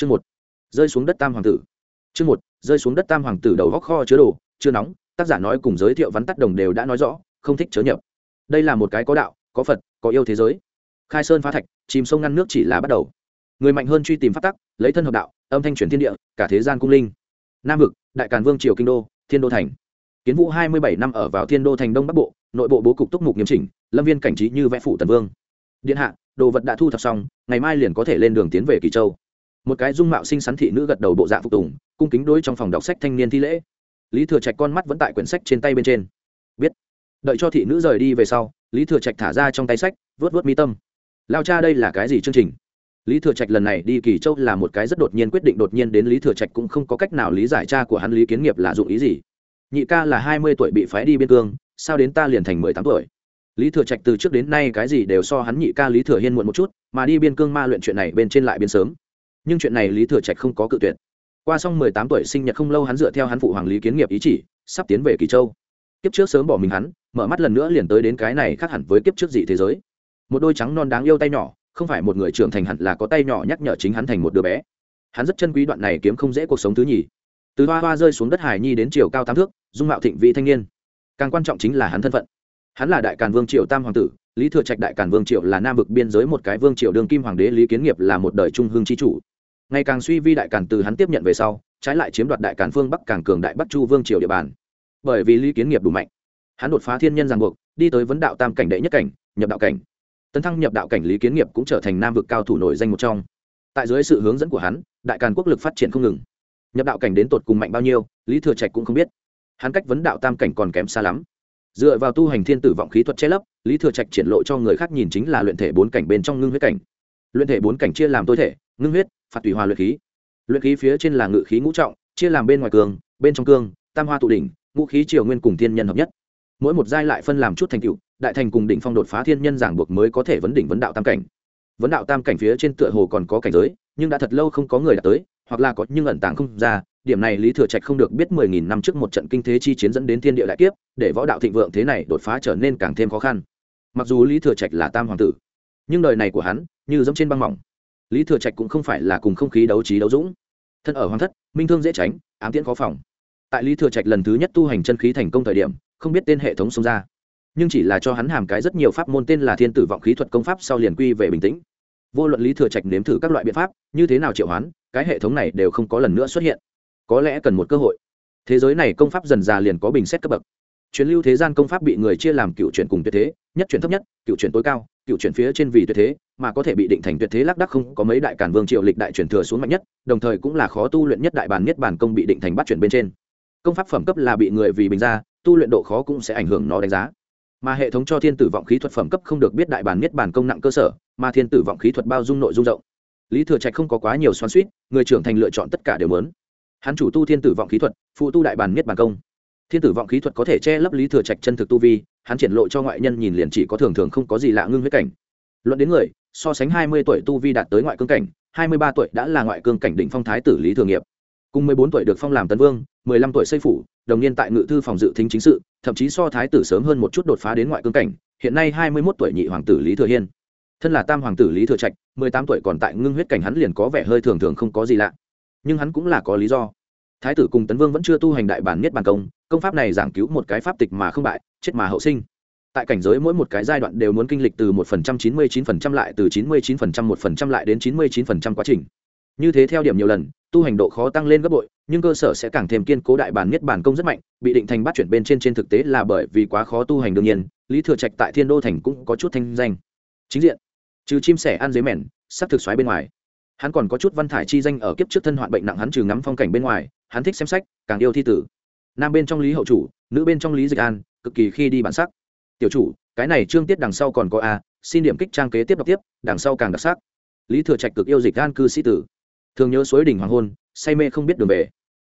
chương một, rơi xuống đất tam hoàng tử. Chương một, rơi xuống đất tam hoàng tử đầu góc kho chứa đồ, chưa nóng, tác giả nói cùng giới thiệu vắn tắt đồng đều đã nói rõ, không thích chớ nhập. Đây là một cái có đạo, có phật, có yêu thế giới. Khai sơn phá thạch, chìm sông ngăn nước chỉ là bắt đầu. Người mạnh hơn truy tìm phát tắc, lấy thân hợp đạo, âm thanh truyền thiên địa, cả thế gian cung linh. Nam vực, đại càn vương triều kinh đô, thiên đô thành. Kiến vũ hai mươi bảy năm ở vào thiên đô thành đông bắc bộ, nội bộ bố cục túc mục nghiêm chỉnh, lâm viên cảnh trí như vẽ phủ tần vương. Điện hạ, đồ vật đã thu thập xong, ngày mai liền có thể lên đường tiến về kỳ châu một cái dung mạo xinh xắn thị nữ gật đầu bộ dạng phục tùng, cung kính đối trong phòng đọc sách thanh niên thi lễ. Lý thừa trạch con mắt vẫn tại quyển sách trên tay bên trên. Biết. Đợi cho thị nữ rời đi về sau, lý thừa trạch thả ra trong tay sách vớt vớt mi tâm. Lao cha đây là cái gì chương trình? Lý thừa trạch lần này đi kỳ châu là một cái rất đột nhiên quyết định đột nhiên đến lý thừa trạch cũng không có cách nào lý giải cha của hắn lý kiến nghiệp là dụng ý gì. Nhị ca là hai mươi tuổi bị phái đi biên cương, sao đến ta liền thành mười tám tuổi? Lý thừa trạch từ trước đến nay cái gì đều so hắn nhị ca lý thừa hiên muộn một chút, mà đi biên cương ma luyện chuyện này bên trên lại biên sớm nhưng chuyện này lý thừa trạch không có cự tuyệt. Qua xong mười tám tuổi sinh nhật không lâu hắn dựa theo hắn phụ hoàng lý kiến nghiệp ý chỉ, sắp tiến về kỳ châu. Kiếp trước sớm bỏ mình hắn, mở mắt lần nữa liền tới đến cái này khác hẳn với kiếp trước dị thế giới. Một đôi trắng non đáng yêu tay nhỏ, không phải một người trưởng thành hẳn là có tay nhỏ nhắc nhở chính hắn thành một đứa bé. Hắn rất chân quý đoạn này kiếm không dễ cuộc sống thứ nhì. Từ hoa hoa rơi xuống đất hải nhi đến chiều cao tám thước, dung mạo thịnh vị thanh niên. Càng quan trọng chính là hắn thân phận. Hắn là đại càn vương triều tam hoàng tử, lý thừa trạch đại càn vương triều là nam vực biên giới một cái vương triều đường kim hoàng đế lý kiến nghiệp là một đời trung hương tri chủ ngày càng suy vi đại càn từ hắn tiếp nhận về sau, trái lại chiếm đoạt đại càn phương bắc càng cường đại bắc chu vương triều địa bàn. Bởi vì lý kiến nghiệp đủ mạnh, hắn đột phá thiên nhân ràng buộc, đi tới vấn đạo tam cảnh đệ nhất cảnh, nhập đạo cảnh. Tấn thăng nhập đạo cảnh lý kiến nghiệp cũng trở thành nam vực cao thủ nổi danh một trong. Tại dưới sự hướng dẫn của hắn, đại càn quốc lực phát triển không ngừng. Nhập đạo cảnh đến tột cùng mạnh bao nhiêu, lý thừa trạch cũng không biết. Hắn cách vấn đạo tam cảnh còn kém xa lắm. Dựa vào tu hành thiên tử vọng khí thuật che lấp, lý thừa trạch triển lộ cho người khác nhìn chính là luyện thể bốn cảnh bên trong ngưng huyết cảnh. Luyện thể bốn cảnh chia làm tối thể ngưng huyết, phạt tùy hòa luyện khí. Luyện khí phía trên là ngự khí ngũ trọng, chia làm bên ngoài cường, bên trong cương, tam hoa tụ đỉnh, ngũ khí triều nguyên cùng thiên nhân hợp nhất. Mỗi một giai lại phân làm chút thành cựu đại thành cùng đỉnh phong đột phá thiên nhân giảng buộc mới có thể vấn đỉnh vấn đạo tam cảnh. Vấn đạo tam cảnh phía trên tựa hồ còn có cảnh giới, nhưng đã thật lâu không có người đạt tới, hoặc là có nhưng ẩn tàng không ra, điểm này lý thừa trạch không được biết mười nghìn năm trước một trận kinh thế chi chiến dẫn đến thiên địa đại kiếp, để võ đạo thịnh vượng thế này đột phá trở nên càng thêm khó khăn. Mặc dù lý thừa trạch là tam hoàng tử, nhưng đời này của hắn như giống trên băng mỏng lý thừa trạch cũng không phải là cùng không khí đấu trí đấu dũng. Thân ở hoàng thất, minh thương dễ tránh, ám tiễn khó phòng. Tại lý thừa trạch lần thứ nhất tu hành chân khí thành công thời điểm, không biết tên hệ thống xông ra. Nhưng chỉ là cho hắn hàm cái rất nhiều pháp môn tên là thiên tử vọng khí thuật công pháp sau liền quy về bình tĩnh. Vô luận lý thừa trạch nếm thử các loại biện pháp, như thế nào triệu hoán, cái hệ thống này đều không có lần nữa xuất hiện. Có lẽ cần một cơ hội. Thế giới này công pháp dần già liền có bình xét cấp bậc truyền lưu thế gian công pháp bị người chia làm cựu chuyển cùng tuyệt thế, nhất chuyển thấp nhất, cựu chuyển tối cao, cựu chuyển phía trên vì tuyệt thế, mà có thể bị định thành tuyệt thế lác đắc không có mấy đại cản vương triệu lịch đại chuyển thừa xuống mạnh nhất, đồng thời cũng là khó tu luyện nhất đại bản nhất bản công bị định thành bắt chuyển bên trên. Công pháp phẩm cấp là bị người vì bình ra tu luyện độ khó cũng sẽ ảnh hưởng nó đánh giá. Mà hệ thống cho thiên tử vọng khí thuật phẩm cấp không được biết đại bản nhất bản công nặng cơ sở, mà thiên tử vọng khí thuật bao dung nội dung rộng. Lý thừa trạch không có quá nhiều xoắn suýt người trưởng thành lựa chọn tất cả đều lớn hắn chủ tu thiên tử vọng khí thuật, phụ tu đại bản nhất bản công thiên tử vọng khí thuật có thể che lấp lý thừa trạch chân thực tu vi, hắn triển lộ cho ngoại nhân nhìn liền chỉ có thường thường không có gì lạ ngưng huyết cảnh. Luận đến người, so sánh hai mươi tuổi tu vi đạt tới ngoại cương cảnh, hai mươi ba tuổi đã là ngoại cương cảnh định phong thái tử lý thường nghiệp. Cùng mười bốn tuổi được phong làm tấn vương, mười lăm tuổi xây phủ, đồng niên tại ngự thư phòng dự thính chính sự, thậm chí so thái tử sớm hơn một chút đột phá đến ngoại cương cảnh, hiện nay hai mươi mốt tuổi nhị hoàng tử lý thừa hiên. Thân là tam hoàng tử lý thừa trạch, mười tám tuổi còn tại ngưng huyết cảnh hắn liền có vẻ hơi thường thường không có gì lạ. Nhưng hắn cũng là có lý do. Thái tử cùng tấn vương vẫn chưa tu hành đại bản nhất bàn công công pháp này giảng cứu một cái pháp tịch mà không bại, chết mà hậu sinh. Tại cảnh giới mỗi một cái giai đoạn đều muốn kinh lịch từ một phần trăm chín mươi chín phần trăm lại từ chín mươi chín phần trăm một phần trăm lại đến chín mươi chín phần trăm quá trình. Như thế theo điểm nhiều lần, tu hành độ khó tăng lên gấp bội, nhưng cơ sở sẽ càng thêm kiên cố đại bản nhất bản công rất mạnh, bị định thành bắt chuyển bên trên trên thực tế là bởi vì quá khó tu hành đương nhiên, lý thừa trạch tại thiên đô thành cũng có chút thanh danh. Chính diện, trừ chim sẻ ăn dế mèn, sắc thực xoáy bên ngoài. Hắn còn có chút văn thải chi danh ở kiếp trước thân hoạn bệnh nặng hắn trừ ngắm phong cảnh bên ngoài, hắn thích xem sách, càng yêu thi tử nam bên trong lý hậu chủ, nữ bên trong lý dịch an, cực kỳ khi đi bản sắc. Tiểu chủ, cái này trương tiết đằng sau còn có a, xin điểm kích trang kế tiếp đọc tiếp, đằng sau càng đặc sắc. Lý thừa trạch cực yêu dịch an cư sĩ tử. Thường nhớ suối đỉnh hoàng hôn, say mê không biết đường về.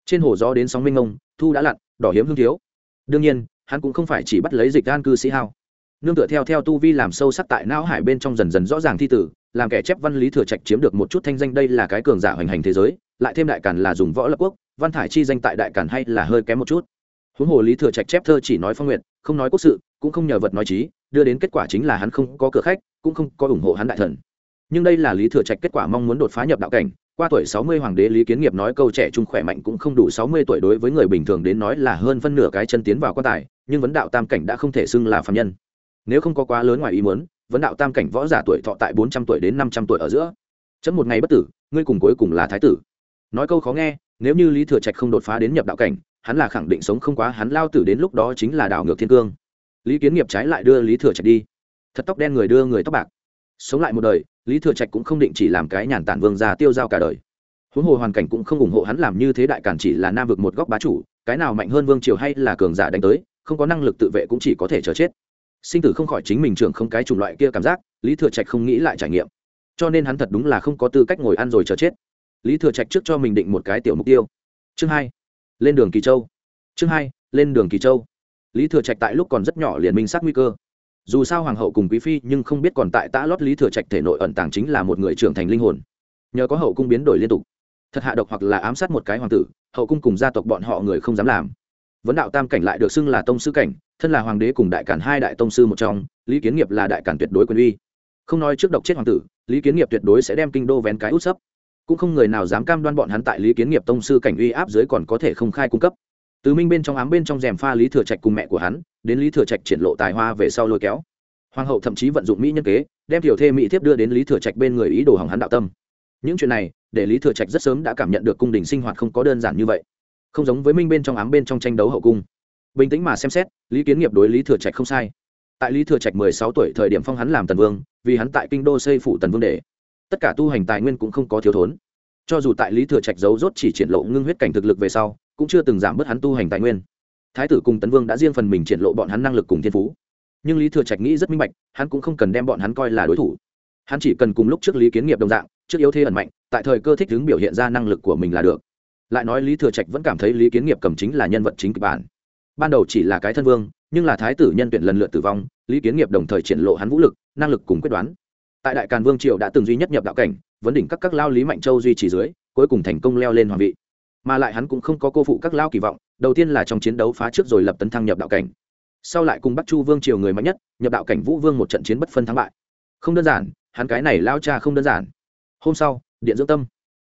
Trên hồ gió đến sóng minh ngông thu đã lặn, đỏ hiếm hương thiếu. Đương nhiên, hắn cũng không phải chỉ bắt lấy dịch an cư sĩ hao. Nương tựa theo theo tu vi làm sâu sắc tại não hải bên trong dần dần rõ ràng thi tử, làm kẻ chép văn lý thừa trạch chiếm được một chút thanh danh đây là cái cường giả hoành hành thế giới, lại thêm đại càn là dùng võ lập quốc văn thải chi danh tại đại càn hay là hơi kém một chút. Huống hồ lý thừa trạch chép thơ chỉ nói phong nguyện không nói quốc sự, cũng không nhờ vật nói trí, đưa đến kết quả chính là hắn không có cửa khách, cũng không có ủng hộ hắn đại thần. Nhưng đây là lý thừa trạch kết quả mong muốn đột phá nhập đạo cảnh, qua tuổi sáu mươi hoàng đế lý kiến nghiệp nói câu trẻ trung khỏe mạnh cũng không đủ sáu mươi tuổi đối với người bình thường đến nói là hơn phân nửa cái chân tiến vào quan tài, nhưng vấn đạo tam cảnh đã không thể xưng là phạm nhân. Nếu không có quá lớn ngoài ý muốn, vấn đạo tam cảnh võ giả tuổi thọ tại bốn trăm tuổi đến năm trăm tuổi ở giữa. Chấm một ngày bất tử, ngươi cùng cuối cùng là thái tử. Nói câu khó nghe nếu như lý thừa trạch không đột phá đến nhập đạo cảnh, hắn là khẳng định sống không quá, hắn lao tử đến lúc đó chính là đảo ngược thiên cương. Lý kiến nghiệp trái lại đưa lý thừa trạch đi. Thật tóc đen người đưa người tóc bạc. Sống lại một đời, lý thừa trạch cũng không định chỉ làm cái nhàn tản vương già tiêu dao cả đời. Huống hồ hoàn cảnh cũng không ủng hộ hắn làm như thế đại cản chỉ là nam vực một góc bá chủ, cái nào mạnh hơn vương triều hay là cường giả đánh tới, không có năng lực tự vệ cũng chỉ có thể chờ chết. Sinh tử không khỏi chính mình trưởng không cái chủng loại kia cảm giác, lý thừa trạch không nghĩ lại trải nghiệm. Cho nên hắn thật đúng là không có tư cách ngồi ăn rồi chờ chết lý thừa trạch trước cho mình định một cái tiểu mục tiêu. Chương hai, lên đường kỳ châu. Chương hai, lên đường kỳ châu. Lý thừa trạch tại lúc còn rất nhỏ liền minh sát nguy cơ. Dù sao hoàng hậu cùng quý phi nhưng không biết còn tại tã lót lý thừa trạch thể nội ẩn tàng chính là một người trưởng thành linh hồn. Nhờ có hậu cung biến đổi liên tục. Thật hạ độc hoặc là ám sát một cái hoàng tử, hậu cung cùng gia tộc bọn họ người không dám làm. Vấn đạo tam cảnh lại được xưng là tông sư cảnh, thân là hoàng đế cùng đại cản hai đại tông sư một trong, lý kiến nghiệp là đại cản tuyệt đối quyền uy. Không nói trước độc chết hoàng tử, lý kiến nghiệp tuyệt đối sẽ đem kinh đô vén cái út sấp cũng không người nào dám cam đoan bọn hắn tại lý kiến nghiệp tông sư cảnh uy áp dưới còn có thể không khai cung cấp. Từ minh bên trong ám bên trong rèm pha lý thừa trạch cùng mẹ của hắn, đến lý thừa trạch triển lộ tài hoa về sau lôi kéo. Hoàng hậu thậm chí vận dụng mỹ nhân kế, đem tiểu thê mỹ thiếp đưa đến lý thừa trạch bên người ý đồ hỏng hắn đạo tâm. Những chuyện này, để lý thừa trạch rất sớm đã cảm nhận được cung đình sinh hoạt không có đơn giản như vậy. Không giống với minh bên trong ám bên trong tranh đấu hậu cung. Bình tĩnh mà xem xét, lý kiến nghiệp đối lý thừa trạch không sai. Tại lý thừa trạch mười sáu tuổi thời điểm phong hắn làm tần vương, vì hắn tại kinh đô xây phủ tần vương để tất cả tu hành tài nguyên cũng không có thiếu thốn. Cho dù tại lý thừa trạch giấu rốt chỉ triển lộ ngưng huyết cảnh thực lực về sau, cũng chưa từng giảm bớt hắn tu hành tài nguyên. Thái tử cùng tấn vương đã riêng phần mình triển lộ bọn hắn năng lực cùng thiên phú. Nhưng lý thừa trạch nghĩ rất minh bạch, hắn cũng không cần đem bọn hắn coi là đối thủ. Hắn chỉ cần cùng lúc trước lý kiến nghiệp đồng dạng, trước yếu thế ẩn mạnh, tại thời cơ thích ứng biểu hiện ra năng lực của mình là được. Lại nói lý thừa trạch vẫn cảm thấy lý kiến nghiệp cầm chính là nhân vật chính kịch bản. Ban đầu chỉ là cái thân vương, nhưng là thái tử nhân tuyển lần lượt tử vong, lý kiến nghiệp đồng thời triển lộ hắn vũ lực, năng lực cùng quyết đoán tại đại càn vương triều đã từng duy nhất nhập đạo cảnh, vấn đỉnh các các lao lý mạnh châu duy trì dưới, cuối cùng thành công leo lên hoàng vị. Mà lại hắn cũng không có cô phụ các lao kỳ vọng, đầu tiên là trong chiến đấu phá trước rồi lập tấn thăng nhập đạo cảnh. Sau lại cùng bắc chu vương triều người mạnh nhất, nhập đạo cảnh vũ vương một trận chiến bất phân thắng bại. Không đơn giản, hắn cái này lao cha không đơn giản. Hôm sau, điện dưỡng tâm.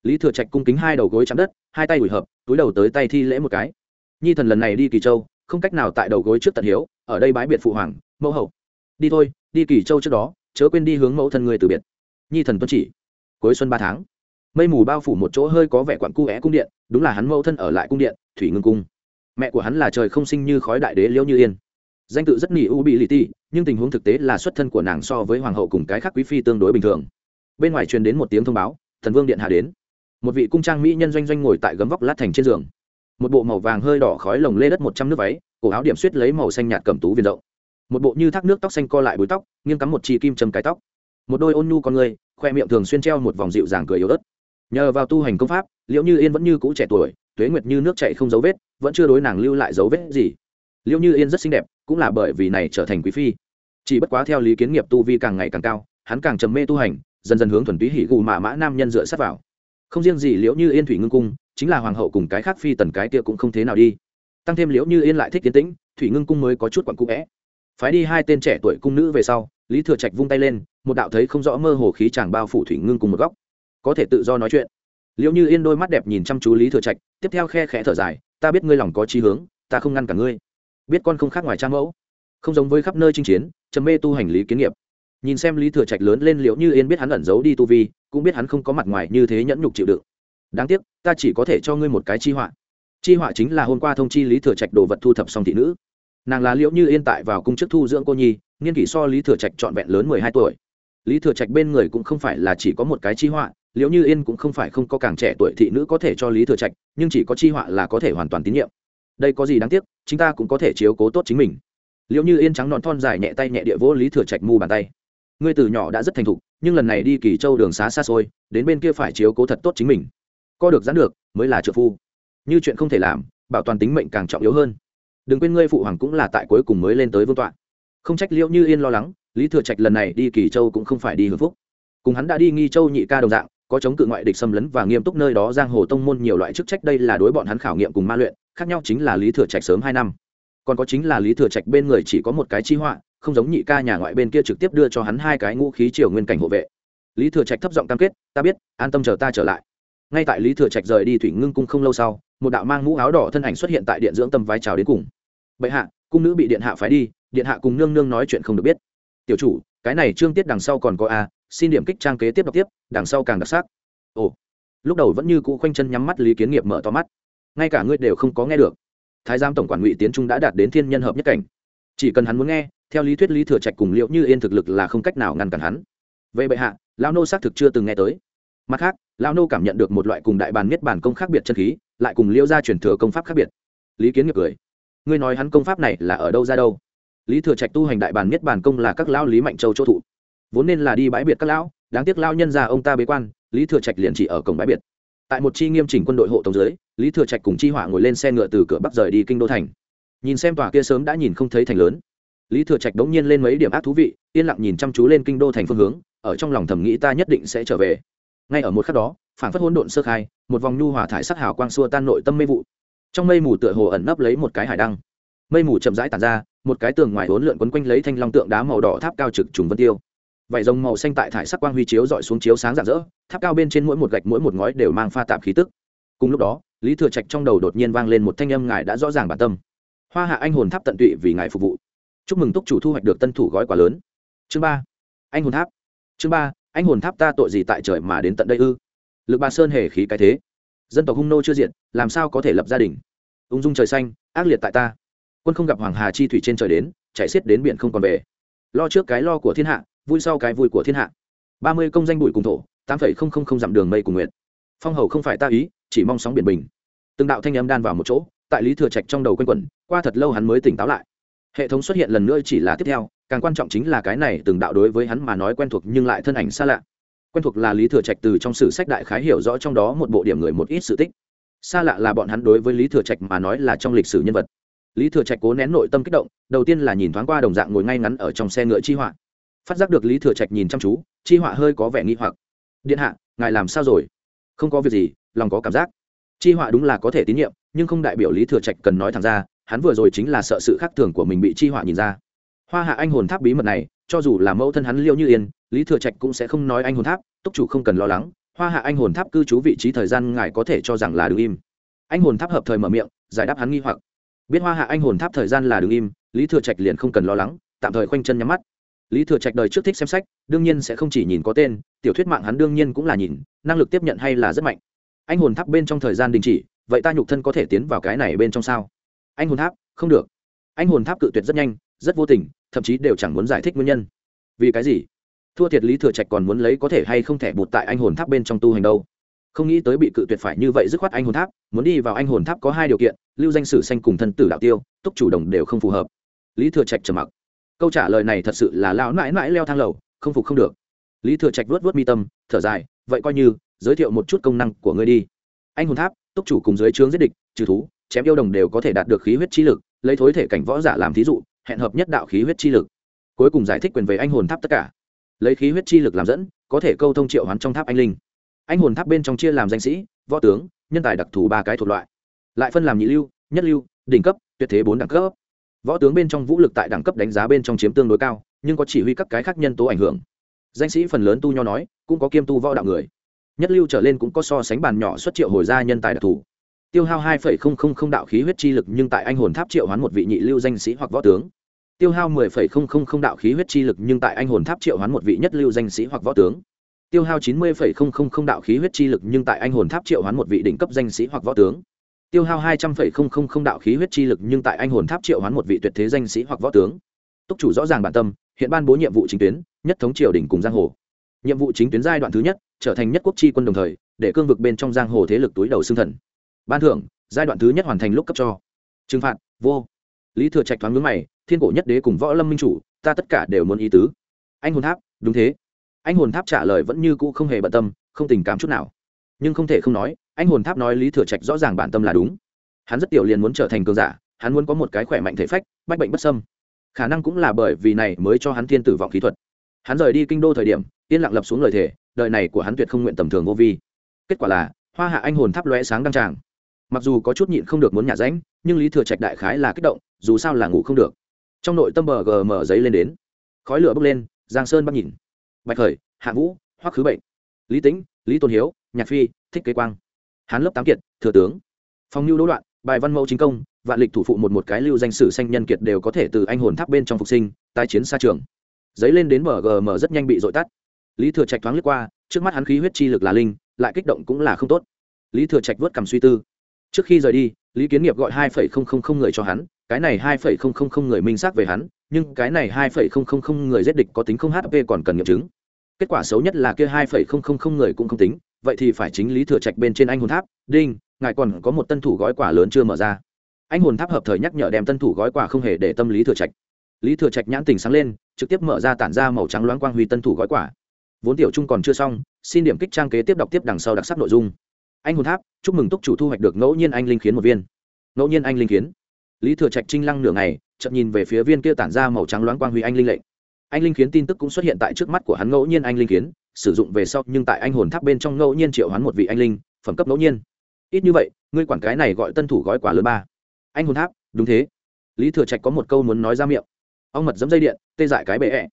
Lý thừa trạch cung kính hai đầu gối chạm đất, hai tay ủi hợp, túi đầu tới tay thi lễ một cái. Nhi thần lần này đi kỳ châu, không cách nào tại đầu gối trước tận hiếu, ở đây bái biệt phụ hoàng, mẫu hậu. Đi thôi, đi kỳ châu trước đó chớ quên đi hướng mẫu thân người từ biệt. Nhi thần tuân chỉ. Cuối xuân ba tháng, mây mù bao phủ một chỗ hơi có vẻ quặn cu é cung điện, đúng là hắn mẫu thân ở lại cung điện, thủy ngưng cung. Mẹ của hắn là trời không sinh như khói đại đế liễu như yên. Danh tự rất nỉ u bị lì ti nhưng tình huống thực tế là xuất thân của nàng so với hoàng hậu cùng cái khác quý phi tương đối bình thường. Bên ngoài truyền đến một tiếng thông báo, thần vương điện hạ đến. Một vị cung trang mỹ nhân doanh doanh ngồi tại gấm vóc lát thành trên giường. Một bộ màu vàng hơi đỏ khói lồng lê đất một trăm nước váy, cổ áo điểm suýt lấy màu xanh nhạt cầm tú viền rộng một bộ như thác nước tóc xanh co lại búi tóc, nghiêng cắm một chi kim châm cái tóc. Một đôi ôn nhu con người, khoe miệng thường xuyên treo một vòng dịu dàng cười yếu ớt. Nhờ vào tu hành công pháp liệu như yên vẫn như cũ trẻ tuổi, tuế nguyệt như nước chạy không dấu vết, vẫn chưa đối nàng lưu lại dấu vết gì. Liệu như yên rất xinh đẹp, cũng là bởi vì này trở thành quý phi. Chỉ bất quá theo lý kiến nghiệp tu vi càng ngày càng cao, hắn càng trầm mê tu hành, dần dần hướng thuần túy hỉ gù mạ mã nam nhân dựa sát vào. Không riêng gì liễu như yên thủy ngưng cung, chính là hoàng hậu cùng cái khác phi tần cái kia cũng không thế nào đi. Tăng thêm liễu như yên lại thích tiến tĩnh, thủy ngưng cung mới có chút quặn cũ vẽ phái đi hai tên trẻ tuổi cung nữ về sau, lý thừa trạch vung tay lên, một đạo thấy không rõ mơ hồ khí chàng bao phủ thủy ngưng cùng một góc. Có thể tự do nói chuyện. Liệu như yên đôi mắt đẹp nhìn chăm chú lý thừa trạch, tiếp theo khe khẽ thở dài, ta biết ngươi lòng có trí hướng, ta không ngăn cả ngươi. Biết con không khác ngoài trang mẫu. Không giống với khắp nơi chinh chiến, trầm mê tu hành lý kiến nghiệp. Nhìn xem lý thừa trạch lớn lên liệu như yên biết hắn ẩn giấu đi tu vi, cũng biết hắn không có mặt ngoài như thế nhẫn nhục chịu đựng. Đáng tiếc, ta chỉ có thể cho ngươi một cái chi họa. Chi họa chính là hôm qua thông chi lý thừa trạch đồ vật thu thập xong thị nữ nàng là liễu như yên tại vào cung chức thu dưỡng cô nhi nghiên kỷ so lý thừa trạch trọn vẹn lớn mười hai tuổi. Lý thừa trạch bên người cũng không phải là chỉ có một cái chi họa, liễu như yên cũng không phải không có càng trẻ tuổi thị nữ có thể cho lý thừa trạch, nhưng chỉ có chi họa là có thể hoàn toàn tín nhiệm. Đây có gì đáng tiếc chúng ta cũng có thể chiếu cố tốt chính mình. Liễu như yên trắng non thon dài nhẹ tay nhẹ địa vỗ lý thừa trạch mu bàn tay. Ngươi từ nhỏ đã rất thành thục, nhưng lần này đi kỳ châu đường xá xa xôi, đến bên kia phải chiếu cố thật tốt chính mình. Co được dán được, mới là trợ phu. Như chuyện không thể làm, bảo toàn tính mệnh càng trọng yếu hơn đừng quên ngươi phụ hoàng cũng là tại cuối cùng mới lên tới vương tọa. Không trách liễu như yên lo lắng, lý thừa trạch lần này đi kỳ châu cũng không phải đi hưởng phúc. Cùng hắn đã đi nghi châu nhị ca đồng dạng, có chống cự ngoại địch xâm lấn và nghiêm túc nơi đó giang hồ tông môn nhiều loại chức trách đây là đối bọn hắn khảo nghiệm cùng ma luyện, khác nhau chính là lý thừa trạch sớm hai năm. Còn có chính là lý thừa trạch bên người chỉ có một cái chi họa, không giống nhị ca nhà ngoại bên kia trực tiếp đưa cho hắn hai cái ngũ khí triều nguyên cảnh hộ vệ. Lý thừa trạch thấp giọng cam kết, ta biết, an tâm chờ ta trở lại. Ngay tại lý thừa trạch rời đi thủy ngưng cung không lâu sau, một đạo mang mũ áo đỏ thân ảnh xuất hiện tại điện dưỡng tâm vai trào đến cùng bệ hạ, cung nữ bị điện hạ phái đi, điện hạ cùng nương nương nói chuyện không được biết. Tiểu chủ, cái này trương tiết đằng sau còn có a, xin điểm kích trang kế tiếp đọc tiếp, đằng sau càng đặc sắc. Ồ. Lúc đầu vẫn như cũ khoanh chân nhắm mắt lý kiến nghiệp mở to mắt. Ngay cả ngươi đều không có nghe được. Thái giám tổng quản ngụy tiến trung đã đạt đến thiên nhân hợp nhất cảnh. Chỉ cần hắn muốn nghe, theo lý thuyết lý thừa trạch cùng liệu như yên thực lực là không cách nào ngăn cản hắn. Vậy bệ hạ, lão nô xác thực chưa từng nghe tới. Mặt khác, lão nô cảm nhận được một loại cùng đại bàn miết bản công khác biệt chân khí, lại cùng liễu gia truyền thừa công pháp khác biệt. Lý kiến nghiệp cười ngươi nói hắn công pháp này là ở đâu ra đâu? Lý thừa trạch tu hành đại bản niết bản công là các lão lý mạnh châu chỗ thụ. Vốn nên là đi bãi biệt các lão, đáng tiếc lão nhân ra ông ta bế quan, lý thừa trạch liền chỉ ở cổng bãi biệt. Tại một chi nghiêm chỉnh quân đội hộ tống dưới, lý thừa trạch cùng chi hỏa ngồi lên xe ngựa từ cửa bắc rời đi kinh đô thành. Nhìn xem tòa kia sớm đã nhìn không thấy thành lớn, lý thừa trạch đống nhiên lên mấy điểm ác thú vị, yên lặng nhìn chăm chú lên kinh đô thành phương hướng, ở trong lòng thầm nghĩ ta nhất định sẽ trở về. Ngay ở một khắc đó phản phất hỗn độn sơ khai, một vòng nhu hòa thải sắc hào quang xua tan nội tâm mê vụ trong mây mù tựa hồ ẩn nấp lấy một cái hải đăng. Mây mù chậm rãi tàn ra, một cái tường ngoài hốn lượn quấn quanh lấy thanh long tượng đá màu đỏ tháp cao trực trùng vân tiêu. Vảy rồng màu xanh tại thải sắc quang huy chiếu dọi xuống chiếu sáng rạng rỡ, tháp cao bên trên mỗi một gạch mỗi một ngói đều mang pha tạp khí tức. Cùng lúc đó, lý thừa trạch trong đầu đột nhiên vang lên một thanh âm ngài đã rõ ràng bản tâm. Hoa hạ anh hồn tháp tận tụy vì ngài phục vụ. Chúc mừng túc chủ thu hoạch được tân thủ gói quà lớn. Chương ba. Anh hồn tháp. Chương ba. Anh hồn tháp ta tội gì tại trời mà đến tận đây ư? Lực bà sơn hề khí cái thế dân tộc hung nô chưa diện làm sao có thể lập gia đình? Ung dung trời xanh, ác liệt tại ta. Quân không gặp hoàng hà chi thủy trên trời đến, chạy xiết đến biển không còn về. Lo trước cái lo của thiên hạ, vui sau cái vui của thiên hạ. Ba mươi công danh bụi cùng thổ, tám phẩy không không không dặm đường mây cùng nguyện phong hầu không phải ta ý, chỉ mong sóng biển bình. Từng đạo thanh âm đan vào một chỗ, tại lý thừa trạch trong đầu quanh quẩn, qua thật lâu hắn mới tỉnh táo lại. Hệ thống xuất hiện lần nữa chỉ là tiếp theo, càng quan trọng chính là cái này từng đạo đối với hắn mà nói quen thuộc nhưng lại thân ảnh xa lạ quen thuộc là lý thừa trạch từ trong sử sách đại khái hiểu rõ trong đó một bộ điểm người một ít sự tích. Xa lạ là bọn hắn đối với lý thừa trạch mà nói là trong lịch sử nhân vật. Lý thừa trạch cố nén nội tâm kích động, đầu tiên là nhìn thoáng qua đồng dạng ngồi ngay ngắn ở trong xe ngựa chi họa. Phát giác được lý thừa trạch nhìn chăm chú, chi họa hơi có vẻ nghi hoặc. Điện hạ, ngài làm sao rồi? Không có việc gì, lòng có cảm giác. Chi họa đúng là có thể tín nhiệm, nhưng không đại biểu lý thừa trạch cần nói thẳng ra, hắn vừa rồi chính là sợ sự khác thường của mình bị chi họa nhìn ra. Hoa hạ anh hồn tháp bí mật này cho dù là mẫu thân hắn liêu như yên, lý thừa trạch cũng sẽ không nói anh hồn tháp, túc chủ không cần lo lắng, hoa hạ anh hồn tháp cư trú vị trí thời gian ngài có thể cho rằng là đứng im. Anh hồn tháp hợp thời mở miệng, giải đáp hắn nghi hoặc. Biết hoa hạ anh hồn tháp thời gian là đứng im, lý thừa trạch liền không cần lo lắng, tạm thời khoanh chân nhắm mắt. Lý thừa trạch đời trước thích xem sách, đương nhiên sẽ không chỉ nhìn có tên, tiểu thuyết mạng hắn đương nhiên cũng là nhìn, năng lực tiếp nhận hay là rất mạnh. Anh hồn tháp bên trong thời gian đình chỉ, vậy ta nhục thân có thể tiến vào cái này bên trong sao? Anh hồn tháp, không được. Anh hồn tháp cự tuyệt rất nhanh rất vô tình, thậm chí đều chẳng muốn giải thích nguyên nhân. Vì cái gì? Thua thiệt lý thừa trạch còn muốn lấy có thể hay không thể bụt tại anh hồn tháp bên trong tu hành đâu? Không nghĩ tới bị cự tuyệt phải như vậy dứt khoát anh hồn tháp, muốn đi vào anh hồn tháp có hai điều kiện, lưu danh sử xanh cùng thân tử đạo tiêu, túc chủ đồng đều không phù hợp. Lý thừa trạch trầm mặc. Câu trả lời này thật sự là lão mãi mãi leo thang lầu, không phục không được. Lý thừa trạch vuốt vuốt mi tâm, thở dài, vậy coi như, giới thiệu một chút công năng của ngươi đi. Anh hồn tháp, túc chủ cùng dưới trướng giết địch, trừ thú, chém yêu đồng đều có thể đạt được khí huyết chi lực, lấy thối thể cảnh võ giả làm thí dụ hẹn hợp nhất đạo khí huyết chi lực. Cuối cùng giải thích quyền về anh hồn tháp tất cả. Lấy khí huyết chi lực làm dẫn, có thể câu thông triệu hoán trong tháp anh linh. Anh hồn tháp bên trong chia làm danh sĩ, võ tướng, nhân tài đặc thù ba cái thuộc loại. Lại phân làm nhị lưu, nhất lưu, đỉnh cấp, tuyệt thế bốn đẳng cấp. Võ tướng bên trong vũ lực tại đẳng cấp đánh giá bên trong chiếm tương đối cao, nhưng có chỉ huy các cái khác nhân tố ảnh hưởng. Danh sĩ phần lớn tu nho nói, cũng có kiêm tu võ đạo người. Nhất lưu trở lên cũng có so sánh bàn nhỏ xuất triệu hồi ra nhân tài đặc thù. Tiêu hao hai đạo khí huyết chi lực nhưng tại anh hồn tháp triệu hoán một vị nhị lưu danh sĩ hoặc võ tướng tiêu hao 10,000 đạo khí huyết chi lực nhưng tại anh hồn tháp triệu hoán một vị nhất lưu danh sĩ hoặc võ tướng. Tiêu hao 90,000 đạo khí huyết chi lực nhưng tại anh hồn tháp triệu hoán một vị đỉnh cấp danh sĩ hoặc võ tướng. Tiêu hao 200,000 đạo khí huyết chi lực nhưng tại anh hồn tháp triệu hoán một vị tuyệt thế danh sĩ hoặc võ tướng. Túc chủ rõ ràng bản tâm hiện ban bố nhiệm vụ chính tuyến nhất thống triều đình cùng giang hồ. Nhiệm vụ chính tuyến giai đoạn thứ nhất trở thành nhất quốc chi quân đồng thời để cương vực bên trong giang hồ thế lực túi đầu xương thần. Ban thưởng giai đoạn thứ nhất hoàn thành lúc cấp cho. Trừng phạt vô. Lý thừa trạch thoáng ngứng mày thiên cổ nhất đế cùng võ lâm minh chủ, ta tất cả đều muốn ý tứ. Anh hồn tháp, đúng thế. Anh hồn tháp trả lời vẫn như cũ không hề bận tâm, không tình cảm chút nào. Nhưng không thể không nói, anh hồn tháp nói lý thừa trạch rõ ràng bản tâm là đúng. Hắn rất tiểu liền muốn trở thành cường giả, hắn muốn có một cái khỏe mạnh thể phách, bách bệnh bất sâm khả năng cũng là bởi vì này mới cho hắn thiên tử vọng kỹ thuật. Hắn rời đi kinh đô thời điểm, yên lặng lập xuống lời thề, đời này của hắn tuyệt không nguyện tầm thường vô vi. Kết quả là, hoa hạ anh hồn tháp lóe sáng đăng tràng. Mặc dù có chút nhịn không được muốn nhả ránh, nhưng lý thừa trạch đại khái là kích động, dù sao là ngủ không được trong nội tâm bờ gờ mở giấy lên đến. Khói lửa bốc lên, giang sơn bắt nhìn. Bạch khởi, hạ vũ, hoắc khứ bệnh. Lý tĩnh, lý tôn hiếu, nhạc phi, thích kế quang. Hán lớp tám kiệt, thừa tướng. Phong lưu đỗ loạn, bài văn mẫu chính công, vạn lịch thủ phụ một một cái lưu danh sử sanh nhân kiệt đều có thể từ anh hồn tháp bên trong phục sinh tai chiến xa trường. Giấy lên đến mgm rất nhanh bị dội tắt. Lý thừa trạch thoáng lướt qua, trước mắt hắn khí huyết chi lực là linh, lại kích động cũng là không tốt. Lý thừa trạch vớt cầm suy tư trước khi rời đi, lý kiến nghiệp gọi hai phẩy không không không người cho hắn, cái này hai phẩy không không không người minh xác về hắn, nhưng cái này hai phẩy không không không người giết địch có tính không hp còn cần nghiệm chứng. Kết quả xấu nhất là kia hai phẩy không không không người cũng không tính, vậy thì phải chính lý thừa trạch bên trên anh hồn tháp. Đinh, ngài còn có một tân thủ gói quả lớn chưa mở ra? Anh hồn tháp hợp thời nhắc nhở đem tân thủ gói quả không hề để tâm lý thừa trạch. Lý thừa trạch nhãn tình sáng lên, trực tiếp mở ra tản ra màu trắng loáng quang huy tân thủ gói quả vốn tiểu trung còn chưa xong, xin điểm kích trang kế tiếp đọc tiếp đằng sau đặc sắc nội dung anh hồn tháp, chúc mừng túc chủ thu hoạch được ngẫu nhiên anh linh khiến một viên. Ngẫu nhiên anh linh khiến. Lý thừa trạch trinh lăng nửa ngày chậm nhìn về phía viên kia tản ra màu trắng loáng quang huy anh linh lệnh. Anh linh khiến tin tức cũng xuất hiện tại trước mắt của hắn ngẫu nhiên anh linh khiến, sử dụng về sau, nhưng tại anh hồn tháp bên trong ngẫu nhiên triệu hoán một vị anh linh, phẩm cấp ngẫu nhiên. Ít như vậy, ngươi quản cái này gọi tân thủ gói quả lớn ba. Anh hồn tháp, đúng thế. Lý thừa trạch có một câu muốn nói ra miệng. Ông mật dẫm dây điện, tê dại cái bệ ẹ.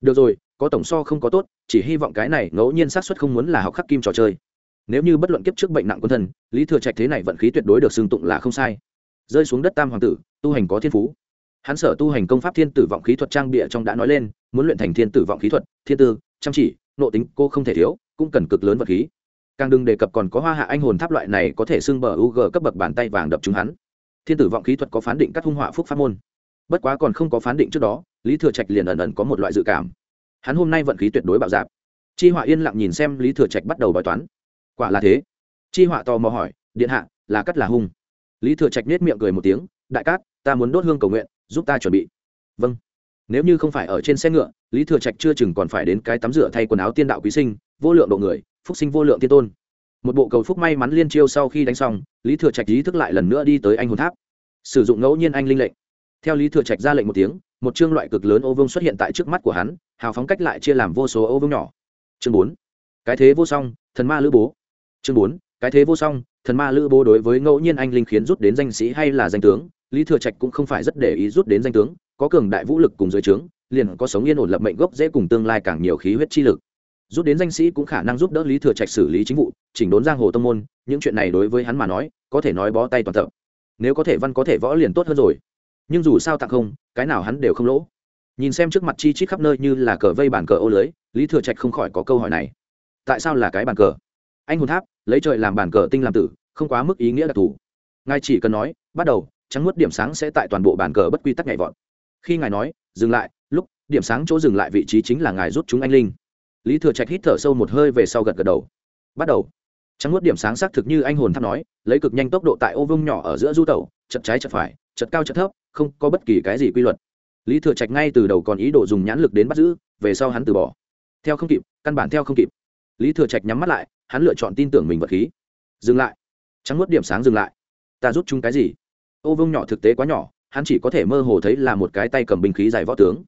Được rồi, có tổng so không có tốt, chỉ hy vọng cái này ngẫu nhiên xác suất không muốn là học khắc kim trò chơi nếu như bất luận kiếp trước bệnh nặng quân thân, lý thừa trạch thế này vận khí tuyệt đối được xưng tụng là không sai. Rơi xuống đất tam hoàng tử, tu hành có thiên phú. Hắn sở tu hành công pháp thiên tử vọng khí thuật trang bịa trong đã nói lên, muốn luyện thành thiên tử vọng khí thuật, thiên tư, chăm chỉ, nộ tính, cô không thể thiếu, cũng cần cực lớn vật khí. Càng đừng đề cập còn có hoa hạ anh hồn tháp loại này có thể xưng bờ u g cấp bậc bàn tay vàng đập chúng hắn. Thiên tử vọng khí thuật có phán định các hung họa phúc pháp môn. Bất quá còn không có phán định trước đó, lý thừa trạch liền ẩn ẩn có một loại dự cảm. Hắn hôm nay vận khí tuyệt đối bạo dạp. Chi họa yên lặng nhìn xem lý thừa trạch bắt đầu bói toán quả là thế. Chi họa tò mò hỏi, điện hạ, là cắt là hung? Lý thừa trạch nết miệng cười một tiếng, đại cát, ta muốn đốt hương cầu nguyện, giúp ta chuẩn bị. Vâng. Nếu như không phải ở trên xe ngựa, lý thừa trạch chưa chừng còn phải đến cái tắm rửa thay quần áo tiên đạo quý sinh, vô lượng độ người, phúc sinh vô lượng tiên tôn. Một bộ cầu phúc may mắn liên chiêu sau khi đánh xong, lý thừa trạch ý thức lại lần nữa đi tới anh hồn tháp. Sử dụng ngẫu nhiên anh linh lệnh. Theo lý thừa trạch ra lệnh một tiếng, một chương loại cực lớn ô vương xuất hiện tại trước mắt của hắn, hào phóng cách lại chia làm vô số ô vương nhỏ. Chương bốn. Cái thế vô song, thần ma lữ bố chương bốn, cái thế vô song, thần ma lữ bố đối với ngẫu nhiên anh linh khiến rút đến danh sĩ hay là danh tướng, lý thừa trạch cũng không phải rất để ý rút đến danh tướng, có cường đại vũ lực cùng dưới trướng, liền có sống yên ổn lập mệnh gốc dễ cùng tương lai càng nhiều khí huyết chi lực. Rút đến danh sĩ cũng khả năng giúp đỡ lý thừa trạch xử lý chính vụ, chỉnh đốn giang hồ tông môn, những chuyện này đối với hắn mà nói, có thể nói bó tay toàn tập. Nếu có thể văn có thể võ liền tốt hơn rồi. Nhưng dù sao tặng không, cái nào hắn đều không lỗ. Nhìn xem trước mặt chi chít khắp nơi như là cờ vây bàn cờ ô lưới, lý thừa trạch không khỏi có câu hỏi này. Tại sao là cái bàn cờ? Anh hồn tháp lấy trời làm bàn cờ tinh làm tử, không quá mức ý nghĩa đặc thù. Ngài chỉ cần nói, bắt đầu, trắng mất điểm sáng sẽ tại toàn bộ bàn cờ bất quy tắc nhảy vọt. Khi ngài nói, dừng lại, lúc, điểm sáng chỗ dừng lại vị trí chính là ngài rút chúng anh linh. Lý thừa trạch hít thở sâu một hơi về sau gật gật đầu. Bắt đầu. Trắng mất điểm sáng xác thực như anh hồn tháp nói, lấy cực nhanh tốc độ tại ô vương nhỏ ở giữa du tẩu, chật trái chật phải, chật cao chật thấp, không có bất kỳ cái gì quy luật. Lý thừa trạch ngay từ đầu còn ý đồ dùng nhãn lực đến bắt giữ, về sau hắn từ bỏ. Theo không kịp, căn bản theo không kịp lý thừa trạch nhắm mắt lại, hắn lựa chọn tin tưởng mình vật khí. Dừng lại. Trắng nuốt điểm sáng dừng lại. Ta rút chúng cái gì? Ô vương nhỏ thực tế quá nhỏ, hắn chỉ có thể mơ hồ thấy là một cái tay cầm binh khí dài võ tướng.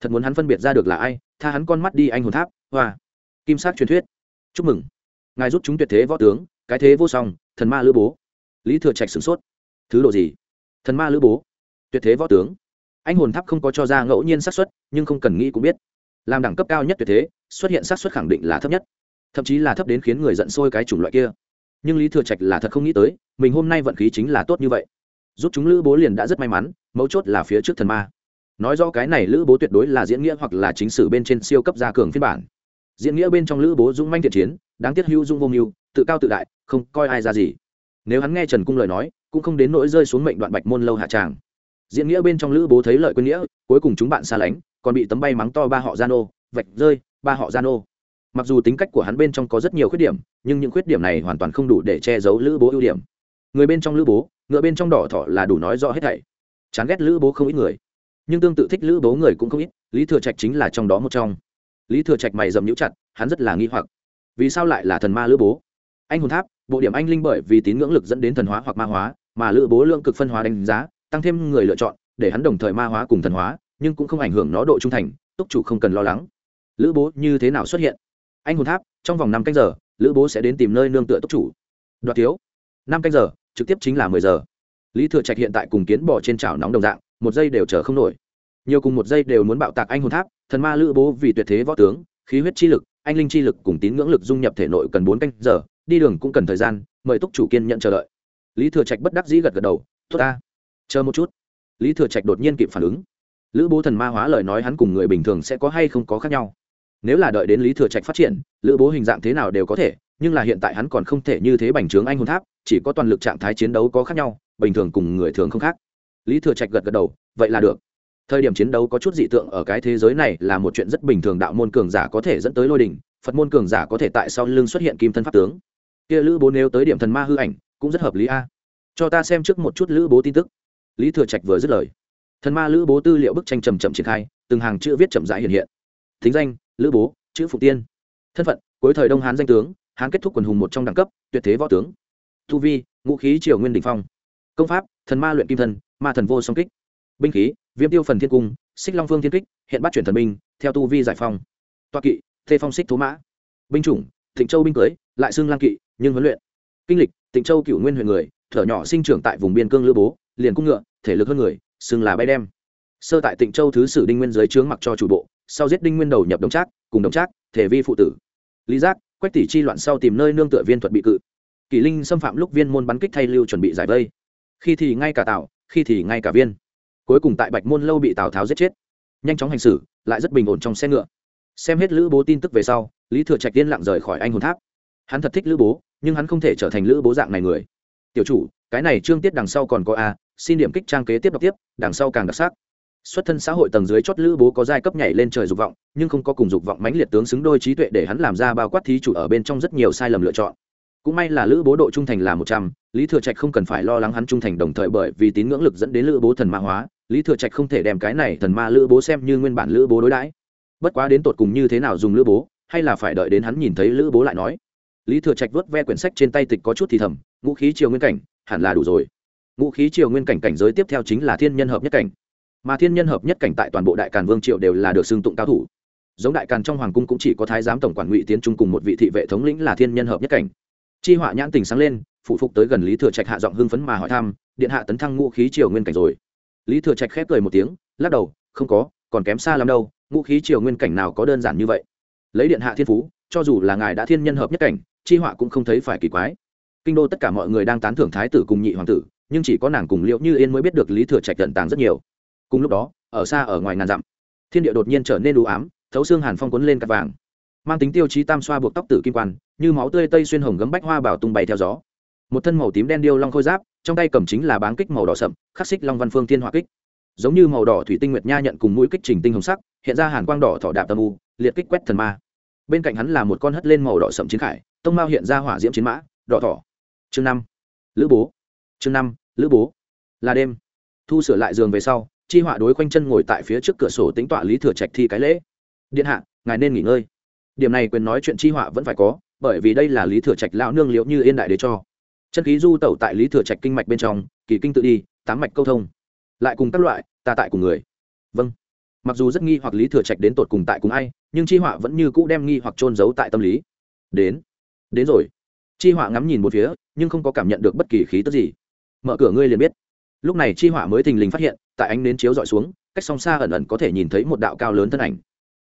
Thật muốn hắn phân biệt ra được là ai, tha hắn con mắt đi anh hồn tháp, hoa. Kim sát truyền thuyết. Chúc mừng. Ngài rút chúng tuyệt thế võ tướng, cái thế vô song, thần ma lữ bố. Lý thừa trạch sửng sốt. Thứ độ gì? Thần ma lữ bố. Tuyệt thế võ tướng. Anh hồn tháp không có cho ra ngẫu nhiên xác suất, nhưng không cần nghĩ cũng biết. Làm đẳng cấp cao nhất tuyệt thế, xuất hiện xác suất khẳng định là thấp nhất thậm chí là thấp đến khiến người giận sôi cái chủng loại kia. Nhưng lý thừa trạch là thật không nghĩ tới, mình hôm nay vận khí chính là tốt như vậy. Giúp chúng lữ bố liền đã rất may mắn, mấu chốt là phía trước thần ma. Nói do cái này lữ bố tuyệt đối là diễn nghĩa hoặc là chính sử bên trên siêu cấp gia cường phiên bản. Diễn nghĩa bên trong lữ bố dũng manh thiện chiến, đáng tiếc hữu dung vô mưu, tự cao tự đại, không coi ai ra gì. Nếu hắn nghe trần cung lời nói, cũng không đến nỗi rơi xuống mệnh đoạn bạch môn lâu hạ tràng. Diễn nghĩa bên trong lữ bố thấy lợi quân nghĩa, cuối cùng chúng bạn xa lánh, còn bị tấm bay mắng to ba họ gian ô vạch rơi, ba họ gian ô mặc dù tính cách của hắn bên trong có rất nhiều khuyết điểm, nhưng những khuyết điểm này hoàn toàn không đủ để che giấu lữ bố ưu điểm. Người bên trong lữ bố, ngựa bên trong đỏ thọ là đủ nói rõ hết thảy. Chán ghét lữ bố không ít người, nhưng tương tự thích lữ bố người cũng không ít, lý thừa trạch chính là trong đó một trong. Lý thừa trạch mày dầm nhũ chặt, hắn rất là nghi hoặc. Vì sao lại là thần ma lữ bố? Anh hồn tháp, bộ điểm anh linh bởi vì tín ngưỡng lực dẫn đến thần hóa hoặc ma hóa, mà lữ bố lượng cực phân hóa đánh giá, tăng thêm người lựa chọn, để hắn đồng thời ma hóa cùng thần hóa, nhưng cũng không ảnh hưởng nó độ trung thành, túc chủ không cần lo lắng. Lữ bố như thế nào xuất hiện? Anh hồn tháp, trong vòng năm canh giờ, lữ bố sẽ đến tìm nơi nương tựa tốc chủ. Đoạt thiếu. Năm canh giờ, trực tiếp chính là mười giờ. Lý thừa trạch hiện tại cùng kiến bỏ trên chảo nóng đồng dạng, một giây đều chờ không nổi. Nhiều cùng một giây đều muốn bạo tạc anh hồn tháp, thần ma lữ bố vì tuyệt thế võ tướng, khí huyết chi lực, anh linh chi lực cùng tín ngưỡng lực dung nhập thể nội cần bốn canh giờ, đi đường cũng cần thời gian, mời túc chủ kiên nhận chờ đợi. Lý thừa trạch bất đắc dĩ gật gật đầu, tốt ta. Chờ một chút. Lý thừa trạch đột nhiên kịp phản ứng. Lữ bố thần ma hóa lời nói hắn cùng người bình thường sẽ có hay không có khác nhau nếu là đợi đến lý thừa trạch phát triển, lữ bố hình dạng thế nào đều có thể, nhưng là hiện tại hắn còn không thể như thế bành trướng anh hồn tháp, chỉ có toàn lực trạng thái chiến đấu có khác nhau, bình thường cùng người thường không khác. Lý thừa trạch gật gật đầu, vậy là được. Thời điểm chiến đấu có chút dị tượng ở cái thế giới này là một chuyện rất bình thường đạo môn cường giả có thể dẫn tới lôi đình phật môn cường giả có thể tại sau lưng xuất hiện kim thân pháp tướng. Kia lữ bố nếu tới điểm thần ma hư ảnh, cũng rất hợp lý a. Cho ta xem trước một chút lữ bố tin tức. Lý thừa trạch vừa dứt lời. Thần ma lữ bố tư liệu bức tranh trầm chậm triển khai, từng hàng chữ viết chậm rãi hiện hiện. Thính danh lữ bố chữ phụ tiên thân phận cuối thời đông hán danh tướng hán kết thúc quần hùng một trong đẳng cấp tuyệt thế võ tướng thu vi ngũ khí triều nguyên đình phong công pháp thần ma luyện kim thần, ma thần vô song kích binh khí viêm tiêu phần thiên cung xích long phương thiên kích hiện bắt chuyển thần binh theo tu vi giải phong toa kỵ thê phong xích thố mã binh chủng thịnh châu binh cưới lại xưng lang kỵ nhưng huấn luyện kinh lịch tịnh châu cựu nguyên huyện người thở nhỏ sinh trưởng tại vùng biên cương lữ bố liền cung ngựa thể lực hơn người xưng là bay đem sơ tại tịnh châu thứ sử đinh nguyên giới trướng mặc cho chủ bộ sau giết đinh nguyên đầu nhập đồng trác, cùng đồng trác, thể vi phụ tử. Lý giác, quách tỷ chi loạn sau tìm nơi nương tựa viên thuật bị cự. Kỷ linh xâm phạm lúc viên môn bắn kích thay lưu chuẩn bị giải vây. Khi thì ngay cả tạo khi thì ngay cả viên. Cuối cùng tại bạch môn lâu bị tào tháo giết chết. Nhanh chóng hành xử, lại rất bình ổn trong xe ngựa. Xem hết lữ bố tin tức về sau, lý thừa trạch tiên lặng rời khỏi anh hồn tháp. Hắn thật thích lữ bố, nhưng hắn không thể trở thành lữ bố dạng này người. Tiểu chủ, cái này trương tiết đằng sau còn có a, xin điểm kích trang kế tiếp đọc tiếp, đằng sau càng đặc sắc xuất thân xã hội tầng dưới chót lữ bố có giai cấp nhảy lên trời dục vọng, nhưng không có cùng dục vọng mãnh liệt tướng xứng đôi trí tuệ để hắn làm ra bao quát thí chủ ở bên trong rất nhiều sai lầm lựa chọn. Cũng may là lữ bố độ trung thành là một trăm, lý thừa trạch không cần phải lo lắng hắn trung thành đồng thời bởi vì tín ngưỡng lực dẫn đến lữ bố thần ma hóa, lý thừa trạch không thể đem cái này thần ma lữ bố xem như nguyên bản lữ bố đối đãi. Bất quá đến tột cùng như thế nào dùng lữ bố, hay là phải đợi đến hắn nhìn thấy lữ bố lại nói. Lý thừa trạch vớt ve quyển sách trên tay tịch có chút thì thầm, ngũ khí triều nguyên cảnh, hẳn là đủ rồi. Ngũ khí triều nguyên cảnh cảnh giới tiếp theo chính là thiên nhân hợp nhất cảnh mà thiên nhân hợp nhất cảnh tại toàn bộ đại càn vương triệu đều là được xưng tụng cao thủ. Giống đại càn trong hoàng cung cũng chỉ có thái giám tổng quản ngụy tiến trung cùng một vị thị vệ thống lĩnh là thiên nhân hợp nhất cảnh. Chi họa nhãn tình sáng lên, phụ phục tới gần lý thừa trạch hạ giọng hưng phấn mà hỏi thăm, điện hạ tấn thăng ngũ khí triều nguyên cảnh rồi? Lý thừa trạch khép cười một tiếng, lắc đầu, không có, còn kém xa lắm đâu, ngũ khí triều nguyên cảnh nào có đơn giản như vậy? Lấy điện hạ thiên phú, cho dù là ngài đã thiên nhân hợp nhất cảnh, chi họa cũng không thấy phải kỳ quái. Kinh đô tất cả mọi người đang tán thưởng thái tử cùng nhị hoàng tử, nhưng chỉ có nàng cùng liệu như yên mới biết được lý thừa trạch tận tàng rất nhiều cùng lúc đó, ở xa ở ngoài ngàn dặm, thiên địa đột nhiên trở nên đủ ám, thấu xương hàn phong quấn lên cặp vàng. Mang tính tiêu chí tam xoa buộc tóc tử kim quan, như máu tươi tây xuyên hồng gấm bách hoa bảo tung bay theo gió. Một thân màu tím đen điêu long khôi giáp, trong tay cầm chính là báng kích màu đỏ sậm, khắc xích long văn phương thiên hỏa kích. Giống như màu đỏ thủy tinh nguyệt nha nhận cùng mũi kích trình tinh hồng sắc, hiện ra hàn quang đỏ thỏ đạp tâm u, liệt kích quét thần ma. Bên cạnh hắn là một con hất lên màu đỏ sậm chiến khải, tông mao hiện ra hỏa diễm chiến mã, đỏ thỏ. Chương năm, lữ bố. Chương năm, lữ bố. Là đêm. Thu sửa lại giường về sau chi họa đối quanh chân ngồi tại phía trước cửa sổ tính tọa lý thừa trạch thi cái lễ. Điện hạ, ngài nên nghỉ ngơi. Điểm này quyền nói chuyện chi họa vẫn phải có, bởi vì đây là lý thừa trạch lão nương liệu như yên đại đế cho. Chân khí du tẩu tại lý thừa trạch kinh mạch bên trong, kỳ kinh tự đi, tám mạch câu thông. Lại cùng các loại, ta tại cùng người. Vâng. Mặc dù rất nghi hoặc lý thừa trạch đến tột cùng tại cùng ai, nhưng chi họa vẫn như cũ đem nghi hoặc trôn giấu tại tâm lý. Đến. Đến rồi. Chi họa ngắm nhìn một phía, nhưng không có cảm nhận được bất kỳ khí tức gì. Mở cửa ngươi liền biết. Lúc này chi họa mới thình lình phát hiện tại ánh nến chiếu dọi xuống, cách song xa ẩn ẩn có thể nhìn thấy một đạo cao lớn thân ảnh.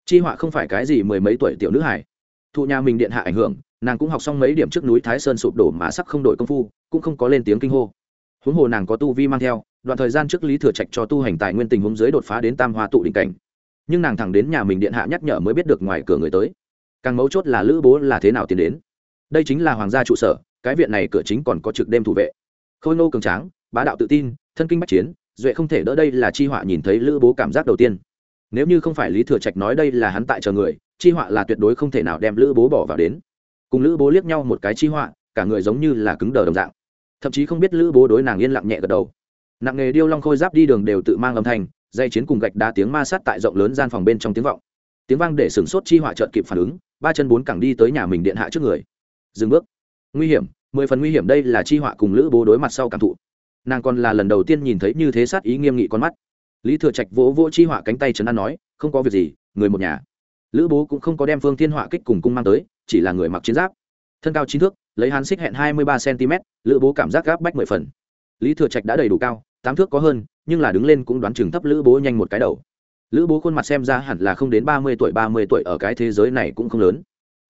Chi họa không phải cái gì mười mấy tuổi tiểu nữ hải thụ nhà mình điện hạ ảnh hưởng, nàng cũng học xong mấy điểm trước núi thái sơn sụp đổ mà sắc không đổi công phu, cũng không có lên tiếng kinh hô. Huống hồ nàng có tu vi mang theo, đoạn thời gian trước lý thừa trạch cho tu hành tài nguyên tình huống dưới đột phá đến tam hoa tụ định cảnh. Nhưng nàng thẳng đến nhà mình điện hạ nhắc nhở mới biết được ngoài cửa người tới. Càng mấu chốt là lữ bố là thế nào tiến đến. Đây chính là hoàng gia trụ sở, cái viện này cửa chính còn có trực đêm thủ vệ. Khôi nô cường tráng, bá đạo tự tin, thân kinh bắc chiến duệ không thể đỡ đây là chi họa nhìn thấy lữ bố cảm giác đầu tiên. Nếu như không phải lý thừa trạch nói đây là hắn tại chờ người, chi họa là tuyệt đối không thể nào đem lữ bố bỏ vào đến. Cùng lữ bố liếc nhau một cái chi họa, cả người giống như là cứng đờ đồng dạng. Thậm chí không biết lữ bố đối nàng yên lặng nhẹ gật đầu. Nặng nghề điêu long khôi giáp đi đường đều tự mang âm thanh, dây chiến cùng gạch đá tiếng ma sát tại rộng lớn gian phòng bên trong tiếng vọng. Tiếng vang để sửng sốt chi họa trợt kịp phản ứng, ba chân bốn cẳng đi tới nhà mình điện hạ trước người. Dừng bước. Nguy hiểm, mười phần nguy hiểm đây là chi họa cùng lữ bố đối mặt sau cảm thụ nàng còn là lần đầu tiên nhìn thấy như thế sát ý nghiêm nghị con mắt. Lý thừa trạch vỗ vỗ chi họa cánh tay trấn an nói, không có việc gì, người một nhà. Lữ bố cũng không có đem phương thiên họa kích cùng cung mang tới, chỉ là người mặc chiến giáp. Thân cao chín thước, lấy hán xích hẹn hai mươi ba cm lữ bố cảm giác gáp bách mười phần. Lý thừa trạch đã đầy đủ cao, tám thước có hơn, nhưng là đứng lên cũng đoán chừng thấp lữ bố nhanh một cái đầu. Lữ bố khuôn mặt xem ra hẳn là không đến ba mươi tuổi, ba mươi tuổi ở cái thế giới này cũng không lớn.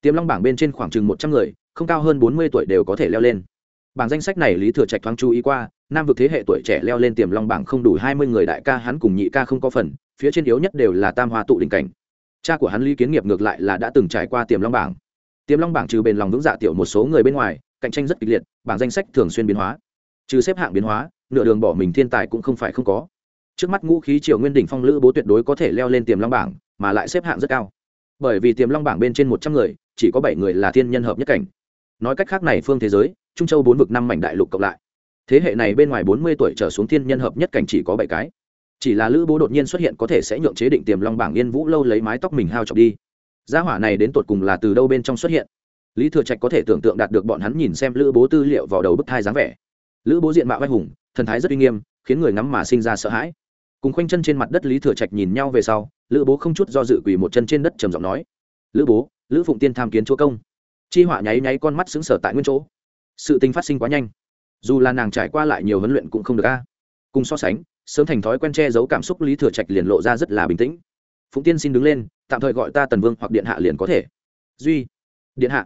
Tiềm long bảng bên trên khoảng chừng một trăm người, không cao hơn bốn mươi tuổi đều có thể leo lên bảng danh sách này lý thừa trạch thoáng chú ý qua, nam vực thế hệ tuổi trẻ leo lên tiềm long bảng không đủ hai mươi người đại ca hắn cùng nhị ca không có phần, phía trên yếu nhất đều là tam hoa tụ đỉnh cảnh. Cha của hắn lý kiến nghiệp ngược lại là đã từng trải qua tiềm long bảng. Tiềm long bảng trừ bền lòng vững dạ tiểu một số người bên ngoài, cạnh tranh rất kịch liệt, bảng danh sách thường xuyên biến hóa. Trừ xếp hạng biến hóa, nửa đường bỏ mình thiên tài cũng không phải không có. Trước mắt ngũ khí triều nguyên đỉnh phong lữ bố tuyệt đối có thể leo lên tiềm long bảng, mà lại xếp hạng rất cao. Bởi vì tiềm long bảng bên trên một trăm người, chỉ có bảy người là thiên nhân hợp nhất cảnh. Nói cách khác này phương thế giới trung châu bốn vực năm mảnh đại lục cộng lại. Thế hệ này bên ngoài bốn mươi tuổi trở xuống thiên nhân hợp nhất cảnh chỉ có bảy cái. Chỉ là lữ bố đột nhiên xuất hiện có thể sẽ nhượng chế định tiềm long bảng yên vũ lâu lấy mái tóc mình hao chọc đi. Gia hỏa này đến tột cùng là từ đâu bên trong xuất hiện? Lý thừa trạch có thể tưởng tượng đạt được bọn hắn nhìn xem lữ bố tư liệu vào đầu bức thai dáng vẻ. Lữ bố diện mạo anh hùng, thần thái rất uy nghiêm, khiến người ngắm mà sinh ra sợ hãi. Cùng khoanh chân trên mặt đất lý thừa trạch nhìn nhau về sau, lữ bố không chút do dự quỳ một chân trên đất trầm giọng nói, lữ bố, lữ phụng tiên tham kiến chúa công. Chi họa nháy nháy con mắt xứng sở tại nguyên chỗ sự tình phát sinh quá nhanh. Dù là nàng trải qua lại nhiều huấn luyện cũng không được a. Cùng so sánh, sớm thành thói quen che giấu cảm xúc lý thừa trạch liền lộ ra rất là bình tĩnh. Phụng tiên xin đứng lên, tạm thời gọi ta tần vương hoặc điện hạ liền có thể. Duy. Điện hạ.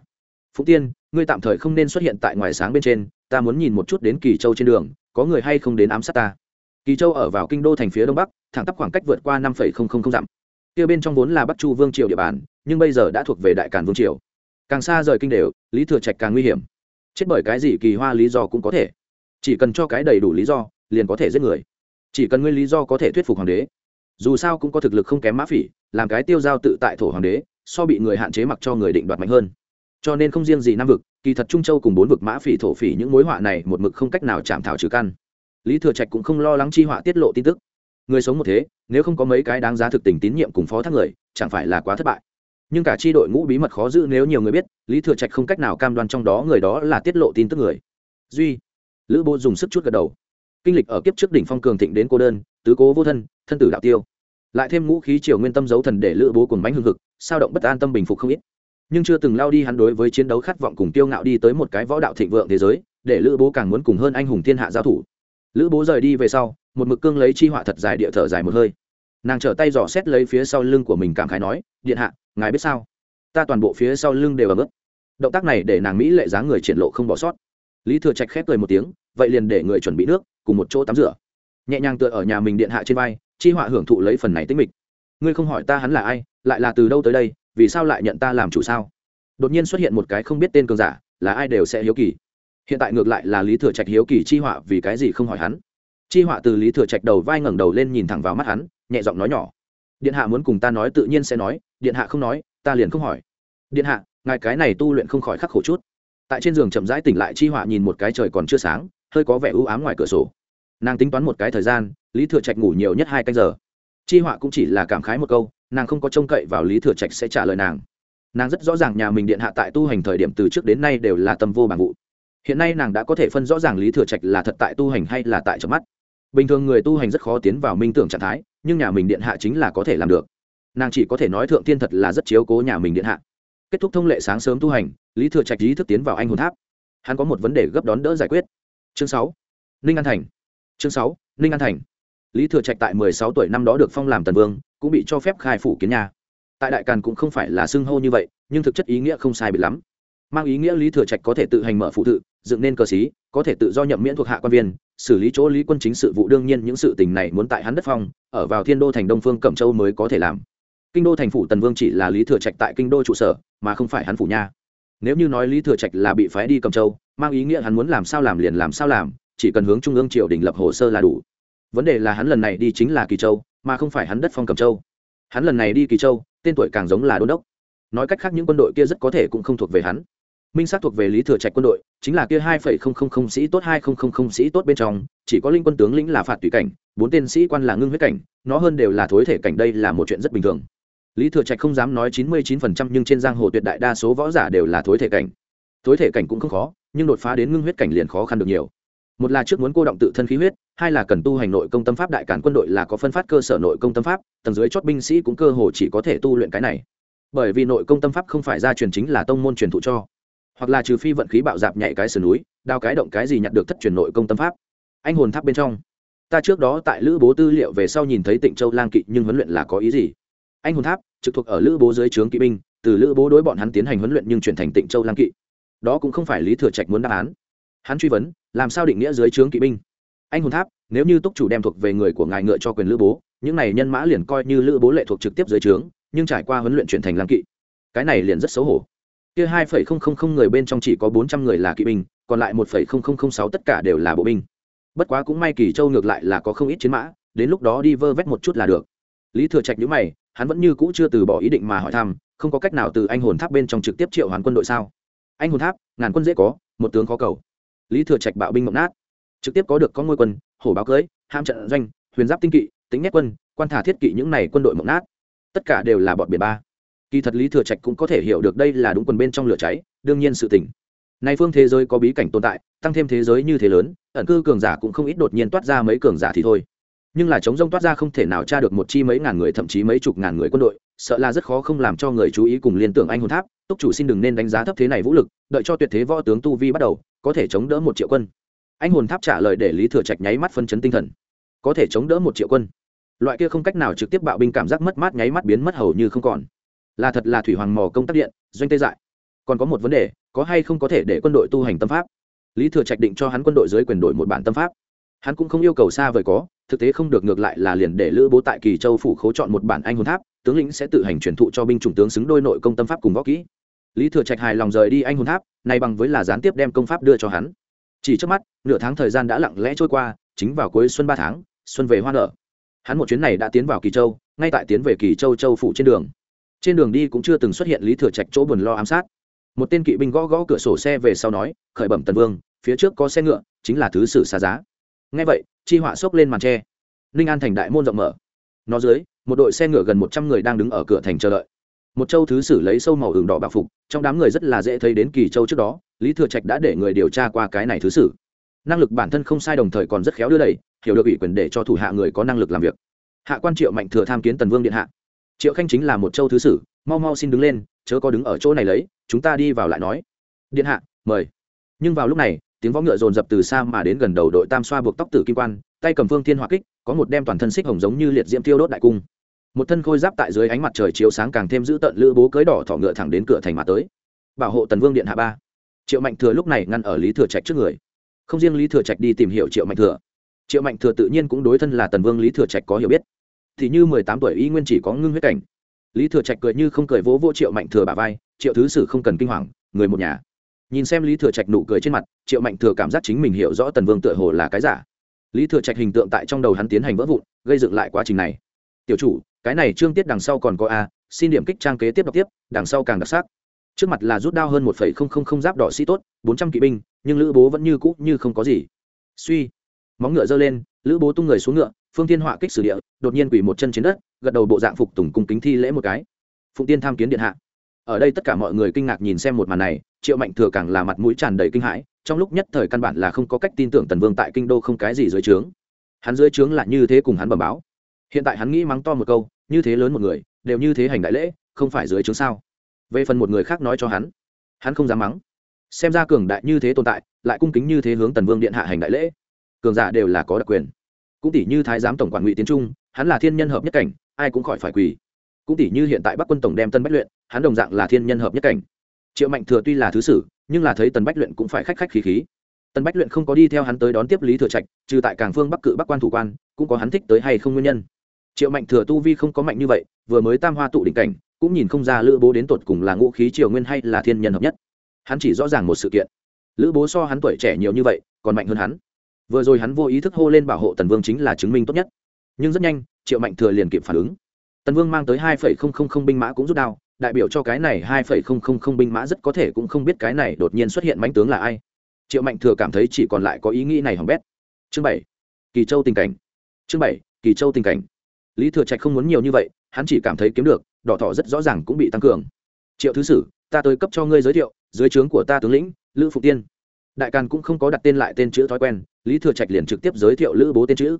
Phụng tiên, ngươi tạm thời không nên xuất hiện tại ngoài sáng bên trên, ta muốn nhìn một chút đến kỳ châu trên đường, có người hay không đến ám sát ta. Kỳ châu ở vào kinh đô thành phía đông bắc, thẳng tắp khoảng cách vượt qua năm dặm. Kia bên trong vốn là bắc chu vương triều địa bàn, nhưng bây giờ đã thuộc về đại càn vương triều. Càng xa rời kinh đều, lý thừa trạch càng nguy hiểm chết bởi cái gì kỳ hoa lý do cũng có thể. Chỉ cần cho cái đầy đủ lý do, liền có thể giết người. Chỉ cần nguyên lý do có thể thuyết phục hoàng đế. Dù sao cũng có thực lực không kém mã phỉ, làm cái tiêu giao tự tại thổ hoàng đế, so bị người hạn chế mặc cho người định đoạt mạnh hơn. Cho nên không riêng gì nam vực, kỳ thật trung châu cùng bốn vực mã phỉ, thổ phỉ những mối họa này một mực không cách nào chạm thảo trừ căn. Lý thừa trạch cũng không lo lắng chi họa tiết lộ tin tức. Người sống một thế, nếu không có mấy cái đáng giá thực tình tín nhiệm cùng phó thác người, chẳng phải là quá thất bại nhưng cả chi đội ngũ bí mật khó giữ nếu nhiều người biết, lý thừa trạch không cách nào cam đoan trong đó người đó là tiết lộ tin tức người. Duy, lữ bố dùng sức chút gật đầu. Kinh lịch ở kiếp trước đỉnh phong cường thịnh đến cô đơn, tứ cố vô thân thân tử đạo tiêu. Lại thêm ngũ khí triều nguyên tâm dấu thần để lữ bố cùng bánh hương thực sao động bất an tâm bình phục không ít. Nhưng chưa từng lao đi hắn đối với chiến đấu khát vọng cùng tiêu ngạo đi tới một cái võ đạo thịnh vượng thế giới, để lữ bố càng muốn cùng hơn anh hùng thiên hạ giao thủ. Lữ bố rời đi về sau, một mực cương lấy chi họa thật dài địa thở dài một hơi. Nàng trở tay dò xét lấy phía sau lưng của mình cảm khái nói, điện hạ ngài biết sao? Ta toàn bộ phía sau lưng đều ấm mức động tác này để nàng mỹ lệ dáng người triển lộ không bỏ sót. Lý thừa trạch khép cười một tiếng, vậy liền để người chuẩn bị nước, cùng một chỗ tắm rửa. Nhẹ nhàng tựa ở nhà mình điện hạ trên vai, chi họa hưởng thụ lấy phần này tính mịch. Ngươi không hỏi ta hắn là ai, lại là từ đâu tới đây, vì sao lại nhận ta làm chủ sao? Đột nhiên xuất hiện một cái không biết tên cường giả, là ai đều sẽ hiếu kỳ. Hiện tại ngược lại là lý thừa trạch hiếu kỳ chi họa vì cái gì không hỏi hắn. Chi họa từ lý thừa trạch đầu vai ngẩng đầu lên nhìn thẳng vào mắt hắn, nhẹ giọng nói nhỏ điện hạ muốn cùng ta nói tự nhiên sẽ nói, điện hạ không nói, ta liền không hỏi. Điện hạ, ngài cái này tu luyện không khỏi khắc khổ chút. Tại trên giường chậm rãi tỉnh lại chi họa nhìn một cái trời còn chưa sáng, hơi có vẻ ưu ám ngoài cửa sổ. Nàng tính toán một cái thời gian, lý thừa trạch ngủ nhiều nhất hai canh giờ. Chi họa cũng chỉ là cảm khái một câu, nàng không có trông cậy vào lý thừa trạch sẽ trả lời nàng. Nàng rất rõ ràng nhà mình điện hạ tại tu hành thời điểm từ trước đến nay đều là tâm vô bằng vụ. Hiện nay nàng đã có thể phân rõ ràng lý thừa trạch là thật tại tu hành hay là tại trong mắt. Bình thường người tu hành rất khó tiến vào minh tưởng trạng thái nhưng nhà mình điện hạ chính là có thể làm được. Nàng chỉ có thể nói thượng tiên thật là rất chiếu cố nhà mình điện hạ. Kết thúc thông lệ sáng sớm tu hành, lý thừa trạch ý thức tiến vào anh hồn tháp. Hắn có một vấn đề gấp đón đỡ giải quyết. Chương sáu, ninh an thành. Chương sáu, ninh an thành. Lý thừa trạch tại mười sáu tuổi năm đó được phong làm tần vương, cũng bị cho phép khai phủ kiến nhà. Tại đại càn cũng không phải là xưng hô như vậy, nhưng thực chất ý nghĩa không sai bị lắm. Mang ý nghĩa lý thừa trạch có thể tự hành mở phụ tự dựng nên cờ xí, có thể tự do nhậm miễn thuộc hạ quan viên, xử lý chỗ lý quân chính sự vụ đương nhiên những sự tình này muốn tại hắn đất phong, ở vào thiên đô thành đông phương cẩm châu mới có thể làm. Kinh đô thành phủ tần vương chỉ là lý thừa trạch tại kinh đô trụ sở, mà không phải hắn phủ nha. Nếu như nói lý thừa trạch là bị phái đi cẩm châu, mang ý nghĩa hắn muốn làm sao làm liền làm sao làm, chỉ cần hướng trung ương triều đình lập hồ sơ là đủ. Vấn đề là hắn lần này đi chính là kỳ châu, mà không phải hắn đất phong cẩm châu. Hắn lần này đi kỳ châu, tên tuổi càng giống là đôn đốc. Nói cách khác những quân đội kia rất có thể cũng không thuộc về hắn minh xác thuộc về lý thừa trạch quân đội, chính là kia hai phẩy không không không sĩ tốt hai không không không sĩ tốt bên trong, chỉ có linh quân tướng lĩnh là phạt tùy cảnh, bốn tên sĩ quan là ngưng huyết cảnh, nó hơn đều là thối thể cảnh, đây là một chuyện rất bình thường. Lý thừa trạch không dám nói chín mươi chín phần trăm, nhưng trên giang hồ tuyệt đại đa số võ giả đều là thối thể cảnh. Thối thể cảnh cũng không khó, nhưng đột phá đến ngưng huyết cảnh liền khó khăn được nhiều. Một là trước muốn cô động tự thân khí huyết, hai là cần tu hành nội công tâm pháp đại cản quân đội là có phân phát cơ sở nội công tâm pháp, tầng dưới chót binh sĩ cũng cơ hồ chỉ có thể tu luyện cái này. Bởi vì nội công tâm pháp không phải gia truyền chính là tông môn truyền thụ cho hoặc là trừ phi vận khí bạo dạp nhảy cái sườn núi đao cái động cái gì nhặt được thất truyền nội công tâm pháp. Anh hồn tháp bên trong. Ta trước đó tại lữ bố tư liệu về sau nhìn thấy tịnh châu lang kỵ nhưng huấn luyện là có ý gì? Anh hồn tháp, trực thuộc ở lữ bố dưới trướng kỵ binh, từ lữ bố đối bọn hắn tiến hành huấn luyện nhưng chuyển thành tịnh châu lang kỵ. Đó cũng không phải lý thừa trạch muốn đáp án. Hắn truy vấn, làm sao định nghĩa dưới trướng kỵ binh? Anh hồn tháp, nếu như túc chủ đem thuộc về người của ngài ngựa cho quyền lữ bố, những này nhân mã liền coi như lữ bố lệ thuộc trực tiếp dưới trướng, nhưng trải qua huấn luyện chuyển thành lang kỵ. Cái này liền rất xấu hổ kia hai phẩy không không không người bên trong chỉ có bốn trăm người là kỵ binh, còn lại một phẩy không không không sáu tất cả đều là bộ binh. Bất quá cũng may kỳ châu ngược lại là có không ít chiến mã, đến lúc đó đi vơ vét một chút là được. Lý thừa trạch nhữ mày, hắn vẫn như cũ chưa từ bỏ ý định mà hỏi thăm, không có cách nào từ anh hồn tháp bên trong trực tiếp triệu hoàn quân đội sao? Anh hồn tháp, ngàn quân dễ có, một tướng khó cầu. Lý thừa trạch bạo binh mộng nát. Trực tiếp có được có ngôi quân, hổ báo cưới, ham trận doanh, huyền giáp tinh kỵ, tính nét quân, quan thả thiết kỵ những này quân đội mộng nát. Tất cả đều là bọn biển ba kỳ thật lý thừa trạch cũng có thể hiểu được đây là đúng quân bên trong lửa cháy, đương nhiên sự tỉnh nay phương thế giới có bí cảnh tồn tại, tăng thêm thế giới như thế lớn, ẩn cư cường giả cũng không ít đột nhiên toát ra mấy cường giả thì thôi. Nhưng là chống rông toát ra không thể nào tra được một chi mấy ngàn người, thậm chí mấy chục ngàn người quân đội, sợ là rất khó không làm cho người chú ý cùng liên tưởng anh hồn tháp. Túc chủ xin đừng nên đánh giá thấp thế này vũ lực, đợi cho tuyệt thế võ tướng tu vi bắt đầu, có thể chống đỡ một triệu quân. Anh hồn tháp trả lời để lý thừa trạch nháy mắt phân chấn tinh thần. Có thể chống đỡ một triệu quân. Loại kia không cách nào trực tiếp bạo binh cảm giác mất mát, nháy mắt biến mất hầu như không còn là thật là thủy hoàng mò công tác điện, doanh tê dại. Còn có một vấn đề, có hay không có thể để quân đội tu hành tâm pháp? Lý thừa trạch định cho hắn quân đội dưới quyền đổi một bản tâm pháp. Hắn cũng không yêu cầu xa vời có, thực tế không được ngược lại là liền để lữ bố tại kỳ châu phủ khấu chọn một bản anh hồn tháp, tướng lĩnh sẽ tự hành truyền thụ cho binh chủng tướng xứng đôi nội công tâm pháp cùng võ kỹ. Lý thừa trạch hài lòng rời đi anh hồn tháp nay bằng với là gián tiếp đem công pháp đưa cho hắn. Chỉ trước mắt, nửa tháng thời gian đã lặng lẽ trôi qua, chính vào cuối xuân ba tháng, xuân về hoa nở. Hắn một chuyến này đã tiến vào kỳ châu, ngay tại tiến về kỳ châu châu phủ trên đường trên đường đi cũng chưa từng xuất hiện lý thừa trạch chỗ buồn lo ám sát. Một tên kỵ binh gõ gõ cửa sổ xe về sau nói, khởi bẩm tần vương, phía trước có xe ngựa, chính là thứ sử xa giá. Ngay vậy, chi họa xốc lên màn tre ninh an thành đại môn rộng mở. Nó dưới, một đội xe ngựa gần một trăm người đang đứng ở cửa thành chờ đợi. Một châu thứ sử lấy sâu màu hưởng đỏ bạc phục, trong đám người rất là dễ thấy đến kỳ châu trước đó, lý thừa trạch đã để người điều tra qua cái này thứ sử. Năng lực bản thân không sai đồng thời còn rất khéo đưa đẩy, hiểu được ủy quyền để cho thủ hạ người có năng lực làm việc. Hạ quan triệu mạnh thừa tham kiến tần vương điện hạ triệu khanh chính là một châu thứ sử, mau mau xin đứng lên, chớ có đứng ở chỗ này lấy, chúng ta đi vào lại nói. Điện hạ, mời. Nhưng vào lúc này, tiếng võ ngựa dồn dập từ xa mà đến gần đầu đội tam xoa buộc tóc tử kim quan, tay cầm phương thiên hỏa kích, có một đem toàn thân xích hồng giống như liệt diễm tiêu đốt đại cung. Một thân khôi giáp tại dưới ánh mặt trời chiếu sáng càng thêm giữ tận lữ bố cưới đỏ thỏ ngựa thẳng đến cửa thành mà tới. Bảo hộ tần vương điện hạ ba. Triệu mạnh thừa lúc này ngăn ở lý thừa trạch trước người. Không riêng lý thừa trạch đi tìm hiểu triệu mạnh thừa. Triệu mạnh thừa tự nhiên cũng đối thân là tần vương lý thừa trạch có hiểu biết thì như mười tám tuổi y nguyên chỉ có ngưng huyết cảnh. Lý thừa trạch cười như không cười vỗ vỗ triệu mạnh thừa bà vai, triệu thứ sử không cần kinh hoàng, người một nhà. Nhìn xem lý thừa trạch nụ cười trên mặt, triệu mạnh thừa cảm giác chính mình hiểu rõ tần vương tựa hồ là cái giả. Lý thừa trạch hình tượng tại trong đầu hắn tiến hành vỡ vụn, gây dựng lại quá trình này. Tiểu chủ, cái này trương tiết đằng sau còn có a, xin điểm kích trang kế tiếp đọc tiếp, đằng sau càng đặc sắc. Trước mặt là rút đao hơn một phẩy không không không giáp đỏ sĩ tốt, bốn trăm kỵ binh, nhưng lữ bố vẫn như cũ như không có gì. Suy, móng ngựa giơ lên, lữ bố tung người xuống ngựa phương thiên họa kích sử địa, đột nhiên quỳ một chân trên đất, gật đầu bộ dạng phục tùng cung kính thi lễ một cái. Phụng tiên tham kiến điện hạ. Ở đây tất cả mọi người kinh ngạc nhìn xem một màn này, triệu mạnh thừa càng là mặt mũi tràn đầy kinh hãi, trong lúc nhất thời căn bản là không có cách tin tưởng tần vương tại kinh đô không cái gì dưới trướng. Hắn dưới trướng là như thế cùng hắn bẩm báo. Hiện tại hắn nghĩ mắng to một câu, như thế lớn một người, đều như thế hành đại lễ, không phải dưới trướng sao? Về phần một người khác nói cho hắn hắn không dám mắng. Xem ra cường đại như thế tồn tại, lại cung kính như thế hướng tần vương điện hạ hành đại lễ. Cường giả đều là có đặc quyền cũng tỷ như thái giám tổng quản ngụy tiến trung, hắn là thiên nhân hợp nhất cảnh, ai cũng khỏi phải quỳ. Cũng tỷ như hiện tại bắc quân tổng đem tân bách luyện, hắn đồng dạng là thiên nhân hợp nhất cảnh. Triệu mạnh thừa tuy là thứ sử, nhưng là thấy tần bách luyện cũng phải khách khách khí khí. Tần bách luyện không có đi theo hắn tới đón tiếp lý thừa trạch, trừ tại cảng phương bắc cự bắc quan thủ quan, cũng có hắn thích tới hay không nguyên nhân. Triệu mạnh thừa tu vi không có mạnh như vậy, vừa mới tam hoa tụ đỉnh cảnh, cũng nhìn không ra lữ bố đến tột cùng là ngũ khí triều nguyên hay là thiên nhân hợp nhất. Hắn chỉ rõ ràng một sự kiện. Lữ bố so hắn tuổi trẻ nhiều như vậy, còn mạnh hơn hắn vừa rồi hắn vô ý thức hô lên bảo hộ tần vương chính là chứng minh tốt nhất. Nhưng rất nhanh, triệu mạnh thừa liền kịp phản ứng. Tần vương mang tới hai phẩy không không không binh mã cũng rút đao, đại biểu cho cái này hai phẩy không không không binh mã rất có thể cũng không biết cái này đột nhiên xuất hiện mãnh tướng là ai. Triệu mạnh thừa cảm thấy chỉ còn lại có ý nghĩ này hỏng bét. Chương bảy, kỳ châu tình cảnh. Chương bảy, kỳ châu tình cảnh. Lý thừa trạch không muốn nhiều như vậy, hắn chỉ cảm thấy kiếm được, đỏ thỏ rất rõ ràng cũng bị tăng cường. Triệu thứ sử, ta tới cấp cho ngươi giới thiệu, dưới trướng của ta tướng lĩnh, lữ phụ tiên đại càn cũng không có đặt tên lại tên chữ thói quen, lý thừa trạch liền trực tiếp giới thiệu lữ bố tên chữ.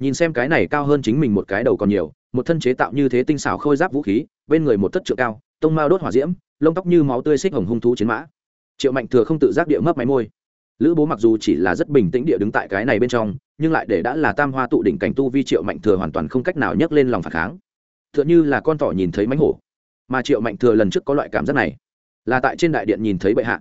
Nhìn xem cái này cao hơn chính mình một cái đầu còn nhiều, một thân chế tạo như thế tinh xảo khôi giáp vũ khí, bên người một thất trượng cao, tông mao đốt hỏa diễm, lông tóc như máu tươi xích hồng hung thú chiến mã. Triệu mạnh thừa không tự giác địa mấp máy môi. Lữ bố mặc dù chỉ là rất bình tĩnh địa đứng tại cái này bên trong, nhưng lại để đã là tam hoa tụ đỉnh cảnh tu vi triệu mạnh thừa hoàn toàn không cách nào nhấc lên lòng phản kháng. T h ư ợ n như là con thỏ nhìn thấy mánh hổ. Mà triệu mạnh thừa lần trước có loại cảm giác này, là tại trên đại điện nhìn thấy bệ hạ.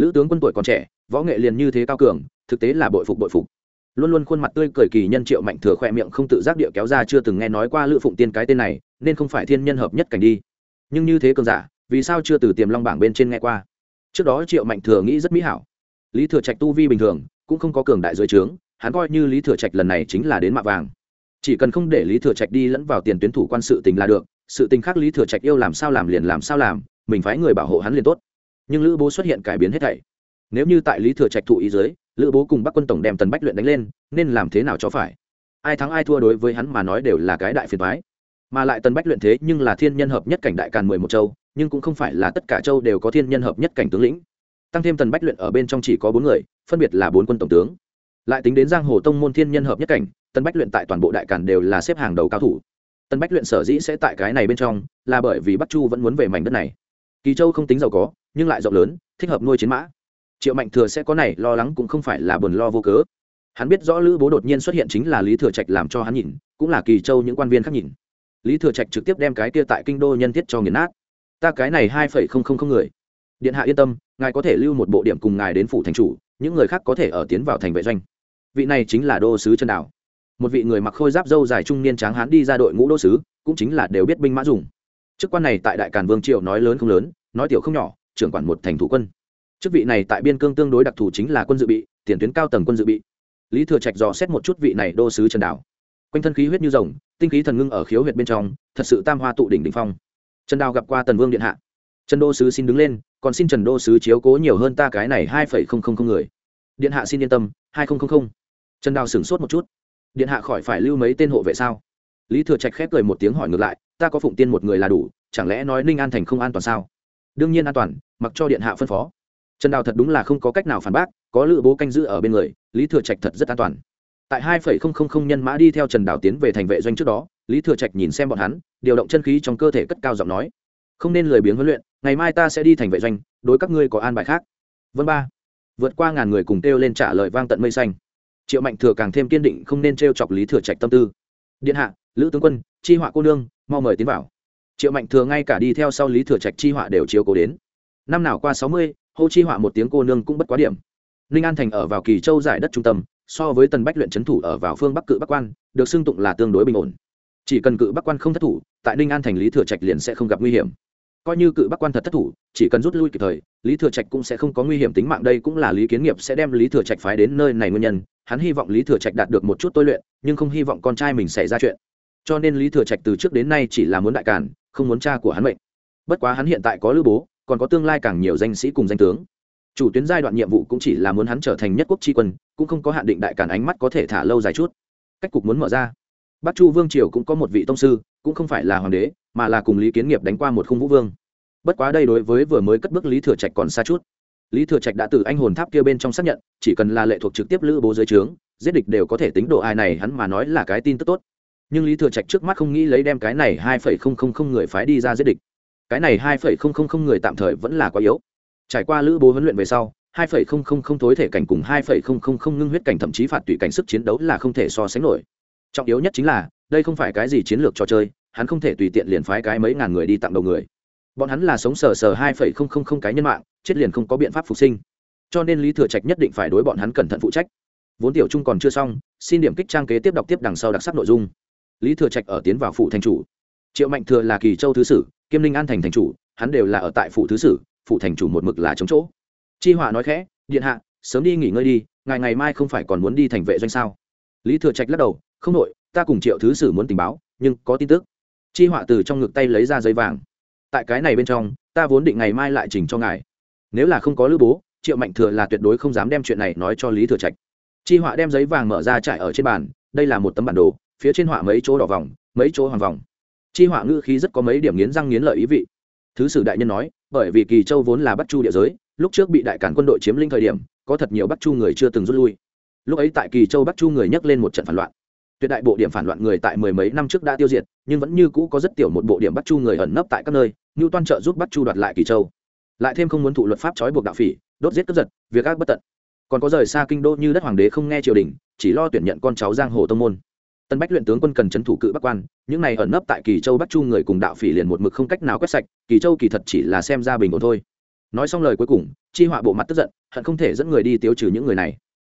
Lữ tướng quân tuổi còn trẻ võ nghệ liền như thế cao cường, thực tế là bội phục bội phục. Luôn luôn khuôn mặt tươi cười kỳ nhân triệu mạnh thừa khoe miệng không tự giác địa kéo ra chưa từng nghe nói qua lữ phụng tiên cái tên này, nên không phải thiên nhân hợp nhất cảnh đi. Nhưng như thế cường giả, vì sao chưa từ tiềm long bảng bên trên nghe qua? Trước đó triệu mạnh thừa nghĩ rất mỹ hảo. Lý thừa trạch tu vi bình thường, cũng không có cường đại dưới trướng, hắn coi như lý thừa trạch lần này chính là đến mạ vàng. Chỉ cần không để lý thừa trạch đi lẫn vào tiền tuyến thủ quan sự tình là được, sự tình khác lý thừa trạch yêu làm sao làm liền làm sao làm, mình phái người bảo hộ hắn liền tốt. Nhưng lữ bố xuất hiện cải biến hết thảy nếu như tại lý thừa trạch thụ ý dưới, lữ bố cùng bắc quân tổng đem tần bách luyện đánh lên, nên làm thế nào cho phải? Ai thắng ai thua đối với hắn mà nói đều là cái đại phiền thoái mà lại tần bách luyện thế nhưng là thiên nhân hợp nhất cảnh đại càn mười một châu, nhưng cũng không phải là tất cả châu đều có thiên nhân hợp nhất cảnh tướng lĩnh. Tăng thêm tần bách luyện ở bên trong chỉ có bốn người, phân biệt là bốn quân tổng tướng. Lại tính đến giang hồ tông môn thiên nhân hợp nhất cảnh, tần bách luyện tại toàn bộ đại càn đều là xếp hàng đầu cao thủ. Tần bách luyện sở dĩ sẽ tại cái này bên trong, là bởi vì bắc chu vẫn muốn về mảnh đất này. Kỳ châu không tính giàu có, nhưng lại rộng lớn, thích hợp nuôi chiến mã triệu mạnh thừa sẽ có này, lo lắng cũng không phải là buồn lo vô cớ. Hắn biết rõ lữ bố đột nhiên xuất hiện chính là lý thừa trạch làm cho hắn nhìn, cũng là kỳ châu những quan viên khác nhìn. Lý thừa trạch trực tiếp đem cái kia tại kinh đô nhân thiết cho nghiền nát. Ta cái này hai phẩy không không không người. Điện hạ yên tâm, ngài có thể lưu một bộ điểm cùng ngài đến phủ thành chủ, những người khác có thể ở tiến vào thành vệ doanh. Vị này chính là đô sứ chân đảo một vị người mặc khôi giáp dâu dài trung niên tráng hán đi ra đội ngũ đô sứ, cũng chính là đều biết binh mã dùng. Chức quan này tại đại càn vương triệu nói lớn không lớn, nói tiểu không nhỏ, trưởng quản một thành thủ quân chức vị này tại biên cương tương đối đặc thù chính là quân dự bị, tiền tuyến cao tầng quân dự bị. Lý thừa trạch dò xét một chút vị này đô sứ trần đảo. Quanh thân khí huyết như rồng, tinh khí thần ngưng ở khiếu huyệt bên trong, thật sự tam hoa tụ đỉnh đỉnh phong. Trần đào gặp qua tần vương điện hạ. Trần đô sứ xin đứng lên, còn xin trần đô sứ chiếu cố nhiều hơn ta cái này hai phẩy không không không người. Điện hạ xin yên tâm, hai không không không. Trần đào sửng sốt một chút. Điện hạ khỏi phải lưu mấy tên hộ vệ sao? Lý thừa trạch khép cười một tiếng hỏi ngược lại, ta có phụng tiên một người là đủ, chẳng lẽ nói ninh an thành không an toàn sao? Đương nhiên an toàn, mặc cho điện hạ phân phó trần đào thật đúng là không có cách nào phản bác, có lữ bố canh giữ ở bên người, lý thừa trạch thật rất an toàn. Tại hai phẩy không không không nhân mã đi theo trần đào tiến về thành vệ doanh trước đó, lý thừa trạch nhìn xem bọn hắn, điều động chân khí trong cơ thể cất cao giọng nói, không nên lười biếng huấn luyện, ngày mai ta sẽ đi thành vệ doanh, đối các ngươi có an bài khác. Vân ba, vượt qua ngàn người cùng kêu lên trả lời vang tận mây xanh. Triệu mạnh thừa càng thêm kiên định, không nên t r e o chọc lý thừa trạch tâm tư. Điện hạ, lữ tướng quân, chi họa cô nương, mau mời tiến vào. Triệu mạnh thừa ngay cả đi theo sau lý thừa trạch chi họa đều chiếu cố đến. Năm nào qua sáu mươi hô chi họa một tiếng cô nương cũng bất quá điểm. Ninh an thành ở vào kỳ châu giải đất trung tâm, so với tần bách luyện trấn thủ ở vào phương bắc cự bắc quan, được xưng tụng là tương đối bình ổn. Chỉ cần cự bắc quan không thất thủ, tại ninh an thành lý thừa trạch liền sẽ không gặp nguy hiểm. Coi như cự bắc quan thật thất thủ, chỉ cần rút lui kịp thời, lý thừa trạch cũng sẽ không có nguy hiểm tính mạng đây cũng là lý kiến nghiệp sẽ đem lý thừa trạch phái đến nơi này nguyên nhân. Hắn hy vọng lý thừa trạch đạt được một chút tôi luyện, nhưng không hy vọng con trai mình xảy ra chuyện. Cho nên lý thừa trạch từ trước đến nay chỉ là muốn đại cản không muốn cha của hắn mệnh. Bất quá hắn hiện tại có lữ bố còn có tương lai càng nhiều danh sĩ cùng danh tướng. Chủ tuyến giai đoạn nhiệm vụ cũng chỉ là muốn hắn trở thành nhất quốc tri quân, cũng không có hạn định đại cản ánh mắt có thể thả lâu dài chút. Cách cục muốn mở ra. Bắc chu vương triều cũng có một vị tông sư, cũng không phải là hoàng đế, mà là cùng lý kiến nghiệp đánh qua một khung vũ vương. Bất quá đây đối với vừa mới cất bước lý thừa trạch còn xa chút. Lý thừa trạch đã từ anh hồn tháp kia bên trong xác nhận, chỉ cần là lệ thuộc trực tiếp lữ bố dưới trướng, giết địch đều có thể tính độ ai này hắn mà nói là cái tin tức tốt. Nhưng lý thừa trạch trước mắt không nghĩ lấy đem cái này hai phẩy không không không người phái đi ra giết địch cái này hai phẩy không không không người tạm thời vẫn là quá yếu. Trải qua lữ bố huấn luyện về sau, hai phẩy không không không tối thể cảnh cùng hai phẩy không không không ngưng huyết cảnh thậm chí phạt tùy cảnh sức chiến đấu là không thể so sánh nổi. Trọng yếu nhất chính là, đây không phải cái gì chiến lược trò chơi, hắn không thể tùy tiện liền phái cái mấy ngàn người đi tặng đầu người. Bọn hắn là sống sờ sờ hai phẩy không không không cái nhân mạng, chết liền không có biện pháp phục sinh. Cho nên lý thừa trạch nhất định phải đối bọn hắn cẩn thận phụ trách. Vốn tiểu trung còn chưa xong, xin điểm kích trang kế tiếp đọc tiếp đằng sau đặc sắc nội dung. Lý thừa trạch ở tiến vào phụ thành chủ. Triệu mạnh thừa là kỳ châu thứ sử kiêm linh an thành thành chủ, hắn đều là ở tại phủ thứ sử, phủ thành chủ một mực là chống chỗ. Chi họa nói khẽ, điện hạ, sớm đi nghỉ ngơi đi, ngày ngày mai không phải còn muốn đi thành vệ doanh sao? Lý thừa trạch lắc đầu, không nội, ta cùng triệu thứ sử muốn tình báo, nhưng có tin tức. Chi họa từ trong ngực tay lấy ra giấy vàng. Tại cái này bên trong, ta vốn định ngày mai lại trình cho ngài. Nếu là không có lữ bố, triệu mạnh thừa là tuyệt đối không dám đem chuyện này nói cho lý thừa trạch. Chi họa đem giấy vàng mở ra trải ở trên bàn, đây là một tấm bản đồ, phía trên họa mấy chỗ đỏ vòng, mấy chỗ hoàng vòng chi họa ngữ khí rất có mấy điểm nghiến răng nghiến lợi ý vị. Thứ sử đại nhân nói, bởi vì kỳ châu vốn là bắc chu địa giới, lúc trước bị đại cản quân đội chiếm lĩnh thời điểm, có thật nhiều bắc chu người chưa từng rút lui. Lúc ấy tại kỳ châu bắc chu người nhắc lên một trận phản loạn. Tuyệt đại bộ điểm phản loạn người tại mười mấy năm trước đã tiêu diệt, nhưng vẫn như cũ có rất tiểu một bộ điểm bắc chu người ẩn nấp tại các nơi như toan trợ giúp bắc chu đoạt lại kỳ châu. Lại thêm không muốn thụ luật pháp trói buộc đạo phỉ, đốt giết cướp giật, việc ác bất tận. Còn có rời xa kinh đô như đất hoàng đế không nghe triều đình, chỉ lo tuyển nhận con cháu giang hồ tông môn tân bách luyện tướng quân cần trấn thủ cự bắc quan, những này ẩn nấp tại kỳ châu bắc chu người cùng đạo phỉ liền một mực không cách nào quét sạch, kỳ châu kỳ thật chỉ là xem ra bình ổn thôi. Nói xong lời cuối cùng, chi họa bộ mặt tức giận, hận không thể dẫn người đi tiêu trừ những người này.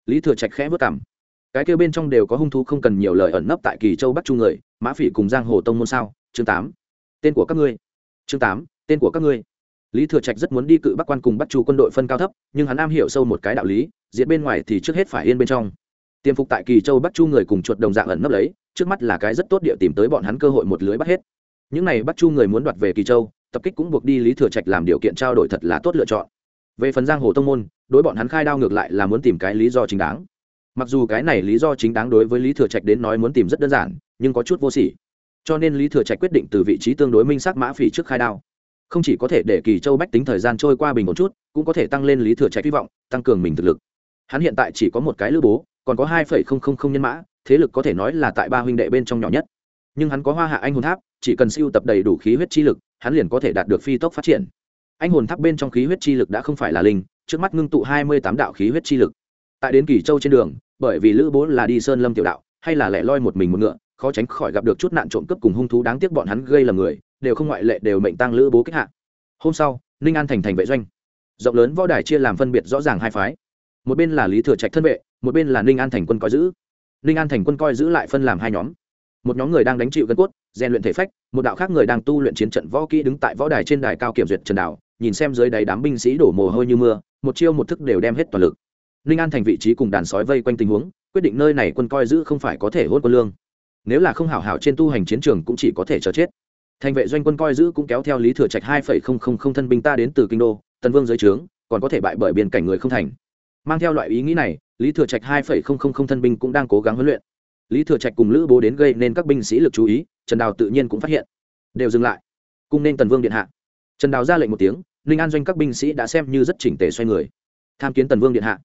Lý thừa trạch khẽ vất cảm cái kêu bên trong đều có hung thú không cần nhiều lời ẩn nấp tại kỳ châu bắc chu người, mã phỉ cùng giang hồ tông môn sao? Chương tám. Tên của các ngươi. Chương tám, tên của các ngươi. Lý thừa trạch rất muốn đi cự bắc quan cùng bắt chu quân đội phân cao thấp, nhưng hắn am hiểu sâu một cái đạo lý diện bên ngoài thì trước hết phải yên bên trong tiêm phục tại kỳ châu bắc chu người cùng chuột đồng dạng ẩn nấp lấy, trước mắt là cái rất tốt địa tìm tới bọn hắn cơ hội một lưới bắt hết. Những này bắc chu người muốn đoạt về kỳ châu, tập kích cũng buộc đi lý thừa trạch làm điều kiện trao đổi thật là tốt lựa chọn. Về phần giang hồ tông môn, đối bọn hắn khai đao ngược lại là muốn tìm cái lý do chính đáng. Mặc dù cái này lý do chính đáng đối với lý thừa trạch đến nói muốn tìm rất đơn giản, nhưng có chút vô sỉ. Cho nên lý thừa trạch quyết định từ vị trí tương đối minh xác mã phỉ trước khai đao. Không chỉ có thể để kỳ châu bách tính thời gian trôi qua bình một chút, cũng có thể tăng lên lý thừa trạch hy vọng, tăng cường mình thực lực hắn hiện tại chỉ có một cái lữ bố, còn có hai phẩy không không không nhân mã, thế lực có thể nói là tại ba huynh đệ bên trong nhỏ nhất. Nhưng hắn có hoa hạ anh hồn tháp, chỉ cần siêu tập đầy đủ khí huyết chi lực, hắn liền có thể đạt được phi tốc phát triển. Anh hồn tháp bên trong khí huyết chi lực đã không phải là linh, trước mắt ngưng tụ hai mươi tám đạo khí huyết chi lực. Tại đến kỳ châu trên đường, bởi vì lữ bố là đi sơn lâm tiểu đạo, hay là lẻ loi một mình một ngựa, khó tránh khỏi gặp được chút nạn trộm cướp cùng hung thú đáng tiếc bọn hắn gây lầm người, đều không ngoại lệ đều mệnh tăng lữ bố kích hạ. Hôm sau, ninh an thành thành vệ doanh. Rộng lớn võ đài chia làm phân biệt rõ ràng hai phái một bên là lý thừa trạch thân vệ, một bên là ninh an thành quân coi giữ. Ninh an thành quân coi giữ lại phân làm hai nhóm. Một nhóm người đang đánh chịu gân cốt, rèn luyện thể phách, một đạo khác người đang tu luyện chiến trận võ kỹ đứng tại võ đài trên đài cao kiểm duyệt trần đảo, nhìn xem dưới đáy đám binh sĩ đổ mồ hôi như mưa, một chiêu một thức đều đem hết toàn lực. Ninh an thành vị trí cùng đàn sói vây quanh tình huống, quyết định nơi này quân coi giữ không phải có thể hôn quân lương. Nếu là không hảo hảo trên tu hành chiến trường cũng chỉ có thể chờ chết. Thành vệ doanh quân coi giữ cũng kéo theo lý thừa trạch hai phẩy không không không thân binh ta đến từ kinh đô tân vương dưới trướng, còn có thể bại bởi biên cảnh người không thành mang theo loại ý nghĩ này, lý thừa trạch hai phẩy không không không thân binh cũng đang cố gắng huấn luyện. Lý thừa trạch cùng lữ bố đến gây nên các binh sĩ lực chú ý, trần đào tự nhiên cũng phát hiện. Đều dừng lại. Cùng nên tần vương điện hạ. Trần đào ra lệnh một tiếng, ninh an doanh các binh sĩ đã xem như rất chỉnh tề xoay người. Tham kiến tần vương điện hạ.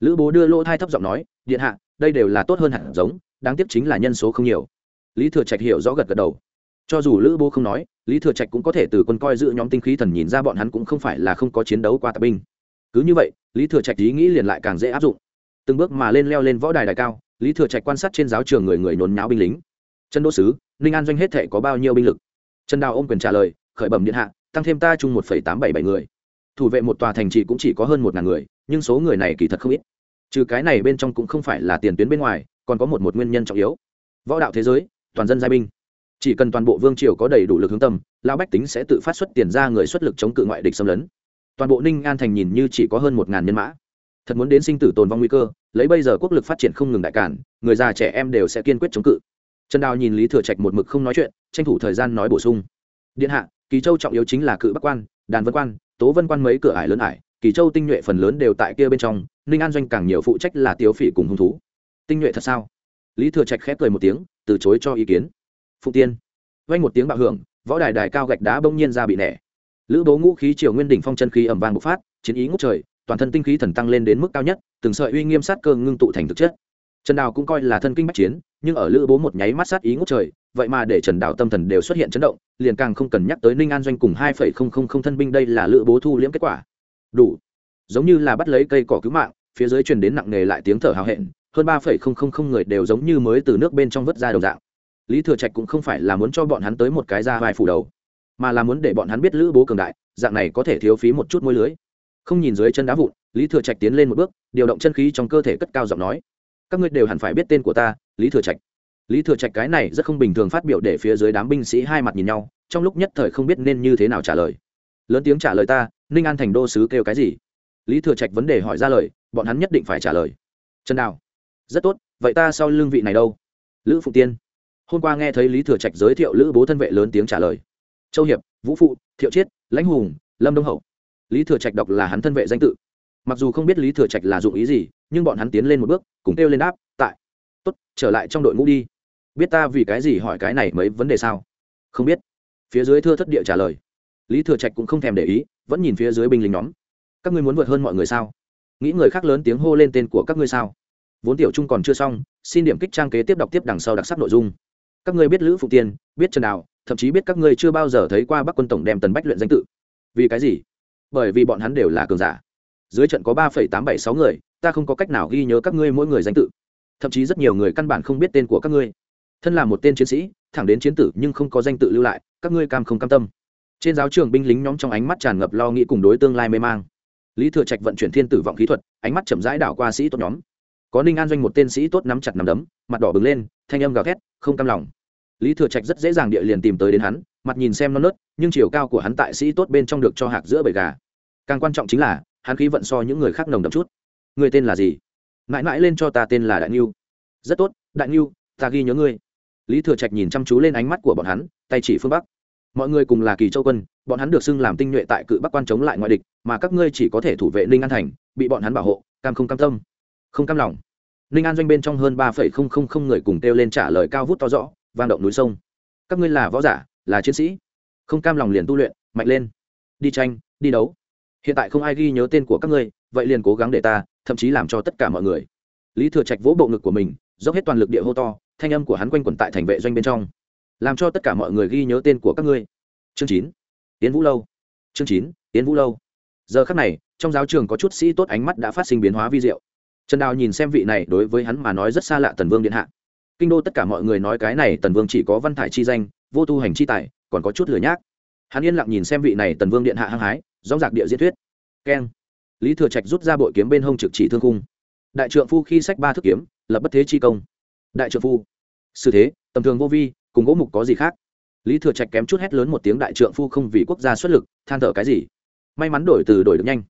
Lữ bố đưa lỗ thai thấp giọng nói, điện hạ, đây đều là tốt hơn hẳn giống, đáng tiếc chính là nhân số không nhiều. Lý thừa trạch hiểu rõ gật gật đầu. Cho dù lữ bố không nói, lý thừa trạch cũng có thể từ quân coi giữ nhóm tinh khí thần nhìn ra bọn hắn cũng không phải là không có chiến đấu qua tập binh cứ như vậy, lý thừa trạch ý nghĩ liền lại càng dễ áp dụng. Từng bước mà lên leo lên võ đài đài cao, lý thừa trạch quan sát trên giáo trường người người nhốn nháo binh lính. Trần đỗ sứ, ninh an doanh hết thể có bao nhiêu binh lực? Trần đào ôm quyền trả lời, khởi bẩm điện hạ, tăng thêm ta chung một tám bảy bảy người. Thủ vệ một tòa thành trì cũng chỉ có hơn một ngàn người, nhưng số người này kỳ thật không ít. Trừ cái này bên trong cũng không phải là tiền tuyến bên ngoài, còn có một một nguyên nhân trọng yếu. Võ đạo thế giới, toàn dân giai binh. Chỉ cần toàn bộ vương triều có đầy đủ lực hướng tâm, lão bách tính sẽ tự phát xuất tiền ra người xuất lực chống cự ngoại địch xâm lấn toàn bộ ninh an thành nhìn như chỉ có hơn một ngàn nhân mã. Thật muốn đến sinh tử tồn vong nguy cơ, lấy bây giờ quốc lực phát triển không ngừng đại cản, người già trẻ em đều sẽ kiên quyết chống cự. Trần đào nhìn lý thừa trạch một mực không nói chuyện, tranh thủ thời gian nói bổ sung. Điện hạ, kỳ châu trọng yếu chính là cự bắc quan, đàn vân quan, tố vân quan mấy cửa ải lớn ải, kỳ châu tinh nhuệ phần lớn đều tại kia bên trong, ninh an doanh càng nhiều phụ trách là tiêu phỉ cùng hung thú. Tinh nhuệ thật sao? Lý thừa trạch khép cười một tiếng, từ chối cho ý kiến. Phụ tiên, vang một tiếng bạo hưởng, võ đài đài cao gạch đá bỗng nhiên ra bị nẻ lữ bố ngũ khí triều nguyên đỉnh phong chân khí ẩm vàng bộc phát, chiến ý ngút trời, toàn thân tinh khí thần tăng lên đến mức cao nhất, từng sợi uy nghiêm sát cơ ngưng tụ thành thực chất. Trần đào cũng coi là thân kinh bách chiến, nhưng ở lữ bố một nháy mắt sát ý ngút trời, vậy mà để trần đào tâm thần đều xuất hiện chấn động, liền càng không cần nhắc tới ninh an doanh cùng hai phẩy không không không thân binh đây là lữ bố thu liễm kết quả. Đủ. Giống như là bắt lấy cây cỏ cứu mạng, phía dưới truyền đến nặng nề lại tiếng thở hào hẹn, hơn ba phẩy không không không người đều giống như mới từ nước bên trong vớt ra đồng dạng. Lý thừa trạch cũng không phải là muốn cho bọn hắn tới một cái ra vài phủ đầu mà là muốn để bọn hắn biết lữ bố cường đại, dạng này có thể thiếu phí một chút môi lưới. Không nhìn dưới chân đá vụn, lý thừa trạch tiến lên một bước, điều động chân khí trong cơ thể cất cao giọng nói. Các ngươi đều hẳn phải biết tên của ta, lý thừa trạch. Lý thừa trạch cái này rất không bình thường phát biểu để phía dưới đám binh sĩ hai mặt nhìn nhau, trong lúc nhất thời không biết nên như thế nào trả lời. Lớn tiếng trả lời ta, ninh an thành đô sứ kêu cái gì? Lý thừa trạch vấn đề hỏi ra lời, bọn hắn nhất định phải trả lời. Trần đào. Rất tốt, vậy ta sau lương vị này đâu? Lữ phụ tiên. Hôm qua nghe thấy lý thừa trạch giới thiệu lữ bố thân vệ lớn tiếng trả lời châu hiệp, vũ phụ, thiệu chiết, lãnh hùng, lâm đông hậu. Lý thừa trạch đọc là hắn thân vệ danh tự. Mặc dù không biết lý thừa trạch là dụng ý gì, nhưng bọn hắn tiến lên một bước, cùng kêu lên đáp, tại, tốt, trở lại trong đội ngũ đi. Biết ta vì cái gì hỏi cái này mấy vấn đề sao? Không biết. Phía dưới thưa thất địa trả lời. Lý thừa trạch cũng không thèm để ý, vẫn nhìn phía dưới binh lính nhóm. Các ngươi muốn vượt hơn mọi người sao? Nghĩ người khác lớn tiếng hô lên tên của các ngươi sao? Vốn tiểu trung còn chưa xong, xin điểm kích trang kế tiếp đọc tiếp đằng sau đặc sắc nội dung. Các ngươi biết lữ phụ tiên, biết trần đào thậm chí biết các ngươi chưa bao giờ thấy qua bắc quân tổng đem tần bách luyện danh tự. Vì cái gì? Bởi vì bọn hắn đều là cường giả. Dưới trận có ba phẩy tám bảy sáu người, ta không có cách nào ghi nhớ các ngươi mỗi người danh tự. Thậm chí rất nhiều người căn bản không biết tên của các ngươi. Thân là một tên chiến sĩ, thẳng đến chiến tử nhưng không có danh tự lưu lại, các ngươi cam không cam tâm. Trên giáo trường binh lính nhóm trong ánh mắt tràn ngập lo nghĩ cùng đối tương lai mê mang. Lý thừa trạch vận chuyển thiên tử vọng khí thuật, ánh mắt chậm rãi đảo qua sĩ tốt nhóm. Có ninh an doanh một tên sĩ tốt nắm chặt nắm đấm, mặt đỏ bừng lên, thanh âm gào thét, không cam lòng lý thừa trạch rất dễ dàng địa liền tìm tới đến hắn, mặt nhìn xem non nớt, nhưng chiều cao của hắn tại sĩ tốt bên trong được cho hạc giữa bầy gà. Càng quan trọng chính là, hắn khí vận so những người khác nồng đậm chút. Người tên là gì? Mãi mãi lên cho ta tên là đại niu rất tốt, đại niu ta ghi nhớ ngươi. Lý thừa trạch nhìn chăm chú lên ánh mắt của bọn hắn, tay chỉ phương bắc. Mọi người cùng là kỳ châu quân, bọn hắn được xưng làm tinh nhuệ tại cự bắc quan chống lại ngoại địch, mà các ngươi chỉ có thể thủ vệ ninh an thành, bị bọn hắn bảo hộ, cam không cam tâm. Không cam lòng. Ninh an doanh bên trong hơn ba phẩy không không không người cùng kêu lên trả lời cao vút to rõ vang động núi sông. Các ngươi là võ giả, là chiến sĩ. Không cam lòng liền tu luyện, mạnh lên. Đi tranh, đi đấu. Hiện tại không ai ghi nhớ tên của các ngươi, vậy liền cố gắng để ta, thậm chí làm cho tất cả mọi người. Lý thừa trạch vỗ bộ ngực của mình, dốc hết toàn lực địa hô to, thanh âm của hắn quanh quẩn tại thành vệ doanh bên trong. Làm cho tất cả mọi người ghi nhớ tên của các ngươi. Chương chín. Tiến vũ lâu. Chương chín tiến vũ lâu. Giờ khắc này, trong giáo trường có chút sĩ tốt ánh mắt đã phát sinh biến hóa vi diệu. Trần đào nhìn xem vị này đối với hắn mà nói rất xa lạ tần vương điện hạ kinh đô tất cả mọi người nói cái này tần vương chỉ có văn thải chi danh, vô tu hành chi tài, còn có chút lửa nhác. Hắn yên lặng nhìn xem vị này tần vương điện hạ hăng hái dóng dạc địa diễn thuyết. Keng. Lý thừa trạch rút ra bội kiếm bên hông trực chỉ thương cung đại trượng phu khi sách ba thức kiếm, lập bất thế chi công. Đại trượng phu. Sự thế, tầm thường vô vi, cùng gỗ mục có gì khác? Lý thừa trạch kém chút hét lớn một tiếng đại trượng phu không vì quốc gia xuất lực, than thở cái gì? May mắn đổi từ đổi được nhanh.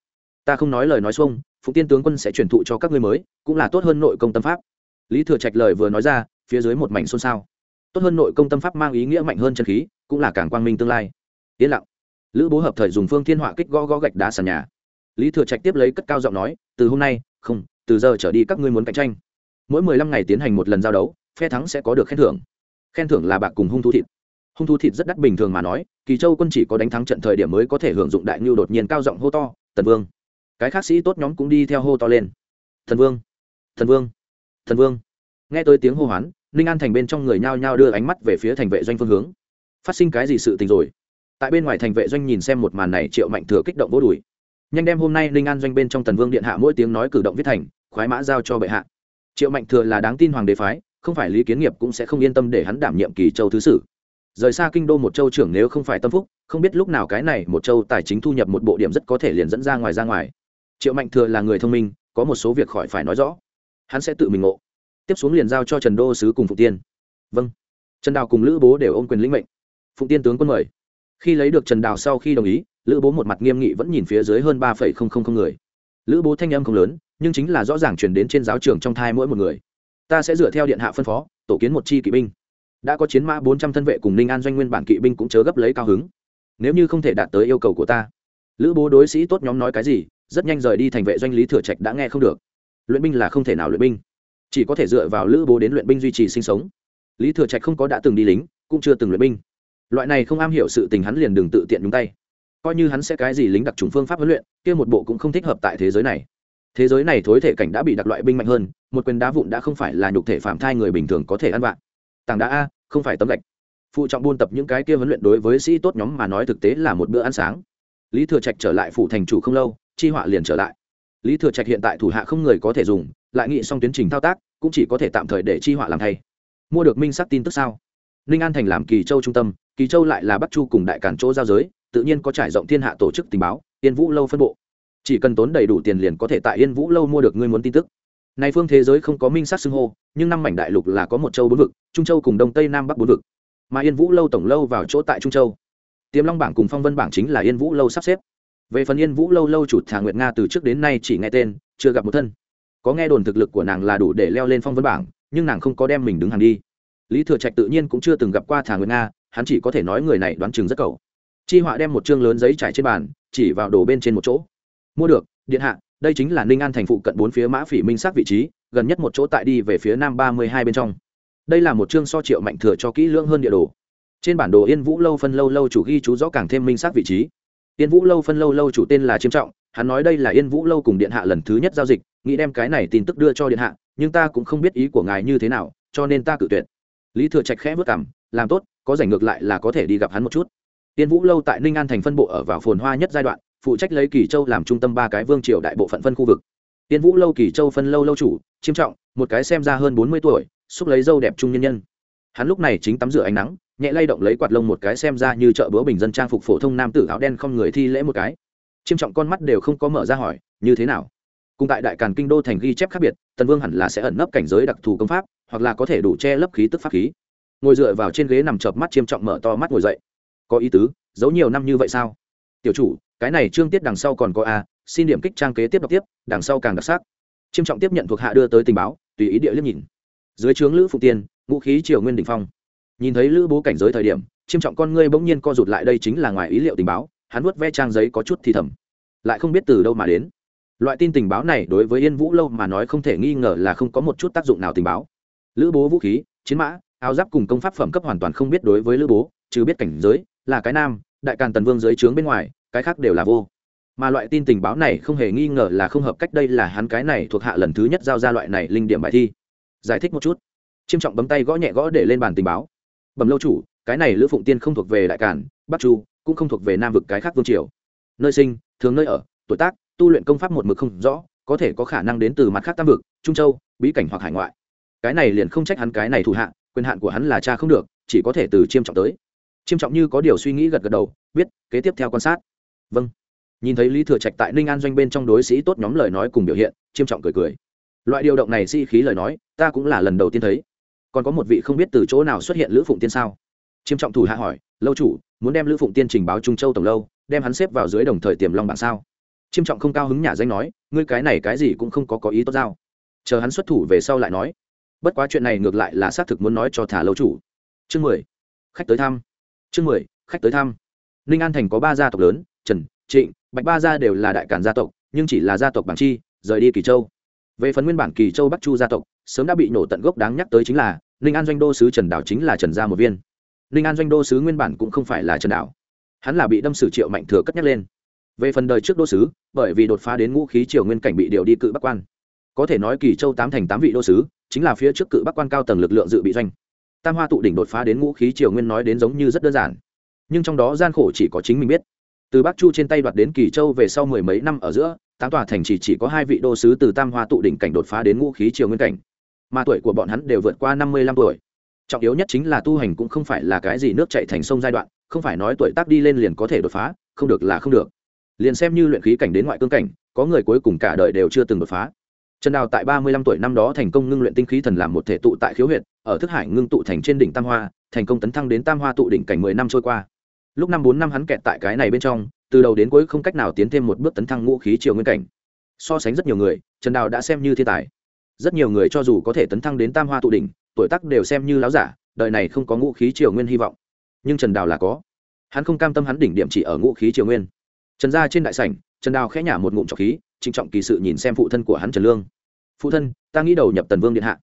Ta không nói lời nói xuông phụ tiên tướng quân sẽ truyền thụ cho các ngươi mới, cũng là tốt hơn nội công tâm pháp lý thừa trạch lời vừa nói ra, phía dưới một mảnh xôn xao. Tốt hơn nội công tâm pháp mang ý nghĩa mạnh hơn chân khí, cũng là càng quang minh tương lai. Yên lặng. Lữ bố hợp thời dùng phương thiên họa kích gõ gõ gạch đá sàn nhà. Lý thừa trạch tiếp lấy cất cao giọng nói, từ hôm nay, không, từ giờ trở đi các ngươi muốn cạnh tranh. Mỗi mười lăm ngày tiến hành một lần giao đấu, phe thắng sẽ có được khen thưởng. Khen thưởng là bạc cùng hung thú thịt. Hung thú thịt rất đắt bình thường mà nói, kỳ châu quân chỉ có đánh thắng trận thời điểm mới có thể hưởng dụng đại ngưu đột nhiên cao giọng hô to tần vương. Cái khác sĩ tốt nhóm cũng đi theo hô to lên. Thần vương thần vương thần vương. Nghe tới tiếng hô hoán, ninh an thành bên trong người nhao nhao đưa ánh mắt về phía thành vệ doanh phương hướng. Phát sinh cái gì sự tình rồi? Tại bên ngoài thành vệ doanh nhìn xem một màn này, triệu mạnh thừa kích động vô đùi. Nhanh đem hôm nay ninh an doanh bên trong tần vương điện hạ mỗi tiếng nói cử động viết thành, khoái mã giao cho bệ hạ. Triệu mạnh thừa là đáng tin hoàng đế phái, không phải lý kiến nghiệp cũng sẽ không yên tâm để hắn đảm nhiệm kỳ châu thứ sử. Rời xa kinh đô một châu trưởng nếu không phải tâm phúc, không biết lúc nào cái này một châu tài chính thu nhập một bộ điểm rất có thể liền dẫn ra ngoài ra ngoài. Triệu mạnh thừa là người thông minh, có một số việc khỏi phải nói rõ hắn sẽ tự mình ngộ. Tiếp xuống liền giao cho trần đô sứ cùng phụng tiên. Vâng. Trần đào cùng lữ bố đều ôm quyền lĩnh mệnh. Phụng tiên tướng quân mời. Khi lấy được trần đào sau khi đồng ý, lữ bố một mặt nghiêm nghị vẫn nhìn phía dưới hơn ba phẩy không không không người. Lữ bố thanh âm không lớn, nhưng chính là rõ ràng chuyển đến trên giáo trường trong thai mỗi một người. Ta sẽ dựa theo điện hạ phân phó, tổ kiến một chi kỵ binh. Đã có chiến mã bốn trăm thân vệ cùng ninh an doanh nguyên bản kỵ binh cũng chớ gấp lấy cao hứng. Nếu như không thể đạt tới yêu cầu của ta. Lữ bố đối sĩ tốt nhóm nói cái gì, rất nhanh rời đi thành vệ doanh lý thừa trạch đã nghe không được luyện binh là không thể nào luyện binh. Chỉ có thể dựa vào lữ bố đến luyện binh duy trì sinh sống. Lý thừa trạch không có đã từng đi lính, cũng chưa từng luyện binh. Loại này không am hiểu sự tình hắn liền đừng tự tiện nhúng tay. Coi như hắn sẽ cái gì lính đặc trùng phương pháp huấn luyện, kia một bộ cũng không thích hợp tại thế giới này. Thế giới này thối thể cảnh đã bị đặc loại binh mạnh hơn, một quyền đá vụn đã không phải là nhục thể phạm thai người bình thường có thể ăn vạn tảng đá a, không phải tấm gạch. Phụ trọng buôn tập những cái kia huấn luyện đối với sĩ tốt nhóm mà nói thực tế là một bữa ăn sáng. Lý thừa trạch trở lại phủ thành chủ không lâu, chi họa liền trở lại lý thừa trạch hiện tại thủ hạ không người có thể dùng, lại nghị xong tiến trình thao tác, cũng chỉ có thể tạm thời để chi họa làm thay. Mua được minh sắc tin tức sao? Ninh an thành làm kỳ châu trung tâm, kỳ châu lại là bắc chu cùng đại cản chỗ giao giới, tự nhiên có trải rộng thiên hạ tổ chức tình báo, yên vũ lâu phân bộ. Chỉ cần tốn đầy đủ tiền liền có thể tại yên vũ lâu mua được ngươi muốn tin tức. Này phương thế giới không có minh sắc xưng hô, nhưng năm mảnh đại lục là có một châu bốn vực, trung châu cùng đông tây nam bắc bốn vực. Mà yên vũ lâu tổng lâu vào chỗ tại trung châu. Tiềm long bảng cùng phong vân bảng chính là yên vũ lâu sắp xếp về phần yên vũ lâu lâu chủ thà nguyệt nga từ trước đến nay chỉ nghe tên, chưa gặp một thân. Có nghe đồn thực lực của nàng là đủ để leo lên phong vân bảng, nhưng nàng không có đem mình đứng hàng đi. Lý thừa trạch tự nhiên cũng chưa từng gặp qua thà nguyệt nga, hắn chỉ có thể nói người này đoán chừng rất cầu. Chi họa đem một chương lớn giấy trải trên bàn, chỉ vào đồ bên trên một chỗ. Mua được, điện hạ, đây chính là ninh an thành phụ cận bốn phía mã phỉ minh xác vị trí, gần nhất một chỗ tại đi về phía nam ba mươi hai bên trong. Đây là một chương so triệu mạnh thừa cho kỹ lưỡng hơn địa đồ. Trên bản đồ yên vũ lâu phân lâu lâu chủ ghi chú rõ càng thêm minh xác vị trí yên vũ lâu phân lâu lâu chủ tên là chiêm trọng hắn nói đây là yên vũ lâu cùng điện hạ lần thứ nhất giao dịch nghĩ đem cái này tin tức đưa cho điện hạ nhưng ta cũng không biết ý của ngài như thế nào cho nên ta cự tuyệt. Lý thừa trạch khẽ bước cằm, làm tốt có giành ngược lại là có thể đi gặp hắn một chút. Yên vũ lâu tại ninh an thành phân bộ ở vào phồn hoa nhất giai đoạn phụ trách lấy kỳ châu làm trung tâm ba cái vương triều đại bộ phận phân khu vực. Tiên vũ lâu kỳ châu phân lâu lâu chủ chiêm trọng một cái xem ra hơn bốn mươi tuổi xúc lấy dâu đẹp trung nhân nhân. Hắn lúc này chính tắm rửa ánh nắng nhẹ lay động lấy quạt lông một cái xem ra như chợ búa bình dân trang phục phổ thông nam tử áo đen không người thi lễ một cái. Chiêm trọng con mắt đều không có mở ra hỏi, như thế nào? Cùng tại đại càn kinh đô thành ghi chép khác biệt, tần vương hẳn là sẽ ẩn nấp cảnh giới đặc thù công pháp, hoặc là có thể đủ che lấp khí tức pháp khí. Ngồi dựa vào trên ghế nằm chợp mắt chiêm trọng mở to mắt ngồi dậy. Có ý tứ, giấu nhiều năm như vậy sao? Tiểu chủ, cái này trương tiết đằng sau còn có a, xin điểm kích trang kế tiếp đọc tiếp, đằng sau càng đặc sắc. Chiêm trọng tiếp nhận thuộc hạ đưa tới tình báo, tùy ý địa liếc nhìn. Dưới trướng lữ phụ tiên, ngũ khí triều nguyên đình phong nhìn thấy lữ bố cảnh giới thời điểm, chiêm trọng con ngươi bỗng nhiên co rụt lại, đây chính là ngoài ý liệu tình báo, hắn vuốt ve trang giấy có chút thì thầm. Lại không biết từ đâu mà đến. Loại tin tình báo này đối với yên vũ lâu mà nói không thể nghi ngờ là không có một chút tác dụng nào tình báo. Lữ bố vũ khí, chiến mã, áo giáp cùng công pháp phẩm cấp hoàn toàn không biết đối với lữ bố chứ biết cảnh giới, là cái nam, đại càn tần vương dưới trướng bên ngoài, cái khác đều là vô. Mà loại tin tình báo này không hề nghi ngờ là không hợp cách, đây là hắn cái này thuộc hạ lần thứ nhất giao ra loại này linh điểm bài thi. Giải thích một chút. Chiêm trọng bấm tay gõ nhẹ gõ để lên bàn tình báo bẩm lâu chủ, cái này lữ phụng tiên không thuộc về đại cản, bắc chu cũng không thuộc về nam vực cái khác vương triều. Nơi sinh, thường nơi ở, tuổi tác, tu luyện công pháp một mực không rõ, có thể có khả năng đến từ mặt khác tam vực, trung châu, bí cảnh hoặc hải ngoại. Cái này liền không trách hắn cái này thủ hạ, quyền hạn của hắn là cha không được, chỉ có thể từ chiêm trọng tới. Chiêm trọng như có điều suy nghĩ gật gật đầu, biết, kế tiếp theo quan sát. Vâng. Nhìn thấy lý thừa trạch tại ninh an doanh bên trong đối sĩ tốt nhóm lời nói cùng biểu hiện, chiêm trọng cười cười. Loại điều động này sĩ、si、khí lời nói, ta cũng là lần đầu tiên thấy còn có một vị không biết từ chỗ nào xuất hiện lữ phụng tiên sao? Chiêm trọng thủ hạ hỏi, lâu chủ, muốn đem lữ phụng tiên trình báo trung châu tổng lâu, đem hắn xếp vào dưới đồng thời tiềm long bảng sao? Chiêm trọng không cao hứng nhà danh nói, ngươi cái này cái gì cũng không có có ý tốt giao. Chờ hắn xuất thủ về sau lại nói, bất quá chuyện này ngược lại là xác thực muốn nói cho thả lâu chủ. Chương mười, khách tới thăm. Chương mười, khách tới thăm. Ninh an thành có ba gia tộc lớn, trần, trịnh, bạch ba gia đều là đại cản gia tộc, nhưng chỉ là gia tộc bảng chi, rời đi kỳ châu về phần nguyên bản kỳ châu bắc chu gia tộc, sớm đã bị nổ tận gốc đáng nhắc tới chính là, ninh an doanh đô sứ trần đảo chính là trần gia một viên. Ninh an doanh đô sứ nguyên bản cũng không phải là trần đảo. Hắn là bị đâm sử triệu mạnh thừa cất nhắc lên. Về phần đời trước đô sứ, bởi vì đột phá đến ngũ khí triều nguyên cảnh bị điều đi cự bắc quan. Có thể nói kỳ châu tám thành tám vị đô sứ, chính là phía trước cự bắc quan cao tầng lực lượng dự bị doanh. Tam hoa tụ đỉnh đột phá đến ngũ khí triều nguyên nói đến giống như rất đơn giản. Nhưng trong đó gian khổ chỉ có chính mình biết. Từ bắc chu trên tay đoạt đến kỳ châu về sau mười mấy năm ở giữa tám tòa thành chỉ chỉ có hai vị đô sứ từ tam hoa tụ đỉnh cảnh đột phá đến ngũ khí triều nguyên cảnh. Mà tuổi của bọn hắn đều vượt qua năm mươi lăm tuổi. Trọng yếu nhất chính là tu hành cũng không phải là cái gì nước chạy thành sông giai đoạn, không phải nói tuổi tác đi lên liền có thể đột phá, không được là không được. Liền xem như luyện khí cảnh đến ngoại cương cảnh, có người cuối cùng cả đời đều chưa từng đột phá. Trần đào tại ba mươi lăm tuổi năm đó thành công ngưng luyện tinh khí thần làm một thể tụ tại khiếu huyện ở thức hải ngưng tụ thành trên đỉnh tam hoa, thành công tấn thăng đến tam hoa tụ đỉnh cảnh mười năm trôi qua. Lúc năm bốn năm hắn kẹt tại cái này bên trong từ đầu đến cuối không cách nào tiến thêm một bước tấn thăng ngũ khí triều nguyên cảnh. So sánh rất nhiều người, trần đào đã xem như thiên tài. Rất nhiều người cho dù có thể tấn thăng đến tam hoa tụ đỉnh, tuổi tác đều xem như láo giả, đời này không có ngũ khí triều nguyên hy vọng. Nhưng trần đào là có. Hắn không cam tâm hắn đỉnh điểm chỉ ở ngũ khí triều nguyên. Trần gia trên đại sảnh, trần đào khẽ nhả một ngụm trọc khí, trịnh trọng kỳ sự nhìn xem phụ thân của hắn trần lương. Phụ thân, ta nghĩ đầu nhập tần vương điện hạ.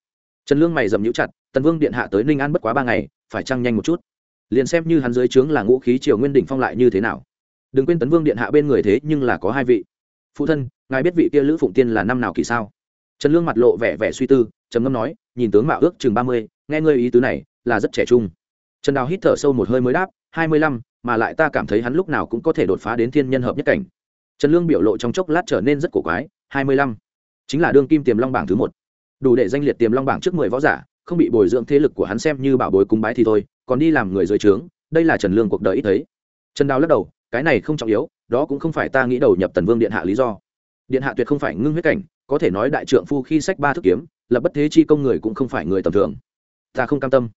Trần lương mày dầm nhũ chặt, tần vương điện hạ tới ninh an bất quá ba ngày, phải trăng nhanh một chút? Liền xem như hắn dưới trướng là ngũ khí triều nguyên đỉnh phong lại như thế nào? Đừng quên tấn vương điện hạ bên người thế nhưng là có hai vị. Phụ thân, ngài biết vị kia lữ phụng tiên là năm nào kỳ sao? Trần lương mặt lộ vẻ vẻ suy tư, trầm ngâm nói, nhìn tướng mạo ước chừng ba mươi, nghe ngơi ý tứ này, là rất trẻ trung. Trần đào hít thở sâu một hơi mới đáp, hai mươi lăm, mà lại ta cảm thấy hắn lúc nào cũng có thể đột phá đến thiên nhân hợp nhất cảnh. Trần lương biểu lộ trong chốc lát trở nên rất cổ quái, hai mươi lăm, chính là đương kim tiềm long bảng thứ một. Đủ để danh liệt tiềm long bảng trước mười võ giả, không bị bồi dưỡng thế lực của hắn xem như bảo bối cúng bái thì thôi, còn đi làm người dưới trướng, đây là trần lương cuộc đời ít thấy. Trần đào lắc đầu cái này không trọng yếu, đó cũng không phải ta nghĩ đầu nhập tần vương điện hạ lý do. Điện hạ tuyệt không phải ngưng huyết cảnh, có thể nói đại trượng phu khi sách ba thức kiếm, lập bất thế chi công người cũng không phải người tầm thường. Ta không cam tâm.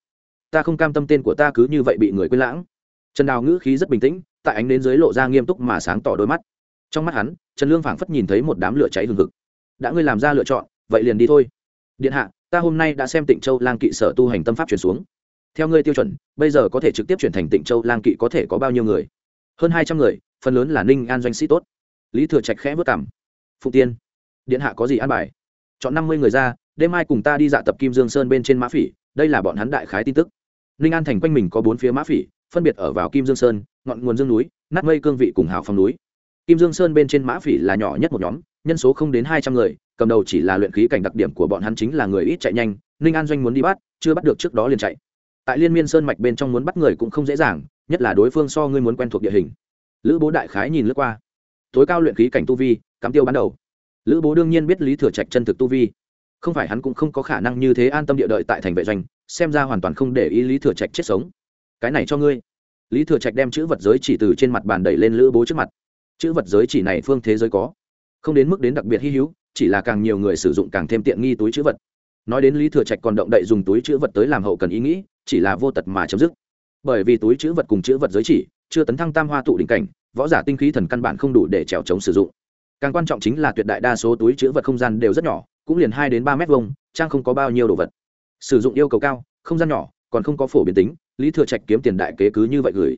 Ta không cam tâm tên của ta cứ như vậy bị người quên lãng. Trần đào ngữ khí rất bình tĩnh, tại ánh đến dưới lộ ra nghiêm túc mà sáng tỏ đôi mắt. Trong mắt hắn, trần lương phảng phất nhìn thấy một đám lửa cháy hừng hực. Đã ngươi làm ra lựa chọn, vậy liền đi thôi. Điện hạ, ta hôm nay đã xem tịnh châu lang kỵ sở tu hành tâm pháp chuyển xuống. Theo ngươi tiêu chuẩn, bây giờ có thể trực tiếp chuyển thành tịnh châu lang kỵ có thể có bao nhiêu người? Hơn hai trăm người, phần lớn là ninh an doanh sĩ tốt. Lý thừa trạch khẽ vất cảm. Phụ tiên, điện hạ có gì an bài? Chọn năm mươi người ra, đêm mai cùng ta đi dạ tập kim dương sơn bên trên mã phỉ, đây là bọn hắn đại khái tin tức. Ninh an thành quanh mình có bốn phía mã phỉ, phân biệt ở vào kim dương sơn, ngọn nguồn dương núi, nát mây cương vị cùng hào phong núi. Kim dương sơn bên trên mã phỉ là nhỏ nhất một nhóm, nhân số không đến hai trăm người, cầm đầu chỉ là luyện khí cảnh đặc điểm của bọn hắn chính là người ít chạy nhanh, ninh an doanh muốn đi bắt, chưa bắt được trước đó liền chạy. Tại liên miên sơn mạch bên trong muốn bắt người cũng không dễ dàng nhất là đối phương so ngươi muốn quen thuộc địa hình. Lữ bố đại khái nhìn lướt qua. Tối cao luyện khí cảnh tu vi, cắm tiêu ban đầu. Lữ bố đương nhiên biết lý thừa trạch chân thực tu vi. Không phải hắn cũng không có khả năng như thế an tâm địa đợi tại thành vệ doanh, xem ra hoàn toàn không để ý lý thừa trạch chết sống. Cái này cho ngươi. Lý thừa trạch đem chữ vật giới chỉ từ trên mặt bàn đẩy lên lữ bố trước mặt. Chữ vật giới chỉ này phương thế giới có. Không đến mức đến đặc biệt hy hữu, chỉ là càng nhiều người sử dụng càng thêm tiện nghi túi chữ vật. Nói đến lý thừa trạch còn động đậy dùng túi chữ vật tới làm hậu cần ý nghĩ, chỉ là vô tật mà chấm dứt bởi vì túi chữ vật cùng chữ vật giới chỉ, chưa tấn thăng tam hoa tụ đỉnh cảnh, võ giả tinh khí thần căn bản không đủ để trèo chống sử dụng. Càng quan trọng chính là tuyệt đại đa số túi chữ vật không gian đều rất nhỏ, cũng liền hai đến ba mét vuông, trang không có bao nhiêu đồ vật. Sử dụng yêu cầu cao, không gian nhỏ, còn không có phổ biến tính, lý thừa trạch kiếm tiền đại kế cứ như vậy gửi.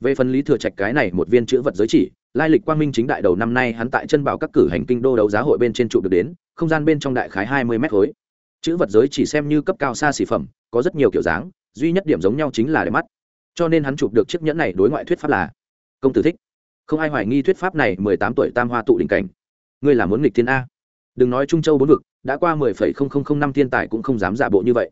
Về phần lý thừa trạch cái này một viên chữ vật giới chỉ, lai lịch quang minh chính đại đầu năm nay hắn tại chân bảo các cử hành kinh đô đấu giá hội bên trên trụ được đến, không gian bên trong đại khái hai mươi mét khối. Chữ vật giới chỉ xem như cấp cao xa xỉ phẩm, có rất nhiều kiểu dáng, duy nhất điểm giống nhau chính là để mắt cho nên hắn chụp được chiếc nhẫn này đối ngoại thuyết pháp là, công tử thích. Không ai hoài nghi thuyết pháp này mười tám tuổi tam hoa tụ đỉnh cảnh. Ngươi là muốn nghịch thiên a? Đừng nói trung châu bốn vực, đã qua mười phẩy không không không năm thiên tài cũng không dám giả bộ như vậy.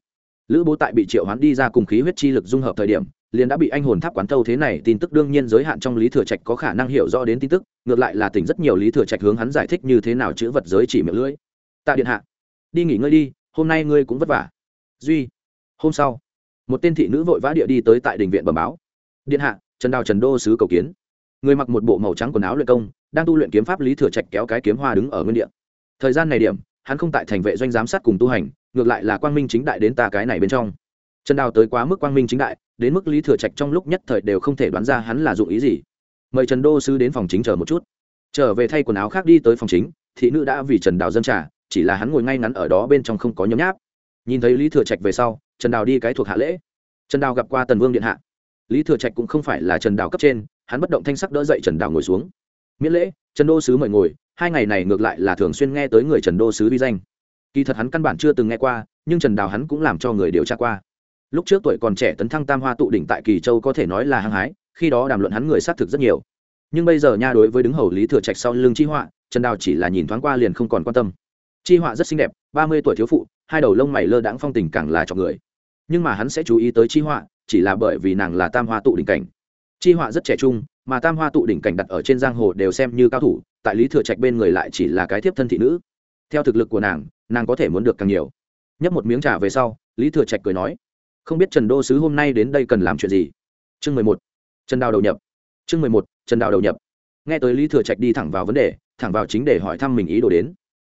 Lữ bố tại bị triệu hoán đi ra cùng khí huyết chi lực dung hợp thời điểm, liền đã bị anh hồn tháp quán thâu thế này tin tức đương nhiên giới hạn trong lý thừa trạch có khả năng hiểu rõ đến tin tức, ngược lại là tỉnh rất nhiều lý thừa trạch hướng hắn giải thích như thế nào chữ vật giới chỉ miệng lưỡi. Tạ điện hạ, đi nghỉ ngơi đi, hôm nay ngươi cũng vất vả. Duy, hôm sau một tên thị nữ vội vã địa đi tới tại đình viện bẩm báo. Điện hạ, trần đào trần đô sứ cầu kiến. Người mặc một bộ màu trắng quần áo luyện công, đang tu luyện kiếm pháp lý thừa trạch kéo cái kiếm hoa đứng ở nguyên địa. Thời gian này điểm, hắn không tại thành vệ doanh giám sát cùng tu hành, ngược lại là quang minh chính đại đến ta cái này bên trong. Trần đào tới quá mức quang minh chính đại, đến mức lý thừa trạch trong lúc nhất thời đều không thể đoán ra hắn là dụng ý gì. Mời trần đô sứ đến phòng chính chờ một chút. Trở về thay quần áo khác đi tới phòng chính, thị nữ đã vì trần đào dân trả chỉ là hắn ngồi ngay ngắn ở đó bên trong không có nhấm nháp nhìn thấy lý thừa trạch về sau, trần đào đi cái thuộc hạ lễ. Trần đào gặp qua tần vương điện hạ. Lý thừa trạch cũng không phải là trần đào cấp trên, hắn bất động thanh sắc đỡ dậy trần đào ngồi xuống. Miễn lễ, trần đô sứ mời ngồi, hai ngày này ngược lại là thường xuyên nghe tới người trần đô sứ vi danh. Kỳ thật hắn căn bản chưa từng nghe qua, nhưng trần đào hắn cũng làm cho người điều tra qua. Lúc trước tuổi còn trẻ tấn thăng tam hoa tụ đỉnh tại kỳ châu có thể nói là hăng hái, khi đó đàm luận hắn người xác thực rất nhiều. Nhưng bây giờ nha đối với đứng hầu lý thừa trạch sau lưng chi họa, trần đào chỉ là nhìn thoáng qua liền không còn quan tâm chi họa rất xinh đẹp, ba mươi tuổi thiếu phụ, hai đầu lông mày lơ đãng phong tình càng là cho người. Nhưng mà hắn sẽ chú ý tới chi họa, chỉ là bởi vì nàng là tam hoa tụ đỉnh cảnh. Chi họa rất trẻ trung, mà tam hoa tụ đỉnh cảnh đặt ở trên giang hồ đều xem như cao thủ, tại lý thừa trạch bên người lại chỉ là cái thiếp thân thị nữ. Theo thực lực của nàng nàng có thể muốn được càng nhiều. Nhấp một miếng trà về sau, lý thừa trạch cười nói, không biết trần đô sứ hôm nay đến đây cần làm chuyện gì? Chương mười một, trần đào đầu nhập. Chương mười một, trần đào đầu nhập. Nghe tới lý thừa trạch đi thẳng vào vấn đề, thẳng vào chính để hỏi thăm mình ý đồ đến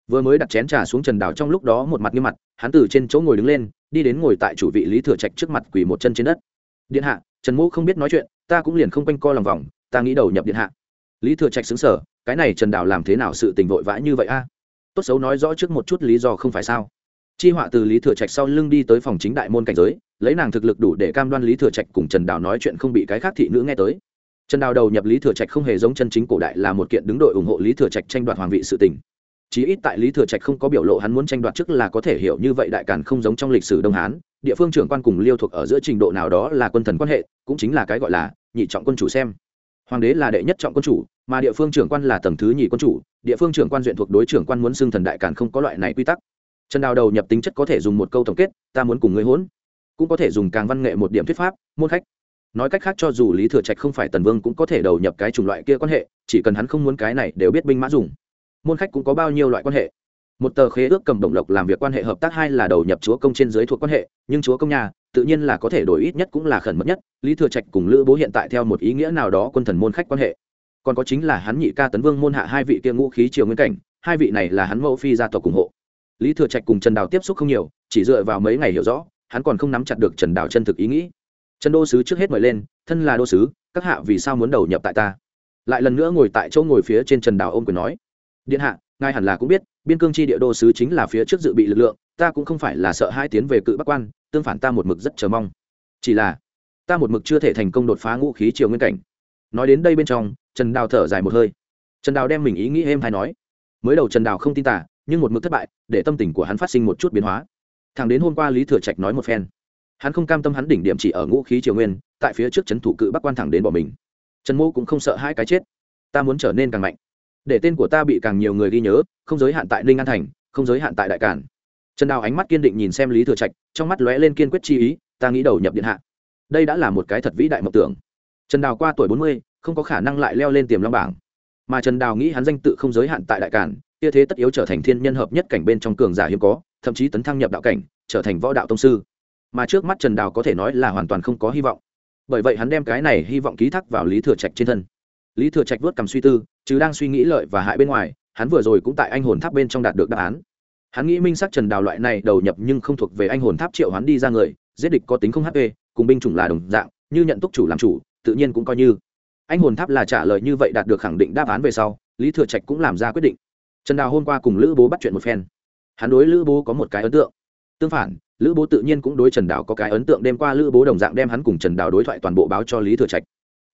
vừa mới đặt chén trà xuống trần đào trong lúc đó một mặt như mặt, hắn từ trên chỗ ngồi đứng lên, đi đến ngồi tại chủ vị lý thừa trạch trước mặt quỳ một chân trên đất. Điện hạ, trần mũ không biết nói chuyện, ta cũng liền không quanh co lòng vòng, ta nghĩ đầu nhập điện hạ. Lý thừa trạch xứng sở cái này trần đào làm thế nào sự tình vội vã như vậy a? Tốt xấu nói rõ trước một chút lý do không phải sao? Chi họa từ lý thừa trạch sau lưng đi tới phòng chính đại môn cảnh giới, lấy nàng thực lực đủ để cam đoan lý thừa trạch cùng trần đào nói chuyện không bị cái khác thị nữ nghe tới. Trần đào đầu nhập lý thừa trạch không hề giống chân chính cổ đại là một kiện đứng đội ủng hộ lý thừa trạch tranh đoạt hoàng vị sự tình chí ít tại lý thừa trạch không có biểu lộ hắn muốn tranh đoạt trước là có thể hiểu như vậy đại càn không giống trong lịch sử đông hán. Địa phương trưởng quan cùng liêu thuộc ở giữa trình độ nào đó là quân thần quan hệ, cũng chính là cái gọi là nhị trọng quân chủ xem. Hoàng đế là đệ nhất trọng quân chủ, mà địa phương trưởng quan là tầng thứ nhị quân chủ. Địa phương trưởng quan duyện thuộc đối trưởng quan muốn xưng thần đại càn không có loại này quy tắc. Trần đào đầu nhập tính chất có thể dùng một câu tổng kết, ta muốn cùng ngươi hỗn. Cũng có thể dùng càng văn nghệ một điểm thuyết pháp, môn khách. Nói cách khác cho dù lý thừa trạch không phải tần vương cũng có thể đầu nhập cái chủng loại kia quan hệ, chỉ cần hắn không muốn cái này đều biết binh mã dùng môn khách cũng có bao nhiêu loại quan hệ? Một tờ khế ước cầm đồng lộc làm việc quan hệ hợp tác hai là đầu nhập chúa công trên dưới thuộc quan hệ, nhưng chúa công nhà, tự nhiên là có thể đổi ít nhất cũng là khẩn mất nhất, lý thừa trạch cùng lữ bố hiện tại theo một ý nghĩa nào đó quân thần môn khách quan hệ. Còn có chính là hắn nhị ca tấn vương môn hạ hai vị kia ngũ khí triều nguyên cảnh, hai vị này là hắn mẫu phi gia tộc ủng hộ. Lý thừa trạch cùng trần đào tiếp xúc không nhiều, chỉ dựa vào mấy ngày hiểu rõ, hắn còn không nắm chặt được trần đào chân thực ý nghĩ. Trần đô sứ trước hết mời lên, thân là đô sứ, các hạ vì sao muốn đầu nhập tại ta? Lại lần nữa ngồi tại chỗ ngồi phía trên trần đào ôm quyền nói điện hạ, ngài hẳn là cũng biết, biên cương chi địa đô sứ chính là phía trước dự bị lực lượng, ta cũng không phải là sợ hai tiến về cự bắc quan, tương phản ta một mực rất chờ mong. Chỉ là, ta một mực chưa thể thành công đột phá ngũ khí triều nguyên cảnh. Nói đến đây bên trong, trần đào thở dài một hơi. Trần đào đem mình ý nghĩ êm hay nói. Mới đầu trần đào không tin tả nhưng một mực thất bại, để tâm tình của hắn phát sinh một chút biến hóa. Thằng đến hôm qua lý thừa trạch nói một phen. Hắn không cam tâm hắn đỉnh điểm chỉ ở ngũ khí triều nguyên, tại phía trước trấn thủ cự bắc quan thẳng đến bỏ mình. Trần mô cũng không sợ hai cái chết. Ta muốn trở nên càng mạnh để tên của ta bị càng nhiều người ghi nhớ, không giới hạn tại ninh an thành, không giới hạn tại đại cản trần đào ánh mắt kiên định nhìn xem lý thừa trạch, trong mắt lóe lên kiên quyết chi ý, ta nghĩ đầu nhập điện hạ. Đây đã là một cái thật vĩ đại mộng tưởng. Trần đào qua tuổi bốn mươi, không có khả năng lại leo lên tiềm long bảng. Mà trần đào nghĩ hắn danh tự không giới hạn tại đại cản kia thế tất yếu trở thành thiên nhân hợp nhất cảnh bên trong cường giả hiếm có, thậm chí tấn thăng nhập đạo cảnh, trở thành võ đạo tông sư. Mà trước mắt trần đào có thể nói là hoàn toàn không có hy vọng. Bởi vậy hắn đem cái này hy vọng ký thác vào lý thừa trạch trên thân. Lý thừa trạch vớt cầm suy tư chứ đang suy nghĩ lợi và hại bên ngoài, hắn vừa rồi cũng tại anh hồn tháp bên trong đạt được đáp án. Hắn nghĩ minh sắc trần đào loại này đầu nhập nhưng không thuộc về anh hồn tháp triệu hắn đi ra người, giết địch có tính không hp cùng binh chủng là đồng dạng, như nhận túc chủ làm chủ, tự nhiên cũng coi như. Anh hồn tháp là trả lời như vậy đạt được khẳng định đáp án về sau, lý thừa trạch cũng làm ra quyết định. Trần đào hôm qua cùng lữ bố bắt chuyện một phen. Hắn đối lữ bố có một cái ấn tượng. Tương phản, lữ bố tự nhiên cũng đối trần đào có cái ấn tượng đêm qua lữ bố đồng dạng đem hắn cùng trần đào đối thoại toàn bộ báo cho lý thừa trạch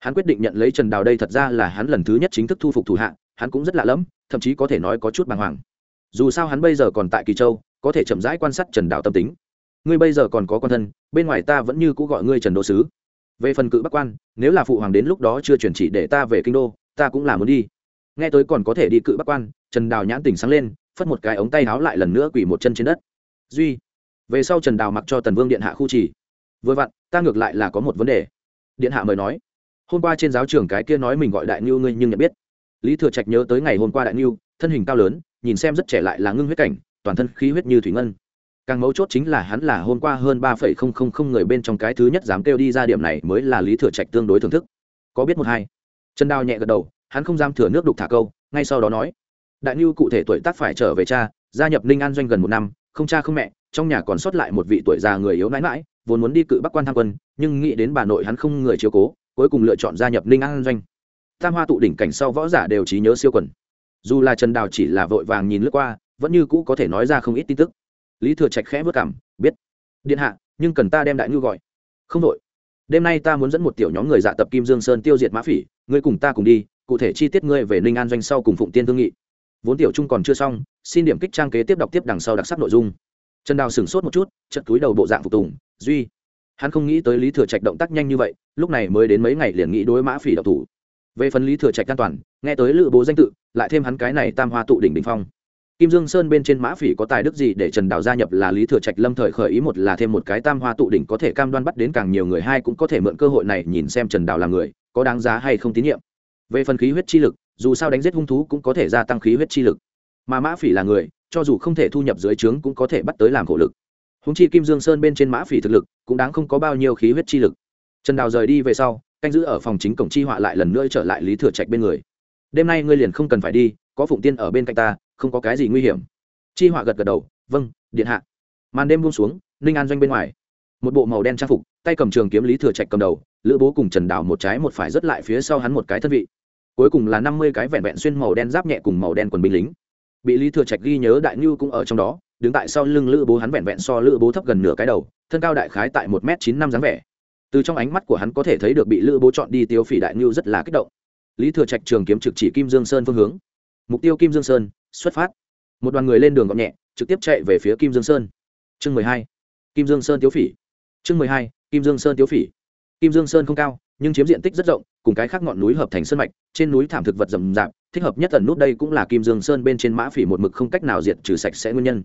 hắn quyết định nhận lấy trần đào đây thật ra là hắn lần thứ nhất chính thức thu phục thủ hạ, hắn cũng rất lạ lẫm, thậm chí có thể nói có chút bàng hoàng. Dù sao hắn bây giờ còn tại kỳ châu, có thể chậm rãi quan sát trần đào tâm tính. Ngươi bây giờ còn có con thân, bên ngoài ta vẫn như cũ gọi ngươi trần đô sứ. Về phần cự bắc quan, nếu là phụ hoàng đến lúc đó chưa chuyển chỉ để ta về kinh đô, ta cũng là muốn đi. Nghe tới còn có thể đi cự bắc quan, trần đào nhãn tỉnh sáng lên, phất một cái ống tay háo lại lần nữa quỳ một chân trên đất. Duy, về sau trần đào mặc cho tần vương điện hạ khu trì. Vừa vặn, ta ngược lại là có một vấn đề. Điện hạ mời nói hôm qua trên giáo trường cái kia nói mình gọi đại ngưu ngươi nhưng nhận biết. Lý thừa trạch nhớ tới ngày hôm qua đại ngưu thân hình cao lớn, nhìn xem rất trẻ lại là ngưng huyết cảnh, toàn thân khí huyết như thủy ngân. Càng mấu chốt chính là hắn là hôm qua hơn ba phẩy không không không người bên trong cái thứ nhất dám kêu đi ra điểm này mới là lý thừa trạch tương đối thưởng thức. Có biết một hai? Trần đào nhẹ gật đầu, hắn không dám thừa nước đục thả câu, ngay sau đó nói, đại ngưu cụ thể tuổi tác phải trở về cha, gia nhập ninh an doanh gần một năm, không cha không mẹ, trong nhà còn sót lại một vị tuổi già người yếu nãi mãi, vốn muốn đi cự bắc quan tham quân, nhưng nghĩ đến bà nội hắn không người chiếu cố cuối cùng lựa chọn gia nhập ninh an doanh. Tam hoa tụ đỉnh cảnh sau võ giả đều trí nhớ siêu quần. Dù là trần đào chỉ là vội vàng nhìn lướt qua, vẫn như cũ có thể nói ra không ít tin tức. Lý thừa trạch khẽ vất cảm, biết. Điện hạ, nhưng cần ta đem đại ngư gọi. Không đội. Đêm nay ta muốn dẫn một tiểu nhóm người dạ tập kim dương sơn tiêu diệt mã phỉ, ngươi cùng ta cùng đi, cụ thể chi tiết ngươi về ninh an doanh sau cùng phụng tiên thương nghị. Vốn tiểu trung còn chưa xong, xin điểm kích trang kế tiếp đọc tiếp đằng sau đặc sắc nội dung. Trần đào sửng sốt một chút chật túi đầu bộ dạng phục tùng, duy hắn không nghĩ tới lý thừa trạch động tác nhanh như vậy, lúc này mới đến mấy ngày liền nghĩ đối mã phỉ độc thủ. Về phần lý thừa trạch an toàn, nghe tới lữ bố danh tự, lại thêm hắn cái này tam hoa tụ đỉnh đình phong. Kim dương sơn bên trên mã phỉ có tài đức gì để trần đào gia nhập là lý thừa trạch lâm thời khởi ý một là thêm một cái tam hoa tụ đỉnh có thể cam đoan bắt đến càng nhiều người, hai cũng có thể mượn cơ hội này nhìn xem trần đào là người, có đáng giá hay không tín nhiệm. Về phần khí huyết chi lực, dù sao đánh giết hung thú cũng có thể gia tăng khí huyết chi lực. Mà mã phỉ là người, cho dù không thể thu nhập dưới trướng cũng có thể bắt tới làm khổ lực húng chi kim dương sơn bên trên mã phỉ thực lực, cũng đáng không có bao nhiêu khí huyết chi lực. Trần đào rời đi về sau, canh giữ ở phòng chính cổng chi họa lại lần nữa trở lại lý thừa trạch bên người. Đêm nay ngươi liền không cần phải đi, có phụng tiên ở bên cạnh ta, không có cái gì nguy hiểm. Chi họa gật gật đầu vâng điện hạ. Màn đêm buông xuống, ninh an doanh bên ngoài. Một bộ màu đen trang phục, tay cầm trường kiếm lý thừa trạch cầm đầu, lữ bố cùng trần đào một trái một phải rất lại phía sau hắn một cái thân vị. Cuối cùng là năm mươi cái vẹn vẹn xuyên màu đen giáp nhẹ cùng màu đen quần binh lính. Bị lý thừa trạch ghi nhớ đại ngưu cũng ở trong đó đứng tại sau lưng lữ bố hắn vẹn vẹn so lữ bố thấp gần nửa cái đầu, thân cao đại khái tại một m chín năm dáng vẻ. Từ trong ánh mắt của hắn có thể thấy được bị lữ bố chọn đi tiêu phỉ đại ngưu rất là kích động. Lý thừa trạch trường kiếm trực chỉ kim dương sơn phương hướng. Mục tiêu kim dương sơn, xuất phát. Một đoàn người lên đường gọn nhẹ, trực tiếp chạy về phía kim dương sơn. Chương mười hai, kim dương sơn tiêu phỉ. Chương mười hai, kim dương sơn tiêu phỉ. Kim dương sơn không cao, nhưng chiếm diện tích rất rộng, cùng cái khác ngọn núi hợp thành sơn mạch, trên núi thảm thực vật rậm rạp, thích hợp nhất tần nút đây cũng là kim dương sơn bên trên mã phỉ một mực không cách nào diệt trừ sạch sẽ nguyên nhân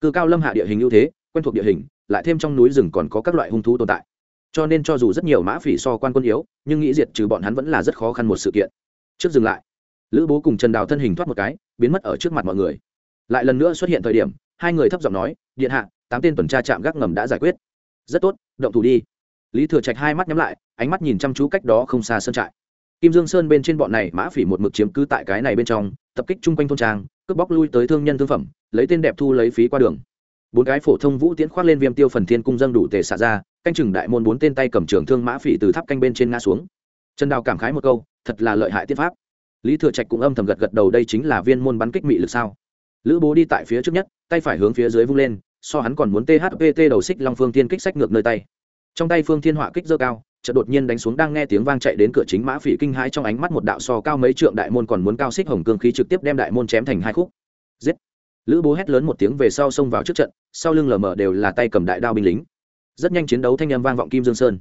cư cao lâm hạ địa hình ưu thế, quen thuộc địa hình, lại thêm trong núi rừng còn có các loại hung thú tồn tại. Cho nên cho dù rất nhiều mã phỉ so quan quân yếu, nhưng nghĩ diệt trừ bọn hắn vẫn là rất khó khăn một sự kiện. Trước dừng lại, lữ bố cùng trần đào thân hình thoát một cái, biến mất ở trước mặt mọi người. Lại lần nữa xuất hiện thời điểm, hai người thấp giọng nói, điện hạ, tám tên tuần tra trạm gác ngầm đã giải quyết. Rất tốt, động thủ đi. Lý thừa trạch hai mắt nhắm lại, ánh mắt nhìn chăm chú cách đó không xa sơn trại. Kim dương sơn bên trên bọn này mã phỉ một mực chiếm cứ tại cái này bên trong, tập kích chung quanh thôn trang, cướp bóc lui tới thương nhân thương phẩm lấy tên đẹp thu lấy phí qua đường. Bốn cái phổ thông vũ tiễn khoác lên viêm tiêu phần thiên cung dân đủ tề xả ra, canh chừng đại môn bốn tên tay cầm trường thương mã phỉ từ tháp canh bên trên ngã xuống. Trần đào cảm khái một câu, thật là lợi hại tiết pháp. Lý thừa trạch cũng âm thầm gật gật đầu, đây chính là viên môn bắn kích mị lực sao? Lữ bố đi tại phía trước nhất, tay phải hướng phía dưới vung lên, so hắn còn muốn thpt đầu xích long phương thiên kích sách ngược nơi tay. Trong tay phương thiên họa kích dơ cao, chợt đột nhiên đánh xuống đang nghe tiếng vang chạy đến cửa chính mã phỉ kinh hãi trong ánh mắt một đạo so cao mấy trượng đại môn còn muốn cao xích hồng cương khí trực tiếp đem đại môn chém thành hai khúc. Giết! Lữ bố hét lớn một tiếng về sau xông vào trước trận, sau lưng lờ mờ đều là tay cầm đại đao binh lính. Rất nhanh chiến đấu thanh âm vang vọng kim dương sơn.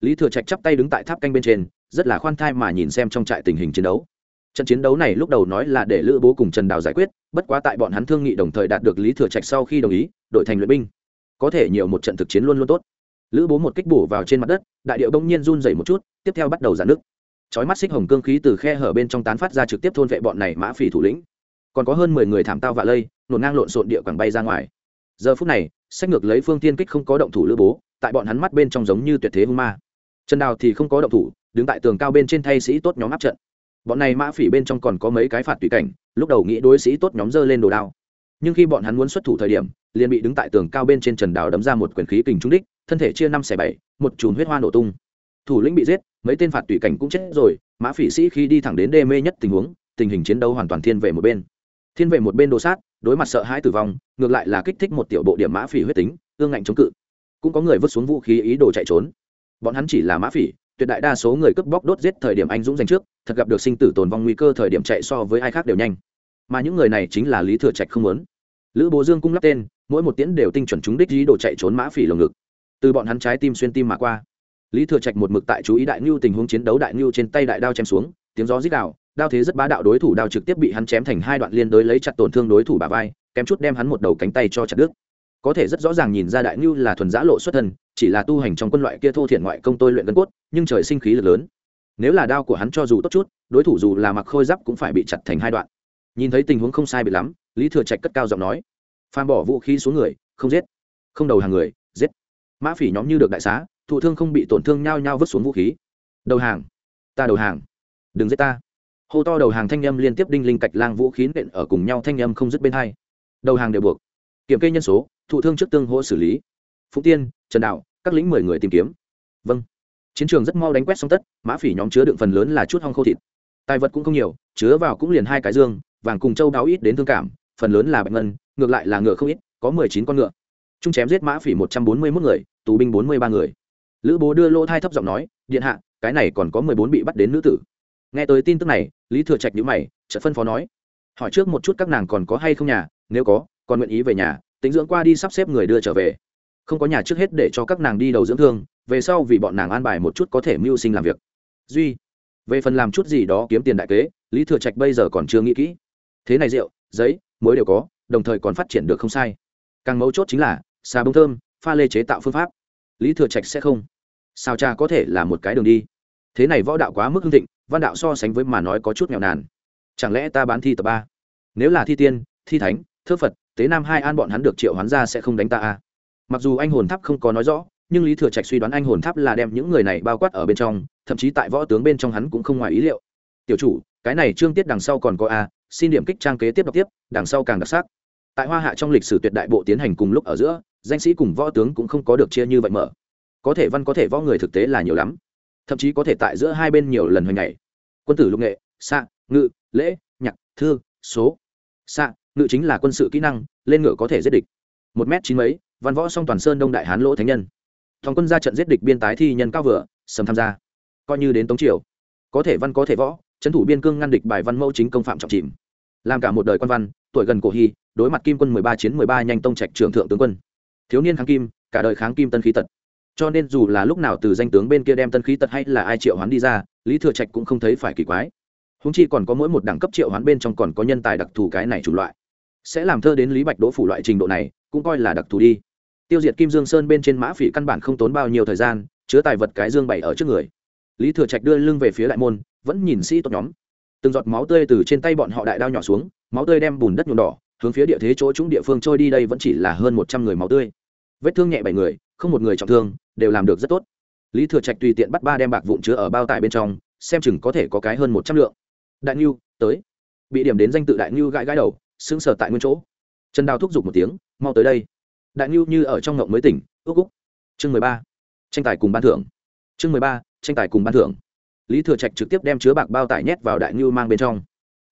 Lý thừa trạch chắp tay đứng tại tháp canh bên trên, rất là khoan thai mà nhìn xem trong trại tình hình chiến đấu. Trận chiến đấu này lúc đầu nói là để lữ bố cùng trần đào giải quyết, bất quá tại bọn hắn thương nghị đồng thời đạt được lý thừa trạch sau khi đồng ý, đội thành luyện binh. Có thể nhiều một trận thực chiến luôn luôn tốt. Lữ bố một kích bổ vào trên mặt đất, đại điệu bỗng nhiên run dày một chút, tiếp theo bắt đầu giãn nước. Chói mắt xích hồng cương khí từ khe hở bên trong tán phát ra trực tiếp thôn vệ bọn này mã phỉ thủ lĩnh. Còn có hơn mười người thảm tao vạ lây nổn ngang lộn xộn địa quảng bay ra ngoài. Giờ phút này, sách ngược lấy phương tiên kích không có động thủ lữ bố, tại bọn hắn mắt bên trong giống như tuyệt thế hung ma. Trần đào thì không có động thủ, đứng tại tường cao bên trên thay sĩ tốt nhóm áp trận. Bọn này mã phỉ bên trong còn có mấy cái phạt tùy cảnh, lúc đầu nghĩ đối sĩ tốt nhóm dơ lên đồ đao. Nhưng khi bọn hắn muốn xuất thủ thời điểm, liền bị đứng tại tường cao bên trên trần đào đấm ra một quyển khí kình trúng đích, thân thể chia năm xẻ bảy, một chùm huyết hoa nổ tung. Thủ lĩnh bị giết, mấy tên phạt tùy cảnh cũng chết rồi, mã phỉ sĩ khi đi thẳng đến đê mê nhất tình huống, tình hình chiến đấu hoàn toàn thiên về một bên. Thiên về một bên đồ sát đối mặt sợ hãi tử vong, ngược lại là kích thích một tiểu bộ điểm mã phỉ huyết tính ương ngạnh chống cự. Cũng có người vứt xuống vũ khí ý đồ chạy trốn. Bọn hắn chỉ là mã phỉ, tuyệt đại đa số người cướp bóc đốt giết thời điểm anh dũng giành trước, thật gặp được sinh tử tồn vong nguy cơ thời điểm chạy so với ai khác đều nhanh. Mà những người này chính là lý thừa trạch không muốn. Lữ bố dương cung lắp tên, mỗi một tiễn đều tinh chuẩn chúng đích ý đồ chạy trốn mã phỉ lồng ngực. Từ bọn hắn trái tim xuyên tim mà qua, lý thừa trạch một mực tại chú ý đại ngưu tình huống chiến đấu đại ngưu trên tay đại đao chém xuống, tiếng gió rít đạo đao thế rất bá đạo, đối thủ đao trực tiếp bị hắn chém thành hai đoạn liên đối lấy chặt tổn thương đối thủ bà vai, kém chút đem hắn một đầu cánh tay cho chặt đứt. Có thể rất rõ ràng nhìn ra đại ngưu là thuần giã lộ xuất thân, chỉ là tu hành trong quân loại kia thô thiện ngoại công tôi luyện gân cốt, nhưng trời sinh khí lực lớn. Nếu là đao của hắn cho dù tốt chút, đối thủ dù là mặc khôi giáp cũng phải bị chặt thành hai đoạn. Nhìn thấy tình huống không sai bị lắm, lý thừa trạch cất cao giọng nói phan bỏ vũ khí xuống người, không giết. Không đầu hàng người, giết. Mã phỉ nhóm như được đại xá, thụ thương không bị tổn thương nhao nhao vứt xuống vũ khí. Đầu hàng, ta đầu hàng. Đừng giết ta hô to đầu hàng thanh â m liên tiếp đinh linh cạch lang vũ khí nện ở cùng nhau thanh â m không dứt bên hai. Đầu hàng đều buộc. Kiểm kê nhân số, thụ thương trước tương hỗ xử lý. Phúc tiên, trần đạo, các lính mười người tìm kiếm. Vâng. Chiến trường rất mau đánh quét xong tất, mã phỉ nhóm chứa đựng phần lớn là chút hong khô thịt. Tài vật cũng không nhiều, chứa vào cũng liền hai cái dương, vàng cùng châu đáo ít đến thương cảm, phần lớn là bạch ngân, ngược lại là ngựa không ít, có mười chín con ngựa. Trung chém giết mã phỉ một trăm bốn mươi mốt người, tù binh bốn mươi ba người. Lữ bố đưa lỗ thai thấp giọng nói, điện hạ, cái này còn có mười bốn bị bắt đến nữ tử. Nghe tới tin tức này lý thừa trạch nhữ mày, chợt phân phó nói, hỏi trước một chút các nàng còn có hay không nhà, nếu có, còn nguyện ý về nhà, tính dưỡng qua đi sắp xếp người đưa trở về. Không có nhà trước hết để cho các nàng đi đầu dưỡng thương, về sau vì bọn nàng an bài một chút có thể mưu sinh làm việc. Duy, về phần làm chút gì đó kiếm tiền đại kế, lý thừa trạch bây giờ còn chưa nghĩ kỹ. Thế này rượu, giấy, muối đều có, đồng thời còn phát triển được không sai. Càng mấu chốt chính là, xà bông thơm, pha lê chế tạo phương pháp. Lý thừa trạch sẽ không. Sao cha có thể là một cái đường đi. Thế này võ đạo quá mức hưng thịnh văn đạo so sánh với mà nói có chút nghèo nàn. Chẳng lẽ ta bán thi tập ba nếu là thi tiên, thi thánh, thơ phật, tế nam hai an bọn hắn được triệu hoán ra sẽ không đánh ta à. mặc dù anh hồn tháp không có nói rõ, nhưng lý thừa trạch suy đoán anh hồn tháp là đem những người này bao quát ở bên trong, thậm chí tại võ tướng bên trong hắn cũng không ngoài ý liệu. Tiểu chủ, cái này trương tiết đằng sau còn có a, xin điểm kích trang kế tiếp đọc tiếp, đằng sau càng đặc sắc. Tại hoa hạ trong lịch sử tuyệt đại bộ tiến hành cùng lúc ở giữa, danh sĩ cùng võ tướng cũng không có được chia như vậy mở. Có thể văn có thể võ người thực tế là nhiều lắm thậm chí có thể tại giữa hai bên nhiều lần hồi ngày quân tử lục nghệ xạ ngự, lễ, nhạc, thư, số. Xạ ngự chính là quân sự kỹ năng, lên ngựa có thể giết địch. Một m chín mấy, văn võ song toàn sơn đông đại hán lỗ thánh nhân. Thòng quân ra trận giết địch biên tái thi nhân cao vừa, sầm tham gia. Coi như đến tống triều. Có thể văn, có thể võ, trấn thủ biên cương ngăn địch bài văn mẫu chính công phạm trọng chìm. Làm cả một đời quan văn, tuổi gần cổ hy, đối mặt kim quân mười ba chiến mười ba nhanh tông trạch trưởng thượng tướng quân. Thiếu niên kháng kim, cả đời kháng kim tân khí tật cho nên dù là lúc nào từ danh tướng bên kia đem tân khí tật hay là ai triệu hoán đi ra, lý thừa trạch cũng không thấy phải kỳ quái. Húng chi còn có mỗi một đẳng cấp triệu hoán bên trong còn có nhân tài đặc thù cái này chủ loại. Sẽ làm thơ đến lý bạch đỗ phủ loại trình độ này, cũng coi là đặc thù đi. Tiêu diệt kim dương sơn bên trên mã phỉ căn bản không tốn bao nhiêu thời gian, chứa tài vật cái dương bày ở trước người. Lý thừa trạch đưa lưng về phía đại môn, vẫn nhìn sĩ tốt nhóm. Từng giọt máu tươi từ trên tay bọn họ đại đao nhỏ xuống, máu tươi đem bùn đất nhuộm đỏ, hướng phía địa thế chỗ chúng địa phương trôi đi đây vẫn chỉ là hơn một trăm người máu tươi. Vết thương nhẹ bảy người không một người trọng thương, đều làm được rất tốt. Lý thừa trạch tùy tiện bắt ba đem bạc vụn chứa ở bao tải bên trong, xem chừng có thể có cái hơn một trăm lượng. Đại ngưu, tới. Bị điểm đến danh tự đại ngưu gãi gãi đầu, sững sờ tại nguyên chỗ. Trần đào thúc giục một tiếng, mau tới đây. Đại ngưu như ở trong ngộng mới tỉnh, ước úc. Chương mười ba. Tranh tài cùng ban thưởng. Chương mười ba, tranh tài cùng ban thưởng. Lý thừa trạch trực tiếp đem chứa bạc bao tải nhét vào đại ngưu mang bên trong.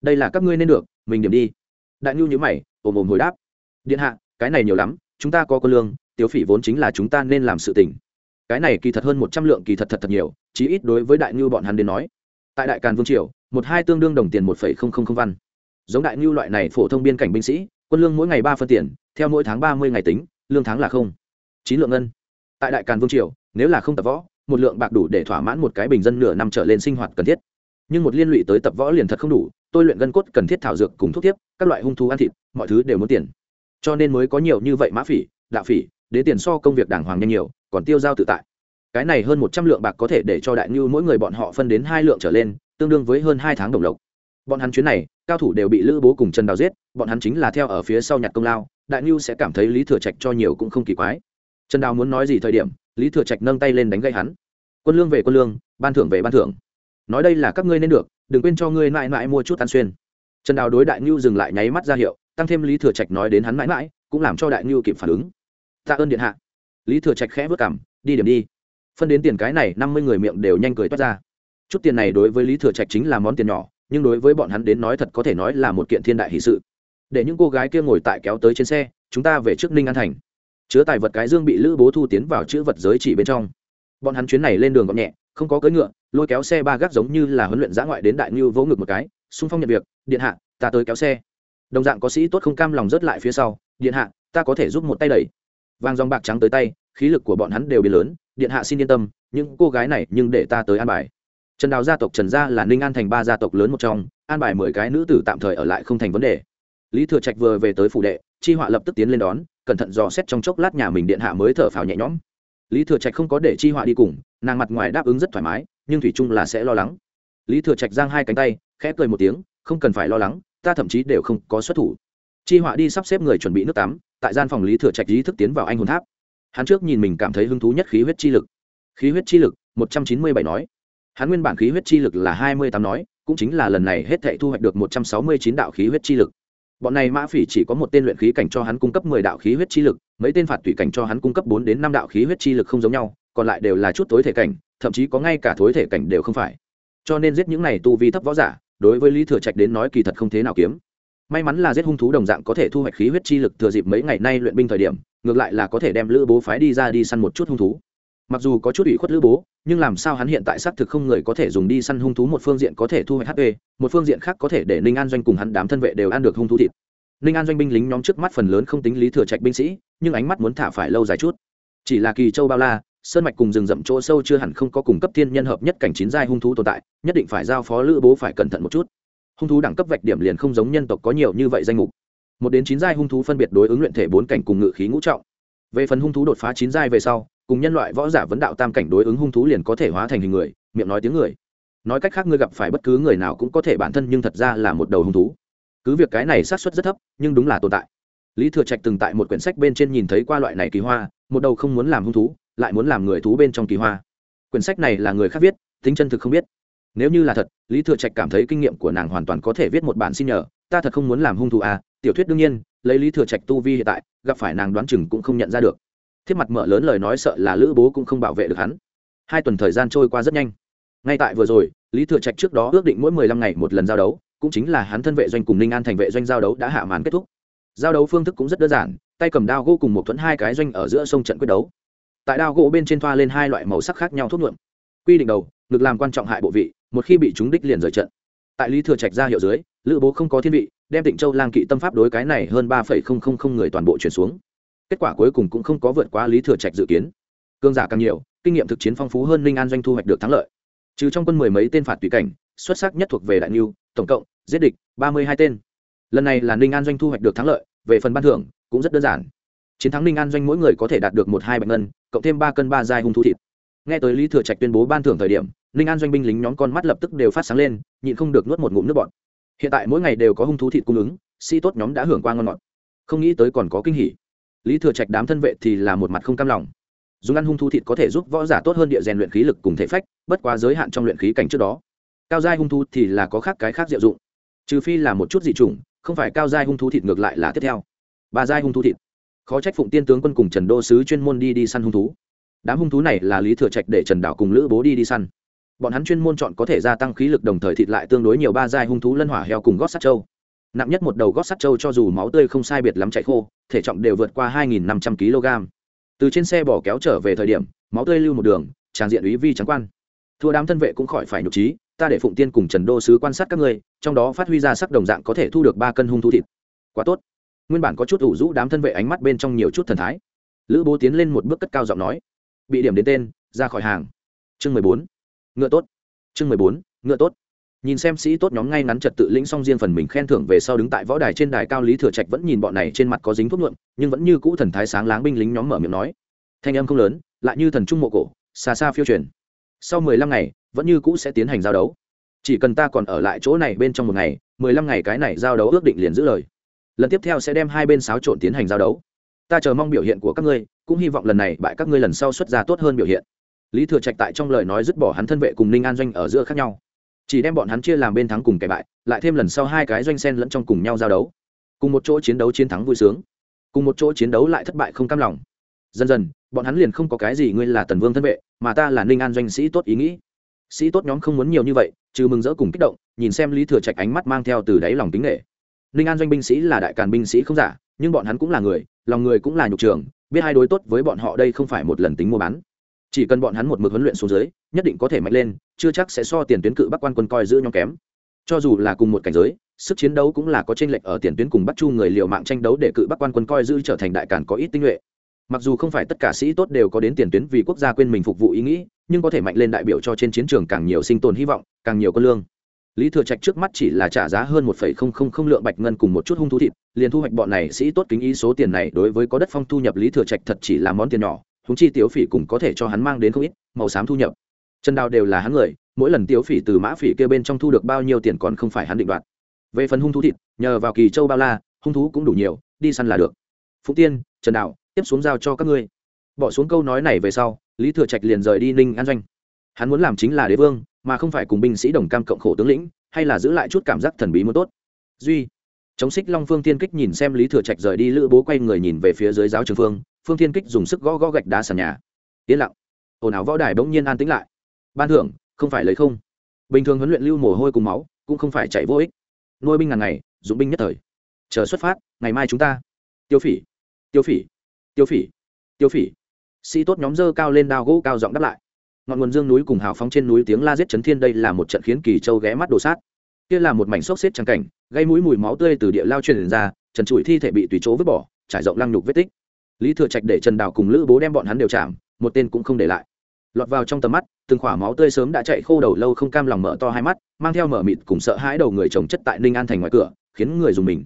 Đây là các ngươi nên được, mình điểm đi. Đại ngưu nhữ mày, ồm ồm hồi đáp. Điện hạ, cái này nhiều lắm, chúng ta có con lương tiếu phỉ vốn chính là chúng ta nên làm sự tình. Cái này kỳ thật hơn một trăm lượng kỳ thật thật thật nhiều, chí ít đối với đại ngưu bọn hắn đến nói. Tại đại càn vương triều, một hai tương đương đồng tiền một phẩy không không không văn. Giống đại ngưu loại này phổ thông biên cảnh binh sĩ, quân lương mỗi ngày ba phân tiền, theo mỗi tháng ba mươi ngày tính, lương tháng là không. Chín lượng ngân. Tại đại càn vương triều, nếu là không tập võ, một lượng bạc đủ để thỏa mãn một cái bình dân nửa năm trở lên sinh hoạt cần thiết. Nhưng một liên lụy tới tập võ liền thật không đủ, tôi luyện gân cốt cần thiết thảo dược cùng thuốc tiếp các loại hung thú ăn thịt, mọi thứ đều muốn tiền. Cho nên mới có nhiều như vậy mã phỉ, đạo phỉ đến tiền so công việc đàng hoàng nhanh nhiều, còn tiêu giao tự tại. Cái này hơn một trăm lượng bạc có thể để cho đại ngưu mỗi người bọn họ phân đến hai lượng trở lên, tương đương với hơn hai tháng đồng lộc. Bọn hắn chuyến này, cao thủ đều bị lữ bố cùng chân đào giết, bọn hắn chính là theo ở phía sau nhặt công lao, đại ngưu sẽ cảm thấy lý thừa trạch cho nhiều cũng không kỳ quái. Trần đào muốn nói gì thời điểm, lý thừa trạch nâng tay lên đánh gây hắn. Quân lương về quân lương, ban thưởng về ban thưởng. Nói đây là các ngươi nên được, đừng quên cho ngươi mãi mãi mua chút ăn xuyên. Trần đào đối đại ngưu dừng lại nháy mắt ra hiệu, tăng thêm lý thừa trạch nói đến hắn mãi mãi, cũng làm cho đại ngưu kịp phản ứng tạ ơn điện hạ. Lý thừa trạch khẽ vất cảm đi điểm đi. Phân đến tiền cái này, năm mươi người miệng đều nhanh cười toát ra. Chút tiền này đối với lý thừa trạch chính là món tiền nhỏ, nhưng đối với bọn hắn đến nói thật có thể nói là một kiện thiên đại hì sự. Để những cô gái kia ngồi tại kéo tới trên xe, chúng ta về trước ninh an thành. Chứa tài vật cái dương bị lữ bố thu tiến vào chữ vật giới chỉ bên trong. Bọn hắn chuyến này lên đường gọn nhẹ, không có cưỡi ngựa, lôi kéo xe ba gác giống như là huấn luyện giã ngoại đến đại ngưu vỗ ngực một cái, xung phong nhận việc, điện hạ, ta tới kéo xe. Đồng dạng có sĩ tốt không cam lòng rớt lại phía sau, điện hạ, ta có thể giúp một tay đẩy vàng dòng bạc trắng tới tay, khí lực của bọn hắn đều biến lớn, điện hạ xin yên tâm, những cô gái này nhưng để ta tới an bài. Trần đào gia tộc trần gia là ninh an thành ba gia tộc lớn một trong, an bài mười cái nữ tử tạm thời ở lại không thành vấn đề. Lý thừa trạch vừa về tới phủ đệ, chi họa lập tức tiến lên đón, cẩn thận dò xét trong chốc lát nhà mình điện hạ mới thở phào nhẹ nhõm. Lý thừa trạch không có để chi họa đi cùng, nàng mặt ngoài đáp ứng rất thoải mái, nhưng thủy chung là sẽ lo lắng. Lý thừa trạch giang hai cánh tay, khẽ cười một tiếng, không cần phải lo lắng, ta thậm chí đều không có xuất thủ. Chi họa đi sắp xếp người chuẩn bị nước tắm tại gian phòng lý thừa trạch ý thức tiến vào anh hồn tháp. Hắn trước nhìn mình cảm thấy hứng thú nhất khí huyết chi lực. Khí huyết chi lực, một trăm chín mươi bảy nói. Hắn nguyên bản khí huyết chi lực là hai mươi tám nói, cũng chính là lần này hết thệ thu hoạch được một trăm sáu mươi chín đạo khí huyết chi lực. Bọn này mã phỉ chỉ có một tên luyện khí cảnh cho hắn cung cấp mười đạo khí huyết chi lực, mấy tên phạt tùy cảnh cho hắn cung cấp bốn đến năm đạo khí huyết chi lực không giống nhau, còn lại đều là chút tối thể cảnh, thậm chí có ngay cả thối thể cảnh đều không phải. Cho nên giết những này tu vi thấp võ giả, đối với lý thừa trạch đến nói kỳ thật không thế nào kiếm may mắn là giết hung thú đồng dạng có thể thu hoạch khí huyết chi lực thừa dịp mấy ngày nay luyện binh thời điểm, ngược lại là có thể đem lữ bố phái đi ra đi săn một chút hung thú. Mặc dù có chút ủy khuất lữ bố, nhưng làm sao hắn hiện tại xác thực không người có thể dùng đi săn hung thú, một phương diện có thể thu hoạch hp một phương diện khác có thể để ninh an doanh cùng hắn đám thân vệ đều ăn được hung thú thịt. Ninh an doanh binh lính nhóm trước mắt phần lớn không tính lý thừa trạch binh sĩ, nhưng ánh mắt muốn thả phải lâu dài chút. Chỉ là kỳ châu bao la, sơn mạch cùng rừng rậm chỗ sâu chưa hẳn không có cung cấp thiên nhân hợp nhất cảnh chín giai hung thú tồn tại, nhất định phải giao phó lữ bố phải cẩn thận một chút hung thú đẳng cấp vạch điểm liền không giống nhân tộc có nhiều như vậy danh mục. Một đến chín giai hung thú phân biệt đối ứng luyện thể bốn cảnh cùng ngự khí ngũ trọng. Về phần hung thú đột phá chín giai về sau, cùng nhân loại võ giả vấn đạo tam cảnh đối ứng hung thú liền có thể hóa thành hình người, miệng nói tiếng người. Nói cách khác ngươi gặp phải bất cứ người nào cũng có thể bản thân nhưng thật ra là một đầu hung thú. Cứ việc cái này sát xuất rất thấp, nhưng đúng là tồn tại. Lý thừa trạch từng tại một quyển sách bên trên nhìn thấy qua loại này kỳ hoa, một đầu không muốn làm hung thú, lại muốn làm người thú bên trong kỳ hoa. Quyển sách này là người khác viết, tính chân thực không biết nếu như là thật, lý thừa trạch cảm thấy kinh nghiệm của nàng hoàn toàn có thể viết một bản xin nhờ, ta thật không muốn làm hung thủ à tiểu thuyết đương nhiên, lấy lý thừa trạch tu vi hiện tại, gặp phải nàng đoán chừng cũng không nhận ra được. Thiết mặt mở lớn lời nói sợ là lữ bố cũng không bảo vệ được hắn. Hai tuần thời gian trôi qua rất nhanh. Ngay tại vừa rồi, lý thừa trạch trước đó ước định mỗi mười lăm ngày một lần giao đấu, cũng chính là hắn thân vệ doanh cùng ninh an thành vệ doanh giao đấu đã hạ màn kết thúc. Giao đấu phương thức cũng rất đơn giản, tay cầm đao gỗ cùng một thuẫn hai cái doanh ở giữa sông trận quyết đấu. Tại đao gỗ bên trên thoa lên hai loại màu sắc khác nhau thuốc nhuộm. Quy định đầu, ngực làm quan trọng hại bộ vị một khi bị chúng đích liền rời trận. Tại lý thừa trạch ra hiệu dưới, lữ bố không có thiên vị, đem tịnh châu lang kỵ tâm pháp đối cái này hơn ba phẩy không không không người toàn bộ chuyển xuống. Kết quả cuối cùng cũng không có vượt qua lý thừa trạch dự kiến. Cương giả càng nhiều, kinh nghiệm thực chiến phong phú hơn ninh an doanh thu hoạch được thắng lợi. Trừ trong quân mười mấy tên phạt tùy cảnh, xuất sắc nhất thuộc về đại niu tổng cộng, giết địch, ba mươi hai tên. Lần này là ninh an doanh thu hoạch được thắng lợi, về phần ban thưởng, cũng rất đơn giản. Chiến thắng ninh an doanh mỗi người có thể đạt được một hai bạch ngân, cộng thêm ba cân ba giai hung thú thịt nghe tới lý thừa trạch tuyên bố ban thưởng thời điểm, ninh an doanh binh lính nhóm con mắt lập tức đều phát sáng lên, nhịn không được nuốt một ngụm nước bọt. Hiện tại mỗi ngày đều có hung thú thịt cung ứng sĩ tốt nhóm đã hưởng qua ngon ngọt. Không nghĩ tới còn có kinh hỉ. Lý thừa trạch đám thân vệ thì là một mặt không cam lòng. Dùng ăn hung thú thịt có thể giúp võ giả tốt hơn địa rèn luyện khí lực cùng thể phách, bất quá giới hạn trong luyện khí cảnh trước đó. Cao giai hung thú thì là có khác cái khác diệu dụng. Trừ phi là một chút dị chủng, không phải cao giai hung thú thịt ngược lại là tiếp theo. Ba giai hung thú thịt. Khó trách phụng tiên tướng quân cùng trần đô sứ chuyên môn đi đi săn hung thú đám hung thú này là lý thừa trạch để trần đảo cùng lữ bố đi đi săn. Bọn hắn chuyên môn chọn có thể gia tăng khí lực đồng thời thịt lại tương đối nhiều ba giai hung thú lân hỏa heo cùng gót sắt trâu. Nặng nhất một đầu gót sắt trâu cho dù máu tươi không sai biệt lắm chạy khô, thể trọng đều vượt qua hai năm trăm kg. Từ trên xe bỏ kéo trở về thời điểm, máu tươi lưu một đường tràng diện úy vi trắng quan. Thua đám thân vệ cũng khỏi phải nhục trí, ta để phụng tiên cùng trần đô sứ quan sát các ngươi, trong đó phát huy ra sắc đồng dạng có thể thu được ba cân hung thú thịt. Quá tốt. Nguyên bản có chút ủ rũ đám thân vệ ánh mắt bên trong nhiều chút thần thái. Lữ bố tiến lên một bước cất cao giọng nói bị điểm đến tên, ra khỏi hàng. Chương mười bốn. Ngựa tốt. Chương mười bốn. Ngựa tốt. Nhìn xem sĩ tốt nhóm ngay ngắn trật tự lĩnh xong riêng phần mình khen thưởng về sau đứng tại võ đài trên đài cao lý thừa trạch vẫn nhìn bọn này trên mặt có dính thuốc nhuộm, nhưng vẫn như cũ thần thái sáng láng binh lính nhóm mở miệng nói. Thanh âm không lớn, lại như thần trung mộ cổ, xa xa phiêu truyền. Sau mười lăm ngày, vẫn như cũ sẽ tiến hành giao đấu. Chỉ cần ta còn ở lại chỗ này bên trong một ngày, mười lăm ngày cái này giao đấu ước định liền giữ lời. Lần tiếp theo sẽ đem hai bên xáo trộn tiến hành giao đấu ta chờ mong biểu hiện của các ngươi, cũng hy vọng lần này bại các ngươi lần sau xuất ra tốt hơn biểu hiện. Lý thừa trạch tại trong lời nói dứt bỏ hắn thân vệ cùng ninh an doanh ở giữa khác nhau. Chỉ đem bọn hắn chia làm bên thắng cùng kẻ bại, lại thêm lần sau hai cái doanh sen lẫn trong cùng nhau giao đấu. Cùng một chỗ chiến đấu chiến thắng vui sướng. Cùng một chỗ chiến đấu lại thất bại không cam lòng. Dần dần, bọn hắn liền không có cái gì ngươi là tần vương thân vệ, mà ta là ninh an doanh sĩ tốt ý nghĩ. Sĩ tốt nhóm không muốn nhiều như vậy, trừ mừng rỡ cùng kích động, nhìn xem lý thừa trạch ánh mắt mang theo từ đáy lòng tính nghệ ninh an doanh binh sĩ là đại càn binh sĩ không giả, nhưng bọn hắn cũng là người lòng người cũng là nhục trường, biết hai đối tốt với bọn họ đây không phải một lần tính mua bán. Chỉ cần bọn hắn một mực huấn luyện xuống dưới, nhất định có thể mạnh lên, chưa chắc sẽ so tiền tuyến cự bắc quan quân coi giữ nhóm kém. Cho dù là cùng một cảnh giới, sức chiến đấu cũng là có tranh lệch ở tiền tuyến cùng bắt chu người liều mạng tranh đấu để cự bắc quan quân coi giữ trở thành đại càn có ít tinh nhuệ. Mặc dù không phải tất cả sĩ tốt đều có đến tiền tuyến vì quốc gia quên mình phục vụ ý nghĩ, nhưng có thể mạnh lên đại biểu cho trên chiến trường càng nhiều sinh tồn hy vọng, càng nhiều quân lương lý thừa trạch trước mắt chỉ là trả giá hơn một không lượng bạch ngân cùng một chút hung thú thịt, liền thu hoạch bọn này sĩ tốt kính ý số tiền này đối với có đất phong thu nhập lý thừa trạch thật chỉ là món tiền nhỏ húng chi tiếu phỉ cũng có thể cho hắn mang đến không ít, màu xám thu nhập. Chân đào đều là hắn người, mỗi lần tiếu phỉ từ mã phỉ kia bên trong thu được bao nhiêu tiền còn không phải hắn định đoạt. Về phần hung thú thịt, nhờ vào kỳ châu bao la, hung thú cũng đủ nhiều, đi săn là được. Phúc tiên, trần đạo, tiếp xuống giao cho các ngươi. Bỏ xuống câu nói này về sau, lý thừa trạch liền rời đi ninh an doanh. Hắn muốn làm chính là đế vương mà không phải cùng binh sĩ đồng cam cộng khổ tướng lĩnh, hay là giữ lại chút cảm giác thần bí muốn tốt. Duy, chống xích long phương tiên kích nhìn xem lý thừa trạch rời đi, lữ bố quay người nhìn về phía dưới giáo trường phương phương tiên kích dùng sức gõ gõ gạch đá sàn nhà. Yên lặng. Ồn ào võ đài bỗng nhiên an tĩnh lại. Ban thưởng, không phải lấy không. Bình thường huấn luyện lưu mồ hôi cùng máu, cũng không phải chạy vô ích. Nuôi binh ngàn ngày, dụng binh nhất thời. Chờ xuất phát, ngày mai chúng ta. Tiêu phỉ. Tiêu phỉ. Tiêu phỉ. Tiêu phỉ. Sĩ tốt nhóm dơ cao lên đao gỗ cao giọng đáp lại ngọn nguồn dương núi cùng hào phóng trên núi tiếng la giết chấn thiên đây là một trận khiến kỳ châu ghé mắt đổ sát. Kia là một mảnh xốc xếp trắng cảnh, gây mũi mùi máu tươi từ địa lao truyền ra, trần trụi thi thể bị tùy chỗ vứt bỏ, trải rộng lăng nhục vết tích. Lý thừa trạch để trần đào cùng lữ bố đem bọn hắn đều chạm, một tên cũng không để lại. Lọt vào trong tầm mắt, từng khỏa máu tươi sớm đã chạy khô đầu lâu không cam lòng mở to hai mắt, mang theo mở mịt cùng sợ hãi đầu người chồng chất tại ninh an thành ngoài cửa, khiến người dùng mình.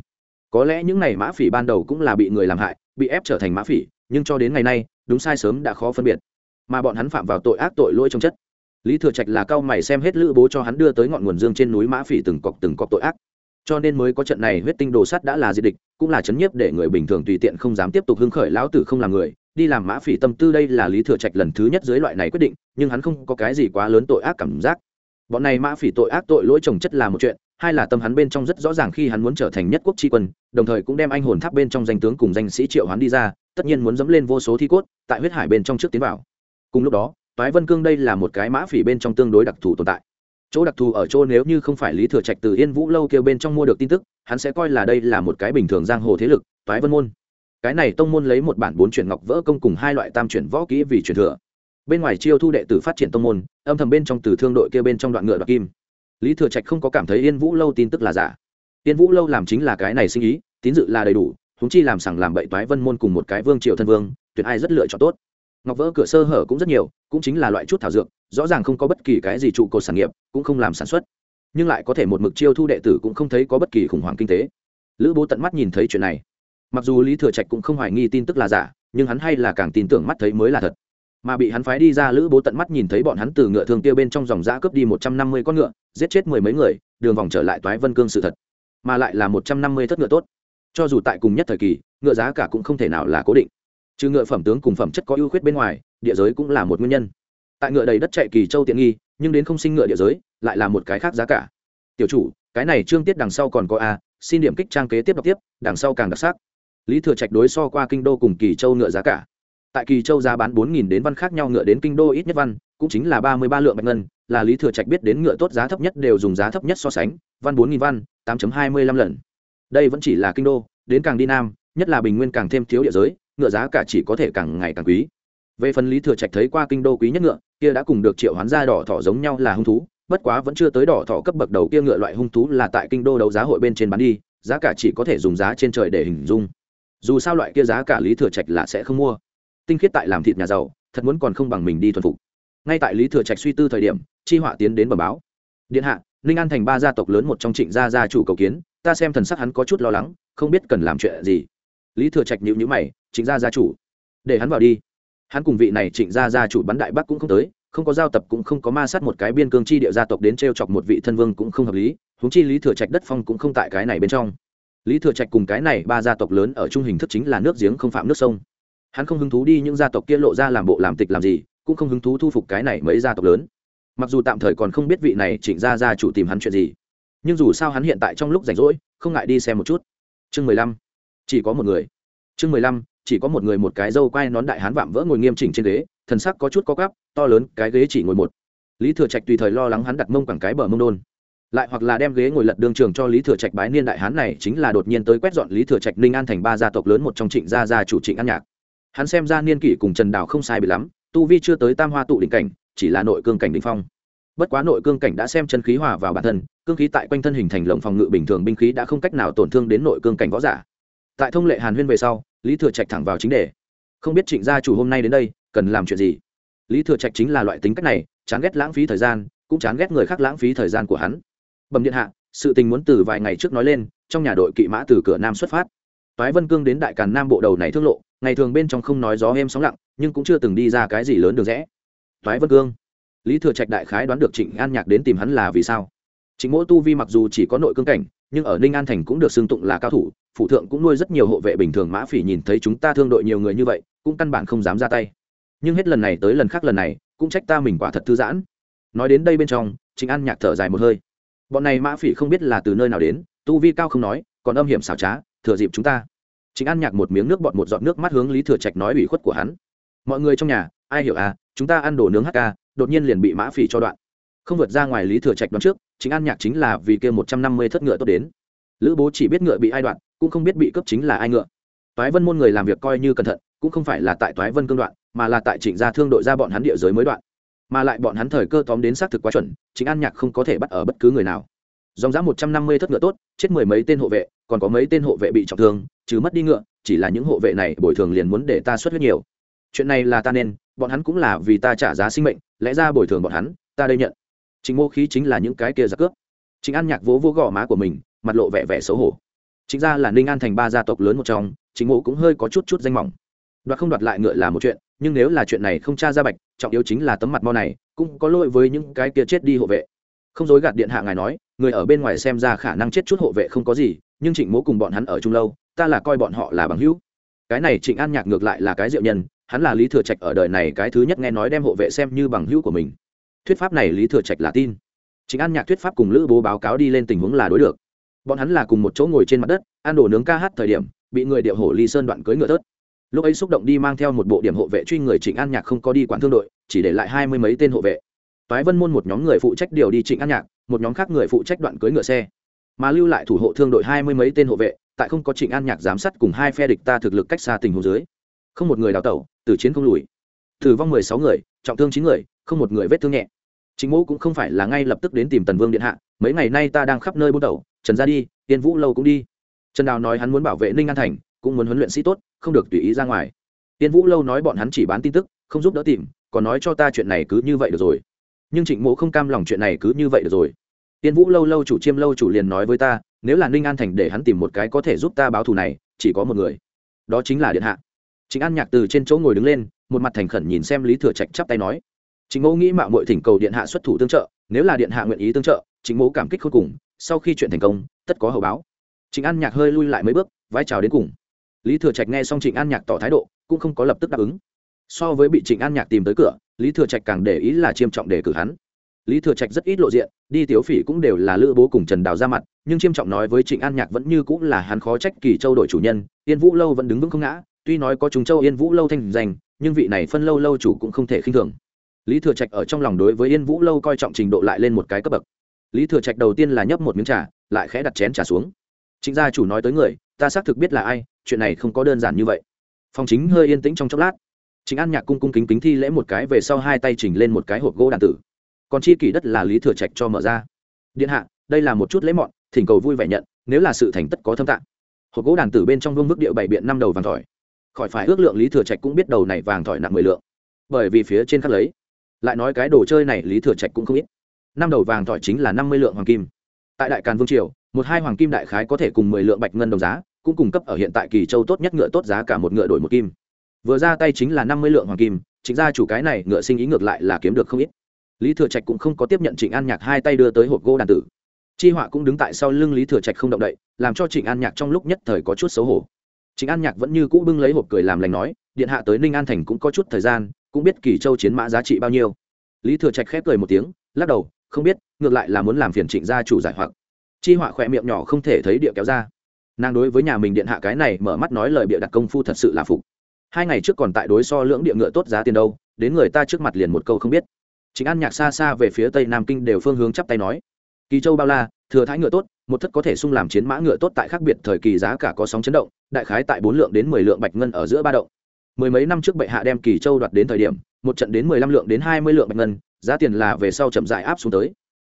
Có lẽ những ngày mã phỉ ban đầu cũng là bị người làm hại, bị ép trở thành mã phỉ, nhưng cho đến ngày nay, đúng sai sớm đã khó phân biệt mà bọn hắn phạm vào tội ác tội lỗi trong chất. Lý thừa trạch là cao mày xem hết lữ bố cho hắn đưa tới ngọn nguồn dương trên núi mã phỉ từng cọc từng cọc tội ác. Cho nên mới có trận này huyết tinh đồ sắt đã là diệt địch, cũng là chấn nhiếp để người bình thường tùy tiện không dám tiếp tục hưng khởi lão tử không làm người. Đi làm mã phỉ tâm tư đây là lý thừa trạch lần thứ nhất dưới loại này quyết định, nhưng hắn không có cái gì quá lớn tội ác cảm giác. Bọn này mã phỉ tội ác tội lỗi trồng chất là một chuyện, hai là tâm hắn bên trong rất rõ ràng khi hắn muốn trở thành nhất quốc tri quân, đồng thời cũng đem anh hồn tháp bên trong danh tướng cùng danh sĩ triệu hắn đi ra, tất nhiên muốn dẫm lên vô số thi cốt, tại huyết hải bên trong trước tiến vào cùng lúc đó, toái vân cương đây là một cái mã phỉ bên trong tương đối đặc thù tồn tại. Chỗ đặc thù ở chỗ nếu như không phải lý thừa trạch từ yên vũ lâu kêu bên trong mua được tin tức, hắn sẽ coi là đây là một cái bình thường giang hồ thế lực, toái vân môn. Cái này tông môn lấy một bản bốn chuyển ngọc vỡ công cùng hai loại tam chuyển võ kỹ vì truyền thừa. Bên ngoài chiêu thu đệ tử phát triển tông môn, âm thầm bên trong từ thương đội kia bên trong đoạn ngựa đoạn kim. Lý thừa trạch không có cảm thấy yên vũ lâu tin tức là giả. Yên vũ lâu làm chính là cái này sinh ý, tín dự là đầy đủ húng chi làm sẳng làm bậy toái vân môn cùng một cái vương triều thân vương, tuyệt ai rất lựa chọn tốt ngọc vỡ cửa sơ hở cũng rất nhiều, cũng chính là loại chút thảo dược, rõ ràng không có bất kỳ cái gì trụ cột sản nghiệp, cũng không làm sản xuất. Nhưng lại có thể một mực chiêu thu đệ tử cũng không thấy có bất kỳ khủng hoảng kinh tế. Lữ bố tận mắt nhìn thấy chuyện này. Mặc dù lý thừa trạch cũng không hoài nghi tin tức là giả, nhưng hắn hay là càng tin tưởng mắt thấy mới là thật. Mà bị hắn phái đi ra, lữ bố tận mắt nhìn thấy bọn hắn từ ngựa thương tiêu bên trong dòng giã cướp đi một trăm năm mươi con ngựa, giết chết mười mấy người, đường vòng trở lại toái vân cương sự thật. Mà lại là một trăm năm mươi thất ngựa tốt. Cho dù tại cùng nhất thời kỳ, ngựa giá cả cũng không thể nào là cố định trừ ngựa phẩm tướng cùng phẩm chất có ưu khuyết bên ngoài, địa giới cũng là một nguyên nhân. Tại ngựa đầy đất chạy kỳ châu tiện nghi, nhưng đến không sinh ngựa địa giới, lại là một cái khác giá cả. Tiểu chủ, cái này trương tiết đằng sau còn có a, xin điểm kích trang kế tiếp đọc tiếp, đằng sau càng đặc sắc. Lý thừa trạch đối so qua kinh đô cùng kỳ châu ngựa giá cả. Tại kỳ châu giá bán bốn nghìn đến văn khác nhau ngựa đến kinh đô ít nhất văn, cũng chính là ba mươi ba lượng bạch ngân, là lý thừa trạch biết đến ngựa tốt giá thấp nhất đều dùng giá thấp nhất so sánh, văn bốn nghìn văn, tám hai mươi lăm lần. Đây vẫn chỉ là kinh đô, đến càng đi nam, nhất là bình nguyên càng thêm thiếu địa giới ngựa giá cả chỉ có thể càng ngày càng quý. Về phần lý thừa trạch thấy qua kinh đô quý nhất ngựa, kia đã cùng được triệu hoán ra đỏ thỏ giống nhau là hung thú, bất quá vẫn chưa tới đỏ thỏ cấp bậc đầu kia ngựa loại hung thú là tại kinh đô đấu giá hội bên trên bán đi, giá cả chỉ có thể dùng giá trên trời để hình dung. Dù sao loại kia giá cả lý thừa trạch là sẽ không mua. Tinh khiết tại làm thịt nhà giàu, thật muốn còn không bằng mình đi thuần phục. Ngay tại lý thừa trạch suy tư thời điểm, chi họa tiến đến bờ báo. Điện hạ, ninh an thành ba gia tộc lớn một trong trịnh gia gia chủ cầu kiến, ta xem thần sắc hắn có chút lo lắng, không biết cần làm chuyện gì lý thừa trạch nhịu nhữ mày, trịnh gia gia chủ. Để hắn vào đi. Hắn cùng vị này trịnh gia gia chủ bắn đại bắc cũng không tới, không có giao tập cũng không có ma sát một cái biên cương chi địa gia tộc đến t r e o chọc một vị thân vương cũng không hợp lý, huống chi lý thừa trạch đất phong cũng không tại cái này bên trong. Lý thừa trạch cùng cái này ba gia tộc lớn ở trung hình thức chính là nước giếng không phạm nước sông. Hắn không hứng thú đi những gia tộc kia lộ ra làm bộ làm tịch làm gì, cũng không hứng thú thu phục cái này mấy gia tộc lớn. Mặc dù tạm thời còn không biết vị này trịnh gia gia chủ tìm hắn chuyện gì, nhưng dù sao hắn hiện tại trong lúc rảnh rỗi, không ngại đi xem một chút. Chương mười lăm chỉ có một người. Chương mười lăm, chỉ có một người một cái dâu quai nón đại hán vạm vỡ ngồi nghiêm chỉnh trên ghế, thần sắc có chút có gắp to lớn, cái ghế chỉ ngồi một. Lý thừa trạch tùy thời lo lắng hắn đặt mông quẳng cái bờ mông đôn. Lại hoặc là đem ghế ngồi lật đương trường cho lý thừa trạch bái niên đại hán này chính là đột nhiên tới quét dọn lý thừa trạch ninh an thành ba gia tộc lớn một trong trịnh gia gia chủ trịnh an nhạc. Hắn xem ra niên kỷ cùng trần đào không sai bị lắm, tu vi chưa tới tam hoa tụ đỉnh cảnh, chỉ là nội cương cảnh đỉnh phong. Bất quá nội cương cảnh đã xem chân khí hòa vào bản thân, cương khí tại quanh thân hình thành lồng phòng ngự bình thường binh khí đã không cách nào tổn thương đến nội cương cảnh võ giả tại thông lệ hàn huyên về sau, lý thừa trạch thẳng vào chính đề. Không biết trịnh gia chủ hôm nay đến đây, cần làm chuyện gì? Lý thừa trạch chính là loại tính cách này, chán ghét lãng phí thời gian, cũng chán ghét người khác lãng phí thời gian của hắn. Bẩm điện hạ, sự tình muốn từ vài ngày trước nói lên, trong nhà đội kỵ mã từ cửa nam xuất phát. Toái vân cương đến đại càn nam bộ đầu này thương lộ, ngày thường bên trong không nói gió êm sóng lặng, nhưng cũng chưa từng đi ra cái gì lớn được rẽ. Toái vân cương. Lý thừa trạch đại khái đoán được trịnh an nhạc đến tìm hắn là vì sao. Chính mỗi tu vi mặc dù chỉ có nội cương cảnh nhưng ở ninh an thành cũng được xưng tụng là cao thủ phụ thượng cũng nuôi rất nhiều hộ vệ bình thường mã phỉ nhìn thấy chúng ta thương đội nhiều người như vậy, cũng căn bản không dám ra tay. Nhưng hết lần này tới lần khác lần này, cũng trách ta mình quả thật thư giãn. Nói đến đây bên trong chính an nhạc thở dài một hơi. Bọn này mã phỉ không biết là từ nơi nào đến, tu vi cao không nói, còn âm hiểm xảo trá, thừa dịp chúng ta. Chính an nhạc một miếng nước bọt một giọt nước mắt hướng lý thừa trạch nói ủy khuất của hắn. Mọi người trong nhà, ai hiểu à chúng ta ăn đồ nướng hk đột nhiên liền bị mã phỉ cho đoạn. Không vượt ra ngoài lý thừa trạch đoán trước chính an nhạc chính là vì kia một trăm năm mươi thất ngựa tốt đến. Lữ bố chỉ biết ngựa bị ai đoạn, cũng không biết bị cấp chính là ai ngựa. Toái vân môn người làm việc coi như cẩn thận, cũng không phải là tại toái vân cương đoạn, mà là tại trịnh gia thương đội ra bọn hắn địa giới mới đoạn. Mà lại bọn hắn thời cơ tóm đến xác thực quá chuẩn, chính an nhạc không có thể bắt ở bất cứ người nào. Dòng giá một trăm năm mươi thất ngựa tốt, chết mười mấy tên hộ vệ, còn có mấy tên hộ vệ bị trọng thương chứ mất đi ngựa, chỉ là những hộ vệ này bồi thường liền muốn để ta xuất huyết nhiều. Chuyện này là ta nên, bọn hắn cũng là vì ta trả giá sinh mệnh, lẽ ra bồi thường bọn hắn, ta đây nhận chính mô khí chính là những cái kia giặc cướp. Chính an nhạc vỗ vỗ gò má của mình, mặt lộ vẻ vẻ xấu hổ. Chính ra là ninh an thành ba gia tộc lớn một trong chính mộ cũng hơi có chút chút danh mỏng. Đoạt không đoạt lại ngựa là một chuyện, nhưng nếu là chuyện này không tra ra bạch, trọng yếu chính là tấm mặt mo này, cũng có lỗi với những cái kia chết đi hộ vệ. Không dối gạt điện hạ ngài nói, người ở bên ngoài xem ra khả năng chết chút hộ vệ không có gì, nhưng trịnh mỗ cùng bọn hắn ở chung lâu, ta là coi bọn họ là bằng hữu. Cái này trịnh an nhạc ngược lại là cái diệu nhân, hắn là lý thừa trạch ở đời này cái thứ nhất nghe nói đem hộ vệ xem như bằng hữu của mình thuyết pháp này lý thừa trạch là tin. Chính an nhạc thuyết pháp cùng lữ bố báo cáo đi lên tình huống là đối được. Bọn hắn là cùng một chỗ ngồi trên mặt đất, ăn đồ nướng ca hát thời điểm, bị người điệu hổ ly sơn đoạn cưới ngựa tớt. Lúc ấy xúc động đi mang theo một bộ điểm hộ vệ truy người trịnh an nhạc không có đi quản thương đội, chỉ để lại hai mươi mấy tên hộ vệ. Toái vân môn một nhóm người phụ trách điều đi trịnh an nhạc, một nhóm khác người phụ trách đoạn cưới ngựa xe. Mà lưu lại thủ hộ thương đội hai mươi mấy tên hộ vệ, tại không có trịnh an nhạc giám sát cùng hai phe địch ta thực lực cách xa tình huống dưới. Không một người đào tẩu từ chiến không lùi. Tử vong mười sáu người, trọng thương chín người không một người vết thương nhẹ. Chính mẫu cũng không phải là ngay lập tức đến tìm tần vương điện hạ, mấy ngày nay ta đang khắp nơi buôn tẩu, trần ra đi tiên vũ lâu cũng đi. Trần đào nói hắn muốn bảo vệ ninh an thành, cũng muốn huấn luyện sĩ tốt, không được tùy ý ra ngoài. Tiên vũ lâu nói bọn hắn chỉ bán tin tức, không giúp đỡ tìm, còn nói cho ta chuyện này cứ như vậy được rồi. Nhưng trịnh mộ không cam lòng chuyện này cứ như vậy được rồi. Tiên vũ lâu lâu chủ chiêm lâu chủ liền nói với ta, nếu là ninh an thành để hắn tìm một cái có thể giúp ta báo thù này, chỉ có một người. Đó chính là điện hạ. Chính an nhạc từ trên chỗ ngồi đứng lên, một mặt thành khẩn nhìn xem lý thừa trạch chắp tay nói chính mẫu nghĩ mạo muội thỉnh cầu điện hạ xuất thủ tương trợ, nếu là điện hạ nguyện ý tương trợ chính mẫu cảm kích khôn cùng, sau khi chuyện thành công, tất có hậu báo. Trịnh an nhạc hơi lui lại mấy bước, vai trào đến cùng. Lý thừa trạch nghe xong trịnh an nhạc tỏ thái độ, cũng không có lập tức đáp ứng. So với bị trịnh an nhạc tìm tới cửa, lý thừa trạch càng để ý là chiêm trọng đề cử hắn. Lý thừa trạch rất ít lộ diện, đi tiếu phỉ cũng đều là lữ bố cùng trần đào ra mặt, nhưng chiêm trọng nói với trịnh an nhạc vẫn như cũng là hắn khó trách kỳ châu đội chủ nhân, yên vũ lâu vẫn đứng vững không ngã, tuy nói có chúng châu yên vũ lâu thanh danh, nhưng vị này phân lâu lâu chủ cũng không thể khinh thường lý thừa trạch ở trong lòng đối với yên vũ lâu coi trọng trình độ lại lên một cái cấp bậc. Lý thừa trạch đầu tiên là nhấp một miếng trà, lại khẽ đặt chén trà xuống. Chính gia chủ nói tới người, ta xác thực biết là ai, chuyện này không có đơn giản như vậy. Phòng chính hơi yên tĩnh trong chốc lát. Chính an nhạc cung cung kính kính thi lễ một cái về sau hai tay chỉnh lên một cái hộp gỗ đàn tử. Còn chi kỷ đất là lý thừa trạch cho mở ra. Điện hạ, đây là một chút lễ mọn, thỉnh cầu vui vẻ nhận, nếu là sự thành tất có thâm tạng. Hộp gỗ đàn tử bên trong vương bức địa bảy biện năm đầu vàng thỏi. Khỏi phải ước lượng lý thừa trạch cũng biết đầu này vàng thỏi nặng mười lượng. Bởi vì phía trên khắc lấy lại nói cái đồ chơi này lý thừa trạch cũng không ít. Năm đầu vàng thỏi chính là năm mươi lượng hoàng kim. Tại đại càn vương triều, một hai hoàng kim đại khái có thể cùng mười lượng bạch ngân đồng giá, cũng cung cấp ở hiện tại kỳ châu tốt nhất ngựa tốt giá cả một ngựa đổi một kim. Vừa ra tay chính là năm mươi lượng hoàng kim, chính ra chủ cái này ngựa sinh ý ngược lại là kiếm được không ít. Lý thừa trạch cũng không có tiếp nhận trịnh an nhạc hai tay đưa tới hộp gỗ đàn tử. Chi họa cũng đứng tại sau lưng lý thừa trạch không động đậy, làm cho trịnh an nhạc trong lúc nhất thời có chút xấu hổ. Trịnh an nhạc vẫn như cũ bưng lấy hộp cười làm lành nói, điện hạ tới ninh an thành cũng có chút thời gian cũng biết kỳ châu chiến mã giá trị bao nhiêu. Lý thừa trạch khép cười một tiếng, lắc đầu, không biết, ngược lại là muốn làm phiền trịnh gia chủ giải hoặc. Chi họa khỏe miệng nhỏ không thể thấy địa kéo ra. Nàng đối với nhà mình điện hạ cái này mở mắt nói lời bịa đặt công phu thật sự là phục. Hai ngày trước còn tại đối so lưỡng địa ngựa tốt giá tiền đâu, đến người ta trước mặt liền một câu không biết. Chính an nhạc xa xa về phía tây nam kinh đều phương hướng chắp tay nói. Kỳ châu bao la, thừa thái ngựa tốt, một thất có thể sung làm chiến mã ngựa tốt tại khác biệt thời kỳ giá cả có sóng chấn động, đại khái tại bốn lượng đến mười lượng bạch ngân ở giữa ba động mười mấy năm trước bệ hạ đem kỳ châu đoạt đến thời điểm, một trận đến mười lăm lượng đến hai mươi lượng bạch ngân, giá tiền là về sau chậm dại áp xuống tới.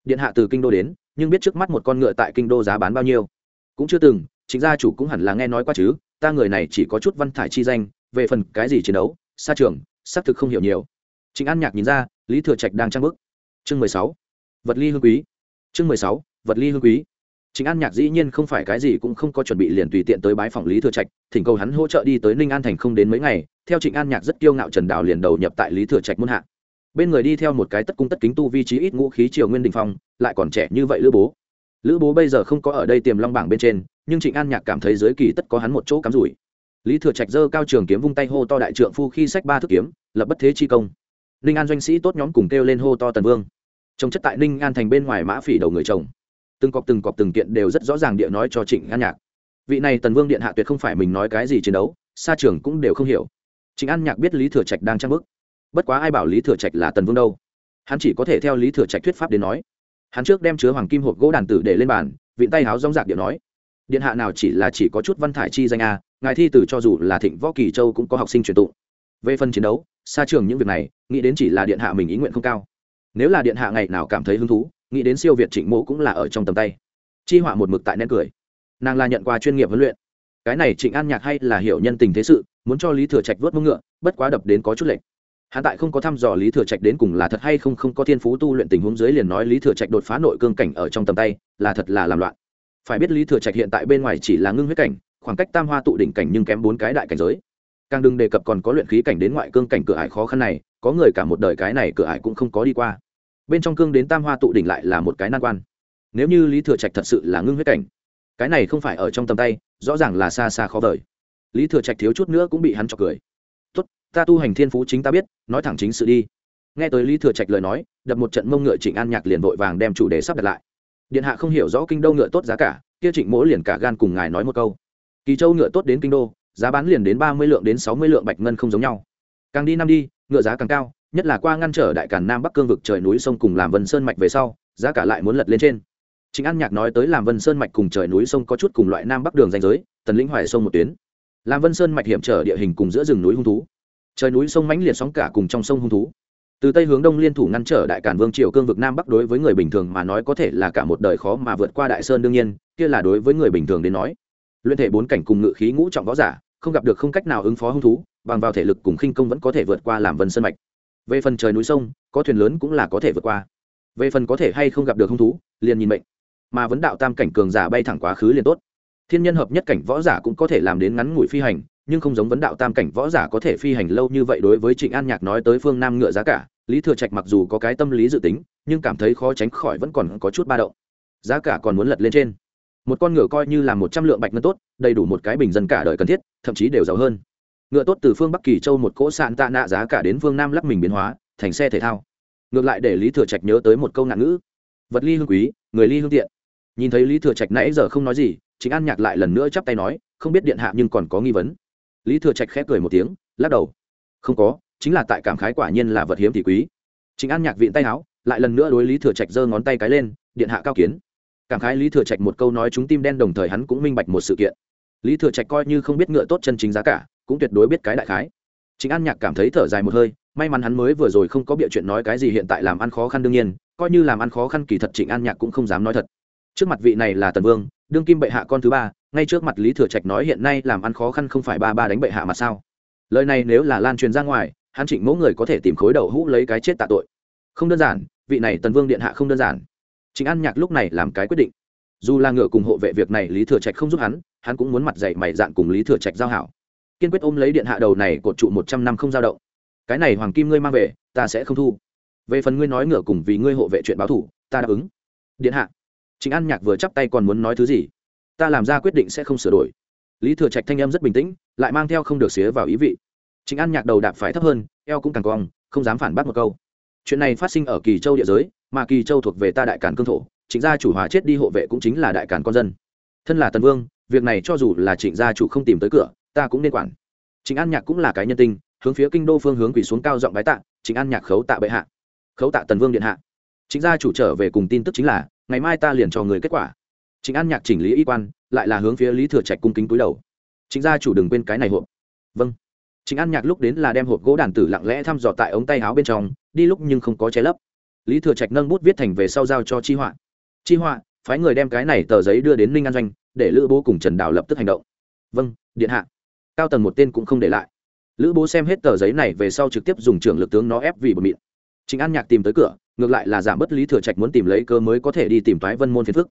Điện hạ từ kinh đô đến, nhưng biết trước mắt một con ngựa tại kinh đô giá bán bao nhiêu. Cũng chưa từng, chính gia chủ cũng hẳn là nghe nói qua chứ, ta người này chỉ có chút văn thải chi danh, về phần cái gì chiến đấu, xa trường, xác thực không hiểu nhiều. Chính an nhạc nhìn ra, lý thừa trạch đang trang bức. Chương mười sáu, vật ly hương quý. Chương mười sáu, vật ly hương quý chính an nhạc dĩ nhiên không phải cái gì cũng không có chuẩn bị liền tùy tiện tới bái phòng lý thừa trạch, thỉnh cầu hắn hỗ trợ đi tới ninh an thành không đến mấy ngày, theo trịnh an nhạc rất kiêu ngạo trần đào liền đầu nhập tại lý thừa trạch muôn hạ. Bên người đi theo một cái tất cung tất kính tu vi trí ít ngũ khí triều nguyên đình phong, lại còn trẻ như vậy lữ bố. Lữ bố bây giờ không có ở đây tiềm long bảng bên trên, nhưng trịnh an nhạc cảm thấy dưới kỳ tất có hắn một chỗ cắm rủi. Lý thừa trạch giơ cao trường kiếm vung tay hô to đại trượng phu khi sách ba thước kiếm, lập bất thế chi công. Ninh an doanh sĩ tốt nhóm cùng kêu lên hô to tần vương. Trông chất tại ninh an thành bên ngoài mã phỉ đầu người chồng từng cọp từng cọp từng kiện đều rất rõ ràng địa nói cho trịnh an nhạc. Vị này tần vương điện hạ tuyệt không phải mình nói cái gì chiến đấu, xa trường cũng đều không hiểu. Trịnh an nhạc biết lý thừa trạch đang trang bức bất quá ai bảo lý thừa trạch là tần vương đâu? Hắn chỉ có thể theo lý thừa trạch thuyết pháp đến nói. Hắn trước đem chứa hoàng kim hộp gỗ đàn tử để lên bàn, vịn tay háo rong rạc điện nói. Điện hạ nào chỉ là chỉ có chút văn thải chi danh a, ngài thi tử cho dù là thịnh võ kỳ châu cũng có học sinh truyền tụ về phần chiến đấu, xa trường những việc này, nghĩ đến chỉ là điện hạ mình ý nguyện không cao. Nếu là điện hạ ngày nào cảm thấy hứng thú nghĩ đến siêu việt trịnh mộ cũng là ở trong tầm tay. Chi họa một mực tại nén cười. Nàng là nhận qua chuyên nghiệp huấn luyện. Cái này trịnh an nhạc hay là hiểu nhân tình thế sự, muốn cho lý thừa trạch vớt mông ngựa, bất quá đập đến có chút lệnh hắn tại không có thăm dò lý thừa trạch đến cùng là thật hay không không có thiên phú tu luyện tình huống dưới liền nói lý thừa trạch đột phá nội cương cảnh ở trong tầm tay, là thật là làm loạn. Phải biết lý thừa trạch hiện tại bên ngoài chỉ là ngưng huyết cảnh, khoảng cách tam hoa tụ đỉnh cảnh nhưng kém bốn cái đại cảnh giới. Càng đừng đề cập còn có luyện khí cảnh đến ngoại cương cảnh cửa ải khó khăn này, có người cả một đời cái này cửa ải cũng không có đi qua bên trong cương đến tam hoa tụ đỉnh lại là một cái nan quan. Nếu như lý thừa trạch thật sự là ngưng huyết cảnh, cái này không phải ở trong tầm tay, rõ ràng là xa xa khó vời. Lý thừa trạch thiếu chút nữa cũng bị hắn chọc cười. Tốt, ta tu hành thiên phú chính ta biết, nói thẳng chính sự đi. Nghe tới lý thừa trạch lời nói, đập một trận mông ngựa trịnh an nhạc liền vội vàng đem chủ đề sắp đặt lại. Điện hạ không hiểu rõ kinh đô ngựa tốt giá cả, kia trịnh mỗ liền cả gan cùng ngài nói một câu. Kỳ châu ngựa tốt đến kinh đô, giá bán liền đến ba mươi lượng đến sáu mươi lượng bạch ngân không giống nhau. Càng đi năm đi, ngựa giá càng cao nhất là qua ngăn trở đại cản nam bắc cương vực trời núi sông cùng làm vân sơn mạch về sau, giá cả lại muốn lật lên trên. Chính an nhạc nói tới làm vân sơn mạch cùng trời núi sông có chút cùng loại nam bắc đường danh giới, tần lĩnh hoài sông một tuyến. Làm vân sơn mạch hiểm trở địa hình cùng giữa rừng núi hung thú. Trời núi sông mãnh liệt sóng cả cùng trong sông hung thú. Từ tây hướng đông liên thủ ngăn trở đại cản vương triều cương vực nam bắc đối với người bình thường mà nói có thể là cả một đời khó mà vượt qua đại sơn đương nhiên, kia là đối với người bình thường đến nói. Luyện thể bốn cảnh cùng ngự khí ngũ trọng võ giả, không gặp được không cách nào ứng phó hung thú, bằng vào thể lực cùng khinh công vẫn có thể vượt qua làm vân sơn mạch về phần trời núi sông, có thuyền lớn cũng là có thể vượt qua. Về phần có thể hay không gặp được hung thú, liền nhìn mệnh. Mà vấn đạo tam cảnh cường giả bay thẳng quá khứ liền tốt. Thiên nhân hợp nhất cảnh võ giả cũng có thể làm đến ngắn ngủi phi hành, nhưng không giống vấn đạo tam cảnh võ giả có thể phi hành lâu như vậy đối với trịnh an nhạc nói tới phương nam ngựa giá cả, lý thừa trạch mặc dù có cái tâm lý dự tính, nhưng cảm thấy khó tránh khỏi vẫn còn có chút ba động. Giá cả còn muốn lật lên trên. Một con ngựa coi như là một trăm lượng bạch ngân tốt, đầy đủ một cái bình dân cả đời cần thiết, thậm chí đều giàu hơn ngựa tốt từ phương bắc kỳ châu một cỗ sạn tạ nạ giá cả đến phương nam lắp mình biến hóa, thành xe thể thao. Ngược lại để lý thừa trạch nhớ tới một câu nạn ngữ. Vật ly hương quý, người ly hương tiện. Nhìn thấy lý thừa trạch nãy giờ không nói gì chính an nhạc lại lần nữa chắp tay nói, không biết điện hạ nhưng còn có nghi vấn. Lý thừa trạch khép cười một tiếng, lắc đầu. Không có, chính là tại cảm khái quả nhiên là vật hiếm thì quý. Chính an nhạc vịn tay áo, lại lần nữa đối lý thừa trạch giơ ngón tay cái lên, điện hạ cao kiến. Cảm khái lý thừa trạch một câu nói chúng tim đen đồng thời hắn cũng minh bạch một sự kiện. Lý thừa trạch coi như không biết ngựa tốt chân chính giá cả cũng tuyệt đối biết cái đại khái. Chính an nhạc cảm thấy thở dài một hơi, may mắn hắn mới vừa rồi không có bịa chuyện nói cái gì hiện tại làm ăn khó khăn đương nhiên, coi như làm ăn khó khăn kỳ thật trịnh an nhạc cũng không dám nói thật. Trước mặt vị này là tần vương, đương kim bệ hạ con thứ ba, ngay trước mặt lý thừa trạch nói hiện nay làm ăn khó khăn không phải ba ba đánh bệ hạ mà sao? Lời này nếu là lan truyền ra ngoài, hắn trịnh mẫu người có thể tìm khối đầu hũ lấy cái chết tạ tội. Không đơn giản, vị này tần vương điện hạ không đơn giản. Trịnh an nhạc lúc này làm cái quyết định. Dù là ngựa cùng hộ vệ việc này lý thừa trạch không giúp hắn hắn cũng muốn mặt dạy mày dạn cùng lý thừa trạch giao hảo kiên quyết ôm lấy điện hạ đầu này cột trụ một trăm năm không giao động. Cái này hoàng kim ngươi mang về, ta sẽ không thu. Về phần ngươi nói ngửa cùng vì ngươi hộ vệ chuyện báo thủ, ta đáp ứng. Điện hạ. Chính an nhạc vừa chắp tay còn muốn nói thứ gì? Ta làm ra quyết định sẽ không sửa đổi. Lý thừa trạch thanh âm rất bình tĩnh, lại mang theo không được xía vào ý vị. Chính an nhạc đầu đạp phải thấp hơn, eo cũng càng cong, không dám phản bác một câu. Chuyện này phát sinh ở kỳ châu địa giới, mà kỳ châu thuộc về ta đại cản cương thổ chính gia chủ hòa chết đi hộ vệ cũng chính là đại cản con dân. Thân là tần vương, việc này cho dù là trịnh gia chủ không tìm tới cửa ta cũng nên quản. Chính an nhạc cũng là cái nhân tinh, hướng phía kinh đô phương hướng quỳ xuống cao giọng bái tạ, chính an nhạc khấu tạ bệ hạ. Khấu tạ tần vương điện hạ. Chính gia chủ trở về cùng tin tức chính là, ngày mai ta liền cho người kết quả. Chính an nhạc chỉnh lý y quan, lại là hướng phía lý thừa trạch cung kính túi đầu. Chính gia chủ đừng quên cái này hộp. Vâng. Chính an nhạc lúc đến là đem hộp gỗ đàn tử lặng lẽ thăm dò tại ống tay áo bên trong, đi lúc nhưng không có che lấp. Lý thừa trạch nâng bút viết thành về sau giao cho chi họa. Chi họa, phái người đem cái này tờ giấy đưa đến ninh an doanh, để lữ bố cùng trần đào lập tức hành động. Vâng điện hạ cao tầng một tên cũng không để lại. Lữ bố xem hết tờ giấy này về sau trực tiếp dùng trưởng lực tướng nó ép vì bột mịn. Chính an nhạc tìm tới cửa, ngược lại là giảm bất lý thừa trạch muốn tìm lấy cơ mới có thể đi tìm toái vân môn phiền phức.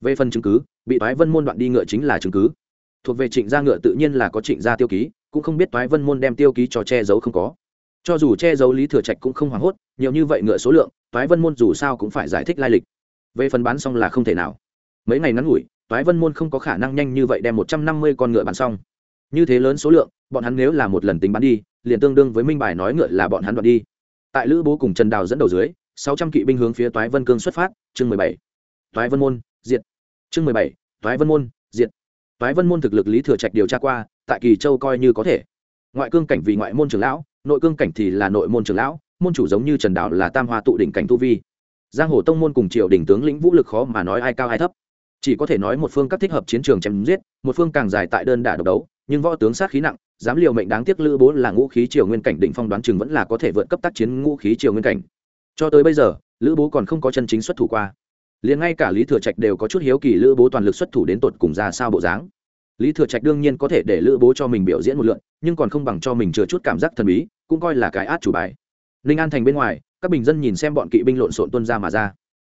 Về phần chứng cứ, bị toái vân môn đoạn đi ngựa chính là chứng cứ. Thuộc về trịnh gia ngựa tự nhiên là có trịnh gia tiêu ký, cũng không biết toái vân môn đem tiêu ký cho che giấu không có. Cho dù che giấu lý thừa trạch cũng không hoảng hốt, nhiều như vậy ngựa số lượng, toái vân môn dù sao cũng phải giải thích lai lịch. Về phần bán xong là không thể nào. Mấy ngày ngắn ngủi, toái vân môn không có khả năng nhanh như vậy đem một trăm năm mươi con ngựa bán xong như thế lớn số lượng, bọn hắn nếu là một lần tính bán đi, liền tương đương với minh bài nói ngựa là bọn hắn đoạt đi. Tại lữ bố cùng trần đào dẫn đầu dưới, sáu trăm kỵ binh hướng phía toái vân cương xuất phát, chương mười bảy. Toái vân môn, diệt. Chương mười bảy, toái vân môn, diệt. Toái vân môn thực lực lý thừa trạch điều tra qua, tại kỳ châu coi như có thể. Ngoại cương cảnh vì ngoại môn trưởng lão, nội cương cảnh thì là nội môn trưởng lão, môn chủ giống như trần đạo là tam hoa tụ đỉnh cảnh tu vi. Giang hồ tông môn cùng triều đình tướng lĩnh vũ lực khó mà nói ai cao ai thấp. Chỉ có thể nói một phương các thích hợp chiến trường chém giết, một phương càng dài tại đơn đả độc đấu nhưng võ tướng sát khí nặng, dám liều mệnh đáng tiếc lữ bố là ngũ khí triều nguyên cảnh định phong đoán chừng vẫn là có thể vượt cấp tác chiến ngũ khí triều nguyên cảnh. Cho tới bây giờ, lữ bố còn không có chân chính xuất thủ qua. Liền ngay cả lý thừa trạch đều có chút hiếu kỳ lữ bố toàn lực xuất thủ đến tột cùng ra sao bộ dáng. Lý thừa trạch đương nhiên có thể để lữ bố cho mình biểu diễn một lượn, nhưng còn không bằng cho mình chừa chút cảm giác thần bí, cũng coi là cái át chủ bài. Ninh an thành bên ngoài, các bình dân nhìn xem bọn kỵ binh lộn xộn tuân ra mà ra.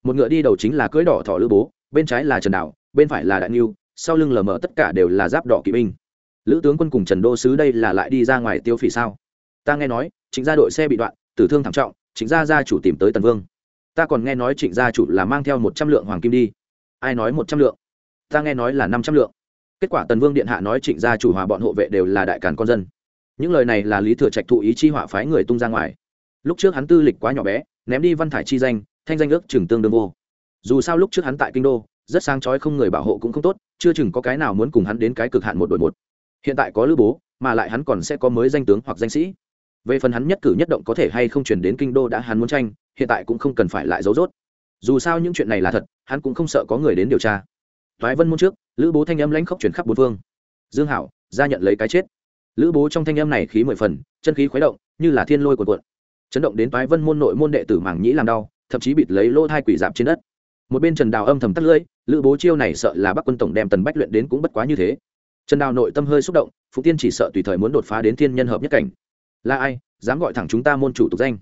Một ngựa đi đầu chính là cưỡi đỏ thỏ lữ bố, bên trái là trần đạo, bên phải là đại niu sau lưng lờ mờ tất cả đều là giáp đỏ kỵ binh lữ tướng quân cùng trần đô sứ đây là lại đi ra ngoài tiêu phỉ sao? Ta nghe nói, Trịnh gia đội xe bị đoạn, tử thương thảm trọng, Trịnh gia gia chủ tìm tới tần vương. Ta còn nghe nói trịnh gia chủ là mang theo một trăm lượng hoàng kim đi. Ai nói một trăm lượng? Ta nghe nói là năm trăm lượng. Kết quả tần vương điện hạ nói trịnh gia chủ hòa bọn hộ vệ đều là đại càn con dân. Những lời này là lý thừa trạch thụ ý chi họa phái người tung ra ngoài. Lúc trước hắn tư lịch quá nhỏ bé, ném đi văn thải chi danh, thanh danh ước chừng tương đương vô. Dù sao lúc trước hắn tại kinh đô, rất sáng trói không người bảo hộ cũng không tốt, chưa chừng có cái nào muốn cùng hắn đến cái cực hạn một đội một hiện tại có lữ bố, mà lại hắn còn sẽ có mới danh tướng hoặc danh sĩ. Về phần hắn nhất cử nhất động có thể hay không chuyển đến kinh đô đã hắn muốn tranh, hiện tại cũng không cần phải lại giấu rốt. Dù sao những chuyện này là thật, hắn cũng không sợ có người đến điều tra. Thoái vân môn trước, lữ bố thanh âm lãnh khóc chuyển khắp bốn phương. Dương hảo, ra nhận lấy cái chết. Lữ bố trong thanh âm này khí mười phần, chân khí khuấy động, như là thiên lôi của cuộn. Chấn động đến toái vân môn nội môn đệ tử mảng nhĩ làm đau, thậm chí bịt lấy lỗ thai quỷ dạp trên đất. Một bên trần đào âm thầm tắt lưỡi, lữ bố chiêu này sợ là bắc quân tổng đem tần bách luyện đến cũng bất quá như thế trần đào nội tâm hơi xúc động phụ tiên chỉ sợ tùy thời muốn đột phá đến thiên nhân hợp nhất cảnh. Là ai, dám gọi thẳng chúng ta môn chủ tục danh?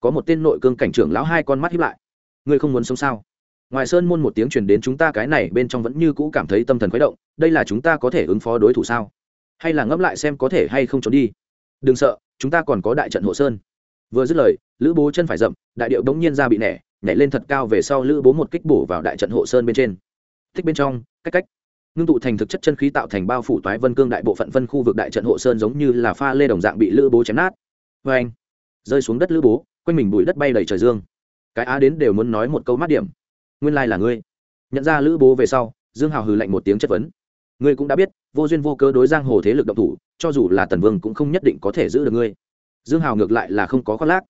Có một tên nội cương cảnh trưởng lão hai con mắt hiếp lại. Ngươi không muốn sống sao? Ngoài sơn môn một tiếng truyền đến chúng ta cái này bên trong vẫn như cũ cảm thấy tâm thần khuấy động, đây là chúng ta có thể ứng phó đối thủ sao? Hay là ngẫm lại xem có thể hay không trốn đi? Đừng sợ, chúng ta còn có đại trận hộ sơn. Vừa dứt lời, lữ bố chân phải rậm, đại điệu bỗng nhiên ra bị nẻ, nhảy lên thật cao về sau lữ bố một kích bổ vào đại trận hộ sơn bên trên. Thích bên trong, cách cách ngưng tụ thành thực chất chân khí tạo thành bao phủ toái vân cương đại bộ phận phân khu vực đại trận hộ sơn giống như là pha lê đồng dạng bị lữ bố chém nát. Vê anh, rơi xuống đất lữ bố, quanh mình bụi đất bay đầy trời dương. Cái á đến đều muốn nói một câu mát điểm. Nguyên lai là ngươi. Nhận ra lữ bố về sau, dương hào hừ lạnh một tiếng chất vấn. Ngươi cũng đã biết, vô duyên vô cớ đối giang hồ thế lực động thủ, cho dù là tần vương cũng không nhất định có thể giữ được ngươi. Dương hào ngược lại là không có khoác lác.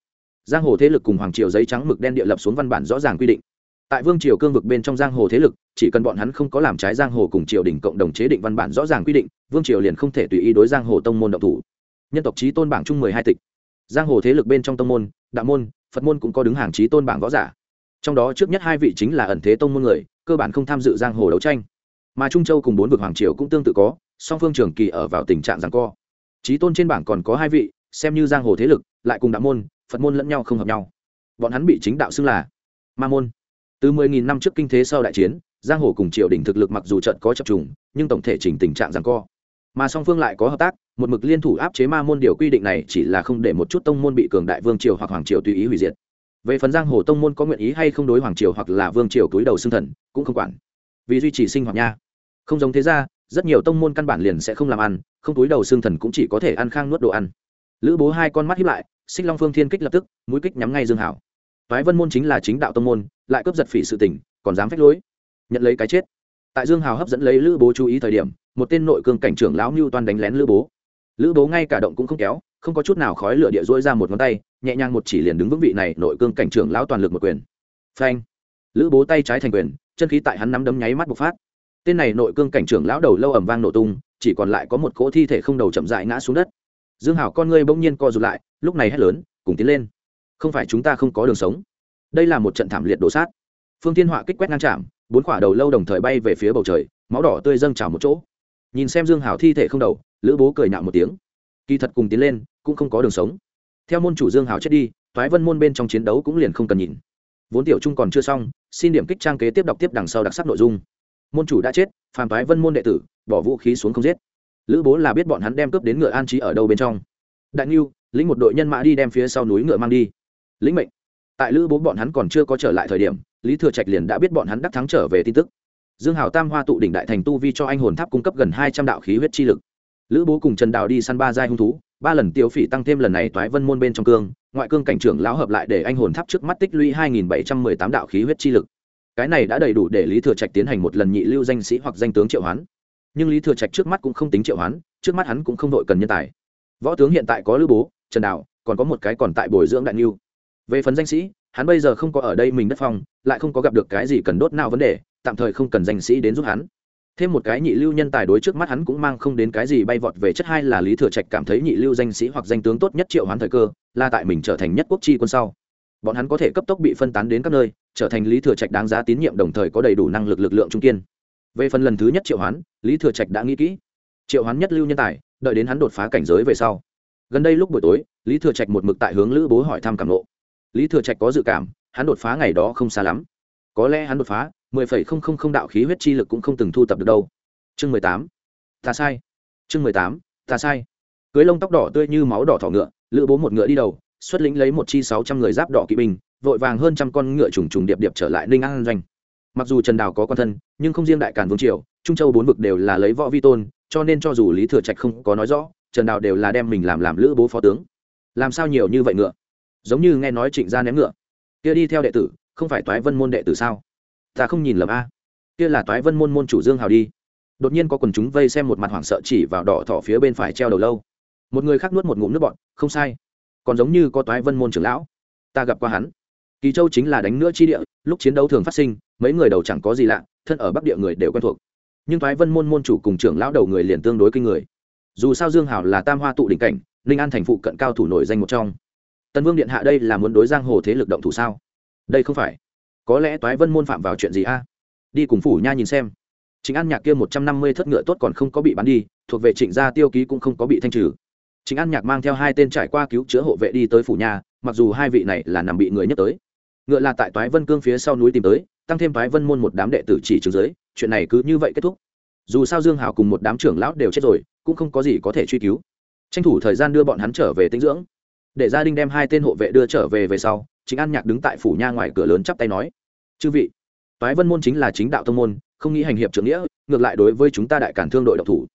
Giang hồ thế lực cùng hoàng triều giấy trắng mực đen địa lập xuống văn bản rõ ràng quy định tại vương triều cương vực bên trong giang hồ thế lực, chỉ cần bọn hắn không có làm trái giang hồ cùng triều đình cộng đồng chế định văn bản rõ ràng quy định, vương triều liền không thể tùy ý đối giang hồ tông môn động thủ. Nhân tộc trí tôn bảng chung mười hai tịch. Giang hồ thế lực bên trong tông môn, đạo môn, phật môn cũng có đứng hàng trí tôn bảng võ giả. Trong đó trước nhất hai vị chính là ẩn thế tông môn người, cơ bản không tham dự giang hồ đấu tranh. Mà trung châu cùng bốn vực hoàng triều cũng tương tự có, song phương trường kỳ ở vào tình trạng rằng co. Trí tôn trên bảng còn có hai vị, xem như giang hồ thế lực, lại cùng đạo môn, phật môn lẫn nhau không hợp nhau. Bọn hắn bị chính đạo xưng là ma môn từ 10.000 năm trước kinh thế sau đại chiến, giang hồ cùng triều đình thực lực mặc dù trận có chập trùng, nhưng tổng thể chỉnh tình trạng rằng co. Mà song phương lại có hợp tác, một mực liên thủ áp chế ma môn điều quy định này chỉ là không để một chút tông môn bị cường đại vương triều hoặc hoàng triều tùy ý hủy diệt. Về phần giang hồ tông môn có nguyện ý hay không đối hoàng triều hoặc là vương triều túi đầu xưng thần, cũng không quản. Vì duy trì sinh hoạt nha. Không giống thế ra, rất nhiều tông môn căn bản liền sẽ không làm ăn, không túi đầu xương thần cũng chỉ có thể ăn khang nuốt đồ ăn. Lữ bố hai con mắt hiếp lại, xích long phương thiên kích lập tức, mũi kích nhắm ngay dương hảo. Toái vân môn chính là chính đạo tông môn lại cướp giật phỉ sự tình, còn dám phách lối. Nhận lấy cái chết. Tại dương hào hấp dẫn lấy lữ bố chú ý thời điểm, một tên nội cương cảnh trưởng lão mưu toan đánh lén lữ bố. Lữ bố ngay cả động cũng không kéo, không có chút nào khói lửa địa dỗi ra một ngón tay, nhẹ nhàng một chỉ liền đứng vững vị này nội cương cảnh trưởng lão toàn lực một quyền. Phanh. Lữ bố tay trái thành quyền, chân khí tại hắn nắm đấm nháy mắt bộc phát. Tên này nội cương cảnh trưởng lão đầu lâu ẩm vang nổ tung, chỉ còn lại có một cỗ thi thể không đầu chậm dại ngã xuống đất. Dương hảo con ngươi bỗng nhiên co rụt lại, lúc này hét lớn, cùng tiến lên. Không phải chúng ta không có đường sống đây là một trận thảm liệt đổ sát. Phương thiên họa kích quét ngang chạm bốn quả đầu lâu đồng thời bay về phía bầu trời, máu đỏ tươi dâng trào một chỗ. Nhìn xem dương hảo thi thể không đầu, lữ bố cười nhạo một tiếng. Kỳ thật cùng tiến lên, cũng không có đường sống. Theo môn chủ dương hảo chết đi thoái vân môn bên trong chiến đấu cũng liền không cần nhìn. Vốn tiểu trung còn chưa xong, xin điểm kích trang kế tiếp đọc tiếp đằng sau đặc sắc nội dung. Môn chủ đã chết, phàm thoái vân môn đệ tử, bỏ vũ khí xuống không giết. Lữ bố là biết bọn hắn đem cướp đến ngựa an trí ở đâu bên trong. Đại niu lĩnh một đội nhân mã đi đem phía sau núi ngựa mang đi. Lĩnh mệnh tại lữ bố bọn hắn còn chưa có trở lại thời điểm, lý thừa trạch liền đã biết bọn hắn đắc thắng trở về tin tức. Dương hảo tam hoa tụ đỉnh đại thành tu vi cho anh hồn tháp cung cấp gần hai trăm đạo khí huyết chi lực. Lữ bố cùng trần đào đi săn ba giai hung thú, ba lần tiêu phỉ tăng thêm lần này toái vân môn bên trong cương, ngoại cương cảnh trưởng lão hợp lại để anh hồn tháp trước mắt tích lũy hai nghìn bảy trăm mười tám đạo khí huyết chi lực. Cái này đã đầy đủ để lý thừa trạch tiến hành một lần nhị lưu danh sĩ hoặc danh tướng triệu hoán. Nhưng lý thừa trạch trước mắt cũng không tính triệu hoán, trước mắt hắn cũng không đội cần nhân tài. Võ tướng hiện tại có lữ bố, trần đào, còn có một cái còn tại bồi dưỡng đại niu về phần danh sĩ, hắn bây giờ không có ở đây mình đất phong, lại không có gặp được cái gì cần đốt nào vấn đề, tạm thời không cần danh sĩ đến giúp hắn. Thêm một cái nhị lưu nhân tài đối trước mắt hắn cũng mang không đến cái gì bay vọt về chất hai là lý thừa trạch cảm thấy nhị lưu danh sĩ hoặc danh tướng tốt nhất triệu hoán thời cơ, là tại mình trở thành nhất quốc chi quân sau. Bọn hắn có thể cấp tốc bị phân tán đến các nơi, trở thành lý thừa trạch đáng giá tín nhiệm đồng thời có đầy đủ năng lực lực lượng trung kiên. Về phần lần thứ nhất triệu hoán, lý thừa trạch đã nghĩ kỹ. Triệu hoán nhất lưu nhân tài, đợi đến hắn đột phá cảnh giới về sau. Gần đây lúc buổi tối, lý thừa trạch một mực tại hướng lữ bố hỏi thăm cảm lộ lý thừa trạch có dự cảm, hắn đột phá ngày đó không xa lắm. Có lẽ hắn đột phá, mười phẩy không không không đạo khí huyết chi lực cũng không từng thu tập được đâu. Chương mười tám. Ta sai. Chương mười tám. Ta sai. Cưới lông tóc đỏ tươi như máu đỏ thỏ ngựa, lữ bố một ngựa đi đầu, xuất lĩnh lấy một chi sáu trăm người giáp đỏ kỵ binh, vội vàng hơn trăm con ngựa trùng trùng điệp điệp trở lại ninh an doanh. Mặc dù trần đào có con thân, nhưng không riêng đại càn vương triều, trung châu bốn vực đều là lấy võ vi tôn, cho nên cho dù lý thừa trạch không có nói rõ, trần đào đều là đem mình làm làm lữ bố phó tướng. Làm sao nhiều như vậy ngựa? Giống như nghe nói trịnh gia ném ngựa. Kia đi theo đệ tử, không phải toái vân môn đệ tử sao? Ta không nhìn lầm a. Kia là toái vân môn môn chủ dương hào đi. Đột nhiên có quần chúng vây xem một mặt hoảng sợ chỉ vào đỏ thỏ phía bên phải treo đầu lâu. Một người khác nuốt một ngụm nước bọn không sai. Còn giống như có toái vân môn trưởng lão. Ta gặp qua hắn. Kỳ châu chính là đánh nữa chi địa, lúc chiến đấu thường phát sinh, mấy người đầu chẳng có gì lạ, thân ở bắc địa người đều quen thuộc. Nhưng toái vân môn môn chủ cùng trưởng lão đầu người liền tương đối kinh người. Dù sao dương hảo là tam hoa tụ đỉnh cảnh, ninh an thành phụ cận cao thủ nổi danh một trong tần vương điện hạ đây là muốn đối giang hồ thế lực động thủ sao? Đây không phải. Có lẽ toái vân môn phạm vào chuyện gì a? Đi cùng phủ nha nhìn xem. Chính an nhạc kia một trăm năm mươi thất ngựa tốt còn không có bị bắn đi thuộc về trịnh gia tiêu ký cũng không có bị thanh trừ. Chính an nhạc mang theo hai tên trải qua cứu chữa hộ vệ đi tới phủ nhà, mặc dù hai vị này là nằm bị người nhắc tới. Ngựa là tại toái vân cương phía sau núi tìm tới tăng thêm toái vân môn một đám đệ tử chỉ trừ giới chuyện này cứ như vậy kết thúc. Dù sao dương hào cùng một đám trưởng lão đều chết rồi cũng không có gì có thể truy cứu. Tranh thủ thời gian đưa bọn hắn trở về tinh dưỡng để gia đình đem hai tên hộ vệ đưa trở về về sau, chính an nhạc đứng tại phủ nha ngoài cửa lớn chắp tay nói, chư vị, toái vân môn chính là chính đạo thông môn, không nghĩ hành hiệp trưởng nghĩa, ngược lại đối với chúng ta đại cản thương đội độc thủ.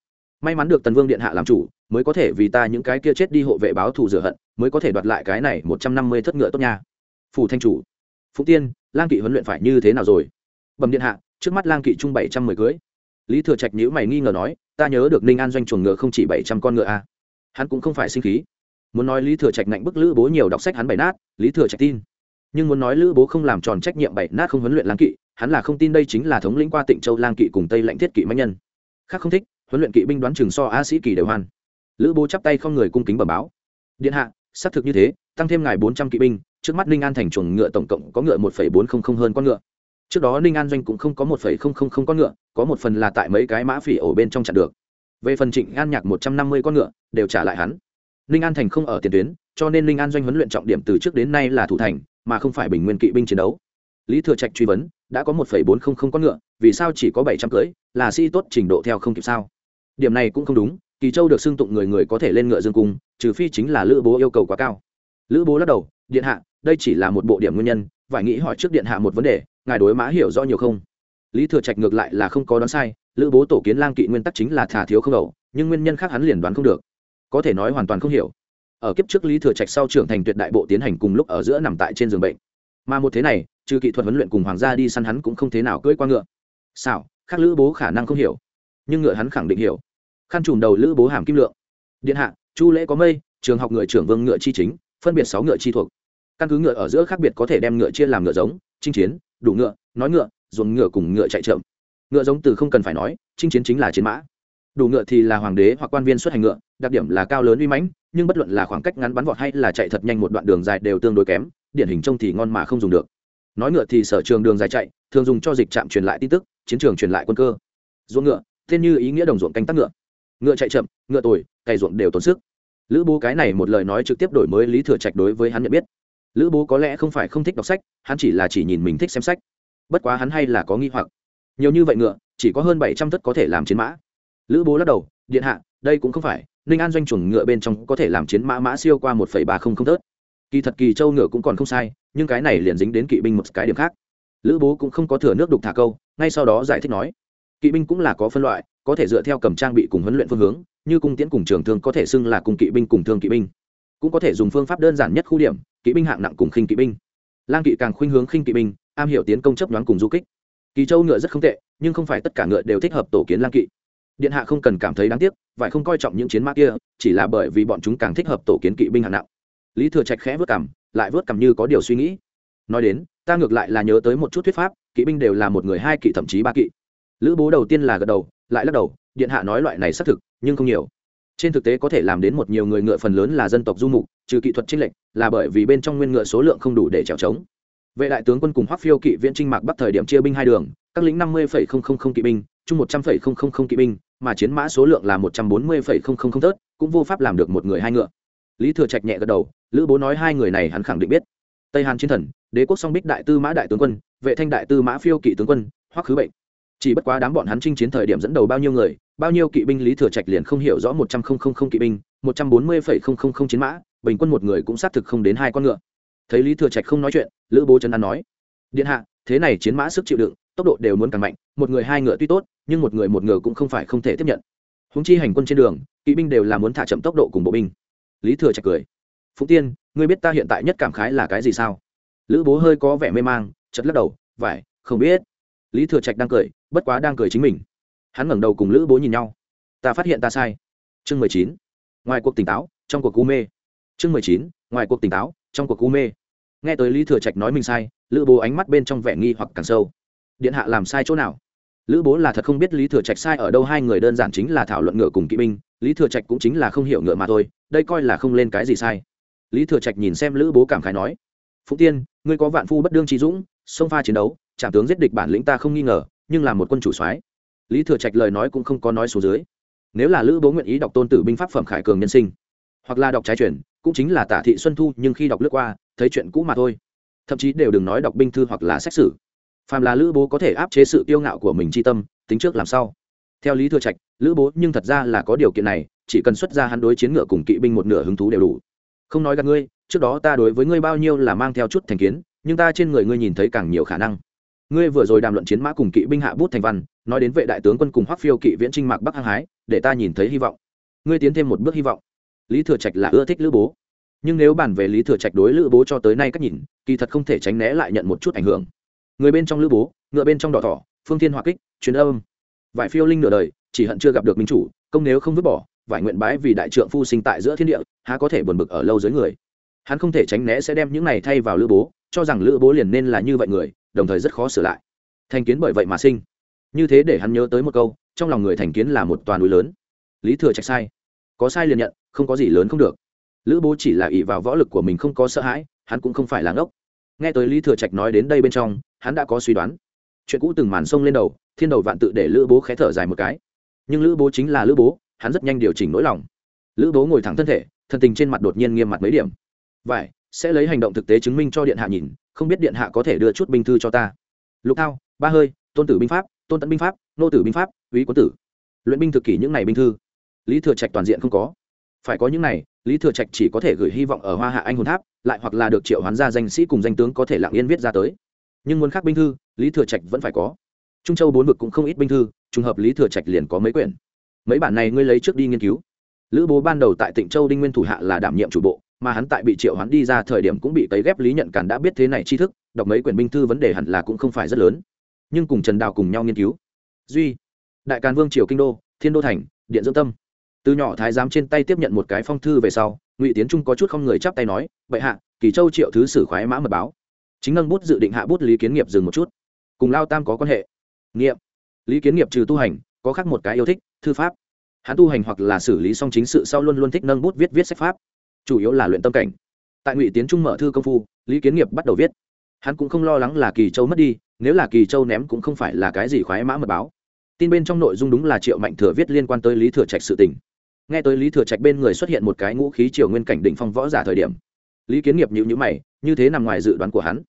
May mắn được tần vương điện hạ làm chủ, mới có thể vì ta những cái kia chết đi hộ vệ báo thù rửa hận, mới có thể đoạt lại cái này một trăm năm mươi thất ngựa tốt nha. Phủ thanh chủ phúc tiên, lang kỵ huấn luyện phải như thế nào rồi? Bẩm điện hạ, trước mắt lang kỵ trung bảy trăm mười cưới. Lý thừa trạch nhữ mày nghi ngờ nói, ta nhớ được ninh an doanh chuồng ngựa không chỉ bảy trăm con ngựa a à. hắn cũng không phải sinh khí muốn nói lý thừa trạch ngạnh bức lữ bố nhiều đọc sách hắn bày nát, lý thừa trạch tin. Nhưng muốn nói lữ bố không làm tròn trách nhiệm bày nát không huấn luyện lang kỵ, hắn là không tin đây chính là thống lĩnh qua tịnh châu lang kỵ cùng tây lãnh thiết kỵ mạnh nhân. Khác không thích, huấn luyện kỵ binh đoán trường so a sĩ kỳ đều hoan. Lữ bố chắp tay không người cung kính bẩm báo. Điện hạ, xác thực như thế, tăng thêm ngài bốn trăm kỵ binh, trước mắt ninh an thành chuồng ngựa tổng cộng có ngựa một phẩy bốn không không hơn con ngựa. Trước đó ninh an doanh cũng không có một phẩy không không không con ngựa, có một phần là tại mấy cái mã phỉ ổ bên trong chặn được. Về phần trịnh an nhạc một trăm năm mươi con ngựa, đều trả lại hắn ninh an thành không ở tiền tuyến, cho nên ninh an doanh huấn luyện trọng điểm từ trước đến nay là thủ thành, mà không phải bình nguyên kỵ binh chiến đấu. Lý thừa trạch truy vấn, đã có một bốn trăm linh con ngựa, vì sao chỉ có bảy trăm cưỡi, là sĩ tốt trình độ theo không kịp sao? Điểm này cũng không đúng, kỳ châu được xưng tụng người người có thể lên ngựa dương cung, trừ phi chính là lữ bố yêu cầu quá cao. Lữ bố lắc đầu, điện hạ, đây chỉ là một bộ điểm nguyên nhân và nghĩ hỏi trước điện hạ một vấn đề, ngài đối mã hiểu rõ nhiều không? Lý thừa trạch ngược lại là không có đoán sai, lữ bố tổ kiến lang kỵ nguyên tắc chính là thả thiếu không đầu nhưng nguyên nhân khác hắn liền đoán không được có thể nói hoàn toàn không hiểu. Ở kiếp trước lý thừa trạch sau trưởng thành tuyệt đại bộ tiến hành cùng lúc ở giữa nằm tại trên giường bệnh. Mà một thế này, trừ kỹ thuật huấn luyện cùng hoàng gia đi săn hắn cũng không thế nào cưỡi qua ngựa. Xảo, khác lữ bố khả năng không hiểu. Nhưng ngựa hắn khẳng định hiểu. Khăn trùm đầu lữ bố hàm kim lượng. Điện hạ, chu lễ có mây, trường học ngựa trưởng vương ngựa chi chính, phân biệt sáu ngựa chi thuộc. Căn cứ ngựa ở giữa khác biệt có thể đem ngựa chia làm ngựa giống, chinh chiến, đủ ngựa, nói ngựa, dùng ngựa cùng ngựa chạy chậm. Ngựa giống từ không cần phải nói, chinh chiến chính là chiến mã. Đủ ngựa thì là hoàng đế hoặc quan viên xuất hành ngựa đặc điểm là cao lớn uy mãnh, nhưng bất luận là khoảng cách ngắn bắn vọt hay là chạy thật nhanh một đoạn đường dài đều tương đối kém, điển hình trông thì ngon mà không dùng được. Nói ngựa thì sở trường đường dài chạy, thường dùng cho dịch trạm truyền lại tin tức, chiến trường truyền lại quân cơ. Ruộng ngựa, tên như ý nghĩa đồng ruộng canh tác ngựa. Ngựa chạy chậm, ngựa tồi, cày ruộng đều tốn sức. Lữ bố cái này một lời nói trực tiếp đổi mới lý thừa trạch đối với hắn nhận biết. Lữ bố có lẽ không phải không thích đọc sách, hắn chỉ là chỉ nhìn mình thích xem sách. Bất quá hắn hay là có nghi hoặc. Nhiều như vậy ngựa, chỉ có hơn bảy trăm thất có thể làm chiến mã. Lữ bố lắc đầu, điện hạ, đây cũng không phải ninh an doanh chuồng ngựa bên trong có thể làm chiến mã mã siêu qua một ba không không tớt. Kỳ thật kỳ châu ngựa cũng còn không sai, nhưng cái này liền dính đến kỵ binh một cái điểm khác. Lữ bố cũng không có thừa nước đục thả câu, ngay sau đó giải thích nói, kỵ binh cũng là có phân loại, có thể dựa theo cầm trang bị cùng huấn luyện phương hướng, như cung tiễn cùng trường thương có thể xưng là cùng kỵ binh cùng thương kỵ binh. Cũng có thể dùng phương pháp đơn giản nhất khu điểm, kỵ binh hạng nặng cùng khinh kỵ binh. Lang kỵ càng khuynh hướng khinh kỵ binh, am hiểu tiến công chấp đoán cùng du kích. Kỳ châu ngựa rất không tệ, nhưng không phải tất cả ngựa đều thích hợp tổ kiến lang kỵ điện hạ không cần cảm thấy đáng tiếc vải không coi trọng những chiến mã kia, chỉ là bởi vì bọn chúng càng thích hợp tổ kiến kỵ binh hạng nặng. Lý thừa trạch khẽ vớt cảm lại vớt cảm như có điều suy nghĩ. Nói đến, ta ngược lại là nhớ tới một chút thuyết pháp, kỵ binh đều là một người hai kỵ thậm chí ba kỵ. Lữ bố đầu tiên là gật đầu, lại lắc đầu, điện hạ nói loại này xác thực, nhưng không nhiều. Trên thực tế có thể làm đến một nhiều người ngựa phần lớn là dân tộc du mục, trừ kỹ thuật trinh lệnh là bởi vì bên trong nguyên ngựa số lượng không đủ để trèo trống. Vệ đại tướng quân cùng hoắc phiêu kỵ viễn trinh mạc bắc thời điểm chia binh hai đường, các lính năm mươi kỵ binh, chung một trăm linh kỵ binh mà chiến mã số lượng là một trăm bốn mươi tớt cũng vô pháp làm được một người hai ngựa. Lý thừa trạch nhẹ gật đầu, lữ bố nói hai người này hắn khẳng định biết. Tây hàn chiến thần, đế quốc song bích đại tư mã đại tướng quân, vệ thanh đại tư mã phiêu kỵ tướng quân, hoắc khứ bệnh. Chỉ bất quá đám bọn hắn chinh chiến thời điểm dẫn đầu bao nhiêu người, bao nhiêu kỵ binh lý thừa trạch liền không hiểu rõ một trăm linh kỵ binh, một trăm bốn mươi chiến mã, bình quân một người cũng xác thực không đến hai con ngựa. Thấy lý thừa trạch không nói chuyện, lữ bố trấn an nói, điện hạ, thế này chiến mã sức chịu đựng tốc độ đều muốn càng mạnh, một người hai ngựa tuy tốt, nhưng một người một ngựa cũng không phải không thể tiếp nhận. Húng chi hành quân trên đường, kỵ binh đều là muốn thả chậm tốc độ cùng bộ binh. Lý thừa trạch cười. Phúc tiên, ngươi biết ta hiện tại nhất cảm khái là cái gì sao? Lữ bố hơi có vẻ mê mang chật lắc đầu, vải, không biết. Lý thừa trạch đang cười, bất quá đang cười chính mình. Hắn ngẩng đầu cùng lữ bố nhìn nhau. Ta phát hiện ta sai. Chương mười chín. Ngoài cuộc tỉnh táo, trong cuộc u mê. Chương mười chín. Ngoài cuộc tỉnh táo, trong cuộc u mê. Nghe tới lý thừa trạch nói mình sai, lữ bố ánh mắt bên trong vẻ nghi hoặc càng sâu điện hạ làm sai chỗ nào? Lữ bố là thật không biết lý thừa trạch sai ở đâu, hai người đơn giản chính là thảo luận ngựa cùng kỵ binh, lý thừa trạch cũng chính là không hiểu ngựa mà thôi, đây coi là không lên cái gì sai. Lý thừa trạch nhìn xem lữ bố cảm khái nói phú tiên, ngươi có vạn phu bất đương trí dũng sông pha chiến đấu trạm tướng giết địch bản lĩnh ta không nghi ngờ, nhưng là một quân chủ soái. Lý thừa trạch lời nói cũng không có nói số dưới. Nếu là lữ bố nguyện ý đọc tôn tử binh pháp phẩm khải cường nhân sinh, hoặc là đọc trái chuyển, cũng chính là tả thị xuân thu, nhưng khi đọc lướt qua, thấy chuyện cũ mà thôi. Thậm chí đều đừng nói đọc binh thư hoặc là xét xử phàm là lữ bố có thể áp chế sự kiêu ngạo của mình chi tâm, tính trước làm sao theo lý thừa trạch, lữ bố nhưng thật ra là có điều kiện này, chỉ cần xuất ra hắn đối chiến ngựa cùng kỵ binh một nửa hứng thú đều đủ. Không nói gặp ngươi, trước đó ta đối với ngươi bao nhiêu là mang theo chút thành kiến, nhưng ta trên người ngươi nhìn thấy càng nhiều khả năng. Ngươi vừa rồi đàm luận chiến mã cùng kỵ binh hạ bút thành văn, nói đến vệ đại tướng quân cùng hoắc phiêu kỵ viễn trinh mạc bắc hăng hái, để ta nhìn thấy hy vọng. Ngươi tiến thêm một bước hy vọng. Lý thừa trạch là ưa thích lữ bố. Nhưng nếu bàn về lý thừa trạch đối lữ bố cho tới nay cách nhìn, kỳ thật không thể tránh né lại nhận một chút ảnh hưởng người bên trong lữ bố, ngựa bên trong đỏ thỏ, phương thiên hỏa kích, truyền âm. Vải phiêu linh nửa đời, chỉ hận chưa gặp được minh chủ, công nếu không vứt bỏ vải nguyện bái vì đại trượng phu sinh tại giữa thiên địa, há có thể buồn bực ở lâu dưới người. Hắn không thể tránh né sẽ đem những này thay vào lữ bố, cho rằng lữ bố liền nên là như vậy người, đồng thời rất khó sửa lại. Thành kiến bởi vậy mà sinh. Như thế để hắn nhớ tới một câu, trong lòng người thành kiến là một toàn núi lớn. Lý thừa trạch sai. Có sai liền nhận, không có gì lớn không được. Lữ bố chỉ là ỷ vào võ lực của mình không có sợ hãi, hắn cũng không phải là ngốc nghe tới lý thừa trạch nói đến đây bên trong, hắn đã có suy đoán. Chuyện cũ từng màn sông lên đầu, thiên đầu vạn tự để lữ bố khé thở dài một cái. Nhưng lữ bố chính là lữ bố, hắn rất nhanh điều chỉnh nỗi lòng. Lữ bố ngồi thẳng thân thể thân tình trên mặt đột nhiên nghiêm mặt mấy điểm. Vậy sẽ lấy hành động thực tế chứng minh cho điện hạ nhìn, không biết điện hạ có thể đưa chút binh thư cho ta. Lục thao, ba hơi, tôn tử binh pháp, tôn tẫn binh pháp, nô tử binh pháp, úy quân tử. Luyện binh thực kỷ những này binh thư? Lý thừa trạch toàn diện không có. Phải có những này lý thừa trạch chỉ có thể gửi hy vọng ở hoa hạ anh hồn tháp, lại hoặc là được triệu hoán gia danh sĩ cùng danh tướng có thể lặng yên viết ra tới. Nhưng muốn khác binh thư, lý thừa trạch vẫn phải có. Trung châu bốn vực cũng không ít binh thư, trùng hợp lý thừa trạch liền có mấy quyển. Mấy bản này ngươi lấy trước đi nghiên cứu. Lữ bố ban đầu tại tịnh châu đinh nguyên thủ hạ là đảm nhiệm chủ bộ, mà hắn tại bị triệu hoán đi ra thời điểm cũng bị tấy ghép lý nhận càn đã biết thế này tri thức, đọc mấy quyển binh thư vấn đề hẳn là cũng không phải rất lớn. Nhưng cùng trần đào cùng nhau nghiên cứu. Duy, đại càn vương triều kinh đô, thiên đô thành, điện dưỡng tâm từ nhỏ thái giám trên tay tiếp nhận một cái phong thư về sau, ngụy tiến trung có chút không người chắp tay nói, bệ hạ, kỳ châu triệu thứ sử khoái mã mật báo. Chính nâng bút dự định hạ bút lý kiến nghiệp dừng một chút. Cùng lao tam có quan hệ. Nghiệm. Lý kiến nghiệp trừ tu hành, có khác một cái yêu thích, thư pháp. Hắn tu hành hoặc là xử lý xong chính sự sau luôn luôn thích nâng bút viết viết sách pháp. Chủ yếu là luyện tâm cảnh. Tại ngụy tiến trung mở thư công phu, lý kiến nghiệp bắt đầu viết. Hắn cũng không lo lắng là kỳ châu mất đi, nếu là kỳ châu ném cũng không phải là cái gì khoái mã mật báo. Tin bên trong nội dung đúng là triệu mạnh thừa viết liên quan tới lý thừa trạch sự tình nghe tới lý thừa trạch bên người xuất hiện một cái ngũ khí triều nguyên cảnh đỉnh phong võ giả thời điểm, lý kiến nghiệp nhịu nhữ mày, như thế nằm ngoài dự đoán của hắn.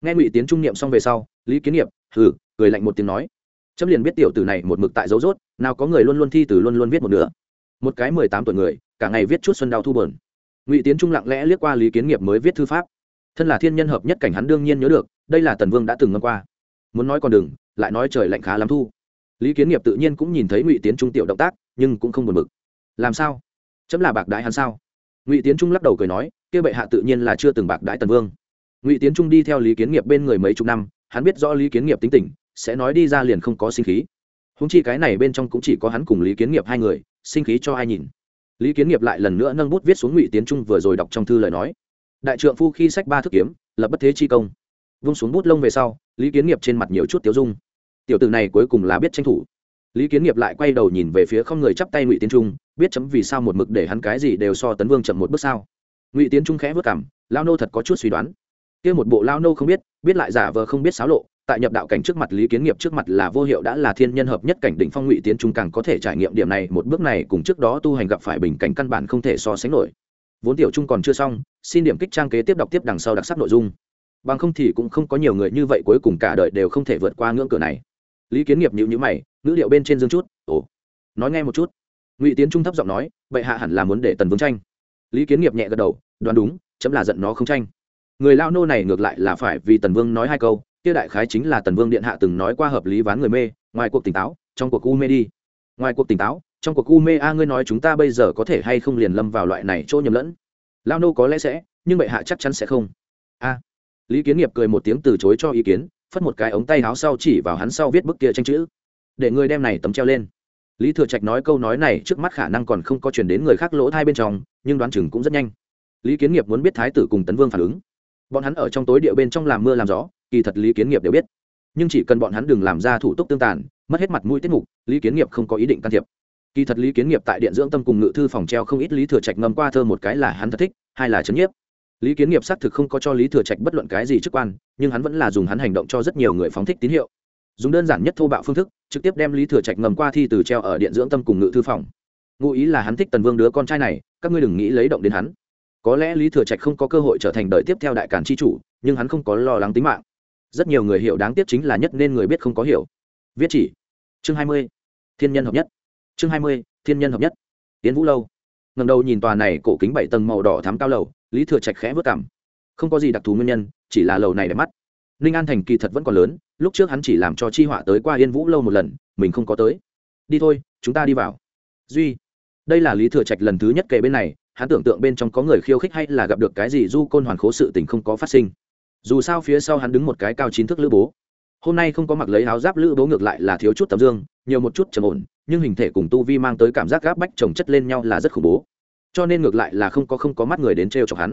Nghe ngụy tiến trung niệm xong về sau, lý kiến nghiệp, hừ, cười lạnh một tiếng nói, chấm liền biết tiểu tử này một mực tại dấu rốt nào có người luôn luôn thi từ luôn luôn viết một nửa. Một cái mười tám tuổi người, cả ngày viết chút xuân đau thu bờn ngụy tiến trung lặng lẽ liếc qua lý kiến nghiệp mới viết thư pháp. Thân là thiên nhân hợp nhất cảnh hắn đương nhiên nhớ được, đây là tần vương đã từng ngâm qua. Muốn nói còn đừng, lại nói trời lạnh khá lắm thu. Lý kiến nghiệp tự nhiên cũng nhìn thấy ngụy tiến trung tiểu động tác, nhưng cũng không buồn bực làm sao? Chấm là bạc đái hắn sao? Ngụy tiến trung lắc đầu cười nói, kia bệ hạ tự nhiên là chưa từng bạc đái tần vương. Ngụy tiến trung đi theo lý kiến nghiệp bên người mấy chục năm, hắn biết rõ lý kiến nghiệp tính tình, sẽ nói đi ra liền không có sinh khí. Húng chi cái này bên trong cũng chỉ có hắn cùng lý kiến nghiệp hai người, sinh khí cho ai nhìn. Lý kiến nghiệp lại lần nữa nâng bút viết xuống ngụy tiến trung vừa rồi đọc trong thư lời nói. Đại trượng phu khi sách ba thức kiếm, lập bất thế chi công. Vung xuống bút lông về sau, lý kiến nghiệp trên mặt nhiều chút tiếu dung. Tiểu tử này cuối cùng là biết tranh thủ lý kiến nghiệp lại quay đầu nhìn về phía không người chắp tay ngụy tiến trung, biết chấm vì sao một mực để hắn cái gì đều so tấn vương chậm một bước sao? Ngụy tiến trung khẽ vất cảm lao nô thật có chút suy đoán. Kia một bộ lao nô không biết biết lại giả vờ không biết xáo lộ, tại nhập đạo cảnh trước mặt lý kiến nghiệp trước mặt là vô hiệu đã là thiên nhân hợp nhất cảnh đỉnh phong ngụy tiến trung càng có thể trải nghiệm điểm này, một bước này cùng trước đó tu hành gặp phải bình cảnh căn bản không thể so sánh nổi. Vốn tiểu trung còn chưa xong, xin điểm kích trang kế tiếp đọc tiếp đằng sau đặc sắc nội dung. Bằng không thì cũng không có nhiều người như vậy cuối cùng cả đời đều không thể vượt qua ngưỡng cửa này lý kiến nghiệp nhịu nhữ mày, ngữ điệu bên trên dương chút, ồ, nói nghe một chút. Ngụy tiến trung thấp giọng nói vậy hạ hẳn là muốn để tần vương tranh. Lý kiến nghiệp nhẹ gật đầu, đoán đúng, chấm là giận nó không tranh. Người lao nô này ngược lại là phải vì tần vương nói hai câu, kia đại khái chính là tần vương điện hạ từng nói qua hợp lý ván người mê, ngoài cuộc tỉnh táo, trong cuộc u mê đi. Ngoài cuộc tỉnh táo, trong cuộc u mê a, ngươi nói chúng ta bây giờ có thể hay không liền lâm vào loại này chỗ nhầm lẫn? Lao nô có lẽ sẽ, nhưng bệ hạ chắc chắn sẽ không. A. Lý kiến nghiệp cười một tiếng từ chối cho ý kiến phất một cái ống tay áo sau chỉ vào hắn sau viết bức kia tranh chữ. Để người đem này tấm treo lên. Lý thừa trạch nói câu nói này trước mắt khả năng còn không có chuyển đến người khác lỗ thai bên trong, nhưng đoán chừng cũng rất nhanh. Lý kiến nghiệp muốn biết thái tử cùng tấn vương phản ứng. Bọn hắn ở trong tối địa bên trong làm mưa làm gió, kỳ thật lý kiến nghiệp đều biết. Nhưng chỉ cần bọn hắn đừng làm ra thủ tục tương tàn, mất hết mặt mũi tiết mục, lý kiến nghiệp không có ý định can thiệp. Kỳ thật lý kiến nghiệp tại điện dưỡng tâm cùng ngự thư phòng treo không ít lý thừa trạch ngâm qua thơ một cái là hắn thật thích, hai là trấn nhiếp lý kiến nghiệp xác thực không có cho lý thừa trạch bất luận cái gì chức quan, nhưng hắn vẫn là dùng hắn hành động cho rất nhiều người phóng thích tín hiệu. Dùng đơn giản nhất thô bạo phương thức, trực tiếp đem lý thừa trạch ngầm qua thi từ treo ở điện dưỡng tâm cùng ngự thư phòng. Ngụ ý là hắn thích tần vương đứa con trai này, các ngươi đừng nghĩ lấy động đến hắn. Có lẽ lý thừa trạch không có cơ hội trở thành đời tiếp theo đại cản tri chủ, nhưng hắn không có lo lắng tính mạng. Rất nhiều người hiểu đáng tiếc chính là nhất nên người biết không có hiểu. Viết chỉ. Chương hai mươi. Thiên nhân hợp nhất. Chương hai mươi. Thiên nhân hợp nhất. Tiến vũ lâu ngầm đầu nhìn tòa này cổ kính bảy tầng màu đỏ thắm cao lầu, lý thừa trạch khẽ vất cảm. Không có gì đặc thù nguyên nhân, chỉ là lầu này đẹp mắt. Ninh an thành kỳ thật vẫn còn lớn, lúc trước hắn chỉ làm cho chi họa tới qua yên vũ lâu một lần, mình không có tới. Đi thôi, chúng ta đi vào. Duy, đây là lý thừa trạch lần thứ nhất kể bên này, hắn tưởng tượng bên trong có người khiêu khích hay là gặp được cái gì du côn hoàn khố sự tình không có phát sinh. Dù sao phía sau hắn đứng một cái cao chín thước lữ bố. Hôm nay không có mặc lấy áo giáp lữ bố ngược lại là thiếu chút tấm dương, nhiều một chút trầm ổn nhưng hình thể cùng tu vi mang tới cảm giác gáp bách trồng chất lên nhau là rất khủng bố. Cho nên ngược lại là không có không có mắt người đến t r e o chọc hắn.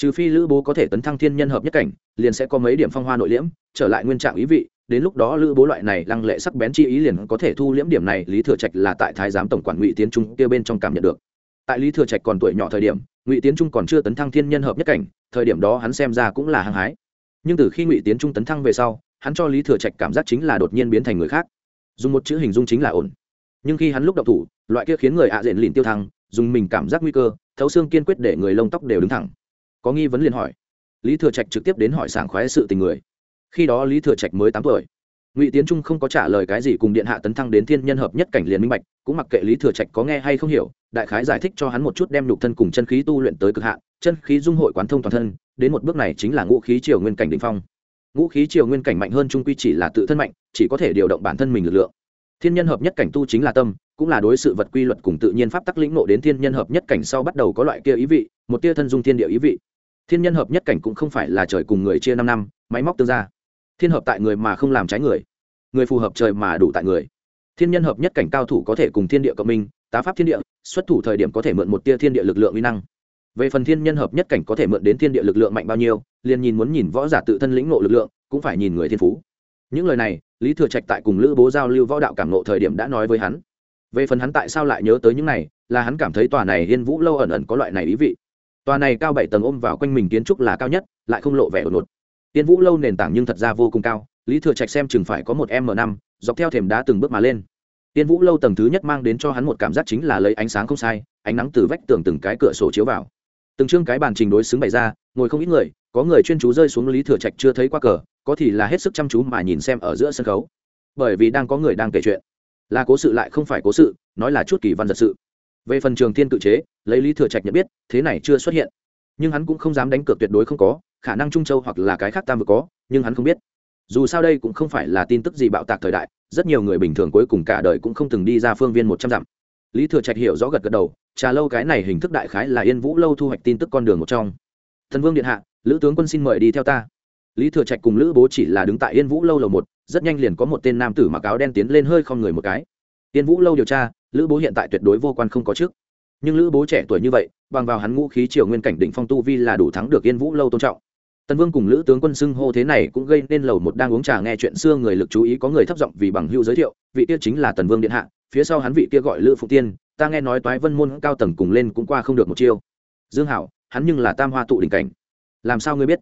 Trừ phi lữ bố có thể tấn thăng thiên nhân hợp nhất cảnh, liền sẽ có mấy điểm phong hoa nội liễm, trở lại nguyên trạng ý vị, đến lúc đó lữ bố loại này lăng lệ sắc bén chi ý liền có thể thu liễm điểm này, lý thừa trạch là tại thái giám tổng quản ngụy tiến trung kia bên trong cảm nhận được. Tại lý thừa trạch còn tuổi nhỏ thời điểm, ngụy tiến trung còn chưa tấn thăng thiên nhân hợp nhất cảnh, thời điểm đó hắn xem ra cũng là hăng hái. Nhưng từ khi ngụy tiến trung tấn thăng về sau, hắn cho lý thừa trạch cảm giác chính là đột nhiên biến thành người khác. Dùng một chữ hình dung chính là ổn nhưng khi hắn lúc đậu thủ, loại kia khiến người ạ diện lìn tiêu thăng, dùng mình cảm giác nguy cơ, thấu xương kiên quyết để người lông tóc đều đứng thẳng. Có nghi vấn liền hỏi. Lý thừa trạch trực tiếp đến hỏi sảng khoái sự tình người. Khi đó lý thừa trạch mới tám tuổi. Ngụy tiến trung không có trả lời cái gì cùng điện hạ tấn thăng đến thiên nhân hợp nhất cảnh liền minh bạch, cũng mặc kệ lý thừa trạch có nghe hay không hiểu, đại khái giải thích cho hắn một chút đem nhục thân cùng chân khí tu luyện tới cực hạn, chân khí dung hội quán thông toàn thân, đến một bước này chính là ngũ khí triều nguyên cảnh đỉnh phong. Ngũ khí triều nguyên cảnh mạnh hơn trung quy chỉ là tự thân mạnh, chỉ có thể điều động bản thân mình lực lượng thiên nhân hợp nhất cảnh tu chính là tâm, cũng là đối sự vật quy luật cùng tự nhiên pháp tắc lĩnh nộ đến thiên nhân hợp nhất cảnh sau bắt đầu có loại kia ý vị, một tia thân dung thiên địa ý vị. Thiên nhân hợp nhất cảnh cũng không phải là trời cùng người chia năm năm, máy móc tương gia. thiên hợp tại người mà không làm trái người. Người phù hợp trời mà đủ tại người. Thiên nhân hợp nhất cảnh cao thủ có thể cùng thiên địa cộng minh, tá pháp thiên địa, xuất thủ thời điểm có thể mượn một tia thiên địa lực lượng uy năng. Về phần thiên nhân hợp nhất cảnh có thể mượn đến thiên địa lực lượng mạnh bao nhiêu, liền nhìn muốn nhìn võ giả tự thân lĩnh nộ lực lượng, cũng phải nhìn người thiên phú. Những lời này lý thừa trạch tại cùng lữ bố giao lưu võ đạo cảm nộ thời điểm đã nói với hắn. Về phần hắn tại sao lại nhớ tới những này, là hắn cảm thấy tòa này yên vũ lâu ẩn ẩn có loại này ý vị. Tòa này cao bảy tầng ôm vào quanh mình kiến trúc là cao nhất, lại không lộ vẻ đột ngột. Yên vũ lâu nền tảng nhưng thật ra vô cùng cao, lý thừa trạch xem chừng phải có một m năm, dọc theo thềm đá từng bước mà lên. Yên vũ lâu tầng thứ nhất mang đến cho hắn một cảm giác chính là lấy ánh sáng không sai, ánh nắng từ vách tường từng cái cửa sổ chiếu vào. Từng chương cái bàn trình đối xứng bày ra, ngồi không ít người, có người chuyên chú rơi xuống lý thừa trạch chưa thấy qua cờ có thì là hết sức chăm chú mà nhìn xem ở giữa sân khấu. Bởi vì đang có người đang kể chuyện. Là cố sự lại không phải cố sự, nói là chút kỳ văn giật sự. Về phần trường thiên tự chế, lấy lý thừa trạch nhận biết, thế này chưa xuất hiện. Nhưng hắn cũng không dám đánh cược tuyệt đối không có, khả năng trung châu hoặc là cái khác tam vừa có, nhưng hắn không biết. Dù sao đây cũng không phải là tin tức gì bạo tạc thời đại, rất nhiều người bình thường cuối cùng cả đời cũng không từng đi ra phương viên một trăm dặm. Lý thừa trạch hiểu rõ gật gật đầu, trà lâu cái này hình thức đại khái là yên vũ lâu thu hoạch tin tức con đường một trong. Thần vương điện hạ, lữ tướng quân xin mời đi theo ta lý thừa trạch cùng lữ bố chỉ là đứng tại yên vũ lâu lầu một, rất nhanh liền có một tên nam tử mặc áo đen tiến lên hơi không người một cái. Yên vũ lâu điều tra, lữ bố hiện tại tuyệt đối vô quan không có trước. Nhưng lữ bố trẻ tuổi như vậy, bằng vào hắn ngũ khí triều nguyên cảnh định phong tu vi là đủ thắng được yên vũ lâu tôn trọng. Tần vương cùng lữ tướng quân xưng hô thế này cũng gây nên lầu một đang uống trà nghe chuyện xưa người lực chú ý có người thấp giọng vì bằng hưu giới thiệu, vị kia chính là tần vương điện hạ, phía sau hắn vị kia gọi lữ phụ tiên, ta nghe nói toái vân môn cao tầng cùng lên cũng qua không được một chiêu. Dương hảo, hắn nhưng là tam hoa tụ đỉnh cảnh. Làm sao ngươi biết?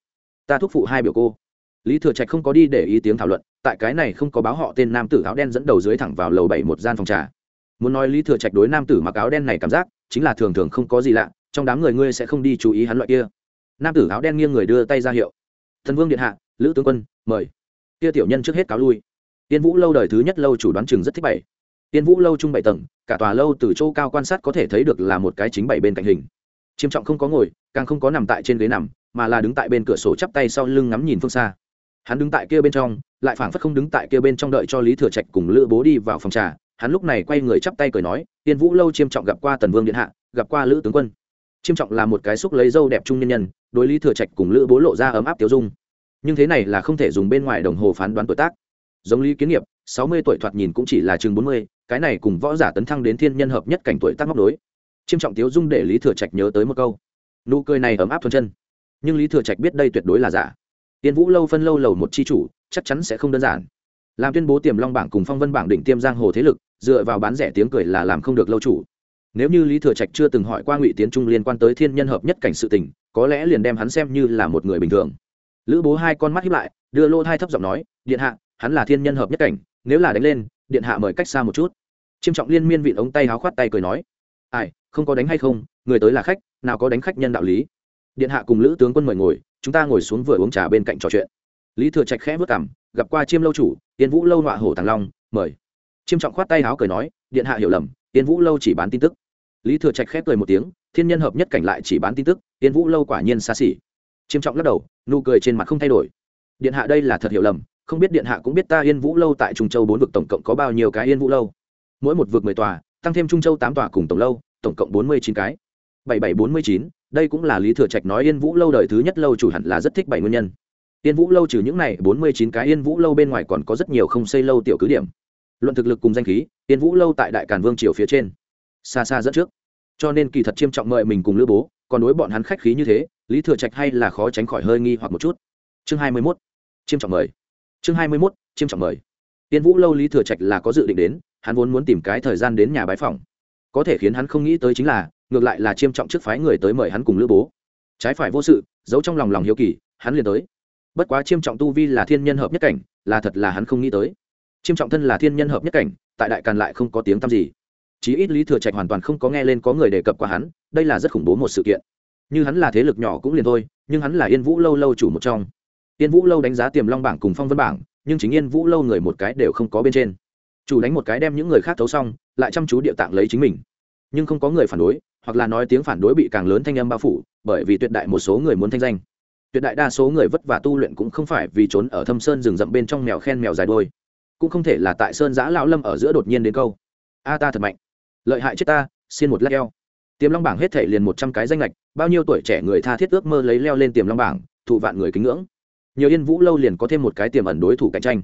Ta thúc phụ hai biểu cô. Lý thừa trạch không có đi để ý tiếng thảo luận, tại cái này không có báo họ tên nam tử áo đen dẫn đầu dưới thẳng vào lầu bảy một gian phòng trà. Muốn nói lý thừa trạch đối nam tử mặc áo đen này cảm giác, chính là thường thường không có gì lạ, trong đám người ngươi sẽ không đi chú ý hắn loại kia. Nam tử áo đen nghiêng người đưa tay ra hiệu. Thần vương điện hạ, lữ tướng quân, mời. Kia tiểu nhân trước hết cáo lui. Tiên vũ lâu đời thứ nhất lâu chủ đoán chừng rất thích bảy. Tiên vũ lâu chung bảy tầng, cả tòa lâu từ chỗ cao quan sát có thể thấy được là một cái chính bảy bên cạnh hình. Chiêm trọng không có ngồi, càng không có nằm tại trên ghế nằm mà là đứng tại bên cửa sổ chắp tay sau lưng ngắm nhìn phương xa. Hắn đứng tại kia bên trong, lại phảng phất không đứng tại kia bên trong đợi cho lý thừa trạch cùng lữ bố đi vào phòng trà. Hắn lúc này quay người chắp tay cười nói, tiên vũ lâu chiêm trọng gặp qua tần vương điện hạ, gặp qua lữ tướng quân. Chiêm trọng là một cái xúc lấy dâu đẹp trung nhân nhân, đối lý thừa trạch cùng lữ bố lộ ra ấm áp tiêu dung. Nhưng thế này là không thể dùng bên ngoài đồng hồ phán đoán tuổi tác. Giống lý kiến nghiệp, sáu mươi tuổi thoạt nhìn cũng chỉ là chừng bốn mươi, cái này cùng võ giả tấn thăng đến thiên nhân hợp nhất cảnh tuổi tác móc đối. Chiêm trọng tiếu dung để lý thừa trạch nhớ tới một câu. Nụ cười này ấm áp thuần chân nhưng lý thừa trạch biết đây tuyệt đối là giả. Tiên vũ lâu phân lâu lầu một chi chủ, chắc chắn sẽ không đơn giản. Làm tuyên bố tiềm long bảng cùng phong vân bảng đỉnh tiêm giang hồ thế lực, dựa vào bán rẻ tiếng cười là làm không được lâu chủ. Nếu như lý thừa trạch chưa từng hỏi qua ngụy tiến trung liên quan tới thiên nhân hợp nhất cảnh sự tình, có lẽ liền đem hắn xem như là một người bình thường. Lữ bố hai con mắt hiếp lại, đưa lô thai thấp giọng nói, điện hạ, hắn là thiên nhân hợp nhất cảnh, nếu là đánh lên, điện hạ mời cách xa một chút. Chiêm trọng liên miên vịn ống tay háo khoát tay cười nói, ai, không có đánh hay không, người tới là khách, nào có đánh khách nhân đạo lý điện hạ cùng lữ tướng quân mời ngồi, chúng ta ngồi xuống vừa uống trà bên cạnh trò chuyện. Lý thừa trạch khẽ vất cảm gặp qua chiêm lâu chủ, tiên vũ lâu nọa hổ thằng long, mời. Chiêm trọng khoát tay háo cười nói, điện hạ hiểu lầm, tiên vũ lâu chỉ bán tin tức. Lý thừa trạch khép cười một tiếng, thiên nhân hợp nhất cảnh lại chỉ bán tin tức, tiên vũ lâu quả nhiên xa xỉ. Chiêm trọng lắc đầu, nụ cười trên mặt không thay đổi. Điện hạ đây là thật hiểu lầm, không biết điện hạ cũng biết ta yên vũ lâu tại trung châu bốn vực tổng cộng có bao nhiêu cái yên vũ lâu. Mỗi một vực mười tòa, tăng thêm trung châu tám tòa cùng tổng lâu, tổng cộng bốn mươi chín cái. Bảy bảy bốn mươi chín đây cũng là lý thừa trạch nói yên vũ lâu đời thứ nhất lâu chủ hẳn là rất thích bảy nguyên nhân. Yên vũ lâu trừ những này, bốn mươi chín cái yên vũ lâu bên ngoài còn có rất nhiều không xây lâu tiểu cứ điểm. Luận thực lực cùng danh khí, yên vũ lâu tại đại càn vương triều phía trên. Xa xa dẫn trước. Cho nên kỳ thật chiêm trọng mời mình cùng lữ bố, còn đối bọn hắn khách khí như thế, lý thừa trạch hay là khó tránh khỏi hơi nghi hoặc một chút. Chương hai mươi mốt. Chiêm trọng mời. Chương hai mươi mốt, chiêm trọng mời. Tiên vũ lâu lý thừa trạch là có dự định đến, hắn vốn muốn tìm cái thời gian đến nhà bái phòng có thể khiến hắn không nghĩ tới chính là ngược lại là chiêm trọng trước phái người tới mời hắn cùng lữ bố. Trái phải vô sự, giấu trong lòng lòng hiếu kỳ, hắn liền tới. Bất quá chiêm trọng tu vi là thiên nhân hợp nhất cảnh, là thật là hắn không nghĩ tới. Chiêm trọng thân là thiên nhân hợp nhất cảnh, tại đại càn lại không có tiếng tăm gì. Chí ít lý thừa trạch hoàn toàn không có nghe lên có người đề cập qua hắn, đây là rất khủng bố một sự kiện. Như hắn là thế lực nhỏ cũng liền thôi, nhưng hắn là yên vũ lâu lâu chủ một trong. Yên vũ lâu đánh giá tiềm long bảng cùng phong vân bảng, nhưng chính yên vũ lâu người một cái đều không có bên trên. Chủ đánh một cái đem những người khác thấu xong, lại chăm chú địa tạng lấy chính mình. Nhưng không có người phản đối hoặc là nói tiếng phản đối bị càng lớn thanh âm bao phủ bởi vì tuyệt đại một số người muốn thanh danh. Tuyệt đại đa số người vất vả tu luyện cũng không phải vì trốn ở thâm sơn rừng rậm bên trong mèo khen mèo dài đôi cũng không thể là tại sơn giã lão lâm ở giữa đột nhiên đến câu a ta thật mạnh lợi hại chết ta xin một lát leo, tiềm long bảng hết thể liền một trăm cái danh lệch bao nhiêu tuổi trẻ người tha thiết ước mơ lấy leo lên tiềm long bảng thụ vạn người kính ngưỡng. Nhiều yên vũ lâu liền có thêm một cái tiềm ẩn đối thủ cạnh tranh.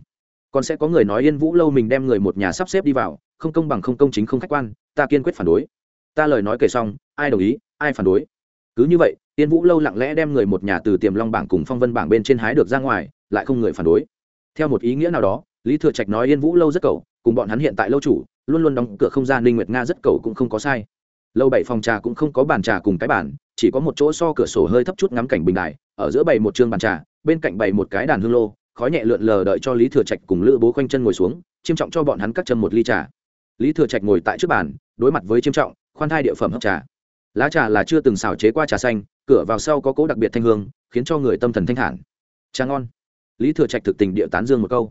Còn sẽ có người nói yên vũ lâu mình đem người một nhà sắp xếp đi vào không công bằng không công chính không khách quan ta kiên quyết phản đối ta lời nói kể xong, ai đồng ý, ai phản đối. Cứ như vậy tiên vũ lâu lặng lẽ đem người một nhà từ tiềm long bảng cùng phong vân bảng bên trên hái được ra ngoài, lại không người phản đối. Theo một ý nghĩa nào đó, lý thừa trạch nói yên vũ lâu rất cầu, cùng bọn hắn hiện tại lâu chủ, luôn luôn đóng cửa không gian ninh nguyệt nga rất cầu cũng không có sai. Lâu bảy phòng trà cũng không có bàn trà cùng cái bàn, chỉ có một chỗ so cửa sổ hơi thấp chút ngắm cảnh bình đài, ở giữa bày một chương bàn trà, bên cạnh bày một cái đàn hương lô, khói nhẹ lượn lờ đợi cho lý thừa trạch cùng lữ bố khoanh chân ngồi xuống, chiêm trọng cho bọn hắn cắt chân một ly trà. Lý thừa trạch ngồi tại trước bàn, đối mặt với chiêm trọng khoan thai địa phẩm hấp trà. Lá trà là chưa từng xào chế qua trà xanh, cửa vào sau có cố đặc biệt thanh hương, khiến cho người tâm thần thanh thản. Trà ngon. Lý thừa trạch thực tình địa tán dương một câu.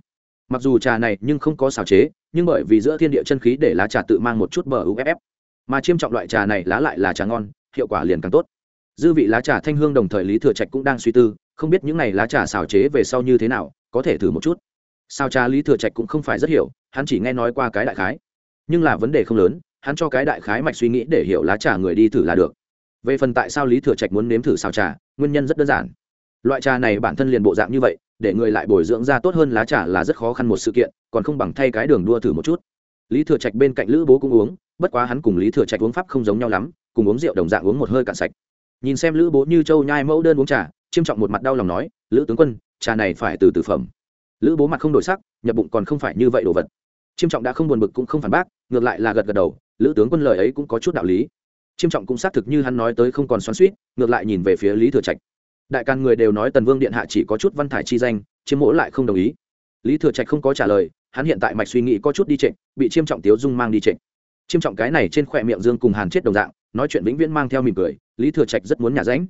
Mặc dù trà này nhưng không có xào chế, nhưng bởi vì giữa thiên địa chân khí để lá trà tự mang một chút bờ uff mà chiêm trọng loại trà này lá lại là trà ngon, hiệu quả liền càng tốt. Dư vị lá trà thanh hương đồng thời lý thừa trạch cũng đang suy tư, không biết những n à y lá trà xào chế về sau như thế nào, có thể thử một chút. Sao trà lý thừa trạch cũng không phải rất hiểu, hắn chỉ nghe nói qua cái đại khái. Nhưng là vấn đề không lớn hắn cho cái đại khái mạch suy nghĩ để hiểu lá trà người đi thử là được. Về phần tại sao lý thừa trạch muốn nếm thử xào trà, nguyên nhân rất đơn giản. Loại trà này bản thân liền bộ dạng như vậy, để người lại bồi dưỡng ra tốt hơn lá trà là rất khó khăn một sự kiện, còn không bằng thay cái đường đua thử một chút. Lý thừa trạch bên cạnh lữ bố cũng uống, bất quá hắn cùng lý thừa trạch uống pháp không giống nhau lắm, cùng uống rượu đồng dạng uống một hơi cạn sạch. Nhìn xem lữ bố như châu nhai mẫu đơn uống trà, chiêm trọng một mặt đau lòng nói, lữ tướng quân, trà này phải từ từ phẩm. Lữ bố mặt không đổi sắc, nhập bụng còn không phải như vậy đồ vật chiêm trọng đã không buồn bực cũng không phản bác, ngược lại là gật gật đầu, lữ tướng quân lời ấy cũng có chút đạo lý. Chiêm trọng cũng xác thực như hắn nói tới không còn xoắn suýt ngược lại nhìn về phía lý thừa trạch. Đại can người đều nói tần vương điện hạ chỉ có chút văn thải chi danh, chiêm mỗ lại không đồng ý. Lý thừa trạch không có trả lời, hắn hiện tại mạch suy nghĩ có chút đi trịnh bị chiêm trọng tiếu dung mang đi trịnh chiêm trọng cái này trên khỏe miệng dương cùng hàn chết đồng dạng, nói chuyện vĩnh viễn mang theo mỉm cười, lý thừa trạch rất muốn nhả ránh.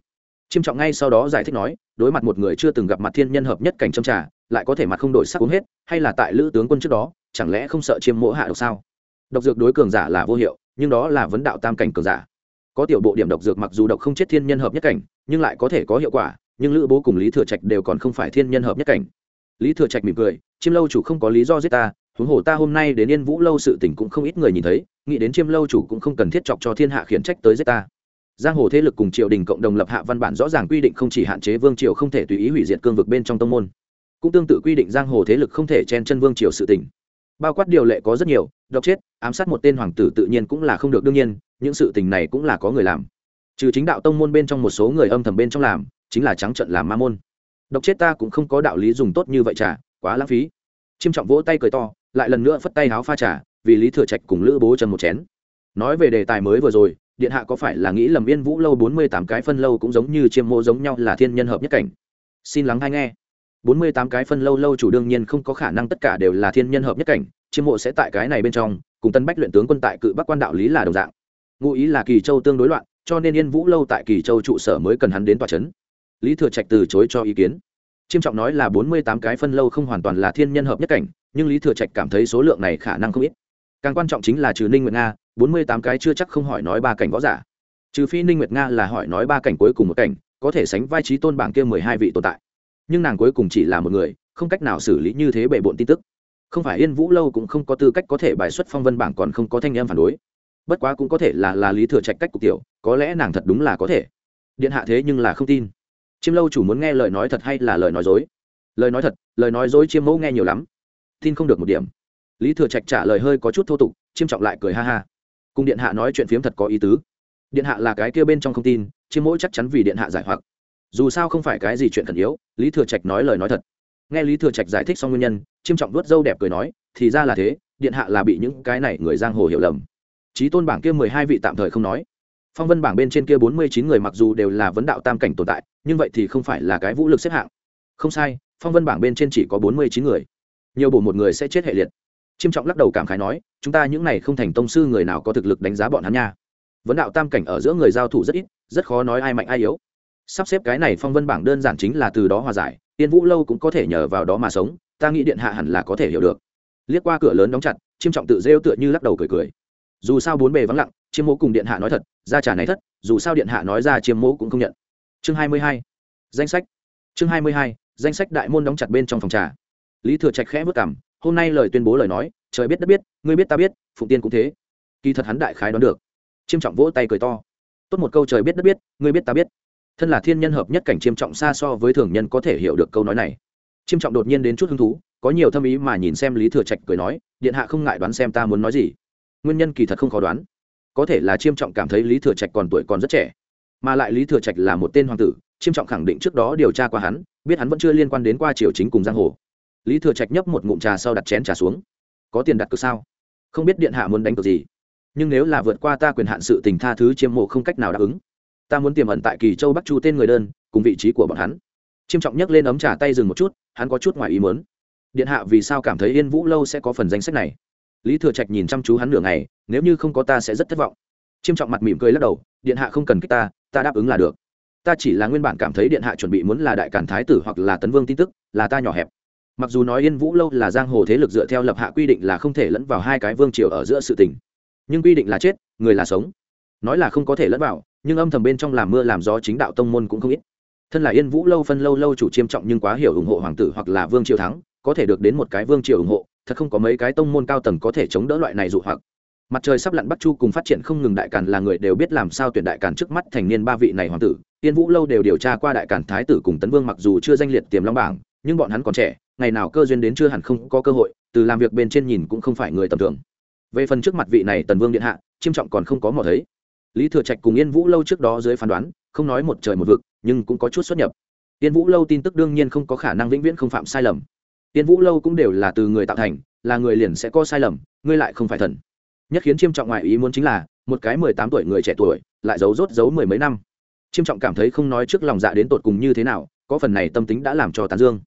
Chiêm trọng ngay sau đó giải thích nói, đối mặt một người chưa từng gặp mặt thiên nhân hợp nhất cảnh châm trà lại có thể mặt không đổi sắc uống hết, hay là tại lữ tướng quân trước đó, chẳng lẽ không sợ chiêm mỗ hạ độc sao? Độc dược đối cường giả là vô hiệu, nhưng đó là vấn đạo tam cảnh cường giả. Có tiểu bộ điểm độc dược mặc dù độc không chết thiên nhân hợp nhất cảnh, nhưng lại có thể có hiệu quả, nhưng lữ bố cùng lý thừa trạch đều còn không phải thiên nhân hợp nhất cảnh. Lý thừa trạch mỉm cười, chiêm lâu chủ không có lý do giết ta, huống hồ ta hôm nay đến yên vũ lâu sự tình cũng không ít người nhìn thấy, nghĩ đến chiêm lâu chủ cũng không cần thiết chọc cho thiên hạ khiển trách tới giết ta. Giang hồ thế lực cùng triều đình cộng đồng lập hạ văn bản rõ ràng quy định không chỉ hạn chế vương triều không thể tùy ý hủy diệt cương vực bên trong tông môn cũng tương tự quy định giang hồ thế lực không thể chen chân vương triều sự tình. Bao quát điều lệ có rất nhiều, độc chết, ám sát một tên hoàng tử tự nhiên cũng là không được đương nhiên, những sự tình này cũng là có người làm. Trừ chính đạo tông môn bên trong một số người âm thầm bên trong làm, chính là trắng trận làm ma môn. Độc chết ta cũng không có đạo lý dùng tốt như vậy trả quá lãng phí. Chiêm trọng vỗ tay cười to, lại lần nữa phất tay háo pha trà, vì lý thừa trạch cùng lữ bố chân một chén. Nói về đề tài mới vừa rồi, điện hạ có phải là nghĩ lầm yên vũ lâu bốn mươi tám cái phân lâu cũng giống như chiêm mô giống nhau là thiên nhân hợp nhất cảnh? Xin lắng hay nghe bốn mươi tám cái phân lâu lâu chủ đương nhiên không có khả năng tất cả đều là thiên nhân hợp nhất cảnh, chiêm mộ sẽ tại cái này bên trong, cùng tân bách luyện tướng quân tại cự bắc quan đạo lý là đồng dạng. Ngụ ý là kỳ châu tương đối loạn, cho nên yên vũ lâu tại kỳ châu trụ sở mới cần hắn đến tòa chấn. lý thừa trạch từ chối cho ý kiến. Chiêm trọng nói là bốn mươi tám cái phân lâu không hoàn toàn là thiên nhân hợp nhất cảnh, nhưng lý thừa trạch cảm thấy số lượng này khả năng không ít. Càng quan trọng chính là trừ ninh nguyệt nga, bốn mươi tám cái chưa chắc không hỏi nói ba cảnh võ giả. Trừ phi ninh nguyệt nga là hỏi nói ba cảnh cuối cùng một cảnh, có thể sánh vai trí tôn bảng kia mười hai vị tồn tại nhưng nàng cuối cùng chỉ là một người, không cách nào xử lý như thế bệ bộn tin tức. Không phải yên vũ lâu cũng không có tư cách có thể bài xuất phong vân bảng còn không có thanh em phản đối. Bất quá cũng có thể là là lý thừa trạch cách cục tiểu, có lẽ nàng thật đúng là có thể. Điện hạ thế nhưng là không tin. Chiêm lâu chủ muốn nghe lời nói thật hay là lời nói dối? Lời nói thật, lời nói dối chiêm mẫu nghe nhiều lắm. Tin không được một điểm. Lý thừa trạch trả lời hơi có chút thô tục, chiêm trọng lại cười ha ha. Cùng điện hạ nói chuyện phiếm thật có ý tứ. Điện hạ là cái kia bên trong không tin, chiêm mỗi chắc chắn vì điện hạ giải hoặc dù sao không phải cái gì chuyện khẩn yếu, lý thừa trạch nói lời nói thật. Nghe lý thừa trạch giải thích xong nguyên nhân, chiêm trọng vuốt dâu đẹp cười nói, thì ra là thế, điện hạ là bị những cái này người giang hồ hiểu lầm. Trí tôn bảng kia mười hai vị tạm thời không nói. Phong vân bảng bên trên kia bốn mươi chín người mặc dù đều là vấn đạo tam cảnh tồn tại, nhưng vậy thì không phải là cái vũ lực xếp hạng. Không sai, phong vân bảng bên trên chỉ có bốn mươi chín người. Nhiều bổ một người sẽ chết hệ liệt. Chiêm trọng lắc đầu cảm khái nói, chúng ta những này không thành tông sư người nào có thực lực đánh giá bọn hắn nha. Vấn đạo tam cảnh ở giữa người giao thủ rất ít, rất khó nói ai mạnh ai yếu sắp xếp cái này phong vân bảng đơn giản chính là từ đó hòa giải, tiên vũ lâu cũng có thể nhờ vào đó mà sống, ta nghĩ điện hạ hẳn là có thể hiểu được. Liếc qua cửa lớn đóng chặt, chiêm trọng tự rêu tựa như lắc đầu cười cười. Dù sao bốn bề vắng lặng, chiêm mỗ cùng điện hạ nói thật, ra trả này thất, dù sao điện hạ nói ra chiêm mỗ cũng không nhận. Chương hai mươi hai, danh sách. Chương hai mươi hai, danh sách đại môn đóng chặt bên trong phòng trà. Lý thừa trạch khẽ vất cảm hôm nay lời tuyên bố lời nói, trời biết đất biết, ngươi biết ta biết, phụng tiên cũng thế. Kỳ thật hắn đại khái đoán được. Chiêm trọng vỗ tay cười to. Tốt một câu trời biết đất biết, ngươi biết ta biết thân là thiên nhân hợp nhất cảnh chiêm trọng xa so với thường nhân có thể hiểu được câu nói này. Chiêm trọng đột nhiên đến chút hứng thú, có nhiều thâm ý mà nhìn xem lý thừa trạch cười nói, điện hạ không ngại đoán xem ta muốn nói gì. Nguyên nhân kỳ thật không khó đoán. Có thể là chiêm trọng cảm thấy lý thừa trạch còn tuổi còn rất trẻ, mà lại lý thừa trạch là một tên hoàng tử, chiêm trọng khẳng định trước đó điều tra qua hắn, biết hắn vẫn chưa liên quan đến qua triều chính cùng giang hồ. Lý thừa trạch nhấp một ngụm trà sau đặt chén trà xuống. Có tiền đặt cược sao? Không biết điện hạ muốn đánh cược gì. Nhưng nếu là vượt qua ta quyền hạn sự tình tha thứ chiêm mộ không cách nào đáp ứng ta muốn tiềm ẩn tại kỳ châu bắc chu tên người đơn, cùng vị trí của bọn hắn. Chiêm trọng nhấc lên ấm trà tay dừng một chút, hắn có chút ngoài ý mớn điện hạ vì sao cảm thấy yên vũ lâu sẽ có phần danh sách này? Lý thừa trạch nhìn chăm chú hắn nửa ngày, nếu như không có ta sẽ rất thất vọng. Chiêm trọng mặt mỉm cười lắc đầu, điện hạ không cần kích ta ta đáp ứng là được. Ta chỉ là nguyên bản cảm thấy điện hạ chuẩn bị muốn là đại cản thái tử hoặc là tấn vương tin tức, là ta nhỏ hẹp. Mặc dù nói yên vũ lâu là giang hồ thế lực dựa theo lập hạ quy định là không thể lẫn vào hai cái vương triều ở giữa sự tình, nhưng quy định là chết, người là sống. Nói là không có thể lẫn vào nhưng âm thầm bên trong làm mưa làm gió chính đạo tông môn cũng không ít. Thân là yên vũ lâu phân lâu lâu chủ chiêm trọng nhưng quá hiểu ủng hộ hoàng tử hoặc là vương triều thắng, có thể được đến một cái vương triều ủng hộ, thật không có mấy cái tông môn cao tầng có thể chống đỡ loại này dụ hoặc. Mặt trời sắp lặn bắc chu cùng phát triển không ngừng đại càn là người đều biết làm sao tuyển đại càn trước mắt thành niên ba vị này hoàng tử. Yên vũ lâu đều điều tra qua đại càn thái tử cùng tấn vương mặc dù chưa danh liệt tiềm long bảng, nhưng bọn hắn còn trẻ, ngày nào cơ duyên đến chưa hẳn không có cơ hội, từ làm việc bên trên nhìn cũng không phải người tầm thường. Về phần trước mặt vị này tần vương điện hạ, chiêm trọng còn không có mò thấy lý thừa trạch cùng yên vũ lâu trước đó dưới phán đoán, không nói một trời một vực, nhưng cũng có chút xuất nhập. Yên vũ lâu tin tức đương nhiên không có khả năng vĩnh viễn không phạm sai lầm. Yên vũ lâu cũng đều là từ người tạo thành, là người liền sẽ có sai lầm, ngươi lại không phải thần. Nhất khiến chiêm trọng ngoại ý muốn chính là, một cái mười tám tuổi người trẻ tuổi, lại giấu rốt giấu mười mấy năm. Chiêm trọng cảm thấy không nói trước lòng dạ đến tột cùng như thế nào, có phần này tâm tính đã làm cho tán dương.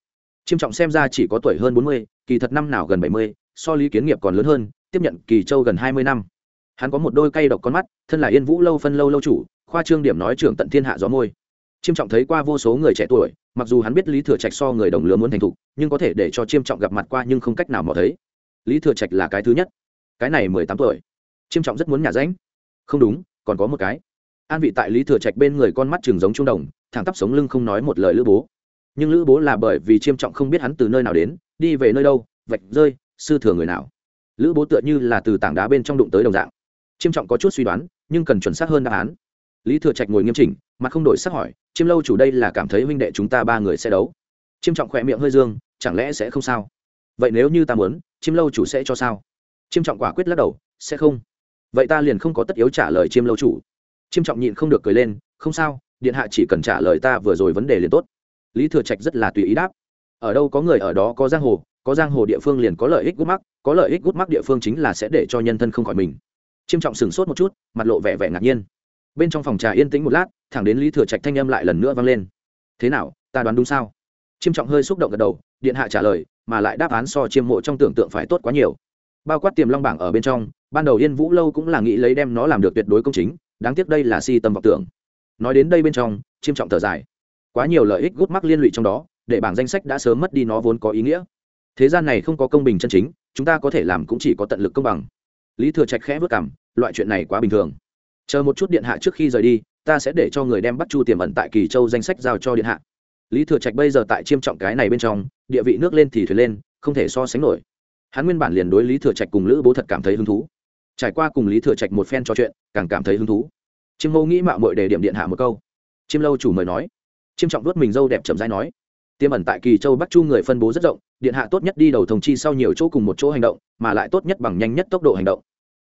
Chiêm trọng xem ra chỉ có tuổi hơn bốn mươi, kỳ thật năm nào gần bảy mươi, so lý kiến nghiệp còn lớn hơn, tiếp nhận kỳ châu gần hai mươi năm hắn có một đôi cây độc con mắt, thân là yên vũ lâu phân lâu lâu chủ, khoa trương điểm nói trưởng tận thiên hạ gió môi. Chiêm trọng thấy qua vô số người trẻ tuổi, mặc dù hắn biết lý thừa trạch so người đồng lứa muốn thành thục, nhưng có thể để cho chiêm trọng gặp mặt qua nhưng không cách nào mò thấy. Lý thừa trạch là cái thứ nhất. Cái này mười tám tuổi. Chiêm trọng rất muốn nhà ránh. Không đúng, còn có một cái. An vị tại lý thừa trạch bên người con mắt chừng giống trung đồng, thẳng tắp sống lưng không nói một lời lữ bố. Nhưng lữ bố là bởi vì chiêm trọng không biết hắn từ nơi nào đến, đi về nơi đâu, vạch rơi, sư thừa người nào. Lữ bố tựa như là từ tảng đá bên trong đụng tới đồng dạng chiêm trọng có chút suy đoán, nhưng cần chuẩn xác hơn đáp án. Lý thừa trạch ngồi nghiêm chỉnh, mặt không đổi sắc hỏi, chiêm lâu chủ đây là cảm thấy huynh đệ chúng ta ba người sẽ đấu? Chiêm trọng khỏe miệng hơi dương, chẳng lẽ sẽ không sao? Vậy nếu như ta muốn, chiêm lâu chủ sẽ cho sao? Chiêm trọng quả quyết lắc đầu, sẽ không. Vậy ta liền không có tất yếu trả lời chiêm lâu chủ. Chiêm trọng nhịn không được cười lên, không sao, điện hạ chỉ cần trả lời ta vừa rồi vấn đề liền tốt. Lý thừa trạch rất là tùy ý đáp, ở đâu có người ở đó có giang hồ, có giang hồ địa phương liền có lợi ích gút mắc, có lợi ích gút mắc địa phương chính là sẽ để cho nhân thân không khỏi mình chiêm trọng sửng sốt một chút, mặt lộ vẻ vẻ ngạc nhiên. Bên trong phòng trà yên tĩnh một lát, thẳng đến lý thừa trạch thanh âm lại lần nữa vang lên. Thế nào, ta đoán đúng sao? Chiêm trọng hơi xúc động gật đầu, điện hạ trả lời, mà lại đáp án so chiêm mộ trong tưởng tượng phải tốt quá nhiều. Bao quát tiềm long bảng ở bên trong, ban đầu yên vũ lâu cũng là nghĩ lấy đem nó làm được tuyệt đối công chính, đáng tiếc đây là si tâm vọng tưởng. Nói đến đây bên trong, chiêm trọng thở dài. Quá nhiều lợi ích gút mắc liên lụy trong đó, để bảng danh sách đã sớm mất đi nó vốn có ý nghĩa. Thế gian này không có công bình chân chính, chúng ta có thể làm cũng chỉ có tận lực công bằng lý thừa trạch khẽ vất cảm loại chuyện này quá bình thường. Chờ một chút điện hạ trước khi rời đi, ta sẽ để cho người đem bắt chu tiềm ẩn tại kỳ châu danh sách giao cho điện hạ. Lý thừa trạch bây giờ tại chiêm trọng cái này bên trong, địa vị nước lên thì thuyền lên, không thể so sánh nổi. Hắn nguyên bản liền đối lý thừa trạch cùng lữ bố thật cảm thấy hứng thú. Trải qua cùng lý thừa trạch một phen trò chuyện, càng cảm thấy hứng thú. Chiêm mâu nghĩ mạo mội đề điểm điện hạ một câu. Chiêm lâu chủ mời nói. Chiêm trọng đuốt mình dâu đẹp chậm rãi nói tiêm ẩn tại kỳ châu bắc chu người phân bố rất rộng, điện hạ tốt nhất đi đầu thông chi sau nhiều chỗ cùng một chỗ hành động, mà lại tốt nhất bằng nhanh nhất tốc độ hành động.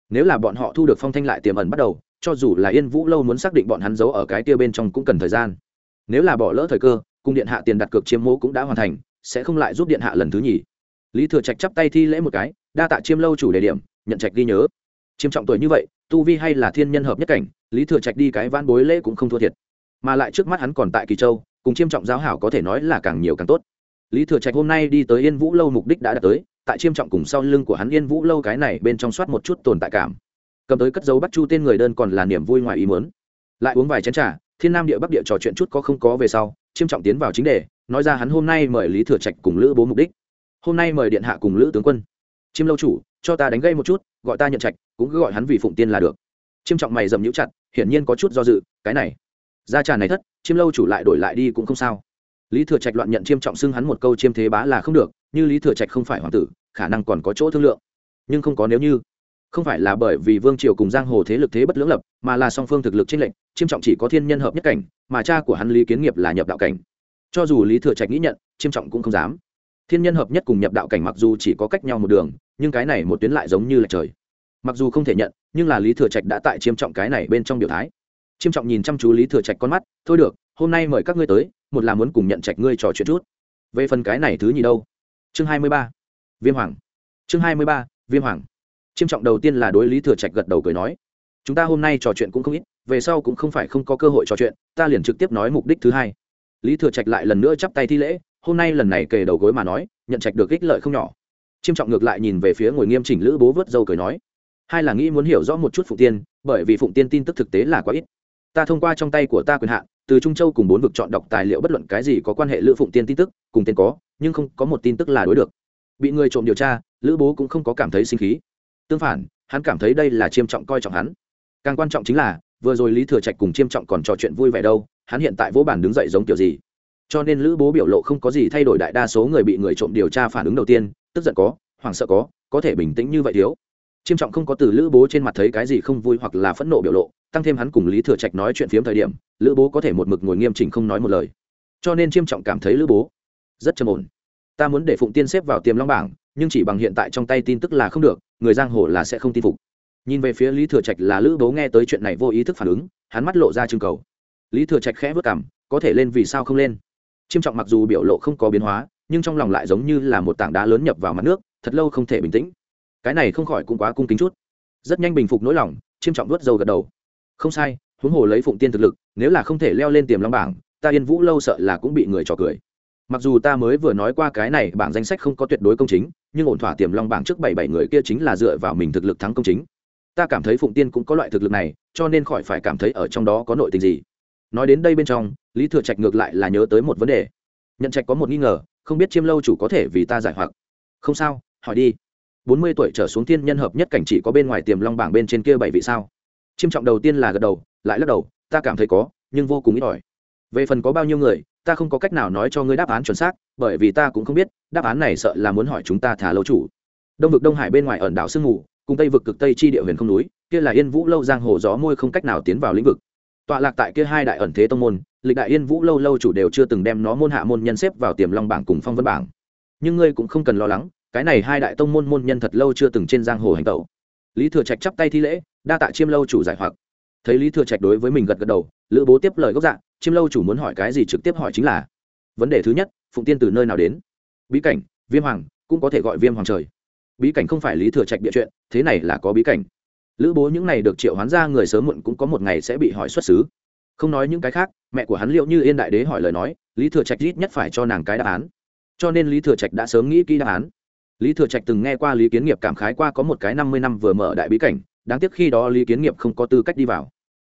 Nếu là bọn họ thu được phong thanh lại tiềm ẩn bắt đầu, cho dù là yên vũ lâu muốn xác định bọn hắn giấu ở cái tia bên trong cũng cần thời gian. Nếu là bỏ lỡ thời cơ cung điện hạ tiền đặt cược chiêm mô cũng đã hoàn thành, sẽ không lại giúp điện hạ lần thứ nhì. Lý thừa trạch chắp tay thi lễ một cái, đa tạ chiêm lâu chủ đề điểm, nhận trạch ghi nhớ. Chiêm trọng tuổi như vậy, tu vi hay là thiên nhân hợp nhất cảnh, lý thừa trạch đi cái van bối lễ cũng không thua thiệt. Mà lại trước mắt hắn còn tại kỳ châu cùng chiêm trọng giáo hảo có thể nói là càng nhiều càng tốt. Lý thừa trạch hôm nay đi tới yên vũ lâu mục đích đã đạt tới, tại chiêm trọng cùng sau lưng của hắn yên vũ lâu cái này bên trong soát một chút tồn tại cảm. Cầm tới cất dấu bắt chu tên người đơn còn là niềm vui ngoài ý muốn. Lại uống vài chén trà, thiên nam địa bắc địa trò chuyện chút có không có về sau, chiêm trọng tiến vào chính đề, nói ra hắn hôm nay mời lý thừa trạch cùng lữ bố mục đích. Hôm nay mời điện hạ cùng lữ tướng quân. Chiêm lâu chủ, cho ta đánh gây một chút, gọi ta nhận trạch, cũng cứ gọi hắn vì phụng tiên là được. Chiêm trọng mày dầm nhũ chặt, hiển nhiên có chút do dự, cái này gia trà này thất, chiêm lâu chủ lại đổi lại đi cũng không sao. Lý thừa trạch loạn nhận chiêm trọng xưng hắn một câu chiêm thế bá là không được, như lý thừa trạch không phải hoàng tử, khả năng còn có chỗ thương lượng. Nhưng không có nếu như. Không phải là bởi vì vương triều cùng giang hồ thế lực thế bất lưỡng lập, mà là song phương thực lực trên lệnh chiêm trọng chỉ có thiên nhân hợp nhất cảnh, mà cha của hắn lý kiến nghiệp là nhập đạo cảnh. Cho dù lý thừa trạch nghĩ nhận, chiêm trọng cũng không dám. Thiên nhân hợp nhất cùng nhập đạo cảnh mặc dù chỉ có cách nhau một đường, nhưng cái này một tuyến lại giống như là trời. Mặc dù không thể nhận, nhưng là lý thừa trạch đã tại chiêm trọng cái này bên trong biểu thái chiêm trọng nhìn chăm chú lý thừa trạch con mắt, thôi được, hôm nay mời các ngươi tới, một là muốn cùng nhận trạch ngươi trò chuyện chút. Về phần cái này thứ gì đâu? Chương hai mươi ba, viêm hoàng. Chương hai mươi ba, viêm hoàng. Chiêm trọng đầu tiên là đối lý thừa trạch gật đầu cười nói, chúng ta hôm nay trò chuyện cũng không ít, về sau cũng không phải không có cơ hội trò chuyện, ta liền trực tiếp nói mục đích thứ hai. Lý thừa trạch lại lần nữa chắp tay thi lễ, hôm nay lần này kề đầu gối mà nói, nhận trạch được ích lợi không nhỏ. Chiêm trọng ngược lại nhìn về phía ngồi nghiêm chỉnh lữ bố vớt dâu cười nói, hai là nghĩ muốn hiểu rõ một chút phụng tiên, bởi vì phụng tiên tin tức thực tế là quá ít ta thông qua trong tay của ta quyền hạn, từ trung châu cùng bốn vực chọn đọc tài liệu bất luận cái gì có quan hệ lữ phụng tiên tin tức, cùng tên có, nhưng không có một tin tức là đối được. Bị người trộm điều tra, lữ bố cũng không có cảm thấy sinh khí. Tương phản, hắn cảm thấy đây là chiêm trọng coi trọng hắn. Càng quan trọng chính là, vừa rồi lý thừa trạch cùng chiêm trọng còn trò chuyện vui vẻ đâu, hắn hiện tại vỗ bản đứng dậy giống kiểu gì. Cho nên lữ bố biểu lộ không có gì thay đổi đại đa số người bị người trộm điều tra phản ứng đầu tiên, tức giận có, hoảng sợ có có thể bình tĩnh như vậy thiếu chiêm trọng không có từ lữ bố trên mặt thấy cái gì không vui hoặc là phẫn nộ biểu lộ, tăng thêm hắn cùng lý thừa trạch nói chuyện phiếm thời điểm, lữ bố có thể một mực ngồi nghiêm chỉnh không nói một lời. Cho nên chiêm trọng cảm thấy lữ bố rất trầm ổn. Ta muốn để phụng tiên xếp vào tiềm long bảng, nhưng chỉ bằng hiện tại trong tay tin tức là không được, người giang hồ là sẽ không tin phục. Nhìn về phía lý thừa trạch là lữ bố nghe tới chuyện này vô ý thức phản ứng, hắn mắt lộ ra trưng cầu. Lý thừa trạch khẽ vất cảm có thể lên vì sao không lên? Chiêm trọng mặc dù biểu lộ không có biến hóa, nhưng trong lòng lại giống như là một tảng đá lớn nhập vào mặt nước, thật lâu không thể bình tĩnh cái này không khỏi cũng quá cung kính chút. Rất nhanh bình phục nỗi lòng, chiêm trọng vớt dầu gật đầu. Không sai, huống hồ lấy phụng tiên thực lực, nếu là không thể leo lên tiềm long bảng, ta yên vũ lâu sợ là cũng bị người trò cười. Mặc dù ta mới vừa nói qua cái này bảng danh sách không có tuyệt đối công chính, nhưng ổn thỏa tiềm long bảng trước bảy bảy người kia chính là dựa vào mình thực lực thắng công chính. Ta cảm thấy phụng tiên cũng có loại thực lực này, cho nên khỏi phải cảm thấy ở trong đó có nội tình gì. Nói đến đây bên trong, lý thừa trạch ngược lại là nhớ tới một vấn đề. Nhận trạch có một nghi ngờ, không biết chiêm lâu chủ có thể vì ta giải hoặc. Không sao, hỏi đi bốn mươi tuổi trở xuống tiên nhân hợp nhất cảnh chỉ có bên ngoài tiềm long bảng bên trên kia bảy vị sao? Chiêm trọng đầu tiên là gật đầu, lại lắc đầu, ta cảm thấy có, nhưng vô cùng ít ỏi. Về phần có bao nhiêu người, ta không có cách nào nói cho ngươi đáp án chuẩn xác, bởi vì ta cũng không biết, đáp án này sợ là muốn hỏi chúng ta thả lâu chủ. Đông vực đông hải bên ngoài ẩn đảo sương ngủ cùng tây vực cực tây chi địa huyền không núi, kia là yên vũ lâu giang hồ gió môi không cách nào tiến vào lĩnh vực. Tọa lạc tại kia hai đại ẩn thế tông môn, lịch đại yên vũ lâu lâu chủ đều chưa từng đem nó môn hạ môn nhân xếp vào tiềm long bảng cùng phong vân bảng. Nhưng ngươi cũng không cần lo lắng cái này hai đại tông môn môn nhân thật lâu chưa từng trên giang hồ hành tẩu. Lý thừa trạch chắp tay thi lễ, đa tạ chiêm lâu chủ giải hoặc. Thấy lý thừa trạch đối với mình gật gật đầu, lữ bố tiếp lời gốc dạng chiêm lâu chủ muốn hỏi cái gì trực tiếp hỏi chính là, vấn đề thứ nhất, phụng tiên từ nơi nào đến? Bí cảnh, viêm hoàng, cũng có thể gọi viêm hoàng trời. Bí cảnh không phải lý thừa trạch địa chuyện, thế này là có bí cảnh. Lữ bố những này được triệu hoán ra người sớm muộn cũng có một ngày sẽ bị hỏi xuất xứ. Không nói những cái khác, mẹ của hắn liệu như yên đại đế hỏi lời nói, lý thừa trạch ít nhất phải cho nàng cái đáp án. Cho nên lý thừa trạch đã sớm nghĩ kỹ đáp án lý thừa trạch từng nghe qua lý kiến nghiệp cảm khái qua có một cái năm mươi năm vừa mở đại bí cảnh, đáng tiếc khi đó lý kiến nghiệp không có tư cách đi vào.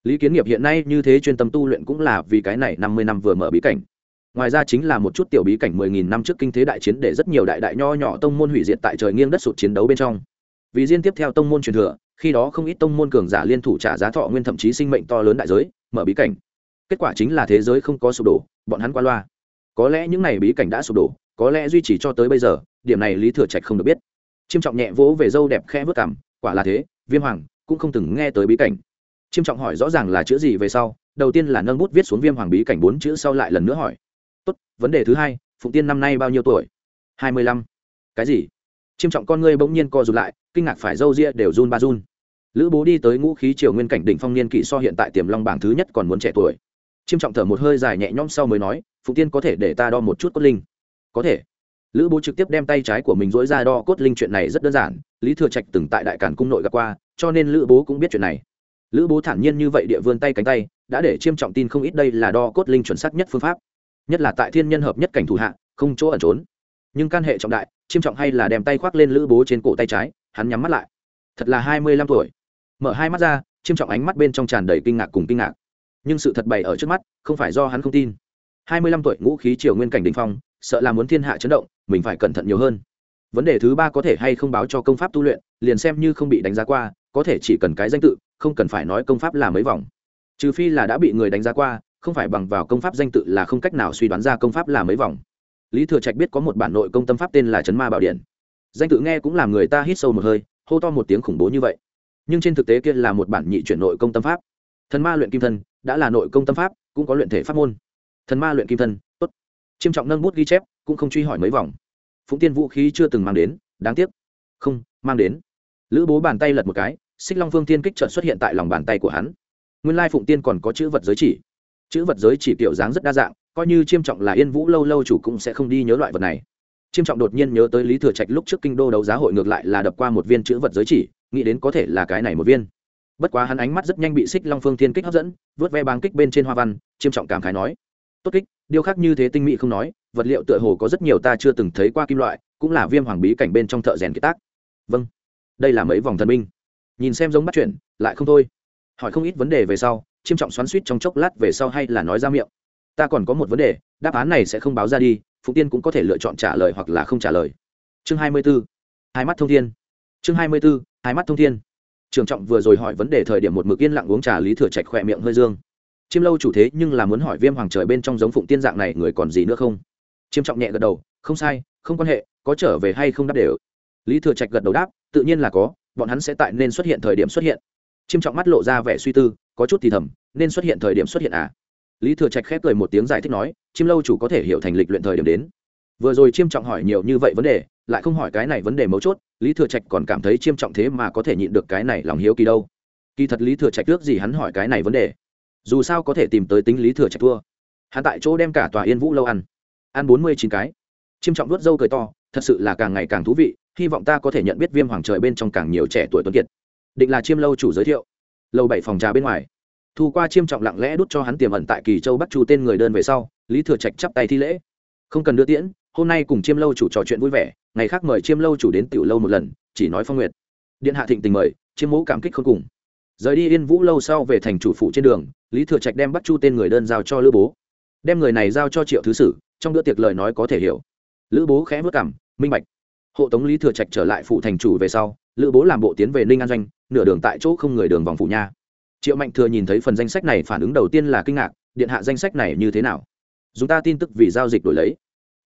Lý kiến nghiệp hiện nay như thế chuyên tâm tu luyện cũng là vì cái này năm mươi năm vừa mở bí cảnh. Ngoài ra chính là một chút tiểu bí cảnh mười nghìn năm trước kinh thế đại chiến để rất nhiều đại đại nho nhỏ tông môn hủy diệt tại trời nghiêng đất sụt chiến đấu bên trong. Vì riêng tiếp theo tông môn truyền thừa, khi đó không ít tông môn cường giả liên thủ trả giá thọ nguyên thậm chí sinh mệnh to lớn đại giới, mở bí cảnh. Kết quả chính là thế giới không có sụp đổ, bọn hắn qua loa. Có lẽ những n à y bí cảnh đã sụp đổ có lẽ duy trì cho tới bây giờ, điểm này lý thừa trạch không được biết. Chiêm trọng nhẹ vỗ về dâu đẹp khẽ vớt cảm quả là thế, viêm hoàng cũng không từng nghe tới bí cảnh. Chiêm trọng hỏi rõ ràng là chữ gì về sau, đầu tiên là nâng bút viết xuống viêm hoàng bí cảnh bốn chữ sau lại lần nữa hỏi. Tốt, vấn đề thứ hai, phụng tiên năm nay bao nhiêu tuổi? Hai mươi lăm. Cái gì? Chiêm trọng con ngươi bỗng nhiên co rụt lại, kinh ngạc phải râu ria đều run ba run. Lữ bố đi tới ngũ khí triều nguyên cảnh đỉnh phong niên kỷ so hiện tại tiềm long bảng thứ nhất còn muốn trẻ tuổi. Chiêm trọng thở một hơi dài nhẹ nhõm sau mới nói, phụng tiên có thể để ta đo một chút cốt linh có thể. Lữ bố trực tiếp đem tay trái của mình dối ra đo cốt linh chuyện này rất đơn giản, lý thừa trạch từng tại đại cản cung nội gặp qua, cho nên lữ bố cũng biết chuyện này. Lữ bố thản nhiên như vậy địa vươn tay cánh tay, đã để chiêm trọng tin không ít đây là đo cốt linh chuẩn xác nhất phương pháp. Nhất là tại thiên nhân hợp nhất cảnh thủ hạ, không chỗ ẩn trốn. Nhưng can hệ trọng đại, chiêm trọng hay là đem tay khoác lên lữ bố trên cổ tay trái, hắn nhắm mắt lại. Thật là hai mươi lăm tuổi. Mở hai mắt ra, chiêm trọng ánh mắt bên trong tràn đầy kinh ngạc cùng kinh ngạc. Nhưng sự thật bày ở trước mắt, không phải do hắn không tin. hai mươi lăm tuổi ngũ khí triều nguyên cảnh đình phong sợ là muốn thiên hạ chấn động, mình phải cẩn thận nhiều hơn. Vấn đề thứ ba có thể hay không báo cho công pháp tu luyện, liền xem như không bị đánh giá qua, có thể chỉ cần cái danh tự, không cần phải nói công pháp là mấy vòng. Trừ phi là đã bị người đánh giá qua, không phải bằng vào công pháp danh tự là không cách nào suy đoán ra công pháp là mấy vòng. Lý thừa trạch biết có một bản nội công tâm pháp tên là chấn ma bảo điện. Danh tự nghe cũng làm người ta hít sâu một hơi, hô to một tiếng khủng bố như vậy. Nhưng trên thực tế kia là một bản nhị chuyển nội công tâm pháp. Thần ma luyện kim thân, đã là nội công tâm pháp, cũng có luyện thể pháp môn. Thần ma luyện kim thân, tốt chiêm trọng nâng bút ghi chép, cũng không truy hỏi mấy vòng. Phụng tiên vũ khí chưa từng mang đến, đáng tiếc. Không, mang đến. Lữ bố bàn tay lật một cái, xích long phương tiên kích trợn xuất hiện tại lòng bàn tay của hắn. Nguyên lai phụng tiên còn có chữ vật giới chỉ. Chữ vật giới chỉ kiểu dáng rất đa dạng, coi như chiêm trọng là yên vũ lâu lâu chủ cũng sẽ không đi nhớ loại vật này. Chiêm trọng đột nhiên nhớ tới lý thừa trạch lúc trước kinh đô đấu giá hội ngược lại là đập qua một viên chữ vật giới chỉ, nghĩ đến có thể là cái này một viên. Bất quá hắn ánh mắt rất nhanh bị xích long phương thiên kích hấp dẫn vớt ve băng kích bên trên hoa văn, chiêm trọng cảm khái nói, tốt kích điêu khắc như thế tinh mỹ không nói, vật liệu tựa hồ có rất nhiều ta chưa từng thấy qua kim loại, cũng là viêm hoàng bí cảnh bên trong thợ rèn kiệt tác. Vâng đây là mấy vòng thần minh. Nhìn xem giống bắt chuyện, lại không thôi. Hỏi không ít vấn đề về sau, chiêm trọng xoắn suýt trong chốc lát về sau hay là nói ra miệng. Ta còn có một vấn đề, đáp án này sẽ không báo ra đi phụ tiên cũng có thể lựa chọn trả lời hoặc là không trả lời. Chương hai mươi b ố hai mắt thông thiên. Chương hai mươi b ố hai mắt thông thiên. Trường trọng vừa rồi hỏi vấn đề thời điểm một mực yên lặng uống trà lý thừa trạch khỏe miệng hơi dương chiêm lâu chủ thế nhưng là muốn hỏi viêm hoàng trời bên trong giống phụng tiên dạng này người còn gì nữa không? Chiêm trọng nhẹ gật đầu, không sai, không quan hệ, có trở về hay không đáp đều. Lý thừa trạch gật đầu đáp, tự nhiên là có, bọn hắn sẽ tại nên xuất hiện thời điểm xuất hiện. Chiêm trọng mắt lộ ra vẻ suy tư, có chút thì thầm, nên xuất hiện thời điểm xuất hiện à? Lý thừa trạch khép cười một tiếng giải thích nói, chiêm lâu chủ có thể hiểu thành lịch luyện thời điểm đến. Vừa rồi chiêm trọng hỏi nhiều như vậy vấn đề, lại không hỏi cái này vấn đề mấu chốt, lý thừa trạch còn cảm thấy chiêm trọng thế mà có thể nhịn được cái này lòng hiếu kỳ đâu. Kỳ thật lý thừa trạch trước gì hắn hỏi cái này vấn đề dù sao có thể tìm tới tính lý thừa trạch thua. Hắn tại chỗ đem cả tòa yên vũ lâu ăn. Ăn bốn mươi chín cái. Chiêm trọng đuốt dâu cười to, thật sự là càng ngày càng thú vị, hy vọng ta có thể nhận biết viêm hoàng trời bên trong càng nhiều trẻ tuổi tuấn kiệt. Định là chiêm lâu chủ giới thiệu. Lâu bảy phòng trà bên ngoài. Thu qua chiêm trọng lặng lẽ đút cho hắn tiềm ẩn tại kỳ châu bắt chu tên người đơn về sau, lý thừa trạch chắp tay thi lễ. Không cần đưa tiễn, hôm nay cùng chiêm lâu chủ trò chuyện vui vẻ, ngày khác mời chiêm lâu chủ đến tiểu lâu một lần, chỉ nói phong nguyệt. Điện hạ thịnh tình mời, chiêm mẫu cảm kích không cùng rời đi yên vũ lâu sau về thành chủ phụ trên đường, lý thừa trạch đem bắt chu tên người đơn giao cho lữ bố. Đem người này giao cho triệu thứ sử, trong bữa tiệc lời nói có thể hiểu. Lữ bố khẽ vất cảm, minh bạch. Hộ tống lý thừa trạch trở lại phụ thành chủ về sau, lữ bố làm bộ tiến về ninh an doanh, nửa đường tại chỗ không người đường vòng phụ nha. Triệu mạnh thừa nhìn thấy phần danh sách này phản ứng đầu tiên là kinh ngạc, điện hạ danh sách này như thế nào? Dùng ta tin tức vì giao dịch đổi lấy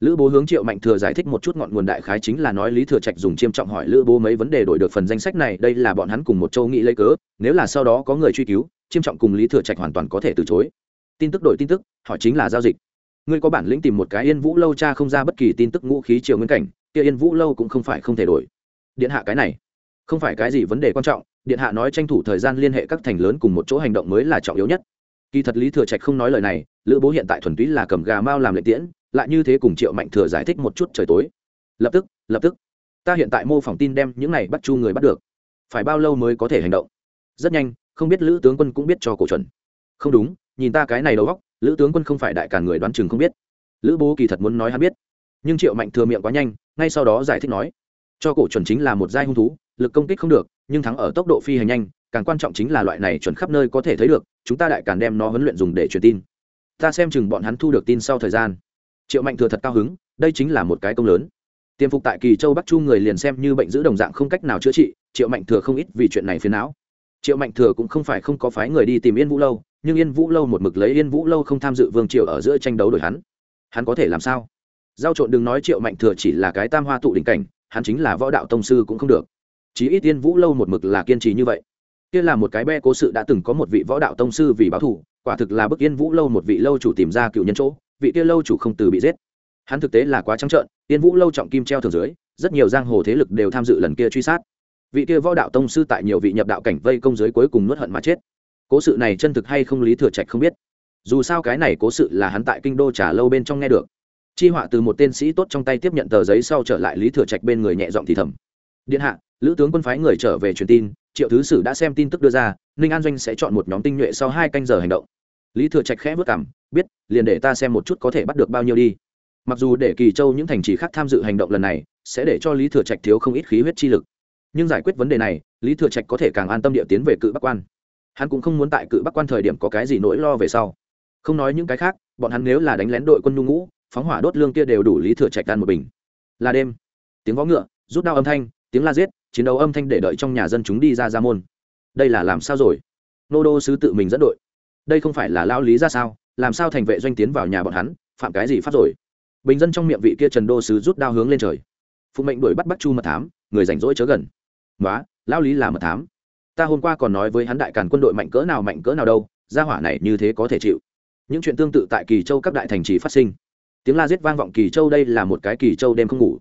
lữ bố hướng triệu mạnh thừa giải thích một chút ngọn nguồn đại khái chính là nói lý thừa trạch dùng chiêm trọng hỏi lữ bố mấy vấn đề đổi được phần danh sách này, đây là bọn hắn cùng một châu nghĩ lấy cớ, nếu là sau đó có người truy cứu, chiêm trọng cùng lý thừa trạch hoàn toàn có thể từ chối. Tin tức đổi tin tức họ chính là giao dịch. Ngươi có bản lĩnh tìm một cái yên vũ lâu cha không ra bất kỳ tin tức ngũ khí triều nguyên cảnh, kia yên vũ lâu cũng không phải không thể đổi. Điện hạ cái này, không phải cái gì vấn đề quan trọng, điện hạ nói tranh thủ thời gian liên hệ các thành lớn cùng một chỗ hành động mới là trọng yếu nhất. Kỳ thật lý thừa trạch không nói lời này, lữ bố hiện tại thuần túy là cầm gà mao làm lệ tiễn lại như thế cùng triệu mạnh thừa giải thích một chút trời tối. Lập tức lập tức, ta hiện tại mô phỏng tin đem những này bắt chu người bắt được. Phải bao lâu mới có thể hành động? Rất nhanh, không biết lữ tướng quân cũng biết cho cổ chuẩn. Không đúng, nhìn ta cái này đầu góc lữ tướng quân không phải đại càn người đoán chừng không biết. Lữ bố kỳ thật muốn nói hắn biết. Nhưng triệu mạnh thừa miệng quá nhanh, ngay sau đó giải thích nói, cho cổ chuẩn chính là một giai hung thú, lực công kích không được, nhưng thắng ở tốc độ phi hành nhanh, càng quan trọng chính là loại này chuẩn khắp nơi có thể thấy được, chúng ta đại càn đem nó huấn luyện dùng để truyền tin. Ta xem chừng bọn hắn thu được tin sau thời gian triệu mạnh thừa thật cao hứng, đây chính là một cái công lớn. Tiêm phục tại kỳ châu bắc chu người liền xem như bệnh giữ đồng dạng không cách nào chữa trị, triệu mạnh thừa không ít vì chuyện này phiền não. Triệu mạnh thừa cũng không phải không có phái người đi tìm yên vũ lâu, nhưng yên vũ lâu một mực lấy yên vũ lâu không tham dự vương triều ở giữa tranh đấu đổi hắn. Hắn có thể làm sao? Giao trộn đừng nói triệu mạnh thừa chỉ là cái tam hoa tụ đỉnh cảnh, hắn chính là võ đạo tông sư cũng không được. Chí ít yên vũ lâu một mực là kiên trì như vậy. Kia là một cái be cố sự đã từng có một vị võ đạo tông sư vì báo thù, quả thực là bức yên vũ lâu một vị lâu chủ tìm ra cựu nhân chỗ vị kia lâu chủ không từ bị giết. Hắn thực tế là quá trắng trợn tiên vũ lâu trọng kim treo thường dưới, rất nhiều giang hồ thế lực đều tham dự lần kia truy sát. Vị kia võ đạo tông sư tại nhiều vị nhập đạo cảnh vây công giới cuối cùng nuốt hận mà chết. Cố sự này chân thực hay không lý thừa trạch không biết. Dù sao cái này cố sự là hắn tại kinh đô trả lâu bên trong nghe được. Chi họa từ một tên sĩ tốt trong tay tiếp nhận tờ giấy sau trở lại lý thừa trạch bên người nhẹ giọng thì thầm. Điện hạ, lữ tướng quân phái người trở về truyền tin, triệu thứ sử đã xem tin tức đưa ra, ninh an doanh sẽ chọn một nhóm tinh nhuệ sau hai canh giờ hành động lý thừa trạch khẽ vất cảm, biết, liền để ta xem một chút có thể bắt được bao nhiêu đi. Mặc dù để kỳ châu những thành trì khác tham dự hành động lần này, sẽ để cho lý thừa trạch thiếu không ít khí huyết chi lực. Nhưng giải quyết vấn đề này, lý thừa trạch có thể càng an tâm địa tiến về cự bắc quan. Hắn cũng không muốn tại cự bắc quan thời điểm có cái gì nỗi lo về sau. Không nói những cái khác, bọn hắn nếu là đánh lén đội quân nhu ngũ, phóng hỏa đốt lương kia đều đủ lý thừa trạch tan một bình. Là đêm, tiếng võ ngựa, rút đao âm thanh, tiếng la giết, chiến đấu âm thanh để đợi trong nhà dân chúng đi ra ra môn. Đây là làm sao rồi? Nô đô sứ tự mình dẫn đội đây không phải là lao lý ra sao, làm sao thành vệ doanh tiến vào nhà bọn hắn, phạm cái gì phát rồi? Bình dân trong miệng vị kia trần đô sứ rút đao hướng lên trời. Phụ mệnh đuổi bắt bắt chu mật thám, người rảnh rỗi chớ gần. Nói lao lý là mật thám. Ta hôm qua còn nói với hắn đại càn quân đội mạnh cỡ nào mạnh cỡ nào đâu, gia hỏa này như thế có thể chịu. Những chuyện tương tự tại kỳ châu các đại thành trì phát sinh. Tiếng la giết vang vọng kỳ châu đây là một cái kỳ châu đêm không ngủ.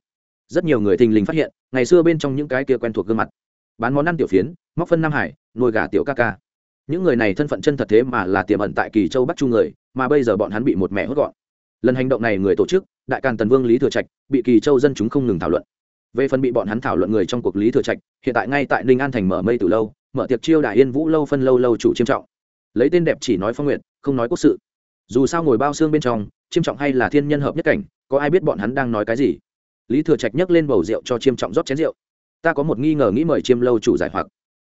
Rất nhiều người thình lình phát hiện, ngày xưa bên trong những cái kia quen thuộc gương mặt. Bán món ăn tiểu phiến, móc phân nam hải, nuôi gà tiểu ca ca những người này thân phận chân thật thế mà là tiềm ẩn tại kỳ châu bắc chu người, mà bây giờ bọn hắn bị một mẹ hốt gọn. Lần hành động này người tổ chức, đại càn tần vương lý thừa trạch, bị kỳ châu dân chúng không ngừng thảo luận. Về phần bị bọn hắn thảo luận người trong cuộc lý thừa trạch, hiện tại ngay tại ninh an thành mở mây từ lâu, mở tiệc chiêu đại yên vũ lâu phân lâu lâu chủ chiêm trọng. Lấy tên đẹp chỉ nói phong nguyện, không nói quốc sự. Dù sao ngồi bao xương bên trong, chiêm trọng hay là thiên nhân hợp nhất cảnh, có ai biết bọn hắn đang nói cái gì? Lý thừa trạch nhấc lên bầu rượu cho chiêm trọng rót chén rượu. Ta có một nghi ngờ nghĩ mời chiêm lâu chủ giải hoặc.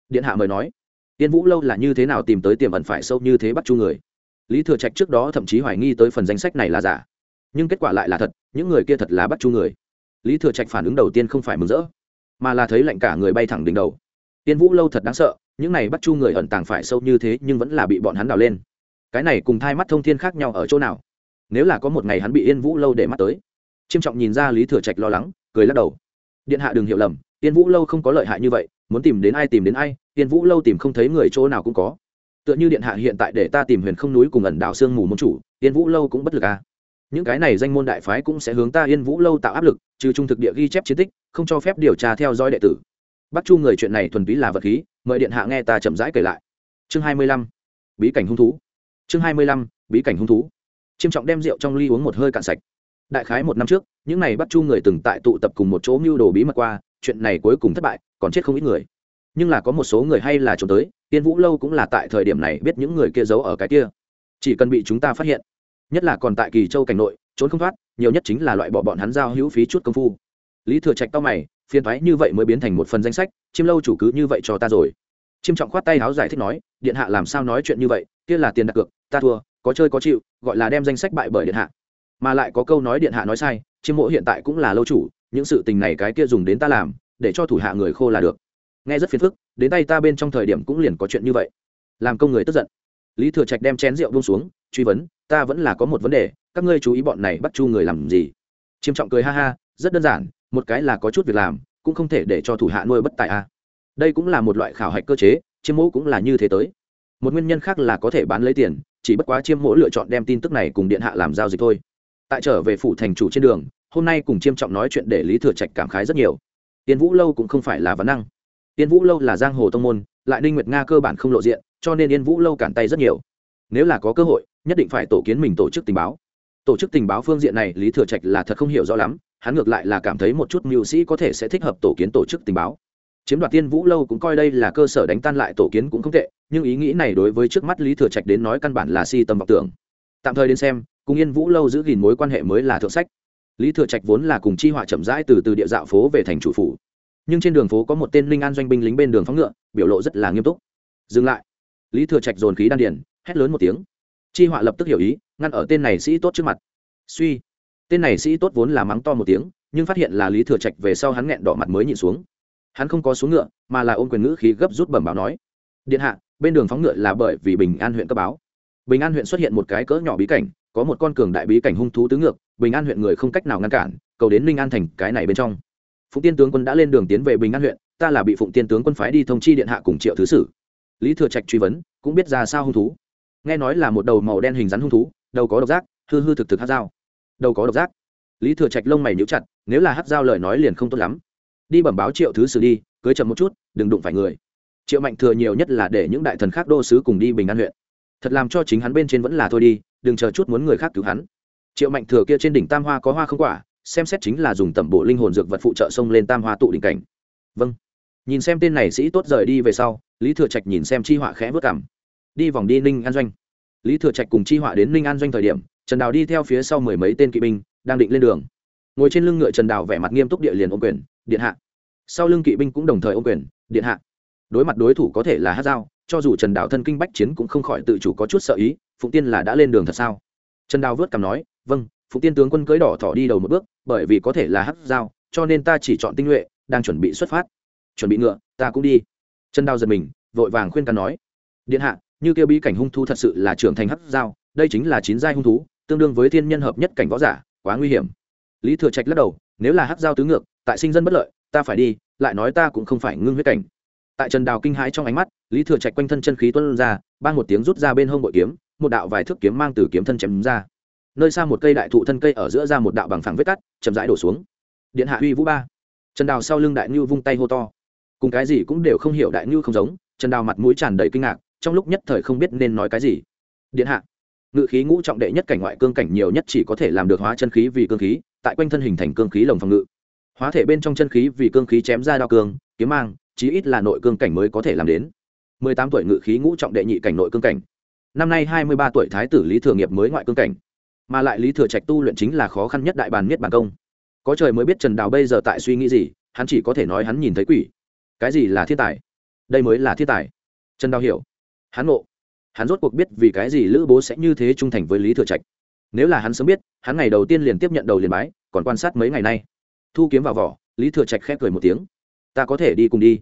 Điện hạ mời nói tiên vũ lâu là như thế nào tìm tới tiềm ẩn phải sâu như thế bắt chu người? Lý thừa trạch trước đó thậm chí hoài nghi tới phần danh sách này là giả. Nhưng kết quả lại là thật, những người kia thật là bắt chu người. Lý thừa trạch phản ứng đầu tiên không phải mừng rỡ, mà là thấy lạnh cả người bay thẳng đỉnh đầu. Tiên vũ lâu thật đáng sợ, những này bắt chu người ẩn tàng phải sâu như thế nhưng vẫn là bị bọn hắn đào lên. Cái này cùng thai mắt thông thiên khác nhau ở chỗ nào? Nếu là có một ngày hắn bị yên vũ lâu để mắt tới. Chiêm trọng nhìn ra lý thừa trạch lo lắng, cười lắc đầu. Điện hạ đừng hiểu lầm, yên vũ lâu không có lợi hại như vậy, muốn tìm đến ai tìm đến ai yên vũ lâu tìm không thấy người chỗ nào cũng có. Tựa như điện hạ hiện tại để ta tìm huyền không núi cùng ẩn đảo sương mù môn chủ yên vũ lâu cũng bất lực à. những cái này danh môn đại phái cũng sẽ hướng ta yên vũ lâu tạo áp lực, trừ trung thực địa ghi chép chiến tích, không cho phép điều tra theo dõi đệ tử. Bắt chu người chuyện này thuần túy là vật khí, mời điện hạ nghe ta chậm rãi kể lại. Chương hai mươi lăm, bí cảnh hung thú. Chương hai mươi lăm, bí cảnh hung thú. Chiêm trọng đem rượu trong ly uống một hơi cạn sạch. Đại khái một năm trước, những n à y bắt chu người từng tại tụ tập cùng một chỗ mưu đồ bí mật qua, chuyện này cuối cùng thất bại, còn chết không ít người nhưng là có một số người hay là trốn tới, tiên vũ lâu cũng là tại thời điểm này biết những người kia giấu ở cái kia. Chỉ cần bị chúng ta phát hiện, nhất là còn tại kỳ châu cảnh nội, trốn không thoát, nhiều nhất chính là loại bỏ bọn hắn giao hữu phí chút công phu. Lý thừa trạch to mày, phiền thoái như vậy mới biến thành một phần danh sách chiêm lâu chủ cứ như vậy cho ta rồi. Chiêm trọng khoát tay áo giải thích nói, điện hạ làm sao nói chuyện như vậy, kia là tiền đặt cược, ta thua, có chơi có chịu, gọi là đem danh sách bại bởi điện hạ. Mà lại có câu nói điện hạ nói sai chiêm mộ hiện tại cũng là lâu chủ, những sự tình này cái kia dùng đến ta làm, để cho thủ hạ người khô là được nghe rất phiền phức, đến tay ta bên trong thời điểm cũng liền có chuyện như vậy. Làm công người tức giận. Lý thừa trạch đem chén rượu buông xuống, truy vấn, ta vẫn là có một vấn đề, các ngươi chú ý bọn này bắt chu người làm gì? Chiêm trọng cười ha ha, rất đơn giản, một cái là có chút việc làm, cũng không thể để cho thủ hạ nuôi bất tài a. Đây cũng là một loại khảo hạch cơ chế, chiêm mẫu cũng là như thế tới. Một nguyên nhân khác là có thể bán lấy tiền, chỉ bất quá chiêm mẫu lựa chọn đem tin tức này cùng điện hạ làm giao dịch thôi. Tại trở về phủ thành chủ trên đường, hôm nay cùng chiêm trọng nói chuyện để lý thừa trạch cảm khái rất nhiều. Tiến vũ lâu cũng không phải là vấn năng tiên vũ lâu là giang hồ tông môn, lại ninh nguyệt nga cơ bản không lộ diện, cho nên yên vũ lâu cản tay rất nhiều. Nếu là có cơ hội, nhất định phải tổ kiến mình tổ chức tình báo. Tổ chức tình báo phương diện này lý thừa trạch là thật không hiểu rõ lắm, hắn ngược lại là cảm thấy một chút mưu sĩ có thể sẽ thích hợp tổ kiến tổ chức tình báo. Chiếm đoạt tiên vũ lâu cũng coi đây là cơ sở đánh tan lại tổ kiến cũng không tệ, nhưng ý nghĩ này đối với trước mắt lý thừa trạch đến nói căn bản là si tâm vọng tưởng. Tạm thời đến xem, cùng yên vũ lâu giữ gìn mối quan hệ mới là thượng sách. Lý thừa trạch vốn là cùng chi họa chậm rãi từ từ địa dạo phố về thành chủ phủ nhưng trên đường phố có một tên linh an doanh binh lính bên đường phóng ngựa, biểu lộ rất là nghiêm túc. Dừng lại. Lý thừa trạch dồn khí đan điển hét lớn một tiếng. Chi họa lập tức hiểu ý, ngăn ở tên này sĩ tốt trước mặt. Suy. Tên này sĩ tốt vốn là mắng to một tiếng, nhưng phát hiện là lý thừa trạch về sau hắn nghẹn đỏ mặt mới nhịn xuống. Hắn không có xuống ngựa, mà là ôm quyền ngữ khí gấp rút bẩm báo nói. Điện hạ, bên đường phóng ngựa là bởi vì bình an huyện cấp báo. Bình an huyện xuất hiện một cái cỡ nhỏ bí cảnh, có một con cường đại bí cảnh hung thú tứ ngược, bình an huyện người không cách nào ngăn cản, cầu đến ninh an thành cái này bên trong phụng tiên tướng quân đã lên đường tiến về bình an huyện, ta là bị phụng tiên tướng quân phái đi thông chi điện hạ cùng triệu thứ sử. Lý thừa trạch truy vấn, cũng biết ra sao hung thú. Nghe nói là một đầu màu đen hình rắn hung thú, đầu có độc giác, hư hư thực thực hát dao. Đầu có độc giác. Lý thừa trạch lông mày nhíu chặt, nếu là hát dao lời nói liền không tốt lắm. Đi bẩm báo triệu thứ sử đi, cưới chậm một chút, đừng đụng phải người. Triệu mạnh thừa nhiều nhất là để những đại thần khác đô sứ cùng đi bình an huyện. Thật làm cho chính hắn bên trên vẫn là thôi đi, đừng chờ chút muốn người khác cứu hắn. Triệu mạnh thừa kia trên đỉnh tam hoa có hoa không quả xem xét chính là dùng tẩm bộ linh hồn dược vật phụ trợ xông lên tam hoa tụ đỉnh cảnh. Vâng. Nhìn xem tên này sĩ tốt rời đi về sau, lý thừa trạch nhìn xem chi họa khẽ vất cảm đi vòng đi ninh an doanh. Lý thừa trạch cùng chi họa đến ninh an doanh thời điểm, trần đào đi theo phía sau mười mấy tên kỵ binh, đang định lên đường. Ngồi trên lưng ngựa trần đào vẻ mặt nghiêm túc địa liền ôm quyền, điện hạ. Sau lưng kỵ binh cũng đồng thời ôm quyền, điện hạ. Đối mặt đối thủ có thể là hát dao cho dù trần đào thân kinh bách chiến cũng không khỏi tự chủ có chút sợ ý, phụng tiên là đã lên đường thật sao? Trần đào vớt cằm nói vâng Phụ tiên tướng quân cưới đỏ thỏ đi đầu một bước, bởi vì có thể là hát dao cho nên ta chỉ chọn tinh nhuệ, đang chuẩn bị xuất phát. Chuẩn bị ngựa, ta cũng đi. Trần đào giật mình, vội vàng khuyên can nói. Điện hạ, như kêu bí cảnh hung thú thật sự là trưởng thành hát dao đây chính là chín giai hung thú, tương đương với thiên nhân hợp nhất cảnh võ giả, quá nguy hiểm. Lý thừa trạch lắc đầu, nếu là hát dao tứ ngược, tại sinh dân bất lợi, ta phải đi, lại nói ta cũng không phải ngưng huyết cảnh. Tại trần đào kinh hãi trong ánh mắt, lý thừa trạch quanh thân chân khí tuân ra ban một tiếng rút ra bên hông bội kiếm, một đạo vài thước kiếm mang từ kiếm thân chém ra nơi xa một cây đại thụ thân cây ở giữa ra một đạo bằng phẳng vết cắt, chậm rãi đổ xuống. Điện hạ uy vũ ba. Trần đào sau lưng đại ngưu vung tay hô to. Cùng cái gì cũng đều không hiểu đại ngưu không giống, trần đào mặt mũi tràn đầy kinh ngạc, trong lúc nhất thời không biết nên nói cái gì. Điện hạ, ngự khí ngũ trọng đệ nhất cảnh ngoại cương cảnh nhiều nhất chỉ có thể làm được hóa chân khí vì cương khí, tại quanh thân hình thành cương khí lồng phòng ngự. Hóa thể bên trong chân khí vì cương khí chém ra đao cương, kiếm mang, chí ít là nội cương cảnh mới có thể làm đến. Mười tám tuổi ngự khí ngũ trọng đệ nhị cảnh nội cương cảnh. Năm nay hai mươi ba tuổi thái tử lý thường nghiệp mới ngoại cương cảnh mà lại lý thừa trạch tu luyện chính là khó khăn nhất đại bàn miết bàn công. Có trời mới biết trần đào bây giờ tại suy nghĩ gì, hắn chỉ có thể nói hắn nhìn thấy quỷ. Cái gì là thiên tài? Đây mới là thiên tài. Trần đào hiểu. Hắn ngộ. Hắn rốt cuộc biết vì cái gì lữ bố sẽ như thế trung thành với lý thừa trạch. Nếu là hắn sớm biết, hắn ngày đầu tiên liền tiếp nhận đầu liền bái, còn quan sát mấy ngày nay. Thu kiếm vào vỏ, lý thừa trạch khép cười một tiếng. Ta có thể đi cùng đi.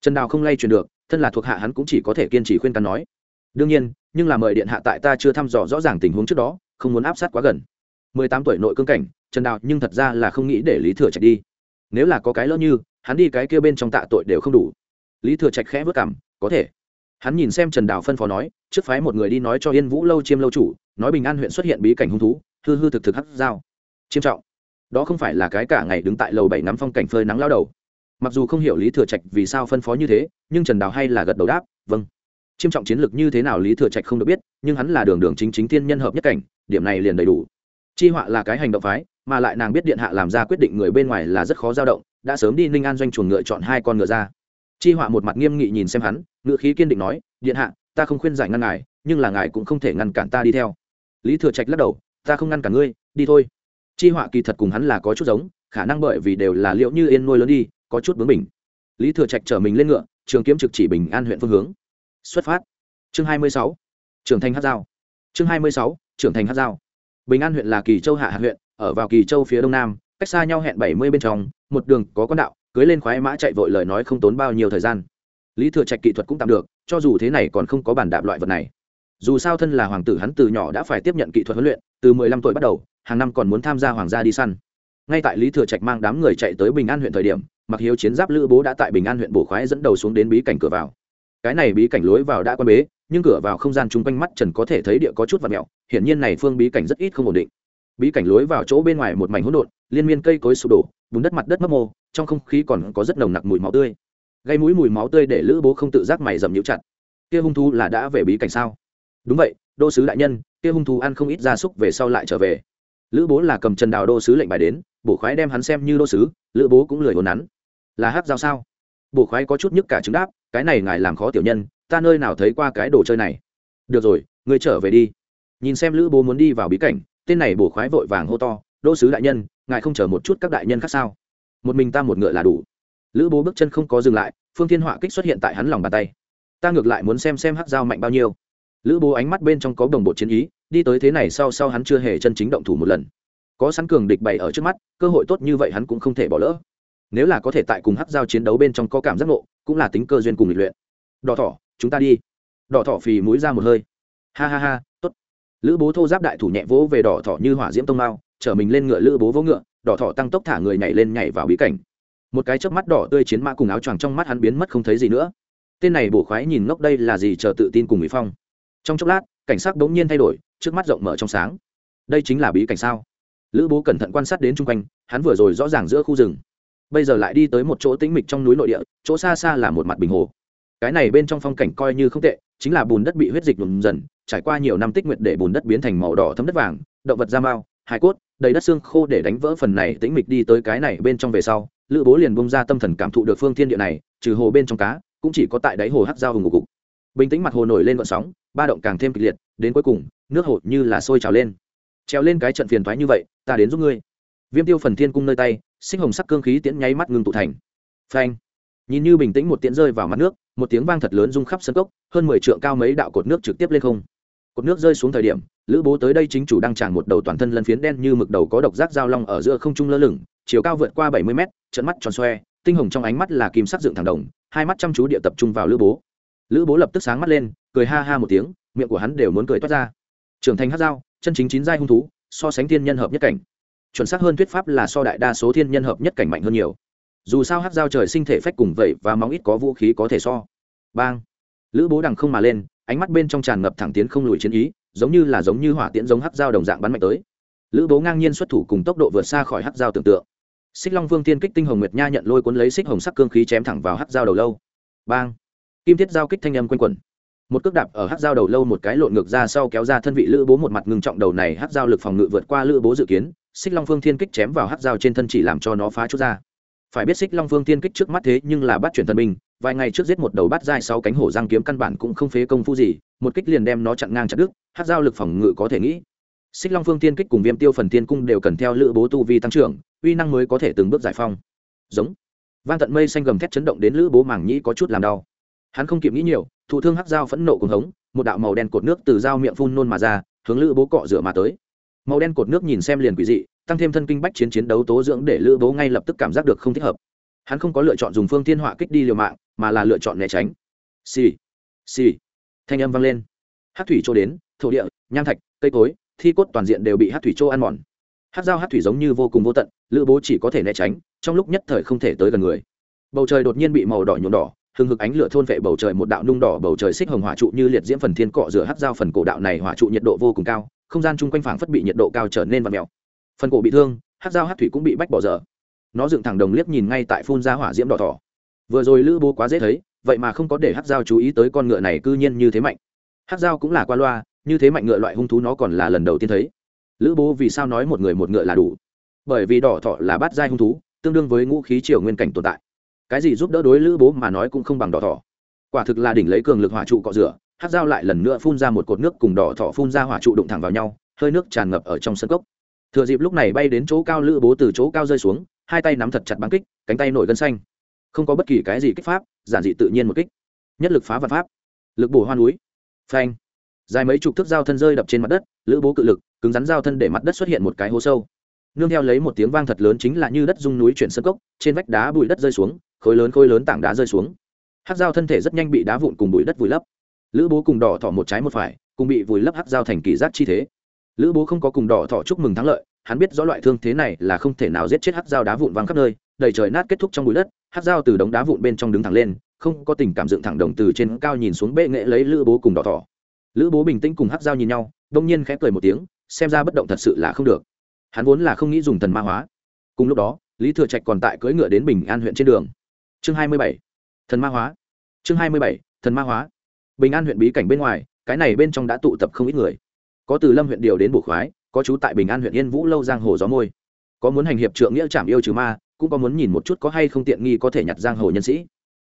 Trần đào không lay truyền được, thân là thuộc hạ hắn cũng chỉ có thể kiên trì khuyên can nói. Đương nhiên, nhưng là mời điện hạ tại ta chưa thăm dò rõ ràng tình huống trước đó không muốn áp sát quá gần. Mười tám tuổi nội cương cảnh, trần đào nhưng thật ra là không nghĩ để lý thừa trạch đi. Nếu là có cái lỡ như, hắn đi cái kia bên trong tạ tội đều không đủ. Lý thừa trạch khẽ vất cảm có thể. Hắn nhìn xem trần đào phân phó nói, trước phái một người đi nói cho yên vũ lâu chiêm lâu chủ, nói bình an huyện xuất hiện bí cảnh hung thú, hư hư thực thực hắc dao. Chiêm trọng. Đó không phải là cái cả ngày đứng tại lầu bảy ngắm phong cảnh phơi nắng lao đầu. Mặc dù không hiểu lý thừa trạch vì sao phân phó như thế, nhưng trần đào hay là gật đầu đáp vâng chiêm trọng chiến lược như thế nào lý thừa trạch không được biết, nhưng hắn là đường đường chính chính thiên nhân hợp nhất cảnh, điểm này liền đầy đủ. Chi họa là cái hành động phái, mà lại nàng biết điện hạ làm ra quyết định người bên ngoài là rất khó dao động, đã sớm đi ninh an doanh chuồng ngựa chọn hai con ngựa ra. Chi họa một mặt nghiêm nghị nhìn xem hắn ngựa khí kiên định nói, điện hạ, ta không khuyên giải ngăn ngài, nhưng là ngài cũng không thể ngăn cản ta đi theo. Lý thừa trạch lắc đầu, ta không ngăn cản ngươi, đi thôi. Chi họa kỳ thật cùng hắn là có chút giống, khả năng bởi vì đều là liệu như yên nuôi lớn đi, có chút bướng mình lý thừa trạch chở mình lên ngựa, trường kiếm trực chỉ bình an huyện phương hướng xuất phát. Chương hai mươi sáu, trưởng thành hát giao chương hai mươi sáu, trưởng thành hát giao bình an huyện là kỳ châu hạ hạ huyện, ở vào kỳ châu phía đông nam, cách xa nhau hẹn bảy mươi bên trong, một đường có con đạo, cưới lên khoái mã chạy vội lời nói không tốn bao nhiêu thời gian. Lý thừa trạch kỹ thuật cũng tạm được, cho dù thế này còn không có bản đạp loại vật này. Dù sao thân là hoàng tử hắn từ nhỏ đã phải tiếp nhận kỹ thuật huấn luyện, từ mười lăm tuổi bắt đầu, hàng năm còn muốn tham gia hoàng gia đi săn. Ngay tại lý thừa trạch mang đám người chạy tới bình an huyện thời điểm, mặc hiếu chiến giáp lữ bố đã tại bình an huyện bổ khoái dẫn đầu xuống đến bí cảnh cửa vào cái này bí cảnh lối vào đã quan bế, nhưng cửa vào không gian chung quanh mắt trần có thể thấy địa có chút và mẹo hiển nhiên này phương bí cảnh rất ít không ổn định. Bí cảnh lối vào chỗ bên ngoài một mảnh hỗn độn, liên miên cây cối sụp đổ, bùn đất mặt đất mấp mô, trong không khí còn có rất nồng nặc mùi máu tươi. Gây mũi mùi máu tươi để lữ bố không tự giác mày dầm nhũ chặt. Kia hung thú là đã về bí cảnh sao? Đúng vậy, đô sứ đại nhân, kia hung thú ăn không ít gia súc về sau lại trở về. Lữ bố là cầm trần đào đô sứ lệnh bài đến, bổ khoái đem hắn xem như đô sứ, lữ bố cũng lười hồn nắn. Là hát giao sao? Bổ khoái có chút nhức cả trứng đáp, cái này ngài làm khó tiểu nhân, ta nơi nào thấy qua cái đồ chơi này. Được rồi, ngươi trở về đi. Nhìn xem lữ bố muốn đi vào bí cảnh, tên này bổ khoái vội vàng hô to, đô sứ đại nhân, ngài không chờ một chút các đại nhân khác sao? Một mình ta một ngựa là đủ. Lữ bố bước chân không có dừng lại, phương thiên họa kích xuất hiện tại hắn lòng bàn tay. Ta ngược lại muốn xem xem hắc dao mạnh bao nhiêu. Lữ bố ánh mắt bên trong có đồng bộ chiến ý, đi tới thế này sau sau hắn chưa hề chân chính động thủ một lần. Có sẵn cường địch bày ở trước mắt, cơ hội tốt như vậy hắn cũng không thể bỏ lỡ nếu là có thể tại cùng hắc giao chiến đấu bên trong có cảm giác ngộ, cũng là tính cơ duyên cùng lịch luyện. Đỏ thỏ, chúng ta đi. Đỏ thỏ phì mũi ra một hơi. Ha ha ha, tốt. Lữ bố thô giáp đại thủ nhẹ vỗ về đỏ thỏ như hỏa diễm tông mao, chở mình lên ngựa lữ bố vỗ ngựa, đỏ thỏ tăng tốc thả người nhảy lên nhảy vào bí cảnh. Một cái chớp mắt đỏ tươi chiến mã cùng áo choàng trong mắt hắn biến mất không thấy gì nữa. Tên này bổ khoái nhìn ngốc đây là gì chờ tự tin cùng mỹ phong. Trong chốc lát, cảnh sắc bỗng nhiên thay đổi, trước mắt rộng mở trong sáng. Đây chính là bí cảnh sao? Lữ bố cẩn thận quan sát đến chung quanh, hắn vừa rồi rõ ràng giữa khu rừng bây giờ lại đi tới một chỗ tĩnh mịch trong núi nội địa, chỗ xa xa là một mặt bình hồ. Cái này bên trong phong cảnh coi như không tệ, chính là bùn đất bị huyết dịch nhuộm dần, trải qua nhiều năm tích nguyệt để bùn đất biến thành màu đỏ thấm đất vàng, động vật da mao hải cốt, đầy đất xương khô để đánh vỡ phần này tĩnh mịch đi tới cái này bên trong về sau, lữ bố liền bông ra tâm thần cảm thụ được phương thiên địa này, trừ hồ bên trong cá, cũng chỉ có tại đáy hồ hát dao hùng ngục cục bình tĩnh mặt hồ nổi lên vận sóng, ba động càng thêm kịch liệt, đến cuối cùng, nước hồ như là sôi trào lên. Treo lên cái trận phiền thoái như vậy, ta đến giúp ngươi. Viêm tiêu phần thiên cung nơi tay sinh hồng sắc cương khí tiễn nháy mắt ngưng tụ thành. Phanh. Nhìn như bình tĩnh một tiễn rơi vào mặt nước, một tiếng vang thật lớn rung khắp sân cốc, hơn mười trượng cao mấy đạo cột nước trực tiếp lên không. Cột nước rơi xuống thời điểm, lữ bố tới đây chính chủ đang tràn một đầu toàn thân lân phiến đen như mực đầu có độc giác giao long ở giữa không trung lơ lửng, chiều cao vượt qua bảy mươi mét trận mắt tròn xoe, tinh hồng trong ánh mắt là kim sắc dựng thẳng đồng, hai mắt chăm chú địa tập trung vào lữ bố. Lữ bố lập tức sáng mắt lên, cười ha ha một tiếng, miệng của hắn đều muốn cười toát ra. Trưởng thành hát dao, chân chính chín giai hung thú, so sánh thiên nhân hợp nhất cảnh chuẩn xác hơn thuyết pháp là so đại đa số thiên nhân hợp nhất cảnh mạnh hơn nhiều. Dù sao hát dao trời sinh thể phách cùng vậy và móng ít có vũ khí có thể so. Bang. Lữ bố đằng không mà lên, ánh mắt bên trong tràn ngập thẳng tiến không lùi chiến ý, giống như là giống như hỏa tiễn giống hát dao đồng dạng bắn mạnh tới. Lữ bố ngang nhiên xuất thủ cùng tốc độ vượt xa khỏi hát dao tưởng tượng. Xích long vương tiên kích tinh hồng nguyệt nha nhận lôi cuốn lấy xích hồng sắc cương khí chém thẳng vào hát dao đầu lâu. Bang. Kim thiết giao kích thanh âm quanh quẩn. Một cước đạp ở hát dao đầu lâu một cái lộn ngược ra sau kéo ra thân vị lữ bố một mặt ngưng trọng đầu này hát dao lực phòng ngự vượt qua lữ bố dự kiến xích long phương thiên kích chém vào hát dao trên thân chỉ làm cho nó phá chút ra. Phải biết xích long phương thiên kích trước mắt thế nhưng là bắt chuyển thần binh, vài ngày trước giết một đầu bát dai sau cánh hổ giang kiếm căn bản cũng không phế công phu gì, một kích liền đem nó chặn ngang chặt đứt hát dao lực phòng ngự có thể nghĩ. Xích long phương Thiên kích cùng viêm tiêu phần tiên cung đều cần theo lữ bố tu vi tăng trưởng, uy năng mới có thể từng bước giải phong. Giống. Vang tận mây xanh gầm thét chấn động đến lữ bố mảng nhĩ có chút làm đau. Hắn không kịp nghĩ nhiều, thụ thương hắc dao phẫn nộ cùng hống, một đạo màu đen cột nước từ dao miệng phun nôn mà ra, hướng lữ bố cọ rửa mà tới màu đen cột nước nhìn xem liền quỷ dị, tăng thêm thân kinh bách chiến chiến đấu tố dưỡng để lữ bố ngay lập tức cảm giác được không thích hợp. Hắn không có lựa chọn dùng phương thiên họa kích đi liều mạng, mà là lựa chọn né tránh. Xì xì, thanh âm vang lên. Hát thủy chỗ đến, thổ địa, nham thạch, cây cối, thi cốt toàn diện đều bị hát thủy chỗ ăn mòn. Hát dao hát thủy giống như vô cùng vô tận, lữ bố chỉ có thể né tránh, trong lúc nhất thời không thể tới gần người. Bầu trời đột nhiên bị màu đỏ nhuộm đỏ, hừng hực ánh lửa thôn vệ bầu trời một đạo nung đỏ bầu trời xích hồng hỏa trụ như liệt diễm phần thiên cọ rửa hát dao phần cổ đạo này hỏa trụ nhiệt độ vô cùng cao không gian chung quanh phảng phất bị nhiệt độ cao trở nên vặn mèo. Phần cổ bị thương, hát dao hát thủy cũng bị bách bỏ dở. Nó dựng thẳng đồng liếc nhìn ngay tại phun ra hỏa diễm đỏ thỏ. Vừa rồi lữ bố quá dễ thấy, vậy mà không có để hát dao chú ý tới con ngựa này cư nhiên như thế mạnh. Hát dao cũng là qua loa, như thế mạnh ngựa loại hung thú nó còn là lần đầu tiên thấy. Lữ bố vì sao nói một người một ngựa là đủ? Bởi vì đỏ thọ là bát giai hung thú, tương đương với ngũ khí triều nguyên cảnh tồn tại. Cái gì giúp đỡ đối lữ bố mà nói cũng không bằng đỏ thọ quả thực là đỉnh lấy cường lực hỏa trụ cọ rửa hát dao lại lần nữa phun ra một cột nước cùng đỏ thọ phun ra hỏa trụ đụng thẳng vào nhau, hơi nước tràn ngập ở trong sân cốc. Thừa dịp lúc này bay đến chỗ cao lữ bố từ chỗ cao rơi xuống, hai tay nắm thật chặt băng kích, cánh tay nổi gân xanh. Không có bất kỳ cái gì kích pháp, giản dị tự nhiên một kích. Nhất lực phá vật pháp. Lực bổ hoa núi. Phanh. Dài mấy chục thước dao thân rơi đập trên mặt đất, lữ bố cự lực, cứng rắn dao thân để mặt đất xuất hiện một cái hố sâu. Nương theo lấy một tiếng vang thật lớn chính là như đất rung núi chuyển sân cốc, trên vách đá bụi đất rơi xuống, khối lớn khối lớn tảng đá rơi xuống. Hát dao thân thể rất nhanh bị đá vụn cùng bụi đất vùi lấp lữ bố cùng đỏ thỏ một trái một phải, cùng bị vùi lấp hát dao thành kỳ giác chi thế. Lữ bố không có cùng đỏ thỏ chúc mừng thắng lợi, hắn biết rõ loại thương thế này là không thể nào giết chết hát dao đá vụn văng khắp nơi, đầy trời nát kết thúc trong bụi đất hát dao từ đống đá vụn bên trong đứng thẳng lên, không có tình cảm dựng thẳng đồng từ trên cao nhìn xuống bệ nghệ lấy lữ bố cùng đỏ thỏ. Lữ bố bình tĩnh cùng hát dao nhìn nhau, đông nhiên khẽ cười một tiếng, xem ra bất động thật sự là không được. Hắn vốn là không nghĩ dùng thần ma hóa. Cùng lúc đó, lý thừa trạch còn tại cưỡi ngựa đến bình an huyện trên đường. Chương hai mươi bảy, thần ma hóa. Chương hai mươi bảy, thần ma hóa bình an huyện bí cảnh bên ngoài, cái này bên trong đã tụ tập không ít người. Có từ lâm huyện điều đến bổ khoái, có chú tại bình an huyện yên vũ lâu giang hồ gió môi. Có muốn hành hiệp trượng nghĩa trảm yêu trừ ma, cũng có muốn nhìn một chút có hay không tiện nghi có thể nhặt giang hồ nhân sĩ.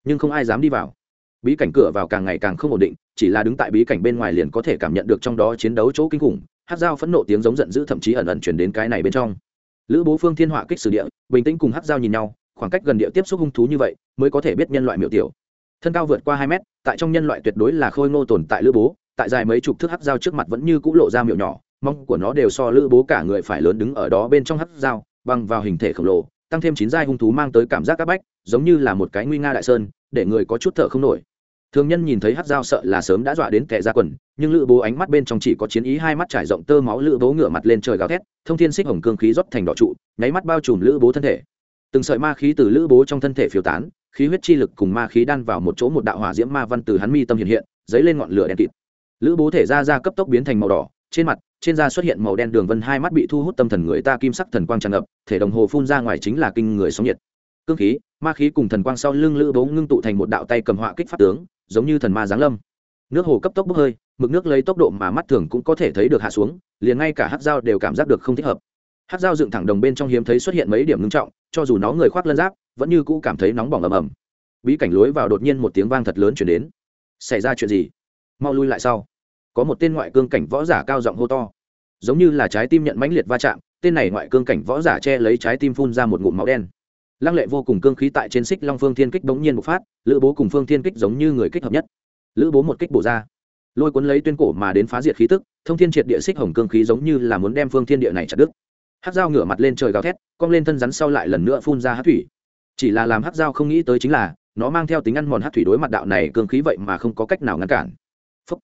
Nhưng không ai dám đi vào. Bí cảnh cửa vào càng ngày càng không ổn định, chỉ là đứng tại bí cảnh bên ngoài liền có thể cảm nhận được trong đó chiến đấu chỗ kinh khủng, hát dao phẫn nộ tiếng giống giận dữ thậm chí ẩn ẩn chuyển đến cái này bên trong. Lữ bố phương thiên họa kích sử địa, bình tĩnh cùng hát dao nhìn nhau, khoảng cách gần địa tiếp xúc hung thú như vậy, mới có thể biết nhân loại miểu tiểu thân cao vượt qua hai mét, tại trong nhân loại tuyệt đối là khôi ngô tồn tại lữ bố, tại dài mấy chục thước hát dao trước mặt vẫn như c ũ lộ ra miệng nhỏ mong của nó đều so lữ bố cả người phải lớn đứng ở đó bên trong hát dao băng vào hình thể khổng lồ, tăng thêm chín giai hung thú mang tới cảm giác áp bách, giống như là một cái nguy nga đại sơn, để người có chút thở không nổi. Thường nhân nhìn thấy hát dao sợ là sớm đã dọa đến kẻ ra quần, nhưng lữ bố ánh mắt bên trong chỉ có chiến ý hai mắt trải rộng tơ máu lữ bố ngửa mặt lên trời gào thét, thông thiên xích hồng cương khí rót thành đỏ trụ, nháy mắt bao trùm lữ bố thân thể. Từng sợi ma khí từ lữ bố trong thân thể phiêu tán khí huyết chi lực cùng ma khí đan vào một chỗ một đạo hỏa diễm ma văn từ hắn mi tâm hiện hiện, dấy lên ngọn lửa đen kịt. Lữ bố thể ra ra cấp tốc biến thành màu đỏ, trên mặt, trên da xuất hiện màu đen đường vân, hai mắt bị thu hút tâm thần người ta kim sắc thần quang tràn ngập, thể đồng hồ phun ra ngoài chính là kinh người sóng nhiệt. Cương khí, ma khí cùng thần quang sau lưng lữ bố ngưng tụ thành một đạo tay cầm họa kích pháp tướng, giống như thần ma giáng lâm. Nước hồ cấp tốc bốc hơi, mực nước lấy tốc độ mà mắt thường cũng có thể thấy được hạ xuống, liền ngay cả hát dao đều cảm giác được không thích hợp. Hát dao dựng thẳng đồng bên trong hiếm thấy xuất hiện mấy điểm ngưng trọng, cho dù nó người khoác lân giáp vẫn như cũ cảm thấy nóng bỏng ầm ầm. Bí cảnh lối vào đột nhiên một tiếng vang thật lớn chuyển đến. Xảy ra chuyện gì? Mau lui lại sau. Có một tên ngoại cương cảnh võ giả cao giọng hô to. Giống như là trái tim nhận mãnh liệt va chạm, tên này ngoại cương cảnh võ giả che lấy trái tim phun ra một ngụm máu đen. Lăng lệ vô cùng cương khí tại trên xích long phương thiên kích bỗng nhiên bộc phát, lữ bố cùng phương thiên kích giống như người kích hợp nhất. Lữ bố một kích bổ ra. Lôi cuốn lấy tuyên cổ mà đến phá diệt khí tức, thông thiên triệt địa xích hồng cương khí giống như là muốn đem phương thiên địa này chặt đứt. Hát dao ngửa mặt lên trời gào thét, cong lên thân rắn sau lại lần nữa phun ra hát thủy chỉ là làm hát dao không nghĩ tới chính là, nó mang theo tính ăn mòn hát thủy đối mặt đạo này cương khí vậy mà không có cách nào ngăn cản. Phúc.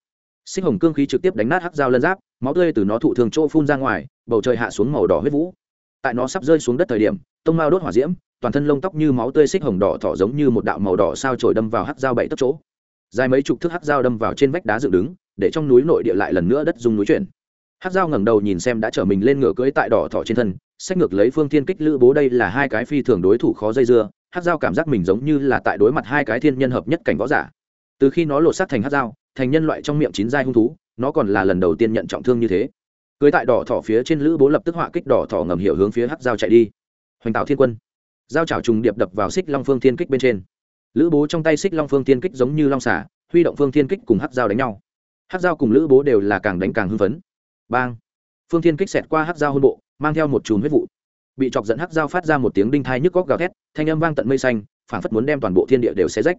sinh hồng cương khí trực tiếp đánh nát hát dao lân giáp, máu tươi từ nó thụ thường chỗ phun ra ngoài, bầu trời hạ xuống màu đỏ huyết vũ. Tại nó sắp rơi xuống đất thời điểm, tông mao đốt hỏa diễm, toàn thân lông tóc như máu tươi xích hồng đỏ thỏ giống như một đạo màu đỏ sao trổi đâm vào hắc dao bảy tấc chỗ. Dài mấy chục thước hắc dao đâm vào trên vách đá dựng đứng, để trong núi nội địa lại lần nữa đất dung núi chuyển. Hát dao ngẩng đầu nhìn xem đã trở mình lên ngựa cưỡi tại đỏ thỏ trên thân sách ngược lấy phương thiên kích lữ bố đây là hai cái phi thường đối thủ khó dây dưa Hát dao cảm giác mình giống như là tại đối mặt hai cái thiên nhân hợp nhất cảnh võ giả từ khi nó lột xác thành Hát dao thành nhân loại trong miệng chín giai hung thú nó còn là lần đầu tiên nhận trọng thương như thế cưới tại đỏ thỏ phía trên lữ bố lập tức họa kích đỏ thỏ ngầm hiểu hướng phía Hát dao chạy đi hoành tạo thiên quân dao trào trùng điệp đập vào xích long phương thiên kích bên trên lữ bố trong tay xích long phương thiên kích giống như long xả huy động phương thiên kích cùng Hát dao đánh nhau Hát dao cùng lữ bố đều là càng đánh càng hưng phấn bang. Phương thiên kích xẹt qua hắc dao hôn bộ, mang theo một chùm huyết vụ. Bị chọc dẫn hắc dao phát ra một tiếng đinh thai nhức góc gào thét, thanh âm vang tận mây xanh phản phất muốn đem toàn bộ thiên địa đều xé rách.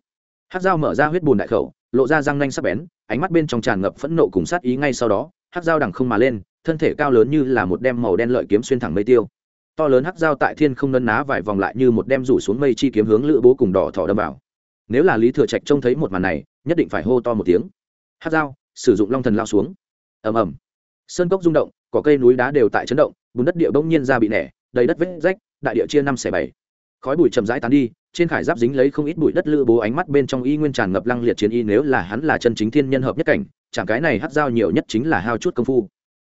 Hắc dao mở ra huyết bùn đại khẩu, lộ ra răng nanh sắc bén, ánh mắt bên trong tràn ngập phẫn nộ cùng sát ý ngay sau đó, hắc dao đằng không mà lên, thân thể cao lớn như là một đem màu đen lợi kiếm xuyên thẳng mây tiêu. To lớn hắc dao tại thiên không nân ná vài vòng lại như một đem rủ xuống mây chi kiếm hướng lữ bố cùng đỏ thỏ đâm vào. Nếu là lý thừa trạch trông thấy một màn này, nhất định phải hô to một tiếng. Hắc dao sử dụng long thần lao xuống. Ầm ầm sơn cốc rung động, cỏ cây núi đá đều tại chấn động, bùn đất địa bỗng nhiên ra bị nẻ, đầy đất vết rách, đại địa chia năm xẻ bảy. Khói bụi chậm rãi tán đi, trên khải giáp dính lấy không ít bụi đất lữ bố ánh mắt bên trong y nguyên tràn ngập lăng liệt chiến y nếu là hắn là chân chính thiên nhân hợp nhất cảnh, chẳng cái này hắt dao nhiều nhất chính là hao chút công phu.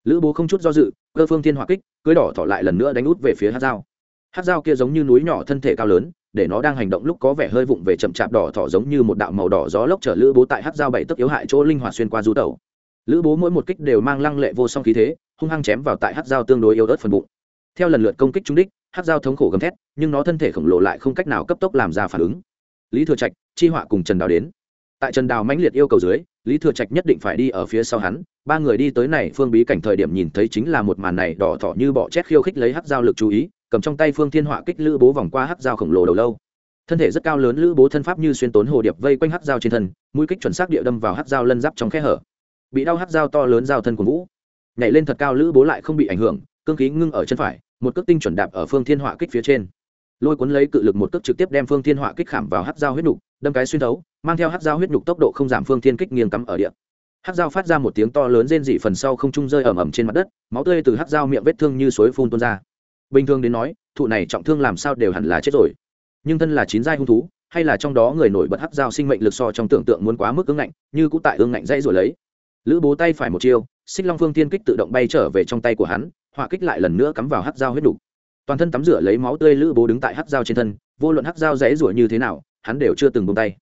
Lữ bố không chút do dự, cơ phương thiên hỏa kích, cưới đỏ thọ lại lần nữa đánh út về phía hát dao hát dao kia giống như núi nhỏ thân thể cao lớn, để nó đang hành động lúc có vẻ hơi vụng về chậm chạp đỏ thọ giống như một đạo màu đỏ gió lốc chở lữ bố tại hát dao bảy tức yếu hại chỗ linh hoạt xuyên qua du tẩu lữ bố mỗi một kích đều mang lăng lệ vô song khí thế, hung hăng chém vào tại hát dao tương đối yếu ớt phần bụng. Theo lần lượt công kích trúng đích, hát dao thống khổ gầm thét, nhưng nó thân thể khổng lồ lại không cách nào cấp tốc làm ra phản ứng. Lý thừa trạch, chi họa cùng trần đào đến. Tại trần đào mãnh liệt yêu cầu dưới, lý thừa trạch nhất định phải đi ở phía sau hắn, ba người đi tới này phương bí cảnh thời điểm nhìn thấy chính là một màn này đỏ thỏ như bọ chét khiêu khích lấy hắc dao lực chú ý, cầm trong tay phương thiên họa kích lữ bố vòng qua hắc dao khổng lồ đầu lâu. Thân thể rất cao lớn lữ bố thân pháp như xuyên tốn hồ điệp vây quanh hắc dao trên thân, mũi kích chuẩn xác địa đâm vào hắc dao lân giáp trong khe hở bị đau hắt dao to lớn dao thân của vũ. Nhảy lên thật cao lữ bố lại không bị ảnh hưởng, cương khí ngưng ở chân phải, một cước tinh chuẩn đạp ở phương thiên họa kích phía trên. Lôi cuốn lấy cự lực một cước trực tiếp đem phương thiên họa kích khảm vào hắt dao huyết nhục đâm cái xuyên thấu, mang theo hắt dao huyết nhục tốc độ không giảm phương thiên kích nghiêng cắm ở địa. Hắt dao phát ra một tiếng to lớn rên dị phần sau không trung rơi ẩm ẩm trên mặt đất, máu tươi từ hắt dao miệng vết thương như suối phun tuôn ra. Bình thường đến nói, thụ này trọng thương làm sao đều hẳn là chết rồi. Nhưng thân là chín giai hung thú, hay là trong đó người nổi bật hắc dao sinh mệnh lực so trong tưởng tượng muốn quá mức ương ngạnh, như cũng tại ương ngạnh dãy rồi lấy lữ bố tay phải một chiêu, xích long phương thiên kích tự động bay trở về trong tay của hắn họa kích lại lần nữa cắm vào hắc dao huyết đục toàn thân tắm rửa lấy máu tươi lữ bố đứng tại hắc dao trên thân, vô luận hắc dao dãy rủa như thế nào, hắn đều chưa từng buông tay.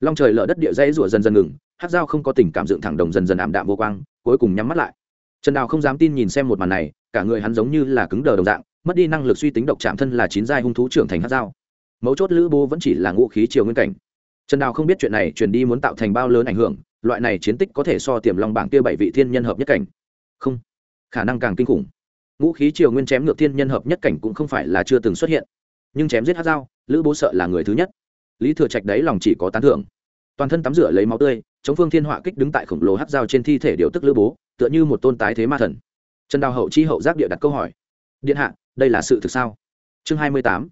Long trời lở đất địa dãy rủa dần dần ngừng hát dao không có tình cảm dựng thẳng đồng dần dần ảm đạm vô quang, cuối cùng nhắm mắt lại. Trần đào không dám tin nhìn xem một màn này, cả người hắn giống như là cứng đờ đồng dạng, mất đi năng lực suy tính độc chạm thân là chín giai hung thú trưởng thành hát dao. Mấu chốt lữ bố vẫn chỉ là ngũ khí triều nguyên cảnh. Trần đào không biết chuyện này truyền đi muốn tạo thành bao lớn ảnh hưởng loại này chiến tích có thể so tiềm long bảng kia bảy vị thiên nhân hợp nhất cảnh. Không, khả năng càng kinh khủng. Ngũ khí triều nguyên chém ngược thiên nhân hợp nhất cảnh cũng không phải là chưa từng xuất hiện. Nhưng chém giết hát dao, lữ bố sợ là người thứ nhất. Lý thừa trạch đấy lòng chỉ có tán thưởng. Toàn thân tắm rửa lấy máu tươi, chống phương thiên họa kích đứng tại khổng lồ hát dao trên thi thể điều tức lữ bố, tựa như một tôn tái thế ma thần. Trần đào hậu chi hậu giác địa đặt câu hỏi. Điện hạ, đây là sự thực sao? Chương hai mươi tám.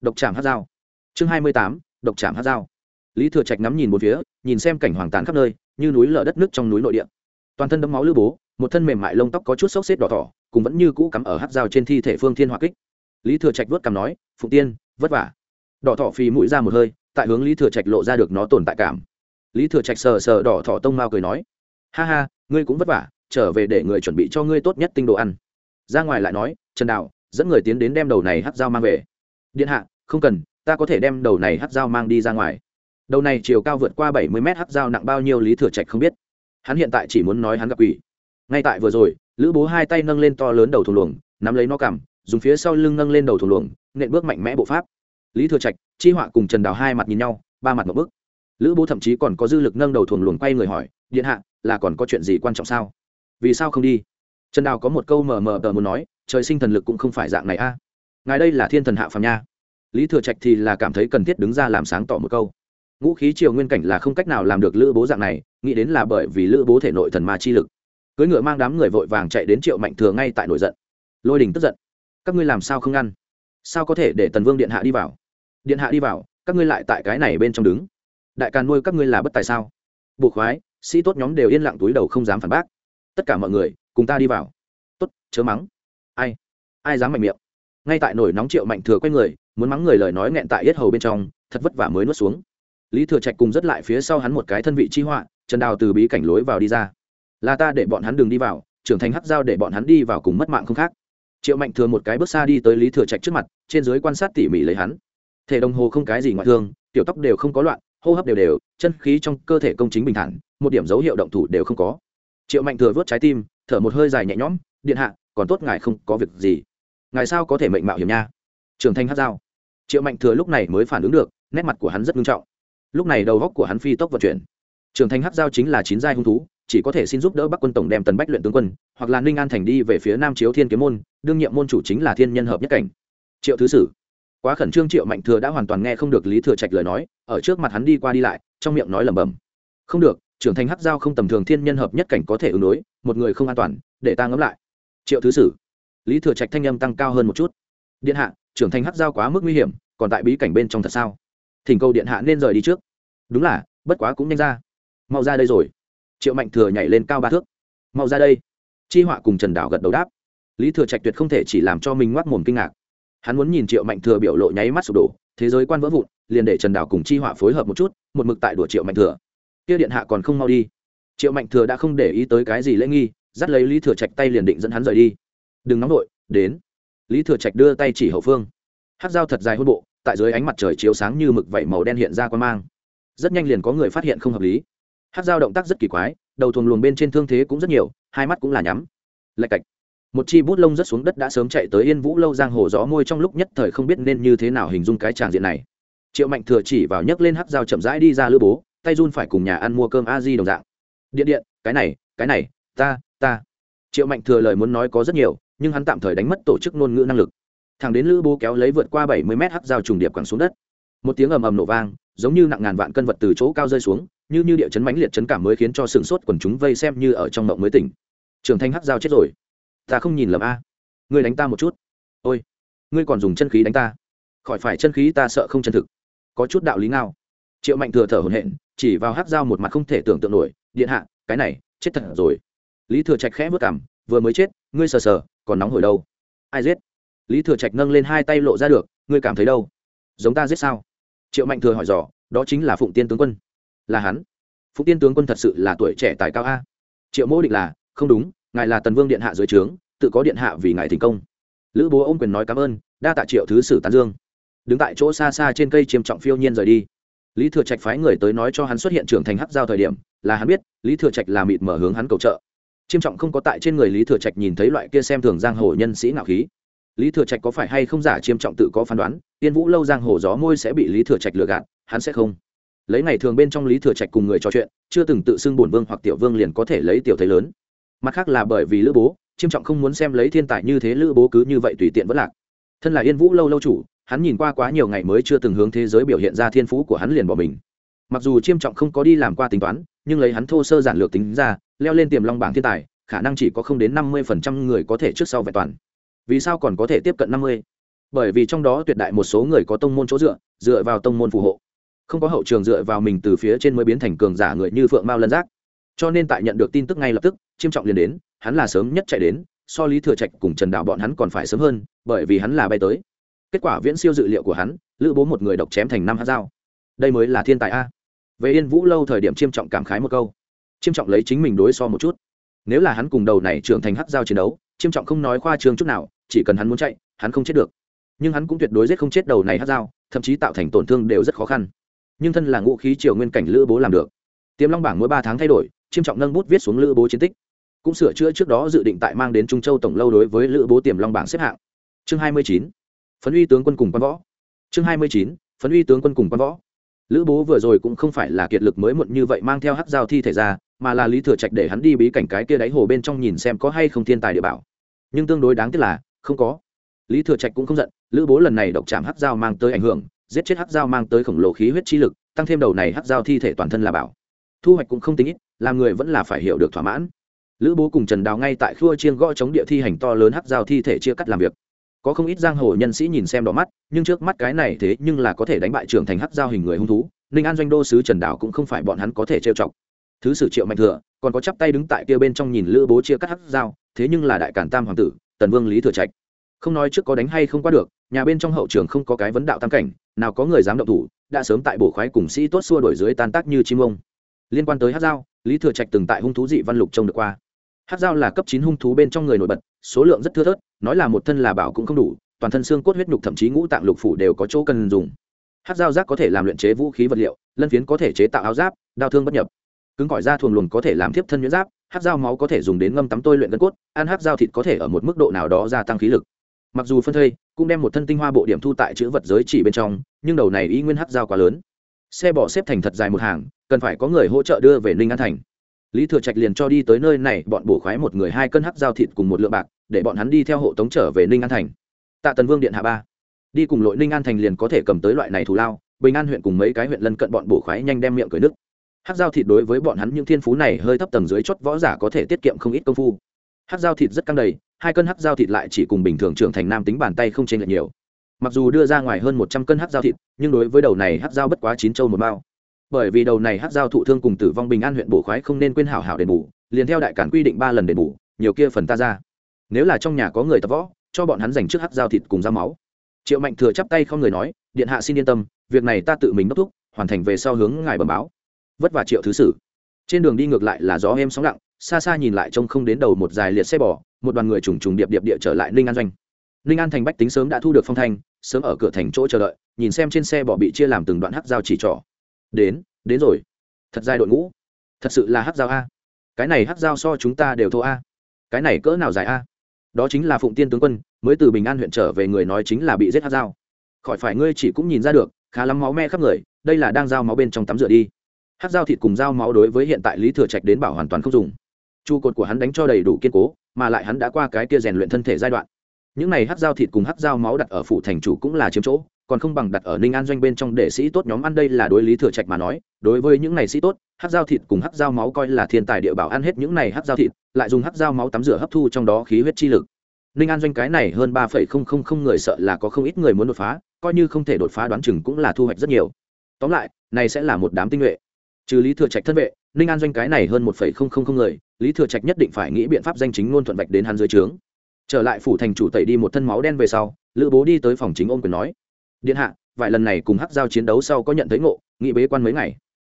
Độc trảm hát dao. Chương hai mươi tám. Độc trảm hát dao. Lý thừa trạch ngắm nhìn một phía nhìn xem cảnh hoàng tàn khắp nơi, như núi lở đất nước trong núi nội địa. Toàn thân đấm máu lữ bố, một thân mềm mại lông tóc có chút xốc xếp đỏ thỏ, cùng vẫn như cũ cắm ở hát dao trên thi thể phương thiên hòa kích. Lý thừa trạch vớt cằm nói, phụng tiên, vất vả. Đỏ thỏ phì mũi ra một hơi, tại hướng lý thừa trạch lộ ra được nó tồn tại cảm. Lý thừa trạch sờ sờ đỏ thỏ tông mao cười nói, ha ha, ngươi cũng vất vả, trở về để người chuẩn bị cho ngươi tốt nhất tinh đồ ăn. Ra ngoài lại nói, trần đạo, dẫn người tiến đến đem đầu này hát dao mang về. Điện hạ, không cần, ta có thể đem đầu này hát dao mang đi ra ngoài đầu này chiều cao vượt qua bảy mươi mét hắc dao nặng bao nhiêu lý thừa trạch không biết. Hắn hiện tại chỉ muốn nói hắn gặp quỷ. Ngay tại vừa rồi, lữ bố hai tay nâng lên to lớn đầu thùng luồng, nắm lấy nó cằm, dùng phía sau lưng nâng lên đầu thùng luồng, nện bước mạnh mẽ bộ pháp. Lý thừa trạch, chi họa cùng trần đào hai mặt nhìn nhau, ba mặt một bức lữ bố thậm chí còn có dư lực nâng đầu thùng luồng quay người hỏi, điện hạ, là còn có chuyện gì quan trọng sao? Vì sao không đi? Trần đào có một câu mờ mờ tờ muốn nói, trời sinh thần lực cũng không phải dạng này a. Ngài đây là thiên thần hạ phàm nha. Lý thừa trạch thì là cảm thấy cần thiết đứng ra làm sáng tỏ một câu ngũ khí triều nguyên cảnh là không cách nào làm được lữ bố dạng này, nghĩ đến là bởi vì lữ bố thể nội thần ma chi lực. Cưới ngựa mang đám người vội vàng chạy đến triệu mạnh thừa ngay tại nổi giận. Lôi đình tức giận. Các ngươi làm sao không ngăn? Sao có thể để tần vương điện hạ đi vào? Điện hạ đi vào, các ngươi lại tại cái này bên trong đứng. Đại càn nuôi các ngươi là bất tài sao? Buộc khoái, sĩ tốt nhóm đều yên lặng túi đầu không dám phản bác. Tất cả mọi người, cùng ta đi vào. Tốt, chớ mắng. Ai? Ai dám mạnh miệng? Ngay tại nổi nóng triệu mạnh thừa quay người, muốn mắng người lời nói nghẹn tại yết hầu bên trong, thật vất vả mới nuốt xuống lý thừa trạch cùng rất lại phía sau hắn một cái thân vị chi họa, trần đào từ bí cảnh lối vào đi ra. Là ta để bọn hắn đừng đi vào, trưởng thành hắc giao để bọn hắn đi vào cùng mất mạng không khác. Triệu mạnh thừa một cái bước xa đi tới lý thừa trạch trước mặt, trên dưới quan sát tỉ mỉ lấy hắn. Thể đồng hồ không cái gì ngoại thương, tiểu tóc đều không có loạn, hô hấp đều đều, chân khí trong cơ thể công chính bình thản, một điểm dấu hiệu động thủ đều không có. Triệu mạnh thừa vớt trái tim, thở một hơi dài nhẹ nhõm, điện hạ, còn tốt ngài không có việc gì. Ngài sao có thể mệnh mạo hiểm nha? Trường thanh hát dao triệu mạnh thừa lúc này mới phản ứng được, nét mặt của hắn rất nghiêm trọng lúc này đầu góc của hắn phi tốc vận chuyển. Trường thanh hát giao chính là chín giai hung thú, chỉ có thể xin giúp đỡ bắc quân tổng đem tần bách luyện tướng quân, hoặc là ninh an thành đi về phía nam chiếu thiên kiếm môn, đương nhiệm môn chủ chính là thiên nhân hợp nhất cảnh. Triệu thứ sử. Quá khẩn trương triệu mạnh thừa đã hoàn toàn nghe không được lý thừa trạch lời nói, ở trước mặt hắn đi qua đi lại, trong miệng nói lẩm bẩm. Không được trưởng thành hắc giao không tầm thường thiên nhân hợp nhất cảnh có thể ứng đối, một người không an toàn, để ta ngẫm lại. Triệu thứ sử. Lý thừa trạch thanh âm tăng cao hơn một chút. Điện hạ trưởng thành hắc giao quá mức nguy hiểm, còn tại bí cảnh bên trong thật sao? Thỉnh cầu điện hạ nên rời đi trước. Đúng là, bất quá cũng nhanh ra. Mau ra đây rồi. Triệu mạnh thừa nhảy lên cao ba thước. Mau ra đây. Chi họa cùng trần đảo gật đầu đáp. Lý thừa trạch tuyệt không thể chỉ làm cho mình ngoác mồm kinh ngạc. Hắn muốn nhìn triệu mạnh thừa biểu lộ nháy mắt sụp đổ, thế giới quan vỡ vụn, liền để trần đảo cùng chi họa phối hợp một chút, một mực tại đùa triệu mạnh thừa. Kia điện hạ còn không mau đi. Triệu mạnh thừa đã không để ý tới cái gì lễ nghi, dắt lấy lý thừa trạch tay liền định dẫn hắn rời đi. Đừng nóng vội, đến. Lý thừa trạch đưa tay chỉ hậu phương. Hát dao thật dài hôn bộ tại dưới ánh mặt trời chiếu sáng như mực vẩy màu đen hiện ra quan mang. Rất nhanh liền có người phát hiện không hợp lý. Hát dao động tác rất kỳ quái, đầu thuồng luồng bên trên thương thế cũng rất nhiều, hai mắt cũng là nhắm. Lạch cạch. Một chi bút lông rất xuống đất đã sớm chạy tới yên vũ lâu giang hồ gió môi trong lúc nhất thời không biết nên như thế nào hình dung cái tràng diện này. Triệu mạnh thừa chỉ vào nhấc lên hắc dao chậm rãi đi ra lữ bố, tay run phải cùng nhà ăn mua cơm a di đồng dạng. Điện điện, cái này cái này, ta ta. Triệu mạnh thừa lời muốn nói có rất nhiều, nhưng hắn tạm thời đánh mất tổ chức ngôn ngữ năng lực thằng đến lữ bố kéo lấy vượt qua bảy mươi mét hắc dao trùng điệp quẳng xuống đất. Một tiếng ầm ầm nổ vang, giống như nặng ngàn vạn cân vật từ chỗ cao rơi xuống, như như địa chấn mãnh liệt chấn cảm mới khiến cho sừng sốt quần chúng vây xem như ở trong mộng mới tỉnh. Trường thanh hắc dao chết rồi. Ta không nhìn lầm a. Ngươi đánh ta một chút. Ôi, ngươi còn dùng chân khí đánh ta. Khỏi phải chân khí ta sợ không chân thực. Có chút đạo lý ngao. Triệu mạnh thừa thở hổn hển, chỉ vào hắc dao một mặt không thể tưởng tượng nổi. Điện hạ, cái này, chết thật rồi. Lý thừa trạch khẽ vất cảm vừa mới chết, ngươi sờ sờ, còn nóng hổi đâu? Ai giết? Lý thừa trạch nâng lên hai tay lộ ra được, ngươi cảm thấy đâu? Giống ta giết sao? Triệu mạnh thừa hỏi dò, đó chính là phụng tiên tướng quân. Là hắn. Phụng tiên tướng quân thật sự là tuổi trẻ tài cao a. Triệu Mỗ định là, không đúng, ngài là tần vương điện hạ dưới trướng, tự có điện hạ vì ngài thành công. Lữ bố ôm quyền nói cảm ơn, đa tạ triệu thứ sử tán dương. Đứng tại chỗ xa xa trên cây chiêm trọng phiêu nhiên rời đi. Lý thừa trạch phái người tới nói cho hắn xuất hiện trưởng thành hắc giao thời điểm, là hắn biết, lý thừa trạch là mịt mở hướng hắn cầu trợ. Chiêm trọng không có tại trên người lý thừa trạch nhìn thấy loại kia xem thường giang hồ nhân sĩ ngạo khí lý thừa trạch có phải hay không giả chiêm trọng tự có phán đoán, tiên vũ lâu giang hồ gió môi sẽ bị lý thừa trạch lừa gạt, hắn sẽ không. Lấy ngày thường bên trong lý thừa trạch cùng người trò chuyện, chưa từng tự xưng bổn vương hoặc tiểu vương liền có thể lấy tiểu thấy lớn. Mặt khác là bởi vì lữ bố, chiêm trọng không muốn xem lấy thiên tài như thế lữ bố cứ như vậy tùy tiện vẫn lạc. Thân là yên vũ lâu lâu chủ, hắn nhìn qua quá nhiều ngày mới chưa từng hướng thế giới biểu hiện ra thiên phú của hắn liền bỏ mình. Mặc dù chiêm trọng không có đi làm qua tính toán, nhưng lấy hắn thô sơ giản lược tính ra, leo lên tiềm long bảng thiên tài, khả năng chỉ có không đến năm mươi phần trăm người có thể trước sau vẹn toàn vì sao còn có thể tiếp cận năm mươi? Bởi vì trong đó tuyệt đại một số người có tông môn chỗ dựa dựa vào tông môn phù hộ. Không có hậu trường dựa vào mình từ phía trên mới biến thành cường giả người như phượng mao lân giác. Cho nên tại nhận được tin tức ngay lập tức, chiêm trọng liền đến, hắn là sớm nhất chạy đến, so lý thừa trạch cùng trần đạo bọn hắn còn phải sớm hơn, bởi vì hắn là bay tới. Kết quả viễn siêu dự liệu của hắn, lữ bố một người độc chém thành năm hát dao. Đây mới là thiên tài a. Về yên vũ lâu thời điểm chiêm trọng cảm khái một câu. Chiêm trọng lấy chính mình đối so một chút. Nếu là hắn cùng đầu này trưởng thành hát dao chiến đấu chiêm trọng không nói khoa trương chút nào, chỉ cần hắn muốn chạy, hắn không chết được. Nhưng hắn cũng tuyệt đối giết không chết đầu này hát dao, thậm chí tạo thành tổn thương đều rất khó khăn. Nhưng thân là ngũ khí triều nguyên cảnh lữ bố làm được. Tiềm long bảng mỗi ba tháng thay đổi, chiêm trọng nâng bút viết xuống lữ bố chiến tích. Cũng sửa chữa trước đó dự định tại mang đến trung châu tổng lâu đối với lữ bố tiềm long bảng xếp hạng. Chương hai mươi chín, phấn uy tướng quân cùng quan võ. Chương hai mươi chín, phấn uy tướng quân cùng quan võ. Lữ bố vừa rồi cũng không phải là kiệt lực mới muộn như vậy mang theo hát dao thi thể ra, mà là lý thừa trạch để hắn đi bí cảnh cái kia đáy hồ bên trong nhìn xem có hay không thiên tài địa bảo nhưng tương đối đáng tiếc là không có. Lý thừa trạch cũng không giận, lữ bố lần này độc chạm hát dao mang tới ảnh hưởng, giết chết hát dao mang tới khổng lồ khí huyết chi lực, tăng thêm đầu này hát dao thi thể toàn thân là bảo. Thu hoạch cũng không tính ít, làm người vẫn là phải hiểu được thỏa mãn. Lữ bố cùng trần đào ngay tại khua chiên gõ chống địa thi hành to lớn hắc giao thi thể chia cắt làm việc. Có không ít giang hồ nhân sĩ nhìn xem đỏ mắt, nhưng trước mắt cái này thế nhưng là có thể đánh bại trưởng thành hắc giao hình người hung thú, ninh an doanh đô sứ trần đào cũng không phải bọn hắn có thể trêu chọc. Thứ sử triệu mạnh thừa còn có chắp tay đứng tại kia bên trong nhìn lữ bố chia cắt hắc dao, thế nhưng là đại cản tam hoàng tử tần vương lý thừa trạch. Không nói trước có đánh hay không qua được nhà bên trong hậu trường không có cái vấn đạo tam cảnh nào có người dám động thủ đã sớm tại bổ khoái cùng sĩ tốt xua đổi dưới tan tác như chim ông. Liên quan tới hát dao lý thừa trạch từng tại hung thú dị văn lục trông được qua. Hát dao là cấp chín hung thú bên trong người nổi bật số lượng rất thưa thớt nói là một thân là bảo cũng không đủ toàn thân xương cốt huyết nhục thậm chí ngũ tạng lục phủ đều có chỗ cần dùng. Hát dao giác có thể làm luyện chế vũ khí vật liệu lân phiến có thể chế tạo áo giáp đao thương bất nhập cứng cỏi da thuồng luồng có thể làm thiếp thân nhuyễn giáp, hát dao máu có thể dùng đến ngâm tắm tôi luyện gân cốt, ăn hát dao thịt có thể ở một mức độ nào đó gia tăng khí lực. Mặc dù phân thây, cũng đem một thân tinh hoa bộ điểm thu tại chữ vật giới chỉ bên trong, nhưng đầu này y nguyên hát dao quá lớn. Xe bỏ xếp thành thật dài một hàng, cần phải có người hỗ trợ đưa về ninh an thành. Lý thừa trạch liền cho đi tới nơi này, bọn bổ khoái một người hai cân hát dao thịt cùng một lượng bạc, để bọn hắn đi theo hộ tống trở về ninh an thành. Tạ tần vương điện hạ ba. Đi cùng lội ninh an thành liền có thể cầm tới loại này thù lao, bình an huyện cùng mấy cái huyện lân cận bọn bổ khoái nhanh đem miệng cười nước hát dao thịt đối với bọn hắn những thiên phú này hơi thấp tầng dưới chót võ giả có thể tiết kiệm không ít công phu. Hát dao thịt rất căng đầy, hai cân hát dao thịt lại chỉ cùng bình thường trưởng thành nam tính bàn tay không chênh lệch nhiều. Mặc dù đưa ra ngoài hơn một trăm cân hát dao thịt, nhưng đối với đầu này hát dao bất quá chín châu một bao bởi vì đầu này hát dao thụ thương cùng tử vong bình an huyện bổ khoái không nên quên hảo hảo đền bù, liền theo đại cản quy định ba lần đền bù, nhiều kia phần ta ra. Nếu là trong nhà có người tập võ, cho bọn hắn dành trước hát dao thịt cùng dao máu. Triệu mạnh thừa chắp tay không người nói, điện hạ xin yên tâm, việc này ta tự mình đốc thúc, hoàn thành về sau hướng ngài bẩm báo vất vả triệu thứ sử. Trên đường đi ngược lại là gió êm sóng lặng, xa xa nhìn lại trông không đến đầu một dài liệt xe bò, một đoàn người trùng trùng điệp điệp địa trở lại ninh an doanh. Ninh an thành bách tính sớm đã thu được phong thanh, sớm ở cửa thành chỗ chờ đợi, nhìn xem trên xe bò bị chia làm từng đoạn hắc dao chỉ trỏ. Đến đến rồi. Thật dài đội ngũ. Thật sự là hắc dao a. Cái này hắc dao so chúng ta đều thô a. Cái này cỡ nào dài a. Đó chính là phụng tiên tướng quân, mới từ bình an huyện trở về người nói chính là bị giết hắc dao khỏi phải ngươi chỉ cũng nhìn ra được, khá lắm máu me khắp người, đây là đang giao máu bên trong tắm rửa đi hát dao thịt cùng dao máu đối với hiện tại lý thừa trạch đến bảo hoàn toàn không dùng. Trụ cột của hắn đánh cho đầy đủ kiên cố, mà lại hắn đã qua cái kia rèn luyện thân thể giai đoạn. Những này hát dao thịt cùng hát dao máu đặt ở phủ thành chủ cũng là chiếm chỗ, còn không bằng đặt ở ninh an doanh bên trong để sĩ tốt nhóm ăn đây là đối lý thừa trạch mà nói. Đối với những này sĩ tốt, hát dao thịt cùng hát dao máu coi là thiên tài địa bảo ăn hết những này hát dao thịt, lại dùng hát dao máu tắm rửa hấp thu trong đó khí huyết chi lực. Ninh an doanh cái này hơn ba phẩy không không không người sợ là có không ít người muốn đột phá, coi như không thể đột phá đoán chừng cũng là thu hoạch rất nhiều. Tóm lại, này sẽ là một đám tinh nhuệ trừ lý thừa trạch thân vệ, ninh an doanh cái này hơn một phẩy không không không người, lý thừa trạch nhất định phải nghĩ biện pháp danh chính ngôn thuận vạch đến hắn dưới trướng. Trở lại phủ thành chủ tẩy đi một thân máu đen về sau, lữ bố đi tới phòng chính ôm quyền nói, điện hạ, vài lần này cùng hắc giao chiến đấu sau có nhận thấy ngộ, nghị bế quan mấy ngày.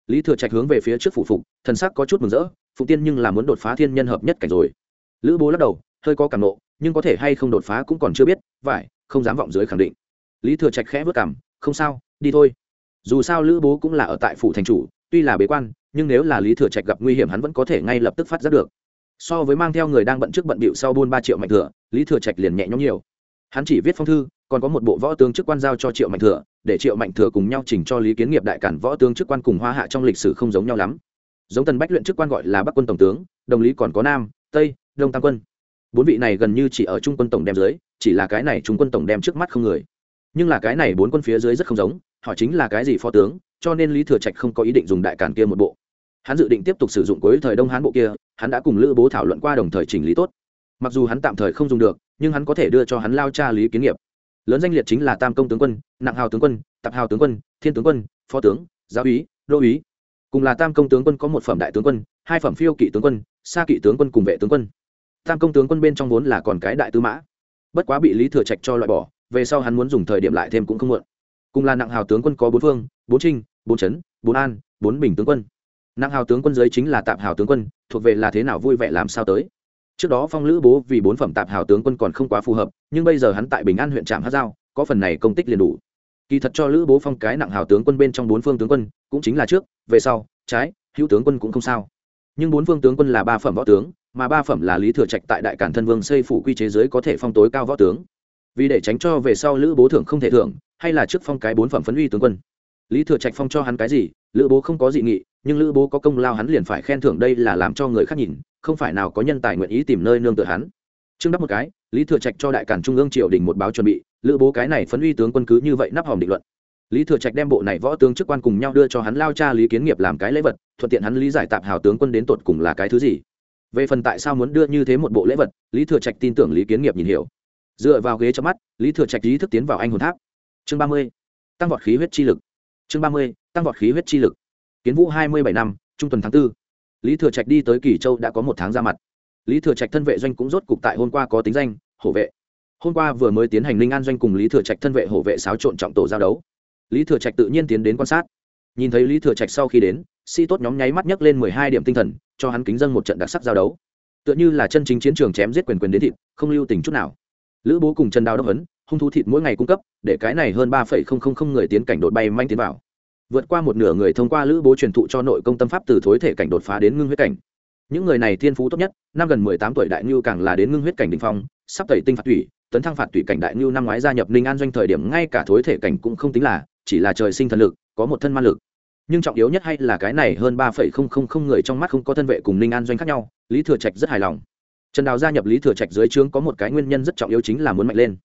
Lý thừa trạch hướng về phía trước phủ phục, thần sắc có chút mừng rỡ, phụ tiên nhưng là muốn đột phá thiên nhân hợp nhất cảnh rồi. Lữ bố lắc đầu, hơi có cảm nộ nhưng có thể hay không đột phá cũng còn chưa biết vải không dám vọng dưới khẳng định. Lý thừa trạch khẽ vất cảm không sao, đi thôi. Dù sao lữ bố cũng là ở tại phủ thành chủ tuy là bế quan, nhưng nếu là lý thừa trạch gặp nguy hiểm hắn vẫn có thể ngay lập tức phát giác được. So với mang theo người đang bận trước bận bịu sau buôn ba triệu mạnh thừa, lý thừa trạch liền nhẹ nhõm nhiều. Hắn chỉ viết phong thư, còn có một bộ võ tướng chức quan giao cho triệu mạnh thừa, để triệu mạnh thừa cùng nhau chỉnh cho lý kiến nghiệp đại cản võ tướng chức quan cùng hoa hạ trong lịch sử không giống nhau lắm. Giống tần bách luyện chức quan gọi là bắc quân tổng tướng, đồng lý còn có nam, tây, đông tam quân. Bốn vị này gần như chỉ ở trung quân tổng đem dưới, chỉ là cái này trung quân tổng đem trước mắt không người. Nhưng là cái này bốn quân phía dưới rất không giống, họ chính là cái gì phó tướng cho nên lý thừa trạch không có ý định dùng đại càn kia một bộ. Hắn dự định tiếp tục sử dụng cuối thời đông hán bộ kia, hắn đã cùng lữ bố thảo luận qua đồng thời chỉnh lý tốt. Mặc dù hắn tạm thời không dùng được, nhưng hắn có thể đưa cho hắn lao cha lý kiến nghiệp. Lớn danh liệt chính là tam công tướng quân, nặng hào tướng quân, tạp hào tướng quân, thiên tướng quân, phó tướng, giáo úy, đô úy. Cùng là tam công tướng quân có một phẩm đại tướng quân, hai phẩm phiêu kỵ tướng quân xa kỵ tướng quân cùng vệ tướng quân. Tam công tướng quân bên trong vốn là còn cái đại tư mã. Bất quá bị lý thừa trạch cho loại bỏ, về sau hắn muốn dùng thời điểm lại thêm cũng không muộn. Cùng là nặng hào tướng quân có bốn phương bốn trinh bốn trấn bốn an, bốn bình tướng quân. Nặng hào tướng quân giới chính là tạp hào tướng quân, thuộc về là thế nào vui vẻ làm sao tới. Trước đó phong lữ bố vì bốn phẩm tạp hào tướng quân còn không quá phù hợp, nhưng bây giờ hắn tại bình an huyện trạm hát giao, có phần này công tích liền đủ. Kỳ thật cho lữ bố phong cái nặng hào tướng quân bên trong bốn phương tướng quân, cũng chính là trước, về sau, trái, hữu tướng quân cũng không sao. Nhưng bốn phương tướng quân là ba phẩm võ tướng, mà ba phẩm là lý thừa trạch tại đại cản thân vương xây phủ quy chế giới có thể phong tối cao võ tướng. Vì để tránh cho về sau lữ bố thưởng không thể thưởng, hay là trước phong cái bốn phẩm phấn uy tướng quân lý thừa trạch phong cho hắn cái gì, lữ bố không có dị nghị, nhưng lữ bố có công lao hắn liền phải khen thưởng đây là làm cho người khác nhìn, không phải nào có nhân tài nguyện ý tìm nơi nương tựa hắn. Trưng đắp một cái, lý thừa trạch cho đại cản trung ương triều đình một báo chuẩn bị, lữ bố cái này phấn uy tướng quân cứ như vậy nắp hòm định luận. Lý thừa trạch đem bộ này võ tướng chức quan cùng nhau đưa cho hắn lao cha lý kiến nghiệp làm cái lễ vật, thuận tiện hắn lý giải tạp hào tướng quân đến tột cùng là cái thứ gì. Về phần tại sao muốn đưa như thế một bộ lễ vật, lý thừa trạch tin tưởng lý kiến nghiệp nhìn hiểu. Dựa vào ghế cho mắt, lý thừa trạch ý thức tiến vào anh hồn tháp. Chương ba mươi, tăng vọt khí huyết chi lực chương ba mươi, tăng vọt khí huyết chi lực. Kiến vũ hai mươi bảy năm, trung tuần tháng b ố lý thừa trạch đi tới kỳ châu đã có một tháng ra mặt. Lý thừa trạch thân vệ doanh cũng rốt cục tại hôm qua có tính danh, hổ vệ. Hôm qua vừa mới tiến hành linh an doanh cùng lý thừa trạch thân vệ hộ vệ xáo trộn trọng tổ giao đấu. Lý thừa trạch tự nhiên tiến đến quan sát. Nhìn thấy lý thừa trạch sau khi đến sĩ tốt nhóm nháy mắt nhấc lên mười hai điểm tinh thần, cho hắn kính dân một trận đặc sắc giao đấu. Tựa như là chân chính chiến trường chém giết quyền quyền đến thịt, không lưu tình chút nào. Lữ bố cùng trần đào đốc ấn hung thú thịt mỗi ngày cung cấp, để cái này hơn ba phẩy không không không người tiến cảnh đột bay manh tiến vào. Vượt qua một nửa người thông qua lữ bố truyền thụ cho nội công tâm pháp từ thối thể cảnh đột phá đến ngưng huyết cảnh. Những người này thiên phú tốt nhất, năm gần mười tám tuổi đại ngưu càng là đến ngưng huyết cảnh đ ỉ n h phong, sắp tẩy tinh phạt thủy tấn thăng phạt thủy cảnh đại ngưu năm ngoái gia nhập ninh an doanh thời điểm ngay cả thối thể cảnh cũng không tính là, chỉ là trời sinh thần lực, có một thân ma lực. Nhưng trọng yếu nhất hay là cái này hơn ba phẩy không không không người trong mắt không có thân vệ cùng ninh an doanh khác nhau, lý thừa trạch rất hài lòng. Trần đào gia nhập lý thừa trạch dưới trướng có một cái nguyên nhân rất trọng yếu chính là muốn mạnh lên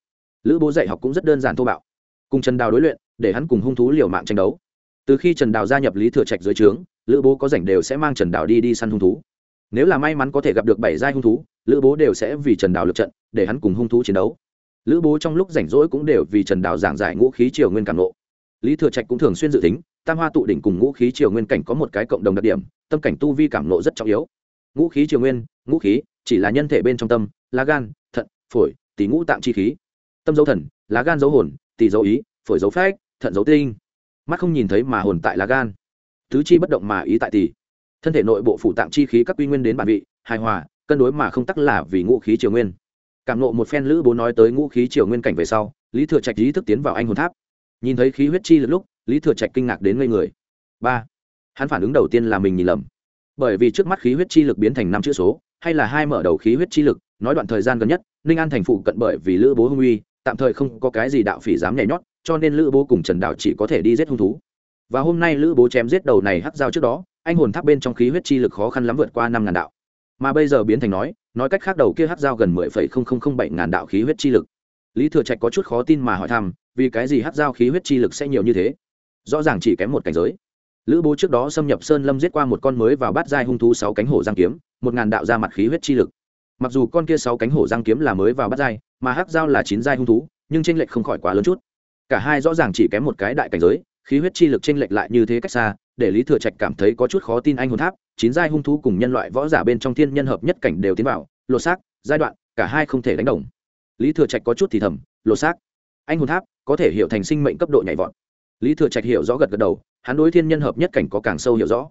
lữ bố dạy học cũng rất đơn giản thô bạo. Cùng trần đào đối luyện, để hắn cùng hung thú liều mạng tranh đấu. Từ khi trần đào gia nhập lý thừa trạch dưới trướng, lữ bố có rảnh đều sẽ mang trần đào đi đi săn hung thú. Nếu là may mắn có thể gặp được bảy giai hung thú, lữ bố đều sẽ vì trần đào lượt trận, để hắn cùng hung thú chiến đấu. Lữ bố trong lúc rảnh rỗi cũng đều vì trần đào giảng giải ngũ khí triều nguyên cảm nộ lý thừa trạch cũng thường xuyên dự tính, tam hoa tụ đỉnh cùng ngũ khí triều nguyên cảnh có một cái cộng đồng đặc điểm, tâm cảnh tu vi cảm nộ rất trọng yếu. Ngũ khí triều nguyên, ngũ khí chỉ là nhân thể bên trong tâm, lá gan, thận, phổi tỷ ngũ tạng chi khí tâm dấu thần, lá gan dấu hồn, tỳ dấu ý, phổi dấu phách, thận dấu tinh. Mắt không nhìn thấy mà hồn tại lá gan. Tứ chi bất động mà ý tại tỳ. Thân thể nội bộ phủ tạng chi khí các quy nguyên đến bản vị, hài hòa, cân đối mà không tắc là vì ngũ khí triều nguyên. Cảm nộ một phen lữ bố nói tới ngũ khí triều nguyên cảnh về sau, lý thừa trạch ý thức tiến vào anh hồn tháp. Nhìn thấy khí huyết chi lực lúc, lý thừa trạch kinh ngạc đến ngây người. Ba, hắn phản ứng đầu tiên là mình nhìn lầm. Bởi vì trước mắt khí huyết chi lực biến thành năm chữ số, hay là hai mở đầu khí huyết chi lực, nói đoạn thời gian gần nhất, ninh an thành phụ cận bởi vì lữ bố hung uy tạm thời không có cái gì đạo phỉ dám nhảy nhót, cho nên lữ bố cùng trần đạo chỉ có thể đi giết hung thú. Và hôm nay lữ bố chém giết đầu này hắc dao trước đó, anh hồn tháp bên trong khí huyết chi lực khó khăn lắm vượt qua năm ngàn đạo. Mà bây giờ biến thành nói nói cách khác đầu kia hắc dao gần mười phẩy không không không bảy ngàn đạo khí huyết chi lực. Lý thừa trạch có chút khó tin mà hỏi thăm, vì cái gì hắc dao khí huyết chi lực sẽ nhiều như thế? Rõ ràng chỉ kém một cảnh giới. Lữ bố trước đó xâm nhập sơn lâm giết qua một con mới vào bát giai hung thú sáu cánh hổ giang kiếm, một ngàn đạo ra mặt khí huyết chi lực. Mặc dù con kia sáu cánh hổ giang kiếm là mới vào bát giai mà hắc dao là chín giai hung thú, nhưng tranh lệch không khỏi quá lớn chút. Cả hai rõ ràng chỉ kém một cái đại cảnh giới, khí huyết chi lực tranh lệch lại như thế cách xa, để lý thừa trạch cảm thấy có chút khó tin anh hồn tháp, chín giai hung thú cùng nhân loại võ giả bên trong thiên nhân hợp nhất cảnh đều tiến vào, lột xác, giai đoạn, cả hai không thể đánh đồng. Lý thừa trạch có chút thì thầm, lột xác. Anh hồn tháp có thể hiểu thành sinh mệnh cấp độ nhảy vọt. Lý thừa trạch hiểu rõ gật gật đầu, hắn đối thiên nhân hợp nhất cảnh có càng sâu hiểu rõ.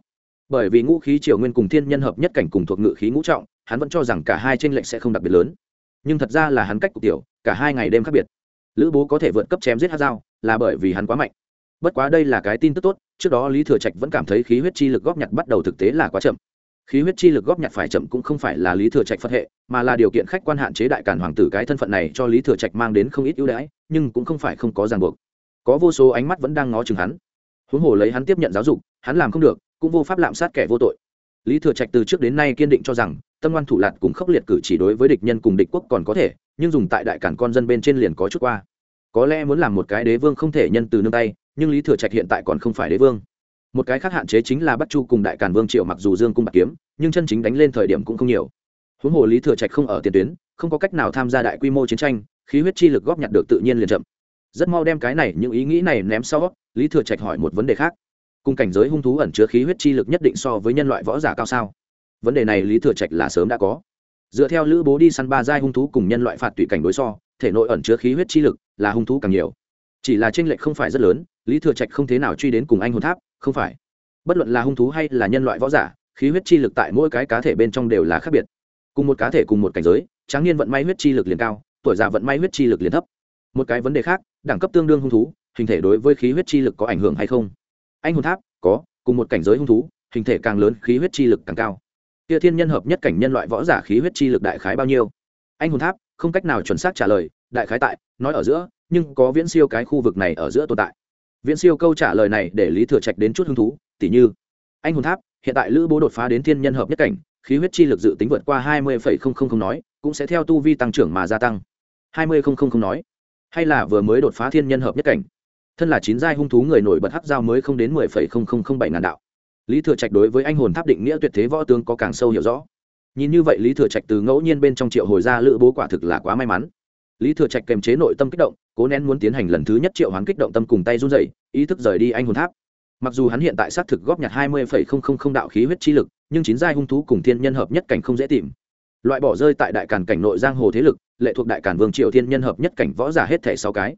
Bởi vì ngũ khí triều nguyên cùng thiên nhân hợp nhất cảnh cùng thuộc ngự khí ngũ trọng, hắn vẫn cho rằng cả hai tranh lệch sẽ không đặc biệt lớn nhưng thật ra là hắn cách cục tiểu, cả hai ngày đêm khác biệt. Lữ bố có thể vượt cấp chém giết hát dao là bởi vì hắn quá mạnh. Bất quá đây là cái tin tức tốt, trước đó lý thừa trạch vẫn cảm thấy khí huyết chi lực góp nhặt bắt đầu thực tế là quá chậm. Khí huyết chi lực góp nhặt phải chậm cũng không phải là lý thừa trạch phật hệ, mà là điều kiện khách quan hạn chế đại cản hoàng tử cái thân phận này cho lý thừa trạch mang đến không ít ưu đãi, nhưng cũng không phải không có ràng buộc. Có vô số ánh mắt vẫn đang ngó chừng hắn. Huống hồ lấy hắn tiếp nhận giáo dục, hắn làm không được, cũng vô pháp lạm sát kẻ vô tội. Lý thừa trạch từ trước đến nay kiên định cho rằng tâm ngoan thủ lạt cùng khốc liệt cử chỉ đối với địch nhân cùng địch quốc còn có thể, nhưng dùng tại đại cản con dân bên trên liền có chút qua. Có lẽ muốn làm một cái đế vương không thể nhân từ nương tay, nhưng lý thừa trạch hiện tại còn không phải đế vương. Một cái khác hạn chế chính là bắt chu cùng đại cản vương triệu mặc dù dương cung bạc kiếm, nhưng chân chính đánh lên thời điểm cũng không nhiều. Huống hồ lý thừa trạch không ở tiền tuyến, không có cách nào tham gia đại quy mô chiến tranh, khí huyết chi lực góp nhặt được tự nhiên liền chậm. Rất mau đem cái này, những ý nghĩ này ném sau, lý thừa trạch hỏi một vấn đề khác. Cùng cảnh giới hung thú ẩn chứa khí huyết chi lực nhất định so với nhân loại võ giả cao sao? Vấn đề này lý thừa trạch là sớm đã có. Dựa theo lữ bố đi săn ba giai hung thú cùng nhân loại phạt tùy cảnh đối so, thể nội ẩn chứa khí huyết chi lực là hung thú càng nhiều. Chỉ là tranh lệch không phải rất lớn, lý thừa trạch không thế nào truy đến cùng anh hồn tháp, không phải. Bất luận là hung thú hay là nhân loại võ giả, khí huyết chi lực tại mỗi cái cá thể bên trong đều là khác biệt. Cùng một cá thể cùng một cảnh giới, tráng niên vận may huyết chi lực liền cao, tuổi già vận may huyết chi lực liền thấp. Một cái vấn đề khác, đẳng cấp tương đương hung thú, hình thể đối với khí huyết chi lực có ảnh hưởng hay không? Anh hồn tháp, có, cùng một cảnh giới hung thú, hình thể càng lớn, khí huyết chi lực càng cao kia thiên nhân hợp nhất cảnh nhân loại võ giả khí huyết chi lực đại khái bao nhiêu? Anh hồn tháp, không cách nào chuẩn xác trả lời, đại khái tại, nói ở giữa, nhưng có viễn siêu cái khu vực này ở giữa tồn tại. Viễn siêu câu trả lời này để lý thừa trạch đến chút hứng thú, tỉ như, anh hồn tháp, hiện tại lữ bố đột phá đến thiên nhân hợp nhất cảnh, khí huyết chi lực dự tính vượt qua hai mươi nói, cũng sẽ theo tu vi tăng trưởng mà gia tăng. hai mươi nói. Hay là vừa mới đột phá thiên nhân hợp nhất cảnh. Thân là chín giai hung thú người nổi bật hắc giao mới không đến mười phẩy không không không bảy ngàn đạo lý thừa trạch đối với anh hồn tháp định nghĩa tuyệt thế võ tướng có càng sâu hiểu rõ. Nhìn như vậy lý thừa trạch từ ngẫu nhiên bên trong triệu hồi ra lữ bố quả thực là quá may mắn. Lý thừa trạch kềm chế nội tâm kích động, cố nén muốn tiến hành lần thứ nhất triệu hoán kích động tâm cùng tay run dậy ý thức rời đi anh hồn tháp. Mặc dù hắn hiện tại xác thực góp nhặt hai mươi phẩy không không không đạo khí huyết chi lực, nhưng chín giai hung thú cùng thiên nhân hợp nhất cảnh không dễ tìm. Loại bỏ rơi tại đại càn cảnh nội giang hồ thế lực, lệ thuộc đại cản vương triều thiên nhân hợp nhất cảnh võ giả hết thẻ sáu cái.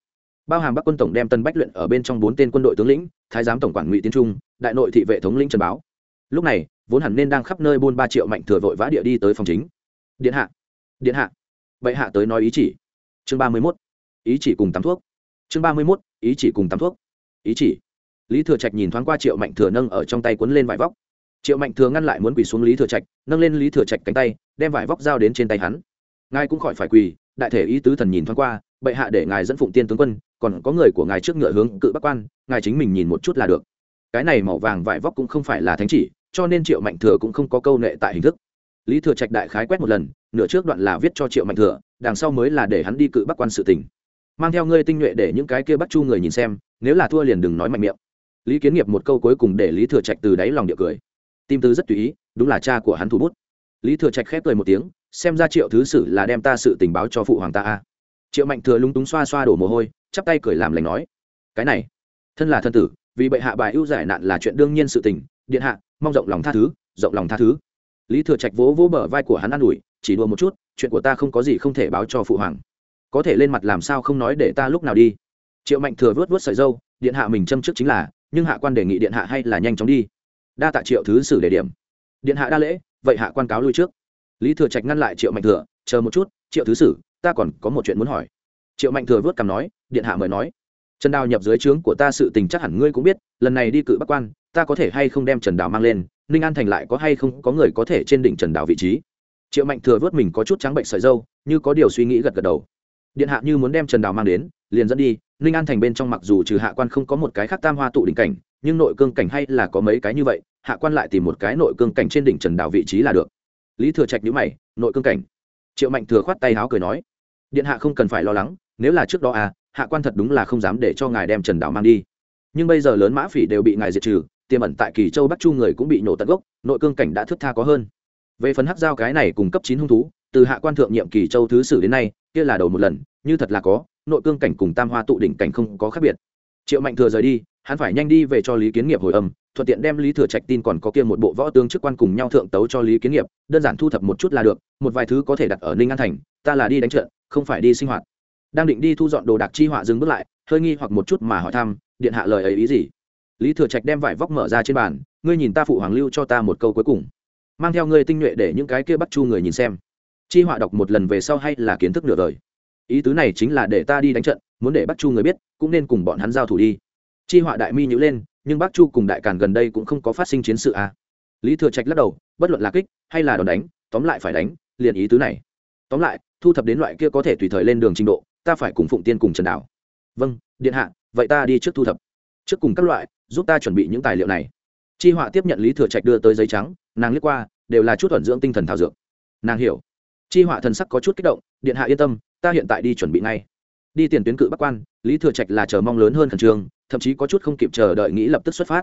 Bao hàm bắc quân tổng đem tân bách luyện ở bên trong bốn tên quân đội tướng lĩnh, thái giám tổng quản ngụy tiến trung đại nội thị vệ thống lĩnh trần báo. Lúc này, vốn hẳn nên đang khắp nơi buôn ba triệu mạnh thừa vội vã địa đi tới phòng chính. Điện hạ điện hạ. Vậy hạ tới nói ý chỉ. Chương ba mươi mốt. Ý chỉ cùng tắm thuốc. Chương ba mươi mốt. Ý chỉ cùng tắm thuốc. Ý chỉ. Lý thừa trạch nhìn thoáng qua triệu mạnh thừa nâng ở trong tay cuốn lên vải vóc. Triệu mạnh thừa ngăn lại muốn quỳ xuống lý thừa trạch, nâng lên lý thừa trạch cánh tay, đem vải vóc dao đến trên tay hắn. Ngài cũng khỏi phải quỳ, đại thể ý tứ thần nhìn thoáng qua, bệ hạ để ngài dẫn phụng tiên tướng quân, còn có người của ngài trước ngựa hướng cự bắc quan, ngài chính mình nhìn một chút là được cái này màu vàng vải vóc cũng không phải là thánh chỉ cho nên triệu mạnh thừa cũng không có câu nệ tại hình thức. Lý thừa trạch đại khái quét một lần nửa trước đoạn là viết cho triệu mạnh thừa đằng sau mới là để hắn đi cự bắc quan sự tình, mang theo ngươi tinh nhuệ để những cái kia bắt chu người nhìn xem nếu là thua liền đừng nói mạnh miệng. Lý kiến nghiệp một câu cuối cùng để lý thừa trạch từ đáy lòng địa cười. Tim tư rất tùy ý đúng là cha của hắn thủ bút. Lý thừa trạch khép cười một tiếng xem ra triệu thứ sử là đem ta sự tình báo cho phụ hoàng ta a. Triệu mạnh thừa lúng túng xoa xoa đổ mồ hôi chắp tay cười làm lành nói cái này thân là thân tử vì bệ hạ bài ưu giải nạn là chuyện đương nhiên sự tình, điện hạ, mong rộng lòng tha thứ, rộng lòng tha thứ. Lý thừa trạch vỗ vỗ bờ vai của hắn an ủi, chỉ đùa một chút, chuyện của ta không có gì không thể báo cho phụ hoàng. Có thể lên mặt làm sao không nói để ta lúc nào đi. Triệu mạnh thừa vớt vớt sợi dâu, điện hạ mình châm trước chính là, nhưng hạ quan đề nghị điện hạ hay là nhanh chóng đi. Đa tạ triệu thứ sử đề điểm. Điện hạ đa lễ, vậy hạ quan cáo lui trước. Lý thừa trạch ngăn lại triệu mạnh thừa, chờ một chút, triệu thứ sử, ta còn có một chuyện muốn hỏi. Triệu mạnh thừa vớt cằm nói, điện hạ mời nói trần đào nhập dưới trướng của ta sự tình chắc hẳn ngươi cũng biết, lần này đi cự bắc quan, ta có thể hay không đem trần đào mang lên, ninh an thành lại có hay không có người có thể trên đỉnh trần đào vị trí. Triệu mạnh thừa vớt mình có chút trắng bệnh sợi dâu, như có điều suy nghĩ gật gật đầu. Điện hạ như muốn đem trần đào mang đến, liền dẫn đi, ninh an thành bên trong mặc dù trừ hạ quan không có một cái khác tam hoa tụ đỉnh cảnh, nhưng nội cương cảnh hay là có mấy cái như vậy, hạ quan lại tìm một cái nội cương cảnh trên đỉnh trần đào vị trí là được. Lý thừa trạch nhữ mày, nội cương cảnh. Triệu mạnh thừa khoát tay háo cười nói, điện hạ không cần phải lo lắng, nếu là trước đó à hạ quan thật đúng là không dám để cho ngài đem trần đào mang đi. Nhưng bây giờ lớn mã phỉ đều bị ngài diệt trừ, tiềm ẩn tại kỳ châu bắc chu người cũng bị nổ tận gốc, nội cương cảnh đã thức tha có hơn. Về phần hắc giao cái này cùng cấp chín hung thú, từ hạ quan thượng nhiệm kỳ châu thứ sử đến nay, kia là đầu một lần, như thật là có, nội cương cảnh cùng tam hoa tụ đỉnh cảnh không có khác biệt. Triệu mạnh thừa rời đi, hắn phải nhanh đi về cho lý kiến nghiệp hồi âm, thuận tiện đem lý thừa trạch tin còn có kia một bộ võ tướng chức quan cùng nhau thượng tấu cho lý kiến nghiệp, đơn giản thu thập một chút là được, một vài thứ có thể đặt ở ninh an thành, ta là đi đánh trận, không phải đi sinh hoạt đang định đi thu dọn đồ đạc chi họa dừng bước lại, hơi nghi hoặc một chút mà hỏi thăm, điện hạ lời ấy ý gì? Lý thừa trạch đem vải vóc mở ra trên bàn, ngươi nhìn ta phụ hoàng lưu cho ta một câu cuối cùng, mang theo ngươi tinh nhuệ để những cái kia bắt chu người nhìn xem. Chi họa đọc một lần về sau hay là kiến thức nửa đời. Ý tứ này chính là để ta đi đánh trận, muốn để bắt chu người biết, cũng nên cùng bọn hắn giao thủ đi. Chi họa đại mi nhữ lên, nhưng bác chu cùng đại càn gần đây cũng không có phát sinh chiến sự à. lý thừa trạch lắc đầu, bất luận là kích hay là đòn đánh, tóm lại phải đánh, liền ý tứ này. Tóm lại, thu thập đến loại kia có thể tùy thời lên đường trình độ ta phải cùng phụng tiên cùng trần đảo. Vâng điện hạ, vậy ta đi trước thu thập. Trước cùng các loại, giúp ta chuẩn bị những tài liệu này. Chi họa tiếp nhận lý thừa trạch đưa tới giấy trắng, nàng liếc qua, đều là chút thuận dưỡng tinh thần thảo dược. Nàng hiểu. Chi họa thần sắc có chút kích động, điện hạ yên tâm, ta hiện tại đi chuẩn bị ngay. Đi tiền tuyến cự bắc quan, lý thừa trạch là chờ mong lớn hơn khẩn trương, thậm chí có chút không kịp chờ đợi nghĩ lập tức xuất phát.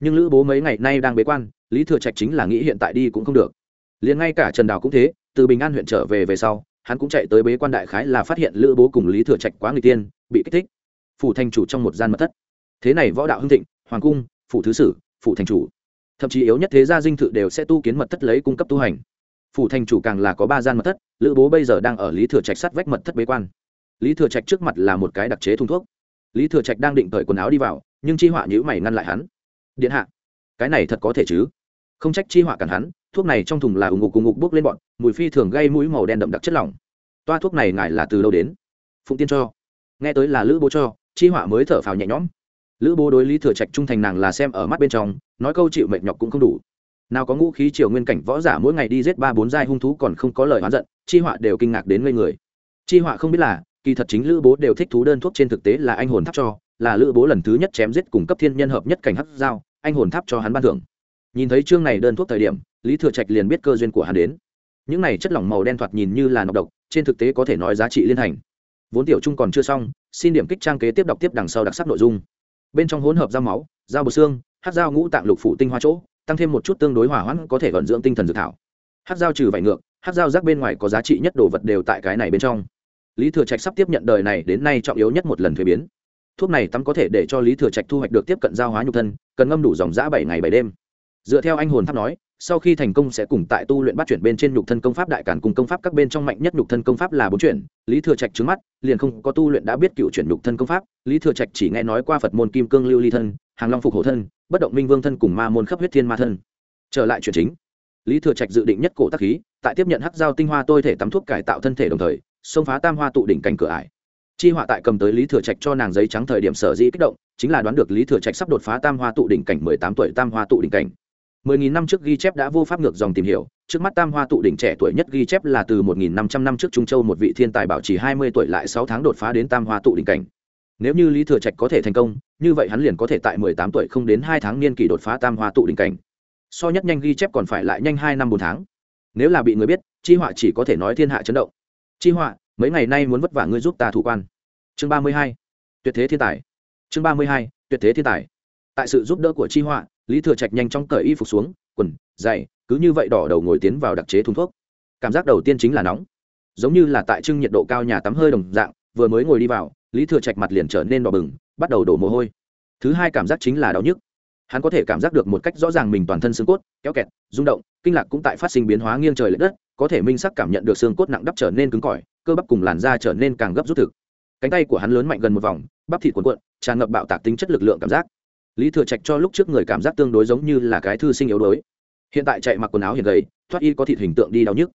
Nhưng lữ bố mấy ngày nay đang bế quan, lý thừa trạch chính là nghĩ hiện tại đi cũng không được. Liền ngay cả trần đào cũng thế, từ bình an huyện trở về về sau hắn cũng chạy tới bế quan đại khái là phát hiện lữ bố cùng lý thừa trạch quá người tiên, bị kích thích. Phủ thành chủ trong một gian mật thất. Thế này võ đạo hưng thịnh, hoàng cung, phủ thứ sử, phủ thành chủ. Thậm chí yếu nhất thế gia dinh thự đều sẽ tu kiến mật thất lấy cung cấp tu hành. Phủ thành chủ càng là có ba gian mật thất, lữ bố bây giờ đang ở lý thừa trạch sát vách mật thất bế quan. Lý thừa trạch trước mặt là một cái đặc chế thùng thuốc. Lý thừa trạch đang định cởi quần áo đi vào, nhưng chi họa nhữ mày ngăn lại hắn. Điện hạ, cái này thật có thể chứ? Không trách chi họa cản hắn thuốc này trong thùng là ủng ngục cùng ngục bốc lên bọn, mùi phi thường gây mũi màu đen đậm đặc chất lỏng. Toa thuốc này ngài là từ đâu đến? Phụng tiên cho. Nghe tới là lữ bố cho, chi họa mới thở phào nhẹ nhõm. Lữ bố đối lý thừa trạch trung thành nàng là xem ở mắt bên trong, nói câu chịu mệt nhọc cũng không đủ. Nào có ngũ khí triều nguyên cảnh võ giả mỗi ngày đi giết ba bốn giai hung thú còn không có lời oán giận, chi họa đều kinh ngạc đến ngây người. Chi họa không biết là, kỳ thật chính lữ bố đều thích thú đơn thuốc trên thực tế là anh hồn tháp cho, là lữ bố lần thứ nhất chém giết cùng cấp thiên nhân hợp nhất cảnh hắc giao, anh hồn tháp cho hắn ban thưởng. Nhìn thấy chương này đơn thuốc thời điểm lý thừa trạch liền biết cơ duyên của hắn đến. Những này chất lỏng màu đen thoạt nhìn như là nọc độc, trên thực tế có thể nói giá trị liên thành. Vốn tiểu trung còn chưa xong, xin điểm kích trang kế tiếp đọc tiếp đằng sau đặc sắc nội dung. Bên trong hỗn hợp dao máu, dao bột xương, hát dao ngũ tạng lục phủ tinh hoa chỗ, tăng thêm một chút tương đối hỏa hoãn có thể vận dưỡng tinh thần dược thảo. Hát dao trừ vải ngược, hát dao rác bên ngoài có giá trị nhất đồ vật đều tại cái này bên trong. Lý thừa trạch sắp tiếp nhận đời này đến nay trọng yếu nhất một lần thuế biến. Thuốc này tắm có thể để cho lý thừa trạch thu hoạch được tiếp cận giao hóa nhục thân, cần ngâm đủ dòng giã bảy ngày bảy đêm. Dựa theo anh hồn tháp nói sau khi thành công sẽ cùng tại tu luyện bắt chuyển bên trên nhục thân công pháp đại cản cùng công pháp các bên trong mạnh nhất nhục thân công pháp là bốn chuyển. Lý thừa trạch trứng mắt, liền không có tu luyện đã biết cựu chuyển nhục thân công pháp. Lý thừa trạch chỉ nghe nói qua phật môn kim cương lưu ly thân, hàng long phục hổ thân, bất động minh vương thân cùng ma môn khắp huyết thiên ma thân. Trở lại chuyện chính. Lý thừa trạch dự định nhất cổ tác khí, tại tiếp nhận hắc giao tinh hoa tôi thể tắm thuốc cải tạo thân thể đồng thời, xông phá tam hoa tụ đỉnh cảnh cửa ải. Chi họa tại cầm tới lý thừa trạch cho nàng giấy trắng thời điểm sở dĩ kích động, chính là đoán được lý thừa trạch sắp đột phá tam hoa tụ đỉnh cảnh mười tám tuổi tam hoa tụ đỉnh cảnh mười nghìn năm trước ghi chép đã vô pháp ngược dòng tìm hiểu, trước mắt tam hoa tụ đỉnh trẻ tuổi nhất ghi chép là từ một nghìn năm trăm năm trước trung châu một vị thiên tài bảo trì hai mươi tuổi lại sáu tháng đột phá đến tam hoa tụ đỉnh cảnh. Nếu như lý thừa trạch có thể thành công, như vậy hắn liền có thể tại mười tám tuổi không đến hai tháng niên kỷ đột phá tam hoa tụ đỉnh cảnh. So nhất nhanh ghi chép còn phải lại nhanh hai năm bốn tháng. Nếu là bị người biết, chi họa chỉ có thể nói thiên hạ chấn động. Chi họa, mấy ngày nay muốn vất vả ngươi giúp ta thủ quan. Chương ba mươi hai, tuyệt thế thiên tài. Chương ba mươi hai, tuyệt thế thiên tài tại sự giúp đỡ của chi họa, lý thừa trạch nhanh chóng cởi y phục xuống, quần dày cứ như vậy đỏ đầu ngồi tiến vào đặc chế thùng thuốc. Cảm giác đầu tiên chính là nóng. Giống như là tại trưng nhiệt độ cao nhà tắm hơi đồng dạng, vừa mới ngồi đi vào, lý thừa trạch mặt liền trở nên đỏ bừng, bắt đầu đổ mồ hôi. Thứ hai cảm giác chính là đau nhức. Hắn có thể cảm giác được một cách rõ ràng mình toàn thân xương cốt, kéo kẹt, rung động, kinh lạc cũng tại phát sinh biến hóa nghiêng trời l ệ đất, có thể minh sắc cảm nhận được xương cốt nặng đắp trở nên cứng cỏi, cơ bắp cùng làn da trở nên càng gấp rút thực. Cánh tay của hắn lớn mạnh gần một vòng, bắp thịt cuộn cuộn, tràn ngập bạo tạc tính chất lực lượng cảm giác lý thừa trạch cho lúc trước người cảm giác tương đối giống như là cái thư sinh yếu đuối. Hiện tại chạy mặc quần áo hiện gầy, thoát y có thịt hình tượng đi đau nhức.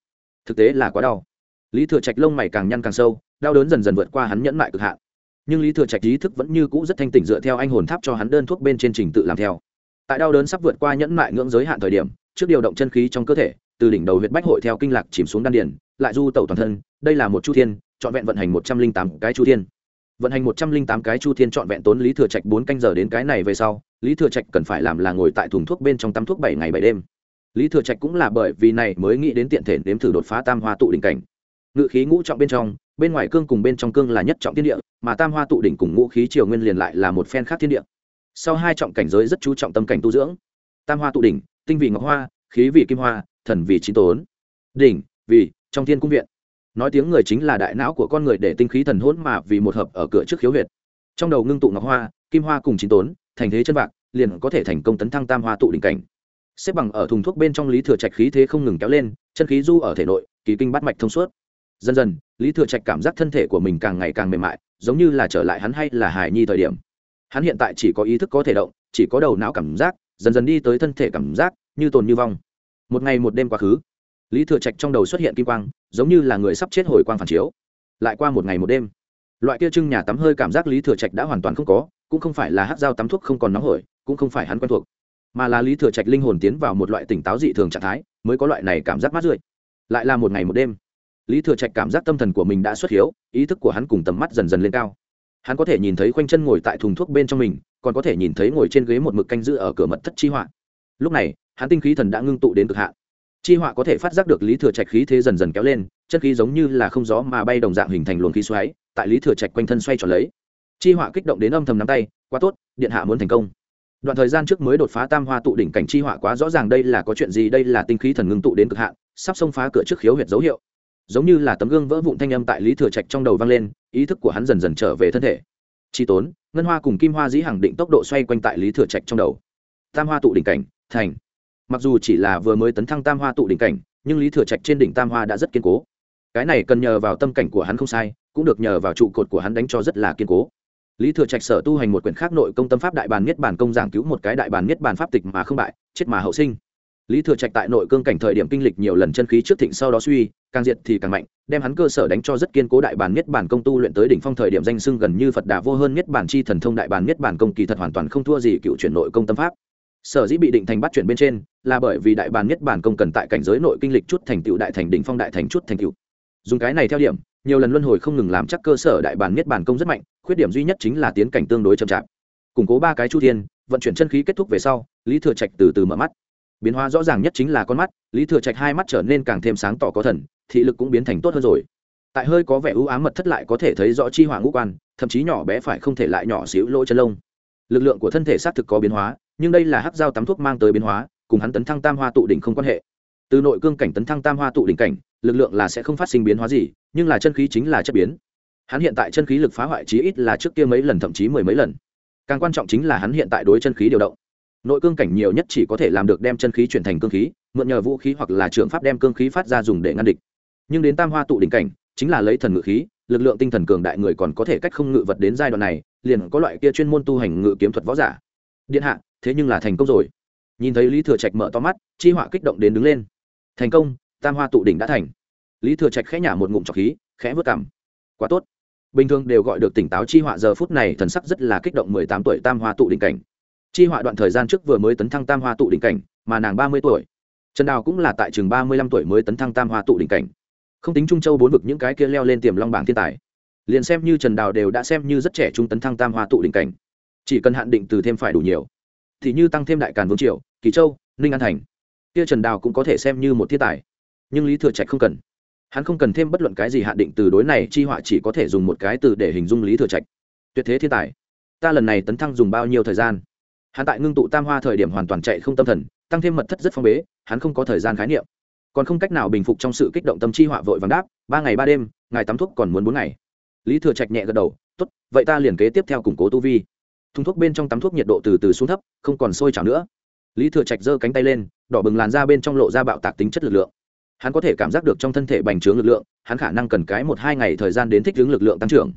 Thực tế là quá đau. Lý thừa trạch lông mày càng nhăn càng sâu, đau đớn dần dần vượt qua hắn nhẫn mại cực hạn. Nhưng lý thừa trạch ý thức vẫn như cũ rất thanh tỉnh dựa theo anh hồn tháp cho hắn đơn thuốc bên trên trình tự làm theo. Tại đau đớn sắp vượt qua nhẫn mại ngưỡng giới hạn thời điểm, trước điều động chân khí trong cơ thể, từ đỉnh đầu huyệt bách hội theo kinh lạc chìm xuống đan điền, lại du tẩu toàn thân, đây là một chu thiên, trọn vẹn vận hành một trăm linh tám cái chu thiên vận hành một trăm linh tám cái chu thiên trọn vẹn tốn lý thừa trạch bốn canh giờ đến cái này về sau, lý thừa trạch cần phải làm là ngồi tại thùng thuốc bên trong tắm thuốc bảy ngày bảy đêm. Lý thừa trạch cũng là bởi vì này mới nghĩ đến tiện thể nếm thử đột phá tam hoa tụ đỉnh cảnh. Ngự khí ngũ trọng bên trong, bên ngoài cương cùng bên trong cương là nhất trọng thiên địa, mà tam hoa tụ đỉnh cùng ngũ khí triều nguyên liền lại là một phen khác thiên địa. Sau hai trọng cảnh giới rất chú trọng tâm cảnh tu dưỡng. Tam hoa tụ đỉnh, tinh vị ngọc hoa, khí vị kim hoa, thần vị chín tốn. Đỉnh, vì, trong thiên cung viện nói tiếng người chính là đại não của con người để tinh khí thần hỗn mà vì một hợp ở cửa trước khiếu huyệt. Trong đầu ngưng tụ ngọc hoa, kim hoa cùng chín tốn, thành thế chân bạc liền có thể thành công tấn thăng tam hoa tụ đỉnh cảnh. Xếp bằng ở thùng thuốc bên trong lý thừa trạch khí thế không ngừng kéo lên, chân khí du ở thể nội, kỳ kinh bắt mạch thông suốt. Dần dần, lý thừa trạch cảm giác thân thể của mình càng ngày càng mềm mại, giống như là trở lại hắn hay là hài nhi thời điểm. Hắn hiện tại chỉ có ý thức có thể động, chỉ có đầu não cảm giác, dần dần đi tới thân thể cảm giác, như tồn như vong. Một ngày một đêm quá khứ, lý thừa trạch trong đầu xuất hiện kim quang giống như là người sắp chết hồi quang phản chiếu. Lại qua một ngày một đêm, loại kia trưng nhà tắm hơi cảm giác lý thừa trạch đã hoàn toàn không có, cũng không phải là hát dao tắm thuốc không còn nóng hổi, cũng không phải hắn quen thuộc, mà là lý thừa trạch linh hồn tiến vào một loại tỉnh táo dị thường trạng thái, mới có loại này cảm giác mát rượi. Lại là một ngày một đêm, lý thừa trạch cảm giác tâm thần của mình đã xuất hiếu, ý thức của hắn cùng tầm mắt dần dần lên cao. Hắn có thể nhìn thấy khoanh chân ngồi tại thùng thuốc bên trong mình, còn có thể nhìn thấy ngồi trên ghế một mực canh giữ ở cửa mật thất chi họa. Lúc này, hắn tinh khí thần đã ngưng tụ đến cực hạn chi họa có thể phát giác được lý thừa trạch khí thế dần dần kéo lên chất khí giống như là không gió mà bay đồng dạng hình thành luồng khí xoáy, tại lý thừa trạch quanh thân xoay tròn lấy. Chi họa kích động đến âm thầm nắm tay, quá tốt, điện hạ muốn thành công. Đoạn thời gian trước mới đột phá tam hoa tụ đỉnh cảnh chi họa quá rõ ràng đây là có chuyện gì, đây là tinh khí thần ngưng tụ đến cực hạn, sắp xông phá cửa trước khiếu huyệt dấu hiệu. Giống như là tấm gương vỡ vụn thanh âm tại lý thừa trạch trong đầu vang lên, ý thức của hắn dần dần trở về thân thể. Chi tốn, ngân hoa cùng kim hoa dĩ hẳng định tốc độ xoay quanh tại lý thừa trạch trong đầu. Tam hoa tụ đỉnh cảnh, thành mặc dù chỉ là vừa mới tấn thăng tam hoa tụ đỉnh cảnh, nhưng lý thừa trạch trên đỉnh tam hoa đã rất kiên cố. Cái này cần nhờ vào tâm cảnh của hắn không sai, cũng được nhờ vào trụ cột của hắn đánh cho rất là kiên cố. Lý thừa trạch sở tu hành một quyển khác nội công tâm pháp đại bàn niết bàn công giảng cứu một cái đại bàn niết bàn pháp tịch mà không bại, chết mà hậu sinh. Lý thừa trạch tại nội cương cảnh thời điểm kinh lịch nhiều lần chân khí trước thịnh sau đó suy, càng diệt thì càng mạnh, đem hắn cơ sở đánh cho rất kiên cố đại bàn niết bàn công tu luyện tới đỉnh phong thời điểm danh xưng gần như phật đà vô hơn niết bàn chi thần thông đại bàn niết bàn công kỳ thật hoàn toàn không thua gì cựu chuyển nội công tâm pháp sở dĩ bị định thành bắt chuyển bên trên, là bởi vì đại bàn nhất bàn công cần tại cảnh giới nội kinh lịch chút thành tựu đại thành đỉnh phong đại thành chút thành tựu. Dùng cái này theo điểm, nhiều lần luân hồi không ngừng làm chắc cơ sở đại bàn nhất bàn công rất mạnh, khuyết điểm duy nhất chính là tiến cảnh tương đối chậm chạp. Củng cố ba cái chu thiên, vận chuyển chân khí kết thúc về sau, lý thừa trạch từ từ mở mắt. Biến hóa rõ ràng nhất chính là con mắt, lý thừa trạch hai mắt trở nên càng thêm sáng tỏ có thần, thị lực cũng biến thành tốt hơn rồi. Tại hơi có vẻ ưu ám mật thất lại có thể thấy rõ chi hỏa ngũ quan, thậm chí nhỏ bé phải không thể lại nhỏ xíu lỗ chân lông. Lực lượng của thân thể xác thực có biến hóa nhưng đây là hắc dao tắm thuốc mang tới biến hóa, cùng hắn tấn thăng tam hoa tụ đỉnh không quan hệ. Từ nội cương cảnh tấn thăng tam hoa tụ đỉnh cảnh, lực lượng là sẽ không phát sinh biến hóa gì, nhưng là chân khí chính là chất biến. Hắn hiện tại chân khí lực phá hoại chí ít là trước kia mấy lần thậm chí mười mấy lần. Càng quan trọng chính là hắn hiện tại đối chân khí điều động. Nội cương cảnh nhiều nhất chỉ có thể làm được đem chân khí chuyển thành cương khí, mượn nhờ vũ khí hoặc là trường pháp đem cương khí phát ra dùng để ngăn địch. Nhưng đến tam hoa tụ đỉnh cảnh, chính là lấy thần ngự khí, lực lượng tinh thần cường đại người còn có thể cách không ngự vật đến giai đoạn này, liền có loại kia chuyên môn tu hành ngự kiếm thuật võ giả. Điện hạ thế nhưng là thành công rồi. Nhìn thấy lý thừa trạch mở to mắt, chi họa kích động đến đứng lên. Thành công, tam hoa tụ đỉnh đã thành. Lý thừa trạch khẽ nhả một ngụm trọc khí, khẽ vớt cảm quá tốt. Bình thường đều gọi được tỉnh táo chi họa, giờ phút này thần sắc rất là kích động mười tám tuổi tam hoa tụ đỉnh cảnh. Chi họa đoạn thời gian trước vừa mới tấn thăng tam hoa tụ đỉnh cảnh, mà nàng ba mươi tuổi. Trần đào cũng là tại chừng ba mươi lăm tuổi mới tấn thăng tam hoa tụ đỉnh cảnh. Không tính trung châu bốn vực những cái kia leo lên tiềm long bảng thiên tài. Liền xem như trần đào đều đã xem như rất trẻ trung tấn thăng tam hoa tụ đỉnh cảnh. Chỉ cần hạn định từ thêm phải đủ nhiều thì như tăng thêm đại càn vương triều, kỳ châu, ninh an thành. Kia trần đào cũng có thể xem như một thiên tài. Nhưng lý thừa trạch không cần. Hắn không cần thêm bất luận cái gì hạn định từ đối này, chi họa chỉ có thể dùng một cái từ để hình dung lý thừa trạch. Tuyệt thế thiên tài. Ta lần này tấn thăng dùng bao nhiêu thời gian? Hắn tại ngưng tụ tam hoa thời điểm hoàn toàn chạy không tâm thần, tăng thêm mật thất rất phong bế, hắn không có thời gian khái niệm. Còn không cách nào bình phục trong sự kích động tâm chi họa vội vàng đáp, ba ngày ba đêm, ngài tắm thuốc còn muốn bốn ngày. Lý thừa trạch nhẹ gật đầu, tốt, vậy ta liền kế tiếp theo củng cố tu vi thùng thuốc bên trong tắm thuốc nhiệt độ từ từ xuống thấp, không còn sôi trào nữa. Lý thừa trạch giơ cánh tay lên, đỏ bừng làn ra bên trong lộ ra bạo tạc tính chất lực lượng. Hắn có thể cảm giác được trong thân thể bành trướng lực lượng, hắn khả năng cần cái một hai ngày thời gian đến thích ứng lực lượng tăng trưởng.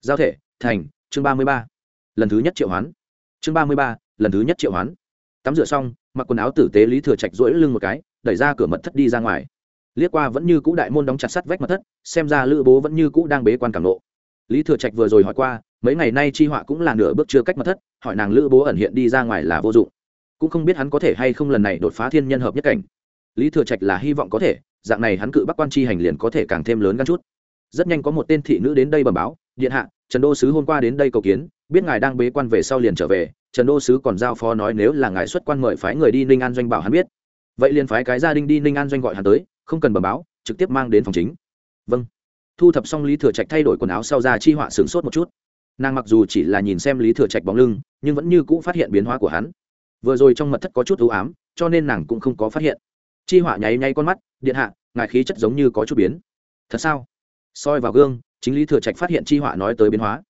Giao thể, thành, chương ba mươi ba. Lần thứ nhất triệu hoán. Chương ba mươi ba, lần thứ nhất triệu hoán. Tắm rửa xong, mặc quần áo tử tế lý thừa trạch rỗi lưng một cái, đẩy ra cửa mật thất đi ra ngoài. Liếc qua vẫn như cũ đại môn đóng chặt sắt vách mật thất, xem ra lữ bố vẫn như cũ đang bế quan cảm lộ lý thừa trạch vừa rồi hỏi qua mấy ngày nay chi họa cũng là nửa bước chưa cách mật thất, hỏi nàng lữ bố ẩn hiện đi ra ngoài là vô dụng. Cũng không biết hắn có thể hay không lần này đột phá thiên nhân hợp nhất cảnh. Lý thừa trạch là hy vọng có thể, dạng này hắn cự bắc quan chi hành liền có thể càng thêm lớn gắn chút. Rất nhanh có một tên thị nữ đến đây bẩm báo, điện hạ, trần đô sứ hôm qua đến đây cầu kiến, biết ngài đang bế quan về sau liền trở về, trần đô sứ còn giao phó nói nếu là ngài xuất quan mời phái người đi ninh an doanh bảo hắn biết. Vậy liền phái cái gia đình đi ninh an doanh gọi hắn tới, không cần bẩm báo, trực tiếp mang đến phòng chính. Vâng. Thu thập xong lý thừa trạch thay đổi quần áo sau ra chi họa sửng sốt một chút nàng mặc dù chỉ là nhìn xem lý thừa trạch bóng lưng, nhưng vẫn như cũ phát hiện biến hóa của hắn. Vừa rồi trong mật thất có chút ưu ám, cho nên nàng cũng không có phát hiện. Chi họa nháy nháy con mắt, điện hạ, ngài khí chất giống như có chút biến. Thật sao? Soi vào gương, chính lý thừa trạch phát hiện chi họa nói tới biến hóa.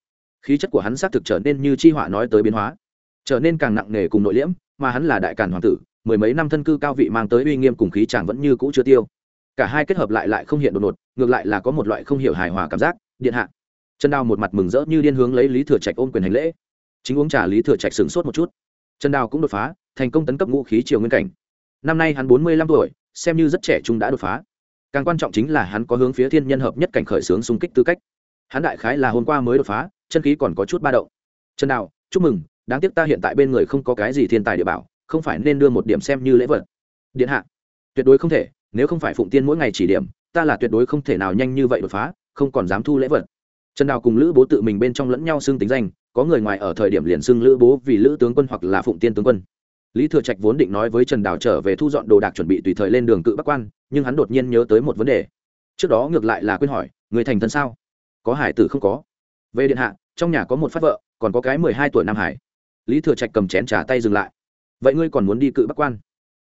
Khí chất của hắn xác thực trở nên như chi họa nói tới biến hóa. Trở nên càng nặng nề cùng nội liễm, mà hắn là đại càn hoàng tử, mười mấy năm thân cư cao vị mang tới uy nghiêm cùng khí chàng vẫn như cũ chưa tiêu. Cả hai kết hợp lại lại không hiện đột ngột, ngược lại là có một loại không hiểu hài hòa cảm giác. Điện hạ trần đào một mặt mừng rỡ như điên hướng lấy lý thừa trạch ôm quyền hành lễ. Chính uống trà lý thừa trạch sửng sốt một chút. Trần đào cũng đột phá, thành công tấn cấp ngũ khí triều nguyên cảnh. Năm nay hắn bốn mươi lăm tuổi, xem như rất trẻ trung đã đột phá. Càng quan trọng chính là hắn có hướng phía thiên nhân hợp nhất cảnh khởi xướng xung kích tư cách. Hắn đại khái là hôm qua mới đột phá, chân khí còn có chút ba động. Trần đào, chúc mừng, đáng tiếc ta hiện tại bên người không có cái gì thiên tài địa bảo, không phải nên đưa một điểm xem như lễ vật. Điện hạ, tuyệt đối không thể, nếu không phải phụng tiên mỗi ngày chỉ điểm, ta là tuyệt đối không thể nào nhanh như vậy đột phá, không còn dám thu lễ vật trần đào cùng lữ bố tự mình bên trong lẫn nhau xưng tính danh, có người ngoài ở thời điểm liền xưng lữ bố vì lữ tướng quân hoặc là phụng tiên tướng quân. Lý thừa trạch vốn định nói với trần đào trở về thu dọn đồ đạc chuẩn bị tùy thời lên đường cự bắc quan, nhưng hắn đột nhiên nhớ tới một vấn đề. Trước đó ngược lại là quên hỏi, người thành thân sao? Có hải tử không có? Về điện hạ, trong nhà có một phát vợ, còn có cái mười hai tuổi nam hải. Lý thừa trạch cầm chén trả tay dừng lại. Vậy ngươi còn muốn đi cự bắc quan?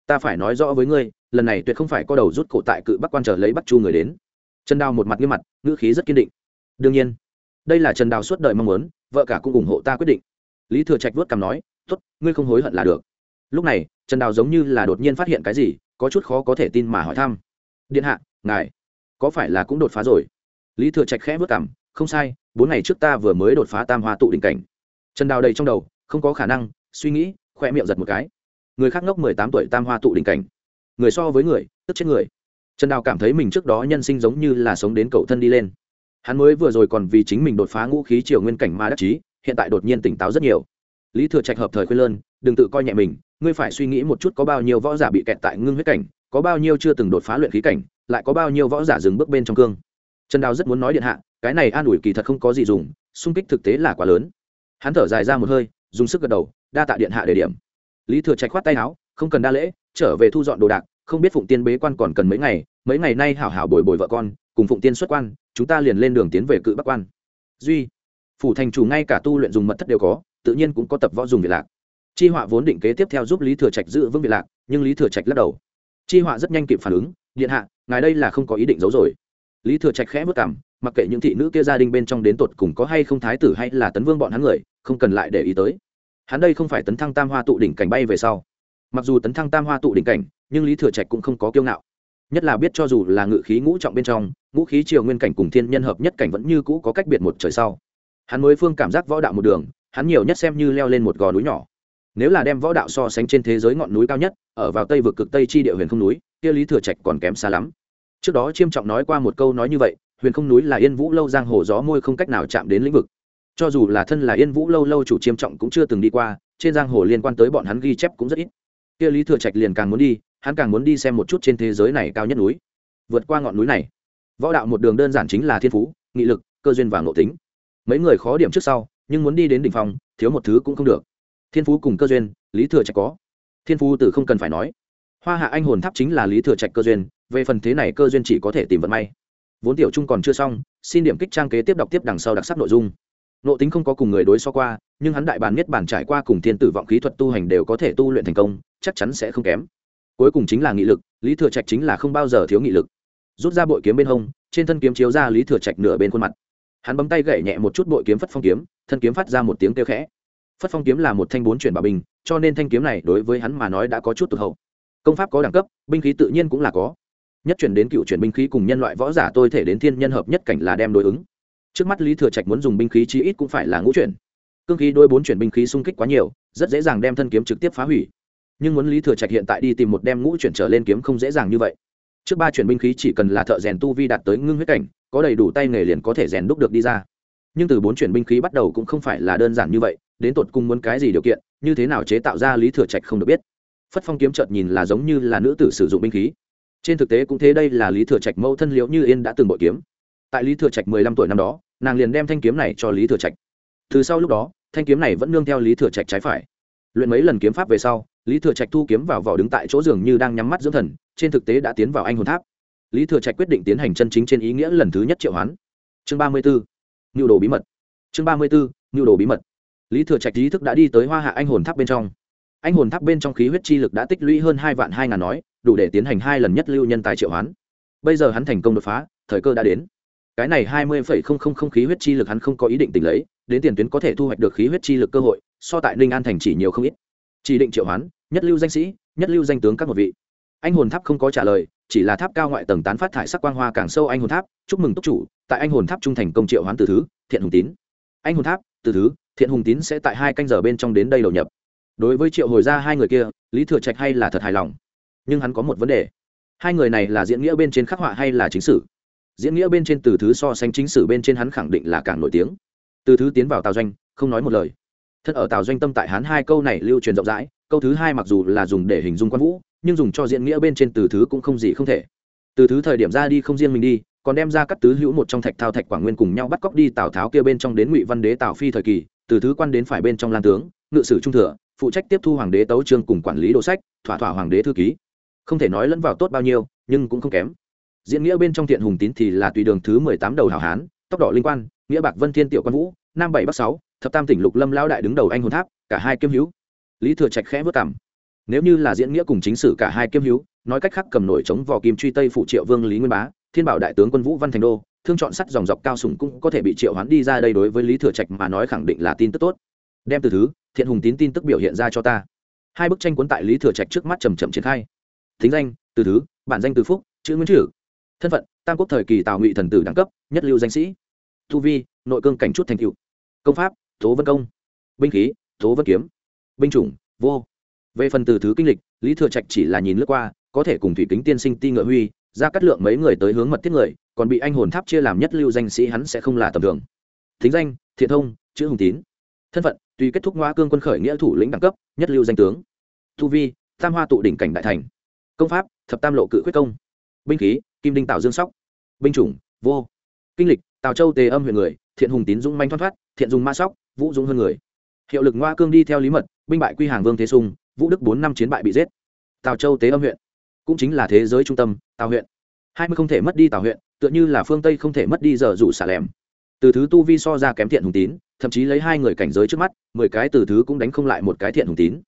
Ta phải nói rõ với ngươi, lần này tuyệt không phải có đầu rút cổ tại cự bắc quan trở lấy bắt chu người đến. Trần đào một mặt nghiêm mặt, ngữ khí rất kiên định. Đương nhiên đây là trần đào suốt đời mong muốn, vợ cả cũng ủng hộ ta quyết định. Lý thừa trạch vớt cằm nói t ố t ngươi không hối hận là được. Lúc này, trần đào giống như là đột nhiên phát hiện cái gì, có chút khó có thể tin mà hỏi thăm. Điện hạ, ngài, có phải là cũng đột phá rồi? Lý thừa trạch khẽ vớt cảm không sai, bốn ngày trước ta vừa mới đột phá tam hoa tụ đỉnh cảnh. Trần đào đầy trong đầu, không có khả năng, suy nghĩ khoe miệng giật một cái. Người khác ngốc mười tám tuổi tam hoa tụ đỉnh cảnh. Người so với người, tức chết người. Trần đào cảm thấy mình trước đó nhân sinh giống như là sống đến cậu thân đi lên hắn mới vừa rồi còn vì chính mình đột phá ngũ khí triều nguyên cảnh ma đắc chí, hiện tại đột nhiên tỉnh táo rất nhiều. Lý thừa trạch hợp thời khuyên lơn, đừng tự coi nhẹ mình, ngươi phải suy nghĩ một chút có bao nhiêu võ giả bị kẹt tại ngưng huyết cảnh, có bao nhiêu chưa từng đột phá luyện khí cảnh, lại có bao nhiêu võ giả dừng bước bên trong cương. Trần đào rất muốn nói điện hạ, cái này an ủi kỳ thật không có gì dùng, xung kích thực tế là quá lớn. Hắn thở dài ra một hơi, dùng sức gật đầu, đa tạ điện hạ để điểm. Lý thừa trạch khoát tay áo, không cần đa lễ, trở về thu dọn đồ đạc, không biết phụng tiên bế quan còn cần mấy ngày mấy ngày nay hảo hảo bồi bồi vợ con cùng phụng tiên xuất quan, chúng ta liền lên đường tiến về cự bắc quan. Duy, phủ thành chủ ngay cả tu luyện dùng mật thất đều có, tự nhiên cũng có tập võ dùng việt lạc. Chi họa vốn định kế tiếp theo giúp lý thừa trạch giữ vững việt lạc, nhưng lý thừa trạch lắc đầu. Chi họa rất nhanh kịp phản ứng, điện hạ, ngài đây là không có ý định giấu rồi. Lý thừa trạch khẽ vất cảm, mặc kệ những thị nữ kia gia đình bên trong đến tột cùng có hay không thái tử hay là tấn vương bọn hắn người, không cần lại để ý tới. Hắn đây không phải tấn thăng tam hoa tụ đỉnh cảnh bay về sau. Mặc dù tấn thăng tam hoa tụ đỉnh cảnh, nhưng lý thừa trạch cũng không có kiêu ngạo nhất là biết cho dù là ngự khí ngũ trọng bên trong, ngũ khí triều nguyên cảnh cùng thiên nhân hợp nhất cảnh vẫn như cũ có cách biệt một trời sau. Hắn mới phương cảm giác võ đạo một đường, hắn nhiều nhất xem như leo lên một gò núi nhỏ. Nếu là đem võ đạo so sánh trên thế giới ngọn núi cao nhất, ở vào tây vực cực tây chi địa huyền không núi, kia lý thừa trạch còn kém xa lắm. Trước đó chiêm trọng nói qua một câu nói như vậy, huyền không núi là yên vũ lâu giang hồ gió môi không cách nào chạm đến lĩnh vực. Cho dù là thân là yên vũ lâu lâu chủ chiêm trọng cũng chưa từng đi qua, trên giang hồ liên quan tới bọn hắn ghi chép cũng rất ít. Kia lý thừa trạch liền càng muốn đi hắn càng muốn đi xem một chút trên thế giới này cao nhất núi. Vượt qua ngọn núi này. Võ đạo một đường đơn giản chính là thiên phú nghị lực cơ duyên và ngộ tính. Mấy người khó điểm trước sau nhưng muốn đi đến đỉnh phòng, thiếu một thứ cũng không được. Thiên phú cùng cơ duyên lý thừa trạch có. Thiên phú từ không cần phải nói. Hoa hạ anh hồn tháp chính là lý thừa trạch cơ duyên về phần thế này cơ duyên chỉ có thể tìm vận may. Vốn tiểu trung còn chưa xong xin điểm kích trang kế tiếp đọc tiếp đằng sau đặc sắc nội dung. Nộ tính không có cùng người đối so qua nhưng hắn đại bàn nhất bản trải qua cùng thiên tử vọng khí thuật tu hành đều có thể tu luyện thành công chắc chắn sẽ không kém cuối cùng chính là nghị lực, lý thừa trạch chính là không bao giờ thiếu nghị lực. Rút ra bội kiếm bên hông, trên thân kiếm chiếu ra lý thừa trạch nửa bên khuôn mặt. Hắn bấm tay gậy nhẹ một chút bội kiếm phất phong kiếm, thân kiếm phát ra một tiếng kêu khẽ. Phất phong kiếm là một thanh bốn chuyển bảo bình, cho nên thanh kiếm này đối với hắn mà nói đã có chút tụt hậu. Công pháp có đẳng cấp, binh khí tự nhiên cũng là có. Nhất chuyển đến cựu chuyển binh khí cùng nhân loại võ giả tôi thể đến thiên nhân hợp nhất cảnh là đem đối ứng. Trước mắt lý thừa trạch muốn dùng binh khí chí ít cũng phải là ngũ chuyển. Cương khí đôi bốn chuyển binh khí xung kích quá nhiều, rất dễ dàng đem thân kiếm trực tiếp phá hủy nhưng muốn lý thừa trạch hiện tại đi tìm một đem ngũ chuyển trở lên kiếm không dễ dàng như vậy. Trước ba chuyển binh khí chỉ cần là thợ rèn tu vi đạt tới ngưng huyết cảnh, có đầy đủ tay nghề liền có thể rèn đúc được đi ra. Nhưng từ bốn chuyển binh khí bắt đầu cũng không phải là đơn giản như vậy, đến tột cùng muốn cái gì điều kiện, như thế nào chế tạo ra lý thừa trạch không được biết. Phất phong kiếm chợt nhìn là giống như là nữ tử sử dụng binh khí. Trên thực tế cũng thế đây là lý thừa trạch mẫu thân liễu như yên đã từng bội kiếm. Tại lý thừa trạch mười lăm tuổi năm đó, nàng liền đem thanh kiếm này cho lý thừa trạch. Từ sau lúc đó, thanh kiếm này vẫn nương theo lý thừa trạch trái phải luyện mấy lần kiếm pháp về sau, lý thừa trạch thu kiếm vào vỏ đứng tại chỗ giường như đang nhắm mắt dưỡng thần, trên thực tế đã tiến vào anh hồn tháp. Lý thừa trạch quyết định tiến hành chân chính trên ý nghĩa lần thứ nhất triệu hoán. Chương ba mươi bốn nhu đồ bí mật. Chương ba mươi bốn nhu đồ bí mật. Lý thừa trạch ý thức đã đi tới hoa hạ anh hồn tháp bên trong. Anh hồn tháp bên trong khí huyết chi lực đã tích lũy hơn hai vạn hai ngàn nói, đủ để tiến hành hai lần nhất lưu nhân tài triệu hoán. Bây giờ hắn thành công đột phá, thời cơ đã đến. Cái này hai mươi phẩy không không không khí huyết chi lực hắn không có ý định tỉnh lấy, đến tiền tuyến có thể thu hoạch được khí huyết chi lực cơ hội so tại ninh an thành chỉ nhiều không ít. Chỉ định triệu hoán, nhất lưu danh sĩ, nhất lưu danh tướng các một vị. Anh hồn tháp không có trả lời, chỉ là tháp cao ngoại tầng tán phát thải sắc quang hoa càng sâu anh hồn tháp, chúc mừng túc chủ, tại anh hồn tháp trung thành công triệu hoán từ thứ, thiện hùng tín. Anh hồn tháp, từ thứ, thiện hùng tín sẽ tại hai canh giờ bên trong đến đây đầu nhập. Đối với triệu hồi ra hai người kia, lý thừa trạch hay là thật hài lòng. Nhưng hắn có một vấn đề. Hai người này là diễn nghĩa bên trên khắc họa hay là chính sử? Diễn nghĩa bên trên từ thứ so sánh chính sử bên trên hắn khẳng định là càng nổi tiếng. Từ thứ tiến vào tào doanh, không nói một lời thân ở tào doanh tâm tại hán hai câu này lưu truyền rộng rãi, câu thứ hai mặc dù là dùng để hình dung quan vũ, nhưng dùng cho diễn nghĩa bên trên từ thứ cũng không gì không thể. Từ thứ thời điểm ra đi không riêng mình đi, còn đem ra các tứ hữu một trong thạch thao thạch quảng nguyên cùng nhau bắt cóc đi tào tháo kia bên trong đến ngụy văn đế tào phi thời kỳ, từ thứ quan đến phải bên trong lan tướng, ngự sử trung thừa, phụ trách tiếp thu hoàng đế tấu trương cùng quản lý đồ sách, thỏa thỏa hoàng đế thư ký. Không thể nói lẫn vào tốt bao nhiêu, nhưng cũng không kém. Diễn nghĩa bên trong thiện hùng tín thì là tùy đường thứ mười tám đầu hảo hán, tóc đỏ linh quan, nghĩa bạc vân thiên tiểu quan vũ, nam bảy bắc sáu thập tam tỉnh lục lâm lao đại đứng đầu anh hồn tháp, cả hai kiêm hữu. Lý thừa trạch khẽ vất cảm nếu như là diễn nghĩa cùng chính sử cả hai kiêm hữu, nói cách khác cầm nổi chống vò kim truy tây phụ triệu vương lý nguyên bá, thiên bảo đại tướng quân vũ văn thành đô, thương chọn sắt dòng dọc cao sùng cũng có thể bị triệu hoán đi ra đây đối với lý thừa trạch mà nói khẳng định là tin tức tốt. Đem từ thứ, thiện hùng tín tin tức biểu hiện ra cho ta. Hai bức tranh cuốn tại lý thừa trạch trước mắt trầm trầm triển khai. Thính danh, từ thứ, bản danh từ phúc, chữ nguyên chữ. Thân phận, tam quốc thời kỳ tào ngụy thần tử đẳng cấp, nhất lưu danh sĩ. Thu vi, nội cương cảnh chút thành cựu công pháp tố vân công. Binh khí, tố vân kiếm. Binh chủng, vô. Về phần từ thứ kinh lịch, lý thừa trạch chỉ là nhìn lướt qua, có thể cùng thủy kính tiên sinh ti ngựa huy, ra cắt lượng mấy người tới hướng mật tiết người, còn bị anh hồn tháp chia làm nhất lưu danh sĩ hắn sẽ không là tầm thường. Thính danh, thiện thông, chữ hùng tín. Thân phận, tùy kết thúc ngoa cương quân khởi nghĩa thủ lĩnh đẳng cấp, nhất lưu danh tướng. Thu vi, tam hoa tụ đỉnh cảnh đại thành. Công pháp, thập tam lộ cự quyết công. Binh khí, kim đinh tạo dương sóc. Binh chủng, vô. Kinh lịch, tào châu tề âm huyện người, thiện hùng tín dũng manh thoát thoát, thiện dùng ma sóc vũ dũng hơn người. Hiệu lực ngoa cương đi theo lý mật, binh bại quy hàng vương thế sung, vũ đức bốn năm chiến bại bị giết. Tào châu tế âm huyện, cũng chính là thế giới trung tâm, tào huyện. Hai mươi không thể mất đi tào huyện, tựa như là phương tây không thể mất đi giờ rủ xả lẻm. Từ thứ tu vi so ra kém thiện hùng tín, thậm chí lấy hai người cảnh giới trước mắt, mười cái từ thứ cũng đánh không lại một cái thiện hùng tín.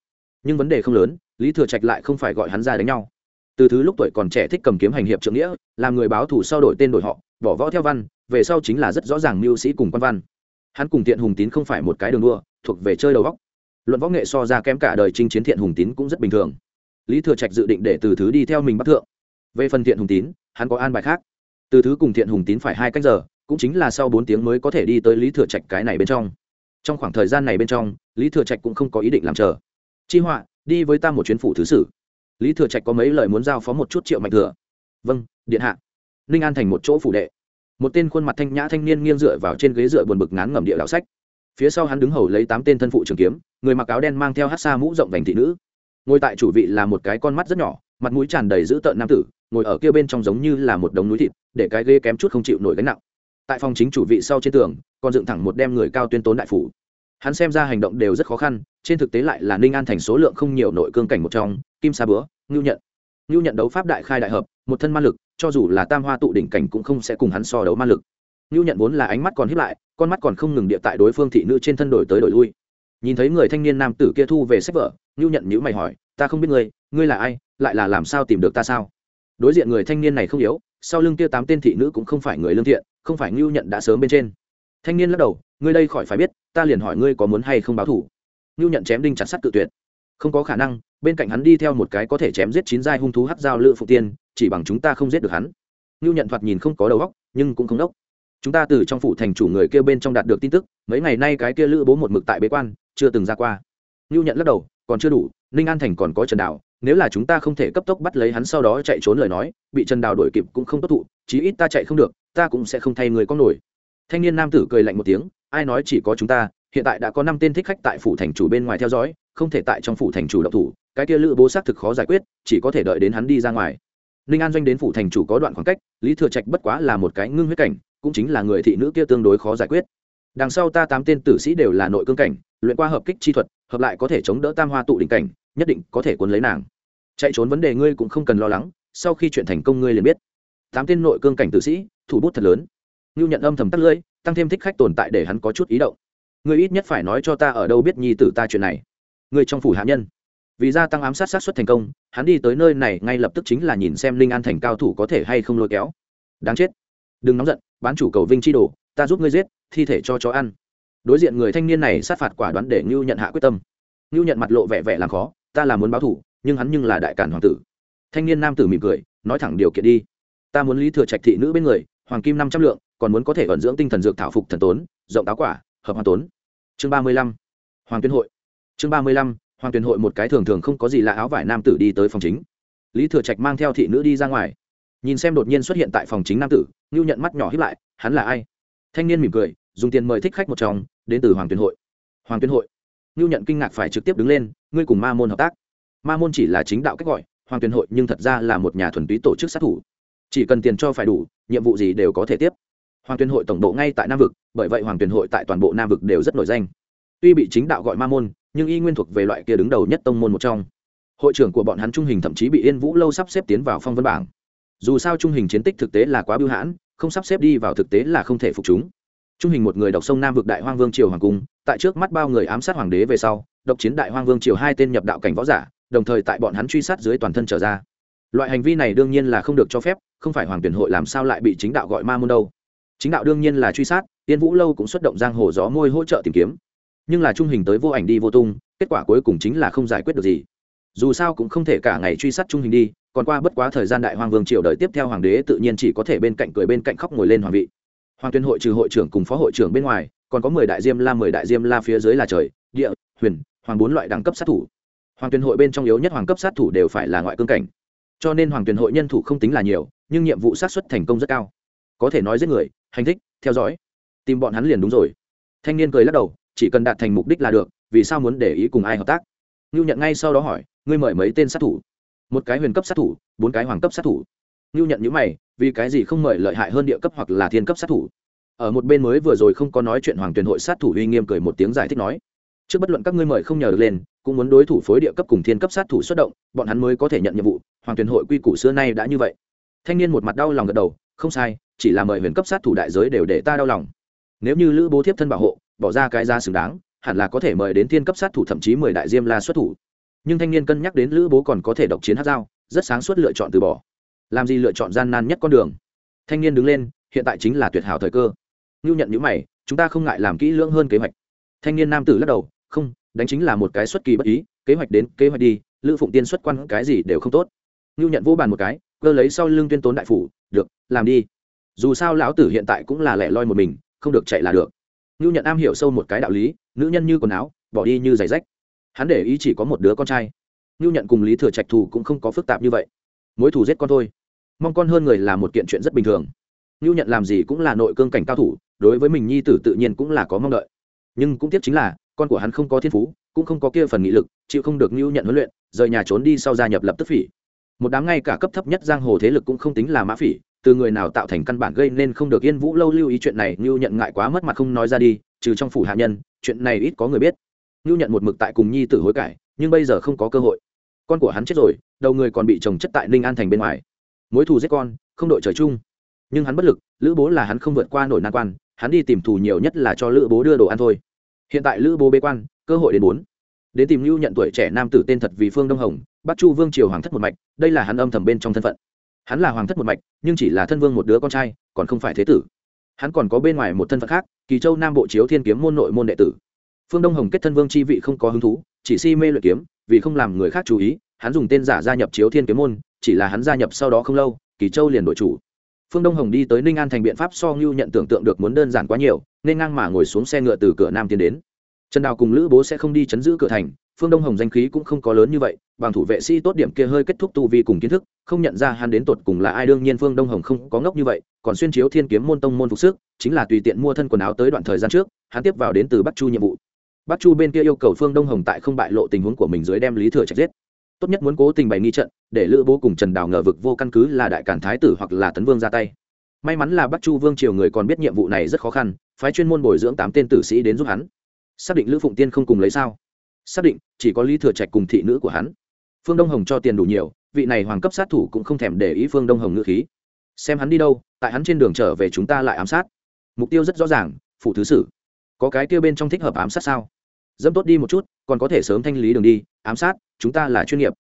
Nhưng vấn đề không lớn, lý thừa trạch lại không phải gọi hắn ra đánh nhau. Từ thứ lúc tuổi còn trẻ thích cầm kiếm hành hiệp trượng nghĩa, làm người báo thủ sau đổi tên đổi họ, bỏ võ theo văn, về sau chính là rất rõ ràng mưu sĩ cùng quan văn hắn cùng thiện hùng tín không phải một cái đường đua, thuộc về chơi đầu góc. Luận võ nghệ so ra kém cả đời chinh chiến thiện hùng tín cũng rất bình thường. Lý thừa trạch dự định để từ thứ đi theo mình bắc thượng. Về phần thiện hùng tín, hắn có an bài khác. Từ thứ cùng thiện hùng tín phải hai cách giờ, cũng chính là sau bốn tiếng mới có thể đi tới lý thừa trạch cái này bên trong. Trong khoảng thời gian này bên trong, lý thừa trạch cũng không có ý định làm chờ. Chi họa, đi với ta một chuyến phủ thứ sử. Lý thừa trạch có mấy lời muốn giao phó một chút triệu mạnh thừa. Vâng điện hạ. Ninh an thành một chỗ phủ đệ một tên khuôn mặt thanh nhã thanh niên nghiêng dựa vào trên ghế dựa buồn bực ngán ngẩm địa đạo sách. Phía sau hắn đứng hầu lấy tám tên thân phụ trường kiếm, người mặc áo đen mang theo hát xa mũ rộng vành thị nữ. Ngồi tại chủ vị là một cái con mắt rất nhỏ, mặt mũi tràn đầy dữ tợn nam tử, ngồi ở kia bên trong giống như là một đống núi thịt, để cái ghê kém chút không chịu nổi gánh nặng. Tại phòng chính chủ vị sau trên tường, còn dựng thẳng một đem người cao tuyên tốn đại phủ. Hắn xem ra hành động đều rất khó khăn, trên thực tế lại là ninh an thành số lượng không nhiều nội cương cảnh một trong, kim sa bữa ngưu nhận. Ngưu nhận đấu pháp đại khai đại hợp, một thân ma lực cho dù là tam hoa tụ đỉnh cảnh cũng không sẽ cùng hắn so đấu ma lực. Ngưu nhận vốn là ánh mắt còn hiếp lại, con mắt còn không ngừng địa tại đối phương thị nữ trên thân đổi tới đổi lui. Nhìn thấy người thanh niên nam tử kia thu về sách vở ngưu nhận nhữ mày hỏi, ta không biết ngươi ngươi là ai, lại là làm sao tìm được ta sao? Đối diện người thanh niên này không yếu, sau lưng kia tám tên thị nữ cũng không phải người lương thiện, không phải ngưu nhận đã sớm bên trên. Thanh niên lắc đầu, ngươi đây khỏi phải biết, ta liền hỏi ngươi có muốn hay không báo thủ. Ngưu nhận chém đinh chặt sắt tự tuyệt. Không có khả năng, bên cạnh hắn đi theo một cái có thể chém giết chín giai hung thú hắc giao lự phụ tiên chỉ bằng chúng ta không giết được hắn. Ngưu nhận thoạt nhìn không có đầu óc nhưng cũng không đốc. Chúng ta từ trong phủ thành chủ người kia bên trong đạt được tin tức mấy ngày nay cái kia lữ bố một mực tại bế quan chưa từng ra qua. Ngưu nhận lắc đầu còn chưa đủ ninh an thành còn có trần đạo, nếu là chúng ta không thể cấp tốc bắt lấy hắn sau đó chạy trốn lời nói bị trần đào đuổi kịp cũng không tốt thụ chí ít ta chạy không được ta cũng sẽ không thay người con nổi. Thanh niên nam tử cười lạnh một tiếng ai nói chỉ có chúng ta hiện tại đã có năm tên thích khách tại phủ thành chủ bên ngoài theo dõi không thể tại trong phủ thành chủ động thủ cái kia lữ bố xác thực khó giải quyết chỉ có thể đợi đến hắn đi ra ngoài ninh an doanh đến phủ thành chủ có đoạn khoảng cách, lý thừa trạch bất quá là một cái ngưng huyết cảnh, cũng chính là người thị nữ kia tương đối khó giải quyết. Đằng sau ta tám tên tử sĩ đều là nội cương cảnh, luyện qua hợp kích chi thuật, hợp lại có thể chống đỡ tam hoa tụ đỉnh cảnh, nhất định có thể cuốn lấy nàng. Chạy trốn vấn đề ngươi cũng không cần lo lắng, sau khi chuyện thành công ngươi liền biết. Tám tên nội cương cảnh tử sĩ, thủ bút thật lớn. Ngưu nhận âm thầm tắt lưỡi, tăng thêm thích khách tồn tại để hắn có chút ý động. Ngươi ít nhất phải nói cho ta ở đâu biết nhi tử ta chuyện này. Ngươi trong phủ hạ nhân vì gia tăng ám sát sát xuất thành công, hắn đi tới nơi này ngay lập tức chính là nhìn xem linh an thành cao thủ có thể hay không lôi kéo. Đáng chết. Đừng nóng giận, bán chủ cầu vinh chi đồ, ta giúp ngươi giết, thi thể cho chó ăn. Đối diện người thanh niên này sát phạt quả đoán để ngưu nhận hạ quyết tâm. Ngưu nhận mặt lộ vẻ vẻ làm khó, ta là muốn báo thủ, nhưng hắn nhưng là đại cản hoàng tử. Thanh niên nam tử mỉm cười, nói thẳng điều kiện đi. Ta muốn lý thừa trạch thị nữ bên người, hoàng kim năm trăm lượng, còn muốn có thể vận dưỡng tinh thần dược thảo phục thần tốn, rộng táo quả, hợp hoàn tốn. Chương ba mươi lăm. Hoàng tuyên hội. Chương ba mươi lăm hoàng tuyển hội một cái thường thường không có gì lạ áo vải nam tử đi tới phòng chính. Lý thừa trạch mang theo thị nữ đi ra ngoài. Nhìn xem đột nhiên xuất hiện tại phòng chính nam tử ngưu nhận mắt nhỏ hiếp lại, hắn là ai? Thanh niên mỉm cười, dùng tiền mời thích khách một chồng, đến từ hoàng tuyển hội. Hoàng tuyển hội. Ngưu nhận kinh ngạc phải trực tiếp đứng lên, ngươi cùng ma môn hợp tác. Ma môn chỉ là chính đạo cách gọi, hoàng tuyển hội nhưng thật ra là một nhà thuần túy tổ chức sát thủ. Chỉ cần tiền cho phải đủ, nhiệm vụ gì đều có thể tiếp. Hoàng tuyển hội tổng bộ ngay tại nam vực, bởi vậy hoàng tuyển hội tại toàn bộ nam vực đều rất nổi danh. Tuy bị chính đạo gọi ma môn nhưng y nguyên thuộc về loại kia đứng đầu nhất tông môn một trong. Hội trưởng của bọn hắn trung hình thậm chí bị yên vũ lâu sắp xếp tiến vào phong vân bảng. Dù sao trung hình chiến tích thực tế là quá bưu hãn, không sắp xếp đi vào thực tế là không thể phục chúng. Trung hình một người đọc sông nam vực đại hoang vương triều hoàng cung, tại trước mắt bao người ám sát hoàng đế về sau, độc chiến đại hoang vương triều hai tên nhập đạo cảnh võ giả, đồng thời tại bọn hắn truy sát dưới toàn thân trở ra. Loại hành vi này đương nhiên là không được cho phép, không phải hoàng tuyển hội làm sao lại bị chính đạo gọi ma môn đâu. Chính đạo đương nhiên là truy sát tiên vũ lâu cũng xuất động giang hồ gió môi hỗ trợ tìm kiếm nhưng là trung hình tới vô ảnh đi vô tung, kết quả cuối cùng chính là không giải quyết được gì. Dù sao cũng không thể cả ngày truy sát trung hình đi, còn qua bất quá thời gian đại hoàng vương triều đời tiếp theo hoàng đế tự nhiên chỉ có thể bên cạnh cười bên cạnh khóc ngồi lên hoàng vị. Hoàng tuyên hội trừ hội trưởng cùng phó hội trưởng bên ngoài, còn có mười đại diêm la, mười đại diêm la phía dưới là trời, địa, huyền, hoàng bốn loại đẳng cấp sát thủ. Hoàng tuyên hội bên trong yếu nhất hoàng cấp sát thủ đều phải là ngoại cương cảnh. Cho nên hoàng tuyên hội nhân thủ không tính là nhiều, nhưng nhiệm vụ sát xuất thành công rất cao. Có thể nói giết người, hành thích, theo dõi. Tìm bọn hắn liền đúng rồi. Thanh niên cười lắc đầu chỉ cần đạt thành mục đích là được, vì sao muốn để ý cùng ai hợp tác? Ngưu nhận ngay sau đó hỏi, ngươi mời mấy tên sát thủ? Một cái huyền cấp sát thủ, bốn cái hoàng cấp sát thủ. Ngưu nhận những mày, vì cái gì không mời lợi hại hơn địa cấp hoặc là thiên cấp sát thủ? Ở một bên mới vừa rồi không có nói chuyện hoàng tuyển hội sát thủ uy nghiêm cười một tiếng giải thích nói, trước bất luận các ngươi mời không nhờ được lên, cũng muốn đối thủ phối địa cấp cùng thiên cấp sát thủ xuất động, bọn hắn mới có thể nhận nhiệm vụ, hoàng tuyển hội quy củ xưa nay đã như vậy. Thanh niên một mặt đau lòng gật đầu, không sai, chỉ là mời huyền cấp sát thủ đại giới đều để ta đau lòng. Nếu như lữ bố thiếp thân bảo hộ bỏ ra cái giá xứng đáng, hẳn là có thể mời đến thiên cấp sát thủ thậm chí mười đại diêm la xuất thủ. Nhưng thanh niên cân nhắc đến lữ bố còn có thể độc chiến hát dao, rất sáng suốt lựa chọn từ bỏ. Làm gì lựa chọn gian nan nhất con đường? Thanh niên đứng lên, hiện tại chính là tuyệt hảo thời cơ. Ngưu nhận những mày, chúng ta không ngại làm kỹ lưỡng hơn kế hoạch. Thanh niên nam tử lắc đầu, không, đánh chính là một cái xuất kỳ bất ý, kế hoạch đến, kế hoạch đi, lữ phụng tiên xuất quan cái gì đều không tốt. Ngưu nhận vô bàn một cái, cơ lấy sau lưng tuyên tốn đại phủ, được, làm đi. Dù sao lão tử hiện tại cũng là lẻ loi một mình, không được chạy là được ngưu nhận am hiểu sâu một cái đạo lý, nữ nhân như quần áo, bỏ đi như giày rách. Hắn để ý chỉ có một đứa con trai. Ngưu nhận cùng lý thừa trạch thù cũng không có phức tạp như vậy. Mối thù giết con thôi. Mong con hơn người là một kiện chuyện rất bình thường. Ngưu nhận làm gì cũng là nội cương cảnh cao thủ, đối với mình nhi tử tự nhiên cũng là có mong đợi. Nhưng cũng tiếc chính là, con của hắn không có thiên phú, cũng không có kia phần nghị lực, chịu không được ngưu nhận huấn luyện, rời nhà trốn đi sau gia nhập lập tức phỉ. Một đám ngay cả cấp thấp nhất giang hồ thế lực cũng không tính là mã phỉ từ người nào tạo thành căn bản gây nên không được yên vũ lâu lưu ý chuyện này như nhận ngại quá mất mặt không nói ra đi, trừ trong phủ hạ nhân, chuyện này ít có người biết. Như nhận một mực tại cùng nhi tử hối cải, nhưng bây giờ không có cơ hội. Con của hắn chết rồi, đầu người còn bị chồng chất tại ninh an thành bên ngoài. Mối thù giết con, không đội trời chung. Nhưng hắn bất lực, lữ bố là hắn không vượt qua nổi nan quan, hắn đi tìm thù nhiều nhất là cho lữ bố đưa đồ ăn thôi. Hiện tại lữ bố bế quan, cơ hội đến bốn. Đến tìm lưu nhận tuổi trẻ nam tử tên thật vì phương đông hồng bắc chu vương triều hoàng thất một mạch, đây là hắn âm thầm bên trong thân phận hắn là hoàng thất một mạch, nhưng chỉ là thân vương một đứa con trai, còn không phải thế tử. Hắn còn có bên ngoài một thân phận khác, kỳ châu nam bộ chiếu thiên kiếm môn nội môn đệ tử. Phương đông hồng kết thân vương chi vị không có hứng thú, chỉ si mê luyện kiếm, vì không làm người khác chú ý, hắn dùng tên giả gia nhập chiếu thiên kiếm môn, chỉ là hắn gia nhập sau đó không lâu, kỳ châu liền đổi chủ. Phương đông hồng đi tới ninh an thành biện pháp so ngưu nhận tưởng tượng được muốn đơn giản quá nhiều, nên ngang mà ngồi xuống xe ngựa từ cửa nam tiến đến. Trần đào cùng lữ bố sẽ không đi chấn giữ cửa thành phương đông hồng danh khí cũng không có lớn như vậy, bằng thủ vệ sĩ tốt điểm kia hơi kết thúc tu vi cùng kiến thức, không nhận ra hắn đến tột cùng là ai. Đương nhiên phương đông hồng không có ngốc như vậy, còn xuyên chiếu thiên kiếm môn tông môn phục sức, chính là tùy tiện mua thân quần áo tới đoạn thời gian trước, hắn tiếp vào đến từ bắc chu nhiệm vụ. Bắc chu bên kia yêu cầu phương đông hồng tại không bại lộ tình huống của mình dưới đem lý thừa trạch giết. Tốt nhất muốn cố tình bày nghi trận, để lữ bố cùng trần đào ngờ vực vô căn cứ là đại cản thái tử hoặc là tấn vương ra tay. May mắn là bắc chu vương triều người còn biết nhiệm vụ này rất khó khăn, phái chuyên môn bồi dưỡng tám tên tử sĩ đến giúp hắn. Xác định lữ phụng tiên không cùng lấy sao xác định, chỉ có lý thừa trạch cùng thị nữ của hắn. Phương đông hồng cho tiền đủ nhiều, vị này hoàng cấp sát thủ cũng không thèm để ý phương đông hồng ngữ khí. Xem hắn đi đâu, tại hắn trên đường trở về chúng ta lại ám sát. Mục tiêu rất rõ ràng, phụ thứ sử. Có cái kia bên trong thích hợp ám sát sao? Dẫm tốt đi một chút, còn có thể sớm thanh lý đường đi, ám sát, chúng ta là chuyên nghiệp.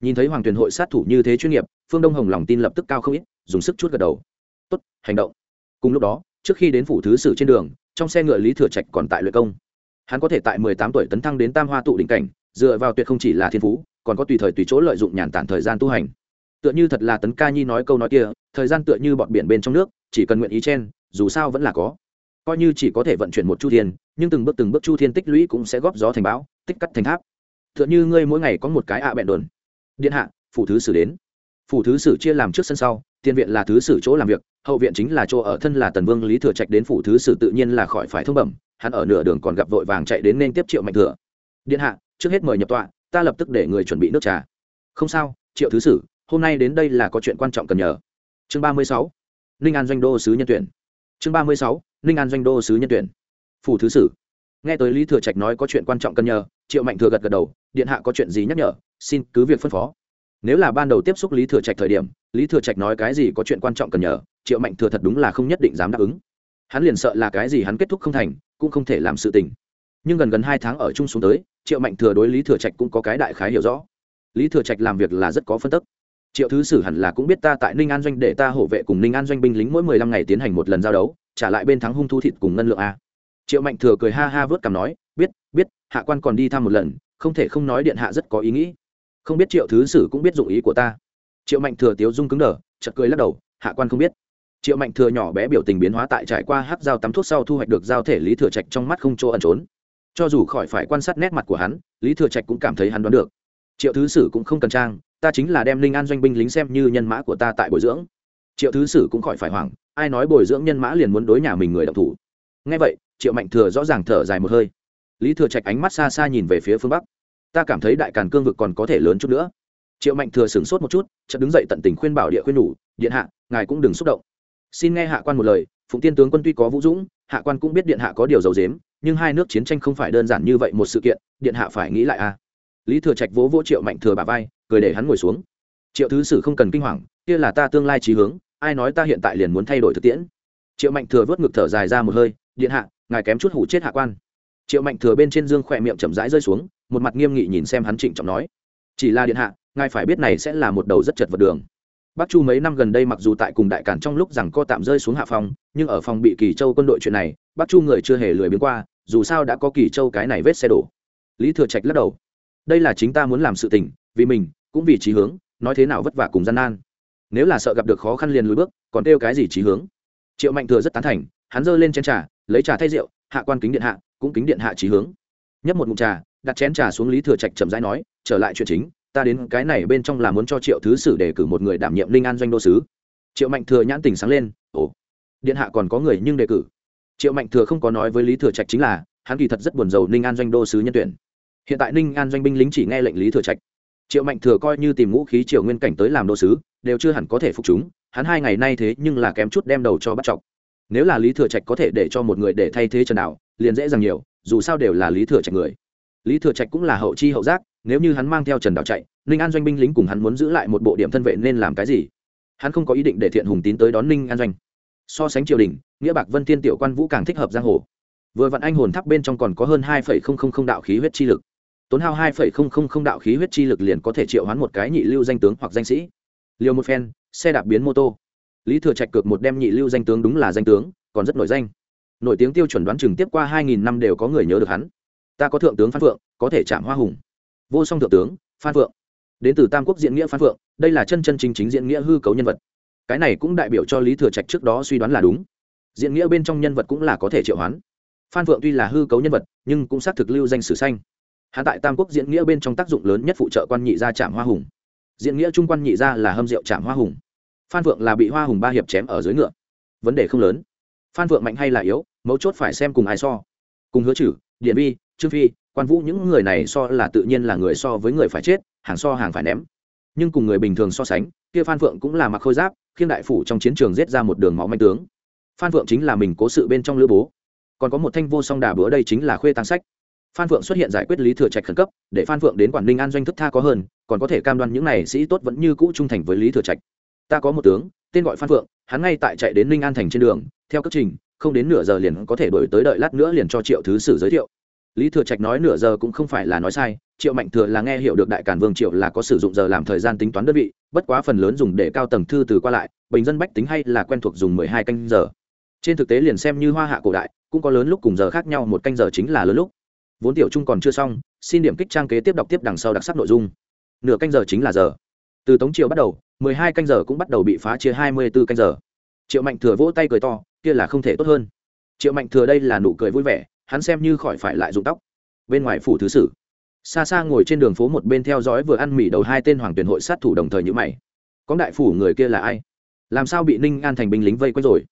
Nhìn thấy hoàng tuyền hội sát thủ như thế chuyên nghiệp, phương đông hồng lòng tin lập tức cao không ít, dùng sức chút gật đầu. Tốt, hành động. Cùng lúc đó, trước khi đến phủ thứ sử trên đường, trong xe ngựa lý thừa trạch còn tại luyện công hắn có thể tại mười tám tuổi tấn thăng đến tam hoa tụ đỉnh cảnh, dựa vào tuyệt không chỉ là thiên phú, còn có tùy thời tùy chỗ lợi dụng nhàn tản thời gian tu hành. Tựa như thật là tấn ca nhi nói câu nói kia, thời gian tựa như bọn biển bên trong nước, chỉ cần nguyện ý chen, dù sao vẫn là có. Coi như chỉ có thể vận chuyển một chu thiên, nhưng từng bước từng bước chu thiên tích lũy cũng sẽ góp gió thành bão, tích cắt thành tháp. Tựa như ngươi mỗi ngày có một cái ạ à bẹn đồn. Điện hạ, phủ thứ sử đến. Phủ thứ sử chia làm trước sân sau, tiền viện là thứ sử chỗ làm việc, hậu viện chính là chỗ ở thân là tần vương lý thừa trạch đến phủ thứ sử tự nhiên là khỏi phải thông bẩm hắn ở nửa đường còn gặp vội vàng chạy đến nên tiếp triệu mạnh thừa. Điện hạ, trước hết mời nhập tọa, ta lập tức để người chuẩn bị nước trà. Không sao, triệu thứ sử, hôm nay đến đây là có chuyện quan trọng cần nhờ. Chương ba mươi sáu, ninh an doanh đô sứ nhân tuyển. Chương ba mươi sáu, ninh an doanh đô sứ nhân tuyển. Phủ thứ sử. Nghe tới lý thừa trạch nói có chuyện quan trọng cần nhờ, triệu mạnh thừa gật gật đầu, điện hạ có chuyện gì nhắc nhở, xin cứ việc phân phó. Nếu là ban đầu tiếp xúc lý thừa trạch thời điểm, lý thừa trạch nói cái gì có chuyện quan trọng cần nhờ, triệu mạnh thừa thật đúng là không nhất định dám đáp ứng. Hắn liền sợ là cái gì hắn kết thúc không thành cũng không thể làm sự tình. Nhưng gần gần hai tháng ở chung xuống tới, triệu mạnh thừa đối lý thừa trạch cũng có cái đại khái hiểu rõ. Lý thừa trạch làm việc là rất có phân tức. Triệu thứ sử hẳn là cũng biết ta tại ninh an doanh để ta hộ vệ cùng ninh an doanh binh lính mỗi mười lăm ngày tiến hành một lần giao đấu, trả lại bên thắng hung thu thịt cùng ngân lượng a. Triệu mạnh thừa cười ha ha vớt cằm nói, biết biết, hạ quan còn đi thăm một lần, không thể không nói điện hạ rất có ý nghĩ. Không biết triệu thứ sử cũng biết dụng ý của ta. Triệu mạnh thừa tiếu dung cứng đờ chật cười lắc đầu, hạ quan không biết triệu mạnh thừa nhỏ bé biểu tình biến hóa tại trải qua hát dao tắm thuốc sau thu hoạch được giao thể lý thừa trạch trong mắt không chỗ ẩn trốn. Cho dù khỏi phải quan sát nét mặt của hắn lý thừa trạch cũng cảm thấy hắn đoán được. Triệu thứ sử cũng không cần trang ta chính là đem linh an doanh binh lính xem như nhân mã của ta tại bồi dưỡng. Triệu thứ sử cũng khỏi phải hoảng ai nói bồi dưỡng nhân mã liền muốn đối nhà mình người đọc thủ. Ngay vậy triệu mạnh thừa rõ ràng thở dài một hơi. Lý thừa trạch ánh mắt xa xa nhìn về phía phương bắc. Ta cảm thấy đại càn cương vực còn có thể lớn chút nữa. Triệu mạnh thừa sửng sốt một chút chợt đứng dậy tận tình khuyên bảo địa khuyên đủ, điện hạ ngài cũng đừng xúc động xin nghe hạ quan một lời, phụng tiên tướng quân tuy có vũ dũng, hạ quan cũng biết điện hạ có điều dầu dếm nhưng hai nước chiến tranh không phải đơn giản như vậy một sự kiện, điện hạ phải nghĩ lại a lý thừa trạch vỗ vỗ triệu mạnh thừa bà vai, cười để hắn ngồi xuống. Triệu thứ sử không cần kinh hoàng, kia là ta tương lai trí hướng, ai nói ta hiện tại liền muốn thay đổi thực tiễn. Triệu mạnh thừa vớt ngực thở dài ra một hơi, điện hạ, ngài kém chút hủ chết hạ quan. Triệu mạnh thừa bên trên dương khỏe miệng chậm rãi rơi xuống, một mặt nghiêm nghị nhìn xem hắn trịnh trọng nói. Chỉ là điện hạ, ngài phải biết này sẽ là một đầu rất chật vật đường bắc chu mấy năm gần đây mặc dù tại cùng đại cản trong lúc rằng co tạm rơi xuống hạ phòng nhưng ở phòng bị kỳ châu quân đội chuyện này, bắc chu người chưa hề lười biến qua, dù sao đã có kỳ châu cái này vết xe đổ. Lý thừa trạch lắc đầu. Đây là chính ta muốn làm sự tình, vì mình, cũng vì trí hướng, nói thế nào vất vả cùng gian nan. Nếu là sợ gặp được khó khăn liền lùi bước, còn kêu cái gì trí hướng? Triệu mạnh thừa rất tán thành, hắn giơ lên chén trà, lấy trà thay rượu, hạ quan kính điện hạ, cũng kính điện hạ trí hướng. Nhấp một mụn trà, đặt chén trà xuống lý thừa trạch chậm rãi nói, trở lại chuyện chính ta đến cái này bên trong là muốn cho triệu thứ sử đề cử một người đảm nhiệm linh an doanh đô sứ. Triệu mạnh thừa nhãn tình sáng lên, ồ, điện hạ còn có người nhưng đề cử. Triệu mạnh thừa không có nói với lý thừa trạch chính là, hắn kỳ thật rất buồn rầu ninh an doanh đô sứ nhân tuyển. Hiện tại ninh an doanh binh lính chỉ nghe lệnh lý thừa trạch. Triệu mạnh thừa coi như tìm ngũ khí triều nguyên cảnh tới làm đô sứ, đều chưa hẳn có thể phục chúng, hắn hai ngày nay thế nhưng là kém chút đem đầu cho bắt chọc. Nếu là lý thừa trạch có thể để cho một người để thay thế trần đạo, liền dễ dàng nhiều, dù sao đều là lý thừa trạch người. Lý thừa trạch cũng là hậu chi hậu giác nếu như hắn mang theo trần đạo chạy, ninh an doanh binh lính cùng hắn muốn giữ lại một bộ điểm thân vệ nên làm cái gì? Hắn không có ý định để thiện hùng tín tới đón ninh an doanh. So sánh triều đình, nghĩa bạc vân Thiên tiểu quan vũ càng thích hợp giang hồ. Vừa vặn anh hồn tháp bên trong còn có hơn hai đạo khí huyết chi lực. Tốn hao hai đạo khí huyết chi lực liền có thể triệu hoán một cái nhị lưu danh tướng hoặc danh sĩ. Liều một phen, xe đạp biến mô tô. Lý thừa trạch cược một đem nhị lưu danh tướng đúng là danh tướng, còn rất nổi danh. Nổi tiếng tiêu chuẩn đoán chừng tiếp qua hai nghìn năm đều có người nhớ được hắn. Ta có thượng tướng phan phượng, có thể chạm hoa hùng vô song thượng tướng, phan phượng. Đến từ tam quốc diễn nghĩa phan phượng, đây là chân chân chính chính diễn nghĩa hư cấu nhân vật. Cái này cũng đại biểu cho lý thừa trạch trước đó suy đoán là đúng. Diễn nghĩa bên trong nhân vật cũng là có thể triệu hoán. Phan phượng tuy là hư cấu nhân vật, nhưng cũng xác thực lưu danh sử xanh hạ tại tam quốc diễn nghĩa bên trong tác dụng lớn nhất phụ trợ quan nhị gia trạm hoa hùng. Diễn nghĩa trung quan nhị gia là hâm rượu trạm hoa hùng. Phan phượng là bị hoa hùng ba hiệp chém ở dưới ngựa. Vấn đề không lớn. Phan phượng mạnh hay là yếu, mấu chốt phải xem cùng ai so. Cùng hứa chử, điện vi trương phi quan vũ những người này so là tự nhiên là người so với người phải chết, hàng so hàng phải ném. Nhưng cùng người bình thường so sánh, kia phan phượng cũng là mặc khôi giáp khiêm đại phủ trong chiến trường giết ra một đường máu manh tướng. Phan phượng chính là mình cố sự bên trong lữ bố. Còn có một thanh vô song đà bữa đây chính là khuê tăng sách. Phan phượng xuất hiện giải quyết lý thừa trạch khẩn cấp, để phan phượng đến quản ninh an doanh thức tha có hơn, còn có thể cam đoan những này sĩ tốt vẫn như cũ trung thành với lý thừa trạch. Ta có một tướng, tên gọi phan phượng, hắn ngay tại chạy đến ninh an thành trên đường, theo cấp trình, không đến nửa giờ liền có thể đổi tới đợi lát nữa liền cho triệu thứ sử giới thiệu lý thừa trạch nói nửa giờ cũng không phải là nói sai, triệu mạnh thừa là nghe hiểu được đại cản vương triệu là có sử dụng giờ làm thời gian tính toán đơn vị, bất quá phần lớn dùng để cao tầng thư từ qua lại, bình dân bách tính hay là quen thuộc dùng mười hai canh giờ. Trên thực tế liền xem như hoa hạ cổ đại, cũng có lớn lúc cùng giờ khác nhau, một canh giờ chính là lớn lúc. Vốn tiểu trung còn chưa xong, xin điểm kích trang kế tiếp đọc tiếp đằng sau đặc sắc nội dung. Nửa canh giờ chính là giờ. Từ tống triệu bắt đầu, mười hai canh giờ cũng bắt đầu bị phá chia hai mươi b ố canh giờ. Triệu mạnh thừa vỗ tay cười to, kia là không thể tốt hơn. Triệu mạnh thừa đây là nụ cười vui vẻ hắn xem như khỏi phải lại rụng tóc. Bên ngoài phủ thứ sử. Xa xa ngồi trên đường phố một bên theo dõi vừa ăn mì đầu hai tên hoàng tuyển hội sát thủ đồng thời như mày. Có đại phủ người kia là ai? Làm sao bị ninh an thành binh lính vây quanh rồi?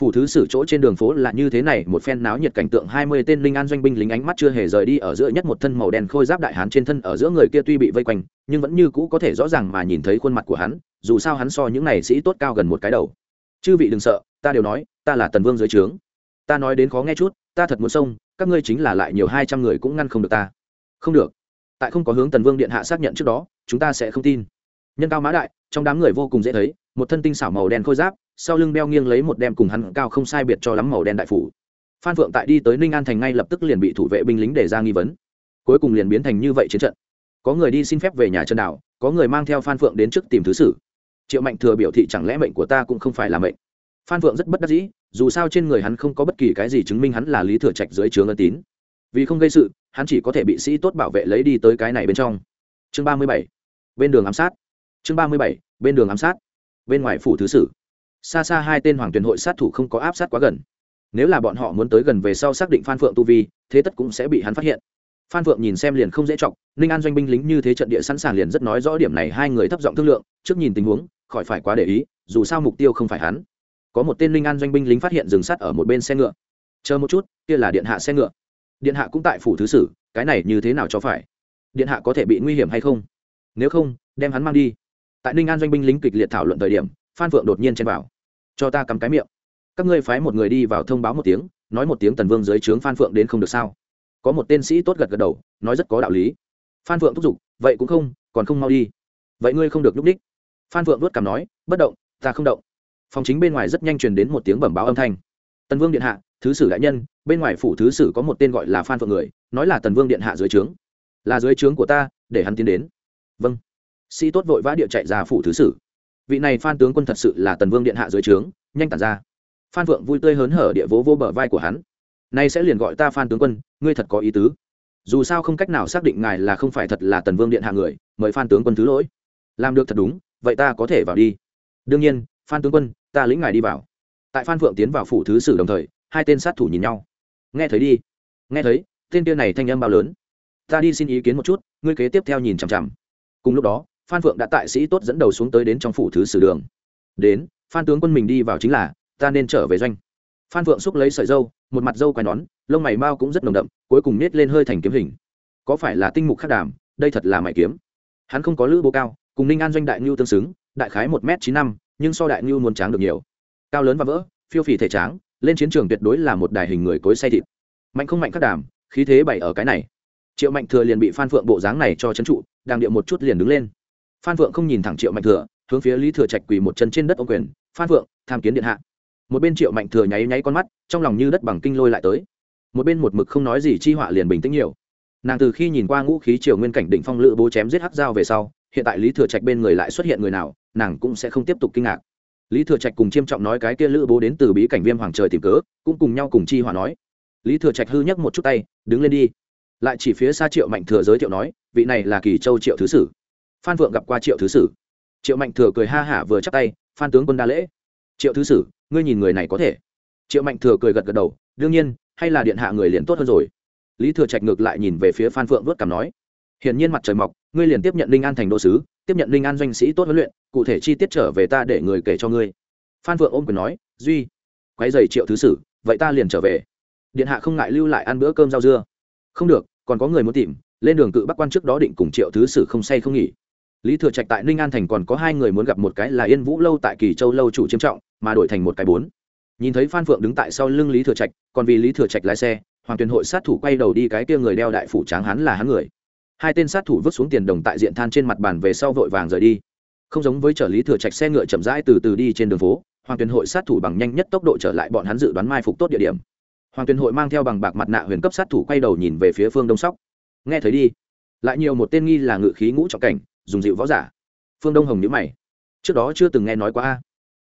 Phủ thứ sử chỗ trên đường phố là như thế này, một phen náo nhiệt cảnh tượng, hai mươi tên linh an doanh binh lính ánh mắt chưa hề rời đi ở giữa nhất một thân màu đen khôi giáp đại hán trên thân ở giữa người kia tuy bị vây quanh, nhưng vẫn như cũ có thể rõ ràng mà nhìn thấy khuôn mặt của hắn, dù sao hắn so những này sĩ tốt cao gần một cái đầu. Chư vị đừng sợ, ta đều nói, ta là tần vương dưới trướng. Ta nói đến khó nghe chút ta thật muốn xông, các ngươi chính là lại nhiều hai trăm người cũng ngăn không được ta. Không được. Tại không có hướng tần vương điện hạ xác nhận trước đó, chúng ta sẽ không tin. Nhân cao mã đại, trong đám người vô cùng dễ thấy, một thân tinh xảo màu đen khôi giáp, sau lưng đeo nghiêng lấy một đem cùng hắn cao không sai biệt cho lắm màu đen đại phủ. Phan phượng tại đi tới ninh an thành ngay lập tức liền bị thủ vệ binh lính để ra nghi vấn. Cuối cùng liền biến thành như vậy chiến trận. Có người đi xin phép về nhà trần đảo có người mang theo phan phượng đến trước tìm thứ sử. Triệu mạnh thừa biểu thị chẳng lẽ mệnh của ta cũng không phải là mệnh. Phan phượng rất bất đắc dĩ dù sao trên người hắn không có bất kỳ cái gì chứng minh hắn là lý thừa trạch dưới trướng ân tín. Vì không gây sự, hắn chỉ có thể bị sĩ tốt bảo vệ lấy đi tới cái này bên trong. Chương ba mươi bảy, bên đường ám sát. Chương ba mươi bảy, bên đường ám sát. Bên ngoài phủ thứ sử. Xa xa hai tên hoàng tuyền hội sát thủ không có áp sát quá gần. Nếu là bọn họ muốn tới gần về sau xác định phan phượng tu vi, thế tất cũng sẽ bị hắn phát hiện. Phan phượng nhìn xem liền không dễ chọc, ninh an doanh binh lính như thế trận địa sẵn sàng liền rất nói rõ điểm này, hai người thấp giọng thương lượng, trước nhìn tình huống, khỏi phải quá để ý, dù sao mục tiêu không phải hắn có một tên linh an doanh binh lính phát hiện dừng sắt ở một bên xe ngựa. Chờ một chút, kia là điện hạ xe ngựa. Điện hạ cũng tại phủ thứ sử, cái này như thế nào cho phải? Điện hạ có thể bị nguy hiểm hay không? Nếu không, đem hắn mang đi. Tại ninh an doanh binh lính kịch liệt thảo luận thời điểm, phan phượng đột nhiên chen vào. Cho ta cắm cái miệng. Các ngươi phái một người đi vào thông báo một tiếng, nói một tiếng tần vương dưới trướng phan phượng đến không được sao? Có một tên sĩ tốt gật gật đầu, nói rất có đạo lý. Phan phượng thúc giục, vậy cũng không, còn không mau đi. Vậy ngươi không được nhúc đích. Phan phượng vớt cằm nói, bất động, ta không động phòng chính bên ngoài rất nhanh truyền đến một tiếng bẩm báo âm thanh. Tần vương điện hạ, thứ sử đại nhân, bên ngoài phủ thứ sử có một tên gọi là phan phượng người, nói là tần vương điện hạ dưới trướng. Là dưới trướng của ta, để hắn tiến đến. Vâng. Sĩ tốt vội vã địa chạy ra phủ thứ sử. Vị này phan tướng quân thật sự là tần vương điện hạ dưới trướng, nhanh tản ra. Phan phượng vui tươi hớn hở địa vố vô bờ vai của hắn. Nay sẽ liền gọi ta phan tướng quân, ngươi thật có ý tứ. Dù sao không cách nào xác định ngài là không phải thật là tần vương điện hạ người, mời phan tướng quân thứ lỗi. Làm được thật đúng, vậy ta có thể vào đi. Đương nhiên phan tướng quân, ta lĩnh ngài đi vào. Tại phan phượng tiến vào phủ thứ sử đồng thời, hai tên sát thủ nhìn nhau. Nghe thấy đi. Nghe thấy, tên kia này thanh âm bao lớn. Ta đi xin ý kiến một chút, ngươi kế tiếp theo nhìn chằm chằm. Cùng lúc đó, phan phượng đã tại sĩ tốt dẫn đầu xuống tới đến trong phủ thứ sử đường. Đến, phan tướng quân mình đi vào chính là, ta nên trở về doanh. Phan phượng xúc lấy sợi dâu, một mặt dâu quai nón, lông mày mao cũng rất nồng đậm, cuối cùng nết lên hơi thành kiếm hình. Có phải là tinh mục khắc đàm, đây thật là mày kiếm. Hắn không có lữ bố cao, cùng ninh an doanh đại ngưu tương xứng, đại khái một m chín năm nhưng so đại ngưu muốn tráng được nhiều. Cao lớn và vỡ, phiêu phì thể tráng, lên chiến trường tuyệt đối là một đài hình người cối say thịt. Mạnh không mạnh các đàm, khí thế bày ở cái này. Triệu mạnh thừa liền bị phan phượng bộ dáng này cho c trụ đang điệu một chút liền đứng lên. Phan phượng không nhìn thẳng triệu mạnh thừa, hướng phía lý thừa trạch quỳ một chân trên đất ô quyền, phan phượng, tham kiến điện hạ. Một bên triệu mạnh thừa nháy nháy con mắt, trong lòng như đất bằng kinh lôi lại tới. Một bên một mực không nói gì chi họa liền bình tĩnh nhiều. Nàng từ khi nhìn qua ngũ khí triều nguyên cảnh đỉnh phong lự bố chém giết hắc dao về sau, hiện tại lý thừa trạch bên người lại xuất hiện người nào nàng cũng sẽ không tiếp tục kinh ngạc. Lý thừa trạch cùng chiêm trọng nói cái kia lữ bố đến từ bí cảnh viêm hoàng trời tìm cớ, cũng cùng nhau cùng chi hòa nói. Lý thừa trạch hư nhấc một chút tay, đứng lên đi. Lại chỉ phía xa triệu mạnh thừa giới thiệu nói, vị này là kỳ châu triệu thứ sử. Phan vượng gặp qua triệu thứ sử. Triệu mạnh thừa cười ha hả vừa chắc tay, phan tướng quân đa lễ. Triệu thứ sử, ngươi nhìn người này có thể. Triệu mạnh thừa cười gật gật đầu, đương nhiên, hay là điện hạ người liền tốt hơn rồi. Lý thừa trạch ngược lại nhìn về phía phan phượng vớt cảm nói, hiển nhiên mặt trời mọc, ngươi liền tiếp nhận linh an thành đô sứ tiếp nhận linh an doanh sĩ tốt huấn luyện, cụ thể chi tiết trở về ta để người kể cho ngươi. Phan phượng ôm quyền nói, duy quái dày triệu thứ sử, vậy ta liền trở về. Điện hạ không ngại lưu lại ăn bữa cơm rau dưa. Không được, còn có người muốn tìm, lên đường cự bắc quan trước đó định cùng triệu thứ sử không say không nghỉ. Lý thừa trạch tại ninh an thành còn có hai người muốn gặp một cái là yên vũ lâu tại kỳ châu lâu chủ chiêm trọng, mà đổi thành một cái bốn. Nhìn thấy phan phượng đứng tại sau lưng lý thừa trạch, còn vì lý thừa trạch lái xe, hoàng tuyền hội sát thủ quay đầu đi cái kia người đeo đại phủ tráng hắn là hắn người hai tên sát thủ vứt xuống tiền đồng tại diện than trên mặt bàn về sau vội vàng rời đi. Không giống với chở lý thừa trạch xe ngựa chậm rãi từ từ đi trên đường phố, hoàng tuyền hội sát thủ bằng nhanh nhất tốc độ trở lại bọn hắn dự đoán mai phục tốt địa điểm. Hoàng tuyền hội mang theo bằng bạc mặt nạ huyền cấp sát thủ quay đầu nhìn về phía phương đông sóc. Nghe thấy đi. Lại nhiều một tên nghi là ngự khí ngũ trọng cảnh, dùng dịu võ giả. Phương đông hồng nhữ mày. Trước đó chưa từng nghe nói qua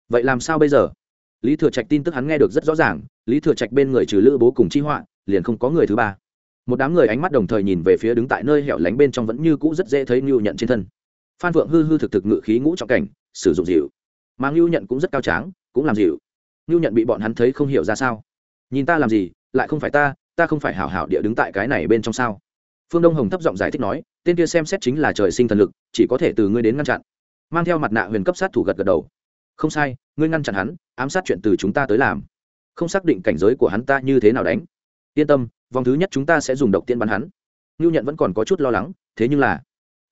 vậy làm sao bây giờ? Lý thừa trạch tin tức hắn nghe được rất rõ ràng, lý thừa trạch bên người trừ lữ bố cùng chi họa, liền không có người thứ ba một đám người ánh mắt đồng thời nhìn về phía đứng tại nơi hẻo lánh bên trong vẫn như cũ rất dễ thấy ngưu nhận trên thân. Phan phượng hư hư thực thực ngự khí ngũ trọng cảnh, sử dụng dịu. Mà ngưu nhận cũng rất cao tráng, cũng làm dịu. Ngưu nhận bị bọn hắn thấy không hiểu ra sao. Nhìn ta làm gì, lại không phải ta ta không phải hảo hảo địa đứng tại cái này bên trong sao? Phương đông hồng thấp giọng giải thích nói, tên kia xem xét chính là trời sinh thần lực, chỉ có thể từ ngươi đến ngăn chặn. Mang theo mặt nạ huyền cấp sát thủ gật gật đầu. Không sai, ngươi ngăn chặn hắn, ám sát chuyện từ chúng ta tới làm. Không xác định cảnh giới của hắn ta như thế nào đánh yên tâm, vòng thứ nhất chúng ta sẽ dùng độc tiên bắn hắn. Ngưu nhận vẫn còn có chút lo lắng, thế nhưng là,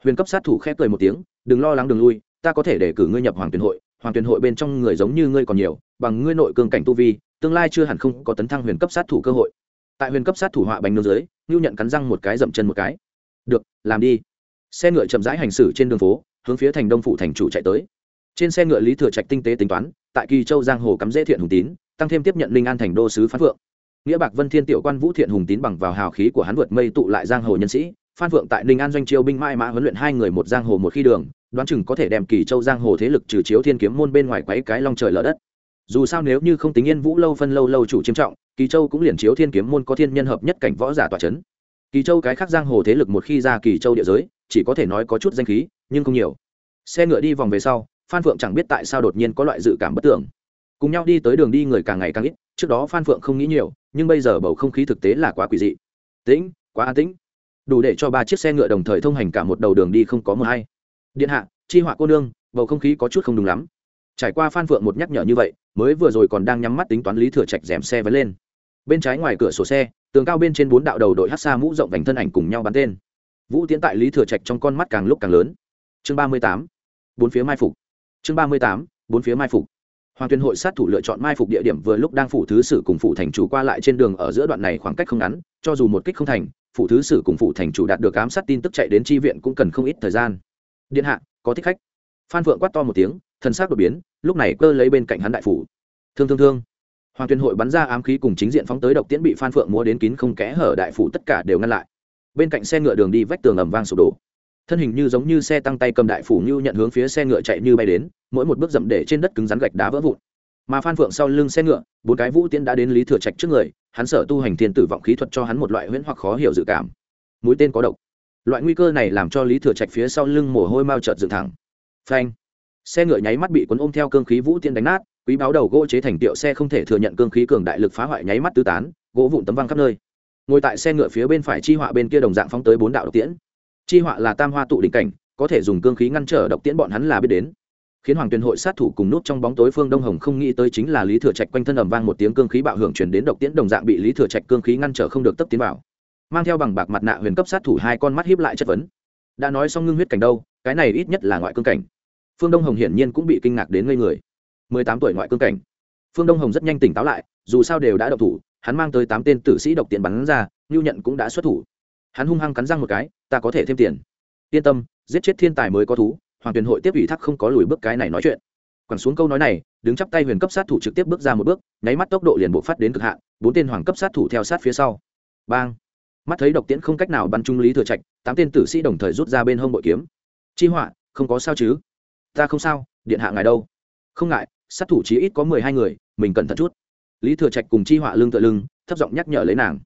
huyền cấp sát thủ khép cười một tiếng, đừng lo lắng, đừng lui, ta có thể để cử ngươi nhập hoàng tuyển hội. Hoàng tuyển hội bên trong người giống như ngươi còn nhiều, bằng ngươi nội cường cảnh tu vi, tương lai chưa hẳn không có tấn thăng huyền cấp sát thủ cơ hội. Tại huyền cấp sát thủ họa bánh nương dưới ngưu nhận cắn răng một cái dậm chân một cái. Được, làm đi. Xe ngựa chậm rãi hành xử trên đường phố, hướng phía thành đông phủ thành chủ chạy tới. Trên xe ngựa lý thừa trạch tinh tế tính toán, tại kỳ châu giang hồ cắm dễ thiện hùng tín, tăng thêm tiếp nhận linh an thành đô sứ phán phượng nghĩa bạc vân thiên tiểu quan vũ thiện hùng tín bằng vào hào khí của hắn vượt mây tụ lại giang hồ nhân sĩ, phan phượng tại ninh an doanh chiêu binh mãi mã huấn luyện hai người một giang hồ một khi đường, đoán chừng có thể đem kỳ châu giang hồ thế lực trừ chiếu thiên kiếm môn bên ngoài quấy cái long trời lở đất. Dù sao nếu như không tính yên vũ lâu phân lâu lâu chủ chiêm trọng, kỳ châu cũng liền chiếu thiên kiếm môn có thiên nhân hợp nhất cảnh võ giả tòa c kỳ châu cái khác giang hồ thế lực một khi ra kỳ châu địa giới, chỉ có thể nói có chút danh khí, nhưng không nhiều. Xe ngựa đi vòng về sau, phan phượng chẳng biết tại sao đột nhiên có loại dự cảm bất tưởng. Cùng nhau đi tới đường đi người càng ngày càng ít, trước đó phan phượng không nghĩ nhiều nhưng bây giờ bầu không khí thực tế là quá quỷ dị. Tĩnh, quá an tĩnh. Đủ để cho ba chiếc xe ngựa đồng thời thông hành cả một đầu đường đi không có mờ hay. Điện hạ, chi họa cô nương, bầu không khí có chút không đúng lắm. Trải qua phan phượng một nhắc nhở như vậy, mới vừa rồi còn đang nhắm mắt tính toán lý thừa trạch rèm xe vẫn lên. Bên trái ngoài cửa sổ xe, tường cao bên trên bốn đạo đầu đội hát xa mũ rộng vành thân ảnh cùng nhau bắn tên. Vũ tiến tại lý thừa trạch trong con mắt càng lúc càng lớn. Chương ba mươi tám, bốn phía mai phục. Chương ba mươi tám, bốn phía mai phục hoàng tuyên hội sát thủ lựa chọn mai phục địa điểm vừa lúc đang phủ thứ sử cùng phủ thành chủ qua lại trên đường ở giữa đoạn này khoảng cách không ngắn, cho dù một kích không thành, phủ thứ sử cùng phủ thành chủ đạt được ám sát tin tức chạy đến tri viện cũng cần không ít thời gian. Điện hạ, có thích khách. Phan phượng quát to một tiếng thân xác đột biến, lúc này cơ lấy bên cạnh hắn đại phủ. Thương thương thương. Hoàng tuyên hội bắn ra ám khí cùng chính diện phóng tới độc tiễn bị phan phượng múa đến kín không kẽ hở, đại phủ tất cả đều ngăn lại. Bên cạnh xe ngựa đường đi vách tường ầm vang sụp đổ thân hình như giống như xe tăng tay cầm đại phủ như nhận hướng phía xe ngựa chạy như bay đến, mỗi một bước dậm để trên đất cứng rắn gạch đá vỡ vụn. Mà phan phượng sau lưng xe ngựa, bốn cái vũ tiễn đã đến lý thừa trạch trước người, hắn sở tu hành thiên tử vọng khí thuật cho hắn một loại huyễn hoặc khó hiểu dự cảm. Mũi tên có độc. Loại nguy cơ này làm cho lý thừa trạch phía sau lưng mồ hôi mau trợt dựng thẳng. Phanh. Xe ngựa nháy mắt bị cuốn ôm theo cương khí vũ tiễn đánh nát, quý báo đầu gỗ chế thành tiệu xe không thể thừa nhận cương khí cường đại lực phá hoại nháy mắt tứ tán, gỗ vụn tấm văng khắp nơi. Ngồi tại xe ngựa phía bên phải chi họa bên kia đồng dạng phóng tới bốn đạo độc tiễn chi họa là tam hoa tụ đỉnh cảnh, có thể dùng cương khí ngăn trở độc tiễn bọn hắn là biết đến. Khiến hoàng tuyền hội sát thủ cùng nút trong bóng tối phương đông hồng không nghĩ tới chính là lý thừa trạch quanh thân ầm vang một tiếng cương khí bạo hưởng chuyển đến độc tiễn đồng dạng bị lý thừa trạch cương khí ngăn trở không được tấp tiến vào. Mang theo bằng bạc mặt nạ huyền cấp sát thủ hai con mắt hiếp lại chất vấn. Đã nói xong ngưng huyết cảnh đâu, cái này ít nhất là ngoại cương cảnh. Phương đông hồng hiển nhiên cũng bị kinh ngạc đến ngây người. Mười tám tuổi ngoại cương cảnh. Phương đông hồng rất nhanh tỉnh táo lại, dù sao đều đã độc thủ, hắn mang tới tám tên tử sĩ độc tiện bắn ra ngưu nhận cũng đã xuất thủ hắn hung hăng cắn răng một cái, ta có thể thêm tiền. Yên tâm, giết chết thiên tài mới có thú, hoàng tuyền hội tiếp ủy thác không có lùi bước cái này nói chuyện. Quẳng xuống câu nói này, đứng chắp tay huyền cấp sát thủ trực tiếp bước ra một bước, nháy mắt tốc độ liền bộ phát đến cực hạn, bốn tên hoàng cấp sát thủ theo sát phía sau. Bang! Mắt thấy độc tiễn không cách nào bắn trung lý thừa trạch, tám tên tử sĩ đồng thời rút ra bên hông bội kiếm. Chi họa, không có sao chứ? Ta không sao, điện hạ ngài đâu? Không ngại, sát thủ chí ít có mười hai người, mình cẩn thận chút. Lý thừa trạch cùng chi họa lưng tựa lưng, thấp giọng nhắc nhở lấy nàng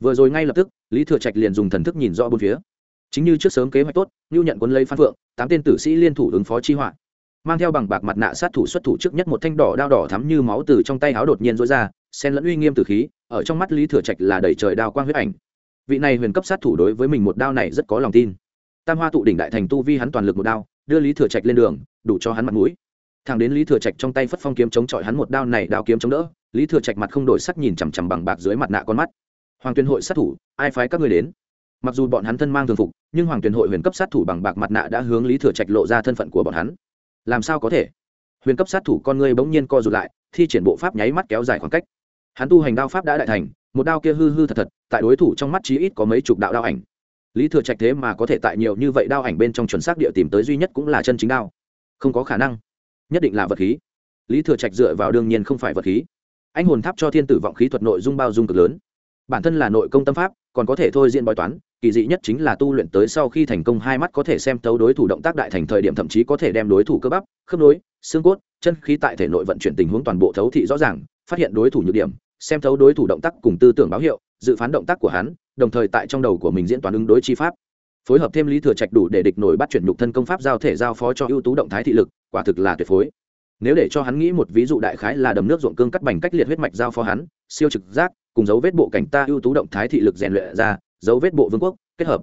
vừa rồi ngay lập tức, lý thừa trạch liền dùng thần thức nhìn rõ bốn phía. Chính như trước sớm kế hoạch tốt như nhận quân lấy phan phượng, tám tên tử sĩ liên thủ ứng phó chi họa. Mang theo bằng bạc mặt nạ sát thủ xuất thủ trước nhất một thanh đỏ đao đỏ thắm như máu từ trong tay áo đột nhiên rối ra sen lẫn uy nghiêm từ khí, ở trong mắt lý thừa trạch là đầy trời đao quang huyết ảnh. Vị này huyền cấp sát thủ đối với mình một đao này rất có lòng tin. Tam hoa tụ đỉnh đại thành tu vi hắn toàn lực một đao, đưa lý thừa trạch lên đường, đủ cho hắn mặt mũi. Thằng đến lý thừa trạch trong tay phất phong kiếm chống chọi hắn một đao này đao kiếm chống đỡ, lý thừa trạch mặt không đổi sắc nhìn chằm chằm bằng bạc dưới mặt nạ con mắt hoàng tuyên hội sát thủ, ai phái các người đến? Mặc dù bọn hắn thân mang thường phục, nhưng hoàng tuyên hội huyền cấp sát thủ bằng bạc mặt nạ đã hướng lý thừa trạch lộ ra thân phận của bọn hắn. Làm sao có thể? Huyền cấp sát thủ con người bỗng nhiên co rụt lại, thi triển bộ pháp nháy mắt kéo dài khoảng cách. Hắn tu hành đao pháp đã đại thành, một đao kia hư hư thật thật, tại đối thủ trong mắt chí ít có mấy chục đạo đao ảnh. Lý thừa trạch thế mà có thể tại nhiều như vậy đao ảnh bên trong chuẩn xác địa tìm tới duy nhất cũng là chân chính đao. Không có khả năng. Nhất định là vật khí. Lý thừa trạch dựa vào đương nhiên không phải vật khí. Anh hồn tháp cho thiên tử vọng khí thuật nội dung bao dung cực lớn bản thân là nội công tâm pháp, còn có thể thôi diễn bói toán, kỳ dị nhất chính là tu luyện tới sau khi thành công hai mắt có thể xem thấu đối thủ động tác đại thành thời điểm thậm chí có thể đem đối thủ cơ bắp, khớp nối, xương cốt, chân khí tại thể nội vận chuyển tình huống toàn bộ thấu thị rõ ràng, phát hiện đối thủ nhược điểm, xem thấu đối thủ động tác cùng tư tưởng báo hiệu, dự phán động tác của hắn, đồng thời tại trong đầu của mình diễn toán ứng đối chi pháp. Phối hợp thêm lý thừa trạch đủ để địch nổi bắt chuyển nhục thân công pháp giao thể giao phó cho ưu tú động thái thị lực, quả thực là tuyệt phối. Nếu để cho hắn nghĩ một ví dụ đại khái là đầm nước ruộng cương cắt bành cách liệt huyết mạch giao phó hắn, siêu trực giác cùng dấu vết bộ cảnh ta ưu tú động thái thị lực rèn luyện ra, dấu vết bộ vương quốc, kết hợp.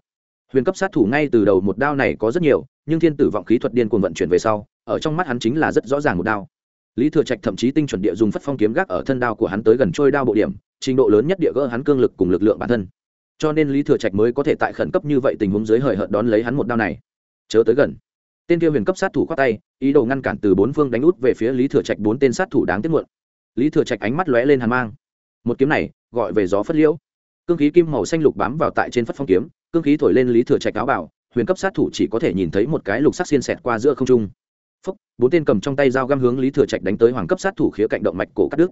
Huyền cấp sát thủ ngay từ đầu một đao này có rất nhiều, nhưng thiên tử vọng khí thuật điên cuồng vận chuyển về sau, ở trong mắt hắn chính là rất rõ ràng một đao. Lý thừa trạch thậm chí tinh chuẩn địa dùng phất phong kiếm gác ở thân đao của hắn tới gần trôi đao bộ điểm, trình độ lớn nhất địa gỡ hắn cương lực cùng lực lượng bản thân. Cho nên lý thừa trạch mới có thể tại khẩn cấp như vậy tình huống dưới hời hợt đón lấy hắn một đao này. Chớ tới gần. Tên kia huyền cấp sát thủ khoát tay, ý đồ ngăn cản từ bốn phương đánh út về phía lý thừa trạch bốn tên sát thủ đáng tiếc muộn. Lý thừa trạch ánh mắt lóe lên hàn mang. Một kiếm này gọi về gió phất liễu. Cương khí kim màu xanh lục bám vào tại trên phất phong kiếm, cương khí thổi lên lý thừa trạch áo bảo, huyền cấp sát thủ chỉ có thể nhìn thấy một cái lục sắc xiên xẹt qua giữa không trung. Phúc, bốn tên cầm trong tay dao găm hướng lý thừa trạch đánh tới hoàng cấp sát thủ khía cạnh động mạch cổ cắt đứt.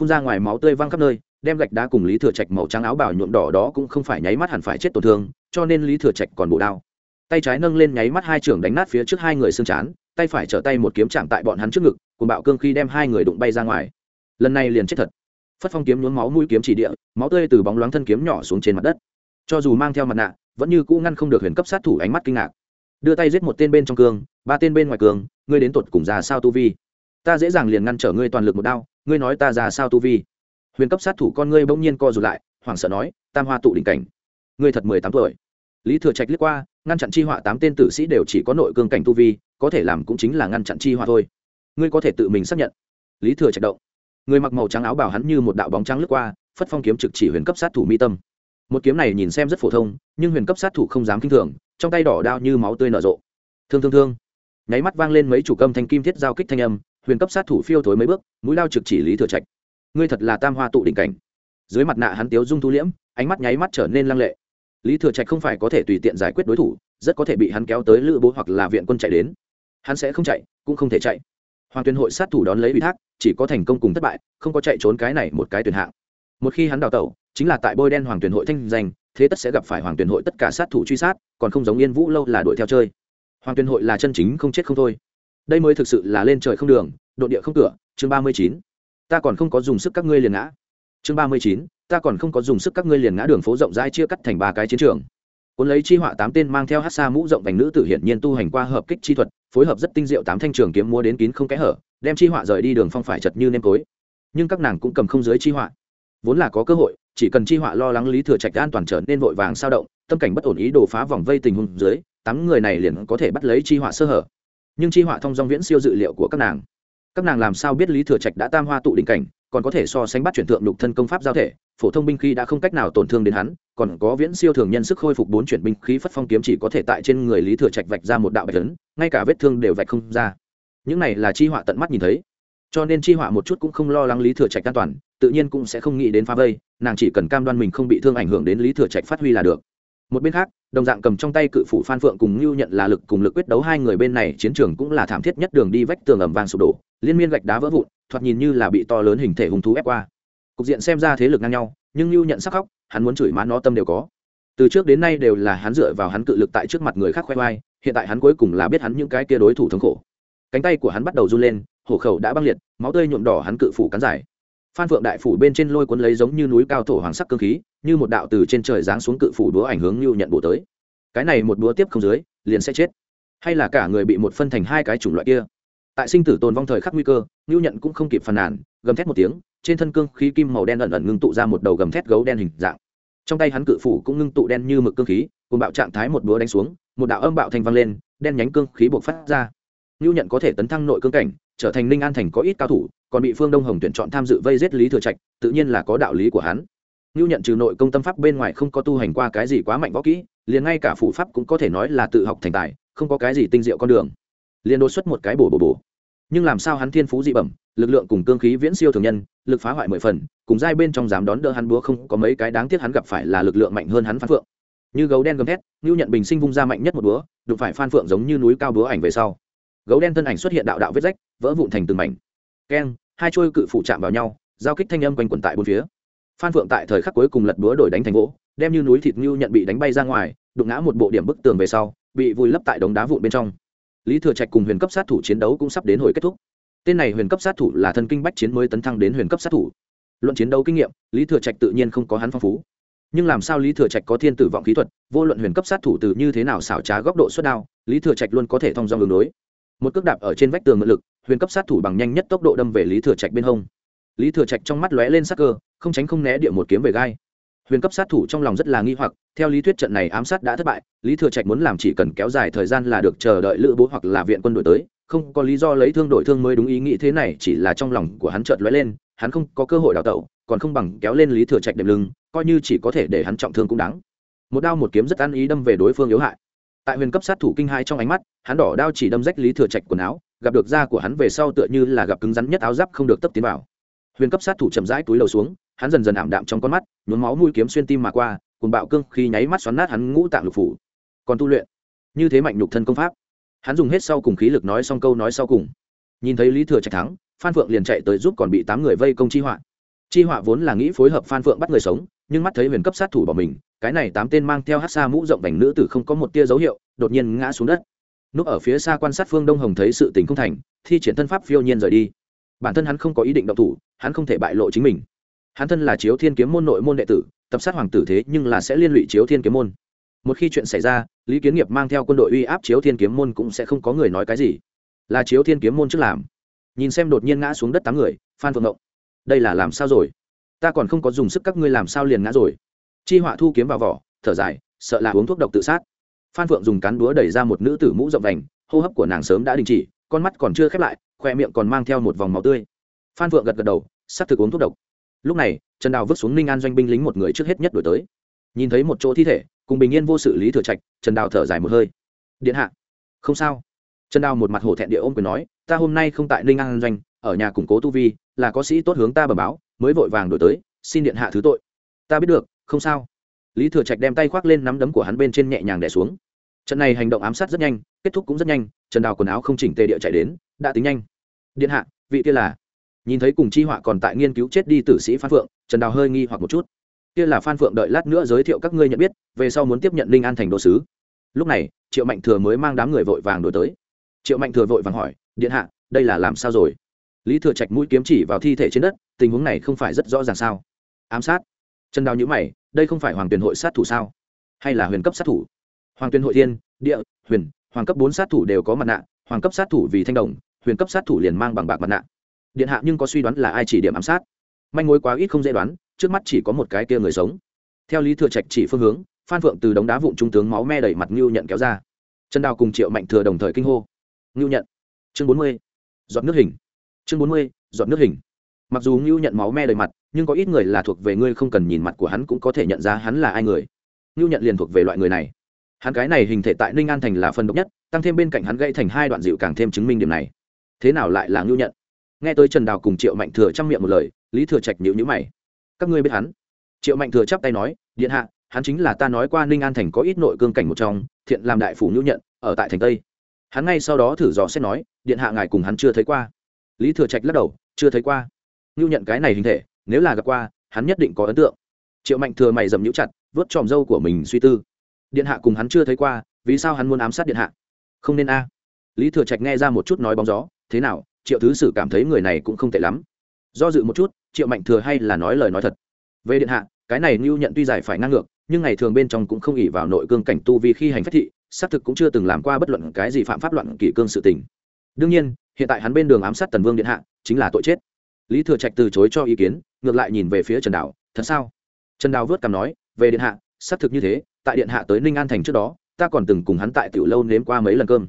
Phun ra ngoài máu tươi văng khắp nơi, đem gạch đá cùng lý thừa trạch màu trắng áo bảo nhuộm đỏ đó cũng không phải nháy mắt hẳn phải chết tổn thương, cho nên lý thừa trạch còn bổ đao. Tay trái nâng lên nháy mắt hai trưởng đánh nát phía trước hai người xương chán, tay phải trở tay một kiếm chạm tại bọn hắn trước ngực cùng bạo cương khi đem hai người đụng bay ra ngoài. Lần này liền chết thật phất phong kiếm nhuốm máu mũi kiếm chỉ địa, máu tươi từ bóng loáng thân kiếm nhỏ xuống trên mặt đất. Cho dù mang theo mặt nạ, vẫn như cũ ngăn không được huyền cấp sát thủ ánh mắt kinh ngạc. Đưa tay giết một tên bên trong cương, ba tên bên ngoài cường ngươi đến tột cùng ra sao tu vi? Ta dễ dàng liền ngăn trở ngươi toàn lực một đao, ngươi nói ta ra sao tu vi? Huyền cấp sát thủ con ngươi bỗng nhiên co rụt lại, hoảng sợ nói, tam hoa tụ đỉnh cảnh, ngươi thật mười tám tuổi. Lý thừa trạch liếc qua, ngăn chặn chi họa tám tên tử sĩ đều chỉ có nội cương cảnh tu vi, có thể làm cũng chính là ngăn chặn chi họa thôi. Ngươi có thể tự mình xác nhận. Lý thừa trạch động người mặc màu trắng áo bảo hắn như một đạo bóng trắng lướt qua, phất phong kiếm trực chỉ huyền cấp sát thủ mi tâm. Một kiếm này nhìn xem rất phổ thông, nhưng huyền cấp sát thủ không dám k i n h thường, trong tay đỏ đao như máu tươi nở rộ. Thương thương thương. Nháy mắt vang lên mấy chủ cầm thanh kim thiết giao kích thanh âm, huyền cấp sát thủ phiêu thối mấy bước, mũi lao trực chỉ lý thừa trạch. Ngươi thật là tam hoa tụ đỉnh cảnh. Dưới mặt nạ hắn tiếu dung thu liễm, ánh mắt nháy mắt trở nên lăng lệ. Lý thừa trạch không phải có thể tùy tiện giải quyết đối thủ, rất có thể bị hắn kéo tới lữ bố hoặc là viện quân chạy đến. Hắn sẽ không chạy, cũng không thể chạy hoàng tuyên hội sát thủ đón lấy ủy thác, chỉ có thành công cùng thất bại, không có chạy trốn cái này một cái tuyển hạng. Một khi hắn đào tẩu, chính là tại bôi đen hoàng tuyển hội thanh danh, thế tất sẽ gặp phải hoàng tuyển hội tất cả sát thủ truy sát, còn không giống yên vũ lâu là đuổi theo chơi. Hoàng tuyển hội là chân chính không chết không thôi. Đây mới thực sự là lên trời không đường, độ địa không cửa, chương ba mươi chín. Ta còn không có dùng sức các ngươi liền ngã. Chương ba mươi chín, ta còn không có dùng sức các ngươi liền ngã đường phố rộng rãi chia cắt thành ba cái chiến trường. Cuốn lấy chi họa tám tên mang theo hát xa mũ rộng vành nữ tử hiển nhiên tu hành qua hợp kích chi thuật phối hợp rất tinh diệu tám thanh trường kiếm múa đến kín không kẽ hở, đem chi họa rời đi đường phong phải chật như nêm tối. Nhưng các nàng cũng cầm không dưới chi họa. Vốn là có cơ hội, chỉ cần chi họa lo lắng lý thừa trạch an toàn trở nên vội vàng sao động, tâm cảnh bất ổn ý đồ phá vòng vây tình huống dưới, tám người này liền có thể bắt lấy chi họa sơ hở. Nhưng chi họa thông dong viễn siêu dự liệu của các nàng các nàng làm sao biết lý thừa trạch đã tam hoa tụ đỉnh cảnh còn có thể so sánh bắt chuyển thượng lục thân công pháp giao thể phổ thông binh khí đã không cách nào tổn thương đến hắn còn có viễn siêu thường nhân sức khôi phục bốn chuyển binh khí phất phong kiếm chỉ có thể tại trên người lý thừa trạch vạch ra một đạo bạch lớn, ngay cả vết thương đều vạch không ra. Những này là chi họa tận mắt nhìn thấy. Cho nên chi họa một chút cũng không lo lắng lý thừa trạch an toàn tự nhiên cũng sẽ không nghĩ đến phá vây nàng chỉ cần cam đoan mình không bị thương ảnh hưởng đến lý thừa trạch phát huy là được một bên khác, đồng dạng cầm trong tay cự phủ phan phượng cùng ngưu nhận là lực cùng lực quyết đấu hai người bên này chiến trường cũng là thảm thiết nhất đường đi vách tường ẩm vàng sụp đổ, liên miên gạch đá vỡ vụn, thoạt nhìn như là bị to lớn hình thể hung thú ép qua. Cục diện xem ra thế lực ngang nhau, nhưng ngưu nhận sắc khóc, hắn muốn chửi má nó tâm đều có. Từ trước đến nay đều là hắn dựa vào hắn cự lực tại trước mặt người khác khoe khoai hiện tại hắn cuối cùng là biết hắn những cái kia đối thủ thống khổ. Cánh tay của hắn bắt đầu run lên, hổ khẩu đã băng liệt, máu tươi nhuộm đỏ hắn cự phủ cắn dài phan phượng đại phủ bên trên lôi cuốn lấy giống như núi cao thổ hoàng sắc cơ khí, như một đạo từ trên trời giáng xuống cự phủ đúa ảnh hướng như nhận bổ tới. Cái này một đúa tiếp không dưới, liền sẽ chết. Hay là cả người bị một phân thành hai cái chủng loại kia. Tại sinh tử tồn vong thời khắc nguy cơ ngưu nhận cũng không kịp phàn nàn, gầm thét một tiếng, trên thân cương khí kim màu đen ẩn ẩn ngưng tụ ra một đầu gầm thét gấu đen hình dạng. Trong tay hắn cự phủ cũng ngưng tụ đen như mực cương khí, cùng bạo trạng thái một búa đánh xuống, một đạo âm bạo thành vang lên, đen nhánh cương khí buộc phát ra. Nưu nhận có thể tấn thăng nội cương cảnh, trở thành ninh an thành có ít cao thủ, còn bị phương đông hồng tuyển chọn tham dự vây giết lý thừa trạch, tự nhiên là có đạo lý của hắn. Nưu nhận trừ nội công tâm pháp bên ngoài không có tu hành qua cái gì quá mạnh võ kỹ, liền ngay cả phụ pháp cũng có thể nói là tự học thành tài, không có cái gì tinh diệu con đường. Liền đột xuất một cái bổ bổ bổ. Nhưng làm sao hắn thiên phú dị bẩm, lực lượng cùng cương khí viễn siêu thường nhân, lực phá hoại mười phần, cùng giai bên trong dám đón đỡ hắn búa không có mấy cái đáng tiếc hắn gặp phải là lực lượng mạnh hơn hắn phan phượng. Như gấu đen gầm thét, Nưu nhận bình sinh vung ra mạnh nhất một búa, đụng phải phan phượng giống như núi cao búa ảnh về sau gấu đen thân ảnh xuất hiện đạo đạo vết rách, vỡ vụn thành từng mảnh. Keng, hai trôi cự phủ chạm vào nhau, giao kích thanh âm quanh quẩn tại bốn phía. Phan phượng tại thời khắc cuối cùng lật búa đổi đánh thành gỗ, đem như núi thịt ngưu nhận bị đánh bay ra ngoài, đụng ngã một bộ điểm bức tường về sau, bị vùi lấp tại đống đá vụn bên trong. Lý thừa trạch cùng huyền cấp sát thủ chiến đấu cũng sắp đến hồi kết thúc. Tên này huyền cấp sát thủ là thân kinh bách chiến mới tấn thăng đến huyền cấp sát thủ. Luận chiến đấu kinh nghiệm, lý thừa trạch tự nhiên không có hắn phong phú. Nhưng làm sao lý thừa trạch có thiên tử vọng kỹ thuật, vô luận huyền cấp sát thủ từ như thế nào xảo trá góc độ suất đao, lý thừa trạch luôn có thể thông dong đường đối một cước đạp ở trên vách tường ngự lực, huyền cấp sát thủ bằng nhanh nhất tốc độ đâm về lý thừa trạch bên hông. Lý thừa trạch trong mắt lóe lên sắc cơ, không tránh không né địa một kiếm về gai. Huyền cấp sát thủ trong lòng rất là nghi hoặc, theo lý thuyết trận này ám sát đã thất bại, lý thừa trạch muốn làm chỉ cần kéo dài thời gian là được chờ đợi lữ bố hoặc là viện quân đội tới, không có lý do lấy thương đổi thương mới đúng ý nghĩ thế này, chỉ là trong lòng của hắn chợt lóe lên, hắn không có cơ hội đào tẩu, còn không bằng kéo lên lý thừa trạch đệm lưng, coi như chỉ có thể để hắn trọng thương cũng đáng. Một đao một kiếm rất ăn ý đâm về đối phương yếu hại tại huyền cấp sát thủ kinh hai trong ánh mắt, hắn đỏ đao chỉ đâm rách lý thừa trạch quần áo, gặp được da của hắn về sau tựa như là gặp cứng rắn nhất áo giáp không được tấp tiến vào. Huyền cấp sát thủ chậm rãi túi đầu xuống, hắn dần dần ảm đạm trong con mắt, nhuốm máu mũi kiếm xuyên tim mà qua cùng bạo cương khi nháy mắt xoắn nát hắn ngũ tạng lục phủ. Còn tu luyện, như thế mạnh nhục thân công pháp, hắn dùng hết sau cùng khí lực nói xong câu nói sau cùng. Nhìn thấy lý thừa trạch thắng, phan phượng liền chạy tới giúp còn bị tám người vây công chi họa. Chi họa vốn là nghĩ phối hợp phan phượng bắt người sống, nhưng mắt thấy huyền cấp sát thủ bỏ mình cái này tám tên mang theo hát xa mũ rộng vành nữ tử không có một tia dấu hiệu, đột nhiên ngã xuống đất. Núp ở phía xa quan sát phương đông hồng thấy sự tình không thành, thi triển thân pháp phiêu nhiên rời đi. Bản thân hắn không có ý định động thủ, hắn không thể bại lộ chính mình. Hắn thân là chiếu thiên kiếm môn nội môn đệ tử, tập sát hoàng tử thế nhưng là sẽ liên lụy chiếu thiên kiếm môn. Một khi chuyện xảy ra, lý kiến nghiệp mang theo quân đội uy áp chiếu thiên kiếm môn cũng sẽ không có người nói cái gì. Là chiếu thiên kiếm môn trước làm. Nhìn xem đột nhiên ngã xuống đất tám người, phan phượng ngộng, đây là làm sao rồi? Ta còn không có dùng sức các ngươi làm sao liền ngã rồi? Chi họa thu kiếm vào vỏ, thở dài, sợ là uống thuốc độc tự sát. Phan phượng dùng cán búa đẩy ra một nữ tử mũ rộng vành, hô hấp của nàng sớm đã đình chỉ, con mắt còn chưa khép lại khoe miệng còn mang theo một vòng máu tươi. Phan phượng gật gật đầu, sắp thực uống thuốc độc. Lúc này, trần đào vứt xuống ninh an doanh binh lính một người trước hết nhất đổi tới. Nhìn thấy một chỗ thi thể, cùng bình yên vô sự lý thừa trạch, trần đào thở dài một hơi. Điện hạ. Không sao. Trần đào một mặt hổ thẹn địa ôm quyền nói, ta hôm nay không tại ninh an doanh, ở nhà củng cố tu vi, là có sĩ tốt hướng ta bẩm báo, mới vội vàng đổi tới, xin điện hạ thứ tội. Ta biết được không sao. Lý thừa trạch đem tay khoác lên nắm đấm của hắn bên trên nhẹ nhàng đẻ xuống. Trận này hành động ám sát rất nhanh, kết thúc cũng rất nhanh, trần đào quần áo không chỉnh tề địa chạy đến, đã tính nhanh. Điện hạ, vị kia là? Nhìn thấy cùng chi họa còn tại nghiên cứu chết đi tử sĩ phan phượng, trần đào hơi nghi hoặc một chút. Kia là phan phượng đợi lát nữa giới thiệu các ngươi nhận biết, về sau muốn tiếp nhận linh an thành đồ sứ. Lúc này, triệu mạnh thừa mới mang đám người vội vàng đổi tới. Triệu mạnh thừa vội vàng hỏi, điện hạ, đây là làm sao rồi? Lý thừa trạch mũi kiếm chỉ vào thi thể trên đất, tình huống này không phải rất rõ ràng sao? Ám sát trần đào nhữ mày, đây không phải hoàng tuyển hội sát thủ sao? Hay là huyền cấp sát thủ? Hoàng tuyên hội thiên, địa, huyền, hoàng cấp bốn sát thủ đều có mặt nạ, hoàng cấp sát thủ vì thanh đồng, huyền cấp sát thủ liền mang bằng bạc mặt nạ. Điện hạ nhưng có suy đoán là ai chỉ điểm ám sát? Manh mối quá ít không dễ đoán, trước mắt chỉ có một cái kia người sống. Theo lý thừa trạch chỉ phương hướng, phan phượng từ đống đá vụn trung tướng máu me đầy mặt ngưu nhận kéo ra. Trần đào cùng triệu mạnh thừa đồng thời kinh hô. Ngưu nhận. Chương bốn mươi. Giọt nước hình. Chương bốn mươi. Giọt nước hình. Mặc dù ngưu nhận máu me đầy mặt nhưng có ít người là thuộc về ngươi không cần nhìn mặt của hắn cũng có thể nhận ra hắn là ai người. Ngưu nhận liền thuộc về loại người này. Hắn cái này hình thể tại ninh an thành là phân độc nhất, tăng thêm bên cạnh hắn gây thành hai đoạn dịu càng thêm chứng minh điểm này. Thế nào lại là ngưu nhận nghe tới trần đào cùng triệu mạnh thừa chăm miệng một lời, lý thừa trạch nhịu nhữ mày. Các ngươi biết hắn? Triệu mạnh thừa chắp tay nói, điện hạ, hắn chính là ta nói qua ninh an thành có ít nội cương cảnh một trong, thiện làm đại phủ ngưu nhận ở tại thành tây. Hắn ngay sau đó thử dò xét nói, điện hạ ngài cùng hắn chưa thấy qua. Lý thừa trạch lắc đầu, chưa thấy qua. Ngưu nhận cái này hình thể nếu là gặp qua, hắn nhất định có ấn tượng. Triệu mạnh thừa mày dầm nhũ chặt, vớt tròm dâu của mình suy tư. Điện hạ cùng hắn chưa thấy qua, vì sao hắn muốn ám sát điện hạ? Không nên a. Lý thừa trạch nghe ra một chút nói bóng gió, thế nào, triệu thứ sử cảm thấy người này cũng không tệ lắm. Do dự một chút, triệu mạnh thừa hay là nói lời nói thật. Về điện hạ, cái này ngưu nhận tuy giải phải ngang ngược, nhưng ngày thường bên trong cũng không ỉ vào nội cương cảnh tu vì khi hành phép thị, xác thực cũng chưa từng làm qua bất luận cái gì phạm pháp loạn kỷ cương sự tình. Đương nhiên, hiện tại hắn bên đường ám sát tần vương điện hạ, chính là tội chết. Lý thừa trạch từ chối cho ý kiến ngược lại nhìn về phía trần đào, thật sao? Trần đào vớt cằm nói, về điện hạ, xác thực như thế, tại điện hạ tới ninh an thành trước đó, ta còn từng cùng hắn tại tiểu lâu nếm qua mấy lần cơm.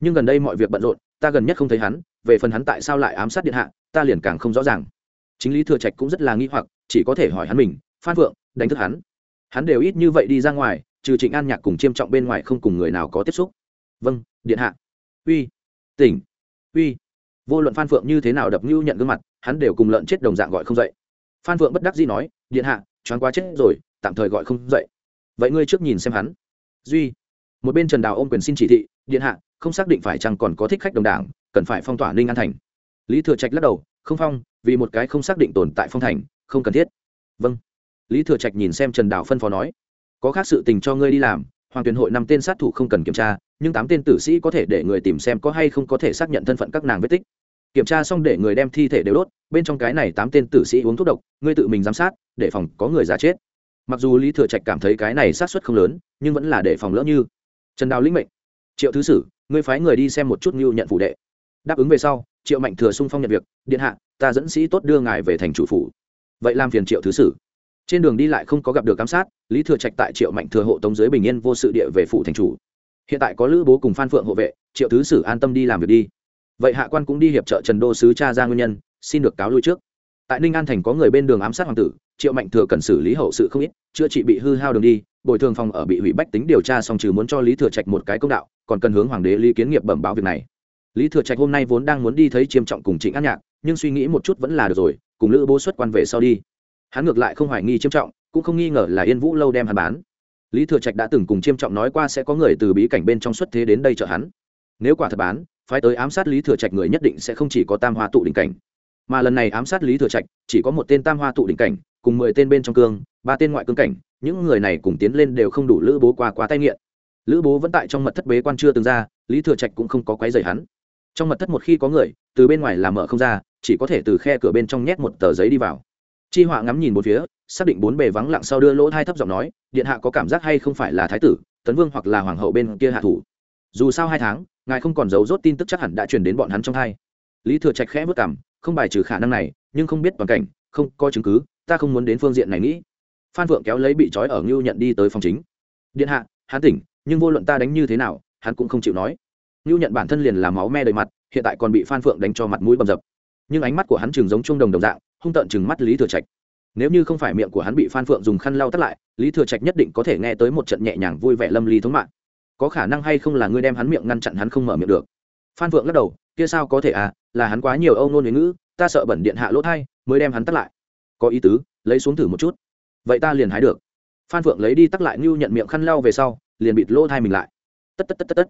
Nhưng gần đây mọi việc bận rộn, ta gần nhất không thấy hắn, về phần hắn tại sao lại ám sát điện hạ, ta liền càng không rõ ràng. Chính lý thừa trạch cũng rất là nghi hoặc, chỉ có thể hỏi hắn mình, phan vượng, đánh thức hắn? Hắn đều ít như vậy đi ra ngoài, trừ trịnh an nhạc cùng chiêm trọng bên ngoài không cùng người nào có tiếp xúc. Vâng điện hạ. Uy, tỉnh. Uy. Vô luận phan phượng như thế nào đập ngưu nhận gương mặt, hắn đều cùng lợn chết đồng dạng gọi không dậy phan phượng bất đắc dĩ nói, điện hạ, choáng quá chết rồi, tạm thời gọi không dậy. Vậy ngươi trước nhìn xem hắn. Duy, một bên trần đào ôm quyền xin chỉ thị, điện hạ, không xác định phải chăng còn có thích khách đồng đảng, cần phải phong tỏa ninh an thành. Lý thừa trạch lắc đầu, không phong, vì một cái không xác định tồn tại phong thành, không cần thiết. Vâng. Lý thừa trạch nhìn xem trần đào phân phó nói, có khác sự tình cho ngươi đi làm, hoàng tuyển hội năm tên sát thủ không cần kiểm tra, nhưng tám tên tử sĩ có thể để người tìm xem có hay không có thể xác nhận thân phận các nàng vết tích kiểm tra xong để người đem thi thể đều đốt, bên trong cái này tám tên tử sĩ uống thuốc độc, ngươi tự mình giám sát, để phòng có người giả chết. Mặc dù lý thừa trạch cảm thấy cái này sát xuất không lớn, nhưng vẫn là để phòng lỡ như. Trần đào lĩnh mệnh. Triệu thứ sử, ngươi phái người đi xem một chút ngưu nhận phủ đệ. Đáp ứng về sau, triệu mạnh thừa sung phong nhận việc, điện hạ, ta dẫn sĩ tốt đưa ngài về thành chủ phủ. Vậy làm phiền triệu thứ sử. Trên đường đi lại không có gặp được giám sát, lý thừa trạch tại triệu mạnh thừa hộ tống giới bình yên vô sự địa về phủ thành chủ. Hiện tại có lữ bố cùng phan phượng hộ vệ, triệu thứ sử an tâm đi làm việc đi vậy hạ quan cũng đi hiệp trợ trần đô sứ cha ra nguyên nhân, xin được cáo lui trước. Tại ninh an thành có người bên đường ám sát hoàng tử, triệu mạnh thừa cần xử lý hậu sự không ít, chữa trị bị hư hao đường đi, bồi thường phòng ở bị hủy bách tính điều tra xong trừ muốn cho lý thừa trạch một cái công đạo, còn cần hướng hoàng đế lý kiến nghiệp bẩm báo việc này. Lý thừa trạch hôm nay vốn đang muốn đi thấy chiêm trọng cùng trịnh an nhạc, nhưng suy nghĩ một chút vẫn là được rồi, cùng lữ bố xuất quan về sau đi. Hắn ngược lại không hoài nghi chiêm trọng, cũng không nghi ngờ là yên vũ lâu đem hắn bán. Lý thừa trạch đã từng cùng chiêm trọng nói qua sẽ có người từ bí cảnh bên trong xuất thế đến đây chợ hắn. Nếu quả thật bán phái tới ám sát lý thừa trạch người nhất định sẽ không chỉ có tam hoa tụ đỉnh cảnh. Mà lần này ám sát lý thừa trạch, chỉ có một tên tam hoa tụ đỉnh cảnh, cùng mười tên bên trong cương, ba tên ngoại cương cảnh, những người này cùng tiến lên đều không đủ lữ bố qua quá tay nghiện. Lữ bố vẫn tại trong mật thất bế quan chưa từng ra, lý thừa trạch cũng không có quái dày hắn. Trong mật thất một khi có người, từ bên ngoài làm mở không ra, chỉ có thể từ khe cửa bên trong nhét một tờ giấy đi vào. Chi họa ngắm nhìn một phía, xác định bốn bề vắng lặng sau đưa lỗ thai thấp giọng nói, điện hạ có cảm giác hay không phải là thái tử, tấn vương hoặc là hoàng hậu bên kia hạ thủ? Dù sao hai tháng ngài không còn giấu rốt tin tức chắc hẳn đã truyền đến bọn hắn trong hai lý thừa trạch khẽ vất cảm, không bài trừ khả năng này, nhưng không biết toàn cảnh, không có chứng cứ, ta không muốn đến phương diện này nghĩ. Phan vượng kéo lấy bị trói ở ngưu nhận đi tới phòng chính. Điện hạ, hắn tỉnh, nhưng vô luận ta đánh như thế nào, hắn cũng không chịu nói. Ngưu nhận bản thân liền là máu me đầy mặt, hiện tại còn bị phan phượng đánh cho mặt mũi bầm dập. Nhưng ánh mắt của hắn chừng giống trung đồng đồng dạng, hung tợn chừng mắt lý thừa trạch. Nếu như không phải miệng của hắn bị phan phượng dùng khăn lau tắt lại, lý thừa trạch nhất định có thể nghe tới một trận nhẹ nhàng vui vẻ lâm ly thống mạng có khả năng hay không là ngươi đem hắn miệng ngăn chặn hắn không mở miệng được? Phan phượng lắc đầu, kia sao có thể à là hắn quá nhiều âu nôn huế ngữ, ta sợ bẩn điện hạ lỗ thai, mới đem hắn tắt lại. Có ý tứ, lấy xuống thử một chút. Vậy ta liền hái được. Phan phượng lấy đi tắt lại ngưu nhận miệng khăn lau về sau, liền bịt lỗ thai mình lại. Tất tất tất tất tất.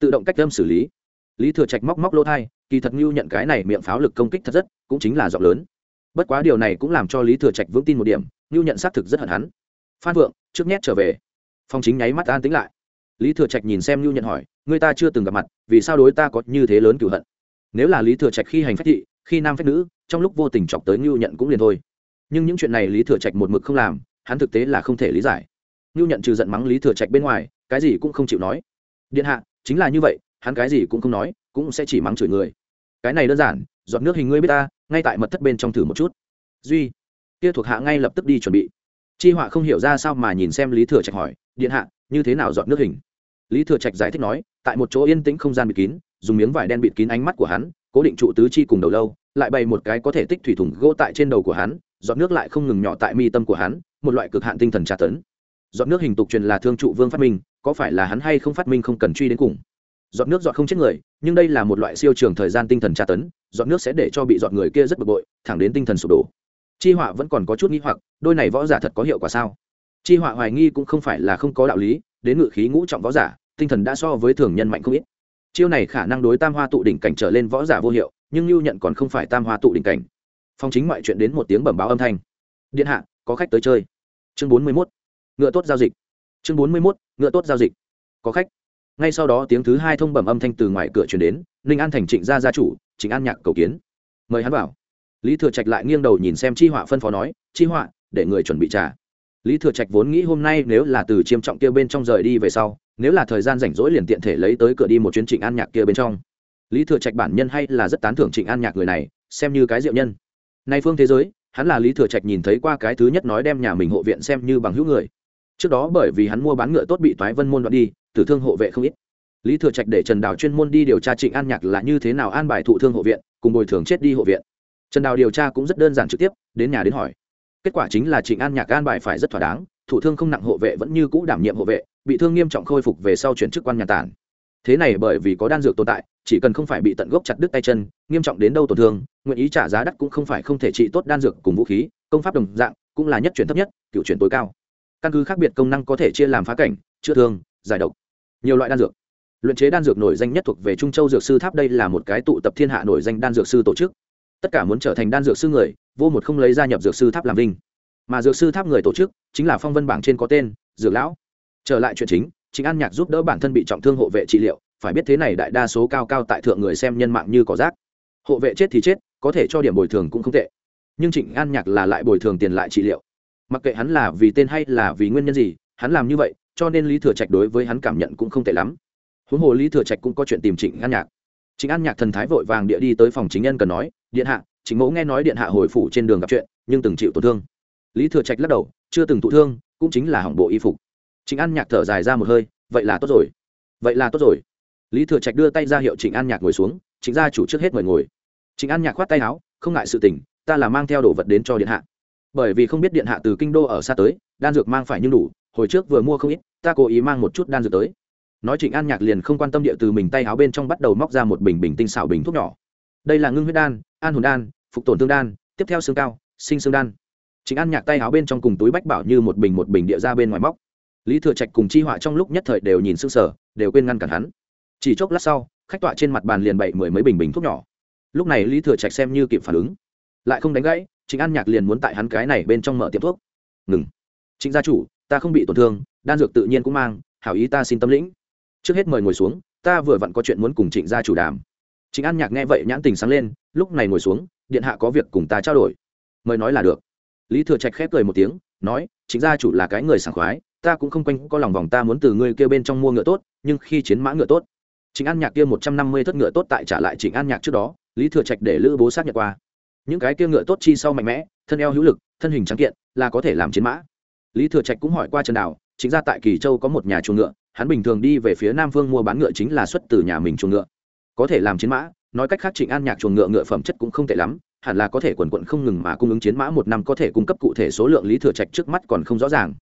Tự động cách âm xử lý. Lý thừa trạch móc móc lỗ thai, kỳ thật ngưu nhận cái này miệng pháo lực công kích thật rất, cũng chính là giọng lớn. Bất quá điều này cũng làm cho lý thừa trạch vững tin một điểm, ngưu nhận xác thực rất hận hắn. Phan phượng trước nhét trở về. Phong chính nháy mắt an tính lại lý thừa trạch nhìn xem nhu nhận hỏi người ta chưa từng gặp mặt, vì sao đối ta có như thế lớn cửu hận? Nếu là lý thừa trạch khi hành phách thị, khi nam phách nữ, trong lúc vô tình chọc tới nhu nhận cũng liền thôi. Nhưng những chuyện này lý thừa trạch một mực không làm, hắn thực tế là không thể lý giải. Nhu nhận trừ giận mắng lý thừa trạch bên ngoài, cái gì cũng không chịu nói. Điện hạ, chính là như vậy, hắn cái gì cũng không nói, cũng sẽ chỉ mắng chửi người. Cái này đơn giản dọn nước hình ngươi biết ta, ngay tại mật thất bên trong thử một chút. Duy, kia thuộc hạ ngay lập tức đi chuẩn bị. Chi họa không hiểu ra sao mà nhìn xem lý thừa trạch hỏi, điện hạ, như thế nào dọn nước hình? Lý thừa trạch giải thích nói, tại một chỗ yên tĩnh không gian bịt kín, dùng miếng vải đen bịt kín ánh mắt của hắn, cố định trụ tứ chi cùng đầu lâu, lại bày một cái có thể tích thủy thủng gỗ tại trên đầu của hắn dọn nước lại không ngừng nhỏ tại mi tâm của hắn, một loại cực hạn tinh thần tra tấn. Dọn nước hình tục truyền là thương trụ vương phát minh, có phải là hắn hay không phát minh không cần truy đến cùng. Dọn nước dọn không chết người, nhưng đây là một loại siêu trường thời gian tinh thần tra tấn dọn nước sẽ để cho bị dọn người kia rất bực bội, thẳng đến tinh thần sụp đổ. Chi họa vẫn còn có chút nghĩ hoặc, đôi này võ giả thật có hiệu quả sao? Chi họa hoài nghi cũng không phải là không có đạo lý đến ngự khí ngũ trọng võ giả, tinh thần đã so với thường nhân mạnh không ít. Chiêu này khả năng đối tam hoa tụ đỉnh cảnh trở lên võ giả vô hiệu, nhưng lưu nhận còn không phải tam hoa tụ đỉnh cảnh. Phong chính ngoại chuyện đến một tiếng bẩm báo âm thanh. Điện hạ, có khách tới chơi. Chương bốn mươi mốt. Ngựa tốt giao dịch. Chương bốn mươi mốt, ngựa tốt giao dịch. Có khách. Ngay sau đó tiếng thứ hai thông bẩm âm thanh từ ngoài cửa chuyển đến, ninh an thành trịnh gia gia chủ, trịnh an nhạc cầu kiến. Mời hắn vào. Lý thừa trạch lại nghiêng đầu nhìn xem chi họa phân phó nói, chi họa, để người chuẩn bị trả lý thừa trạch vốn nghĩ hôm nay nếu là từ chiêm trọng kia bên trong rời đi về sau, nếu là thời gian rảnh rỗi liền tiện thể lấy tới cửa đi một chuyến trịnh an nhạc kia bên trong. Lý thừa trạch bản nhân hay là rất tán thưởng trịnh an nhạc người này, xem như cái diệu nhân. Nay phương thế giới, hắn là lý thừa trạch nhìn thấy qua cái thứ nhất nói đem nhà mình hộ viện xem như bằng hữu người. Trước đó bởi vì hắn mua bán ngựa tốt bị toái vân môn đoạn đi, tử thương hộ vệ không ít. Lý thừa trạch để trần đào chuyên môn đi điều tra trịnh an nhạc là như thế nào an bài thụ thương hộ viện, cùng bồi thường chết đi hộ viện. Trần đào điều tra cũng rất đơn giản trực tiếp, đến nhà đến hỏi kết quả chính là trịnh an nhạc an bài phải rất thỏa đáng, thủ thương không nặng hộ vệ vẫn như cũ đảm nhiệm hộ vệ, bị thương nghiêm trọng khôi phục về sau chuyển chức quan nhà tản. Thế này bởi vì có đan dược tồn tại, chỉ cần không phải bị tận gốc chặt đứt tay chân, nghiêm trọng đến đâu tổn thương, nguyện ý trả giá đắt cũng không phải không thể trị tốt đan dược cùng vũ khí, công pháp đồng dạng, cũng là nhất chuyển thấp nhất, cựu chuyển tối cao. Căn cứ khác biệt công năng có thể chia làm phá cảnh, chữa thương, giải độc, nhiều loại đan dược. Luyện chế đan dược nổi danh nhất thuộc về trung châu dược sư tháp, đây là một cái tụ tập thiên hạ nổi danh đan dược sư tổ chức tất cả muốn trở thành đan dược sư người, vô một không lấy gia nhập dược sư tháp làm vinh. Mà dược sư tháp người tổ chức, chính là phong vân bảng trên có tên, dược lão. Trở lại chuyện chính chính an nhạc giúp đỡ bản thân bị trọng thương hộ vệ trị liệu, phải biết thế này đại đa số cao cao tại thượng người xem nhân mạng như cỏ rác. Hộ vệ chết thì chết, có thể cho điểm bồi thường cũng không tệ. Nhưng trịnh an nhạc là lại bồi thường tiền lại trị liệu. Mặc kệ hắn là vì tên hay là vì nguyên nhân gì, hắn làm như vậy, cho nên lý thừa trạch đối với hắn cảm nhận cũng không tệ lắm. Huống hồ lý thừa trạch cũng có chuyện tìm trịnh an nhạc. Chính an nhạc thần thái vội vàng địa đi tới phòng chính nhân cần nói, điện hạ chính mẫu nghe nói điện hạ hồi phủ trên đường gặp chuyện, nhưng từng chịu tổn thương. Lý thừa trạch lắc đầu, chưa từng thụ thương, cũng chính là hỏng bộ y phục. Chính an nhạc thở dài ra một hơi, vậy là tốt rồi, vậy là tốt rồi. Lý thừa trạch đưa tay ra hiệu trịnh an nhạc ngồi xuống, trịnh gia chủ trước hết mời ngồi. Trịnh an nhạc khoát tay áo, không ngại sự tình, ta là mang theo đồ vật đến cho điện hạ. Bởi vì không biết điện hạ từ kinh đô ở xa tới, đan dược mang phải nhưng đủ, hồi trước vừa mua không ít, ta cố ý mang một chút đan dược tới nói trịnh an nhạc liền không quan tâm địa từ mình tay áo bên trong bắt đầu móc ra một bình bình tinh xảo bình thuốc nhỏ. Đây là ngưng huyết đan, an hồn đan, phục tổn thương đan, tiếp theo xương cao, sinh xương đan. Trịnh an nhạc tay áo bên trong cùng túi bách bảo như một bình một bình địa ra bên ngoài móc. Lý thừa trạch cùng chi họa trong lúc nhất thời đều nhìn sưng sở đều quên ngăn cản hắn. Chỉ chốc lát sau, khách tọa trên mặt bàn liền bậy mười mấy bình bình thuốc nhỏ. Lúc này lý thừa trạch xem như kịp phản ứng. Lại không đánh gãy, trịnh an nhạc liền muốn tại hắn cái này bên trong mở tiệm thuốc. Ngừng. Trịnh gia chủ, ta không bị tổn thương, đan dược tự nhiên cũng mang, hảo ý ta xin tâm lĩnh trước hết mời ngồi xuống, ta vừa vặn có chuyện muốn cùng trịnh gia chủ đàm. Trịnh an nhạc nghe vậy nhãn tình sáng lên, lúc này ngồi xuống, điện hạ có việc cùng ta trao đổi. Mời nói là được. Lý thừa trạch khép cười một tiếng, nói, trịnh gia chủ là cái người sảng khoái, ta cũng không quanh có lòng vòng ta muốn từ ngươi kêu bên trong mua ngựa tốt, nhưng khi chiến mã ngựa tốt. Trịnh an nhạc kia một trăm năm mươi thất ngựa tốt tại trả lại trịnh an nhạc trước đó, lý thừa trạch để lữ bố xác nhận qua. Những cái kia ngựa tốt chi sau mạnh mẽ, thân eo hữu lực, thân hình trắng kiện, là có thể làm chiến mã. Lý thừa trạch cũng hỏi qua trần đào chính ra tại kỳ châu có một nhà chuồng ngựa hắn bình thường đi về phía nam phương mua bán ngựa chính là xuất từ nhà mình chuồng ngựa. Có thể làm chiến mã, nói cách khác trịnh an nhạc chuồng ngựa ngựa phẩm chất cũng không tệ lắm, hẳn là có thể quần quận không ngừng mà cung ứng chiến mã một năm có thể cung cấp cụ thể số lượng lý thừa trạch trước mắt còn không rõ ràng.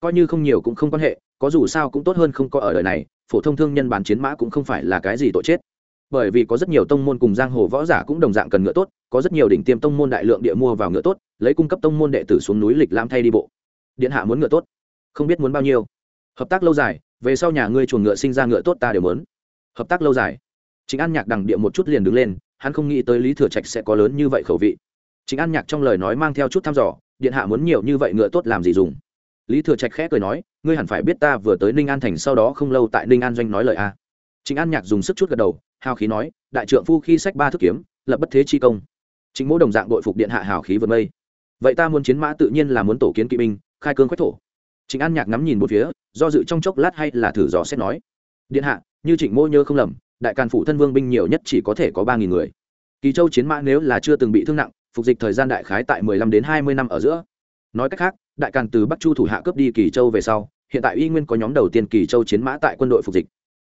Coi như không nhiều cũng không quan hệ, có dù sao cũng tốt hơn không có ở đời này, phổ thông thương nhân bán chiến mã cũng không phải là cái gì tội chết. Bởi vì có rất nhiều tông môn cùng giang hồ võ giả cũng đồng dạng cần ngựa tốt, có rất nhiều đỉnh tiêm tông môn đại lượng địa mua vào ngựa tốt, lấy cung cấp tông môn đệ tử xuống núi lịch lam thay đi bộ. Điện hạ muốn ngựa tốt, không biết muốn bao nhiêu. Hợp tác lâu dài về sau nhà ngươi chuồng ngựa sinh ra ngựa tốt ta đều muốn hợp tác lâu dài. Chính an nhạc đằng địa một chút liền đứng lên, hắn không nghĩ tới lý thừa trạch sẽ có lớn như vậy khẩu vị. Chính an nhạc trong lời nói mang theo chút thăm dò, điện hạ muốn nhiều như vậy ngựa tốt làm gì dùng? Lý thừa trạch khẽ cười nói, ngươi hẳn phải biết ta vừa tới ninh an thành sau đó không lâu tại ninh an doanh nói lời a. Chính an nhạc dùng sức chút gật đầu, hào khí nói, đại trượng phu khi sách ba thức kiếm, lập bất thế chi công. Chính mỗi đồng dạng đội phục điện hạ hào khí vượt mây. Vậy ta muốn chiến mã tự nhiên là muốn tổ kiến kỵ binh, khai cương quách thổ trịnh an nhạc ngắm nhìn một phía, do dự trong chốc lát hay là thử dò xét nói, điện hạ, như trịnh mô nhớ không lầm, đại càn phủ thân vương binh nhiều nhất chỉ có thể có ba nghìn người. Kỳ châu chiến mã nếu là chưa từng bị thương nặng, phục dịch thời gian đại khái tại mười lăm đến hai mươi năm ở giữa. Nói cách khác, đại càn từ bắc chu thủ hạ cướp đi kỳ châu về sau, hiện tại y nguyên có nhóm đầu tiên kỳ châu chiến mã tại quân đội phục dịch.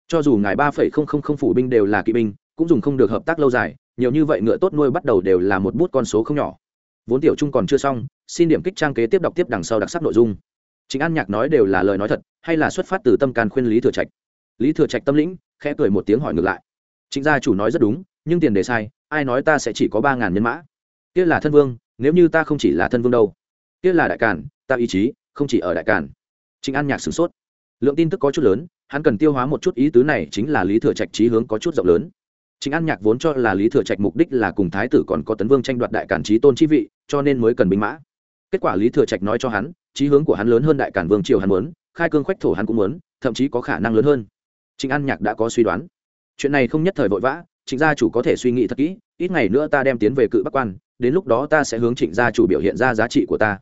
Cho dù ngài ba phẩy không không không phủ binh đều là kỵ binh, cũng dùng không được hợp tác lâu dài, nhiều như vậy ngựa tốt nuôi bắt đầu đều là một bút con số không nhỏ. Vốn tiểu trung còn chưa xong, xin điểm kích trang kế tiếp đọc tiếp đằng sau đặc sắc nội dung chính an nhạc nói đều là lời nói thật, hay là xuất phát từ tâm can khuyên lý thừa trạch. Lý thừa trạch tâm lĩnh, khẽ cười một tiếng hỏi ngược lại. Chính gia chủ nói rất đúng, nhưng tiền đề sai, ai nói ta sẽ chỉ có ba ngàn nhân mã? Kia là thân vương, nếu như ta không chỉ là thân vương đâu? Kia là đại càn, ta ý chí, không chỉ ở đại càn. Chính an nhạc sửng sốt. Lượng tin tức có chút lớn, hắn cần tiêu hóa một chút ý tứ này chính là lý thừa trạch trí hướng có chút rộng lớn. Chính an nhạc vốn cho là lý thừa trạch mục đích là cùng thái tử còn có tấn vương tranh đoạt đại cản trí tôn chi vị, cho nên mới cần binh mã. Kết quả lý thừa trạch nói cho hắn trí hướng của hắn lớn hơn đại cản vương triều hắn muốn, khai cương khoách thổ hắn cũng muốn, thậm chí có khả năng lớn hơn. Trịnh an nhạc đã có suy đoán. Chuyện này không nhất thời vội vã, trịnh gia chủ có thể suy nghĩ thật kỹ, ít ngày nữa ta đem tiến về cự bắc quan, đến lúc đó ta sẽ hướng trịnh gia chủ biểu hiện ra giá trị của ta.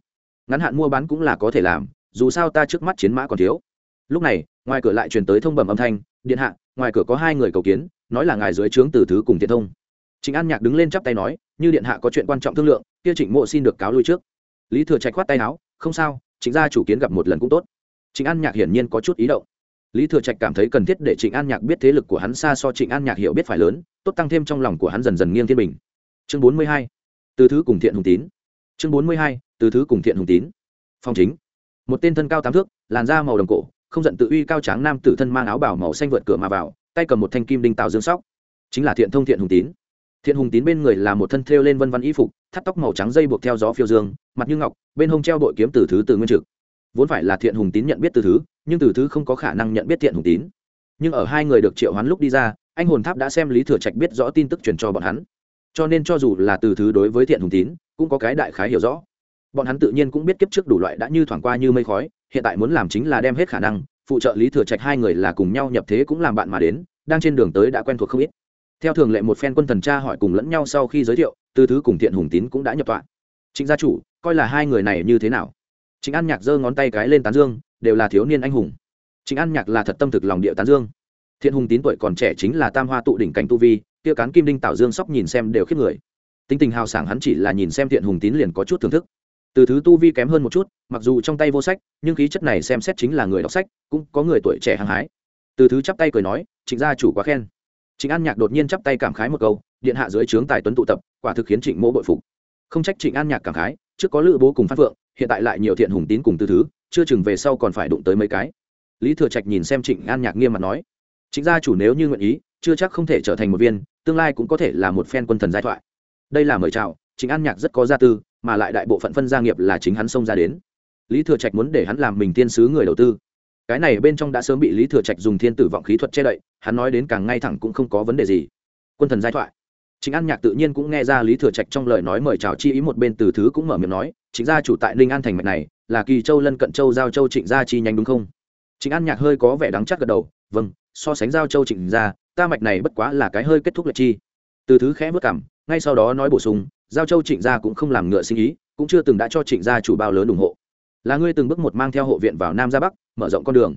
Ngắn hạn mua bán cũng là có thể làm, dù sao ta trước mắt chiến mã còn thiếu. Lúc này, ngoài cửa lại truyền tới thông bẩm âm thanh, điện hạ, ngoài cửa có hai người cầu kiến, nói là ngài dưới trướng từ thứ cùng tiện thông. Trịnh an nhạc đứng lên chắp tay nói, như điện hạ có chuyện quan trọng thương lượng, kia trịnh mộ xin được cáo lui trước. Lý thừa trạch khoát tay áo không sao, trịnh gia chủ kiến gặp một lần cũng tốt. Trịnh an nhạc hiển nhiên có chút ý động. Lý thừa trạch cảm thấy cần thiết để trịnh an nhạc biết thế lực của hắn xa so trịnh an nhạc hiểu biết phải lớn, tốt tăng thêm trong lòng của hắn dần dần nghiêng thiên bình. Chương bốn mươi hai, từ thứ cùng thiện hùng tín. Chương bốn mươi hai, từ thứ cùng thiện hùng tín. Phong chính. Một tên thân cao tám thước, làn da màu đồng cổ, không giận tự uy cao tráng nam tử thân mang áo bảo màu xanh vượt cửa mà vào, tay cầm một thanh kim đinh tạo dương sóc. Chính là thiện thông thiện hùng tín. Thiện hùng tín bên người là một thân thêu lên vân văn y phục thắt tóc màu trắng dây buộc theo gió phiêu dương, mặt như ngọc, bên hông treo bội kiếm từ thứ từ nguyên trực. Vốn phải là thiện hùng tín nhận biết từ thứ, nhưng từ thứ không có khả năng nhận biết thiện hùng tín. Nhưng ở hai người được triệu hoán lúc đi ra, anh hồn tháp đã xem lý thừa trạch biết rõ tin tức truyền cho bọn hắn. Cho nên cho dù là từ thứ đối với thiện hùng tín, cũng có cái đại khái hiểu rõ. Bọn hắn tự nhiên cũng biết kiếp trước đủ loại đã như thoảng qua như mây khói, hiện tại muốn làm chính là đem hết khả năng, phụ trợ lý thừa trạch hai người là cùng nhau nhập thế cũng làm bạn mà đến, đang trên đường tới đã quen thuộc không ít. Theo thường lệ một phen quân thần tra hỏi cùng lẫn nhau sau khi giới thiệu từ thứ cùng thiện hùng tín cũng đã nhập tọa. Trịnh gia chủ, coi là hai người này như thế nào? Trịnh an nhạc giơ ngón tay cái lên tán dương, đều là thiếu niên anh hùng. Trịnh an nhạc là thật tâm thực lòng địa tán dương. Thiện hùng tín tuổi còn trẻ chính là tam hoa tụ đỉnh cảnh tu vi, kia cán kim đinh tạo dương sóc nhìn xem đều khiếp người. Tính tình hào sảng hắn chỉ là nhìn xem thiện hùng tín liền có chút thưởng thức. Từ thứ tu vi kém hơn một chút, mặc dù trong tay vô sách, nhưng khí chất này xem xét chính là người đọc sách, cũng có người tuổi trẻ hăng hái. Từ thứ chắp tay cười nói, trịnh gia chủ quá khen. Trịnh an nhạc đột nhiên chắp tay cảm khái một câu điện hạ dưới trướng tài tuấn tụ tập, quả thực khiến trịnh mỗ bội phục. Không trách trịnh an nhạc cảm khái, trước có lữ bố cùng phát phượng, hiện tại lại nhiều thiện hùng tín cùng tư thứ, chưa chừng về sau còn phải đụng tới mấy cái. Lý thừa trạch nhìn xem trịnh an nhạc nghiêm mặt nói, trịnh gia chủ nếu như nguyện ý, chưa chắc không thể trở thành một viên, tương lai cũng có thể là một phen quân thần giai thoại. Đây là mời chào, trịnh an nhạc rất có gia tư, mà lại đại bộ phận phân gia nghiệp là chính hắn xông ra đến. Lý thừa trạch muốn để hắn làm mình tiên sứ người đầu tư. Cái này bên trong đã sớm bị lý thừa trạch dùng thiên tử vọng khí thuật che đậy, hắn nói đến càng ngay thẳng cũng không có vấn đề gì. Quân thần giai thoại chính an nhạc tự nhiên cũng nghe ra lý thừa trạch trong lời nói mời chào chi ý một bên từ thứ cũng mở miệng nói chính gia chủ tại ninh an thành mạch này, là kỳ châu lân cận châu giao châu trịnh gia chi nhanh đúng không? Chính an nhạc hơi có vẻ đắng chắc gật đầu vâng so sánh giao châu trịnh gia, ta mạch này bất quá là cái hơi kết thúc lệch chi. Từ thứ khẽ bước cảm, ngay sau đó nói bổ sung, giao châu trịnh gia cũng không làm ngựa sinh ý, cũng chưa từng đã cho trịnh gia chủ bao lớn ủng hộ. Là ngươi từng bước một mang theo hộ viện vào nam ra bắc, mở rộng con đường.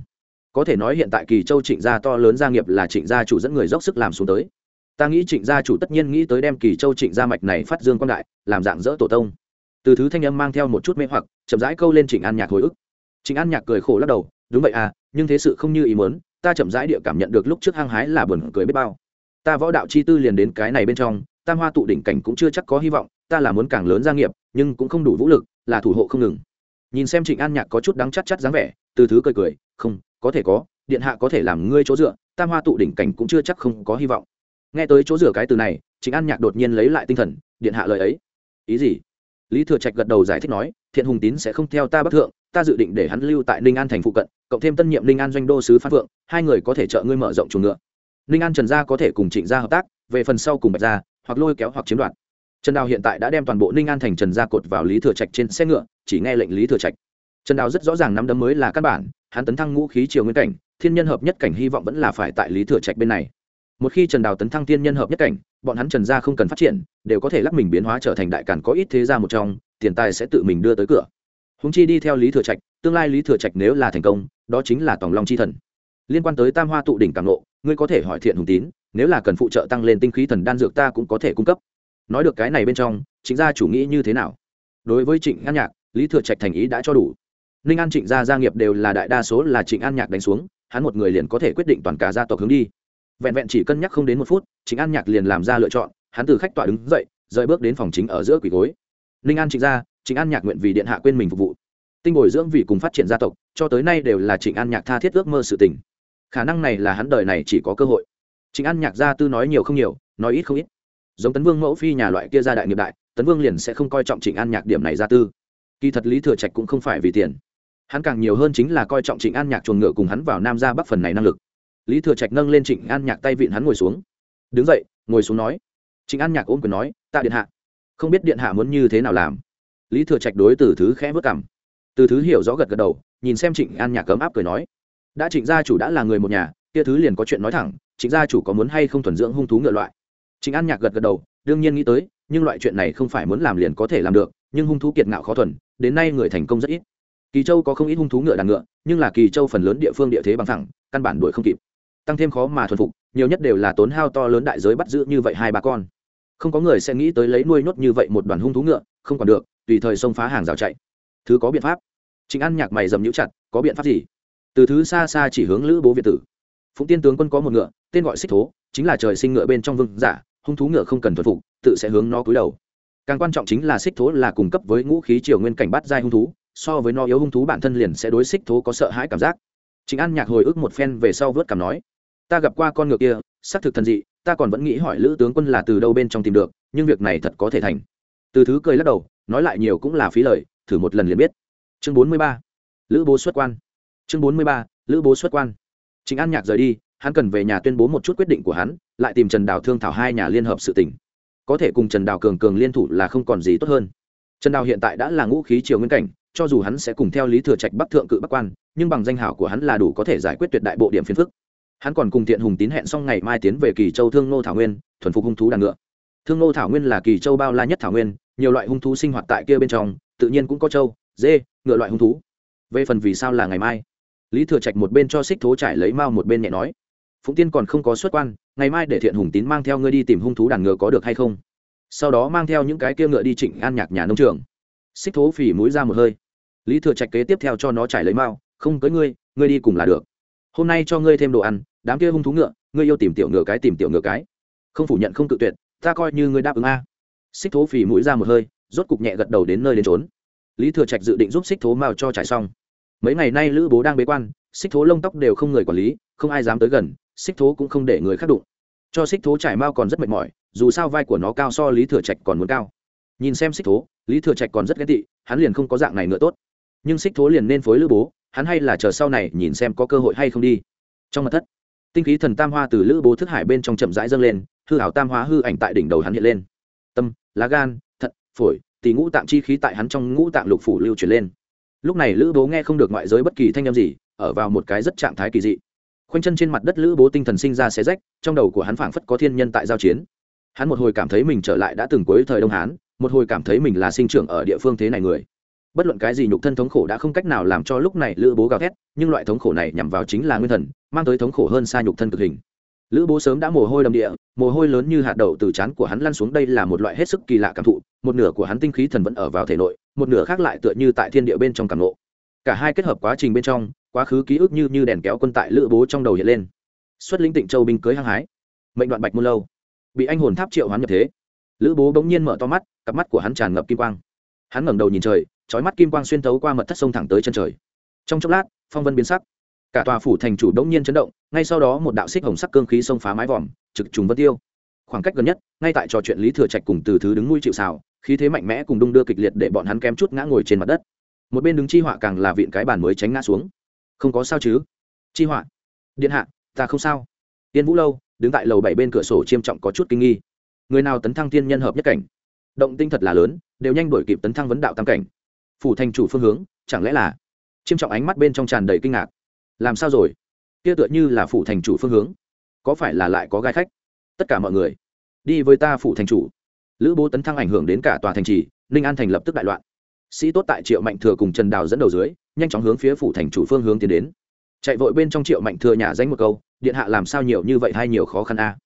Có thể nói hiện tại kỳ châu trịnh gia to lớn gia nghiệp là trịnh gia chủ dẫn người dốc sức làm xuống tới ta nghĩ trịnh gia chủ tất nhiên nghĩ tới đem kỳ châu trịnh gia mạch này phát dương quan đại, làm dạng dỡ tổ tông. Từ thứ thanh âm mang theo một chút mê hoặc, chậm rãi câu lên trịnh an nhạc hồi ức. Trịnh an nhạc cười khổ lắc đầu, đúng vậy à nhưng thế sự không như ý muốn, ta chậm rãi địa cảm nhận được lúc trước hăng hái là buồn cười biết bao. Ta võ đạo chi tư liền đến cái này bên trong, tam hoa tụ đỉnh cảnh cũng chưa chắc có hy vọng, ta là muốn càng lớn gia nghiệp, nhưng cũng không đủ vũ lực, là thủ hộ không ngừng. Nhìn xem trịnh an nhạc có chút đắng chắc chắc dáng vẻ, từ thứ cười cười, không, có thể có, điện hạ có thể làm ngươi chỗ dựa, tam hoa tụ đỉnh cảnh cũng chưa chắc không có hy vọng nghe tới chỗ rửa cái từ này chính an nhạc đột nhiên lấy lại tinh thần, điện hạ lời ấy. Ý gì? Lý thừa trạch gật đầu giải thích nói, thiện hùng tín sẽ không theo ta bắc thượng, ta dự định để hắn lưu tại ninh an thành phụ cận, cộng thêm tân nhiệm ninh an doanh đô sứ phan phượng, hai người có thể trợ ngươi mở rộng chuồng ngựa. Ninh an trần gia có thể cùng trịnh gia hợp tác, về phần sau cùng bạch gia, hoặc lôi kéo hoặc chiếm đoạt. Trần đào hiện tại đã đem toàn bộ ninh an thành trần gia cột vào lý thừa trạch trên xe ngựa, chỉ nghe lệnh lý thừa trạch. Trần đào rất rõ ràng nắm đấm mới là căn bản, hắn tấn thăng ngũ khí triều nguyên cảnh, thiên nhân hợp nhất cảnh hy vọng vẫn là phải tại lý thừa trạch bên này một khi trần đào tấn thăng Tiên nhân hợp nhất cảnh, bọn hắn trần gia không cần phát triển, đều có thể lắc mình biến hóa trở thành đại cản có ít thế gia một trong, tiền tài sẽ tự mình đưa tới cửa. Húng chi đi theo lý thừa trạch, tương lai lý thừa trạch nếu là thành công, đó chính là tòng long chi thần. Liên quan tới tam hoa tụ đỉnh càng lộ ngươi có thể hỏi thiện hùng tín, nếu là cần phụ trợ tăng lên tinh khí thần đan dược ta cũng có thể cung cấp. Nói được cái này bên trong chính gia chủ nghĩ như thế nào? Đối với trịnh an nhạc, lý thừa trạch thành ý đã cho đủ. Ninh an trịnh gia gia nghiệp đều là đại đa số là trịnh an nhạc đánh xuống, hắn một người liền có thể quyết định toàn cả gia tộc hướng đi vẹn vẹn chỉ cân nhắc không đến một phút chính an nhạc liền làm ra lựa chọn, hắn từ khách tọa đứng dậy, rời bước đến phòng chính ở giữa quỷ gối. Ninh an trịnh gia trịnh an nhạc nguyện vì điện hạ quên mình phục vụ. Tinh bồi dưỡng vì cùng phát triển gia tộc, cho tới nay đều là trịnh an nhạc tha thiết ước mơ sự tình. Khả năng này là hắn đời này chỉ có cơ hội. Trịnh an nhạc gia tư nói nhiều không nhiều, nói ít không ít. Giống tấn vương mẫu phi nhà loại kia gia đại nghiệp đại, tấn vương liền sẽ không coi trọng trịnh an nhạc điểm này gia tư. Kỳ thật lý thừa trạch cũng không phải vì tiền. Hắn càng nhiều hơn chính là coi trọng trịnh an nhạc chuồng ngựa cùng hắn vào nam ra bắc phần này năng lực lý thừa trạch nâng lên trịnh an nhạc tay vịn hắn ngồi xuống. Đứng dậy, ngồi xuống nói. Trịnh an nhạc ôm quyền nói tạ điện hạ. Không biết điện hạ muốn như thế nào làm? Lý thừa trạch đối từ thứ khẽ vất cảm từ thứ hiểu rõ gật gật đầu, nhìn xem trịnh an nhạc cấm áp cười nói, đã trịnh gia chủ đã là người một nhà, kia thứ liền có chuyện nói thẳng, trịnh gia chủ có muốn hay không thuần dưỡng hung thú ngựa loại? Trịnh an nhạc gật gật đầu, đương nhiên nghĩ tới, nhưng loại chuyện này không phải muốn làm liền có thể làm được, nhưng hung thú kiệt ngạo khó thuần, đến nay người thành công rất ít. Kỳ châu có không ít hung thú ngựa đàn ngựa, nhưng là kỳ châu phần lớn địa phương địa thế bằng thẳng căn bản đuổi không kịp tăng thêm khó mà thuần phục, nhiều nhất đều là tốn hao to lớn đại giới bắt giữ như vậy hai ba con. Không có người sẽ nghĩ tới lấy nuôi nhốt như vậy một đoàn hung thú ngựa, không còn được, tùy thời xông phá hàng rào chạy. Thứ có biện pháp. Chính ăn nhạc mày dầm nhũ chặt, có biện pháp gì? Từ thứ xa xa chỉ hướng lữ bố việt tử. Phụng tiên tướng quân có một ngựa, tên gọi xích thố, chính là trời sinh ngựa bên trong vương giả, hung thú ngựa không cần thuần phục, tự sẽ hướng nó cúi đầu. Càng quan trọng chính là xích thố là cung cấp với ngũ khí triều nguyên cảnh bắt giai hung thú, so với nó yếu hung thú bản thân liền sẽ đối xích thố có sợ hãi cảm giác. Chính an nhạc hồi ức một phen về sau vớt cảm nói ta gặp qua con ngựa kia, xác thực thần dị, ta còn vẫn nghĩ hỏi lữ tướng quân là từ đâu bên trong tìm được, nhưng việc này thật có thể thành. Từ thứ cười lắc đầu, nói lại nhiều cũng là phí lời, thử một lần liền biết. Chương bốn mươi ba, lữ bố xuất quan. Chương bốn mươi ba, lữ bố xuất quan. Chính an nhạc rời đi, hắn cần về nhà tuyên bố một chút quyết định của hắn, lại tìm trần đào thương thảo hai nhà liên hợp sự tỉnh có thể cùng trần đào cường cường liên thủ là không còn gì tốt hơn. Trần đào hiện tại đã là ngũ khí triều nguyên cảnh, cho dù hắn sẽ cùng theo lý thừa trạch bắc thượng cự bắc quan, nhưng bằng danh hảo của hắn là đủ có thể giải quyết tuyệt đại bộ điểm phiền phức hắn còn cùng thiện hùng tín hẹn xong ngày mai tiến về kỳ châu thương nô thảo nguyên, thuần phục hung thú đàn ngựa. Thương nô thảo nguyên là kỳ châu bao la nhất thảo nguyên, nhiều loại hung thú sinh hoạt tại kia bên trong, tự nhiên cũng có châu dê, ngựa loại hung thú. Về phần vì sao là ngày mai? Lý thừa trạch một bên cho xích thố trải lấy mao một bên nhẹ nói, phụng tiên còn không có xuất quan, ngày mai để thiện hùng tín mang theo ngươi đi tìm hung thú đàn ngựa có được hay không? Sau đó mang theo những cái kia ngựa đi trịnh an nhạc nhà nông trường. Xích thố phỉ mũi ra một hơi. Lý thừa trạch kế tiếp theo cho nó trải lấy mao, không cưới ngươi ngươi đi cùng là được. Hôm nay cho ngươi thêm đồ ăn đám kia hung thú ngựa, ngươi yêu tìm tiểu ngựa cái tìm tiểu ngựa cái. Không phủ nhận không cự tuyệt, ta coi như ngươi đáp ứng a. Xích thố phì mũi ra một hơi, rốt cục nhẹ gật đầu đến nơi đến trốn lý thừa trạch dự định giúp xích thố mao cho trải xong. Mấy ngày nay lữ bố đang bế quan, xích thố lông tóc đều không người quản lý, không ai dám tới gần, xích thố cũng không để người khác đụng. Cho xích thố trải mao còn rất mệt mỏi, dù sao vai của nó cao so lý thừa trạch còn muốn cao. Nhìn xem xích thố, lý thừa trạch còn rất ghét tị, hắn liền không có dạng này nữa tốt. Nhưng xích thố liền nên phối lữ bố, hắn hay là chờ sau này nhìn xem có cơ hội hay không đi. Trong mặt thất tinh khí thần tam hoa từ lữ bố thức hải bên trong chậm rãi dâng lên, hư hảo tam hóa hư ảnh tại đỉnh đầu hắn hiện lên. Tâm, lá gan, thận, phổi, tỳ ngũ tạng chi khí tại hắn trong ngũ tạng lục phủ lưu chuyển lên. Lúc này lữ bố nghe không được ngoại giới bất kỳ thanh â m gì, ở vào một cái rất trạng thái kỳ dị. Khoanh chân trên mặt đất lữ bố tinh thần sinh ra xé rách, trong đầu của hắn phảng phất có thiên nhân tại giao chiến. Hắn một hồi cảm thấy mình trở lại đã từng cuối thời đông hán, một hồi cảm thấy mình là sinh trưởng ở địa phương thế này người bất luận cái gì nhục thân thống khổ đã không cách nào làm cho lúc này lữ bố gào thét, nhưng loại thống khổ này nhằm vào chính là nguyên thần, mang tới thống khổ hơn xa nhục thân cực hình. Lữ bố sớm đã mồ hôi đầm địa, mồ hôi lớn như hạt đậu từ trán của hắn lăn xuống đây là một loại hết sức kỳ lạ cảm thụ, một nửa của hắn tinh khí thần vẫn ở vào thể nội, một nửa khác lại tựa như tại thiên địa bên trong cảm nộ cả hai kết hợp quá trình bên trong, quá khứ ký ức như như đèn kéo quân tại lữ bố trong đầu hiện lên. Xuất lĩnh tịnh châu binh cưới hăng hái. Mệnh đoạn bạch muôn lâu. Bị anh hồn tháp triệu hắn nhập thế. Lữ bố bỗng nhiên mở to mắt, cặp mắt của hắn tràn ngập kim quang. Hắn ngẩng đầu nhìn trời trói mắt kim quang xuyên thấu qua mật thất sông thẳng tới chân trời. Trong chốc lát, phong vân biến sắc. Cả tòa phủ thành chủ đống nhiên chấn động, ngay sau đó một đạo xích hồng sắc cương khí xông phá mái vòm, trực trùng vân tiêu. Khoảng cách gần nhất, ngay tại trò chuyện lý thừa trạch cùng từ thứ đứng nuôi chịu xào khí thế mạnh mẽ cùng đung đưa kịch liệt để bọn hắn kém chút ngã ngồi trên mặt đất. Một bên đứng chi họa càng là viện cái bàn mới tránh ngã xuống. Không có sao chứ? Chi họa? Điện hạ, ta không sao. Tiên vũ lâu, đứng tại lầu bảy bên cửa sổ chiêm trọng có chút kinh nghi. Người nào tấn thăng tiên nhân hợp nhất cảnh? Động tinh thật là lớn, đều nhanh đổi kịp tấn thăng vấn đạo tam cảnh phủ thành chủ phương hướng, chẳng lẽ là? Chiêm trọng ánh mắt bên trong tràn đầy kinh ngạc. Làm sao rồi? Kia tựa như là phủ thành chủ phương hướng. Có phải là lại có gai khách? Tất cả mọi người, đi với ta phủ thành chủ. Lữ bố tấn thăng ảnh hưởng đến cả tòa thành trì, ninh an thành lập tức đại loạn. Sĩ tốt tại triệu mạnh thừa cùng trần đào dẫn đầu dưới, nhanh chóng hướng phía phủ thành chủ phương hướng tiến đến. Chạy vội bên trong triệu mạnh thừa nhà danh một câu, điện hạ làm sao nhiều như vậy hay nhiều khó khăn a?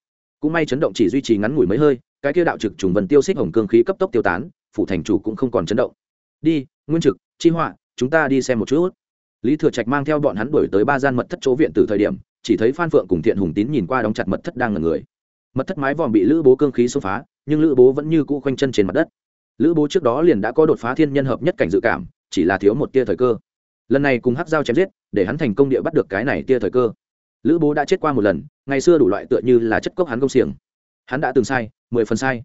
Cũng may chấn động chỉ duy trì ngắn ngủi mấy hơi, cái kia đạo trực trùng vần tiêu xích hồng cương khí cấp tốc tiêu tán, phủ thành chủ cũng không còn chấn động đi, nguyên trực, chi họa, chúng ta đi xem một chút. Lý thừa trạch mang theo bọn hắn đuổi tới ba gian mật thất chỗ viện từ thời điểm, chỉ thấy phan phượng cùng thiện hùng tín nhìn qua đóng chặt mật thất đang ngần người. Mật thất mái vòm bị lữ bố cương khí xông phá, nhưng lữ bố vẫn như cũ khoanh chân trên mặt đất. Lữ bố trước đó liền đã có đột phá thiên nhân hợp nhất cảnh dự cảm, chỉ là thiếu một tia thời cơ. Lần này cùng hắc giao chém giết, để hắn thành công địa bắt được cái này tia thời cơ. Lữ bố đã chết qua một lần, ngày xưa đủ loại tựa như là chất cốc hắn công xiềng. Hắn đã từng sai, mười phần sai.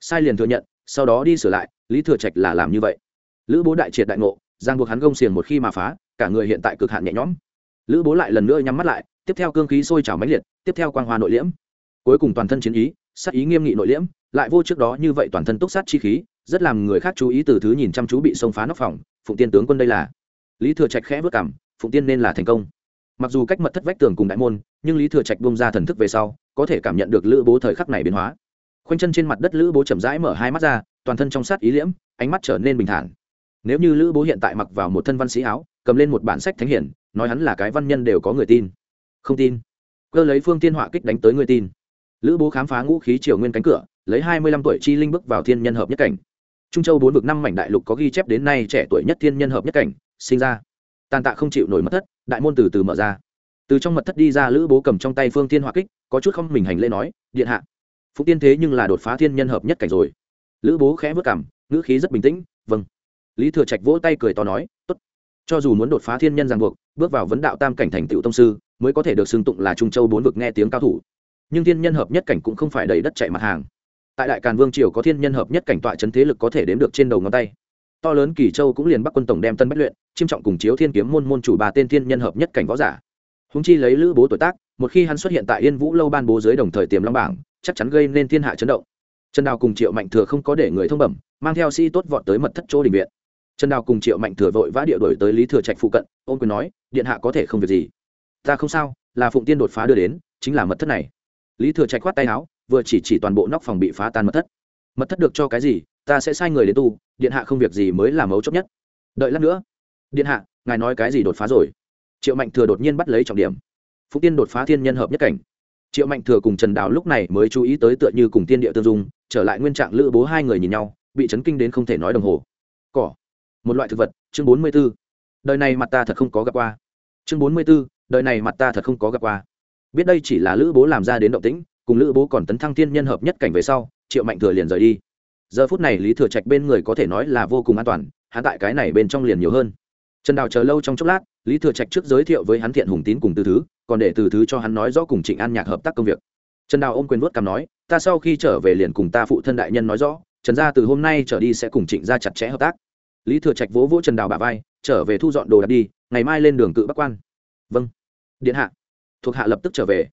Sai liền thừa nhận, sau đó đi sửa lại, lý thừa trạch là làm như vậy lữ bố đại triệt đại ngộ giang buộc hắn gông xiềng một khi mà phá, cả người hiện tại cực hạn nhẹ nhõm. Lữ bố lại lần nữa nhắm mắt lại, tiếp theo cương khí sôi trào mãnh liệt, tiếp theo quang hoa nội liễm. Cuối cùng toàn thân chiến ý, sát ý nghiêm nghị nội liễm, lại vô trước đó như vậy toàn thân túc sát chi khí, rất làm người khác chú ý từ thứ nhìn chăm chú bị xông phá nóc phòng, phụng tiên tướng quân đây là. Lý thừa trạch khẽ vất cảm phụng tiên nên là thành công. Mặc dù cách mật thất vách tường cùng đại môn, nhưng lý thừa trạch bông ra thần thức về sau, có thể cảm nhận được lữ bố thời khắc này biến hóa. Khoanh chân trên mặt đất lữ bố chậm rãi mở hai mắt ra, toàn thân trong sát ý liễm, ánh mắt trở nên bình thản nếu như lữ bố hiện tại mặc vào một thân văn sĩ áo, cầm lên một bản sách thánh hiển, nói hắn là cái văn nhân đều có người tin. Không tin. Cơ lấy phương tiên họa kích đánh tới người tin. Lữ bố khám phá ngũ khí triều nguyên cánh cửa, lấy hai mươi lăm tuổi chi linh bước vào thiên nhân hợp nhất cảnh. Trung châu bốn vực năm mảnh đại lục có ghi chép đến nay trẻ tuổi nhất thiên nhân hợp nhất cảnh, sinh ra. Tàn tạ không chịu nổi mất thất, đại môn từ từ mở ra. Từ trong mật thất đi ra, lữ bố cầm trong tay phương tiên họa kích, có chút không mình hành lễ nói, điện hạ phụ tiên thế nhưng là đột phá thiên nhân hợp nhất cảnh rồi. Lữ bố khẽ vất cảm, ngữ khí rất bình tĩnh vâng lý thừa trạch vỗ tay cười to nói, tốt. Cho dù muốn đột phá thiên nhân ràng buộc, bước vào vấn đạo tam cảnh thành tựu tông sư, mới có thể được xưng tụng là trung châu bốn vực nghe tiếng cao thủ. Nhưng thiên nhân hợp nhất cảnh cũng không phải đầy đất chạy mặt hàng. Tại đại càn vương triều có thiên nhân hợp nhất cảnh tọa chấn thế lực có thể đếm được trên đầu ngón tay. To lớn kỳ châu cũng liền bắc quân tổng đem tân bách luyện, chiêm trọng cùng chiếu thiên kiếm môn môn chủ bà tên thiên nhân hợp nhất cảnh võ giả. Húng chi lấy lữ bố tuổi tác, một khi hắn xuất hiện tại yên vũ lâu ban bố dưới đồng thời tiềm long bảng, chắc chắn gây nên thiên hạ chấn động. Trần đào cùng triệu mạnh thừa không có để người thông bẩm, mang theo sĩ tốt vọt tới mật thất chỗ đình viện trần đào cùng triệu mạnh thừa vội vã địa đổi tới lý thừa trạch phụ cận ôm quyền nói, điện hạ có thể không việc gì? Ta không sao, là phụng tiên đột phá đưa đến, chính là mật thất này. Lý thừa trạch khoát tay áo, vừa chỉ chỉ toàn bộ nóc phòng bị phá tan mật thất. Mật thất được cho cái gì, ta sẽ sai người đến tu, điện hạ không việc gì mới là mấu chốt nhất. Đợi lát nữa. Điện hạ, ngài nói cái gì đột phá rồi? Triệu mạnh thừa đột nhiên bắt lấy trọng điểm. Phụng tiên đột phá thiên nhân hợp nhất cảnh. Triệu mạnh thừa cùng trần đào lúc này mới chú ý tới tựa như cùng tiên địa tương dung, trở lại nguyên trạng lữ bố hai người nhìn nhau, bị chấn kinh đến không thể nói đồng hồ. Cỏ một loại thực vật, chương bốn mươi b ố đời này mặt ta thật không có gặp qua. Chương bốn mươi b ố đời này mặt ta thật không có gặp qua. Biết đây chỉ là lữ bố làm ra đến động tĩnh, cùng lữ bố còn tấn thăng thiên nhân hợp nhất cảnh về sau, triệu mạnh thừa liền rời đi. Giờ phút này lý thừa trạch bên người có thể nói là vô cùng an toàn, hắn tại cái này bên trong liền nhiều hơn. Trần đào chờ lâu trong chốc lát, lý thừa trạch trước giới thiệu với hắn thiện hùng tín cùng từ thứ, còn để từ thứ cho hắn nói rõ cùng trịnh an nhạc hợp tác công việc. Trần đào ôm quyền vuốt cằm nói, ta sau khi trở về liền cùng ta phụ thân đại nhân nói rõ, trần gia từ hôm nay trở đi sẽ cùng trịnh gia chặt chẽ hợp tác lý thừa trạch vỗ vỗ trần đào bà vai, trở về thu dọn đồ đạc đi, ngày mai lên đường cự bắc quan. Vâng. Điện hạ. Thuộc hạ lập tức trở về.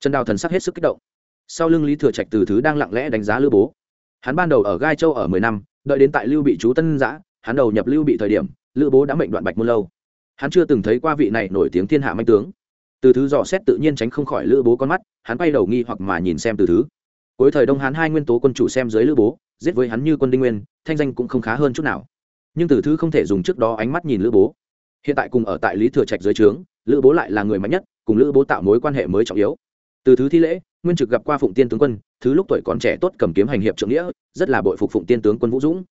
Trần đào thần sắc hết sức kích động. Sau lưng lý thừa trạch từ thứ đang lặng lẽ đánh giá lữ bố. Hắn ban đầu ở gai châu ở mười năm, đợi đến tại lưu bị chú tân giã, hắn đầu nhập lưu bị thời điểm lữ bố đã mệnh đoạn bạch muôn lâu. Hắn chưa từng thấy qua vị này nổi tiếng thiên hạ manh tướng. Từ thứ dò xét tự nhiên tránh không khỏi lữ bố con mắt, hắn bay đầu nghi hoặc mà nhìn xem từ thứ. Cuối thời đông hán hai nguyên tố quân chủ xem dưới lữ bố, giết với hắn như quân đinh nguyên, thanh danh cũng không khá hơn chút nào nhưng từ thứ không thể dùng trước đó ánh mắt nhìn lữ bố. Hiện tại cùng ở tại lý thừa trạch dưới trướng, lữ bố lại là người mạnh nhất, cùng lữ bố tạo mối quan hệ mới trọng yếu. Từ thứ thi lễ, nguyên trực gặp qua phụng tiên tướng quân, thứ lúc tuổi còn trẻ tốt cầm kiếm hành hiệp trượng nghĩa, rất là bội phục phụng tiên tướng quân vũ dũng.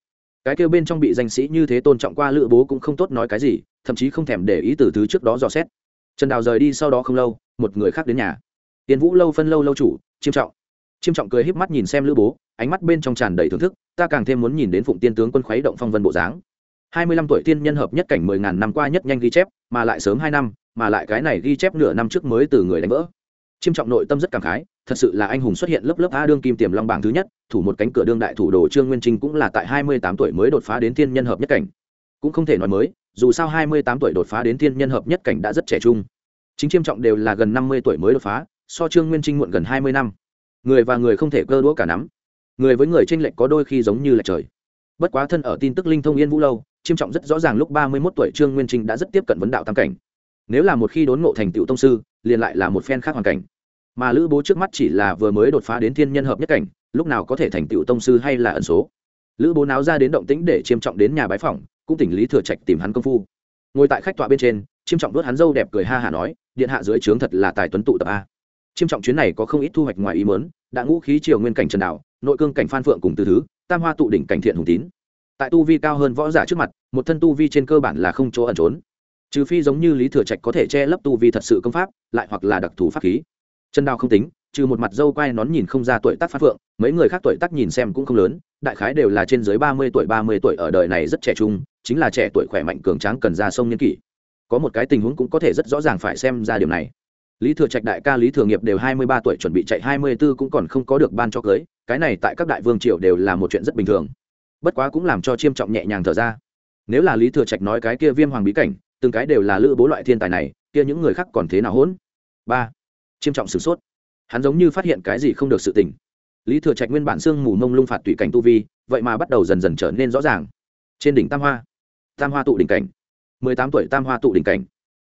Cái kêu bên trong bị danh sĩ như thế tôn trọng qua lữ bố cũng không tốt nói cái gì, thậm chí không thèm để ý từ thứ trước đó dò xét. Trần đào rời đi sau đó không lâu, một người khác đến nhà. Tiến vũ lâu phân lâu lâu chủ, chiêm trọng. Chiêm trọng cười híp mắt nhìn xem lữ bố ánh mắt bên trong tràn đầy thưởng thức, ta càng thêm muốn nhìn đến phụng tiên tướng quân khuấy động phong vân bộ dáng. Hai mươi lăm tuổi tiên nhân hợp nhất cảnh mười ngàn năm qua nhất nhanh ghi chép, mà lại sớm hai năm, mà lại cái này ghi chép nửa năm trước mới từ người đánh vỡ. Chiêm trọng nội tâm rất cảm khái, thật sự là anh hùng xuất hiện lớp lớp a đương kim tiềm long bảng thứ nhất, thủ một cánh cửa đương đại thủ đồ trương nguyên trinh cũng là tại hai mươi tám tuổi mới đột phá đến thiên nhân hợp nhất cảnh. Cũng không thể nói mới, dù sao hai mươi tám tuổi đột phá đến thiên nhân hợp nhất cảnh đã rất trẻ trung. Chính chiêm trọng đều là gần năm mươi tuổi mới đột phá, so trương nguyên trinh muộn gần hai mươi năm. Người và người không thể cơ đũa cả nắm người với người tranh lệch có đôi khi giống như là trời. Bất quá thân ở tin tức linh thông yên vũ lâu, chiêm trọng rất rõ ràng lúc ba mươi mốt tuổi trương nguyên trinh đã rất tiếp cận vấn đạo tam cảnh. Nếu là một khi đốn ngộ thành tựu tông sư, liền lại là một phen khác hoàn cảnh. Mà lữ bố trước mắt chỉ là vừa mới đột phá đến thiên nhân hợp nhất cảnh, lúc nào có thể thành tựu tông sư hay là ẩn số? Lữ bố náo ra đến động tĩnh để chiêm trọng đến nhà bái phỏng, cũng tỉnh lý thừa trạch tìm hắn công phu. Ngồi tại khách tọa bên trên, chiêm trọng đốt hắn dâu đẹp cười ha hả nói, điện hạ dưới trướng thật là tài tuấn tụ tập a. Chiêm trọng chuyến này có không ít thu hoạch ngoài ý mớn đã ngũ khí triều nguyên cảnh trần đạo, nội cương cảnh phan phượng cùng từ thứ, tam hoa tụ đỉnh cảnh thiện hùng tín. Tại tu vi cao hơn võ giả trước mặt, một thân tu vi trên cơ bản là không chỗ ẩn trốn. Trừ phi giống như lý thừa trạch có thể che lấp tu vi thật sự công pháp, lại hoặc là đặc thù pháp khí. Chân đạo không tính, trừ một mặt dâu quai nón nhìn không ra tuổi tác phan phượng, mấy người khác tuổi tác nhìn xem cũng không lớn, đại khái đều là trên dưới ba mươi tuổi, ba mươi tuổi ở đời này rất trẻ trung, chính là trẻ tuổi khỏe mạnh, cường tráng cần ra sông nhân kỷ. Có một cái tình huống cũng có thể rất rõ ràng phải xem ra điều này lý thừa trạch đại ca lý thừa nghiệp đều hai mươi ba tuổi chuẩn bị chạy hai mươi b ố cũng còn không có được ban cho cưới, cái này tại các đại vương triều đều là một chuyện rất bình thường. Bất quá cũng làm cho chiêm trọng nhẹ nhàng thở ra. Nếu là lý thừa trạch nói cái kia viêm hoàng bí cảnh, từng cái đều là lữ bố loại thiên tài này, kia những người khác còn thế nào hỗn? Ba. Chiêm trọng sửng sốt. Hắn giống như phát hiện cái gì không được sự tình. Lý thừa trạch nguyên bản xương mù mông lung phạt tùy cảnh tu vi, vậy mà bắt đầu dần dần trở nên rõ ràng. Trên đỉnh tam hoa. Tam hoa tụ đỉnh cảnh. mười tám tuổi tam hoa tụ đỉnh cảnh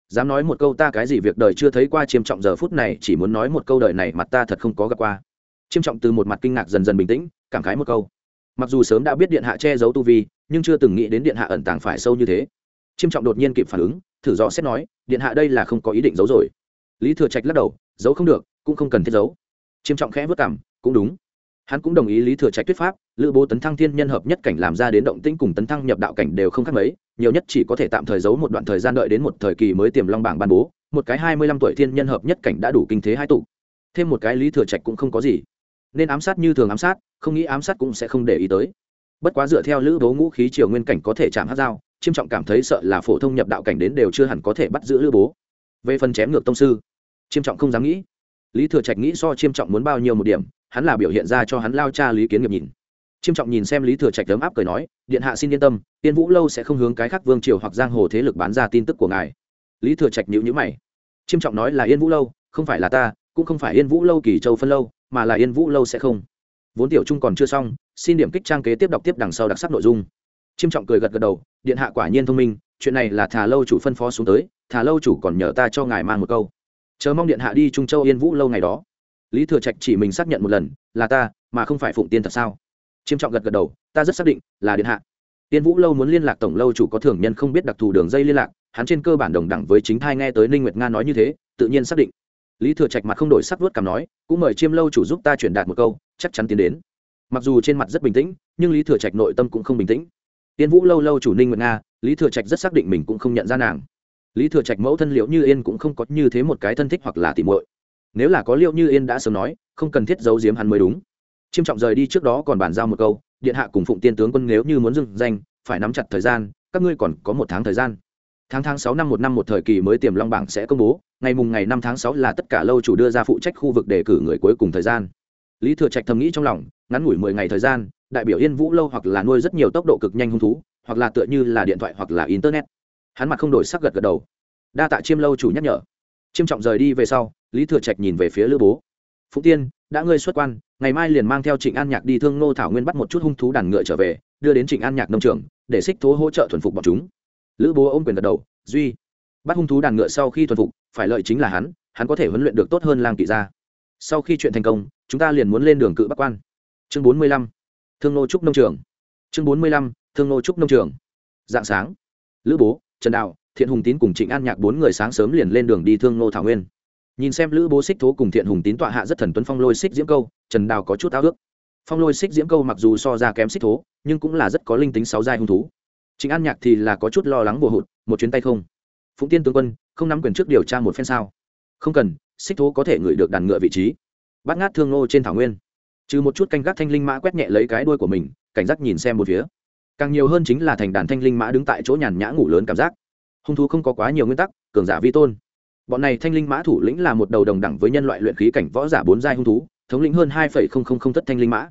dám nói một câu ta cái gì việc đời chưa thấy qua, chiêm trọng giờ phút này chỉ muốn nói một câu đời này mặt ta thật không có gặp qua. Chiêm trọng từ một mặt kinh ngạc dần dần bình tĩnh, cảm khái một câu. Mặc dù sớm đã biết điện hạ che giấu tu vi, nhưng chưa từng nghĩ đến điện hạ ẩn tàng phải sâu như thế. Chiêm trọng đột nhiên kịp phản ứng, thử dò xét nói, điện hạ đây là không có ý định giấu rồi. Lý thừa trạch lắc đầu, giấu không được, cũng không cần thiết giấu. Chiêm trọng khẽ vất cảm, cũng đúng. Hắn cũng đồng ý lý thừa trạch thuyết pháp, lữ bố tấn thăng thiên nhân hợp nhất cảnh làm ra đến động tĩnh cùng tấn thăng nhập đạo cảnh đều không khác mấy nhiều nhất chỉ có thể tạm thời giấu một đoạn thời gian đợi đến một thời kỳ mới tiềm long bảng ban bố, một cái hai mươi lăm tuổi thiên nhân hợp nhất cảnh đã đủ kinh thế hai tụ. Thêm một cái lý thừa trạch cũng không có gì. Nên ám sát như thường ám sát, không nghĩ ám sát cũng sẽ không để ý tới. Bất quá dựa theo lữ bố ngũ khí triều nguyên cảnh có thể chạm hát dao, chiêm trọng cảm thấy sợ là phổ thông nhập đạo cảnh đến đều chưa hẳn có thể bắt giữ lữ bố. Về phần chém ngược tông sư, chiêm trọng không dám nghĩ. Lý thừa trạch nghĩ so chiêm trọng muốn bao nhiêu một điểm, hắn là biểu hiện ra cho hắn lao cha lý kiến nghiệp nhìn chiêm trọng nhìn xem lý thừa trạch ấm áp cười nói, điện hạ xin yên tâm, tiên vũ lâu sẽ không hướng cái khác vương triều hoặc giang hồ thế lực bán ra tin tức của ngài. Lý thừa trạch nhữ nhữ mày. Chiêm trọng nói là yên vũ lâu, không phải là ta, cũng không phải yên vũ lâu kỳ châu phân lâu, mà là yên vũ lâu sẽ không. Vốn tiểu trung còn chưa xong, xin điểm kích trang kế tiếp đọc tiếp đằng sau đặc sắc nội dung. Chiêm trọng cười gật gật đầu, điện hạ quả nhiên thông minh, chuyện này là thà lâu chủ phân phó xuống tới thà lâu chủ còn nhờ ta cho ngài mang một câu. Chờ mong điện hạ đi trung châu yên vũ lâu ngày đó. Lý thừa trạch chỉ mình xác nhận một lần, là ta, mà không phải phụng tiên thật sao? Chiêm trọng gật gật đầu, ta rất xác định là điện hạ. Tiên vũ lâu muốn liên lạc tổng lâu chủ có thường nhân không biết đặc thù đường dây liên lạc, hắn trên cơ bản đồng đẳng với chính thai nghe tới ninh nguyệt nga nói như thế, tự nhiên xác định. Lý thừa trạch mặt không đổi sắc vuốt cảm nói, cũng mời chiêm lâu chủ giúp ta truyền đạt một câu, chắc chắn tiến đến. Mặc dù trên mặt rất bình tĩnh, nhưng lý thừa trạch nội tâm cũng không bình tĩnh. Tiên vũ lâu lâu chủ ninh nguyệt nga, lý thừa trạch rất xác định mình cũng không nhận ra nàng. Lý thừa trạch mẫu thân liệu như yên cũng không có như thế một cái thân thích hoặc là tỉ muội. Nếu là có liệu như yên đã sớm nói, không cần thiết giấu giếm hắn mới đúng chiêm trọng rời đi trước đó còn bàn giao một câu, điện hạ cùng phụng tiên tướng quân nếu như muốn dừng danh, phải nắm chặt thời gian, các ngươi còn có một tháng thời gian. Tháng tháng sáu năm một năm một thời kỳ mới tiềm long bảng sẽ công bố, ngày mùng ngày năm tháng sáu là tất cả lâu chủ đưa ra phụ trách khu vực đề cử người cuối cùng thời gian. Lý thừa trạch thầm nghĩ trong lòng, ngắn ngủi mười ngày thời gian, đại biểu yên vũ lâu hoặc là nuôi rất nhiều tốc độ cực nhanh hung thú, hoặc là tựa như là điện thoại hoặc là internet. Hắn mặt không đổi sắc gật gật đầu. Đa tạ chiêm lâu chủ nhắc nhở. Chiêm trọng rời đi về sau, lý thừa trạch nhìn về phía lữ bố. Phụng tiên, đã ngươi xuất quan ngày mai liền mang theo trịnh an nhạc đi thương ngô thảo nguyên bắt một chút hung thú đàn ngựa trở về, đưa đến trịnh an nhạc nông trường, để xích thố hỗ trợ thuần phục bọn chúng. Lữ bố ôm quyền gật đầu, duy, bắt hung thú đàn ngựa sau khi thuần phục, phải lợi chính là hắn hắn có thể huấn luyện được tốt hơn lang kỵ gia. Sau khi chuyện thành công, chúng ta liền muốn lên đường cự bắc quan. Chương bốn mươi lăm, thương nô trúc nông trường. Chương bốn mươi lăm, thương nô trúc nông trường. Dạng sáng, lữ bố, trần đạo, thiện hùng tín cùng trịnh an nhạc bốn người sáng sớm liền lên đường đi thương nô thảo nguyên nhìn xem lữ bố xích thố cùng thiện hùng tín tọa hạ rất thần tuấn phong lôi xích diễm câu, trần đào có chút ao ước. Phong lôi xích diễm câu mặc dù so ra kém xích thố, nhưng cũng là rất có linh tính sáu giai hung thú. Chính an nhạc thì là có chút lo lắng bùa hụt, một chuyến tay không. Phụng tiên tướng quân, không nắm quyền trước điều tra một phen sao? Không cần, xích thố có thể ngửi được đàn ngựa vị trí. Bắt ngát thương nô trên thảo nguyên. Trừ một chút canh gác thanh linh mã quét nhẹ lấy cái đuôi của mình, cảnh giác nhìn xem một phía. Càng nhiều hơn chính là thành đàn thanh linh mã đứng tại chỗ nhàn nhã ngủ lớn cảm giác. Hung thú không có quá nhiều nguyên tắc, cường giả vi tôn bọn này thanh linh mã thủ lĩnh là một đầu đồng đẳng với nhân loại luyện khí cảnh võ giả bốn giai hung thú, thống lĩnh hơn hai thất thanh linh mã.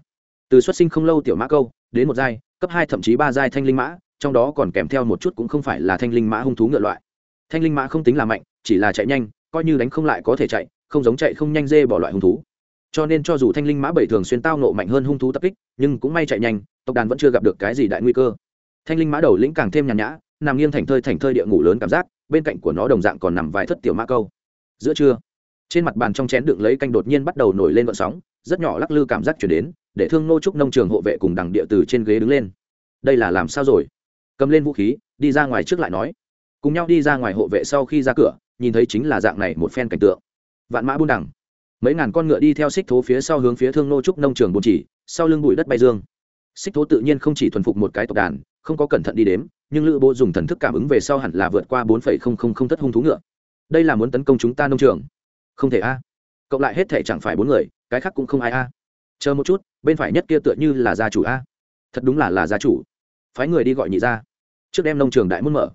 Từ xuất sinh không lâu tiểu mã câu, đến một giai, cấp hai thậm chí ba giai thanh linh mã, trong đó còn kèm theo một chút cũng không phải là thanh linh mã hung thú ngựa loại. Thanh linh mã không tính là mạnh, chỉ là chạy nhanh, coi như đánh không lại có thể chạy, không giống chạy không nhanh dê bỏ loại hung thú. Cho nên cho dù thanh linh mã bảy thường xuyên tao nộ mạnh hơn hung thú tập kích, nhưng cũng may chạy nhanh, tộc đàn vẫn chưa gặp được cái gì đại nguy cơ. Thanh linh mã đầu lĩnh càng thêm nhàn nhã, nằm nghiêng thành thơi thành thơi địa ngủ lớn cảm giác bên cạnh của nó đồng dạng còn nằm vài thất tiểu mã câu. Giữa trưa, trên mặt bàn trong chén đựng lấy canh đột nhiên bắt đầu nổi lên vận sóng, rất nhỏ lắc lư cảm giác chuyển đến, để thương nô trúc nông trường hộ vệ cùng đằng địa từ trên ghế đứng lên. Đây là làm sao rồi? Cầm lên vũ khí, đi ra ngoài trước lại nói. Cùng nhau đi ra ngoài hộ vệ sau khi ra cửa, nhìn thấy chính là dạng này một phen cảnh tượng. Vạn mã buôn đẳng mấy ngàn con ngựa đi theo xích thố phía sau hướng phía thương nô trúc nông trường bồn chỉ, sau lưng bụi đất bay dương xích thố tự nhiên không chỉ thuần phục một cái tộc đàn, không có cẩn thận đi đếm, nhưng lữ bố dùng thần thức cảm ứng về sau hẳn là vượt qua bốn phẩy không không không thất hung thú ngựa. Đây là muốn tấn công chúng ta nông trường. Không thể a. Cộng lại hết thể chẳng phải bốn người, cái khác cũng không ai a. Chờ một chút, bên phải nhất kia tựa như là gia chủ a. Thật đúng là là gia chủ. Phái người đi gọi nhị ra trước đem nông trường đại muốn mở.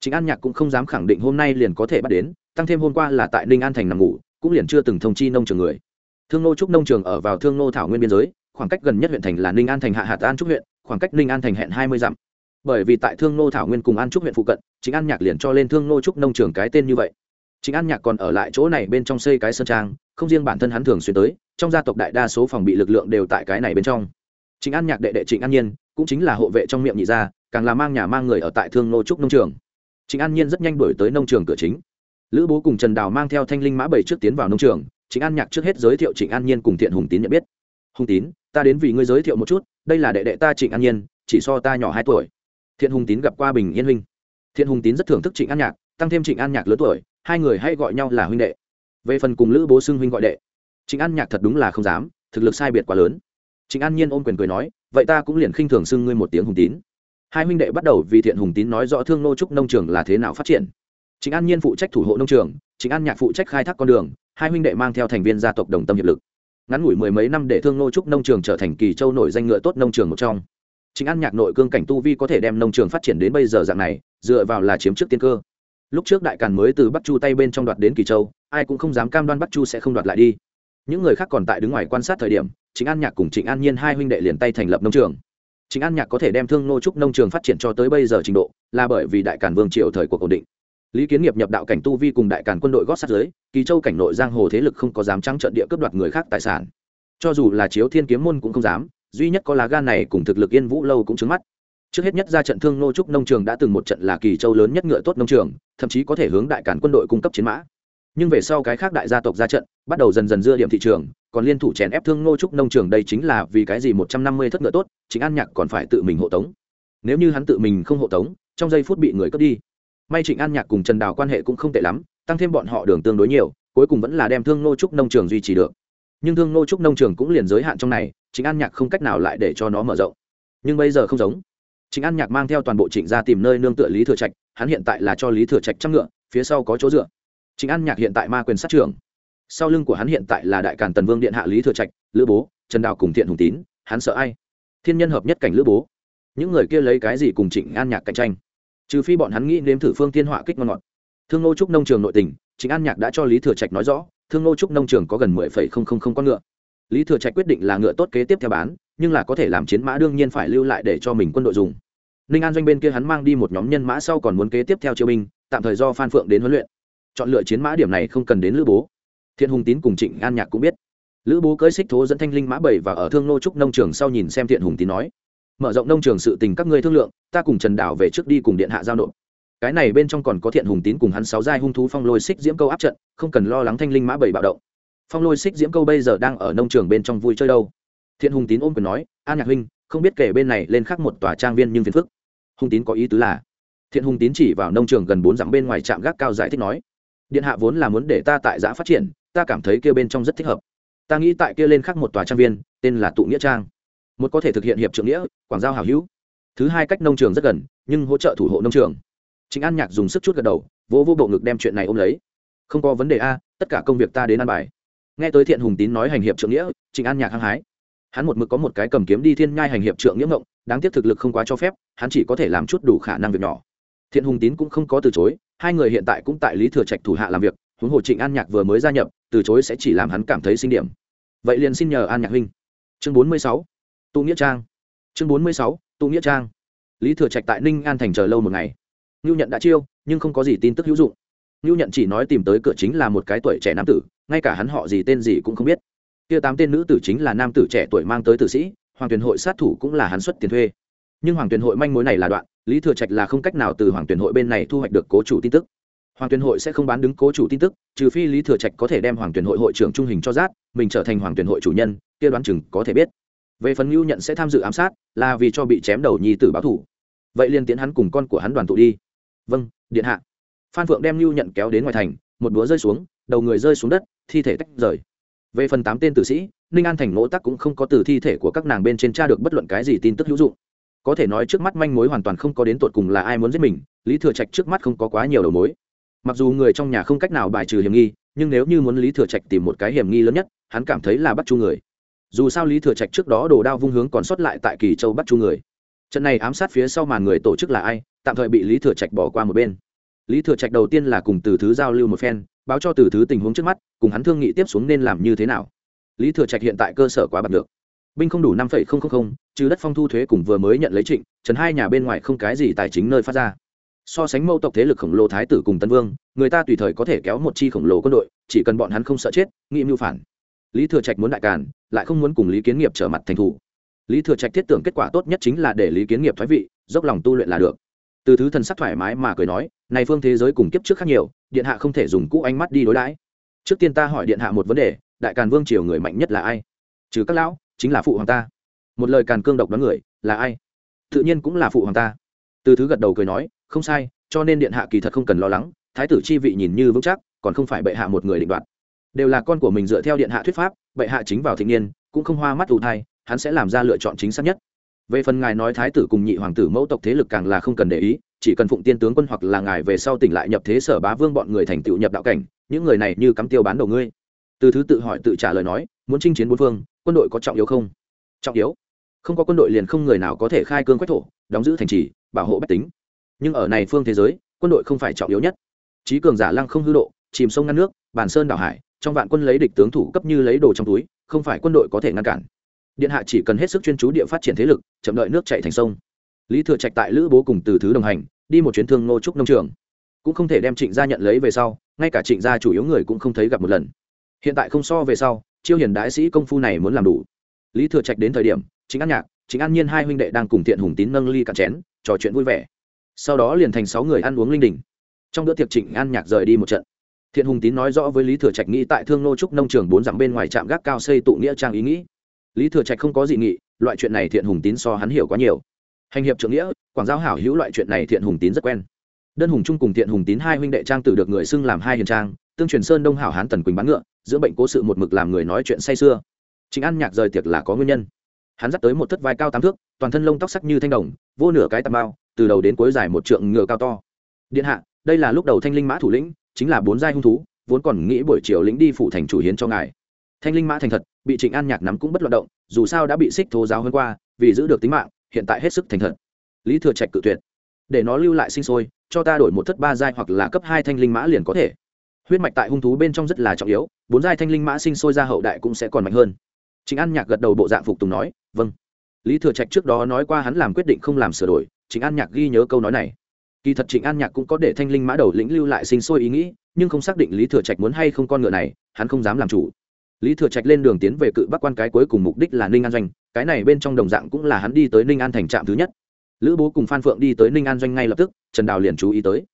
Chính an nhạc cũng không dám khẳng định hôm nay liền có thể bắt đến, tăng thêm hôm qua là tại ninh an thành nằm ngủ, cũng liền chưa từng thông chi nông trường người. Thương nô trúc nông trường ở vào thương nô thảo nguyên biên giới khoảng cách gần nhất huyện thành là ninh an thành hạ hạt an trúc huyện, khoảng cách ninh an thành hẹn hai mươi dặm. Bởi vì tại thương nô thảo nguyên cùng an trúc huyện phụ cận chính an nhạc liền cho lên thương nô trúc nông trường cái tên như vậy. Chính an nhạc còn ở lại chỗ này bên trong xây cái sơn trang, không riêng bản thân hắn thường xuyên tới, trong gia tộc đại đa số phòng bị lực lượng đều tại cái này bên trong. Chính an nhạc đệ đệ trịnh an nhiên cũng chính là hộ vệ trong miệng nhị gia, càng là mang nhà mang người ở tại thương nô trúc nông trường. Trịnh an nhiên rất nhanh đổi tới nông trường cửa chính. Lữ bố cùng trần đào mang theo thanh linh mã bảy trước tiến vào nông trường, trịnh an nhạc trước hết giới thiệu trịnh an nhiên cùng thiện hùng tín nhận biết hùng tín, ta đến vì ngươi giới thiệu một chút, đây là đệ đệ ta trịnh an nhiên, chỉ so ta nhỏ hai tuổi. Thiện hùng tín gặp qua bình yên huynh. Thiện hùng tín rất thưởng thức trịnh an nhạc, tăng thêm trịnh an nhạc lớn tuổi, hai người hay gọi nhau là huynh đệ. Về phần cùng lữ bố xưng huynh gọi đệ, trịnh an nhạc thật đúng là không dám, thực lực sai biệt quá lớn. Trịnh an nhiên ôm quyền cười nói, vậy ta cũng liền khinh thường xưng ngươi một tiếng hùng tín. Hai huynh đệ bắt đầu vì thiện hùng tín nói rõ thương nô trúc nông trường là thế nào phát triển. Trịnh an nhiên phụ trách thủ hộ nông trường, trịnh an nhạc phụ trách khai thác con đường, hai huynh đệ mang theo thành viên gia tộc đồng tâm hiệp lực ngắn ngủi mười mấy năm để thương nô trúc nông trường trở thành kỳ châu nổi danh ngựa tốt nông trường một trong. Chính an nhạc nội cương cảnh tu vi có thể đem nông trường phát triển đến bây giờ dạng này, dựa vào là chiếm trước tiên cơ. Lúc trước đại càn mới từ bắc chu tay bên trong đoạt đến kỳ châu, ai cũng không dám cam đoan bắc chu sẽ không đoạt lại đi. Những người khác còn tại đứng ngoài quan sát thời điểm, chính an nhạc cùng trịnh an nhiên hai huynh đệ liền tay thành lập nông trường. Chính an nhạc có thể đem thương nô trúc nông trường phát triển cho tới bây giờ trình độ, là bởi vì đại càn vương triều thời cuộc ổn định lý kiến nghiệp nhập đạo cảnh tu vi cùng đại càn quân đội gót sát giới, kỳ châu cảnh nội giang hồ thế lực không có dám trắng trận địa cướp đoạt người khác tài sản. Cho dù là chiếu thiên kiếm môn cũng không dám, duy nhất có lá gan này cùng thực lực yên vũ lâu cũng trứng mắt. Trước hết nhất ra trận thương nô trúc nông trường đã từng một trận là kỳ châu lớn nhất ngựa tốt nông trường, thậm chí có thể hướng đại cản quân đội cung cấp chiến mã. Nhưng về sau cái khác đại gia tộc ra trận, bắt đầu dần dần dưa điểm thị trường, còn liên thủ chèn ép thương nô trúc nông trường đây chính là vì cái gì một trăm năm mươi thất ngựa tốt chính an nhạc còn phải tự mình hộ tống. Nếu như hắn tự mình không hộ tống, trong giây phút bị người cướp đi may trịnh an nhạc cùng trần đào quan hệ cũng không tệ lắm, tăng thêm bọn họ đường tương đối nhiều, cuối cùng vẫn là đem thương nô trúc nông trường duy trì được. Nhưng thương nô trúc nông trường cũng liền giới hạn trong này, Trịnh an nhạc không cách nào lại để cho nó mở rộng. Nhưng bây giờ không giống. Trịnh an nhạc mang theo toàn bộ trịnh ra tìm nơi nương tựa lý thừa trạch, hắn hiện tại là cho lý thừa trạch trăm ngựa, phía sau có chỗ dựa. Trịnh an nhạc hiện tại ma quyền sát trưởng. Sau lưng của hắn hiện tại là đại càn tần vương điện hạ lý thừa trạch, lữ bố, trần đào cùng thiện hùng tín, hắn sợ ai? Thiên nhân hợp nhất cảnh lữ bố. Những người kia lấy cái gì cùng trịnh an nhạc cạnh tranh? Trừ phi bọn hắn nghĩ nếm thử phương tiên họa kích ngon ngọt. Thương nô trúc nông trường nội tình chính an nhạc đã cho lý thừa trạch nói rõ, thương nô trúc nông trường có gần mười phẩy không không không con ngựa. Lý thừa trạch quyết định là ngựa tốt kế tiếp theo bán, nhưng là có thể làm chiến mã đương nhiên phải lưu lại để cho mình quân đội dùng. Ninh an doanh bên kia hắn mang đi một nhóm nhân mã sau còn muốn kế tiếp theo chiêu binh, tạm thời do phan phượng đến huấn luyện. Chọn lựa chiến mã điểm này không cần đến lữ bố. Thiện hùng tín cùng trịnh an nhạc cũng biết. Lữ bố cưỡi xích thố dẫn thanh linh mã bảy và ở thương nô trúc nông trường sau nhìn xem thiện hùng tín nói mở rộng nông trường sự tình các ngươi thương lượng, ta cùng trần đảo về trước đi cùng điện hạ giao nộp. Cái này bên trong còn có thiện hùng tín cùng hắn sáu giai hung thú phong lôi xích diễm câu áp trận, không cần lo lắng thanh linh mã bảy bạo động. Phong lôi xích diễm câu bây giờ đang ở nông trường bên trong vui chơi đâu? Thiện hùng tín ôm quyền nói, an nhạc huynh, không biết kể bên này lên khắc một tòa trang viên nhưng phiền phức. Hùng tín có ý tứ là, thiện hùng tín chỉ vào nông trường gần bốn dặm bên ngoài trạm gác cao giải thích nói, điện hạ vốn là muốn để ta tại giã phát triển, ta cảm thấy kia bên trong rất thích hợp. Ta nghĩ tại kia lên khắc một tòa trang viên, tên là tụ nghĩa trang một có thể thực hiện hiệp trưởng nghĩa, quảng giao hảo hữu. Thứ hai cách nông trường rất gần, nhưng hỗ trợ thủ hộ nông trường. Chính an nhạc dùng sức chút gật đầu, vỗ vô bộ ngực đem chuyện này ôm lấy. Không có vấn đề a, tất cả công việc ta đến ăn bài. Nghe tới thiện hùng tín nói hành hiệp trưởng nghĩa, trịnh an nhạc hăng hái. Hắn một mực có một cái cầm kiếm đi thiên nhai hành hiệp trượng nghĩa ngộng, đáng tiếc thực lực không quá cho phép, hắn chỉ có thể làm chút đủ khả năng việc nhỏ. Thiện hùng tín cũng không có từ chối, hai người hiện tại cũng tại lý thừa trạch thủ hạ làm việc, huống hồ trịnh an nhạc vừa mới gia nhập, từ chối sẽ chỉ làm hắn cảm thấy sinh điểm. Vậy liền xin nhờ an nhạc huynh. Chương bốn mươi sáu tụ nghĩa trang. Chương bốn mươi sáu, tụ nghĩa trang. Lý thừa trạch tại ninh an thành chờ lâu một ngày. Ngưu nhận đã chiêu, nhưng không có gì tin tức hữu dụng. Ngưu nhận chỉ nói tìm tới cửa chính là một cái tuổi trẻ nam tử, ngay cả hắn họ gì tên gì cũng không biết. Kia tám tên nữ tử chính là nam tử trẻ tuổi mang tới tử sĩ, hoàng tuyền hội sát thủ cũng là hắn xuất tiền thuê. Nhưng hoàng tuyền hội manh mối này là đoạn, lý thừa trạch là không cách nào từ hoàng tuyền hội bên này thu hoạch được cố chủ tin tức. Hoàng tuyền hội sẽ không bán đứng cố chủ tin tức, trừ phi lý thừa trạch có thể đem hoàng tuyền hội hội trưởng trung hình cho rát, mình trở thành hoàng tuyền hội chủ nhân, kia đoán chừng có thể biết về phần ngưu nhận sẽ tham dự ám sát, là vì cho bị chém đầu nhi tử báo thủ. Vậy liền tiến hắn cùng con của hắn đoàn tụ đi. Vâng điện hạ. Phan phượng đem lưu nhận kéo đến ngoài thành, một búa rơi xuống, đầu người rơi xuống đất, thi thể tách rời. Về phần tám tên tử sĩ, ninh an thành ngỗ tắc cũng không có từ thi thể của các nàng bên trên tra được bất luận cái gì tin tức hữu dụng. Có thể nói trước mắt manh mối hoàn toàn không có đến tột cùng là ai muốn giết mình, lý thừa trạch trước mắt không có quá nhiều đầu mối. Mặc dù người trong nhà không cách nào bài trừ hiểm nghi, nhưng nếu như muốn lý thừa trạch tìm một cái hiểm nghi lớn nhất, hắn cảm thấy là bắt chu người dù sao lý thừa trạch trước đó đồ đao vung hướng còn sót lại tại kỳ châu bắt chu người. Trận này ám sát phía sau màn người tổ chức là ai, tạm thời bị lý thừa trạch bỏ qua một bên. Lý thừa trạch đầu tiên là cùng từ thứ giao lưu một phen, báo cho từ thứ tình huống trước mắt, cùng hắn thương nghị tiếp xuống nên làm như thế nào. Lý thừa trạch hiện tại cơ sở quá bật được. Binh không đủ năm trừ đất phong thu thuế cùng vừa mới nhận lấy trịnh, trần hai nhà bên ngoài không cái gì tài chính nơi phát ra. So sánh mẫu tộc thế lực khổng lồ thái tử cùng tân vương, người ta tùy thời có thể kéo một chi khổng lồ quân đội, chỉ cần bọn hắn không sợ chết nghĩ mưu phản. Lý thừa trạch muốn đại càn lại không muốn cùng lý kiến nghiệp trở mặt thành thủ. Lý thừa trạch thiết tưởng kết quả tốt nhất chính là để lý kiến nghiệp thoái vị, dốc lòng tu luyện là được. Từ thứ thần sắc thoải mái mà cười nói, này phương thế giới cùng kiếp trước khác nhiều, điện hạ không thể dùng cũ ánh mắt đi đối đãi. Trước tiên ta hỏi điện hạ một vấn đề, đại càn vương triều người mạnh nhất là ai? Trừ các lão, chính là phụ hoàng ta. Một lời càn cương độc đoán người, là ai? Tự nhiên cũng là phụ hoàng ta. Từ thứ gật đầu cười nói, không sai, cho nên điện hạ kỳ thật không cần lo lắng, thái tử chi vị nhìn như vững chắc, còn không phải bệ hạ một người định đoạt đều là con của mình dựa theo điện hạ thuyết pháp, bệ hạ chính vào thịnh niên, cũng không hoa mắt ủ thai, hắn sẽ làm ra lựa chọn chính xác nhất. Về phần ngài nói thái tử cùng nhị hoàng tử mẫu tộc thế lực càng là không cần để ý, chỉ cần phụng tiên tướng quân hoặc là ngài về sau tỉnh lại nhập thế sở bá vương bọn người thành tựu nhập đạo cảnh, những người này như cắm tiêu bán đầu ngươi. Từ thứ tự hỏi tự trả lời nói, muốn chinh chiến bốn phương, quân đội có trọng yếu không? Trọng yếu. Không có quân đội liền không người nào có thể khai cương quách thổ, đóng giữ thành trì, bảo hộ bách tính. Nhưng ở này phương thế giới, quân đội không phải trọng yếu nhất. Trí cường giả lăng không hư độ, chìm sông ngăn nước, bàn sơn đảo hải trong vạn quân lấy địch tướng thủ cấp như lấy đồ trong túi, không phải quân đội có thể ngăn cản. Điện hạ chỉ cần hết sức chuyên chú địa phát triển thế lực, chậm đợi nước chạy thành sông. Lý thừa trạch tại lữ bố cùng từ thứ đồng hành, đi một chuyến thương ngô trúc nông trường. Cũng không thể đem trịnh gia nhận lấy về sau, ngay cả trịnh gia chủ yếu người cũng không thấy gặp một lần. Hiện tại không so về sau, chiêu hiền đại sĩ công phu này muốn làm đủ. Lý thừa trạch đến thời điểm chính an nhạc chính an nhiên hai huynh đệ đang cùng thiện hùng tín nâng ly cạn chén, trò chuyện vui vẻ. Sau đó liền thành sáu người ăn uống linh đình. Trong bữa tiệc trịnh an nhạc rời đi một trận thiện hùng tín nói rõ với lý thừa trạch nghĩ tại thương nô trúc nông trường bốn dặm bên ngoài trạm gác cao xây tụ nghĩa trang ý nghĩ. Lý thừa trạch không có dị nghị, loại chuyện này thiện hùng tín so hắn hiểu quá nhiều. Hành hiệp trưởng nghĩa, quảng giao hảo hữu loại chuyện này thiện hùng tín rất quen. Đơn hùng trung cùng thiện hùng tín hai huynh đệ trang tử được người xưng làm hai hiền trang, tương truyền sơn đông hảo hán tần quỳnh bán ngựa, giữa bệnh cố sự một mực làm người nói chuyện say sưa. Chính ăn nhạc rời tiệc là có nguyên nhân. Hắn dắt tới một thất vai cao tám thước, toàn thân lông tóc sắc như thanh đồng, vô nửa cái tầm bao từ đầu đến cuối dài một trượng ngựa cao to. Điện hạ, đây là lúc đầu thanh linh mã thủ lĩnh chính là bốn giai hung thú, vốn còn nghĩ buổi chiều lĩnh đi phụ thành chủ hiến cho ngài. Thanh linh mã thành thật, bị trịnh an nhạc nắm cũng bất loạt động, dù sao đã bị xích thô giáo hơn qua, vì giữ được tính mạng, hiện tại hết sức thành thật. Lý thừa trạch cự tuyệt. Để nó lưu lại sinh sôi, cho ta đổi một thất ba giai hoặc là cấp hai thanh linh mã liền có thể. Huyết mạch tại hung thú bên trong rất là trọng yếu, bốn giai thanh linh mã sinh sôi ra hậu đại cũng sẽ còn mạnh hơn. Chính an nhạc gật đầu bộ dạng phục tùng nói vâng. Lý thừa trạch trước đó nói qua hắn làm quyết định không làm sửa đổi chính an nhạc ghi nhớ câu nói này kỳ thật trịnh an nhạc cũng có để thanh linh mã đầu lĩnh lưu lại sinh sôi ý nghĩ, nhưng không xác định lý thừa trạch muốn hay không con ngựa này, hắn không dám làm chủ. Lý thừa trạch lên đường tiến về cự bắc quan cái cuối cùng mục đích là ninh an doanh, cái này bên trong đồng dạng cũng là hắn đi tới ninh an thành trạm thứ nhất. Lữ bố cùng phan phượng đi tới ninh an doanh ngay lập tức, trần đào liền chú ý tới.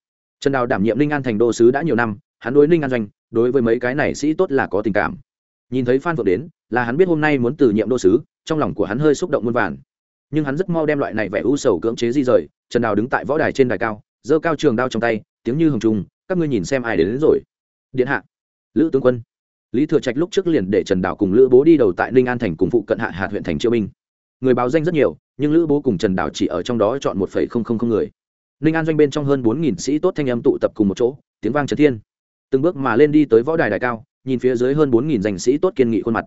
Trần đào đảm nhiệm ninh an thành đô sứ đã nhiều năm, hắn đối ninh an doanh, đối với mấy cái này sĩ tốt là có tình cảm. Nhìn thấy phan phượng đến, là hắn biết hôm nay muốn từ nhiệm đô sứ, trong lòng của hắn hơi xúc động muôn vàn nhưng hắn rất mau đem loại này vẻ u sầu cưỡng chế di rời trần đào đứng tại võ đài trên đài cao giơ cao trường đao trong tay tiếng như hồng trung các ngươi nhìn xem ai đến, đến rồi. Điện hạ lữ tướng quân. Lý thừa trạch lúc trước liền để trần đào cùng lữ bố đi đầu tại ninh an thành cùng phụ cận hạ hạt huyện thành chiêu binh. Người báo danh rất nhiều nhưng lữ bố cùng trần đào chỉ ở trong đó chọn một người. Ninh an doanh bên trong hơn bốn sĩ tốt thanh âm tụ tập cùng một chỗ tiếng vang trần thiên. Từng bước mà lên đi tới võ đài đài cao nhìn phía dưới hơn bốn danh sĩ tốt kiên nghị khuôn mặt.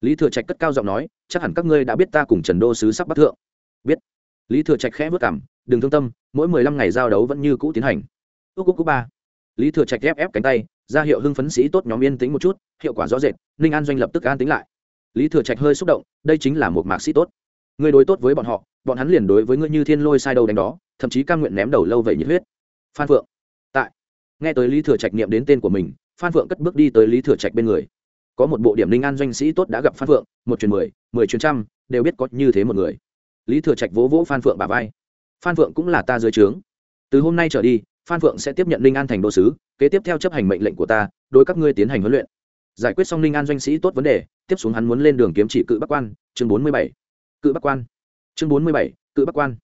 Lý thừa trạch cất cao giọng nói chắc hẳn các ngươi đã biết ta cùng trần đô sứ sắp bắt thượng biết. Lý thừa trạch khẽ vất cảm, đừng thương tâm, mỗi mười lăm ngày giao đấu vẫn như cũ tiến hành. Ước ước ba. Lý thừa trạch ép ép cánh tay, ra hiệu hưng phấn sĩ tốt nhóm yên tĩnh một chút, hiệu quả rõ rệt, ninh an doanh lập tức an tính lại. Lý thừa trạch hơi xúc động, đây chính là một mạc sĩ tốt. Người đối tốt với bọn họ, bọn hắn liền đối với ngươi như thiên lôi sai đầu đánh đó, thậm chí cam nguyện ném đầu lâu vậy nhiệt huyết. Phan phượng. Tại. Nghe tới lý thừa trạch niệm đến tên của mình, phan phượng cất bước đi tới lý thừa trạch bên người. Có một bộ điểm linh an doanh sĩ tốt đã gặp phan phượng, một chuyến mười mười chuyến trăm, đều biết có như thế một người lý thừa trạch vỗ vỗ phan phượng bà vai. phan phượng cũng là ta dưới trướng. từ hôm nay trở đi, phan phượng sẽ tiếp nhận linh an thành đô sứ, kế tiếp theo chấp hành mệnh lệnh của ta, đối các ngươi tiến hành huấn luyện. giải quyết xong linh an doanh sĩ tốt vấn đề, tiếp xuống hắn muốn lên đường kiếm chỉ cự bắc quan, chương bốn mươi bảy. cự bắc quan. chương bốn mươi bảy, cự bắc quan.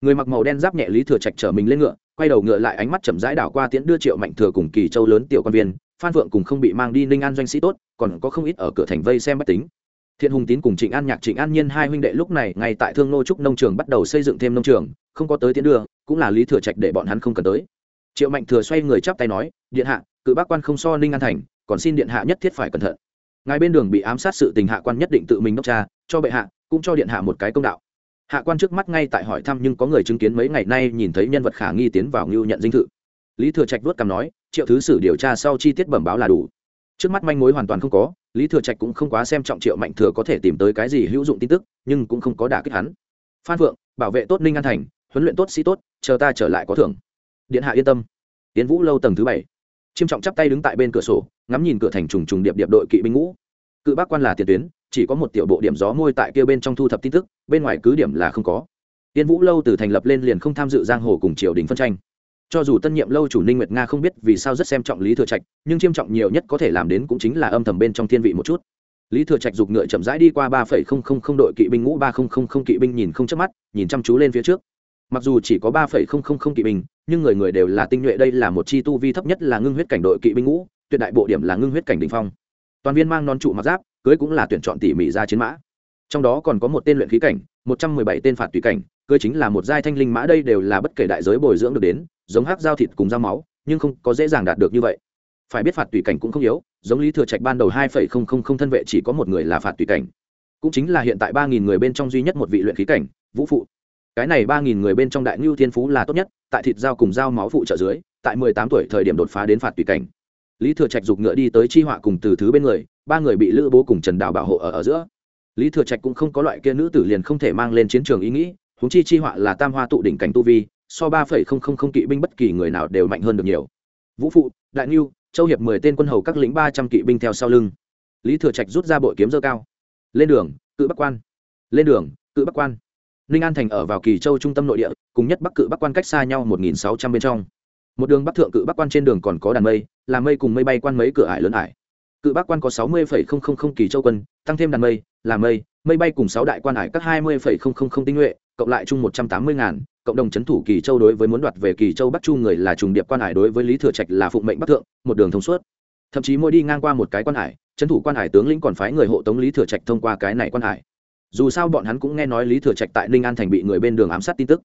người mặc màu đen giáp nhẹ lý thừa trạch chở mình lên ngựa, quay đầu ngựa lại ánh mắt chậm rãi đảo qua tiễn đưa triệu mạnh thừa cùng kỳ châu lớn tiểu quan viên. phan phượng cùng không bị mang đi ninh an doanh sĩ tốt, còn có không ít ở cửa thành vây xem bách tính thiện hùng tín cùng trịnh an nhạc, trịnh an nhiên hai huynh đệ lúc này ngay tại thương nô trúc nông trường bắt đầu xây dựng thêm nông trường, không có tới tiến đưa, cũng là lý thừa trạch để bọn hắn không cần tới. Triệu mạnh thừa xoay người chắp tay nói, điện hạ, cự bác quan không so ninh an thành, còn xin điện hạ nhất thiết phải cẩn thận. Ngài bên đường bị ám sát sự tình hạ quan nhất định tự mình đốc tra, cho bệ hạ, cũng cho điện hạ một cái công đạo. Hạ quan trước mắt ngay tại hỏi thăm nhưng có người chứng kiến mấy ngày nay nhìn thấy nhân vật khả nghi tiến vào ngưu nhận dinh thự. Lý thừa trạch vuốt cằm nói, triệu thứ sử điều tra sau chi tiết bẩm báo là đủ. Trước mắt manh mối hoàn toàn không có lý thừa trạch cũng không quá xem trọng triệu mạnh thừa có thể tìm tới cái gì hữu dụng tin tức, nhưng cũng không có đả kích hắn. Phan phượng, bảo vệ tốt ninh an thành, huấn luyện tốt sĩ tốt, chờ ta trở lại có thưởng. Điện hạ yên tâm. Tiến vũ lâu tầng thứ bảy. Chiêm trọng chắp tay đứng tại bên cửa sổ, ngắm nhìn cửa thành trùng trùng điệp điệp đội kỵ binh ngũ. Cự bác quan là tiền tuyến, chỉ có một tiểu bộ điểm gió môi tại kia bên trong thu thập tin tức, bên ngoài cứ điểm là không có. Tiên vũ lâu từ thành lập lên liền không tham dự giang hồ cùng triều đình phân tranh cho dù tân nhiệm lâu chủ ninh nguyệt nga không biết vì sao rất xem trọng lý thừa trạch, nhưng chiêm trọng nhiều nhất có thể làm đến cũng chính là âm thầm bên trong thiên vị một chút. Lý thừa trạch giục ngựa chậm rãi đi qua ba phẩy không không không đội kỵ binh ngũ, ba không không không kỵ binh nhìn không chớp mắt, nhìn chăm chú lên phía trước. Mặc dù chỉ có ba phẩy không không không kỵ binh, nhưng người người đều là tinh nhuệ, đây là một chi tu vi thấp nhất là ngưng huyết cảnh đội kỵ binh ngũ, tuyệt đại bộ điểm là ngưng huyết cảnh đỉnh phong. Toàn viên mang non trụ mặc giáp, cưới cũng là tuyển chọn tỉ mỉ ra chiến mã. Trong đó còn có một tên luyện khí cảnh, một trăm mười bảy tên phạt tùy cảnh, cưới chính là một giai thanh linh mã, đây đều là bất kể đại giới bồi dưỡng được đến giống hắc giao thịt cùng dao máu nhưng không có dễ dàng đạt được như vậy. Phải biết phạt tùy cảnh cũng không yếu giống lý thừa trạch ban đầu hai phẩy không không không thân vệ chỉ có một người là phạt tùy cảnh. Cũng chính là hiện tại ba nghìn người bên trong duy nhất một vị luyện khí cảnh vũ phụ. Cái này ba nghìn người bên trong đại ngưu thiên phú là tốt nhất tại thịt dao cùng dao máu phụ trợ dưới tại mười tám tuổi thời điểm đột phá đến phạt tùy cảnh. Lý thừa trạch giục ngựa đi tới chi họa cùng từ thứ bên người ba người bị lữ bố cùng trần đào bảo hộ ở, ở giữa. Lý thừa trạch cũng không có loại kia nữ tử liền không thể mang lên chiến trường ý nghĩ huống chi chi họa là tam hoa tụ đỉnh cảnh tu vi so ba phẩy không không không kỵ binh bất kỳ người nào đều mạnh hơn được nhiều. Vũ phụ đại nưu, châu hiệp mười tên quân hầu các lĩnh ba trăm kỵ binh theo sau lưng. Lý thừa trạch rút ra bội kiếm dơ cao. Lên đường cự bắc quan. Lên đường cự bắc quan. Ninh an thành ở vào kỳ châu trung tâm nội địa cùng nhất bắc cự bắc quan cách xa nhau một nghìn sáu trăm bên trong. Một đường bắc thượng cự bắc quan trên đường còn có đàn mây là mây cùng mây bay quan mấy cửa ải lớn ải. Cự bắc quan có sáu mươi kỳ châu quân tăng thêm đàn mây là mây mây bay cùng sáu đại quan ải các hai mươi tinh nhuệ cộng lại chung một trăm tám mươi ngàn, cộng đồng c h ấ n thủ kỳ châu đối với muốn đoạt về kỳ châu bắc chu người là trùng điệp quan hải đối với lý thừa trạch là phụng mệnh bắc thượng, một đường thông suốt. Thậm chí mỗi đi ngang qua một cái quan hải c h ấ n thủ quan hải tướng lĩnh còn phái người hộ tống lý thừa trạch thông qua cái này quan hải. Dù sao bọn hắn cũng nghe nói lý thừa trạch tại ninh an thành bị người bên đường ám sát tin tức.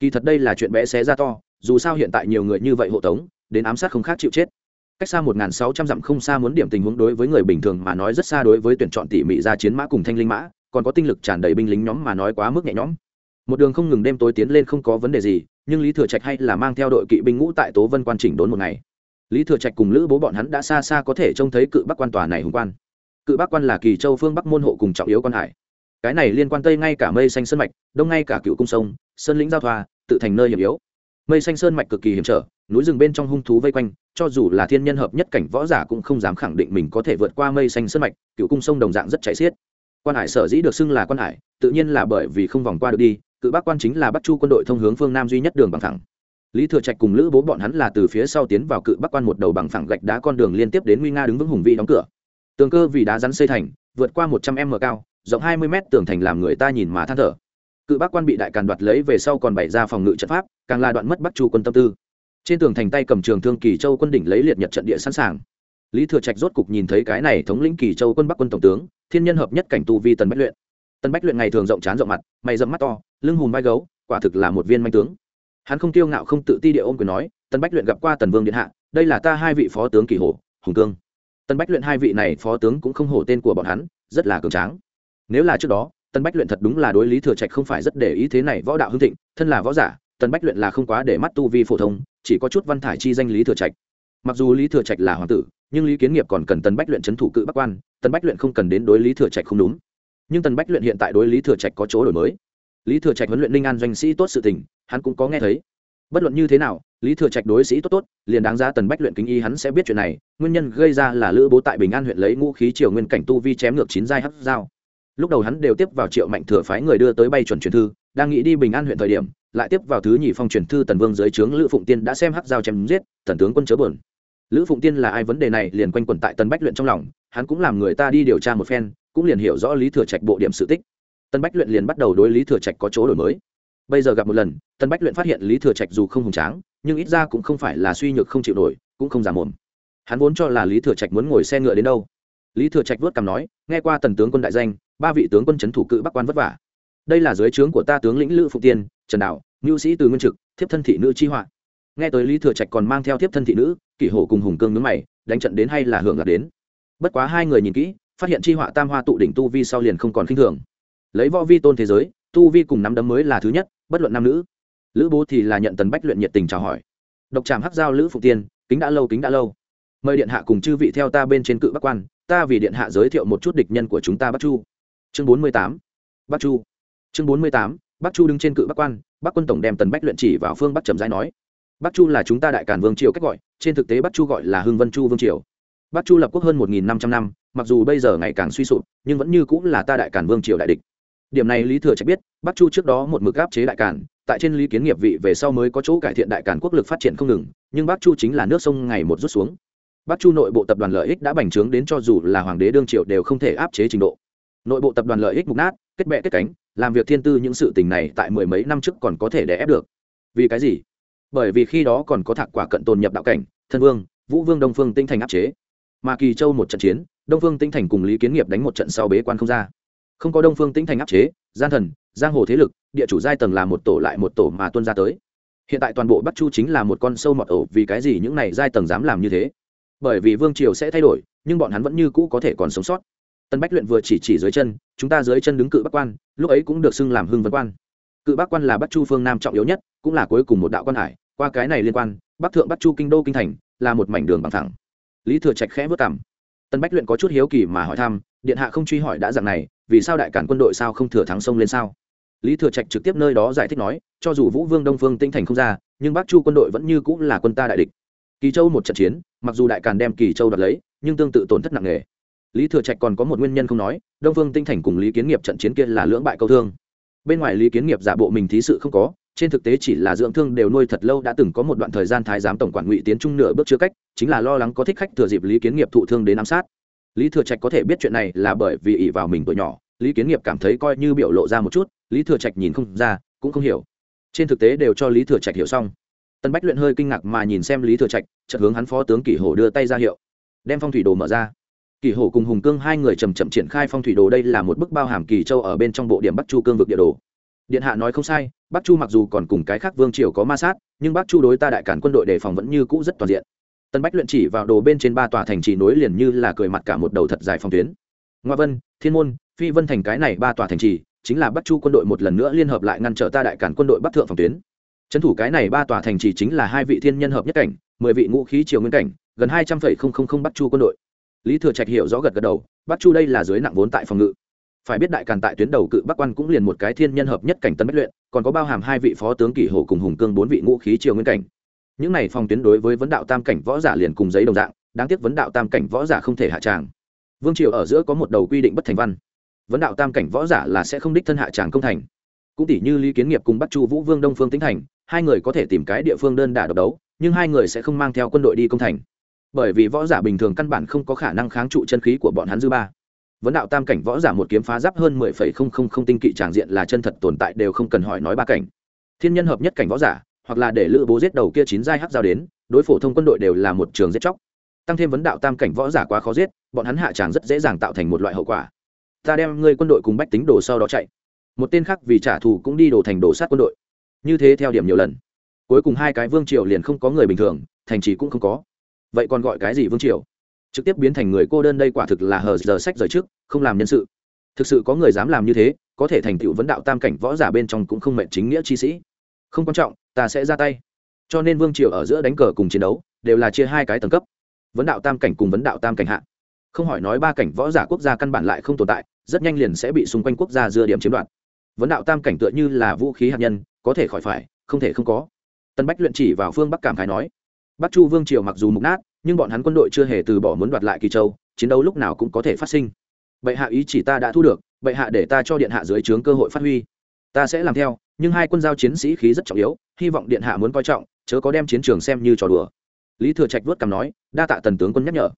Kỳ thật đây là chuyện bé xé ra to, dù sao hiện tại nhiều người như vậy hộ tống, đến ám sát không khác chịu chết. Cách xa một nghìn sáu trăm dặm không xa muốn điểm tình huống đối với người bình thường mà nói rất xa đối với tuyển chọn tỉ mỉ ra chiến mã cùng thanh linh mã, còn có tinh lực tràn đầy binh lính nhóm mà nói quá mức nhẹ nhõm một đường không ngừng đêm tối tiến lên không có vấn đề gì, nhưng lý thừa trạch hay là mang theo đội kỵ binh ngũ tại tố vân quan chỉnh đốn một ngày. Lý thừa trạch cùng lữ bố bọn hắn đã xa xa có thể trông thấy cự bắc quan tòa này hùng quan. Cự bắc quan là kỳ châu phương bắc môn hộ cùng trọng yếu quan hải. Cái này liên quan tây ngay cả mây xanh sơn mạch, đông ngay cả cựu cung sông, sơn lĩnh giao thoa, tự thành nơi hiểm yếu. Mây xanh sơn mạch cực kỳ hiểm trở, núi rừng bên trong hung thú vây quanh, cho dù là thiên nhân hợp nhất cảnh võ giả cũng không dám khẳng định mình có thể vượt qua mây xanh sơn mạch cựu cung sông đồng dạng rất chảy xiết. Quan hải sở dĩ được xưng là quan hải, tự nhiên là bởi vì không vòng qua được đi cự bắc quan chính là bắc chu quân đội thông hướng phương nam duy nhất đường bằng thẳng lý thừa trạch cùng lữ bố bọn hắn là từ phía sau tiến vào cự bắc quan một đầu bằng phẳng gạch đá con đường liên tiếp đến nguy nga đứng vững hùng vị đóng cửa. Tường cơ vì đá rắn xây thành, vượt qua một trăm m cao, rộng hai mươi m tường thành làm người ta nhìn mà than thở. Cự bắc quan bị đại càn đoạt lấy về sau còn bày ra phòng ngự trận pháp, càng là đoạn mất bắc chu quân tâm tư. Trên tường thành tay cầm trường thương kỳ châu quân đỉnh lấy liệt nhật trận địa sẵn sàng. Lý thừa trạch rốt cục nhìn thấy cái này thống lĩnh kỳ châu quân bắc quân tổng tướng, thiên nhân hợp nhất cảnh tu vi tần bách luyện. Tần bách luyện ngày thường rộng trán rộng mặt, mày dẫm mắt to lưng hùm vai gấu, quả thực là một viên manh tướng. Hắn không tiêu ngạo không tự ti địa ôm quyền nói, tần bách luyện gặp qua tần vương điện hạ, đây là ta hai vị phó tướng kỳ hồ hùng cương. Tần bách luyện hai vị này phó tướng cũng không hổ tên của bọn hắn, rất là cường tráng. Nếu là trước đó, tần bách luyện thật đúng là đối lý thừa trạch không phải rất để ý thế này võ đạo hưng thịnh, thân là võ giả, tần bách luyện là không quá để mắt tu vi phổ thông, chỉ có chút văn thải chi danh lý thừa trạch. Mặc dù lý thừa trạch là hoàng tử, nhưng lý kiến nghiệp còn cần tần bách luyện c h ấ n thủ cự bắc quan, tần bách luyện không cần đến đối lý thừa trạch không đúng. Nhưng tần bách luyện hiện tại đối lý thừa trạch có chỗ đổi mới lý thừa trạch huấn luyện linh an doanh sĩ tốt sự tình, hắn cũng có nghe thấy. Bất luận như thế nào, lý thừa trạch đối sĩ tốt tốt, liền đáng ra tần bách luyện kính y hắn sẽ biết chuyện này, nguyên nhân gây ra là lữ bố tại bình an huyện lấy ngũ khí triều nguyên cảnh tu vi chém ngược chín giai hắc dao lúc đầu hắn đều tiếp vào triệu mạnh thừa phái người đưa tới bay chuẩn truyền thư, đang nghĩ đi bình an huyện thời điểm, lại tiếp vào thứ nhị phong truyền thư tần vương dưới trướng lữ phụng tiên đã xem hắc dao chém giết tần tướng quân chớ bờn lữ phụng tiên là ai vấn đề này liền quanh quẩn tại tần bách luyện trong lòng, hắn cũng làm người ta đi điều tra một phen, cũng liền hiểu rõ lý thừa trạch bộ điểm sự tích tân bách luyện liền bắt đầu đối lý thừa trạch có chỗ đổi mới. Bây giờ gặp một lần, tân bách luyện phát hiện lý thừa trạch dù không hùng tráng, nhưng ít ra cũng không phải là suy nhược không chịu nổi, cũng không giả mồm. Hắn vốn cho là lý thừa trạch muốn ngồi xe ngựa đến đâu. Lý thừa trạch vớt cằm nói, nghe qua tần tướng quân đại danh, ba vị tướng quân c h ấ n thủ cự bắc quan vất vả. Đây là dưới trướng của ta tướng lĩnh lữ phụ tiên, trần đạo ngưu sĩ từ nguyên trực, thiếp thân thị nữ chi họa. Nghe tới lý thừa trạch còn mang theo thiếp thân thị nữ, kỷ hổ cùng hùng cương nướng mày, đánh trận đến hay là hưởng lạc đến. Bất quá hai người nhìn kỹ, phát hiện chi họa tam hoa tụ đỉnh tu vi sau liền không còn khinh thường lấy võ vi tôn thế giới, tu vi cùng nắm đấm mới là thứ nhất, bất luận nam nữ. Lữ bố thì là nhận tần bách luyện nhiệt tình chào hỏi. Độc tràng hắc giao lữ phụ tiên, kính đã lâu, kính đã lâu. Mời điện hạ cùng chư vị theo ta bên trên cự bắc quan, ta vì điện hạ giới thiệu một chút địch nhân của chúng ta bắc chu. Chương bốn mươi tám, bắc chu. Chương bốn mươi tám, bắc chu đứng trên cự bắc quan, bắc quân tổng đem tần bách luyện chỉ vào phương bắc trầm giai nói. Bắc chu là chúng ta đại cản vương triều cách gọi, trên thực tế bắc chu gọi là hưng vân chu vương triều. Bắc chu lập quốc hơn một năm trăm năm, mặc dù bây giờ ngày càng suy sụp, nhưng vẫn như cũng là ta đại cản vương triều đại địch điểm này lý thừa trạch biết, bắc chu trước đó một mực áp chế đại cản tại trên lý kiến nghiệp vị về sau mới có chỗ cải thiện đại cản quốc lực phát triển không ngừng, nhưng bắc chu chính là nước sông ngày một rút xuống. Bắc chu nội bộ tập đoàn lợi ích đã bành trướng đến cho dù là hoàng đế đương triệu đều không thể áp chế trình độ. Nội bộ tập đoàn lợi ích mục nát, kết bệ kết cánh, làm việc thiên tư những sự tình này tại mười mấy năm trước còn có thể đè ép được. Vì cái gì? Bởi vì khi đó còn có thạc quả cận tồn nhập đạo cảnh, thân vương, vũ vương đông phương tinh thành áp chế. Mà kỳ châu một trận chiến, đông phương tinh thành cùng lý kiến nghiệp đánh một trận sau bế quan không ra không có đông phương tĩnh thành áp chế gian thần, giang hồ thế lực, địa chủ giai tầng là một tổ lại một tổ mà tuân ra tới. Hiện tại toàn bộ bắc chu chính là một con sâu mọt ổ, vì cái gì những này giai tầng dám làm như thế? Bởi vì vương triều sẽ thay đổi, nhưng bọn hắn vẫn như cũ có thể còn sống sót. Tân bách luyện vừa chỉ chỉ dưới chân, chúng ta dưới chân đứng cự bắc quan, lúc ấy cũng được xưng làm hưng vân quan. Cự bắc quan là bắc chu phương nam trọng yếu nhất, cũng là cuối cùng một đạo quan hải, qua cái này liên quan, bắc thượng bắc chu kinh đô kinh thành là một mảnh đường bằng thẳng. Lý thừa trạch khẽ vất cảm tân bách luyện có chút hiếu kỳ mà hỏi thăm, điện hạ không truy hỏi đã dạng này vì sao đại cản quân đội sao không thừa thắng sông lên sao? Lý thừa trạch trực tiếp nơi đó giải thích nói, cho dù vũ vương đông phương tinh thành không ra, nhưng bắc chu quân đội vẫn như cũng là quân ta đại địch. Kỳ châu một trận chiến, mặc dù đại càn đem kỳ châu đoạt lấy, nhưng tương tự tổn thất nặng nề. Lý thừa trạch còn có một nguyên nhân không nói, đông phương tinh thành cùng lý kiến nghiệp trận chiến kia là lưỡng bại câu thương. Bên ngoài lý kiến nghiệp giả bộ mình thí sự không có, trên thực tế chỉ là dưỡng thương đều nuôi thật lâu đã từng có một đoạn thời gian thái giám tổng quản ngụy tiến trung nửa bước chưa cách, chính là lo lắng có thích khách thừa dịp lý kiến nghiệp thụ thương đến ám sát lý thừa trạch có thể biết chuyện này là bởi vì ỷ vào mình tuổi nhỏ, lý kiến nghiệp cảm thấy coi như biểu lộ ra một chút, lý thừa trạch nhìn không ra, cũng không hiểu. Trên thực tế đều cho lý thừa trạch hiểu xong. Tân bách luyện hơi kinh ngạc mà nhìn xem lý thừa trạch, chợt hướng hắn phó tướng kỷ hổ đưa tay ra hiệu. Đem phong thủy đồ mở ra. Kỷ hổ cùng hùng cương hai người chầm chậm triển khai phong thủy đồ, đây là một bức bao hàm kỳ châu ở bên trong bộ điểm bắc chu cương vực địa đồ. Điện hạ nói không sai, bắc chu mặc dù còn cùng cái khác vương triều có ma sát, nhưng bắc chu đối ta đại cản quân đội đề phòng vẫn như cũ rất toàn diện tân bách luyện chỉ vào đồ bên trên ba tòa thành trì nối liền như là cười mặt cả một đầu thật dài phòng tuyến. Ngoa vân, thiên môn, phi vân thành cái này ba tòa thành trì, chính là bắc chu quân đội một lần nữa liên hợp lại ngăn trở ta đại cản quân đội bắc thượng phòng tuyến. Trấn thủ cái này ba tòa thành trì chính là hai vị thiên nhân hợp nhất cảnh, mười vị ngũ khí triều nguyên cảnh, gần hai trăm linh không không không bắc chu quân đội. Lý thừa trạch hiểu rõ gật gật đầu, bắc chu đây là dưới nặng vốn tại phòng ngự. Phải biết đại càn tại tuyến đầu cự bắc quan cũng liền một cái thiên nhân hợp nhất cảnh tân bách luyện, còn có bao hàm hai vị phó tướng kỷ hồ cùng hùng cương bốn vị ngũ khí triều nguyên cảnh những này phòng tuyến đối với vấn đạo tam cảnh võ giả liền cùng giấy đồng dạng, đáng tiếc vấn đạo tam cảnh võ giả không thể hạ tràng. Vương triều ở giữa có một đầu quy định bất thành văn. Vấn đạo tam cảnh võ giả là sẽ không đích thân hạ tràng công thành. Cũng tỷ như lý kiến nghiệp cùng bắt chu vũ vương đông phương tính thành, hai người có thể tìm cái địa phương đơn đả độc đấu, nhưng hai người sẽ không mang theo quân đội đi công thành. Bởi vì võ giả bình thường căn bản không có khả năng kháng trụ chân khí của bọn hắn dư ba. Vấn đạo tam cảnh võ giả một kiếm phá giáp hơn mười phẩy không không không tinh kỵ tràng diện là chân thật tồn tại đều không cần hỏi nói ba cảnh. Thiên nhân hợp nhất cảnh võ giả hoặc là để lữ bố giết đầu kia chín giai hắc giao đến, đối phổ thông quân đội đều là một trường giết chóc. Tăng thêm vấn đạo tam cảnh võ giả quá khó giết, bọn hắn hạ tràng rất dễ dàng tạo thành một loại hậu quả. Ta đem ngươi quân đội cùng bách tính đồ sau đó chạy. Một tên khác vì trả thù cũng đi đổ thành đổ sát quân đội. Như thế theo điểm nhiều lần. Cuối cùng hai cái vương triều liền không có người bình thường, thành trì cũng không có. Vậy còn gọi cái gì vương triều? Trực tiếp biến thành người cô đơn đây quả thực là hờ giờ sách rời trước, không làm nhân sự. Thực sự có người dám làm như thế, có thể thành tựu vấn đạo tam cảnh võ giả bên trong cũng không mệnh chính nghĩa chi sĩ không quan trọng, ta sẽ ra tay. Cho nên vương triều ở giữa đánh cờ cùng chiến đấu, đều là chia hai cái tầng cấp. Vấn đạo tam cảnh cùng vấn đạo tam cảnh hạ. Không hỏi nói ba cảnh võ giả quốc gia căn bản lại không tồn tại, rất nhanh liền sẽ bị xung quanh quốc gia dưa điểm chiếm đoạt. Vấn đạo tam cảnh tựa như là vũ khí hạt nhân, có thể khỏi phải, không thể không có. Tân bách luyện chỉ vào phương bắc cảm khái nói. Bắc chu vương triều mặc dù mục nát, nhưng bọn hắn quân đội chưa hề từ bỏ muốn đoạt lại kỳ châu, chiến đấu lúc nào cũng có thể phát sinh. Bệ hạ ý chỉ ta đã thu được, bệ hạ để ta cho điện hạ dưới trướng cơ hội phát huy ta sẽ làm theo, nhưng hai quân giao chiến sĩ khí rất trọng yếu, hy vọng điện hạ muốn coi trọng, chớ có đem chiến trường xem như trò đùa. Lý thừa trạch vớt cằm nói, đa tạ tần tướng quân nhắc nhở.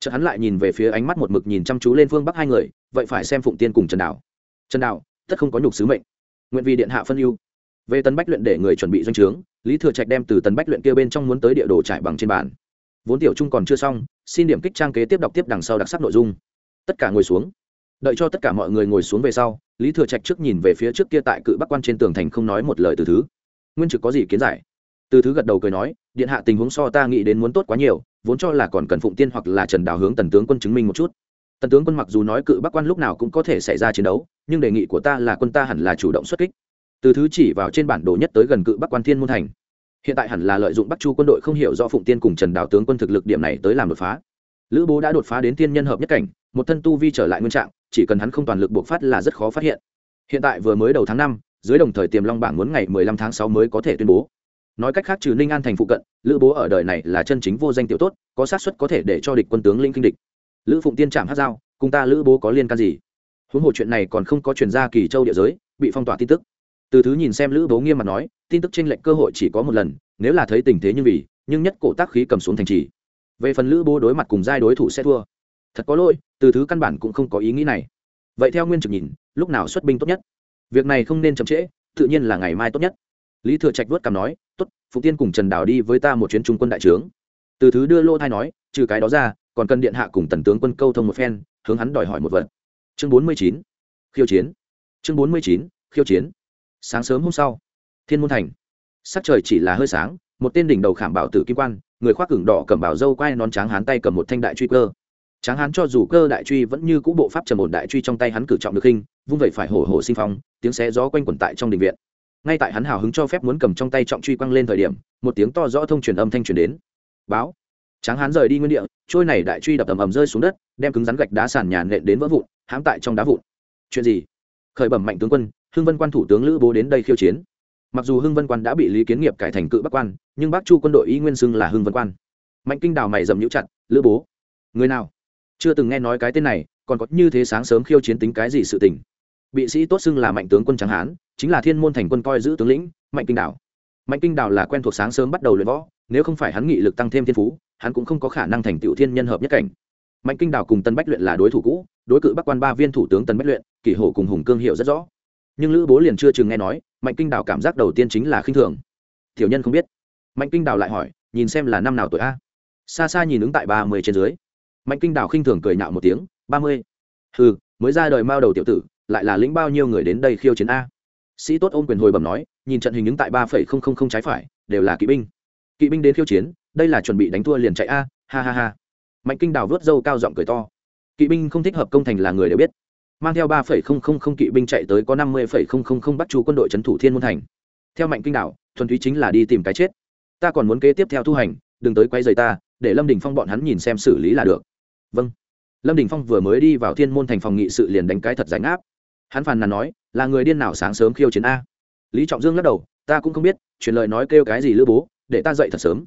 Chợt hắn lại nhìn về phía ánh mắt một mực nhìn chăm chú lên phương bắc hai người, vậy phải xem phụng tiên cùng trần đảo trần đảo tất không có nhục sứ mệnh. Nguyện vì điện hạ phân ưu. Về tần bách luyện để người chuẩn bị doanh trướng, lý thừa trạch đem từ tần bách luyện kia bên trong muốn tới địa đồ trải bằng trên bàn. Vốn tiểu trung còn chưa xong, xin điểm kích trang kế tiếp đọc tiếp đằng sau đặc sắc nội dung. Tất cả ngồi xuống đợi cho tất cả mọi người ngồi xuống về sau, lý thừa trạch trước nhìn về phía trước kia tại cự bắc quan trên tường thành không nói một lời từ thứ. Nguyên trực có gì kiến giải? Từ thứ gật đầu cười nói, điện hạ tình huống so ta nghĩ đến muốn tốt quá nhiều, vốn cho là còn cần phụng tiên hoặc là trần đào hướng tần tướng quân chứng minh một chút. Tần tướng quân mặc dù nói cự bắc quan lúc nào cũng có thể xảy ra chiến đấu, nhưng đề nghị của ta là quân ta hẳn là chủ động xuất kích. Từ thứ chỉ vào trên bản đồ nhất tới gần cự bắc quan thiên môn thành. Hiện tại hẳn là lợi dụng bắc chu quân đội không hiểu do phụng tiên cùng trần đào tướng quân thực lực điểm này tới làm đột phá. Lữ bố đã đột phá đến tiên nhân hợp nhất cảnh, một thân tu vi trở lại nguyên trạng chỉ cần hắn không toàn lực buộc phát là rất khó phát hiện. Hiện tại vừa mới đầu tháng năm dưới đồng thời tiềm long bảng muốn ngày mười lăm tháng 6 mới có thể tuyên bố. Nói cách khác trừ ninh an thành phụ cận lữ bố ở đời này là chân chính vô danh tiểu tốt có sát suất có thể để cho địch quân tướng linh kinh địch. Lữ phụng tiên trạm hát dao, cùng ta lữ bố có liên can gì? Huống hồ chuyện này còn không có chuyển ra kỳ châu địa giới bị phong tỏa tin tức. Từ thứ nhìn xem lữ bố nghiêm mặt nói tin tức tranh lệch cơ hội chỉ có một lần nếu là thấy tình thế như vì nhưng nhất cổ tác khí cầm xuống thành trì. Về phần lữ bố đối mặt cùng giai đối thủ sẽ thua thật có lỗi, từ thứ căn bản cũng không có ý nghĩ này. Vậy theo nguyên trực nhìn, lúc nào xuất binh tốt nhất? Việc này không nên chậm trễ, tự nhiên là ngày mai tốt nhất. Lý thừa trạch vớt cảm nói, tốt phụ tiên cùng trần đào đi với ta một chuyến trung quân đại trướng. Từ thứ đưa lô thai nói, trừ cái đó ra, còn cần điện hạ cùng tần tướng quân câu thông một phen, hướng hắn đòi hỏi một vật. Chương bốn mươi chín, khiêu chiến. Chương bốn mươi chín, khiêu chiến. Sáng sớm hôm sau, thiên môn thành. Sắc trời chỉ là hơi sáng, một tên đỉnh đầu khảm bảo tử kim quan, người khoác cửng đỏ cầm bảo dâu quai nón tráng hán tay cầm một thanh đại truy cơ tráng hán cho dù cơ đại truy vẫn như cũ bộ pháp trầm ổn đại truy trong tay hắn cử trọng được hình, vung vậy phải hổ hổ sinh phong, tiếng xé gió quanh quẩn tại trong đình viện. Ngay tại hắn hào hứng cho phép muốn cầm trong tay trọng truy quăng lên thời điểm, một tiếng to rõ thông truyền âm thanh truyền đến. Báo. Tráng hán rời đi nguyên địa, trôi này đại truy đập ầm ầm rơi xuống đất, đem cứng rắn gạch đá sàn nhà nện đến vỡ vụn, hãm tại trong đá vụn. Chuyện gì? Khởi bẩm mạnh tướng quân, hưng vân quan thủ tướng lữ bố đến đây khiêu chiến. Mặc dù hưng vân quan đã bị lý kiến nghiệp cải thành cự bắc quan, nhưng bắc chu quân đội y nguyên xưng là hưng vân quan. Mạnh kinh đào mày dầm nhũ chặt, lữ bố, người nào? Chưa từng nghe nói cái tên này, còn có như thế sáng sớm khiêu chiến tính cái gì sự tình. Bị sĩ tốt xưng là mạnh tướng quân tráng hán, chính là thiên môn thành quân coi giữ tướng lĩnh, mạnh kinh đảo. mạnh kinh đảo là quen thuộc sáng sớm bắt đầu luyện võ, nếu không phải hắn nghị lực tăng thêm thiên phú, hắn cũng không có khả năng thành tựu thiên nhân hợp nhất cảnh. Mạnh kinh đảo cùng tân bách luyện là đối thủ cũ, đối cự bắc quan ba viên thủ tướng tân bách luyện, kỷ hổ cùng hùng cương hiệu rất rõ. Nhưng lữ bố liền chưa chừng nghe nói, mạnh kinh đảo cảm giác đầu tiên chính là khinh thường. Tiểu nhân không biết. Mạnh kinh đảo lại hỏi, nhìn xem là năm nào tuổi a? Xa xa nhìn ứng tại ba mươi trên dưới mạnh kinh đào khinh thường cười nhạo một tiếng, ba mươi? Ừ mới ra đời mao đầu tiểu tử, lại là lĩnh bao nhiêu người đến đây khiêu chiến a? Sĩ tốt ôm quyền hồi bẩm nói, nhìn trận hình ứng tại ba phẩy không không không trái phải, đều là kỵ binh. Kỵ binh đến khiêu chiến, đây là chuẩn bị đánh thua liền chạy a, ha ha ha. Mạnh kinh đào vớt dâu cao giọng cười to, kỵ binh không thích hợp công thành là người đều biết. Mang theo ba phẩy không không không kỵ binh chạy tới có năm mươi phẩy không không không bắt chú quân đội trấn thủ thiên môn thành. Theo mạnh kinh đảo thuần túy chính là đi tìm cái chết. Ta còn muốn kế tiếp theo thu hành, đừng tới quay dày ta, để lâm đình phong bọn hắn nhìn xem xử lý là được vâng. Lâm đình phong vừa mới đi vào thiên môn thành phòng nghị sự liền đánh cái thật giải áp hắn phàn nàn nói, là người điên nào sáng sớm khiêu chiến a? Lý trọng dương lắc đầu, ta cũng không biết, truyền lời nói kêu cái gì lữ bố, để ta dậy thật sớm.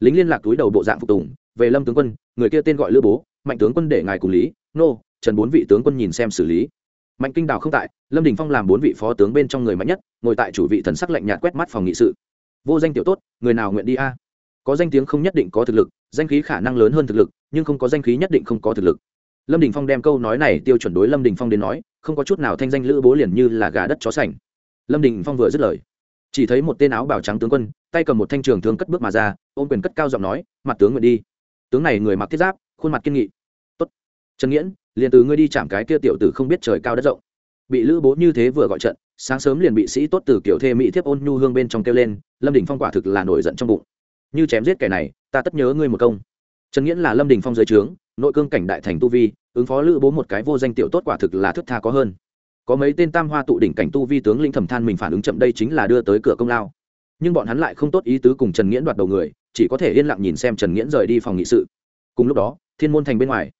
Lính liên lạc túi đầu bộ dạng phục tùng, về lâm tướng quân, người kia tên gọi lữ bố, mạnh tướng quân để ngài cùng lý, nô, trần bốn vị tướng quân nhìn xem xử lý. Mạnh kinh đào không tại, lâm đình phong làm bốn vị phó tướng bên trong người mạnh nhất, ngồi tại chủ vị thần sắc lạnh nhạt quét mắt phòng nghị sự. Vô danh tiểu tốt, người nào nguyện đi a? Có danh tiếng không nhất định có thực lực, danh khí khả năng lớn hơn thực lực, nhưng không có danh khí nhất định không có thực lực. Lâm đình phong đem câu nói này tiêu chuẩn đối lâm đình phong đến nói, không có chút nào thanh danh lữ bố liền như là gà đất chó sành. Lâm đình phong vừa dứt lời, chỉ thấy một tên áo bào trắng tướng quân, tay cầm một thanh trường thương cất bước mà ra, ôm quyền cất cao giọng nói, mặt tướng nguyện đi. Tướng này người mặc thiết giáp, khuôn mặt kiên nghị. Tốt. Trần nghiễn, liền từ ngươi đi chạm cái kia tiểu tử không biết trời cao đất rộng. Bị lữ bố như thế vừa gọi trận, sáng sớm liền bị sĩ tốt từ kiểu thê mỹ thiếp ôn nhu hương bên trong kêu lên, lâm đình phong quả thực là nổi giận trong bụng như chém giết kẻ này, ta tất nhớ ngươi một công. Trần nghiễn là lâm đình phong giới trướng, nội cương cảnh đại thành tu vi, ứng phó lữ bố một cái vô danh tiểu tốt quả thực là thức tha có hơn. Có mấy tên tam hoa tụ đỉnh cảnh tu vi tướng linh thẩm than mình phản ứng chậm đây chính là đưa tới cửa công lao. Nhưng bọn hắn lại không tốt ý tứ cùng trần nghiễn đoạt đầu người, chỉ có thể yên lặng nhìn xem trần nghiễn rời đi phòng nghị sự. Cùng lúc đó, thiên môn thành bên ngoài,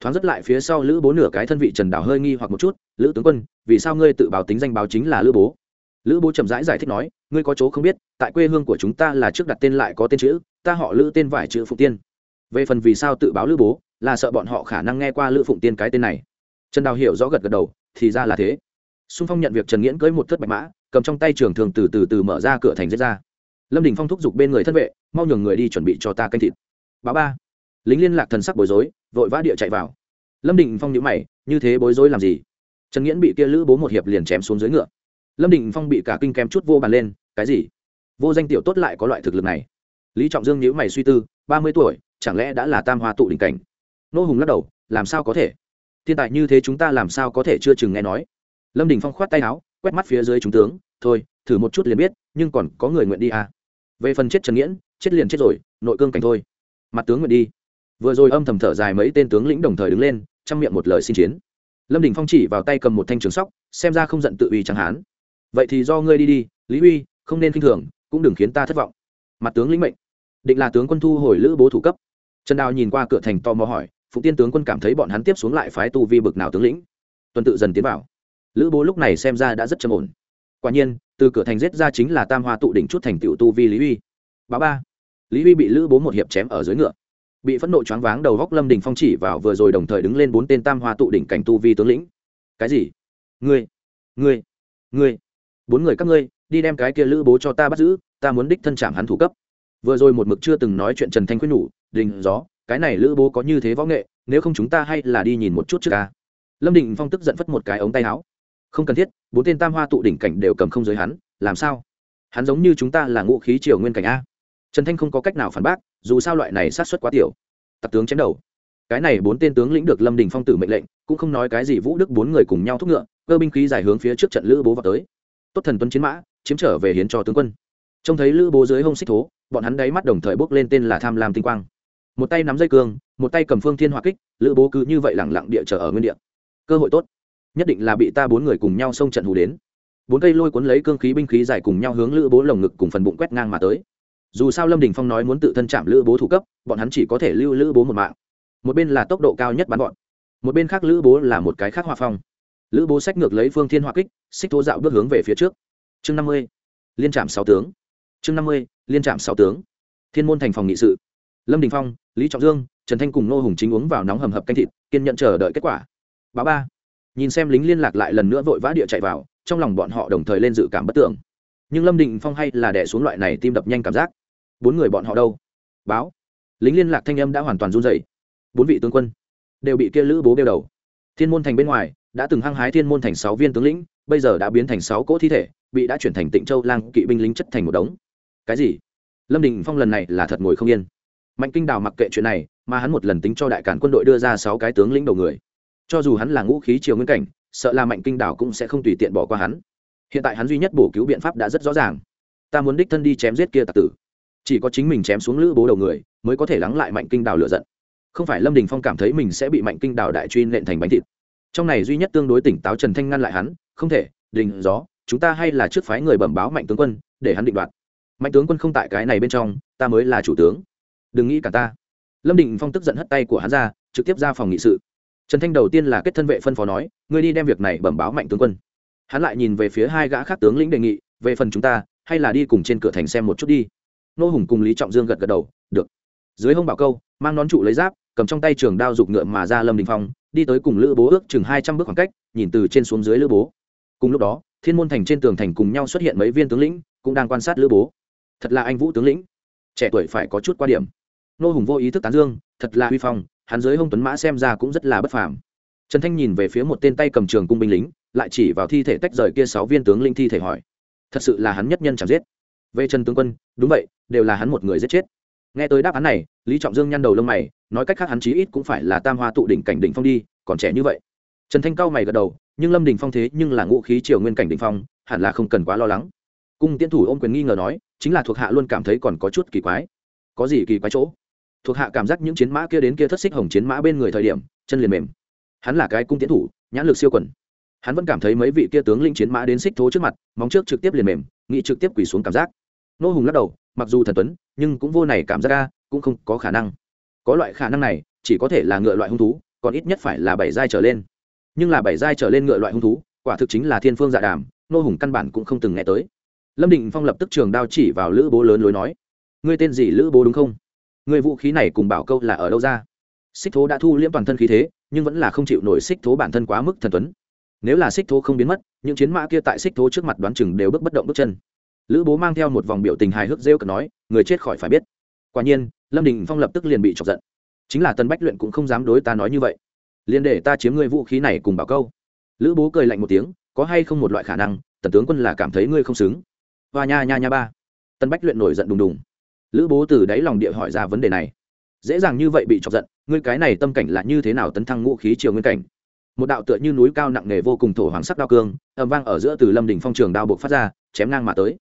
thoáng rất lại phía sau lữ bố nửa cái thân vị trần đảo hơi nghi hoặc một chút, lữ tướng quân, vì sao ngươi tự báo tính danh báo chính là lữ bố? Lữ bố chậm rãi giải, giải thích nói ngươi có chỗ không biết tại quê hương của chúng ta là trước đặt tên lại có tên chữ ta họ lữ tên vải chữ phụng tiên. Về phần vì sao tự báo lữ bố là sợ bọn họ khả năng nghe qua lữ phụng tiên cái tên này. Trần đào hiểu rõ gật gật đầu thì ra là thế. Xung phong nhận việc trần nghiễn cưới một thất bạch mã cầm trong tay trường thường từ từ từ mở ra cửa thành giết ra. Lâm đình phong thúc giục bên người thân vệ mau nhường người đi chuẩn bị cho ta canh thịt. Báo ba. Lính liên lạc thần sắc bối rối vội vã địa chạy vào. Lâm đình phong nhữ mày như thế bối rối làm gì? Trần nghiễn bị kia lữ bố một hiệp liền chém xuống dưới ngựa lâm định phong bị cả kinh kém chút vô bàn lên, cái gì? Vô danh tiểu tốt lại có loại thực lực này. Lý trọng dương nhíu mày suy tư, ba mươi tuổi, chẳng lẽ đã là tam hoa tụ đỉnh cảnh? Nô hùng lắc đầu, làm sao có thể? Thiên tài như thế chúng ta làm sao có thể chưa chừng nghe nói? Lâm đình phong khoát tay áo, quét mắt phía dưới chúng tướng, thôi, thử một chút liền biết, nhưng còn có người nguyện đi à. về phần chết trần nghiễn, chết liền chết rồi, nội cương cảnh thôi. Mặt tướng nguyện đi. Vừa rồi âm thầm thở dài mấy tên tướng lĩnh đồng thời đứng lên trong miệng một lời xin chiến. Lâm đình phong chỉ vào tay cầm một thanh trường sóc, xem ra không giận tự uy chẳng hán vậy thì do ngươi đi đi, lý uy không nên k i n h thường, cũng đừng khiến ta thất vọng. Mặt tướng lĩnh mệnh. Định là tướng quân thu hồi lữ bố thủ cấp. Trần đào nhìn qua cửa thành tò mò hỏi phụ tiên tướng quân cảm thấy bọn hắn tiếp xuống lại phái tu vi bực nào tướng lĩnh? Tuần tự dần tiến vào. Lữ bố lúc này xem ra đã rất trầm ổn. Quả nhiên, từ cửa thành giết ra chính là tam hoa tụ đỉnh chút thành tựu tu vi lý uy bá ba. Lý uy bị lữ bố một hiệp chém ở dưới ngựa. Bị phẫn nộ choáng váng đầu góc lâm đình phong chỉ vào vừa rồi đồng thời đứng lên bốn tên tam hoa tụ đỉnh cảnh tu vi tướng lĩnh. Cái gì? Ngươi ngươi ngươi bốn người các ngươi, đi đem cái kia lữ bố cho ta bắt giữ, ta muốn đích thân chạm hắn thủ cấp. Vừa rồi một mực chưa từng nói chuyện trần thanh khuyên nhủ, đình gió, cái này lữ bố có như thế võ nghệ, nếu không chúng ta hay là đi nhìn một chút trước ca. Lâm đình phong tức giận phất một cái ống tay áo. Không cần thiết, bốn tên tam hoa tụ đỉnh cảnh đều cầm không giới hắn, làm sao? Hắn giống như chúng ta là ngũ khí triều nguyên cảnh a. Trần thanh không có cách nào phản bác, dù sao loại này sát xuất quá tiểu. Tặc tướng chém đầu. Cái này bốn tên tướng lĩnh được lâm đình phong tử mệnh lệnh, cũng không nói cái gì vũ đức bốn người cùng nhau thúc ngựa, cơ binh khí giải hướng phía trước trận lữ bố vào tới tốt thần tuấn chiến mã, chiếm trở về hiến cho tướng quân. Trông thấy lữ bố dưới hông xích thố, bọn hắn đáy mắt đồng thời bốc lên tên là tham lam tinh quang. Một tay nắm dây cương, một tay cầm phương thiên hỏa kích, lữ bố cứ như vậy lẳng lặng địa trở ở nguyên địa. Cơ hội tốt. Nhất định là bị ta bốn người cùng nhau xông trận hù đến. Bốn cây lôi cuốn lấy cương khí binh khí dài cùng nhau hướng lữ bố lồng ngực cùng phần bụng quét ngang mà tới. Dù sao lâm đình phong nói muốn tự thân chạm lữ bố thủ cấp, bọn hắn chỉ có thể lưu lữ bố một mạng. Một bên là tốc độ cao nhất bắn bọn, một bên khác lữ bố là một cái khác hòa phong lữ bố sách ngược lấy phương thiên hỏa kích, xích thố dạo bước hướng về phía trước. Chương năm mươi, liên trạm sáu tướng. Chương năm mươi, liên trạm sáu tướng. Thiên môn thành phòng nghị sự. Lâm đình phong, lý trọng dương, trần thanh cùng nô hùng chính uống vào nóng hầm hập canh thịt, kiên nhận chờ đợi kết quả. Báo ba. Nhìn xem lính liên lạc lại lần nữa vội vã địa chạy vào, trong lòng bọn họ đồng thời lên dự cảm bất tưởng. Nhưng lâm đình phong hay là đẻ xuống loại này tim đập nhanh cảm giác. Bốn người bọn họ đâu? Báo. Lính liên lạc thanh âm đã hoàn toàn run dày bốn vị tướng quân đều bị kia lữ bố đeo đầu. Thiên môn thành bên ngoài đã từng hăng hái thiên môn thành sáu viên tướng lĩnh, bây giờ đã biến thành sáu cỗ thi thể, bị đã chuyển thành tịnh châu lang kỵ binh lính chất thành một đống. Cái gì? Lâm đình phong lần này là thật ngồi không yên. Mạnh kinh đào mặc kệ chuyện này, mà hắn một lần tính cho đại cản quân đội đưa ra sáu cái tướng lĩnh đầu người. Cho dù hắn là ngũ khí triều nguyên cảnh, sợ là mạnh kinh đào cũng sẽ không tùy tiện bỏ qua hắn. Hiện tại hắn duy nhất bổ cứu biện pháp đã rất rõ ràng. Ta muốn đích thân đi chém giết kia tặc tử. Chỉ có chính mình chém xuống lữ bố đầu người, mới có thể lắng lại mạnh kinh đào lựa giận. Không phải lâm đình phong cảm thấy mình sẽ bị mạnh kinh đào đại truy nện thành bánh thịt trong này duy nhất tương đối tỉnh táo trần thanh ngăn lại hắn, không thể, đình gió, chúng ta hay là trước phái người bẩm báo mạnh tướng quân, để hắn định đoạt. Mạnh tướng quân không tại cái này bên trong, ta mới là chủ tướng. Đừng nghĩ cả ta. Lâm định phong tức giận hất tay của hắn ra, trực tiếp ra phòng nghị sự. Trần thanh đầu tiên là kết thân vệ phân phó nói, ngươi đi đem việc này bẩm báo mạnh tướng quân. Hắn lại nhìn về phía hai gã khác tướng lĩnh đề nghị, về phần chúng ta, hay là đi cùng trên cửa thành xem một chút đi. Nô hùng cùng lý trọng dương gật gật đầu, được. Dưới hông bảo câu, mang nón trụ lấy giáp, cầm trong tay trường đao giục ngựa mà ra lâm đình phong đi tới cùng lữ bố ước chừng hai trăm bước khoảng cách, nhìn từ trên xuống dưới lữ bố. Cùng lúc đó, thiên môn thành trên tường thành cùng nhau xuất hiện mấy viên tướng lĩnh, cũng đang quan sát lữ bố. Thật là anh vũ tướng lĩnh. Trẻ tuổi phải có chút qua điểm. Nô hùng vô ý thức tán dương, thật là huy phong, hắn dưới hông tuấn mã xem ra cũng rất là bất phàm. Trần thanh nhìn về phía một tên tay cầm trường cung binh lính, lại chỉ vào thi thể tách rời kia sáu viên tướng linh thi thể hỏi. Thật sự là hắn nhất nhân chẳng giết. Về trần tướng quân, đúng vậy, đều là hắn một người giết chết nghe tới đáp án này, lý trọng dương nhăn đầu lông mày, nói cách khác hắn chí ít cũng phải là tam hoa tụ đỉnh cảnh đỉnh phong đi, còn trẻ như vậy. Trần thanh cao mày gật đầu, nhưng lâm đình phong thế nhưng là ngũ khí triều nguyên cảnh đỉnh phong, hẳn là không cần quá lo lắng. Cung tiến thủ ôm quyền nghi ngờ nói, chính là thuộc hạ luôn cảm thấy còn có chút kỳ quái. Có gì kỳ quái chỗ? Thuộc hạ cảm giác những chiến mã kia đến kia thất xích hồng chiến mã bên người thời điểm, chân liền mềm. Hắn là cái cung tiến thủ, nhãn lực siêu quần. Hắn vẫn cảm thấy mấy vị kia tướng linh chiến mã đến xích thố trước mặt, móng trước trực tiếp liền mềm, nghị trực tiếp quỳ xuống cảm giác nô hùng lắc đầu, mặc dù thần tuấn, nhưng cũng vô này cảm giác ra cũng không có khả năng. Có loại khả năng này, chỉ có thể là ngựa loại hung thú, còn ít nhất phải là bảy giai trở lên. Nhưng là bảy giai trở lên ngựa loại hung thú, quả thực chính là thiên phương dạ đàm, nô hùng căn bản cũng không từng nghe tới. Lâm định phong lập tức trường đao chỉ vào lữ bố lớn lối nói, ngươi tên gì lữ bố đúng không? Người vũ khí này cùng bảo câu là ở đâu ra? Xích thố đã thu liễm toàn thân khí thế, nhưng vẫn là không chịu nổi xích thố bản thân quá mức thần tuấn. Nếu là xích thố không biến mất, những chiến mã kia tại xích thố trước mặt đoán chừng đều bước bất động bước chân lữ bố mang theo một vòng biểu tình hài hước rêu cực nói, người chết khỏi phải biết. Quả nhiên, lâm đình phong lập tức liền bị chọc giận. Chính là tân bách luyện cũng không dám đối ta nói như vậy. Liền để ta chiếm ngươi vũ khí này cùng bảo câu. Lữ bố cười lạnh một tiếng, có hay không một loại khả năng, tần tướng quân là cảm thấy ngươi không xứng. Và nha nha nha ba. Tân bách luyện nổi giận đùng đùng. Lữ bố từ đáy lòng địa hỏi ra vấn đề này. Dễ dàng như vậy bị chọc giận, ngươi cái này tâm cảnh là như thế nào tấn thăng ngũ khí triều nguyên cảnh? Một đạo tựa như núi cao nặng nề vô cùng thổ hoàng sắc đao cương, ầm vang ở giữa từ lâm đỉnh phong trường đao buộc phát ra, chém ngang mà tới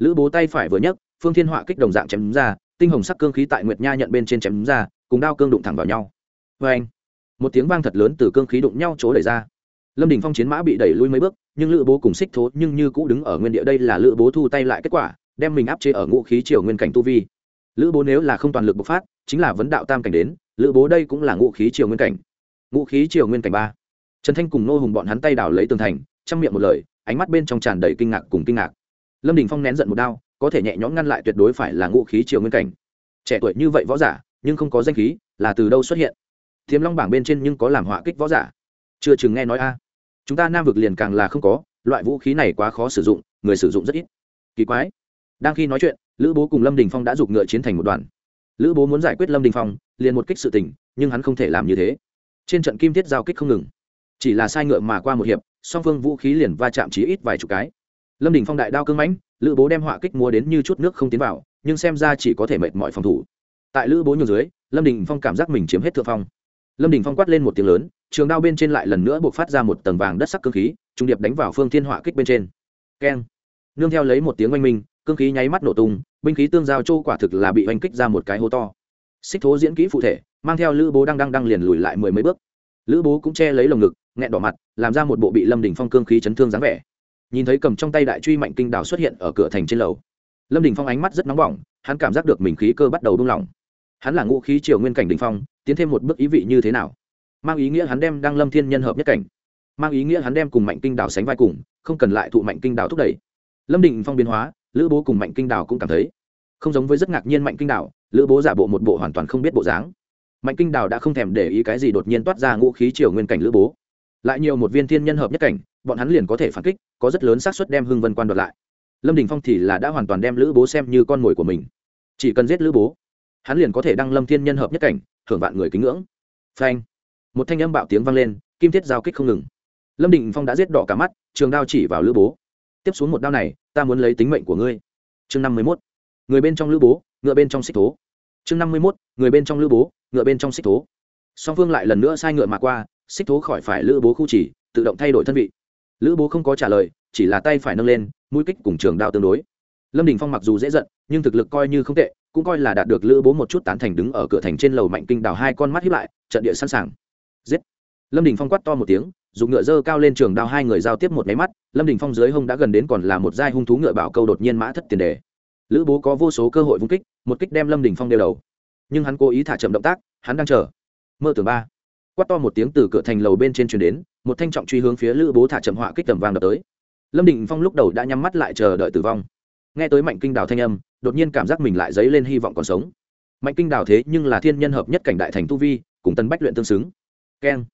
lữ bố tay phải vừa nhấc, phương thiên họa kích đồng dạng chém ra, tinh hồng sắc cương khí tại nguyệt nha nhận bên trên chém ra, cùng đao cương đụng thẳng vào nhau. Vê anh một tiếng vang thật lớn từ cương khí đụng nhau chỗ đẩy ra. Lâm đình phong chiến mã bị đẩy lui mấy bước, nhưng lữ bố cùng xích thố nhưng như cũ đứng ở nguyên địa đây là lữ bố thu tay lại kết quả, đem mình áp chế ở ngũ khí triều nguyên cảnh tu vi. Lữ bố nếu là không toàn lực bộc phát, chính là vấn đạo tam cảnh đến, lữ bố đây cũng là ngũ khí triều nguyên cảnh. Ngũ khí triều nguyên cảnh ba. Trần thanh cùng nô hùng bọn hắn tay đào lấy tường thành, trong miệng một lời, ánh mắt bên trong tràn đầy kinh ngạc cùng kinh ngạc lâm đình phong nén giận một đao, có thể nhẹ nhõm ngăn lại tuyệt đối phải là ngũ khí triều nguyên cảnh. Trẻ tuổi như vậy võ giả, nhưng không có danh khí, là từ đâu xuất hiện? Thiếm long bảng bên trên nhưng có làm họa kích võ giả? Chưa chừng nghe nói a. Chúng ta nam vực liền càng là không có, loại vũ khí này quá khó sử dụng, người sử dụng rất ít. Kỳ quái. Đang khi nói chuyện, lữ bố cùng lâm đình phong đã giục ngựa chiến thành một đoàn. Lữ bố muốn giải quyết lâm đình phong, liền một kích sự tình, nhưng hắn không thể làm như thế. Trên trận kim thiết giao kích không ngừng. Chỉ là sai ngựa mà qua một hiệp, song phương vũ khí liền va chạm chí ít vài chục cái lâm đình phong đại đao cưng mãnh, lữ bố đem họa kích mua đến như chút nước không tiến vào, nhưng xem ra chỉ có thể mệt mọi phòng thủ. Tại lữ bố nhiều dưới, lâm đình phong cảm giác mình chiếm hết thượng phong. Lâm đình phong quát lên một tiếng lớn, trường đao bên trên lại lần nữa buộc phát ra một tầng vàng đất sắc cơ khí, trung điệp đánh vào phương thiên họa kích bên trên. Keng. Nương theo lấy một tiếng oanh minh cơ khí nháy mắt nổ tung, binh khí tương giao châu quả thực là bị oanh kích ra một cái hố to. Xích thố diễn kỹ phụ thể, mang theo lữ bố đang đang đang liền lùi lại mười mấy bước. Lữ bố cũng che lấy lồng ngực, nghẹn đỏ mặt, làm ra một bộ bị lâm đình phong cương khí chấn thương dáng vẻ nhìn thấy cầm trong tay đại truy mạnh kinh đào xuất hiện ở cửa thành trên lầu. Lâm đình phong ánh mắt rất nóng bỏng, hắn cảm giác được mình khí cơ bắt đầu đung lòng hắn là ngũ khí triều nguyên cảnh đình phong, tiến thêm một bước ý vị như thế nào? Mang ý nghĩa hắn đem đăng lâm thiên nhân hợp nhất cảnh. Mang ý nghĩa hắn đem cùng mạnh kinh đào sánh vai cùng, không cần lại thụ mạnh kinh đào thúc đẩy. Lâm đình phong biến hóa, lữ bố cùng mạnh kinh đào cũng cảm thấy không giống với rất ngạc nhiên mạnh kinh đào lữ bố giả bộ một bộ hoàn toàn không biết bộ dáng. Mạnh kinh đào đã không thèm để ý cái gì đột nhiên toát ra ngũ khí triều nguyên cảnh lữ bố. Lại nhiều một viên thiên nhân hợp nhất cảnh bọn hắn liền có thể phản kích, có rất lớn xác suất đem hưng vân quan đoạt lại. Lâm đình phong thì là đã hoàn toàn đem lữ bố xem như con mồi của mình. Chỉ cần giết lữ bố, hắn liền có thể đăng lâm thiên nhân hợp nhất cảnh, hưởng vạn người kính ngưỡng. Phanh! Một thanh âm bạo tiếng vang lên, kim thiết giao kích không ngừng. Lâm đình phong đã giết đỏ cả mắt, trường đao chỉ vào lữ bố. Tiếp xuống một đao này, ta muốn lấy tính mệnh của ngươi. Chương năm mươi mốt. Người bên trong lữ bố, ngựa bên trong xích thố. Chương năm mươi mốt. Người bên trong lữ bố, ngựa bên trong xích thố. Song phương lại lần nữa sai ngựa mà qua, xích thố khỏi phải lữ bố khu chỉ tự động thay đổi thân vị lữ bố không có trả lời, chỉ là tay phải nâng lên, mũi kích cùng trường đao tương đối. Lâm đình phong mặc dù dễ giận, nhưng thực lực coi như không tệ, cũng coi là đạt được lữ bố một chút tán thành đứng ở cửa thành trên lầu mạnh kinh đào hai con mắt hiếp lại, trận địa sẵn sàng. Giết! Lâm đình phong quát to một tiếng, dùng ngựa dơ cao lên trường đao hai người giao tiếp một máy mắt, lâm đình phong dưới hông đã gần đến còn là một giai hung thú ngựa bảo câu đột nhiên mã thất tiền đề. Lữ bố có vô số cơ hội vung kích, một kích đem lâm đình phong đeo đầu. Nhưng hắn cố ý thả chậm động tác, hắn đang chờ. Mơ tưởng ba quát to một tiếng từ cửa thành lầu bên trên truyền đến, một thanh trọng truy hướng phía lữ bố thả chậm họa kích tầm vàng đập tới. Lâm đình phong lúc đầu đã nhắm mắt lại chờ đợi tử vong. Nghe tới mạnh kinh đào thanh âm, đột nhiên cảm giác mình lại dấy lên hy vọng còn sống. Mạnh kinh đào thế nhưng là thiên nhân hợp nhất cảnh đại thành tu vi, cùng tân bách luyện tương xứng. Keng.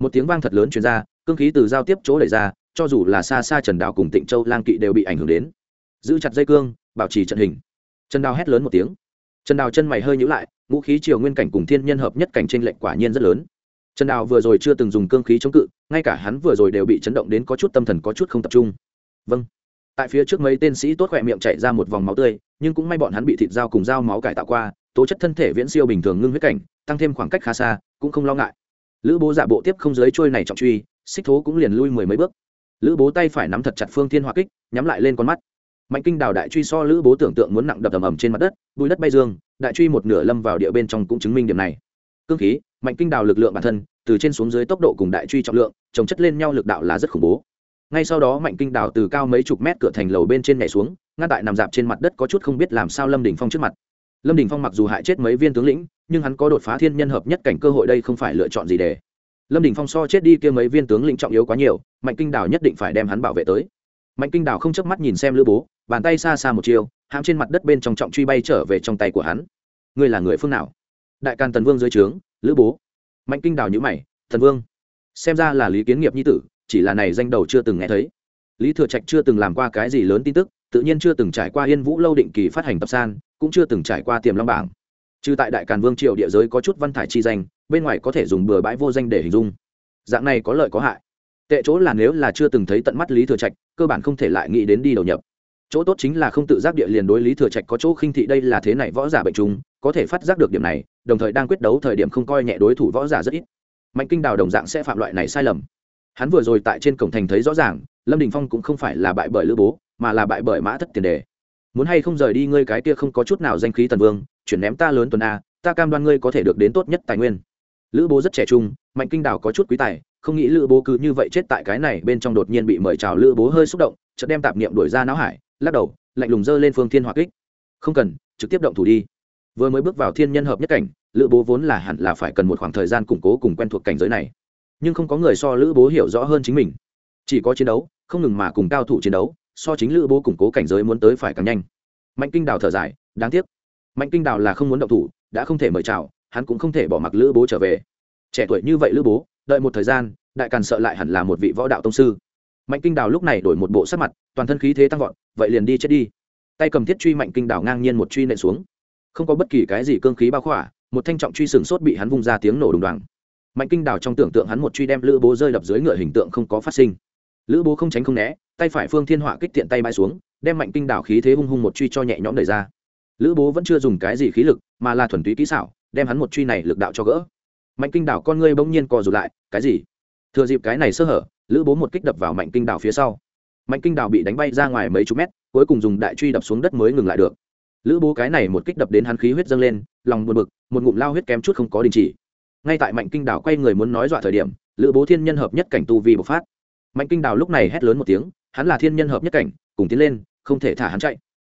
Một tiếng vang thật lớn truyền ra, cương khí từ giao tiếp chỗ đẩy ra, cho dù là xa xa trần đào cùng tịnh châu lang kỵ đều bị ảnh hưởng đến. Giữ chặt dây cương, bảo trì trận hình. Trần đào hét lớn một tiếng. Trần đào chân mày hơi nhữ lại, ngũ khí triều nguyên cảnh cùng thiên nhân hợp nhất cảnh trên lệnh quả nhiên rất lớn trần đào vừa rồi chưa từng dùng cương khí chống cự, ngay cả hắn vừa rồi đều bị chấn động đến có chút tâm thần có chút không tập trung. Vâng. Tại phía trước mấy tên sĩ tốt khỏe miệng chạy ra một vòng máu tươi, nhưng cũng may bọn hắn bị thịt dao cùng dao máu cải tạo qua, tố chất thân thể viễn siêu bình thường ngưng huyết cảnh, tăng thêm khoảng cách khá xa, cũng không lo ngại. Lữ bố giả bộ tiếp không giới trôi này trọng truy, xích thố cũng liền lui mười mấy bước. Lữ bố tay phải nắm thật chặt phương thiên hoa kích, nhắm lại lên con mắt. Mạnh kinh đào đại truy so lữ bố tưởng tượng muốn nặng đập ầm ầm trên mặt đất, bùi đất bay dương, đại truy một nửa lâm vào địa bên trong cũng chứng minh điểm này. Cương khí mạnh kinh đào lực lượng bản thân, từ trên xuống dưới tốc độ cùng đại truy trọng lượng trồng chất lên nhau lực đạo là rất khủng bố. Ngay sau đó mạnh kinh đào từ cao mấy chục mét cửa thành lầu bên trên nhảy xuống, ngăn tại nằm dạp trên mặt đất có chút không biết làm sao lâm đình phong trước mặt. Lâm đình phong mặc dù hại chết mấy viên tướng lĩnh, nhưng hắn có đột phá thiên nhân hợp nhất cảnh cơ hội đây không phải lựa chọn gì để. Lâm đình phong so chết đi kia mấy viên tướng lĩnh trọng yếu quá nhiều, mạnh kinh đào nhất định phải đem hắn bảo vệ tới. Mạnh kinh đào không chớp mắt nhìn xem lữ bố, bàn tay xa xa một chiều hãm trên mặt đất bên trong trọng truy bay trở về trong tay của hắn. Ngươi là người phương nào? Đại can tần vương dưới trướng lữ bố mạnh kinh đào nhữ mày, thần vương, xem ra là lý kiến nghiệp nhi tử, chỉ là này danh đầu chưa từng nghe thấy. Lý thừa trạch chưa từng làm qua cái gì lớn tin tức, tự nhiên chưa từng trải qua yên vũ lâu định kỳ phát hành tập san, cũng chưa từng trải qua tiềm long bảng. Trừ tại đại càn vương triều địa giới có chút văn thải chi danh, bên ngoài có thể dùng bừa bãi vô danh để hình dung. Dạng này có lợi có hại. Tệ chỗ là nếu là chưa từng thấy tận mắt lý thừa trạch, cơ bản không thể lại nghĩ đến đi đầu nhập. Chỗ tốt chính là không tự giác địa liền đối lý thừa trạch có chỗ khinh thị đây là thế này võ giả bệnh chúng có thể phát giác được điểm này đồng thời đang quyết đấu thời điểm không coi nhẹ đối thủ võ giả rất ít. Mạnh kinh đào đồng dạng sẽ phạm loại này sai lầm. Hắn vừa rồi tại trên cổng thành thấy rõ ràng, lâm đình phong cũng không phải là bại bởi lữ bố, mà là bại bởi mã thất tiền đề. Muốn hay không rời đi ngươi cái kia không có chút nào danh khí tần vương, chuyển ném ta lớn tuần a, ta cam đoan ngươi có thể được đến tốt nhất tài nguyên. Lữ bố rất trẻ trung, mạnh kinh đào có chút quý tài, không nghĩ lữ bố cứ như vậy chết tại cái này bên trong đột nhiên bị mời chào lữ bố hơi xúc động, chợt đem tạp niệm đuổi ra não hải, lắc đầu, lạnh lùng dơ lên phương thiên hỏa kích. Không cần, trực tiếp động thủ đi vừa mới bước vào thiên nhân hợp nhất cảnh, lữ bố vốn là hẳn là phải cần một khoảng thời gian củng cố cùng quen thuộc cảnh giới này. Nhưng không có người so lữ bố hiểu rõ hơn chính mình. Chỉ có chiến đấu, không ngừng mà cùng cao thủ chiến đấu, so chính lữ bố củng cố cảnh giới muốn tới phải càng nhanh. Mạnh kinh đào thở dài, đáng tiếc. Mạnh kinh đào là không muốn động thủ, đã không thể mời chào, hắn cũng không thể bỏ mặc lữ bố trở về. Trẻ tuổi như vậy lữ bố, đợi một thời gian, đại càn sợ lại hẳn là một vị võ đạo tông sư. Mạnh kinh đào lúc này đổi một bộ sắc mặt, toàn thân khí thế tăng vọt, vậy liền đi chết đi. Tay cầm thiết truy mạnh kinh đào ngang nhiên một truy nện xuống không có bất kỳ cái gì cương khí bao khỏa, một thanh trọng truy sừng sốt bị hắn vung ra tiếng nổ đùng đoàng. Mạnh kinh đào trong tưởng tượng hắn một truy đem lữ bố rơi đập dưới ngựa hình tượng không có phát sinh. Lữ bố không tránh không né, tay phải phương thiên họa kích tiện tay bay xuống, đem mạnh kinh đào khí thế hung hung một truy cho nhẹ nhõm đẩy ra. Lữ bố vẫn chưa dùng cái gì khí lực, mà là thuần túy kỹ xảo, đem hắn một truy này lực đạo cho gỡ. Mạnh kinh đào con ngươi bỗng nhiên co rụt lại, cái gì? Thừa dịp cái này sơ hở, lữ bố một kích đập vào mạnh kinh đào phía sau. Mạnh kinh đào bị đánh bay ra ngoài mấy chục mét, cuối cùng dùng đại truy đập xuống đất mới ngừng lại được lữ bố cái này một kích đập đến hắn khí huyết dâng lên, lòng buồn bực, một ngụm lao huyết kém chút không có đình chỉ. Ngay tại mạnh kinh đào quay người muốn nói dọa thời điểm, lữ bố thiên nhân hợp nhất cảnh tu vi bộc phát. Mạnh kinh đào lúc này hét lớn một tiếng, hắn là thiên nhân hợp nhất cảnh, cùng tiến lên, không thể thả hắn chạy.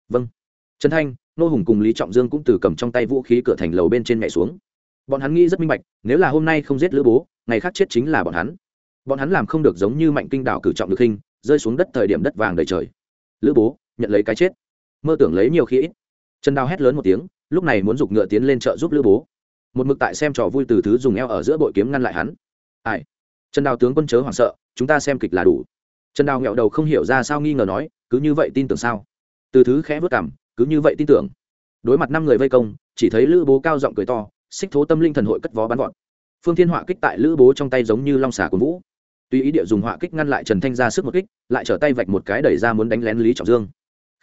Vâng. Trần thanh, nô hùng cùng lý trọng dương cũng từ cầm trong tay vũ khí cửa thành lầu bên trên nhảy xuống. Bọn hắn nghĩ rất minh bạch, nếu là hôm nay không giết lữ bố, ngày khác chết chính là bọn hắn. Bọn hắn làm không được giống như mạnh kinh đảo cử trọng được hình, rơi xuống đất thời điểm đất vàng đầy trời. Lữ bố, nhận lấy cái chết. Mơ tưởng lấy nhiều khi ít trần đào hét lớn một tiếng, lúc này muốn giục ngựa tiến lên chợ giúp lữ bố. Một mực tại xem trò vui từ thứ dùng eo ở giữa bội kiếm ngăn lại hắn. Ai? Trần đào tướng quân chớ hoảng sợ, chúng ta xem kịch là đủ. Trần đào nghẹo đầu không hiểu ra sao nghi ngờ nói, cứ như vậy tin tưởng sao? Từ thứ khẽ vất cảm, cứ như vậy tin tưởng. Đối mặt năm người vây công, chỉ thấy lữ bố cao giọng cười to, xích thố tâm linh thần hội cất vó bắn vọt phương thiên họa kích tại lữ bố trong tay giống như long xà của vũ. Tuy ý địa dùng họa kích ngăn lại trần thanh ra sức một kích, lại trở tay vạch một cái đẩy ra muốn đánh lén lý trọng dương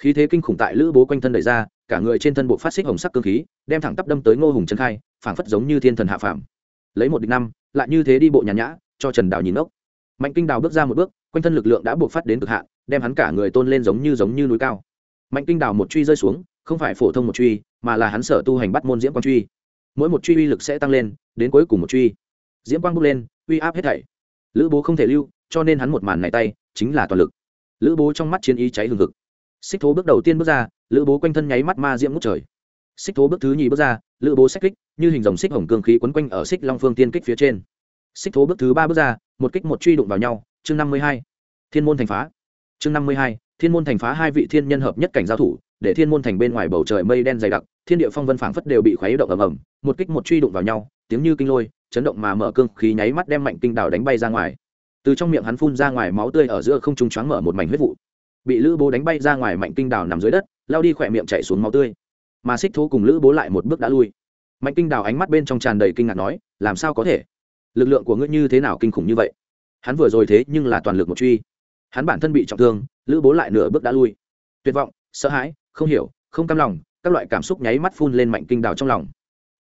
khí thế kinh khủng tại lữ bố quanh thân đẩy ra, cả người trên thân bộ phát xích hồng sắc cơ khí, đem thẳng tắp đâm tới ngô hùng trần khai, phảng phất giống như thiên thần hạ phàm. Lấy một địch năm, lại như thế đi bộ nhàn nhã, cho trần đào nhìn ốc. Mạnh kinh đào bước ra một bước, quanh thân lực lượng đã buộc phát đến cực hạn, đem hắn cả người tôn lên giống như giống như núi cao. Mạnh kinh đào một truy rơi xuống, không phải phổ thông một truy, mà là hắn sở tu hành bắt môn diễm quang truy. Mỗi một truy uy lực sẽ tăng lên, đến cuối cùng một truy. Diễm quang bước lên, uy áp hết thảy. Lữ bố không thể lưu, cho nên hắn một màn này tay, chính là toàn lực. Lữ bố trong mắt chiến ý cháy hừng hực xích thố bước đầu tiên bước ra, lữ bố quanh thân nháy mắt ma diễm ngút trời. Xích thố bước thứ nhì bước ra, lữ bố xích kích, như hình dòng xích hồng cường khí quấn quanh ở xích long phương tiên kích phía trên. Xích thố bước thứ ba bước ra, một kích một truy đụng vào nhau, chương năm mươi hai. Thiên môn thành phá. Chương năm mươi hai, thiên môn thành phá hai vị thiên nhân hợp nhất cảnh giao thủ, để thiên môn thành bên ngoài bầu trời mây đen dày đặc, thiên địa phong vân phảng phất đều bị khuấy động ầm ầm, một kích một truy đụng vào nhau, tiếng như kinh lôi, chấn động mà mở cương khí nháy mắt đem mạnh kinh đào đánh bay ra ngoài. Từ trong miệng hắn phun ra ngoài máu tươi ở giữa không trung choáng mở một mảnh huyết vụ bị lữ bố đánh bay ra ngoài mạnh kinh đào nằm dưới đất, lao đi khỏe miệng chạy xuống máu tươi. Mà xích thú cùng lữ bố lại một bước đã lui. Mạnh kinh đào ánh mắt bên trong tràn đầy kinh ngạc nói, làm sao có thể? Lực lượng của ngươi như thế nào kinh khủng như vậy? Hắn vừa rồi thế nhưng là toàn lực một truy. Hắn bản thân bị trọng thương, lữ bố lại nửa bước đã lui. Tuyệt vọng, sợ hãi, không hiểu, không cam lòng, các loại cảm xúc nháy mắt phun lên mạnh kinh đào trong lòng.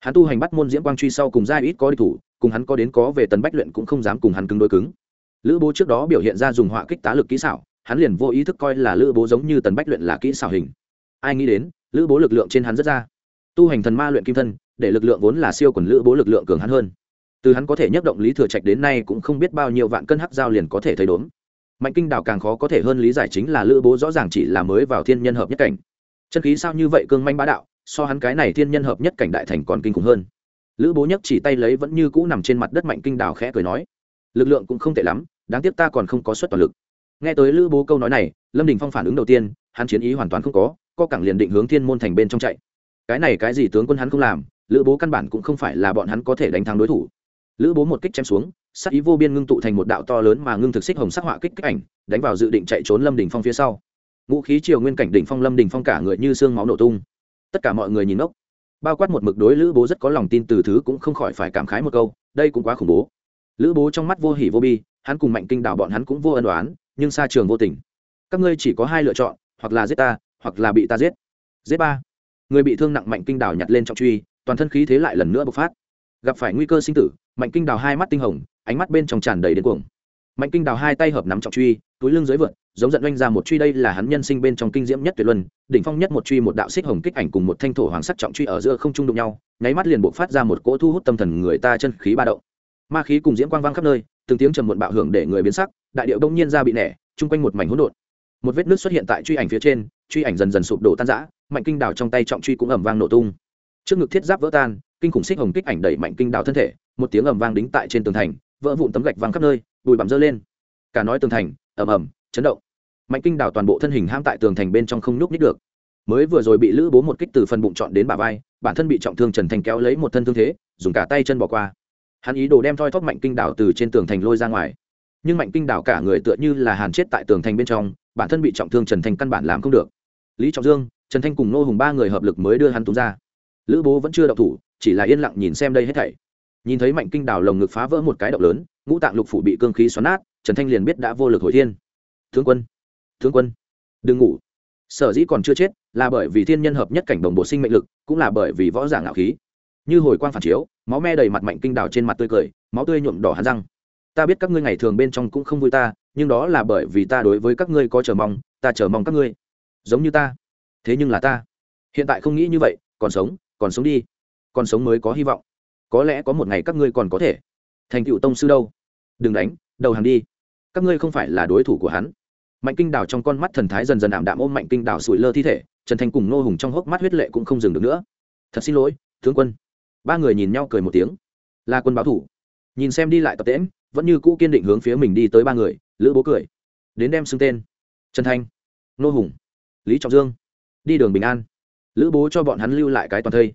Hắn tu hành bắt môn diễm quang truy sau cùng gia ít có đi thủ, cùng hắn có đến có về tần bách luyện cũng không dám cùng hắn cứng đối cứng. Lữ bố trước đó biểu hiện ra dùng họa kích tá lực kỹ xảo hắn liền vô ý thức coi là lữ bố giống như tần bách luyện là kỹ xảo hình. Ai nghĩ đến, lữ bố lực lượng trên hắn rất ra. Tu hành thần ma luyện kim thân, để lực lượng vốn là siêu quần lữ bố lực lượng cường hắn hơn. Từ hắn có thể nhấc động lý thừa trạch đến nay cũng không biết bao nhiêu vạn cân hắc giao liền có thể thấy đốn mạnh kinh đảo càng khó có thể hơn lý giải chính là lữ bố rõ ràng chỉ là mới vào thiên nhân hợp nhất cảnh. Chân khí sao như vậy cương manh bá đạo, so hắn cái này thiên nhân hợp nhất cảnh đại thành còn kinh khủng hơn. Lữ bố nhấc chỉ tay lấy vẫn như cũ nằm trên mặt đất mạnh kinh đảo khẽ cười nói, lực lượng cũng không tệ lắm, đáng tiếc ta còn không có suất toàn lực nghe tới lữ bố câu nói này, lâm đình phong phản ứng đầu tiên, hắn chiến ý hoàn toàn không có, co cẳng liền định hướng thiên môn thành bên trong chạy. Cái này cái gì tướng quân hắn không làm, lữ bố căn bản cũng không phải là bọn hắn có thể đánh thắng đối thủ. Lữ bố một kích chém xuống sắc ý vô biên ngưng tụ thành một đạo to lớn mà ngưng thực xích hồng sắc họa kích kích ảnh, đánh vào dự định chạy trốn lâm đình phong phía sau. Ngũ khí triều nguyên cảnh đỉnh phong lâm đình phong cả người như xương máu nổ tung. Tất cả mọi người nhìn ốc bao quát một mực đối lữ bố rất có lòng tin từ thứ cũng không khỏi phải cảm khái một câu, đây cũng quá khủng bố. Lữ bố trong mắt vô hỉ vô bi, hắn cùng mạnh kinh đảo bọn hắn cũng vô ân đoán nhưng xa trường vô tình. Các ngươi chỉ có hai lựa chọn, hoặc là giết ta, hoặc là bị ta giết. Giết ba. Người bị thương nặng mạnh kinh đảo nhặt lên trọng truy, toàn thân khí thế lại lần nữa bộc phát. Gặp phải nguy cơ sinh tử, mạnh kinh đào hai mắt tinh hồng, ánh mắt bên trong tràn đầy đến cuồng. Mạnh kinh đào hai tay hợp nắm trọng truy, túi lưng dưới vượn, giống giận oanh ra một truy đây là hắn nhân sinh bên trong kinh diễm nhất tuyệt luân, đỉnh phong nhất một truy một đạo xích hồng kích ảnh cùng một thanh thổ hoàng sắc trọng truy ở giữa không trung đụng nhau, nháy mắt liền bộc phát ra một cỗ thu hút tâm thần người ta chân khí ba động. Ma khí cùng diễm quang vang khắp nơi từng tiếng trầm muộn bạo hưởng để người biến sắc, đại điệu đông nhiên ra bị nẻ, chung quanh một mảnh hỗn độn. Một vết nước xuất hiện tại truy ảnh phía trên, truy ảnh dần dần sụp đổ tan rã, mạnh kinh đào trong tay trọng truy cũng ẩm vang nổ tung. Trước ngực thiết giáp vỡ tan, kinh khủng xích hồng kích ảnh đẩy mạnh kinh đào thân thể, một tiếng ầm vang đính tại trên tường thành, vỡ vụn tấm gạch vang khắp nơi, bụi bặm dơ lên. Cả nói tường thành, ầm ầm, chấn động. Mạnh kinh đào toàn bộ thân hình ham tại tường thành bên trong không nhúc nít được. Mới vừa rồi bị lữ bố một kích từ phần bụng chọn đến bả vai, bản thân bị trọng thương trần thành kéo lấy một thân thương thế, dùng cả tay chân bỏ qua hắn ý đồ đem thoi thóp mạnh kinh đảo từ trên tường thành lôi ra ngoài. Nhưng mạnh kinh đảo cả người tựa như là hàn chết tại tường thành bên trong, bản thân bị trọng thương trần thành căn bản làm không được. Lý trọng dương, trần thanh cùng nô hùng ba người hợp lực mới đưa hắn túng ra. Lữ bố vẫn chưa đậu thủ, chỉ là yên lặng nhìn xem đây hết thảy. Nhìn thấy mạnh kinh đảo lồng ngực phá vỡ một cái động lớn, ngũ tạng lục phủ bị cương khí xoắn nát, trần thanh liền biết đã vô lực hồi thiên. Thương quân thương quân, đừng ngủ. Sở dĩ còn chưa chết là bởi vì thiên nhân hợp nhất cảnh đồng bộ sinh mệnh lực, cũng là bởi vì võ giả ngạo khí. Như hồi quang phản chiếu máu me đầy mặt mạnh kinh đào trên mặt tươi cười, máu tươi nhuộm đỏ hắn răng. Ta biết các ngươi ngày thường bên trong cũng không vui ta, nhưng đó là bởi vì ta đối với các ngươi có chờ mong, ta chờ mong các ngươi. Giống như ta. Thế nhưng là ta. Hiện tại không nghĩ như vậy, còn sống còn sống đi. Còn sống mới có hy vọng. Có lẽ có một ngày các ngươi còn có thể. Thành cựu tông sư đâu? Đừng đánh, đầu hàng đi. Các ngươi không phải là đối thủ của hắn. Mạnh kinh đào trong con mắt thần thái dần dần ảm đạm ôm mạnh kinh đào sủi lơ thi thể, trần thành cùng nô hùng trong hốc mắt huyết lệ cũng không dừng được nữa. Thật xin lỗi, tướng quân ba người nhìn nhau cười một tiếng. Là quân báo thủ. Nhìn xem đi lại tập tễm vẫn như cũ kiên định hướng phía mình đi tới ba người, lữ bố cười. Đến đem xưng tên. Trần thanh, nô hùng, lý trọng dương. Đi đường bình an. Lữ bố cho bọn hắn lưu lại cái toàn thây.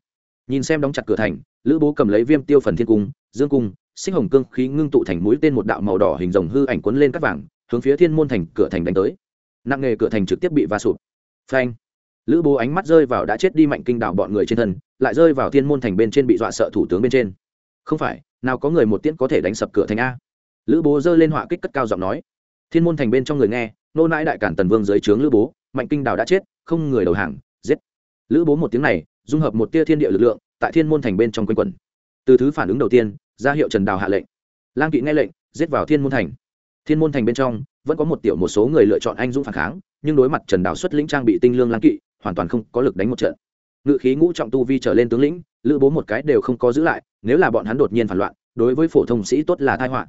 Nhìn xem đóng chặt cửa thành, lữ bố cầm lấy viêm tiêu phần thiên cung, dương cung sinh hồng cương khí ngưng tụ thành mũi tên một đạo màu đỏ hình rồng hư ảnh quấn lên các vàng, hướng phía thiên môn thành cửa thành đánh tới. Nặng nghề cửa thành trực tiếp bị va sụp. Phanh lữ bố ánh mắt rơi vào đã chết đi mạnh kinh đảo bọn người trên thân, lại rơi vào thiên môn thành bên trên bị dọa sợ thủ tướng bên trên. Không phải, nào có người một tiễn có thể đánh sập cửa thành a? Lữ bố giơ lên họa kích cất cao giọng nói. Thiên môn thành bên trong người nghe, nô nãi đại cản tần vương dưới trướng lữ bố, mạnh kinh đảo đã chết, không người đầu hàng, giết. Lữ bố một tiếng này, dung hợp một tia thiên địa lực lượng, tại thiên môn thành bên trong quanh quẩn. Từ thứ phản ứng đầu tiên, ra hiệu trần đào hạ lệnh. Lang kỵ nghe lệnh, giết vào thiên môn thành. Thiên môn thành bên trong, vẫn có một tiểu một số người lựa chọn anh dũng phản kháng, nhưng đối mặt trần đào xuất lĩnh trang bị tinh lương lang kỵ hoàn toàn không có lực đánh một trận. Ngự khí ngũ trọng tu vi trở lên tướng lĩnh, lữ bố một cái đều không có giữ lại, nếu là bọn hắn đột nhiên phản loạn, đối với phổ thông sĩ tốt là thai họa.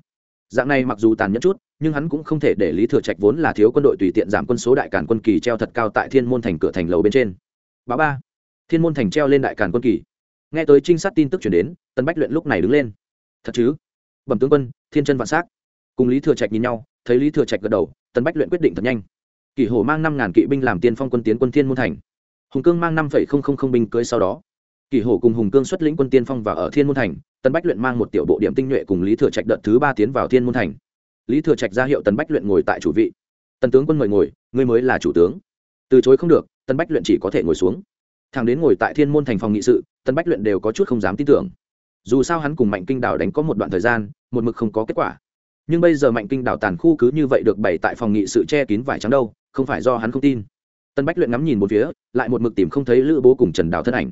Dạng này mặc dù tàn nhẫn chút, nhưng hắn cũng không thể để lý thừa trạch vốn là thiếu quân đội tùy tiện giảm quân số đại cản quân kỳ treo thật cao tại thiên môn thành cửa thành lầu bên trên. Bá ba, thiên môn thành treo lên đại cản quân kỳ. Nghe tới trinh sát tin tức chuyển đến, tân bách luyện lúc này đứng lên. Thật chứ? Bẩm tướng quân, thiên chân vạn s á c cùng lý thừa trạch nhìn nhau, thấy lý thừa trạch gật đầu, tân bách luyện quyết định thật nhanh kỷ hổ mang năm ngàn kỵ binh làm tiên phong quân tiến quân thiên môn thành. Hùng cương mang năm binh cưới sau đó. Kỷ hổ cùng hùng cương xuất lĩnh quân tiên phong và ở thiên môn thành tân bách luyện mang một tiểu bộ điểm tinh nhuệ cùng lý thừa trạch đợt thứ ba tiến vào thiên môn thành. Lý thừa trạch ra hiệu tân bách luyện ngồi tại chủ vị. Tần tướng quân mời ngồi, ngươi mới là chủ tướng. Từ chối không được tân bách luyện chỉ có thể ngồi xuống. Thằng đến ngồi tại thiên môn thành phòng nghị sự tân bách luyện đều có chút không dám tin tưởng. Dù sao hắn cùng mạnh kinh đảo đánh có một đoạn thời gian, một mực không có kết quả. Nhưng bây giờ mạnh kinh đảo tàn khu cứ như vậy được bày tại phòng nghị sự che kín vải trắng đâu không phải do hắn không tin. Tân bách luyện ngắm nhìn một phía, lại một mực tìm không thấy lữ bố cùng trần đào thân ảnh.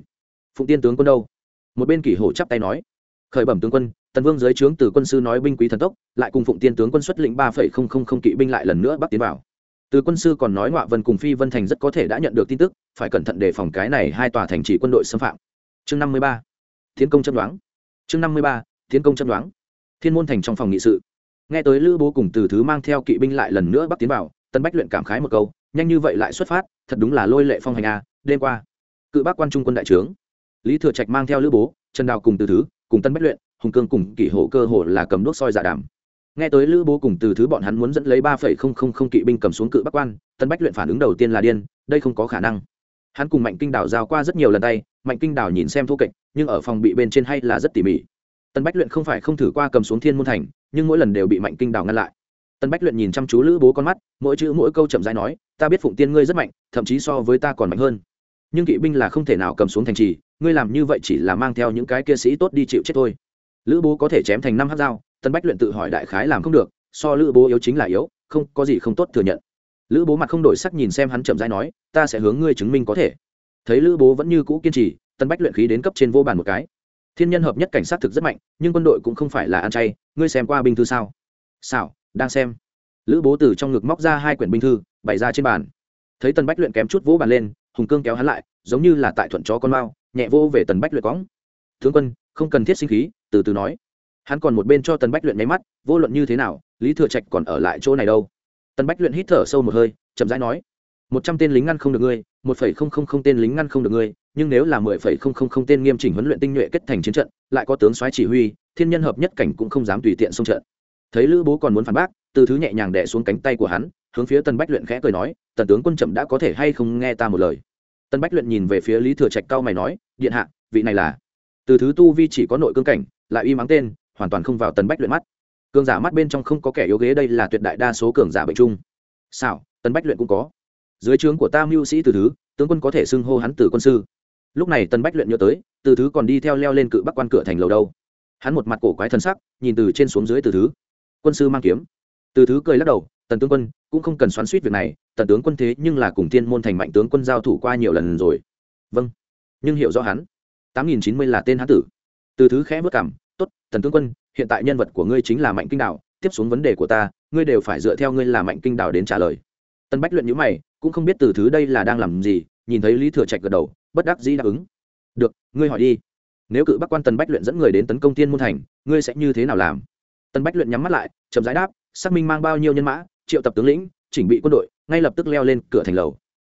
Phụng tiên tướng quân đâu? Một bên kỷ hổ chắp tay nói. Khởi bẩm tướng quân, tần vương dưới trướng từ quân sư nói binh quý thần tốc, lại cùng phụng tiên tướng quân xuất lĩnh ba phẩy không không không kỵ binh lại lần nữa bắt tiến vào. Từ quân sư còn nói ngoạ vân cùng phi vân thành rất có thể đã nhận được tin tức, phải cẩn thận đề phòng cái này hai tòa thành trì quân đội xâm phạm. Chương năm mươi ba. Tiến công chân đoán. Chương năm mươi ba, tiến công chân đoán. Thiên môn thành trong phòng nghị sự. Nghe tới lữ bố cùng từ thứ mang theo kỵ binh lại lần nữa bắt tiến vào tân bách luyện cảm khái một câu, nhanh như vậy lại xuất phát, thật đúng là lôi lệ phong hành a, đêm qua, cự bác quan trung quân đại trướng. Lý thừa trạch mang theo lữ bố, trần đào cùng từ thứ, cùng tân bách luyện, hùng cương cùng kỷ hộ cơ hồ là cầm đốt soi giả đàm. Nghe tới lữ bố cùng từ thứ bọn hắn muốn dẫn lấy ba phẩy không không không kỵ binh cầm xuống cự bắc quan tân bách luyện phản ứng đầu tiên là điên, đây không có khả năng. Hắn cùng mạnh kinh đảo giao qua rất nhiều lần tay, mạnh kinh đảo nhìn xem thô kệch, nhưng ở phòng bị bên trên hay là rất tỉ mỉ. Tân bách luyện không phải không thử qua cầm xuống thiên môn thành, nhưng mỗi lần đều bị mạnh kinh đảo ngăn lại tân bách luyện nhìn chăm chú lữ bố con mắt, mỗi chữ mỗi câu chậm rãi nói, ta biết phụng tiên ngươi rất mạnh, thậm chí so với ta còn mạnh hơn. Nhưng kỵ binh là không thể nào cầm xuống thành trì, ngươi làm như vậy chỉ là mang theo những cái kia sĩ tốt đi chịu chết thôi. Lữ bố có thể chém thành năm hát dao tân bách luyện tự hỏi đại khái làm không được, so lữ bố yếu chính là yếu, không, có gì không tốt thừa nhận. Lữ bố mặt không đổi sắc nhìn xem hắn chậm rãi nói, ta sẽ hướng ngươi chứng minh có thể. Thấy lữ bố vẫn như cũ kiên trì tân bách luyện khí đến cấp trên vô bàn một cái. Thiên nhân hợp nhất cảnh sát thực rất mạnh, nhưng quân đội cũng không phải là ăn chay, ngươi xem qua binh thư sao? Sao đang xem. Lữ bố từ trong ngực móc ra hai quyển binh thư, bày ra trên bàn. Thấy tần bách luyện kém chút vỗ bàn lên, hùng cương kéo hắn lại, giống như là tại thuận chó con mao nhẹ vô về tần bách luyện cóng tướng quân, không cần thiết sinh khí, từ từ nói. Hắn còn một bên cho tần bách luyện nháy mắt, vô luận như thế nào, lý thừa trạch còn ở lại chỗ này đâu. Tần bách luyện hít thở sâu một hơi, chậm rãi nói, một trăm tên lính ngăn không được ngươi, một phẩy không không không tên lính ngăn không được ngươi, nhưng nếu là mười phẩy không không không tên nghiêm chỉnh huấn luyện tinh nhuệ kết thành chiến trận, lại có tướng soái chỉ huy, thiên nhân hợp nhất cảnh cũng không dám tùy tiện xông trận thấy lữ bố còn muốn phản bác, từ thứ nhẹ nhàng đẻ xuống cánh tay của hắn, hướng phía tần bách luyện khẽ cười nói, tần tướng quân chậm đã có thể hay không nghe ta một lời? Tần bách luyện nhìn về phía lý thừa trạch cao mày nói, điện hạ, vị này là? Từ thứ tu vi chỉ có nội cương cảnh, lại uy mắng tên, hoàn toàn không vào tần bách luyện mắt. Cường giả mắt bên trong không có kẻ yếu ghế đây là tuyệt đại đa số cường giả bệnh chung xảo tần bách luyện cũng có. Dưới trướng của ta mưu sĩ từ thứ, tướng quân có thể xưng hô hắn từ quân sư. Lúc này tần bách luyện nhớ tới, từ thứ còn đi theo leo lên cự bắc quan cửa thành lầu đâu. Hắn một mặt cổ quái thân sắc, nhìn từ trên xuống dưới từ thứ quân sư mang kiếm. Từ thứ cười lắc đầu, tần tướng quân, cũng không cần xoắn suýt việc này, tần tướng quân thế nhưng là cùng thiên môn thành mạnh tướng quân giao thủ qua nhiều lần rồi. Vâng. Nhưng hiểu rõ hắn. Tám nghìn chín mươi là tên hán tử. Từ thứ khẽ vất cảm, tốt, tần tướng quân, hiện tại nhân vật của ngươi chính là mạnh kinh đạo, tiếp xuống vấn đề của ta, ngươi đều phải dựa theo ngươi là mạnh kinh đạo đến trả lời. Tân bách luyện nhữ mày, cũng không biết từ thứ đây là đang làm gì, nhìn thấy lý thừa trạch gật đầu, bất đắc dĩ đáp ứng. Được, ngươi hỏi đi. Nếu cự bắc quan tần bách luyện dẫn người đến tấn công tiên môn thành, ngươi sẽ như thế nào làm? Tần bách luyện nhắm mắt lại, chậm giải đáp, xác minh mang bao nhiêu nhân mã, triệu tập tướng lĩnh, chỉnh bị quân đội, ngay lập tức leo lên cửa thành lầu.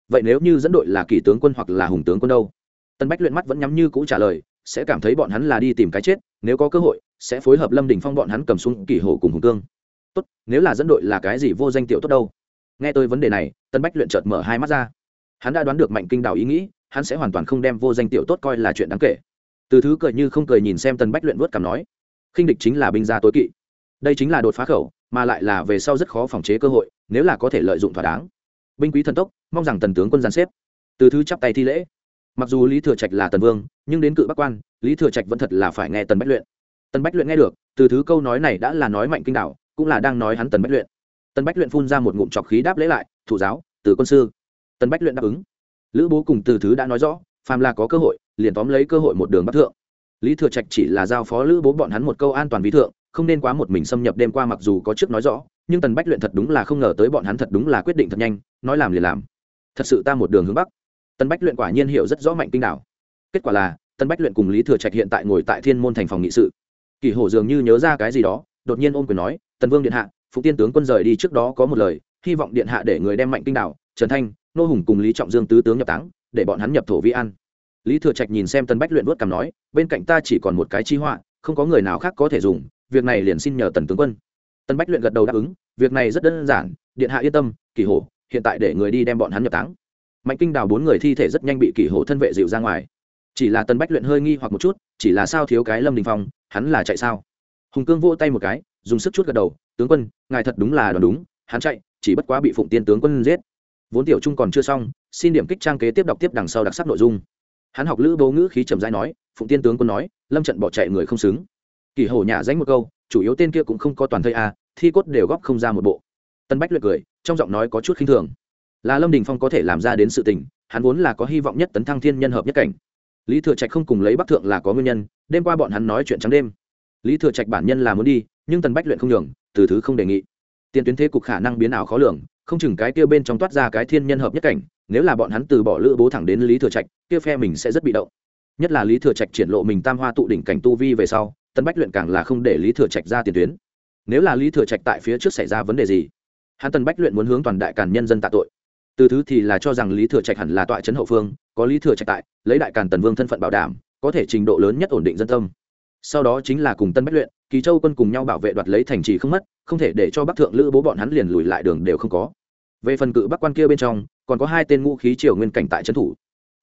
Vậy nếu như dẫn đội là kỳ tướng quân hoặc là hùng tướng quân đâu? Tần bách luyện mắt vẫn nhắm như cũ trả lời, sẽ cảm thấy bọn hắn là đi tìm cái chết, nếu có cơ hội, sẽ phối hợp lâm đình phong bọn hắn cầm xuống kỷ hổ cùng hùng cương. Tốt, nếu là dẫn đội là cái gì vô danh tiểu tốt đâu? Nghe tôi vấn đề này, tân bách luyện chợt mở hai mắt ra. Hắn đã đoán được mạnh kinh đảo ý nghĩ, hắn sẽ hoàn toàn không đem vô danh tiểu tốt coi là chuyện đáng kể. Từ thứ cười như không cười nhìn xem tân bách luyện vớt cảm nói, khinh địch chính là binh gia tối kỵ đây chính là đột phá khẩu, mà lại là về sau rất khó phòng chế cơ hội, nếu là có thể lợi dụng thỏa đáng. Binh quý thần tốc, mong rằng tần tướng quân giàn xếp. Từ thứ chắp tay thi lễ. Mặc dù lý thừa trạch là tần vương, nhưng đến cự bắc quan, lý thừa trạch vẫn thật là phải nghe tần bách luyện. Tần bách luyện nghe được, từ thứ câu nói này đã là nói mạnh kinh đạo cũng là đang nói hắn tần bách luyện. Tần bách luyện phun ra một ngụm trọc khí đáp lễ lại, thủ giáo, từ quân sư. Tần bách luyện đáp ứng. Lữ bố cùng từ thứ đã nói rõ, phàm là có cơ hội, liền tóm lấy cơ hội một đường bắc thượng. Lý thừa trạch chỉ là giao phó lữ bố bọn hắn một câu an toàn ví thượng không nên quá một mình xâm nhập đêm qua mặc dù có trước nói rõ, nhưng tần bách luyện thật đúng là không ngờ tới bọn hắn thật đúng là quyết định thật nhanh, nói làm liền làm. Thật sự ta một đường hướng bắc. Tần bách luyện quả nhiên hiểu rất rõ mạnh kinh đảo. Kết quả là, tần bách luyện cùng lý thừa trạch hiện tại ngồi tại thiên môn thành phòng nghị sự. Kỳ hổ dường như nhớ ra cái gì đó, đột nhiên ôm quyền nói, tần vương điện hạ phụ tiên tướng quân rời đi trước đó có một lời, hy vọng điện hạ để người đem mạnh kinh đảo, trần thanh, nô hùng cùng lý trọng dương tứ tướng nhập táng, để bọn hắn nhập thổ vi an. Lý thừa trạch nhìn xem tần bách luyện vớt cằm nói, bên cạnh ta chỉ còn một cái chi họa, không có người nào khác có thể dùng việc này liền xin nhờ tần tướng quân. Tần bách luyện gật đầu đáp ứng, việc này rất đơn giản, điện hạ yên tâm kỳ hổ, hiện tại để người đi đem bọn hắn nhập táng. Mạnh kinh đào bốn người thi thể rất nhanh bị kỷ hổ thân vệ dịu ra ngoài. Chỉ là tần bách luyện hơi nghi hoặc một chút, chỉ là sao thiếu cái lâm đình phong, hắn là chạy sao? Hùng cương vỗ tay một cái, dùng sức chút gật đầu, tướng quân, ngài thật đúng là đoán đúng, hắn chạy, chỉ bất quá bị phụng tiên tướng quân giết. Vốn tiểu trung còn chưa xong, xin điểm kích trang kế tiếp đọc tiếp đằng sau đặc sắc nội dung. Hắn học lữ bố ngữ khí trầm rãi nói, phụng tiên tướng quân nói, lâm trận bỏ chạy người không xứng kỳ hổ nhả dánh một câu, chủ yếu tên kia cũng không có toàn thây a, thi cốt đều góp không ra một bộ. Tân bách luyện cười, trong giọng nói có chút khinh thường. Là lâm đình phong có thể làm ra đến sự tình, hắn vốn là có hy vọng nhất tấn thăng thiên nhân hợp nhất cảnh. Lý thừa trạch không cùng lấy bắc thượng là có nguyên nhân, đêm qua bọn hắn nói chuyện trắng đêm. Lý thừa trạch bản nhân là muốn đi, nhưng tần bách luyện không nhường, từ thứ không đề nghị. Tiền tuyến thế cục khả năng biến ảo khó lường, không chừng cái kia bên trong toát ra cái thiên nhân hợp nhất cảnh, nếu là bọn hắn từ bỏ lữ bố thẳng đến lý thừa trạch, kia phe mình sẽ rất bị động. Nhất là lý thừa trạch triển lộ mình tam hoa tụ đỉnh cảnh tu vi về sau tân bách luyện càng là không để lý thừa trạch ra tiền tuyến. Nếu là lý thừa trạch tại phía trước xảy ra vấn đề gì, hắn tân bách luyện muốn hướng toàn đại càn nhân dân tạ tội. Từ thứ thì là cho rằng lý thừa trạch hẳn là tọa trấn hậu phương, có lý thừa trạch tại, lấy đại càn tần vương thân phận bảo đảm, có thể trình độ lớn nhất ổn định dân tâm. Sau đó chính là cùng tân bách luyện, kỳ châu quân cùng nhau bảo vệ đoạt lấy thành trì không mất, không thể để cho bắc thượng lữ bố bọn hắn liền lùi lại đường đều không có. Về phần cự bắc quan kia bên trong, còn có hai tên ngũ khí triều nguyên cảnh tại trấn thủ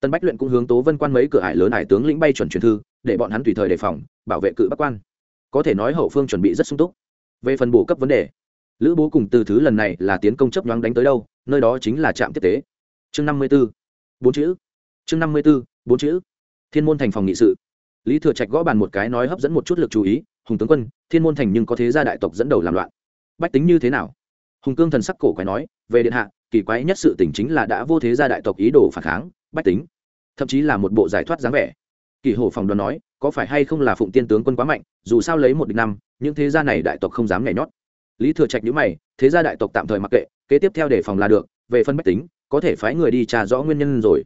tân bách luyện cũng hướng tố vân quan mấy cửa hải lớn hải tướng lĩnh bay chuẩn truyền thư, để bọn hắn tùy thời đề phòng, bảo vệ cự bắc quan. Có thể nói hậu phương chuẩn bị rất sung túc. Về phần bổ cấp vấn đề, lữ bố cùng từ thứ lần này là tiến công chấp nhoáng đánh tới đâu, nơi đó chính là trạm tiếp tế. Chương năm mươi b ố bốn chữ. Chương năm mươi b ố bốn chữ. Thiên môn thành phòng nghị sự. Lý thừa trạch gõ bàn một cái nói hấp dẫn một chút lực chú ý, hùng tướng quân, thiên môn thành nhưng có thế gia đại tộc dẫn đầu làm loạn. Bách tính như thế nào? Hùng cương thần sắc cổ quái nói, về điện hạ, kỳ quái nhất sự tình chính là đã vô thế gia đại tộc ý đồ phản kháng bách tính, thậm chí là một bộ giải thoát dáng vẻ. Kỷ hổ phòng đoán nói, có phải hay không là phụng tiên tướng quân quá mạnh, dù sao lấy một địch năm, những thế gia này đại tộc không dám nhảy nhót. Lý thừa trạch nhữ mày, thế gia đại tộc tạm thời mặc kệ, kế tiếp theo để phòng là được, về phân bách tính, có thể phái người đi trà rõ nguyên nhân rồi.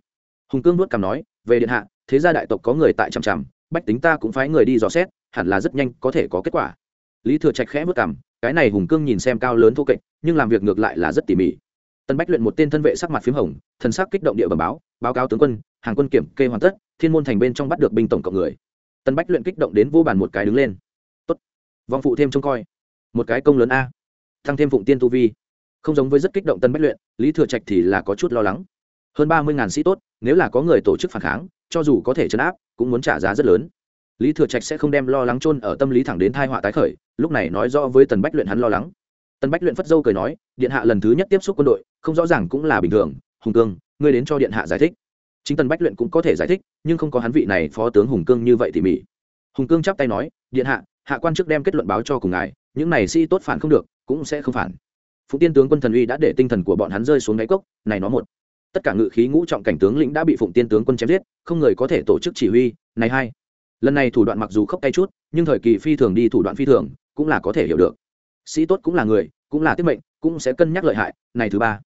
Hùng cương nuốt cằm nói, về điện hạ, thế gia đại tộc có người tại chằm chằm, bách tính ta cũng phái người đi dò xét, hẳn là rất nhanh có thể có kết quả. Lý thừa trạch khẽ vất cằm, cái này hùng cương nhìn xem cao lớn thô kệch, nhưng làm việc ngược lại là rất tỉ mỉ. Tân bách luyện một tên thân vệ sắc mặt p h í m hồng, thần sắc kích động địa bẩm báo báo cáo tướng quân, hàng quân kiểm kê hoàn tất, thiên môn thành bên trong bắt được binh tổng cộng người. Tân bách luyện kích động đến vô bàn một cái đứng lên. Tốt. vong phụ thêm trông coi. Một cái công lớn a. Thăng thêm phụng tiên tu vi. Không giống với rất kích động tân bách luyện, lý thừa trạch thì là có chút lo lắng. Hơn ba mươi ngàn sĩ tốt, nếu là có người tổ chức phản kháng, cho dù có thể chấn áp, cũng muốn trả giá rất lớn. Lý thừa trạch sẽ không đem lo lắng chôn ở tâm lý thẳng đến thai họa tái khởi, lúc này nói rõ với tần bách luyện hắn lo lắng. Tần bách luyện phất dâu cười nói, điện hạ lần thứ nhất tiếp xúc quân đội, không rõ ràng cũng là bình thường hùng cương, ngươi đến cho điện hạ giải thích. Chính tần bách luyện cũng có thể giải thích, nhưng không có hắn vị này phó tướng hùng cương như vậy tỉ mỉ. Hùng cương chắp tay nói, điện hạ hạ quan chức đem kết luận báo cho cùng ngài, những này si tốt phản không được, cũng sẽ không phản. Phụ tiên tướng quân thần uy đã để tinh thần của bọn hắn rơi xuống đáy cốc, này nó một. Tất cả ngự khí ngũ trọng cảnh tướng lĩnh đã bị phụng tiên tướng quân chém giết, không người có thể tổ chức chỉ huy, này hai. Lần này thủ đoạn mặc dù khốc tay chút, nhưng thời kỳ phi thường đi thủ đoạn phi thường, cũng là có thể hiểu được. Sĩ tốt cũng là người, cũng là tiết mệnh, cũng sẽ cân nhắc lợi hại, này thứ ba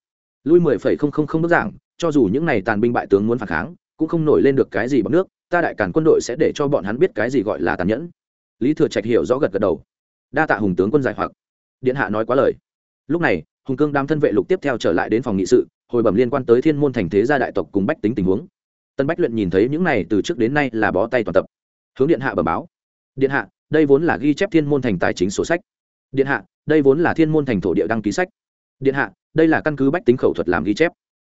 lui mười phẩy không không không bước giảng, cho dù những này tàn binh bại tướng muốn phản kháng, cũng không nổi lên được cái gì bằng nước, ta đại cản quân đội sẽ để cho bọn hắn biết cái gì gọi là tàn nhẫn. Lý thừa trạch hiểu rõ gật gật đầu. Đa tạ hùng tướng quân giải hoặc. Điện hạ nói quá lời. Lúc này, hùng cương đam thân vệ lục tiếp theo trở lại đến phòng nghị sự, hồi bẩm liên quan tới thiên môn thành thế gia đại tộc cùng bách tính tình huống. Tân bách luyện nhìn thấy những này từ trước đến nay là bó tay toàn tập. Hướng điện hạ bẩm báo. Điện hạ, đây vốn là ghi chép thiên môn thành tài chính sổ sách. Điện hạ, đây vốn là thiên môn thành thổ địa đăng ký sách điện hạ, đây là căn cứ bách tính khẩu thuật làm ghi chép.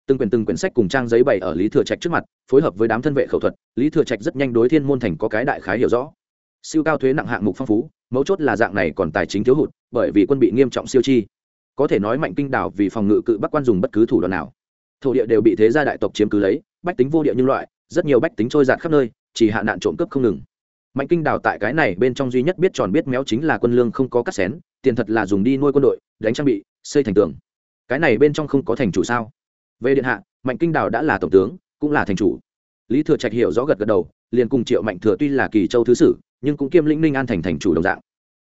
Từng quyển từng quyển sách cùng trang giấy bày ở lý thừa trạch trước mặt, phối hợp với đám thân vệ khẩu thuật, lý thừa trạch rất nhanh đối thiên môn thành có cái đại khái hiểu rõ. Siêu cao thuế nặng hạng mục phong phú, mấu chốt là dạng này còn tài chính thiếu hụt, bởi vì quân bị nghiêm trọng siêu chi. Có thể nói mạnh kinh đảo vì phòng ngự cự bắc quan dùng bất cứ thủ đoạn nào. Thổ địa đều bị thế gia đại tộc chiếm cứ lấy, bách tính vô địa nhân loại, rất nhiều bách tính trôi giạt khắp nơi, chỉ hạ nạn trộm cướp không ngừng. Mạnh kinh đảo tại cái này bên trong duy nhất biết tròn biết méo chính là quân lương không có cắt xén, tiền thật là dùng đi nuôi quân đội đánh trang bị, xây thành tường. Cái này bên trong không có thành chủ sao? Về điện hạ, mạnh kinh đào đã là tổng tướng, cũng là thành chủ. Lý thừa trạch hiểu rõ gật gật đầu, liền cùng triệu mạnh thừa tuy là kỳ châu thứ sử, nhưng cũng kiêm lĩnh ninh an thành thành chủ đồng dạng.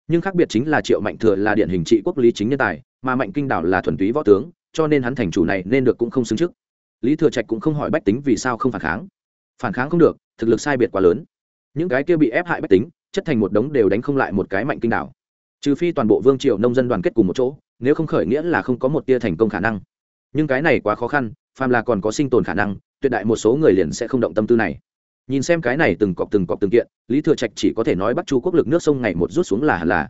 Nhưng khác biệt chính là triệu mạnh thừa là điện hình trị quốc lý chính nhân tài, mà mạnh kinh đảo là thuần túy võ tướng, cho nên hắn thành chủ này nên được cũng không xứng trước. Lý thừa trạch cũng không hỏi bách tính vì sao không phản kháng. Phản kháng không được, thực lực sai biệt quá lớn. Những cái kia bị ép hại bách tính, chất thành một đống đều đánh không lại một cái mạnh kinh đảo trừ phi toàn bộ vương triều nông dân đoàn kết cùng một chỗ, nếu không khởi nghĩa là không có một tia thành công khả năng. Nhưng cái này quá khó khăn, phàm là còn có sinh tồn khả năng, tuyệt đại một số người liền sẽ không động tâm tư này. Nhìn xem cái này từng cọp từng cọp từng kiện, lý thừa trạch chỉ có thể nói bắt chu quốc lực nước sông ngày một rút xuống là hẳn là.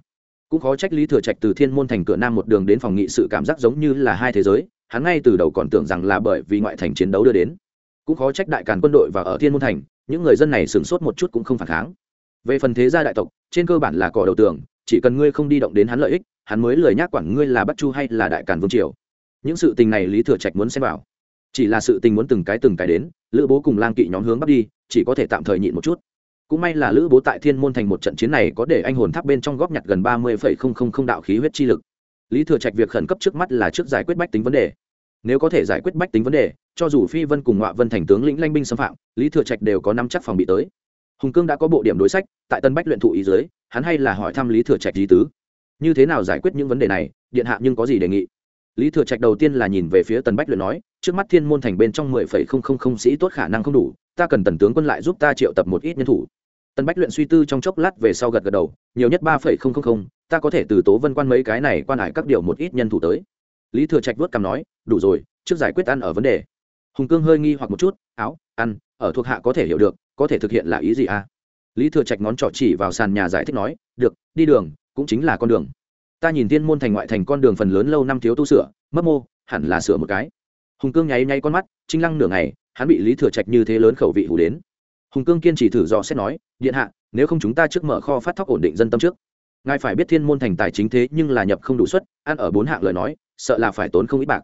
Cũng khó trách lý thừa trạch từ thiên môn thành cửa nam một đường đến phòng nghị sự cảm giác giống như là hai thế giới, hắn ngay từ đầu còn tưởng rằng là bởi vì ngoại thành chiến đấu đưa đến. Cũng khó trách đại càn quân đội và ở thiên môn thành, những người dân này sửng sốt một chút cũng không phản kháng. Về phần thế gia đại tộc, trên cơ bản là cỏ đầu tường chỉ cần ngươi không đi động đến hắn lợi ích, hắn mới lời nhắc quản ngươi là bắt chu hay là đại càn vương triều. Những sự tình này lý thừa trạch muốn xem vào. Chỉ là sự tình muốn từng cái từng cái đến, lữ bố cùng lang kỵ nhóm hướng bắt đi, chỉ có thể tạm thời nhịn một chút. Cũng may là lữ bố tại thiên môn thành một trận chiến này có để anh hồn tháp bên trong góp nhặt gần ba mươi đạo khí huyết chi lực. Lý thừa trạch việc khẩn cấp trước mắt là trước giải quyết bách tính vấn đề. Nếu có thể giải quyết bách tính vấn đề, cho dù phi vân cùng ngọa vân thành tướng lĩnh lanh binh xâm phạm, lý thừa trạch đều có năm chắc phòng bị tới. Hùng cương đã có bộ điểm đối sách, tại tân bách luyện thụ ý dưới hắn hay là hỏi thăm lý thừa trạch lý tứ. Như thế nào giải quyết những vấn đề này, điện hạ nhưng có gì đề nghị? Lý thừa trạch đầu tiên là nhìn về phía tần bách luyện nói, trước mắt thiên môn thành bên trong mười phẩy không không không sĩ tốt khả năng không đủ, ta cần tần tướng quân lại giúp ta triệu tập một ít nhân thủ. Tần bách luyện suy tư trong chốc lát về sau gật gật đầu, nhiều nhất ba phẩy không không không, ta có thể từ tố vân quan mấy cái này quan hải các điều một ít nhân thủ tới. Lý thừa trạch vớt cằm nói, đủ rồi, trước giải quyết ăn ở vấn đề. Hùng cương hơi nghi hoặc một chút, áo, ăn, ở thuộc hạ có thể hiểu được, có thể thực hiện là ý gì à? Lý thừa trạch ngón trỏ chỉ vào sàn nhà giải thích nói, được, đi đường, cũng chính là con đường. Ta nhìn thiên môn thành ngoại thành con đường phần lớn lâu năm thiếu tu sửa, mất mô, hẳn là sửa một cái. Hùng cương nháy nháy con mắt, trinh lăng nửa ngày, hắn bị lý thừa trạch như thế lớn khẩu vị hủ đến. Hùng cương kiên trì thử dò xét nói, điện hạ, nếu không chúng ta trước mở kho phát thóc ổn định dân tâm trước. Ngài phải biết thiên môn thành tài chính thế nhưng là nhập không đủ suất, ăn ở bốn hạng lời nói, sợ là phải tốn không ít bạc.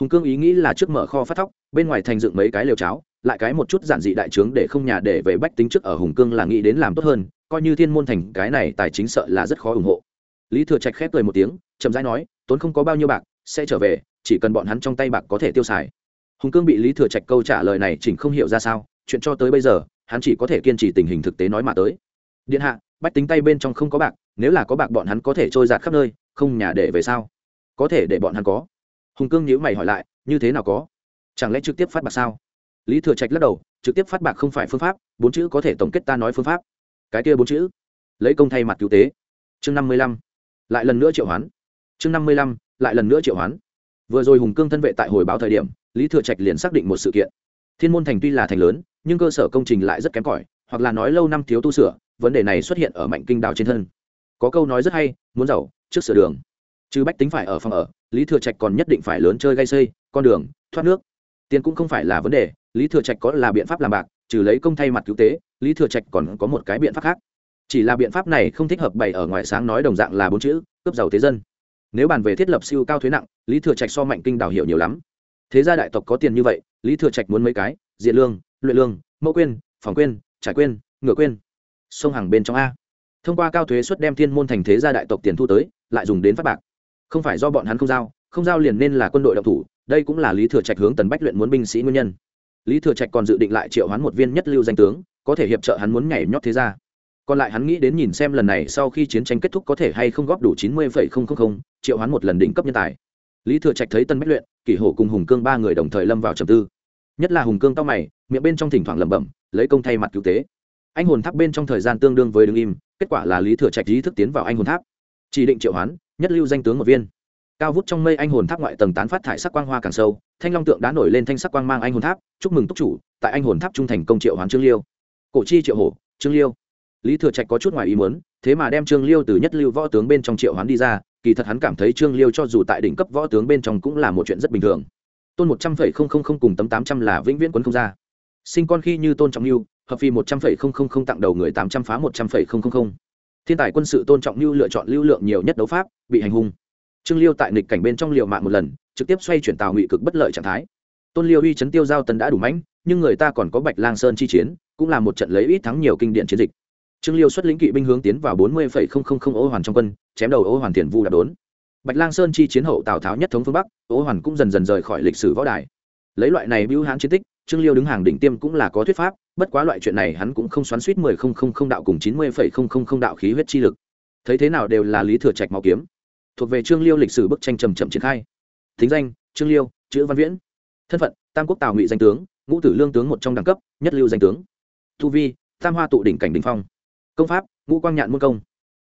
Hùng cương ý nghĩ là trước mở kho phát thóc, bên ngoài thành dựng mấy cái lều cháo lại cái một chút giản dị đại trướng để không nhà để về bách tính trước ở hùng cương là nghĩ đến làm tốt hơn, coi như thiên môn thành cái này tài chính sợ là rất khó ủng hộ. Lý thừa trạch khép cười một tiếng, chậm rãi nói, tốn không có bao nhiêu bạc, sẽ trở về, chỉ cần bọn hắn trong tay bạc có thể tiêu xài. Hùng cương bị lý thừa trạch câu trả lời này chỉnh không hiểu ra sao, chuyện cho tới bây giờ, hắn chỉ có thể kiên trì tình hình thực tế nói mà tới. Điện hạ, bách tính tay bên trong không có bạc, nếu là có bạc bọn hắn có thể trôi giạt khắp nơi, không nhà để về sao? Có thể để bọn hắn có. Hùng cương nhữ mày hỏi lại, như thế nào có? Chẳng lẽ trực tiếp phát bạc sao? Lý thừa trạch lắc đầu, trực tiếp phát bạc không phải phương pháp, bốn chữ có thể tổng kết ta nói phương pháp. Cái kia bốn chữ, lấy công thay mặt cứu tế. Chương năm mươi lăm, lại lần nữa triệu hoán. Chương năm mươi lăm, lại lần nữa triệu hoán. Vừa rồi hùng cương thân vệ tại hồi báo thời điểm, lý thừa trạch liền xác định một sự kiện. Thiên môn thành tuy là thành lớn, nhưng cơ sở công trình lại rất kém cỏi, hoặc là nói lâu năm thiếu tu sửa, vấn đề này xuất hiện ở mạnh kinh đào trên thân. Có câu nói rất hay, muốn giàu, trước sửa đường. Chứ bách tính phải ở phòng ở, lý thừa trạch còn nhất định phải lớn chơi gây xây con đường, thoát nước. Tiền cũng không phải là vấn đề lý thừa trạch có là biện pháp làm bạc, trừ lấy công thay mặt cứu tế, lý thừa trạch còn có một cái biện pháp khác. Chỉ là biện pháp này không thích hợp bày ở ngoài sáng nói đồng dạng là bốn chữ, cướp giàu thế dân. Nếu bàn về thiết lập siêu cao thuế nặng, lý thừa trạch so mạnh kinh đảo hiểu nhiều lắm. Thế gia đại tộc có tiền như vậy, lý thừa trạch muốn mấy cái, diện lương, luyện lương, mẫu quên, phòng quên, trải quên, ngựa quên. Sông hàng bên trong a. Thông qua cao thuế suất đem thiên môn thành thế gia đại tộc tiền thu tới, lại dùng đến phát bạc. Không phải do bọn hắn không giao không giao liền nên là quân đội độc thủ, đây cũng là lý thừa trạch hướng tần bách luyện muốn binh sĩ nguyên nhân lý thừa trạch còn dự định lại triệu hắn một viên nhất lưu danh tướng, có thể hiệp trợ hắn muốn nhảy nhót thế gia. Còn lại hắn nghĩ đến nhìn xem lần này sau khi chiến tranh kết thúc có thể hay không góp đủ chín mươi triệu hắn một lần đỉnh cấp nhân tài. Lý thừa trạch thấy tân bách luyện, kỷ hổ cùng hùng cương ba người đồng thời lâm vào trầm tư. Nhất là hùng cương tao mày, miệng bên trong thỉnh thoảng lẩm bẩm, lấy công thay mặt cứu tế. Anh hồn tháp bên trong thời gian tương đương với đứng im, kết quả là lý thừa trạch ý thức tiến vào anh hồn tháp. Chỉ định triệu hoán, nhất lưu danh tướng một viên cao vút trong mây anh hồn tháp ngoại tầng tán phát thải sắc quang hoa càng sâu, thanh long tượng đã nổi lên thanh sắc quang mang anh hồn tháp, chúc mừng túc chủ, tại anh hồn tháp trung thành công triệu hoán trương liêu. Cổ chi triệu hổ, trương liêu. Lý thừa trạch có chút ngoài ý muốn, thế mà đem trương liêu từ nhất lưu võ tướng bên trong triệu hoán đi ra, kỳ thật hắn cảm thấy trương liêu cho dù tại đỉnh cấp võ tướng bên trong cũng là một chuyện rất bình thường. Tôn một trăm phẩy không không không cùng tấm tám trăm là vĩnh viễn quấn không ra. Sinh con khi như tôn trọng lưu, hợp phi một trăm phẩy không không không tặng đầu người tám trăm phá một trăm phẩy không không không. Thiên tài quân sự tôn trọng lưu lựa chọn lưu lượng nhiều nhất đấu pháp, bị hành hung trương liêu tại nghịch cảnh bên trong liều mạng một lần, trực tiếp xoay chuyển tàu ngụy cực bất lợi trạng thái. Tôn liêu uy chấn tiêu giao tần đã đủ mãnh, nhưng người ta còn có bạch lang sơn chi chiến, cũng là một trận lấy ít thắng nhiều kinh điển chiến dịch. Trương liêu xuất lĩnh kỵ binh hướng tiến vào bốn mươi ô hoàn trong quân, chém đầu ô hoàn tiền vu đạp đốn. Bạch lang sơn chi chiến hậu tào tháo nhất thống phương bắc, ô hoàn cũng dần dần rời khỏi lịch sử võ đài. Lấy loại này bưu hãn chiến tích, trương liêu đứng hàng đỉnh tiêm cũng là có thuyết pháp, bất quá loại chuyện này hắn cũng không xoắn suýt mười không không không đạo cùng chín mươi phẩy không không không đạo khí huyết chi lực. Thấy thế nào đều là lý thừa trạch máu kiếm thuộc về trương liêu lịch sử bức tranh trầm trầm triển khai. Thính danh, trương liêu, chữ văn viễn. Thân phận, tam quốc tào ngụy danh tướng, ngũ tử lương tướng một trong đẳng cấp, nhất lưu danh tướng. Thu vi, tam hoa tụ đỉnh cảnh đình phong. Công pháp, ngũ quang nhạn môn công.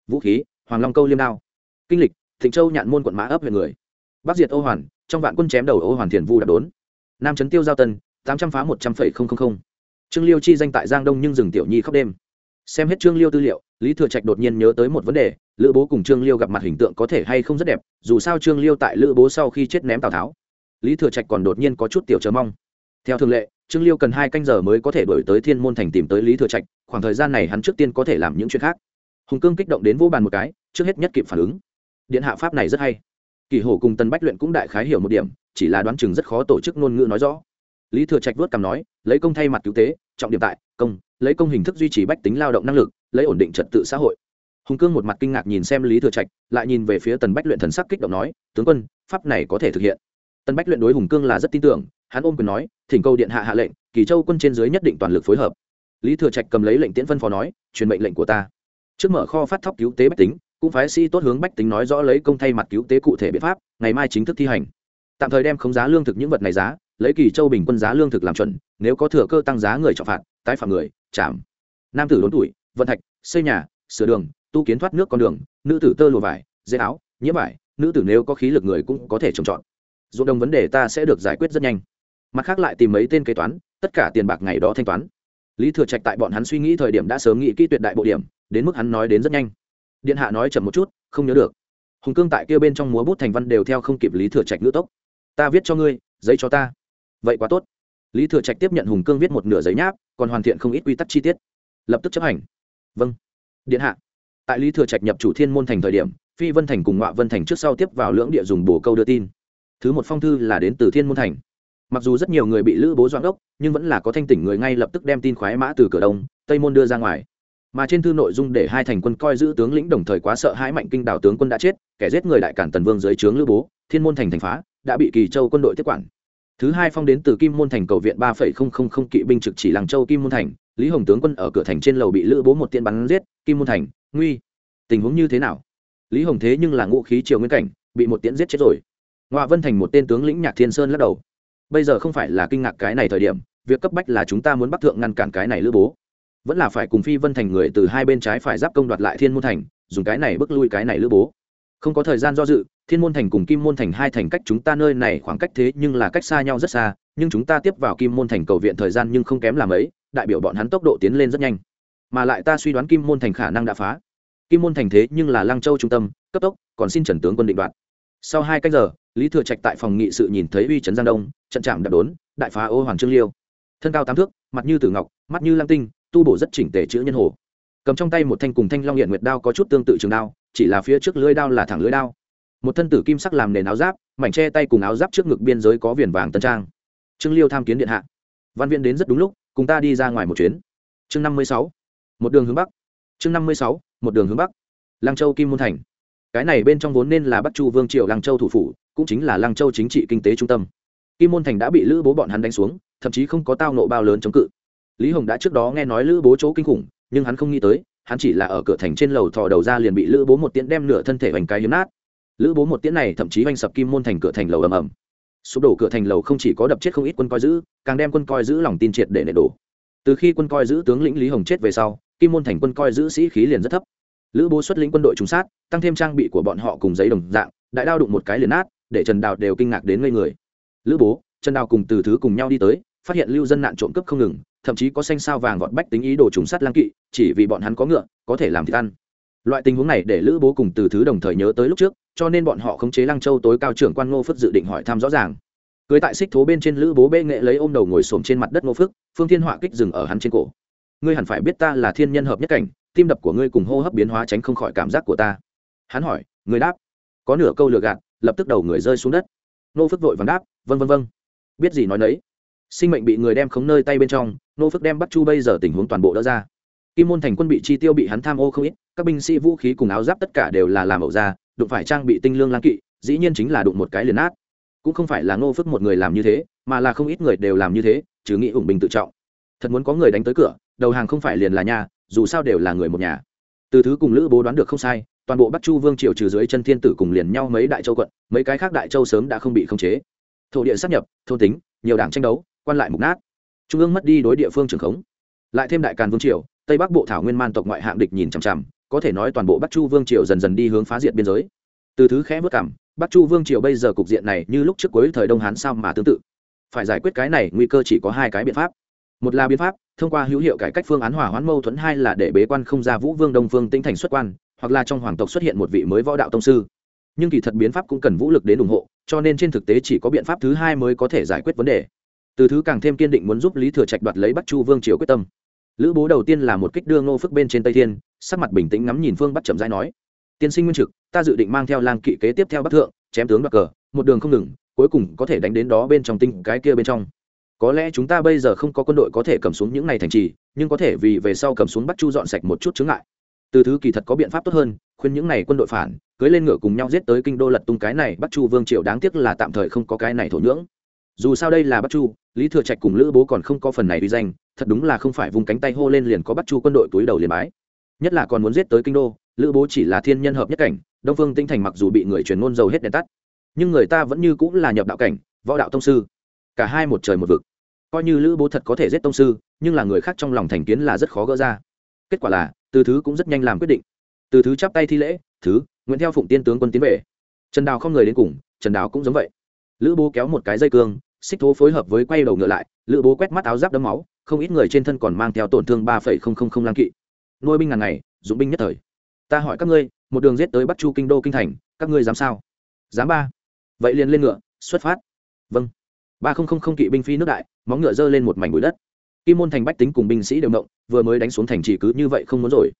Vũ khí, hoàng long câu liêm đao. Kinh lịch, thịnh châu nhạn môn quận mã ấp huyện người. Bắc diệt ô hoàn, trong vạn quân chém đầu ô hoàn thiền vu đạp đốn. Nam trấn tiêu giao tân, tám trăm phá một trăm phẩy không không không. Trương liêu chi danh tại giang đông nhưng rừng tiểu nhi khóc đêm xem hết trương liêu tư liệu, lý thừa trạch đột nhiên nhớ tới một vấn đề, lữ bố cùng trương liêu gặp mặt hình tượng có thể hay không rất đẹp, dù sao trương liêu tại lữ bố sau khi chết ném tào tháo. Lý thừa trạch còn đột nhiên có chút tiểu chờ mong. Theo thường lệ, trương liêu cần hai canh giờ mới có thể đổi tới thiên môn thành tìm tới lý thừa trạch, khoảng thời gian này hắn trước tiên có thể làm những chuyện khác. Hùng cương kích động đến vô bàn một cái, trước hết nhất kịp phản ứng. Điện hạ pháp này rất hay. Kỳ hổ cùng tân bách luyện cũng đại khái hiểu một điểm, chỉ là đoán chừng rất khó tổ chức ngôn ngữ nói rõ. Lý thừa trạch vớt cằm nói, lấy công thay mặt cứu tế, trọng điểm tại, công lấy công hình thức duy trì bách tính lao động năng lực, lấy ổn định trật tự xã hội. Hùng cương một mặt kinh ngạc nhìn xem lý thừa trạch, lại nhìn về phía tần bách luyện thần sắc kích động nói, tướng quân, pháp này có thể thực hiện. Tần bách luyện đối hùng cương là rất tin tưởng, hắn ôm quyền nói, thỉnh cầu điện hạ hạ lệnh, kỳ châu quân trên dưới nhất định toàn lực phối hợp. Lý thừa trạch cầm lấy lệnh tiễn phân phó nói, truyền mệnh lệnh của ta. Trước mở kho phát thóc cứu tế bách tính, cũng phái sĩ tốt hướng bách tính nói rõ lấy công thay mặt cứu tế cụ thể biện pháp, ngày mai chính thức thi hành. Tạm thời đem khống giá lương thực những vật này giá, lấy kỳ châu bình quân giá lương thực làm chuẩn, nếu có thừa cơ tăng giá người trọng phạt, tái phạm người chạm. Nam tử đốn tuổi, vận thạch, xây nhà, sửa đường, tu kiến thoát nước con đường, nữ tử tơ lùa vải dễ áo, nhiễm vải, nữ tử nếu có khí lực người cũng có thể trồng trọt. Ruộng đồng vấn đề ta sẽ được giải quyết rất nhanh. Mặt khác lại tìm mấy tên kế toán, tất cả tiền bạc ngày đó thanh toán. Lý thừa trạch tại bọn hắn suy nghĩ thời điểm đã sớm nghĩ kỹ tuyệt đại bộ điểm, đến mức hắn nói đến rất nhanh. Điện hạ nói chậm một chút, không nhớ được. Hùng cương tại kia bên trong múa bút thành văn đều theo không kịp lý thừa trạch ngữ tốc. Ta viết cho ngươi, giấy cho ta. Vậy quá tốt. Lý thừa trạch tiếp nhận hùng cương viết một nửa giấy nháp còn hoàn thiện không ít quy tắc chi tiết. Lập tức chấp hành. Vâng. Điện hạ. Tại lý thừa trạch nhập chủ thiên môn thành thời điểm, phi vân thành cùng ngọa vân thành trước sau tiếp vào lưỡng địa dùng bổ câu đưa tin. Thứ một phong thư là đến từ thiên môn thành. Mặc dù rất nhiều người bị lữ bố doãn đốc, nhưng vẫn là có thanh tỉnh người ngay lập tức đem tin khoái mã từ cửa đông, tây môn đưa ra ngoài. Mà trên thư nội dung để hai thành quân coi giữ tướng lĩnh đồng thời quá sợ hãi mạnh kinh đảo tướng quân đã chết, kẻ giết người đại cản tần vương dưới trướng lữ bố, thiên môn thành thành phá, đã bị kỳ châu quân đội tiếp quản thứ hai phong đến từ kim môn thành cầu viện ba phẩy không không không kỵ binh trực chỉ làng châu kim môn thành. Lý hồng tướng quân ở cửa thành trên lầu bị lữ bố một tiên bắn giết, kim môn thành, nguy. Tình huống như thế nào? Lý hồng thế nhưng là ngũ khí triều nguyên cảnh, bị một tiễn giết chết rồi. Ngoại vân thành một tên tướng lĩnh nhạc thiên sơn lắc đầu. Bây giờ không phải là kinh ngạc cái này thời điểm, việc cấp bách là chúng ta muốn bắc thượng ngăn cản cái này lữ bố. Vẫn là phải cùng phi vân thành người từ hai bên trái phải giáp công đoạt lại thiên môn thành, dùng cái này bước lui cái này lữ bố không có thời gian do dự, thiên môn thành cùng kim môn thành hai thành cách chúng ta nơi này khoảng cách thế nhưng là cách xa nhau rất xa, nhưng chúng ta tiếp vào kim môn thành cầu viện thời gian nhưng không kém làm ấy đại biểu bọn hắn tốc độ tiến lên rất nhanh. Mà lại ta suy đoán kim môn thành khả năng đã phá. Kim môn thành thế nhưng là lăng châu trung tâm, cấp tốc, còn xin trần tướng quân định đoạt. Sau hai cách giờ, lý thừa trạch tại phòng nghị sự nhìn thấy uy trấn giang đông, trận trạm đạp đốn, đại phá ô hoàng trương liêu. Thân cao tám thước, mặt như tử ngọc, mắt như lam tinh, tu bổ rất chỉnh tề chữ nhân hồ. Cầm trong tay một thanh cùng thanh long hiện nguyệt đao có chút tương tự trường đao chỉ là phía trước lưỡi đao là thẳng lưỡi đao. Một thân tử kim sắc làm nền áo giáp, mảnh che tay cùng áo giáp trước ngực biên giới có viền vàng tân trang. Trương liêu tham kiến điện hạ. Văn viên đến rất đúng lúc, cùng ta đi ra ngoài một chuyến. Chương năm mươi sáu, một đường hướng bắc. Chương năm mươi sáu, một đường hướng bắc. Lăng châu kim môn thành. Cái này bên trong vốn nên là bắc chu vương triều lăng châu thủ phủ, cũng chính là lăng châu chính trị kinh tế trung tâm. Kim môn thành đã bị lữ bố bọn hắn đánh xuống, thậm chí không có tao nộ bao lớn chống cự. Lý hồng đã trước đó nghe nói lữ bố chỗ kinh khủng, nhưng hắn không nghĩ tới hắn chỉ là ở cửa thành trên lầu thò đầu ra liền bị lữ bố một tiễn đem nửa thân thể hoành cái hiếm nát. Lữ bố một tiễn này thậm chí oanh sập kim môn thành cửa thành lầu ầm ầm. Sụp đổ cửa thành lầu không chỉ có đập chết không ít quân coi giữ, càng đem quân coi giữ lòng tin triệt để nệ đổ. Từ khi quân coi giữ tướng lĩnh lý hồng chết về sau, kim môn thành quân coi giữ sĩ khí liền rất thấp. Lữ bố xuất lĩnh quân đội trùng sát, tăng thêm trang bị của bọn họ cùng giấy đồng dạng, đại đao đụng một cái liền nát, để trần đào đều kinh ngạc đến ngây người. Lữ bố, trần đào cùng từ thứ cùng nhau đi tới, phát hiện lưu dân nạn trộm cướp không ngừng thậm chí có xanh sao vàng vọt bách tính ý đồ trùng sát lang kỵ, chỉ vì bọn hắn có ngựa, có thể làm thịt ăn. Loại tình huống này để lữ bố cùng từ thứ đồng thời nhớ tới lúc trước, cho nên bọn họ khống chế lăng châu tối cao trưởng quan ngô phước dự định hỏi thăm rõ ràng. Cưới tại xích thố bên trên lữ bố bê nghệ lấy ôm đầu ngồi xổm trên mặt đất ngô phước, phương thiên họa kích dừng ở hắn trên cổ. Ngươi hẳn phải biết ta là thiên nhân hợp nhất cảnh, tim đập của ngươi cùng hô hấp biến hóa tránh không khỏi cảm giác của ta. Hắn hỏi người đáp. Có nửa câu lừa gạt, lập tức đầu người rơi xuống đất. Nô phước vội vàng đáp vân vân vân biết gì nói nấy sinh mệnh bị người đem khống nơi tay bên trong, nô phước đem bắt chu bây giờ tình huống toàn bộ đỡ ra. Kim môn thành quân bị chi tiêu bị hắn tham ô không ít, các binh sĩ vũ khí cùng áo giáp tất cả đều là làm ẩu ra, đụng phải trang bị tinh lương lãng kỵ, dĩ nhiên chính là đụng một cái liền nát. Cũng không phải là ngô phước một người làm như thế, mà là không ít người đều làm như thế chứ nghĩ ủng bình tự trọng. Thật muốn có người đánh tới cửa, đầu hàng không phải liền là nhà, dù sao đều là người một nhà. Từ thứ cùng lữ bố đoán được không sai, toàn bộ bắc chu vương triều trừ dưới chân thiên tử cùng liền nhau mấy đại châu quận, mấy cái khác đại châu sớm đã không bị khống chế. Thổ địa sắp nhập, thôn tính, nhiều đảng tranh đấu quan lại mục nát. Trung ương mất đi đối địa phương trường khống. Lại thêm đại càn vương triều, tây bắc bộ thảo nguyên man tộc ngoại hạng địch nhìn chằm chằm, có thể nói toàn bộ bắc chu vương triều dần dần đi hướng phá diệt biên giới. Từ thứ khẽ vất cảm, bắc chu vương triều bây giờ cục diện này như lúc trước cuối thời đông hán sao mà tương tự. Phải giải quyết cái này, nguy cơ chỉ có hai cái biện pháp. Một là biện pháp, thông qua hữu hiệu cải cách phương án hỏa hoãn mâu thuẫn, hai là để bế quan không ra vũ vương đông phương tinh thành xuất quan, hoặc là trong hoàng tộc xuất hiện một vị mới võ đạo tông sư. Nhưng kỳ thật biến pháp cũng cần vũ lực đến ủng hộ, cho nên trên thực tế chỉ có biện pháp thứ hai mới có thể giải quyết vấn đề từ thứ càng thêm kiên định muốn giúp lý thừa trạch đoạt lấy bắc chu vương triều quyết tâm. Lữ bố đầu tiên là một kích đưa ngô phước bên trên tây thiên, sắc mặt bình tĩnh ngắm nhìn phương bắt chậm rãi nói, tiên sinh nguyên trực, ta dự định mang theo lang kỵ kế tiếp theo bắc thượng, chém tướng đoạt cờ, một đường không ngừng, cuối cùng có thể đánh đến đó bên trong tinh cái kia bên trong. Có lẽ chúng ta bây giờ không có quân đội có thể cầm xuống những này thành trì, nhưng có thể vì về sau cầm xuống bắt chu dọn sạch một chút chướng ngại. Từ thứ kỳ thật có biện pháp tốt hơn, khuyên những này quân đội phản, cưới lên ngựa cùng nhau giết tới kinh đô lật tung cái này bắt chu vương triều, đáng tiếc là tạm thời không có cái này thổ nhưỡng. Dù sao đây là bắt chu lý thừa trạch cùng lữ bố còn không có phần này uy danh, thật đúng là không phải vùng cánh tay hô lên liền có bắt chu quân đội túi đầu liền bái. Nhất là còn muốn giết tới kinh đô, lữ bố chỉ là thiên nhân hợp nhất cảnh, đông phương tinh thành mặc dù bị người truyền ngôn dầu hết đèn tắt, nhưng người ta vẫn như cũng là nhập đạo cảnh, võ đạo tông sư. Cả hai một trời một vực. Coi như lữ bố thật có thể giết tông sư, nhưng là người khác trong lòng thành kiến là rất khó gỡ ra. Kết quả là, từ thứ cũng rất nhanh làm quyết định. Từ thứ chắp tay thi lễ, thứ nguyễn theo phụng tiên tướng quân tiến về. Trần đào không người đến cùng, trần đào cũng giống vậy. Lữ bố kéo một cái dây cương xích thố phối hợp với quay đầu ngựa lại, lữ bố quét mắt áo giáp đấm máu, không ít người trên thân còn mang theo tổn thương ba phẩy không không không lang kỵ. Nuôi binh ngàn ngày, dụng binh nhất thời. Ta hỏi các ngươi, một đường giết tới bắc chu kinh đô kinh thành, các ngươi dám sao? Dám ba. Vậy liền lên ngựa, xuất phát. Vâng. ba không không không kỵ binh phi nước đại, móng ngựa giơ lên một mảnh bụi đất. Kim môn thành bách tính cùng binh sĩ đều động, vừa mới đánh xuống thành chỉ cứ như vậy không muốn rồi.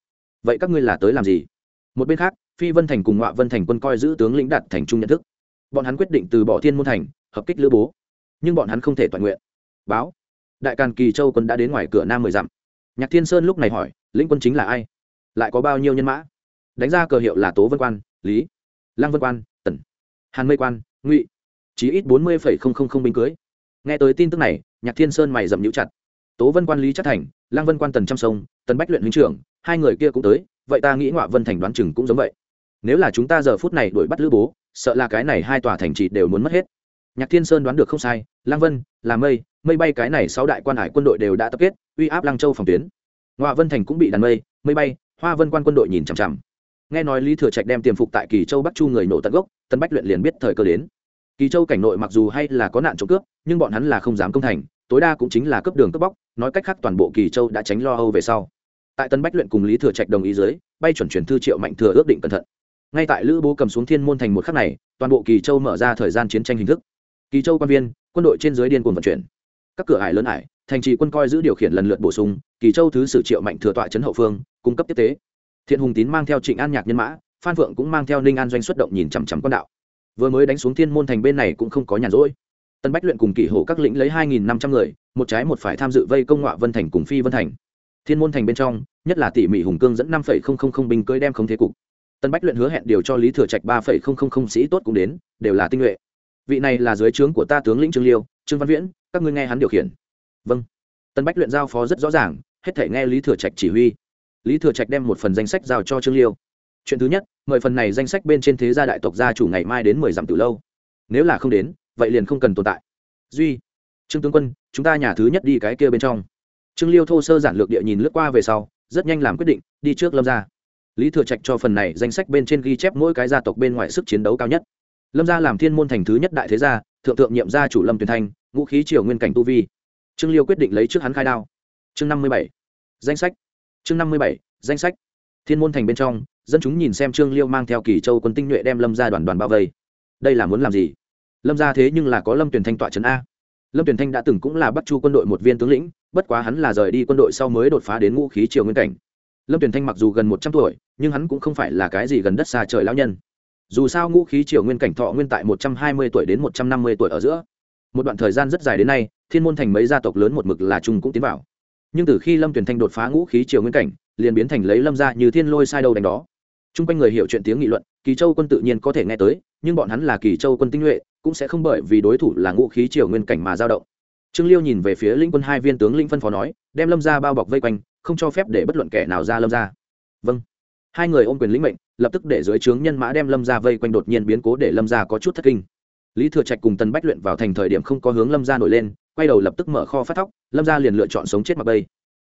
Vậy các ngươi là tới làm gì? Một bên khác, phi vân thành cùng ngọa vân thành quân coi giữ tướng lĩnh đạt thành trung nhận thức. Bọn hắn quyết định từ bỏ thiên môn thành, hợp kích lữ bố nhưng bọn hắn không thể toàn nguyện. Báo. Đại càn kỳ châu quân đã đến ngoài cửa nam mười dặm. Nhạc thiên sơn lúc này hỏi, lĩnh quân chính là ai? Lại có bao nhiêu nhân mã? Đánh ra cờ hiệu là tố vân quan, lý, lăng vân quan, tần, hàn mây quan, ngụy. Chí ít bốn mươi binh cưới. Nghe tới tin tức này, nhạc thiên sơn mày dậm nhũ chặt. Tố vân quan, lý chắc thành, lăng vân quan, tần trăm sông, tần bách luyện huynh trưởng, hai người kia cũng tới, vậy ta nghĩ ngọa vân thành đoán chừng cũng giống vậy. Nếu là chúng ta giờ phút này đuổi bắt lữ bố, sợ là cái này hai tòa thành trì đều muốn mất hết nhạc thiên sơn đoán được không sai, lăng vân, là mây mây bay cái này sáu đại quan hải quân đội đều đã tập kết, uy áp lăng châu phòng tuyến. Ngọa vân thành cũng bị đàn mây mây bay, hoa vân quan quân đội nhìn chằm chằm. Nghe nói lý thừa trạch đem tiềm phục tại kỳ châu bắc chu người nổ tận gốc, tân bách luyện liền biết thời cơ đến. Kỳ châu cảnh nội mặc dù hay là có nạn trộm cướp, nhưng bọn hắn là không dám công thành, tối đa cũng chính là cấp đường cướp bóc, nói cách khác toàn bộ kỳ châu đã tránh lo âu về sau. Tại tân bách luyện cùng lý thừa trạch đồng ý dưới, bay chuẩn truyền thư triệu mạnh thừa ước định cẩn thận. Ngay tại lữ bố cầm xuống thiên môn thành một khắc này, toàn bộ kỳ châu mở ra thời gian chiến tranh hình thức kỳ châu quan viên, quân đội trên dưới điên cuồng vận chuyển. Các cửa ải lớn ải, thành trì quân coi giữ điều khiển lần lượt bổ sung, kỳ châu thứ sử triệu mạnh thừa tọa trấn hậu phương, cung cấp tiếp tế. Thiện hùng tín mang theo trịnh an nhạc nhân mã, phan phượng cũng mang theo ninh an doanh xuất động nhìn chằm chằm quan đạo. Vừa mới đánh xuống thiên môn thành bên này cũng không có nhàn rỗi. Tân bách luyện cùng kỷ hổ các lĩnh lấy hai nghìn năm trăm người, một trái một phải tham dự vây công ngọa vân thành cùng phi vân thành. Thiên môn thành bên trong, nhất là tỉ mỉ hùng cương dẫn năm phẩy không không không binh cưới đem không thế cục. Tân bách luyện hứa hẹn điều cho lý thừa trạch ba phẩy không không không sĩ tốt cũng đến, đều là tinh nhuệ vị này là dưới trướng của ta tướng lĩnh trương liêu, trương văn viễn, các ngươi nghe hắn điều khiển. Vâng. Tân bách luyện giao phó rất rõ ràng, hết thể nghe lý thừa trạch chỉ huy. Lý thừa trạch đem một phần danh sách giao cho trương liêu. Chuyện thứ nhất, mời phần này danh sách bên trên thế gia đại tộc gia chủ ngày mai đến mười dặm từ lâu. Nếu là không đến, vậy liền không cần tồn tại. Duy, trương tướng quân, chúng ta nhà thứ nhất đi cái kia bên trong. Trương liêu thô sơ giản lược địa nhìn lướt qua về sau, rất nhanh làm quyết định, đi trước lâm gia. Lý thừa trạch cho phần này danh sách bên trên ghi chép mỗi cái gia tộc bên ngoài sức chiến đấu cao nhất lâm gia làm thiên môn thành thứ nhất đại thế gia, thượng thượng nhiệm gia chủ lâm tuyền thanh, ngũ khí triều nguyên cảnh tu vi. Trương liêu quyết định lấy trước hắn khai đao. Chương năm mươi bảy. Danh sách. Chương năm mươi bảy. Danh sách. Thiên môn thành bên trong, dân chúng nhìn xem trương liêu mang theo kỳ châu quân tinh nhuệ đem lâm ra đoàn đoàn bao vây. Đây là muốn làm gì? Lâm ra thế nhưng là có lâm tuyển thanh tọa trấn a. Lâm tuyển thanh đã từng cũng là bắt chu quân đội một viên tướng lĩnh, bất quá hắn là rời đi quân đội sau mới đột phá đến ngũ khí triều nguyên cảnh. Lâm tuyển thanh mặc dù gần một trăm tuổi, nhưng hắn cũng không phải là cái gì gần đất xa trời lão nhân dù sao ngũ khí triều nguyên cảnh thọ nguyên tại một trăm hai mươi tuổi đến một trăm năm mươi tuổi ở giữa. Một đoạn thời gian rất dài đến nay, thiên môn thành mấy gia tộc lớn một mực là trung cũng tiến vào. Nhưng từ khi lâm tuyển thanh đột phá ngũ khí triều nguyên cảnh, liền biến thành lấy lâm ra như thiên lôi sai đầu đánh đó. T r u n g quanh người hiểu chuyện tiếng nghị luận, kỳ châu quân tự nhiên có thể nghe tới, nhưng bọn hắn là kỳ châu quân tinh nhuệ, cũng sẽ không bởi vì đối thủ là ngũ khí triều nguyên cảnh mà giao động. Trương liêu nhìn về phía linh quân hai viên tướng linh phân phó nói, đem lâm ra bao bọc vây quanh, không cho phép để bất luận kẻ nào ra lâm ra vâng hai người ôm quyền lĩnh mệnh, lập tức để dưới trướng nhân mã đem lâm ra vây quanh đột nhiên biến cố để lâm ra có chút thất kinh. Lý thừa trạch cùng tần bách luyện vào thành thời điểm không có hướng lâm ra nổi lên, quay đầu lập tức mở kho phát thóc, lâm ra liền lựa chọn sống chết mặc bây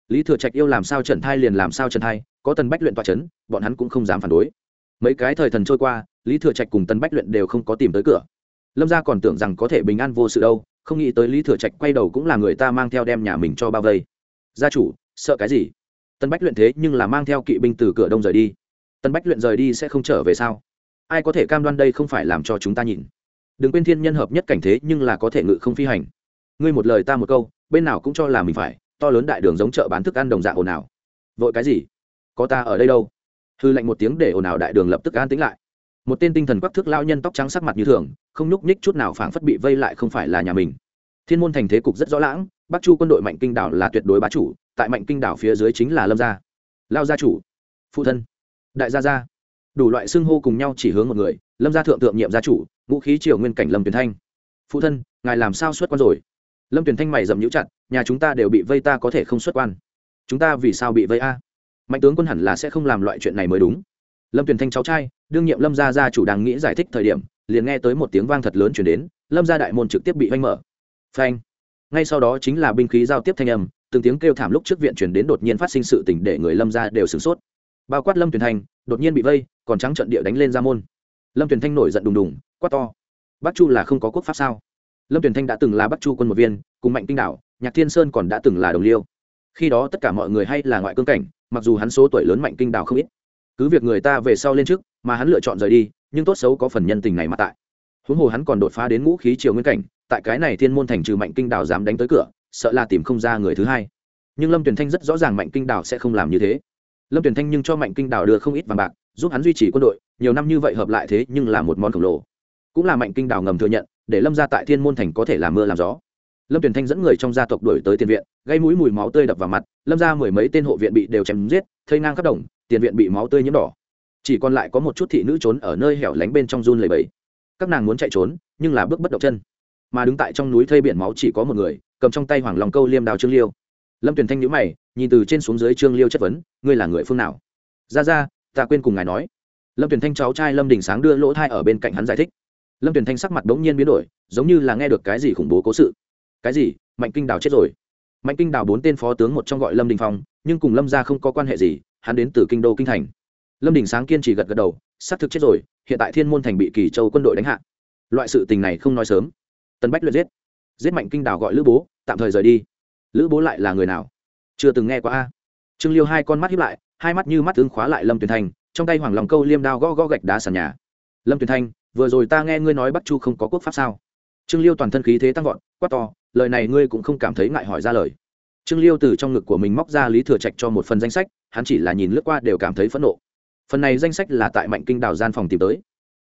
lý thừa trạch yêu làm sao trần thai liền làm sao trần thai, có tần bách luyện toa c h ấ n bọn hắn cũng không dám phản đối. Mấy cái thời thần trôi qua, lý thừa trạch cùng tần bách luyện đều không có tìm tới cửa. Lâm gia còn tưởng rằng có thể bình an vô sự đâu, không nghĩ tới lý thừa trạch quay đầu cũng là người ta mang theo đem nhà mình cho bao vây. Gia chủ, sợ cái gì? Tân bách luyện thế nhưng là mang theo kỵ binh từ cửa đông rời đi. Tân bách luyện rời đi sẽ không trở về sao? Ai có thể cam đoan đây không phải làm cho chúng ta nhìn? Đừng quên thiên nhân hợp nhất cảnh thế nhưng là có thể ngự không phi hành. Ngươi một lời ta một câu, bên nào cũng cho là mình phải, to lớn đại đường giống chợ bán thức ăn đồng dạng ồn ào. Vội cái gì? Có ta ở đây đâu? Hư lệnh một tiếng để ồn ào đại đường lập tức an tĩnh lại. Một tên tinh thần quắc thước lao nhân tóc trắng sắc mặt như thường, không nhúc nhích chút nào phảng phất bị vây lại không phải là nhà mình. Thiên môn thành thế cục rất rõ lãng, bắc chu quân đội mạnh kinh đảo là tuyệt đối bá chủ tại mạnh kinh đảo phía dưới chính là lâm gia. Lao gia chủ, phụ thân, đại gia gia. Đủ loại xưng hô cùng nhau chỉ hướng một người, lâm gia thượng thượng nhiệm gia chủ, ngũ khí triều nguyên cảnh lâm tuyển thanh. Phụ thân, ngài làm sao xuất quan rồi? Lâm tuyển thanh mày dậm nhũ chặt, nhà chúng ta đều bị vây ta có thể không xuất quan. Chúng ta vì sao bị vây a? Mạnh tướng quân hẳn là sẽ không làm loại chuyện này mới đúng. Lâm tuyển thanh cháu trai, đương nhiệm lâm gia gia chủ đang nghĩ giải thích thời điểm, liền nghe tới một tiếng vang thật lớn chuyển đến, lâm gia đại môn trực tiếp bị vanh mở. Phanh. Ngay sau đó chính là binh khí giao tiếp thanh âm từng tiếng kêu thảm lúc trước viện chuyển đến đột nhiên phát sinh sự tình để người lâm gia đều sửng sốt. Bao quát lâm tuyển thanh đột nhiên bị vây, còn trắng trận địa đánh lên ra môn. Lâm tuyển thanh nổi giận đùng đùng, quát to. Bắc chu là không có quốc pháp sao? Lâm tuyển thanh đã từng là bắc chu quân một viên, cùng mạnh kinh đảo, nhạc thiên sơn còn đã từng là đồng liêu. Khi đó tất cả mọi người hay là ngoại cương cảnh, mặc dù hắn số tuổi lớn mạnh kinh đảo không ít. Cứ việc người ta về sau lên trước, mà hắn lựa chọn rời đi, nhưng tốt xấu có phần nhân tình này mà tại. Huống hồ hắn còn đột phá đến ngũ khí triều nguyên cảnh, tại cái này thiên môn thành trừ mạnh kinh đảo dám đánh tới cửa sợ là tìm không ra người thứ hai. Nhưng lâm tuyển thanh rất rõ ràng mạnh kinh đảo sẽ không làm như thế. Lâm tuyển thanh nhưng cho mạnh kinh đảo đưa không ít vàng bạc, giúp hắn duy trì quân đội, nhiều năm như vậy hợp lại thế nhưng là một món khổng lồ. Cũng là mạnh kinh đảo ngầm thừa nhận, để lâm ra tại thiên môn thành có thể làm mưa làm gió. Lâm tuyển thanh dẫn người trong gia tộc đuổi tới tiền viện, gây mũi mùi máu tươi đập vào mặt, lâm ra mười mấy tên hộ viện bị đều chém giết, thây ngang khắp đồng, tiền viện bị máu tươi nhiễm đỏ. Chỉ còn lại có một chút thị nữ trốn ở nơi hẻo lánh bên trong run lầy bẫy các nàng muốn chạy trốn, nhưng là bước bất động chân. Mà đứng tại trong núi thây biển máu chỉ có một người cầm trong tay hoàng lòng câu liêm đào trương liêu. Lâm tuyền thanh nhữ mày, nhìn từ trên xuống dưới trương liêu chất vấn, ngươi là người phương nào? Ra ra, ta quên cùng ngài nói. Lâm tuyền thanh cháu trai lâm đình sáng đưa lỗ thai ở bên cạnh hắn giải thích. Lâm tuyền thanh sắc mặt đ ố n g nhiên biến đổi, giống như là nghe được cái gì khủng bố cố sự. Cái gì? Mạnh kinh đào chết rồi. Mạnh kinh đào bốn tên phó tướng một trong gọi lâm đình phong, nhưng cùng lâm ra không có quan hệ gì, hắn đến từ kinh đô kinh thành. Lâm đình sáng kiên trì gật gật đầu, xác thực chết rồi, hiện tại thiên môn thành bị kỳ châu quân đội đánh hạ. Loại sự tình này không nói sớm. Tân bách luyện giết giết mạnh kinh đào gọi lữ bố, tạm thời rời đi. Lữ bố lại là người nào? Chưa từng nghe qua a. Trương liêu hai con mắt hiếp lại, hai mắt như mắt tướng khóa lại lâm tuyền thanh, trong tay hoàng lòng câu liêm đao gõ gõ gạch đá sàn nhà. Lâm tuyền thanh, vừa rồi ta nghe ngươi nói bắc chu không có quốc pháp sao? Trương liêu toàn thân khí thế tăng vọt, quát to, lời này ngươi cũng không cảm thấy ngại hỏi ra lời. Trương liêu từ trong ngực của mình móc ra lý thừa trạch cho một phần danh sách, hắn chỉ là nhìn lướt qua đều cảm thấy phẫn nộ. Phần này danh sách là tại mạnh kinh đào gian phòng tìm tới.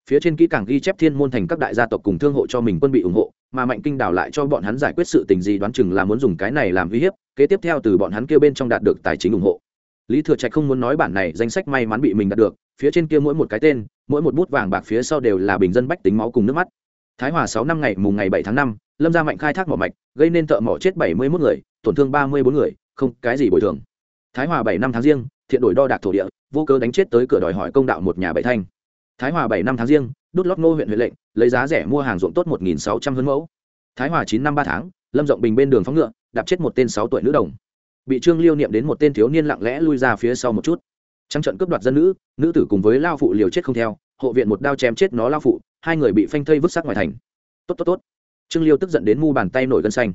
Phía trên kỹ càng ghi chép thiên môn thành các đại gia tộc cùng thương hộ cho mình quân bị ủng hộ mà mạnh kinh đảo lại cho bọn hắn giải quyết sự tình gì đoán chừng là muốn dùng cái này làm uy hiếp, kế tiếp theo từ bọn hắn kêu bên trong đạt được tài chính ủng hộ. Lý thừa trạch không muốn nói bản này danh sách may mắn bị mình đạt được, phía trên kia mỗi một cái tên, mỗi một bút vàng bạc phía sau đều là bình dân bách tính máu cùng nước mắt. Thái hòa sáu năm ngày, mùng ngày bảy tháng năm, lâm gia mạnh khai thác mỏ mạch, gây nên thợ mỏ chết bảy mươi một người, tổn thương ba mươi bốn người, không, cái gì bồi thường. Thái hòa bảy năm tháng riêng, thiện đổi đo đạc thổ địa, vô cớ đánh chết tới cửa đòi hỏi công đạo một nhà bảy thanh. Thái hòa bảy năm tháng riêng đốt lót ngô huyện huyện lệnh, lấy giá rẻ mua hàng ruộng tốt một nghìn sáu trăm hơn mẫu. Thái hòa chín năm ba tháng, lâm rộng bình bên đường phóng ngựa, đạp chết một tên sáu tuổi nữ đồng. Bị trương liêu niệm đến một tên thiếu niên lặng lẽ lui ra phía sau một chút. Trăng trận cướp đoạt dân nữ nữ tử cùng với lao phụ liều chết không theo, hộ viện một đao chém chết nó lao phụ, hai người bị phanh thây vứt xác ngoài thành. Tốt tốt tốt. Trương liêu tức giận đến mu bàn tay nổi gân xanh.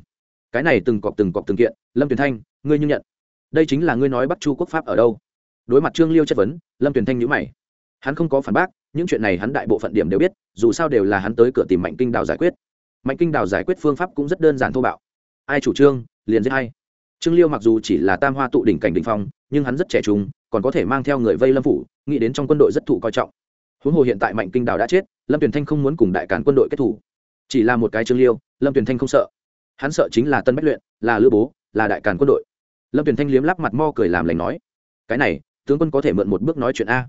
Cái này từng cọc từng cọc từng kiện, lâm tuyền thanh, ngươi như nhận. Đây chính là ngươi nói bắt chu quốc pháp ở đâu? Đối mặt trương liêu chất vấn, lâm tuyền thanh nhữ mày. Hắn không có phản bác những chuyện này hắn đại bộ phận điểm đều biết, dù sao đều là hắn tới cửa tìm mạnh kinh đào giải quyết. Mạnh kinh đào giải quyết phương pháp cũng rất đơn giản thô bạo. Ai chủ trương, liền giết hay trương liêu mặc dù chỉ là tam hoa tụ đỉnh cảnh đỉnh phong, nhưng hắn rất trẻ trung, còn có thể mang theo người vây lâm phủ, nghĩ đến trong quân đội rất thụ coi trọng. Huống hồ hiện tại mạnh kinh đào đã chết, lâm tuyền thanh không muốn cùng đại cản quân đội kết thủ. Chỉ là một cái trương liêu, lâm tuyền thanh không sợ. Hắn sợ chính là tân bách luyện, là lữ bố, là đại càn quân đội. Lâm tuyền thanh liếm lắp mặt mo cười làm lành nói, cái này, tướng quân có thể mượn một bước nói chuyện a.